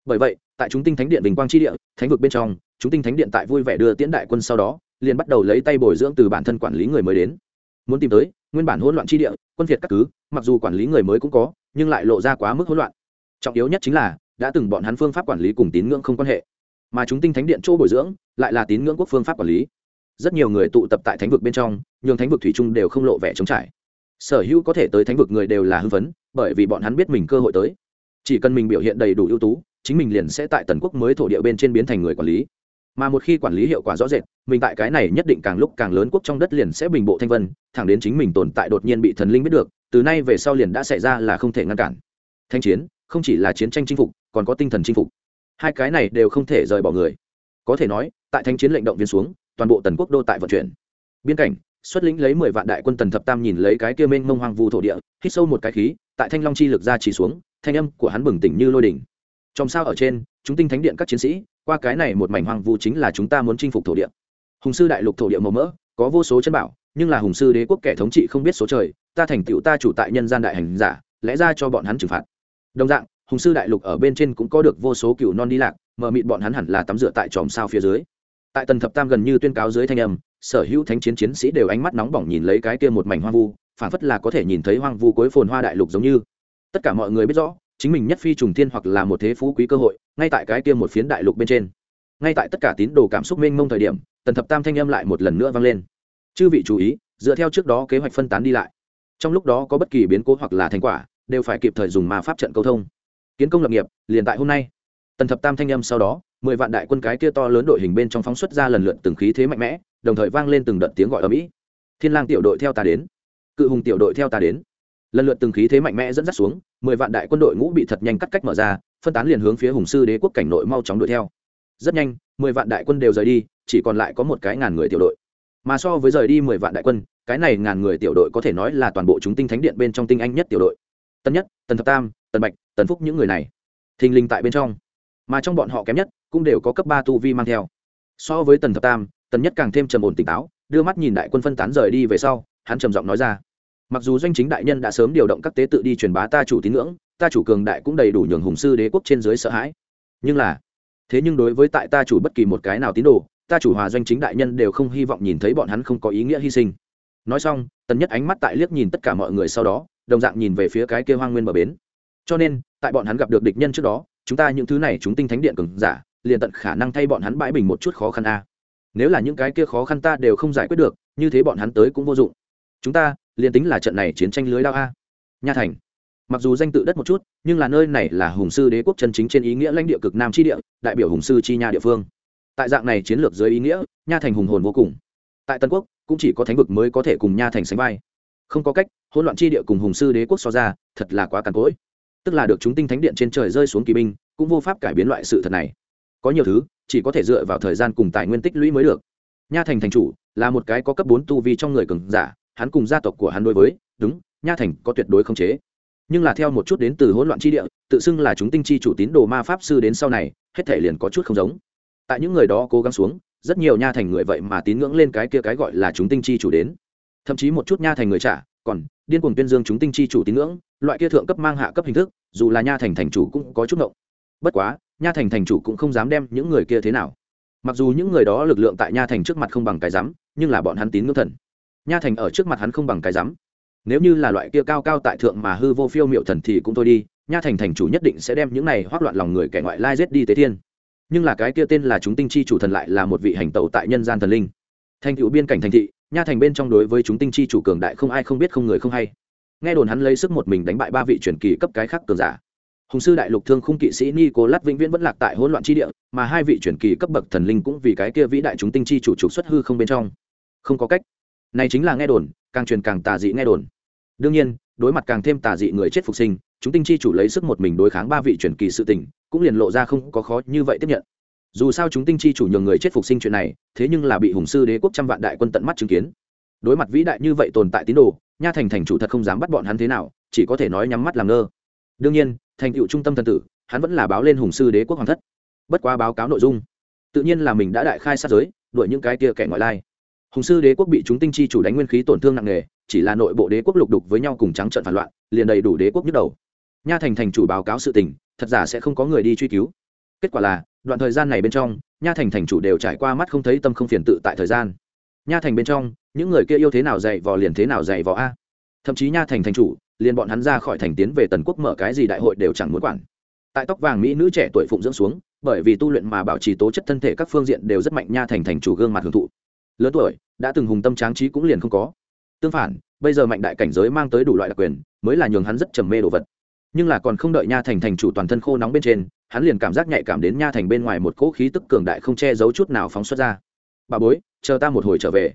Bởi vậy, tại chúng tinh thánh điện bình quang chi địa, thánh vực bên trong, chúng tinh thánh điện tại vui vẻ đưa tiễn đại quân sau đó, liền bắt đầu lấy tay bồi dưỡng từ bản thân quản lý người mới đến muốn tìm tới, nguyên bản hỗn loạn chi địa, quân việt các cứ, mặc dù quản lý người mới cũng có, nhưng lại lộ ra quá mức hỗn loạn. Trọng yếu nhất chính là, đã từng bọn hắn phương pháp quản lý cùng tín ngưỡng không quan hệ. Mà chúng tinh thánh điện chỗ bồi dưỡng, lại là tín ngưỡng quốc phương pháp quản lý. Rất nhiều người tụ tập tại thánh vực bên trong, nhường thánh vực thủy chung đều không lộ vẻ trống trải. Sở hữu có thể tới thánh vực người đều là hưng phấn, bởi vì bọn hắn biết mình cơ hội tới. Chỉ cần mình biểu hiện đầy đủ ưu tú, chính mình liền sẽ tại tần quốc mới thổ địa bên trên biến thành người quản lý mà một khi quản lý hiệu quả rõ rệt, mình tại cái này nhất định càng lúc càng lớn quốc trong đất liền sẽ bình bộ thanh vân, thẳng đến chính mình tồn tại đột nhiên bị thần linh biết được, từ nay về sau liền đã xảy ra là không thể ngăn cản. Thanh chiến, không chỉ là chiến tranh chinh phục, còn có tinh thần chinh phục. Hai cái này đều không thể rời bỏ người. Có thể nói, tại thanh chiến lệnh động viên xuống, toàn bộ tần quốc đô tại vận chuyển. Biên cảnh, xuất lĩnh lấy mười vạn đại quân tần thập tam nhìn lấy cái kia mênh mông hoang vu thổ địa, hít sâu một cái khí, tại thanh long chi lực ra chỉ xuống, thanh âm của hắn bừng tỉnh như lôi đỉnh. Trong sao ở trên, chúng tinh thánh điện các chiến sĩ qua cái này một mảnh hoang vu chính là chúng ta muốn chinh phục thổ địa. Hùng sư đại lục thổ địa màu mỡ, có vô số chân bảo, nhưng là hùng sư đế quốc kẻ thống trị không biết số trời, ta thành tựu ta chủ tại nhân gian đại hành giả, lẽ ra cho bọn hắn trừng phạt. Đồng dạng, hùng sư đại lục ở bên trên cũng có được vô số cựu non đi lạc, mờ mịt bọn hắn hẳn là tắm rửa tại tròm sao phía dưới. Tại tần thập tam gần như tuyên cáo dưới thanh âm, sở hữu thánh chiến chiến sĩ đều ánh mắt nóng bỏng nhìn lấy cái kia một mảnh hoang vu phản phất là có thể nhìn thấy hoang vu cuối phồn hoa đại lục giống như. Tất cả mọi người biết rõ chính mình nhất phi trùng thiên hoặc là một thế phú quý cơ hội, ngay tại cái kia một phiến đại lục bên trên. Ngay tại tất cả tín đồ cảm xúc mênh mông thời điểm, tần thập tam thanh âm lại một lần nữa vang lên. Chư vị chú ý, dựa theo trước đó kế hoạch phân tán đi lại. Trong lúc đó có bất kỳ biến cố hoặc là thành quả, đều phải kịp thời dùng ma pháp trận câu thông. Kiến công lập nghiệp, liền tại hôm nay. Tần thập tam thanh âm sau đó, mười vạn đại quân cái kia to lớn đội hình bên trong phóng xuất ra lần lượt từng khí thế mạnh mẽ, đồng thời vang lên từng đợt tiếng gọi ở mỹ. Thiên lang tiểu đội theo ta đến. Cự hùng tiểu đội theo ta đến. Lần lượt từng khí thế mạnh mẽ dẫn dắt xuống mười vạn đại quân đội ngũ bị thật nhanh cắt cách mở ra, phân tán liền hướng phía hùng sư đế quốc cảnh nội mau chóng đuổi theo. Rất nhanh, mười vạn đại quân đều rời đi, chỉ còn lại có một cái ngàn người tiểu đội. Mà so với rời đi mười vạn đại quân, cái này ngàn người tiểu đội có thể nói là toàn bộ chúng tinh thánh điện bên trong tinh anh nhất tiểu đội. Tân nhất, tần thập tam, tần bạch, tần phúc những người này, thình linh tại bên trong. Mà trong bọn họ kém nhất, cũng đều có cấp ba tu vi mang theo. So với tần thập tam, tần nhất càng thêm trầm ổn tỉnh táo, đưa mắt nhìn đại quân phân tán rời đi về sau, hắn trầm giọng nói ra mặc dù doanh chính đại nhân đã sớm điều động các tế tự đi truyền bá ta chủ tín ngưỡng, ta chủ cường đại cũng đầy đủ nhường hùng sư đế quốc trên dưới sợ hãi. Nhưng là, thế nhưng đối với tại ta chủ bất kỳ một cái nào tín đồ, ta chủ hòa doanh chính đại nhân đều không hy vọng nhìn thấy bọn hắn không có ý nghĩa hy sinh. Nói xong, tần nhất ánh mắt tại liếc nhìn tất cả mọi người sau đó, đồng dạng nhìn về phía cái kia hoang nguyên bờ bến. Cho nên, tại bọn hắn gặp được địch nhân trước đó, chúng ta những thứ này chúng tinh thánh điện cường giả, liền tận khả năng thay bọn hắn bãi bình một chút khó khăn a. Nếu là những cái kia khó khăn ta đều không giải quyết được, như thế bọn hắn tới cũng vô dụng. Chúng ta liền tính là trận này chiến tranh lưới đao a. Nha thành. Mặc dù danh tự đất một chút, nhưng là nơi này là hùng sư đế quốc chân chính trên ý nghĩa lãnh địa cực nam tri địa, đại biểu hùng sư chi nha địa phương. Tại dạng này chiến lược dưới ý nghĩa, nha thành hùng hồn vô cùng. Tại tân quốc, cũng chỉ có thánh vực mới có thể cùng nha thành sánh vai. Không có cách, hỗn loạn chi địa cùng hùng sư đế quốc so ra, thật là quá càn cỗi. Tức là được chúng tinh thánh điện trên trời rơi xuống kỳ binh, cũng vô pháp cải biến loại sự thật này. Có nhiều thứ, chỉ có thể dựa vào thời gian cùng tài nguyên tích lũy mới được. Nha thành thành chủ, là một cái có cấp bốn tu vi trong người cường giả hắn cùng gia tộc của hắn đối với, đúng, nha thành có tuyệt đối không chế. Nhưng là theo một chút đến từ hỗn loạn chi địa, tự xưng là chúng tinh chi chủ tín đồ ma pháp sư đến sau này, hết thể liền có chút không giống. Tại những người đó cố gắng xuống, rất nhiều nha thành người vậy mà tín ngưỡng lên cái kia cái gọi là chúng tinh chi chủ đến. Thậm chí một chút nha thành người trả, còn, điên cuồng tuyên dương chúng tinh chi chủ tín ngưỡng, loại kia thượng cấp mang hạ cấp hình thức, dù là nha thành thành chủ cũng có chút nộng bất quá, nha thành thành chủ cũng không dám đem những người kia thế nào. Mặc dù những người đó lực lượng tại nha thành trước mặt không bằng cái rắm nhưng là bọn hắn tín ngưỡng thần nha thành ở trước mặt hắn không bằng cái rắm. Nếu như là loại kia cao cao tại thượng mà hư vô phiêu miệu thần thì cũng thôi đi, nha thành thành chủ nhất định sẽ đem những này hoác loạn lòng người kẻ ngoại lai giết đi tế thiên. Nhưng là cái kia tên là chúng tinh chi chủ thần lại là một vị hành tẩu tại nhân gian thần linh. Thành cựu biên cảnh thành thị, nha thành bên trong đối với chúng tinh chi chủ cường đại không ai không biết không người không hay. Nghe đồn hắn lấy sức một mình đánh bại ba vị truyền kỳ cấp cái khác cường giả. Hùng sư đại lục thương khung kỵ sĩ ni cô lát vĩnh viễn vẫn lạc tại hỗn loạn chi địa, mà hai vị truyền kỳ cấp bậc thần linh cũng vì cái kia vĩ đại chúng tinh chi chủ trục xuất hư không bên trong. Không có cách này chính là nghe đồn, càng truyền càng tà dị nghe đồn. Đương nhiên, đối mặt càng thêm tà dị người chết phục sinh, chúng tinh chi chủ lấy sức một mình đối kháng ba vị truyền kỳ sự tình, cũng liền lộ ra không có khó như vậy tiếp nhận. Dù sao chúng tinh chi chủ nhường người chết phục sinh chuyện này, thế nhưng là bị hùng sư đế quốc trăm vạn đại quân tận mắt chứng kiến. Đối mặt vĩ đại như vậy tồn tại tín đồ, nha thành thành chủ thật không dám bắt bọn hắn thế nào, chỉ có thể nói nhắm mắt làm ngơ. Đương nhiên, thành tựu trung tâm thần tử, hắn vẫn là báo lên hùng sư đế quốc hoàng thất. Bất quá báo cáo nội dung, tự nhiên là mình đã đại khai sát giới, đuổi những cái kia kẻ ngoại lai hùng sư đế quốc bị chúng tinh chi chủ đánh nguyên khí tổn thương nặng nề, chỉ là nội bộ đế quốc lục đục với nhau cùng trắng trận phản loạn, liền đầy đủ đế quốc nhức đầu. Nha thành thành chủ báo cáo sự tình, thật giả sẽ không có người đi truy cứu. Kết quả là, đoạn thời gian này bên trong, nha thành thành chủ đều trải qua mắt không thấy tâm không phiền tự tại thời gian. Nha thành bên trong, những người kia yêu thế nào dạy vò liền thế nào dạy vò a. Thậm chí nha thành thành chủ, liền bọn hắn ra khỏi thành tiến về tần quốc mở cái gì đại hội đều chẳng muốn quản. Tại tóc vàng mỹ nữ trẻ tuổi phụng dưỡng xuống, bởi vì tu luyện mà bảo trì tố chất thân thể các phương diện đều rất mạnh, nha thành thành chủ gương mặt hưởng thụ lớn tuổi, đã từng hùng tâm tráng trí cũng liền không có. Tương phản, bây giờ mạnh đại cảnh giới mang tới đủ loại đặc quyền, mới là nhường hắn rất trầm mê đồ vật. Nhưng là còn không đợi nha thành thành chủ toàn thân khô nóng bên trên, hắn liền cảm giác nhạy cảm đến nha thành bên ngoài một cỗ khí tức cường đại không che giấu chút nào phóng xuất ra. Bà bối, chờ ta một hồi trở về.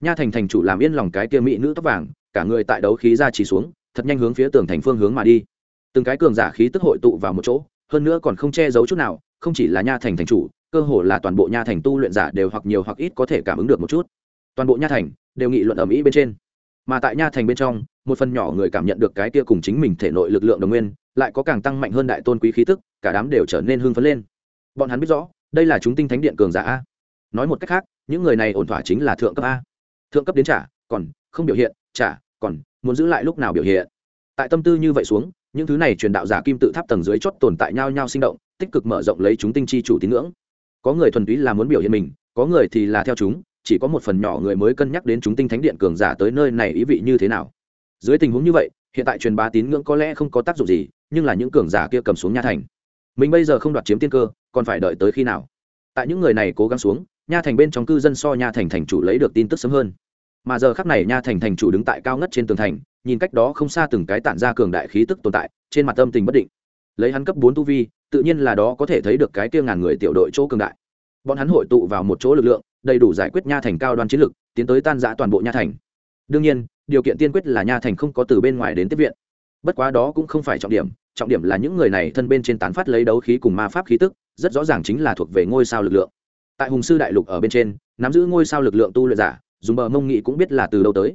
Nha thành thành chủ làm yên lòng cái kia mỹ nữ tóc vàng, cả người tại đấu khí ra chỉ xuống, thật nhanh hướng phía tường thành phương hướng mà đi. Từng cái cường giả khí tức hội tụ vào một chỗ, hơn nữa còn không che giấu chút nào, không chỉ là nha thành thành chủ cơ hồ là toàn bộ nha thành tu luyện giả đều hoặc nhiều hoặc ít có thể cảm ứng được một chút. Toàn bộ nha thành đều nghị luận ở mỹ bên trên. Mà tại nha thành bên trong, một phần nhỏ người cảm nhận được cái kia cùng chính mình thể nội lực lượng đồng nguyên, lại có càng tăng mạnh hơn đại tôn quý khí tức, cả đám đều trở nên hưng phấn lên. Bọn hắn biết rõ, đây là chúng tinh thánh điện cường giả a. Nói một cách khác, những người này ổn thỏa chính là thượng cấp a. Thượng cấp đến trả, còn không biểu hiện, trả, còn muốn giữ lại lúc nào biểu hiện. Tại tâm tư như vậy xuống, những thứ này truyền đạo giả kim tự tháp tầng dưới chót tồn tại nhau nhau sinh động, tích cực mở rộng lấy chúng tinh chi chủ tín ngưỡng có người thuần túy là muốn biểu hiện mình, có người thì là theo chúng, chỉ có một phần nhỏ người mới cân nhắc đến chúng tinh thánh điện cường giả tới nơi này ý vị như thế nào. Dưới tình huống như vậy, hiện tại truyền bá tín ngưỡng có lẽ không có tác dụng gì, nhưng là những cường giả kia cầm xuống nha thành. Mình bây giờ không đoạt chiếm tiên cơ, còn phải đợi tới khi nào? Tại những người này cố gắng xuống, nha thành bên trong cư dân so nha thành thành chủ lấy được tin tức sớm hơn. Mà giờ khắc này nha thành thành chủ đứng tại cao ngất trên tường thành, nhìn cách đó không xa từng cái tản ra cường đại khí tức tồn tại, trên mặt âm tình bất định. Lấy hắn cấp bốn tu vi tự nhiên là đó có thể thấy được cái kia ngàn người tiểu đội chỗ cường đại. Bọn hắn hội tụ vào một chỗ lực lượng, đầy đủ giải quyết nha thành cao đoan chiến lực, tiến tới tan giã toàn bộ nha thành. Đương nhiên, điều kiện tiên quyết là nha thành không có từ bên ngoài đến tiếp viện. Bất quá đó cũng không phải trọng điểm trọng điểm là những người này thân bên trên tán phát lấy đấu khí cùng ma pháp khí tức, rất rõ ràng chính là thuộc về ngôi sao lực lượng. Tại hùng sư đại lục ở bên trên, nắm giữ ngôi sao lực lượng tu luyện giả, dùng bờ mông nghị cũng biết là từ đâu tới.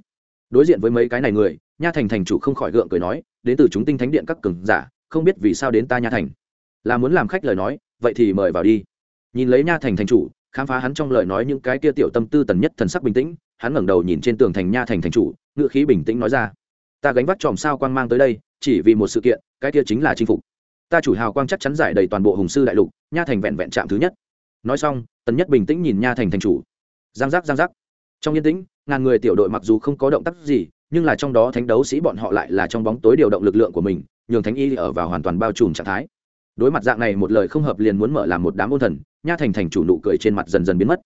Đối diện với mấy cái này người, nha thành thành chủ không khỏi gượng cười nói, đến từ chúng tinh thánh điện các cường giả, không biết vì sao đến ta nha thành là muốn làm khách lời nói, vậy thì mời vào đi. Nhìn lấy nha thành thành chủ, khám phá hắn trong lời nói những cái kia tiểu tâm tư tần nhất thần sắc bình tĩnh, hắn ngẩng đầu nhìn trên tường thành nha thành thành chủ ngựa khí bình tĩnh nói ra. Ta gánh vác chòm sao quang mang tới đây, chỉ vì một sự kiện, cái kia chính là chinh phục. Ta chủ hào quang chắc chắn giải đầy toàn bộ hùng sư đại lục, nha thành vẹn vẹn trạm thứ nhất. Nói xong, tần nhất bình tĩnh nhìn nha thành thành chủ. Giang giác giang giác. Trong yên tĩnh, ngàn người tiểu đội mặc dù không có động tác gì, nhưng là trong đó thánh đấu sĩ bọn họ lại là trong bóng tối điều động lực lượng của mình, nhường thánh y ở vào hoàn toàn bao trùm trạng thái đối mặt dạng này một lời không hợp liền muốn mở làm một đám ôn thần, nha thành thành chủ nụ cười trên mặt dần dần biến mất.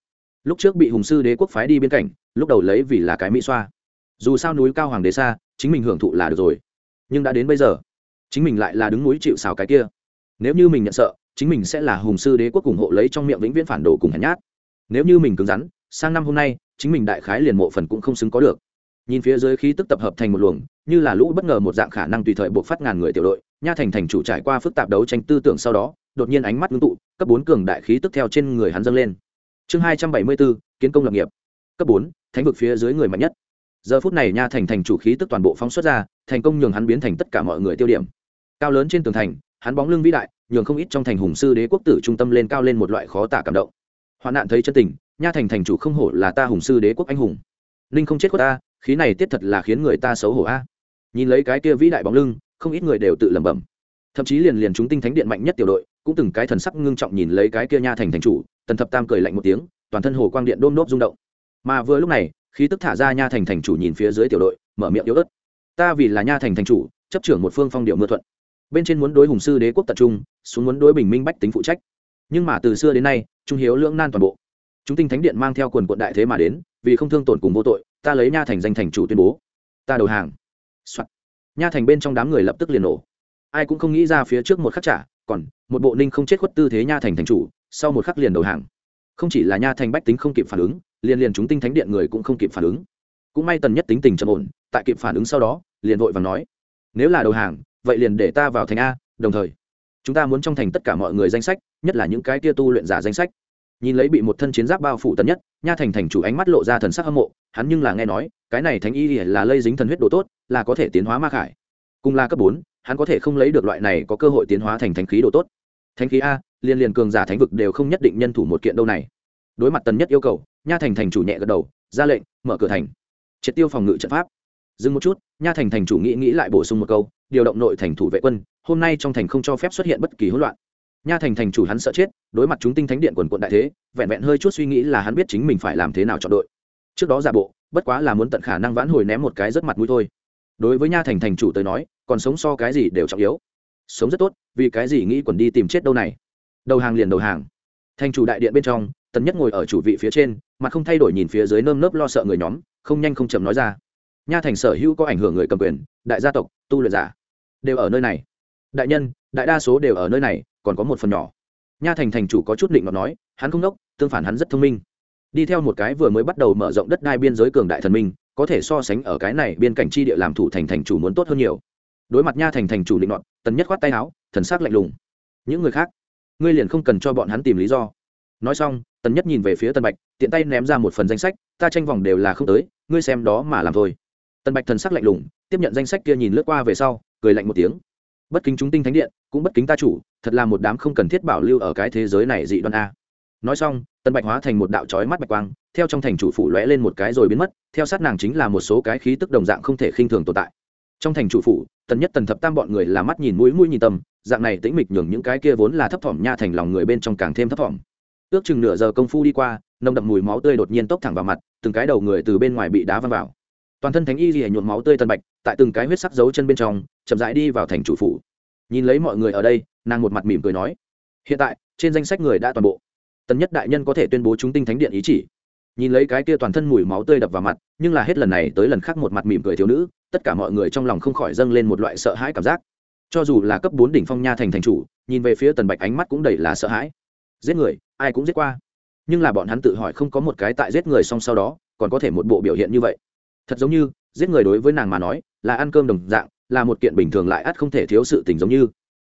Lúc trước bị hùng sư đế quốc phái đi biên cảnh lúc đầu lấy vì là cái mỹ xoa. Dù sao núi cao hoàng đế xa, chính mình hưởng thụ là được rồi. Nhưng đã đến bây giờ, chính mình lại là đứng núi chịu xào cái kia. Nếu như mình nhận sợ, chính mình sẽ là hùng sư đế quốc ủng hộ lấy trong miệng vĩnh viễn phản đồ cùng hèn nhát. Nếu như mình cứng rắn, sang năm hôm nay, chính mình đại khái liền mộ phần cũng không xứng có được. Nhìn phía dưới khí tức tập hợp thành một luồng, như là lũ bất ngờ một dạng khả năng tùy thời buộc phát ngàn người tiểu đội nha thành thành chủ trải qua phức tạp đấu tranh tư tưởng sau đó, đột nhiên ánh mắt ngưng tụ, cấp bốn cường đại khí tức theo trên người hắn dâng lên. Chương hai trăm bảy mươi bốn, kiến công lập nghiệp. Cấp bốn, thánh vực phía dưới người mạnh nhất. Giờ phút này nha thành thành chủ khí tức toàn bộ phóng xuất ra, thành công nhường hắn biến thành tất cả mọi người tiêu điểm. Cao lớn trên tường thành, hắn bóng lưng vĩ đại, nhường không ít trong thành hùng sư đế quốc tử trung tâm lên cao lên một loại khó tả cảm động. Hoạn nạn thấy chân tình, nha thành thành chủ không hổ là ta hùng sư đế quốc anh hùng. Ninh không chết của ta, khí này tiết thật là khiến người ta xấu hổ a. Nhìn lấy cái kia vĩ đại bóng lưng không ít người đều tự lẩm bẩm. Thậm chí liền liền chúng tinh thánh điện mạnh nhất tiểu đội, cũng từng cái thần sắc ngưng trọng nhìn lấy cái kia nha thành thành chủ, tần thập tam cười lạnh một tiếng, toàn thân hồ quang điện đôm nốt rung động. Mà vừa lúc này, khí tức thả ra nha thành thành chủ nhìn phía dưới tiểu đội, mở miệng yếu ớt. Ta vì là nha thành thành chủ, chấp trưởng một phương phong điệu mưa thuận. Bên trên muốn đối hùng sư đế quốc tập trung, xuống muốn đối bình minh bách tính phụ trách. Nhưng mà từ xưa đến nay, trung hiếu lưỡng nan toàn bộ. Chúng tinh thánh điện mang theo quần quận đại thế mà đến, vì không thương tổn cùng vô tội, ta lấy nha thành danh thành chủ tuyên bố. Ta đầu hàng、Soạn nha thành bên trong đám người lập tức liền nổ. Ai cũng không nghĩ ra phía trước một khắc trả, còn, một bộ ninh không chết khuất tư thế nha thành thành chủ, sau một khắc liền đầu hàng. Không chỉ là nha thành bách tính không kịp phản ứng, liền liền chúng tinh thánh điện người cũng không kịp phản ứng. Cũng may tần nhất tính tình trầm ổn, tại kịp phản ứng sau đó, liền vội và nói, nếu là đầu hàng, vậy liền để ta vào thành a, đồng thời, chúng ta muốn trong thành tất cả mọi người danh sách, nhất là những cái tia tu luyện giả danh sách nhìn lấy bị một thân chiến giáp bao phủ tần nhất, nha thành thành chủ ánh mắt lộ ra thần sắc hâm mộ, hắn nhưng là nghe nói, cái này thánh y là lây dính thần huyết đồ tốt, là có thể tiến hóa ma khải. Cùng là cấp bốn, hắn có thể không lấy được loại này có cơ hội tiến hóa thành thánh khí đồ tốt. Thánh khí a, liên liên cường giả thánh vực đều không nhất định nhân thủ một kiện đâu này. Đối mặt tần nhất yêu cầu, nha thành thành chủ nhẹ gật đầu, ra lệnh, mở cửa thành. Triệt tiêu phòng ngự trận pháp. Dừng một chút, nha thành thành chủ nghĩ nghĩ lại bổ sung một câu, điều động nội thành thủ vệ quân, hôm nay trong thành không cho phép xuất hiện bất kỳ hỗn loạn nha thành thành chủ hắn sợ chết, đối mặt chúng tinh thánh điện quần quận đại thế, vẹn vẹn hơi chút suy nghĩ là hắn biết chính mình phải làm thế nào chọn đội. Trước đó giả bộ, bất quá là muốn tận khả năng vãn hồi ném một cái rất mặt mũi thôi. Đối với nha thành thành chủ tới nói, còn sống so cái gì đều trọng yếu. Sống rất tốt, vì cái gì nghĩ quần đi tìm chết đâu này? Đầu hàng liền đầu hàng. Thành chủ đại điện bên trong, tần nhất ngồi ở chủ vị phía trên mà không thay đổi nhìn phía dưới nơm nớp lo sợ người nhóm, không nhanh không chậm nói ra. Nha thành sở hữu có ảnh hưởng người cầm quyền, đại gia tộc, tu luyện giả, đều ở nơi này. Đại nhân, đại đa số đều ở nơi này còn có một phần nhỏ. Nha thành thành chủ có chút định nó nói, hắn không đốc, tương phản hắn rất thông minh. Đi theo một cái vừa mới bắt đầu mở rộng đất đai biên giới cường đại thần minh, có thể so sánh ở cái này biên cảnh chi địa làm thủ thành thành chủ muốn tốt hơn nhiều. Đối mặt nha thành thành chủ định nọt, tần nhất khoát tay áo, thần sắc lạnh lùng. Những người khác, ngươi liền không cần cho bọn hắn tìm lý do. Nói xong, tần nhất nhìn về phía tần bạch, tiện tay ném ra một phần danh sách, ta tranh vòng đều là không tới, ngươi xem đó mà làm thôi. Tần bạch thần sắc lạnh lùng, tiếp nhận danh sách kia nhìn lướt qua về sau, cười lạnh một tiếng bất kính chúng tinh thánh điện, cũng bất kính ta chủ, thật là một đám không cần thiết bảo lưu ở cái thế giới này dị đoan a. Nói xong, tần bạch hóa thành một đạo trói mắt bạch quang, theo trong thành chủ phủ lóe lên một cái rồi biến mất, theo sát nàng chính là một số cái khí tức đồng dạng không thể khinh thường tồn tại. Trong thành chủ phủ, tần nhất tần thập tam bọn người là mắt nhìn mũi mũi nhìn tâm, dạng này tĩnh mịch nhường những cái kia vốn là thấp thỏm nha thành lòng người bên trong càng thêm thấp thỏm. Ước chừng nửa giờ công phu đi qua, nồng đậm mùi máu tươi đột nhiên tốc thẳng vào mặt, từng cái đầu người từ bên ngoài bị đá văng vào toàn thân thánh y ghi nhuộm máu tươi tân bạch, tại từng cái huyết sắc dấu chân bên trong, chậm rãi đi vào thành chủ phủ. Nhìn lấy mọi người ở đây, nàng một mặt mỉm cười nói, hiện tại, trên danh sách người đã toàn bộ. Tần nhất đại nhân có thể tuyên bố chúng tinh thánh điện ý chỉ. Nhìn lấy cái kia toàn thân mùi máu tươi đập vào mặt, nhưng là hết lần này tới lần khác một mặt mỉm cười thiếu nữ, tất cả mọi người trong lòng không khỏi dâng lên một loại sợ hãi cảm giác. Cho dù là cấp bốn đỉnh phong nha thành thành chủ, nhìn về phía tần bạch ánh mắt cũng đầy là sợ hãi. Giết người, ai cũng giết qua. Nhưng là bọn hắn tự hỏi không có một cái tại giết người xong sau đó, còn có thể một bộ biểu hiện như vậy thật giống như, giết người đối với nàng mà nói, là ăn cơm đồng dạng, là một kiện bình thường lại ắt không thể thiếu sự tình giống như.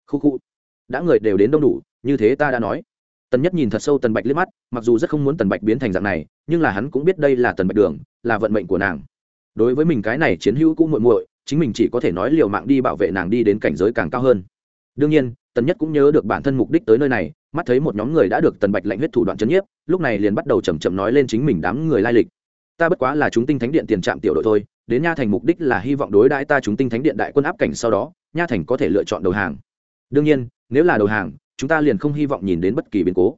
Khu khu. Đã người đều đến đông đủ, như thế ta đã nói. Tần nhất nhìn thật sâu tần bạch liếc mắt, mặc dù rất không muốn tần bạch biến thành dạng này, nhưng là hắn cũng biết đây là tần bạch đường, là vận mệnh của nàng. Đối với mình cái này chiến hữu cũng muội muội, chính mình chỉ có thể nói liều mạng đi bảo vệ nàng đi đến cảnh giới càng cao hơn. Đương nhiên, tần nhất cũng nhớ được bản thân mục đích tới nơi này, mắt thấy một nhóm người đã được tần bạch lệnh huyết thủ đoạn chấn nhiếp, lúc này liền bắt đầu chầm chậm nói lên chính mình đám người lai lịch ta bất quá là chúng tinh thánh điện tiền trạm tiểu đội thôi, đến nha thành mục đích là hy vọng đối đãi ta chúng tinh thánh điện đại quân áp cảnh sau đó, nha thành có thể lựa chọn đầu hàng. Đương nhiên, nếu là đầu hàng, chúng ta liền không hy vọng nhìn đến bất kỳ biến cố.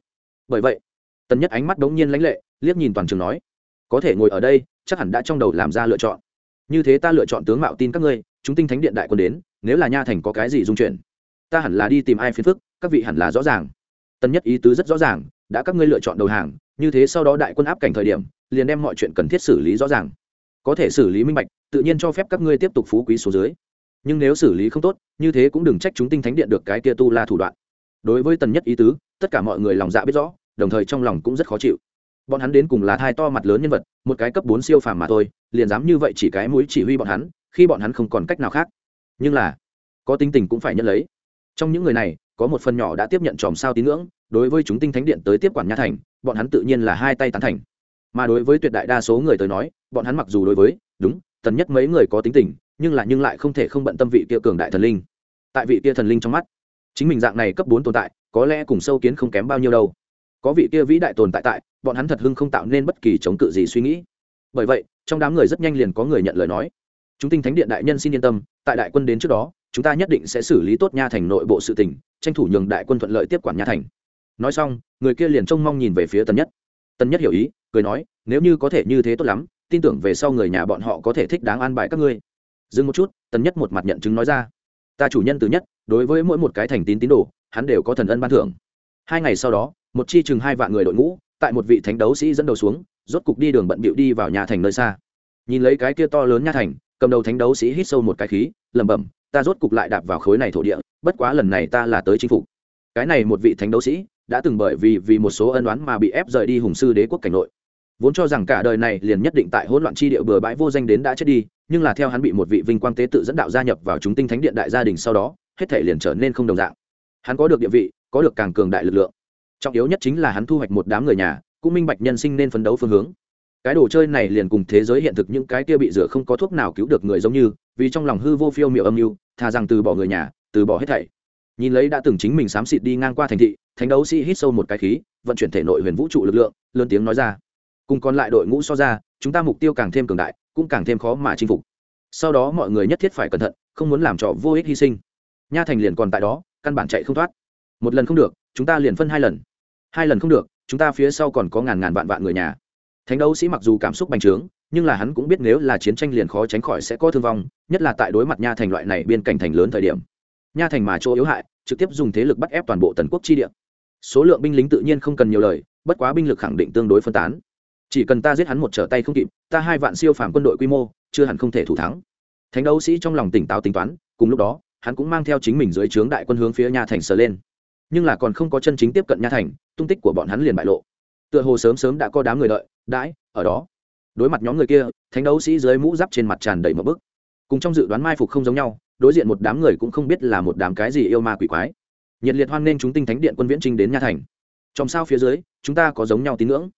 Bởi vậy, tần nhất ánh mắt đống nhiên lãnh lệ, liếc nhìn toàn trường nói, có thể ngồi ở đây, chắc hẳn đã trong đầu làm ra lựa chọn. Như thế ta lựa chọn tướng mạo tin các ngươi, chúng tinh thánh điện đại quân đến, nếu là nha thành có cái gì dung chuyển, ta hẳn là đi tìm ai phiền phức, các vị hẳn là rõ ràng tân nhất ý tứ rất rõ ràng, đã các ngươi lựa chọn đầu hàng, như thế sau đó đại quân áp cảnh thời điểm, liền đem mọi chuyện cần thiết xử lý rõ ràng. Có thể xử lý minh bạch, tự nhiên cho phép các ngươi tiếp tục phú quý số dưới. Nhưng nếu xử lý không tốt, như thế cũng đừng trách chúng tinh thánh điện được cái tia tu la thủ đoạn. Đối với tần nhất ý tứ, tất cả mọi người lòng dạ biết rõ, đồng thời trong lòng cũng rất khó chịu. Bọn hắn đến cùng là hai to mặt lớn nhân vật, một cái cấp bốn siêu phàm mà thôi, liền dám như vậy chỉ cái mũi chỉ huy bọn hắn, khi bọn hắn không còn cách nào khác. Nhưng là, có tinh tình cũng phải nhận lấy. Trong những người này có một phần nhỏ đã tiếp nhận tròm sao tín ngưỡng, đối với chúng tinh thánh điện tới tiếp quản nha thành, bọn hắn tự nhiên là hai tay tán thành. Mà đối với tuyệt đại đa số người tới nói, bọn hắn mặc dù đối với, đúng, tần nhất mấy người có tính tình, nhưng là nhưng lại không thể không bận tâm vị kia cường đại thần linh. Tại vị kia thần linh trong mắt, chính mình dạng này cấp bốn tồn tại, có lẽ cùng sâu kiến không kém bao nhiêu đâu. Có vị kia vĩ đại tồn tại tại, bọn hắn thật hưng không tạo nên bất kỳ chống cự gì suy nghĩ. Bởi vậy, trong đám người rất nhanh liền có người nhận lời nói. Chúng tinh thánh điện đại nhân xin yên tâm, tại đại quân đến trước đó, chúng ta nhất định sẽ xử lý tốt nha thành nội bộ sự tình tranh thủ nhường đại quân thuận lợi tiếp quản nha thành. Nói xong, người kia liền trông mong nhìn về phía tần nhất. Tần nhất hiểu ý, cười nói, nếu như có thể như thế tốt lắm, tin tưởng về sau người nhà bọn họ có thể thích đáng an bài các ngươi. Dừng một chút, tần nhất một mặt nhận chứng nói ra, ta chủ nhân từ nhất, đối với mỗi một cái thành tín tín đồ, hắn đều có thần ân ban thưởng. Hai ngày sau đó, một chi chừng hai vạn người đội ngũ, tại một vị thánh đấu sĩ dẫn đầu xuống, rốt cục đi đường bận bịu đi vào nhà thành nơi xa. Nhìn lấy cái kia to lớn nha thành, cầm đầu thánh đấu sĩ hít sâu một cái khí, lẩm bẩm ta rốt cục lại đạp vào khối này thổ địa, bất quá lần này ta là tới chính phủ cái này một vị thánh đấu sĩ, đã từng bởi vì vì một số ân oán mà bị ép rời đi hùng sư đế quốc cảnh nội. Vốn cho rằng cả đời này liền nhất định tại hỗn loạn chi địa bừa bãi vô danh đến đã chết đi, nhưng là theo hắn bị một vị vinh quang tế tự dẫn đạo gia nhập vào chúng tinh thánh điện đại gia đình sau đó, hết thể liền trở nên không đồng dạng. Hắn có được địa vị, có được càng cường đại lực lượng. Trọng yếu nhất chính là hắn thu hoạch một đám người nhà, cũng minh bạch nhân sinh nên phấn đấu phương hướng. Cái đồ chơi này liền cùng thế giới hiện thực những cái kia bị rửa không có thuốc nào cứu được người giống như vì trong lòng hư vô phiêu miệu âm mưu, thà rằng từ bỏ người nhà, từ bỏ hết thảy. Nhìn lấy đã từng chính mình xám xịt đi ngang qua thành thị, thánh đấu sĩ hít sâu một cái khí, vận chuyển thể nội huyền vũ trụ lực lượng, lớn tiếng nói ra. Cùng còn lại đội ngũ so ra, chúng ta mục tiêu càng thêm cường đại, cũng càng thêm khó mà chinh phục. Sau đó mọi người nhất thiết phải cẩn thận, không muốn làm trò vô ích hy sinh. Nha thành liền còn tại đó, căn bản chạy không thoát. Một lần không được, chúng ta liền phân hai lần. Hai lần không được, chúng ta phía sau còn có ngàn ngàn vạn vạn người nhà. Thánh đấu sĩ mặc dù cảm xúc bành trướng nhưng là hắn cũng biết nếu là chiến tranh liền khó tránh khỏi sẽ có thương vong, nhất là tại đối mặt nha thành loại này biên cảnh thành lớn thời điểm. Nha thành mà chỗ yếu hại, trực tiếp dùng thế lực bắt ép toàn bộ tần quốc chi địa. Số lượng binh lính tự nhiên không cần nhiều lời, bất quá binh lực khẳng định tương đối phân tán. Chỉ cần ta giết hắn một trở tay không kịp, ta hai vạn siêu phàm quân đội quy mô, chưa hẳn không thể thủ thắng. Thánh đấu sĩ trong lòng tỉnh táo tính toán, cùng lúc đó, hắn cũng mang theo chính mình dưới trướng đại quân hướng phía nha thành sờ lên. Nhưng là còn không có chân chính tiếp cận nha thành, tung tích của bọn hắn liền bại lộ. Tựa hồ sớm sớm đã có đám người đợi, đãi, ở đó đối mặt nhóm người kia, thánh đấu sĩ dưới mũ giáp trên mặt tràn đầy một bức. Cùng trong dự đoán mai phục không giống nhau, đối diện một đám người cũng không biết là một đám cái gì yêu ma quỷ quái. Nhiệt liệt hoan nghênh chúng tinh thánh điện quân viễn trinh đến nha thành. Trong sao phía dưới, chúng ta có giống nhau tín ngưỡng.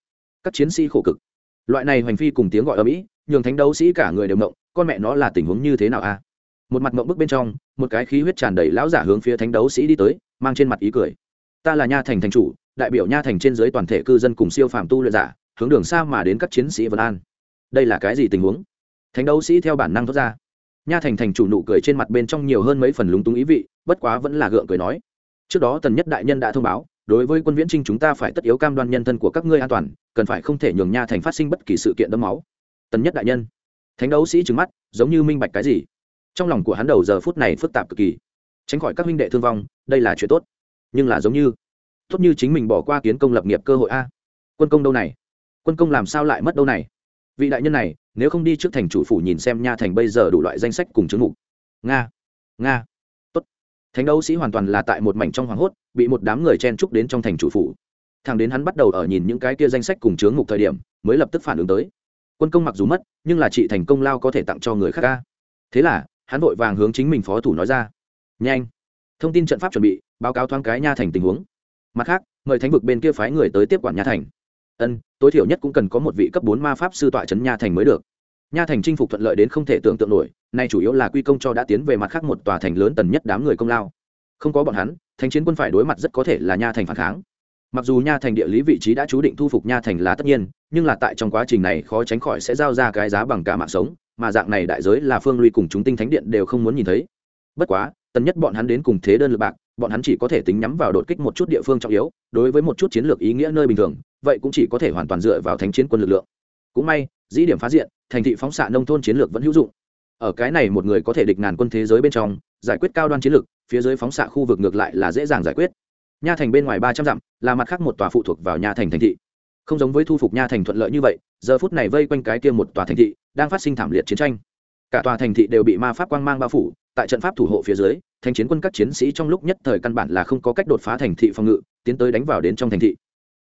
Các chiến sĩ khổ cực. Loại này hoành phi cùng tiếng gọi ở mỹ, nhường thánh đấu sĩ cả người đều mộng con mẹ nó là tình huống như thế nào a? Một mặt mộng bức bên trong, một cái khí huyết tràn đầy lão giả hướng phía thánh đấu sĩ đi tới, mang trên mặt ý cười. Ta là nha thành thành chủ, đại biểu nha thành trên dưới toàn thể cư dân cùng siêu phàm tu luyện giả, hướng đường xa mà đến các chiến sĩ vân an đây là cái gì tình huống? Thánh đấu sĩ theo bản năng thoát ra. Nha thành thành chủ nụ cười trên mặt bên trong nhiều hơn mấy phần lúng túng ý vị, bất quá vẫn là gượng cười nói. Trước đó tần nhất đại nhân đã thông báo, đối với quân viễn trinh chúng ta phải tất yếu cam đoan nhân thân của các ngươi an toàn, cần phải không thể nhường nha thành phát sinh bất kỳ sự kiện đẫm máu. Tần nhất đại nhân. Thánh đấu sĩ trừng mắt, giống như minh bạch cái gì? Trong lòng của hắn đầu giờ phút này phức tạp cực kỳ. Tránh khỏi các huynh đệ thương vong, đây là chuyện tốt. Nhưng là giống như, tốt như chính mình bỏ qua kiến công lập nghiệp cơ hội a. Quân công đâu này? Quân công làm sao lại mất đâu này? Vị đại nhân này, nếu không đi trước thành chủ phủ nhìn xem nha thành bây giờ đủ loại danh sách cùng chứng mục. Nga nga. Tốt. Thánh đấu sĩ hoàn toàn là tại một mảnh trong hoảng hốt, bị một đám người chen trúc đến trong thành chủ phủ. Thằng đến hắn bắt đầu ở nhìn những cái kia danh sách cùng chướng mục thời điểm, mới lập tức phản ứng tới. Quân công mặc dù mất, nhưng là chị thành công lao có thể tặng cho người khác ca. Thế là, hắn vội vàng hướng chính mình phó thủ nói ra. Nhanh. Thông tin trận pháp chuẩn bị, báo cáo thoáng cái nha thành tình huống. Mặt khác, mời thánh vực bên kia phái người tới tiếp quản nha thành ân, tối thiểu nhất cũng cần có một vị cấp bốn ma pháp sư tọa trấn nha thành mới được. Nha thành chinh phục thuận lợi đến không thể tưởng tượng nổi, nay chủ yếu là quy công cho đã tiến về mặt khác một tòa thành lớn tần nhất đám người công lao. Không có bọn hắn thành chiến quân phải đối mặt rất có thể là nha thành phản kháng. Mặc dù nha thành địa lý vị trí đã chú định thu phục nha thành là tất nhiên, nhưng là tại trong quá trình này khó tránh khỏi sẽ giao ra cái giá bằng cả mạng sống, mà dạng này đại giới là phương ly cùng chúng tinh thánh điện đều không muốn nhìn thấy. Bất quá tần nhất bọn hắn đến cùng thế đơn lực bạc bọn hắn chỉ có thể tính nhắm vào đột kích một chút địa phương trọng yếu, đối với một chút chiến lược ý nghĩa nơi bình thường, vậy cũng chỉ có thể hoàn toàn dựa vào thánh chiến quân lực lượng. Cũng may, dĩ điểm phá diện, thành thị phóng xạ nông thôn chiến lược vẫn hữu dụng. Ở cái này một người có thể địch ngàn quân thế giới bên trong, giải quyết cao đoan chiến lược, phía dưới phóng xạ khu vực ngược lại là dễ dàng giải quyết. Nha thành bên ngoài ba trăm dặm, là mặt khác một tòa phụ thuộc vào nha thành thành thị. Không giống với thu phục nha thành thuận lợi như vậy, giờ phút này vây quanh cái kia một tòa thành thị, đang phát sinh thảm liệt chiến tranh. Cả tòa thành thị đều bị ma pháp quang mang bao phủ, tại trận pháp thủ hộ phía dưới thành chiến quân các chiến sĩ trong lúc nhất thời căn bản là không có cách đột phá thành thị phòng ngự, tiến tới đánh vào đến trong thành thị.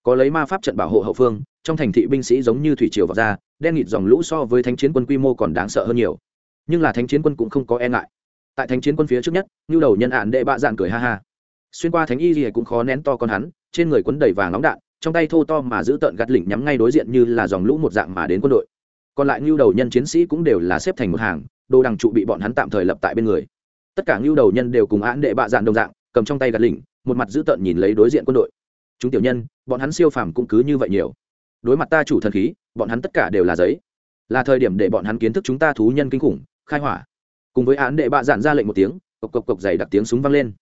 Có lấy ma pháp trận bảo hộ hậu phương, trong thành thị binh sĩ giống như thủy triều vào ra, đen nghịt dòng lũ so với thánh chiến quân quy mô còn đáng sợ hơn nhiều. Nhưng là thánh chiến quân cũng không có e ngại. Tại thánh chiến quân phía trước nhất nhu đầu nhân ạn đệ bạ dạn cười ha ha. Xuyên qua thánh y gì cũng khó nén to con hắn, trên người quấn đầy vàng nóng đạn, trong tay thô to mà giữ tợn gắt lỉnh nhắm ngay đối diện như là dòng lũ một dạng mà đến quân đội. Còn lại nhu đầu nhân chiến sĩ cũng đều là xếp thành một hàng, đồ đằng trụ bị bọn hắn tạm thời lập tại bên người tất cả ngưu đầu nhân đều cùng án đệ bạ dạn đồng dạng, cầm trong tay gạt lỉnh, một mặt giữ tợn nhìn lấy đối diện quân đội. Chúng tiểu nhân, bọn hắn siêu phàm cũng cứ như vậy nhiều. Đối mặt ta chủ thần khí, bọn hắn tất cả đều là giấy. Là thời điểm để bọn hắn kiến thức chúng ta thú nhân kinh khủng, khai hỏa. Cùng với án đệ bạ dạn ra lệnh một tiếng, cộc cộc cộc dày đặc tiếng súng vang lên.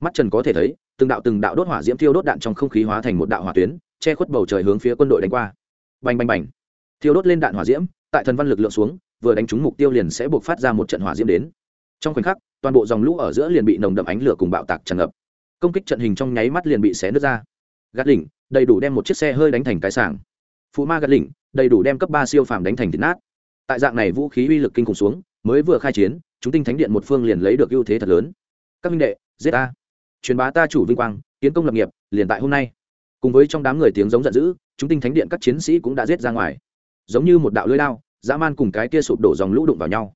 Mắt trần có thể thấy, từng đạo từng đạo đốt hỏa diễm thiêu đốt đạn trong không khí hóa thành một đạo hỏa tuyến, che khuất bầu trời hướng phía quân đội đánh qua. Bành bành bành. Thiêu đốt lên đạn hỏa diễm, tại thần văn lực lượng xuống, vừa đánh trúng mục tiêu liền sẽ buộc phát ra một trận hỏa diễm đến. Trong khoảnh khắc toàn bộ dòng lũ ở giữa liền bị nồng đậm ánh lửa cùng bạo tạc tràn ngập. Công kích trận hình trong nháy mắt liền bị xé nứt ra. Gạt đỉnh đầy đủ đem một chiếc xe hơi đánh thành cái sảng. Phụ ma gạt đỉnh đầy đủ đem cấp ba siêu phàm đánh thành thịt nát. Tại dạng này vũ khí uy lực kinh khủng xuống, mới vừa khai chiến, chúng tinh thánh điện một phương liền lấy được ưu thế thật lớn. Các minh đệ, giết ta. Truyền bá ta chủ vinh quang, tiến công lập nghiệp, liền tại hôm nay. Cùng với trong đám người tiếng giống giận dữ, chúng tinh thánh điện các chiến sĩ cũng đã giết ra ngoài. Giống như một đạo lưới lao dã man cùng cái kia sụp đổ dòng lũ đụng vào nhau.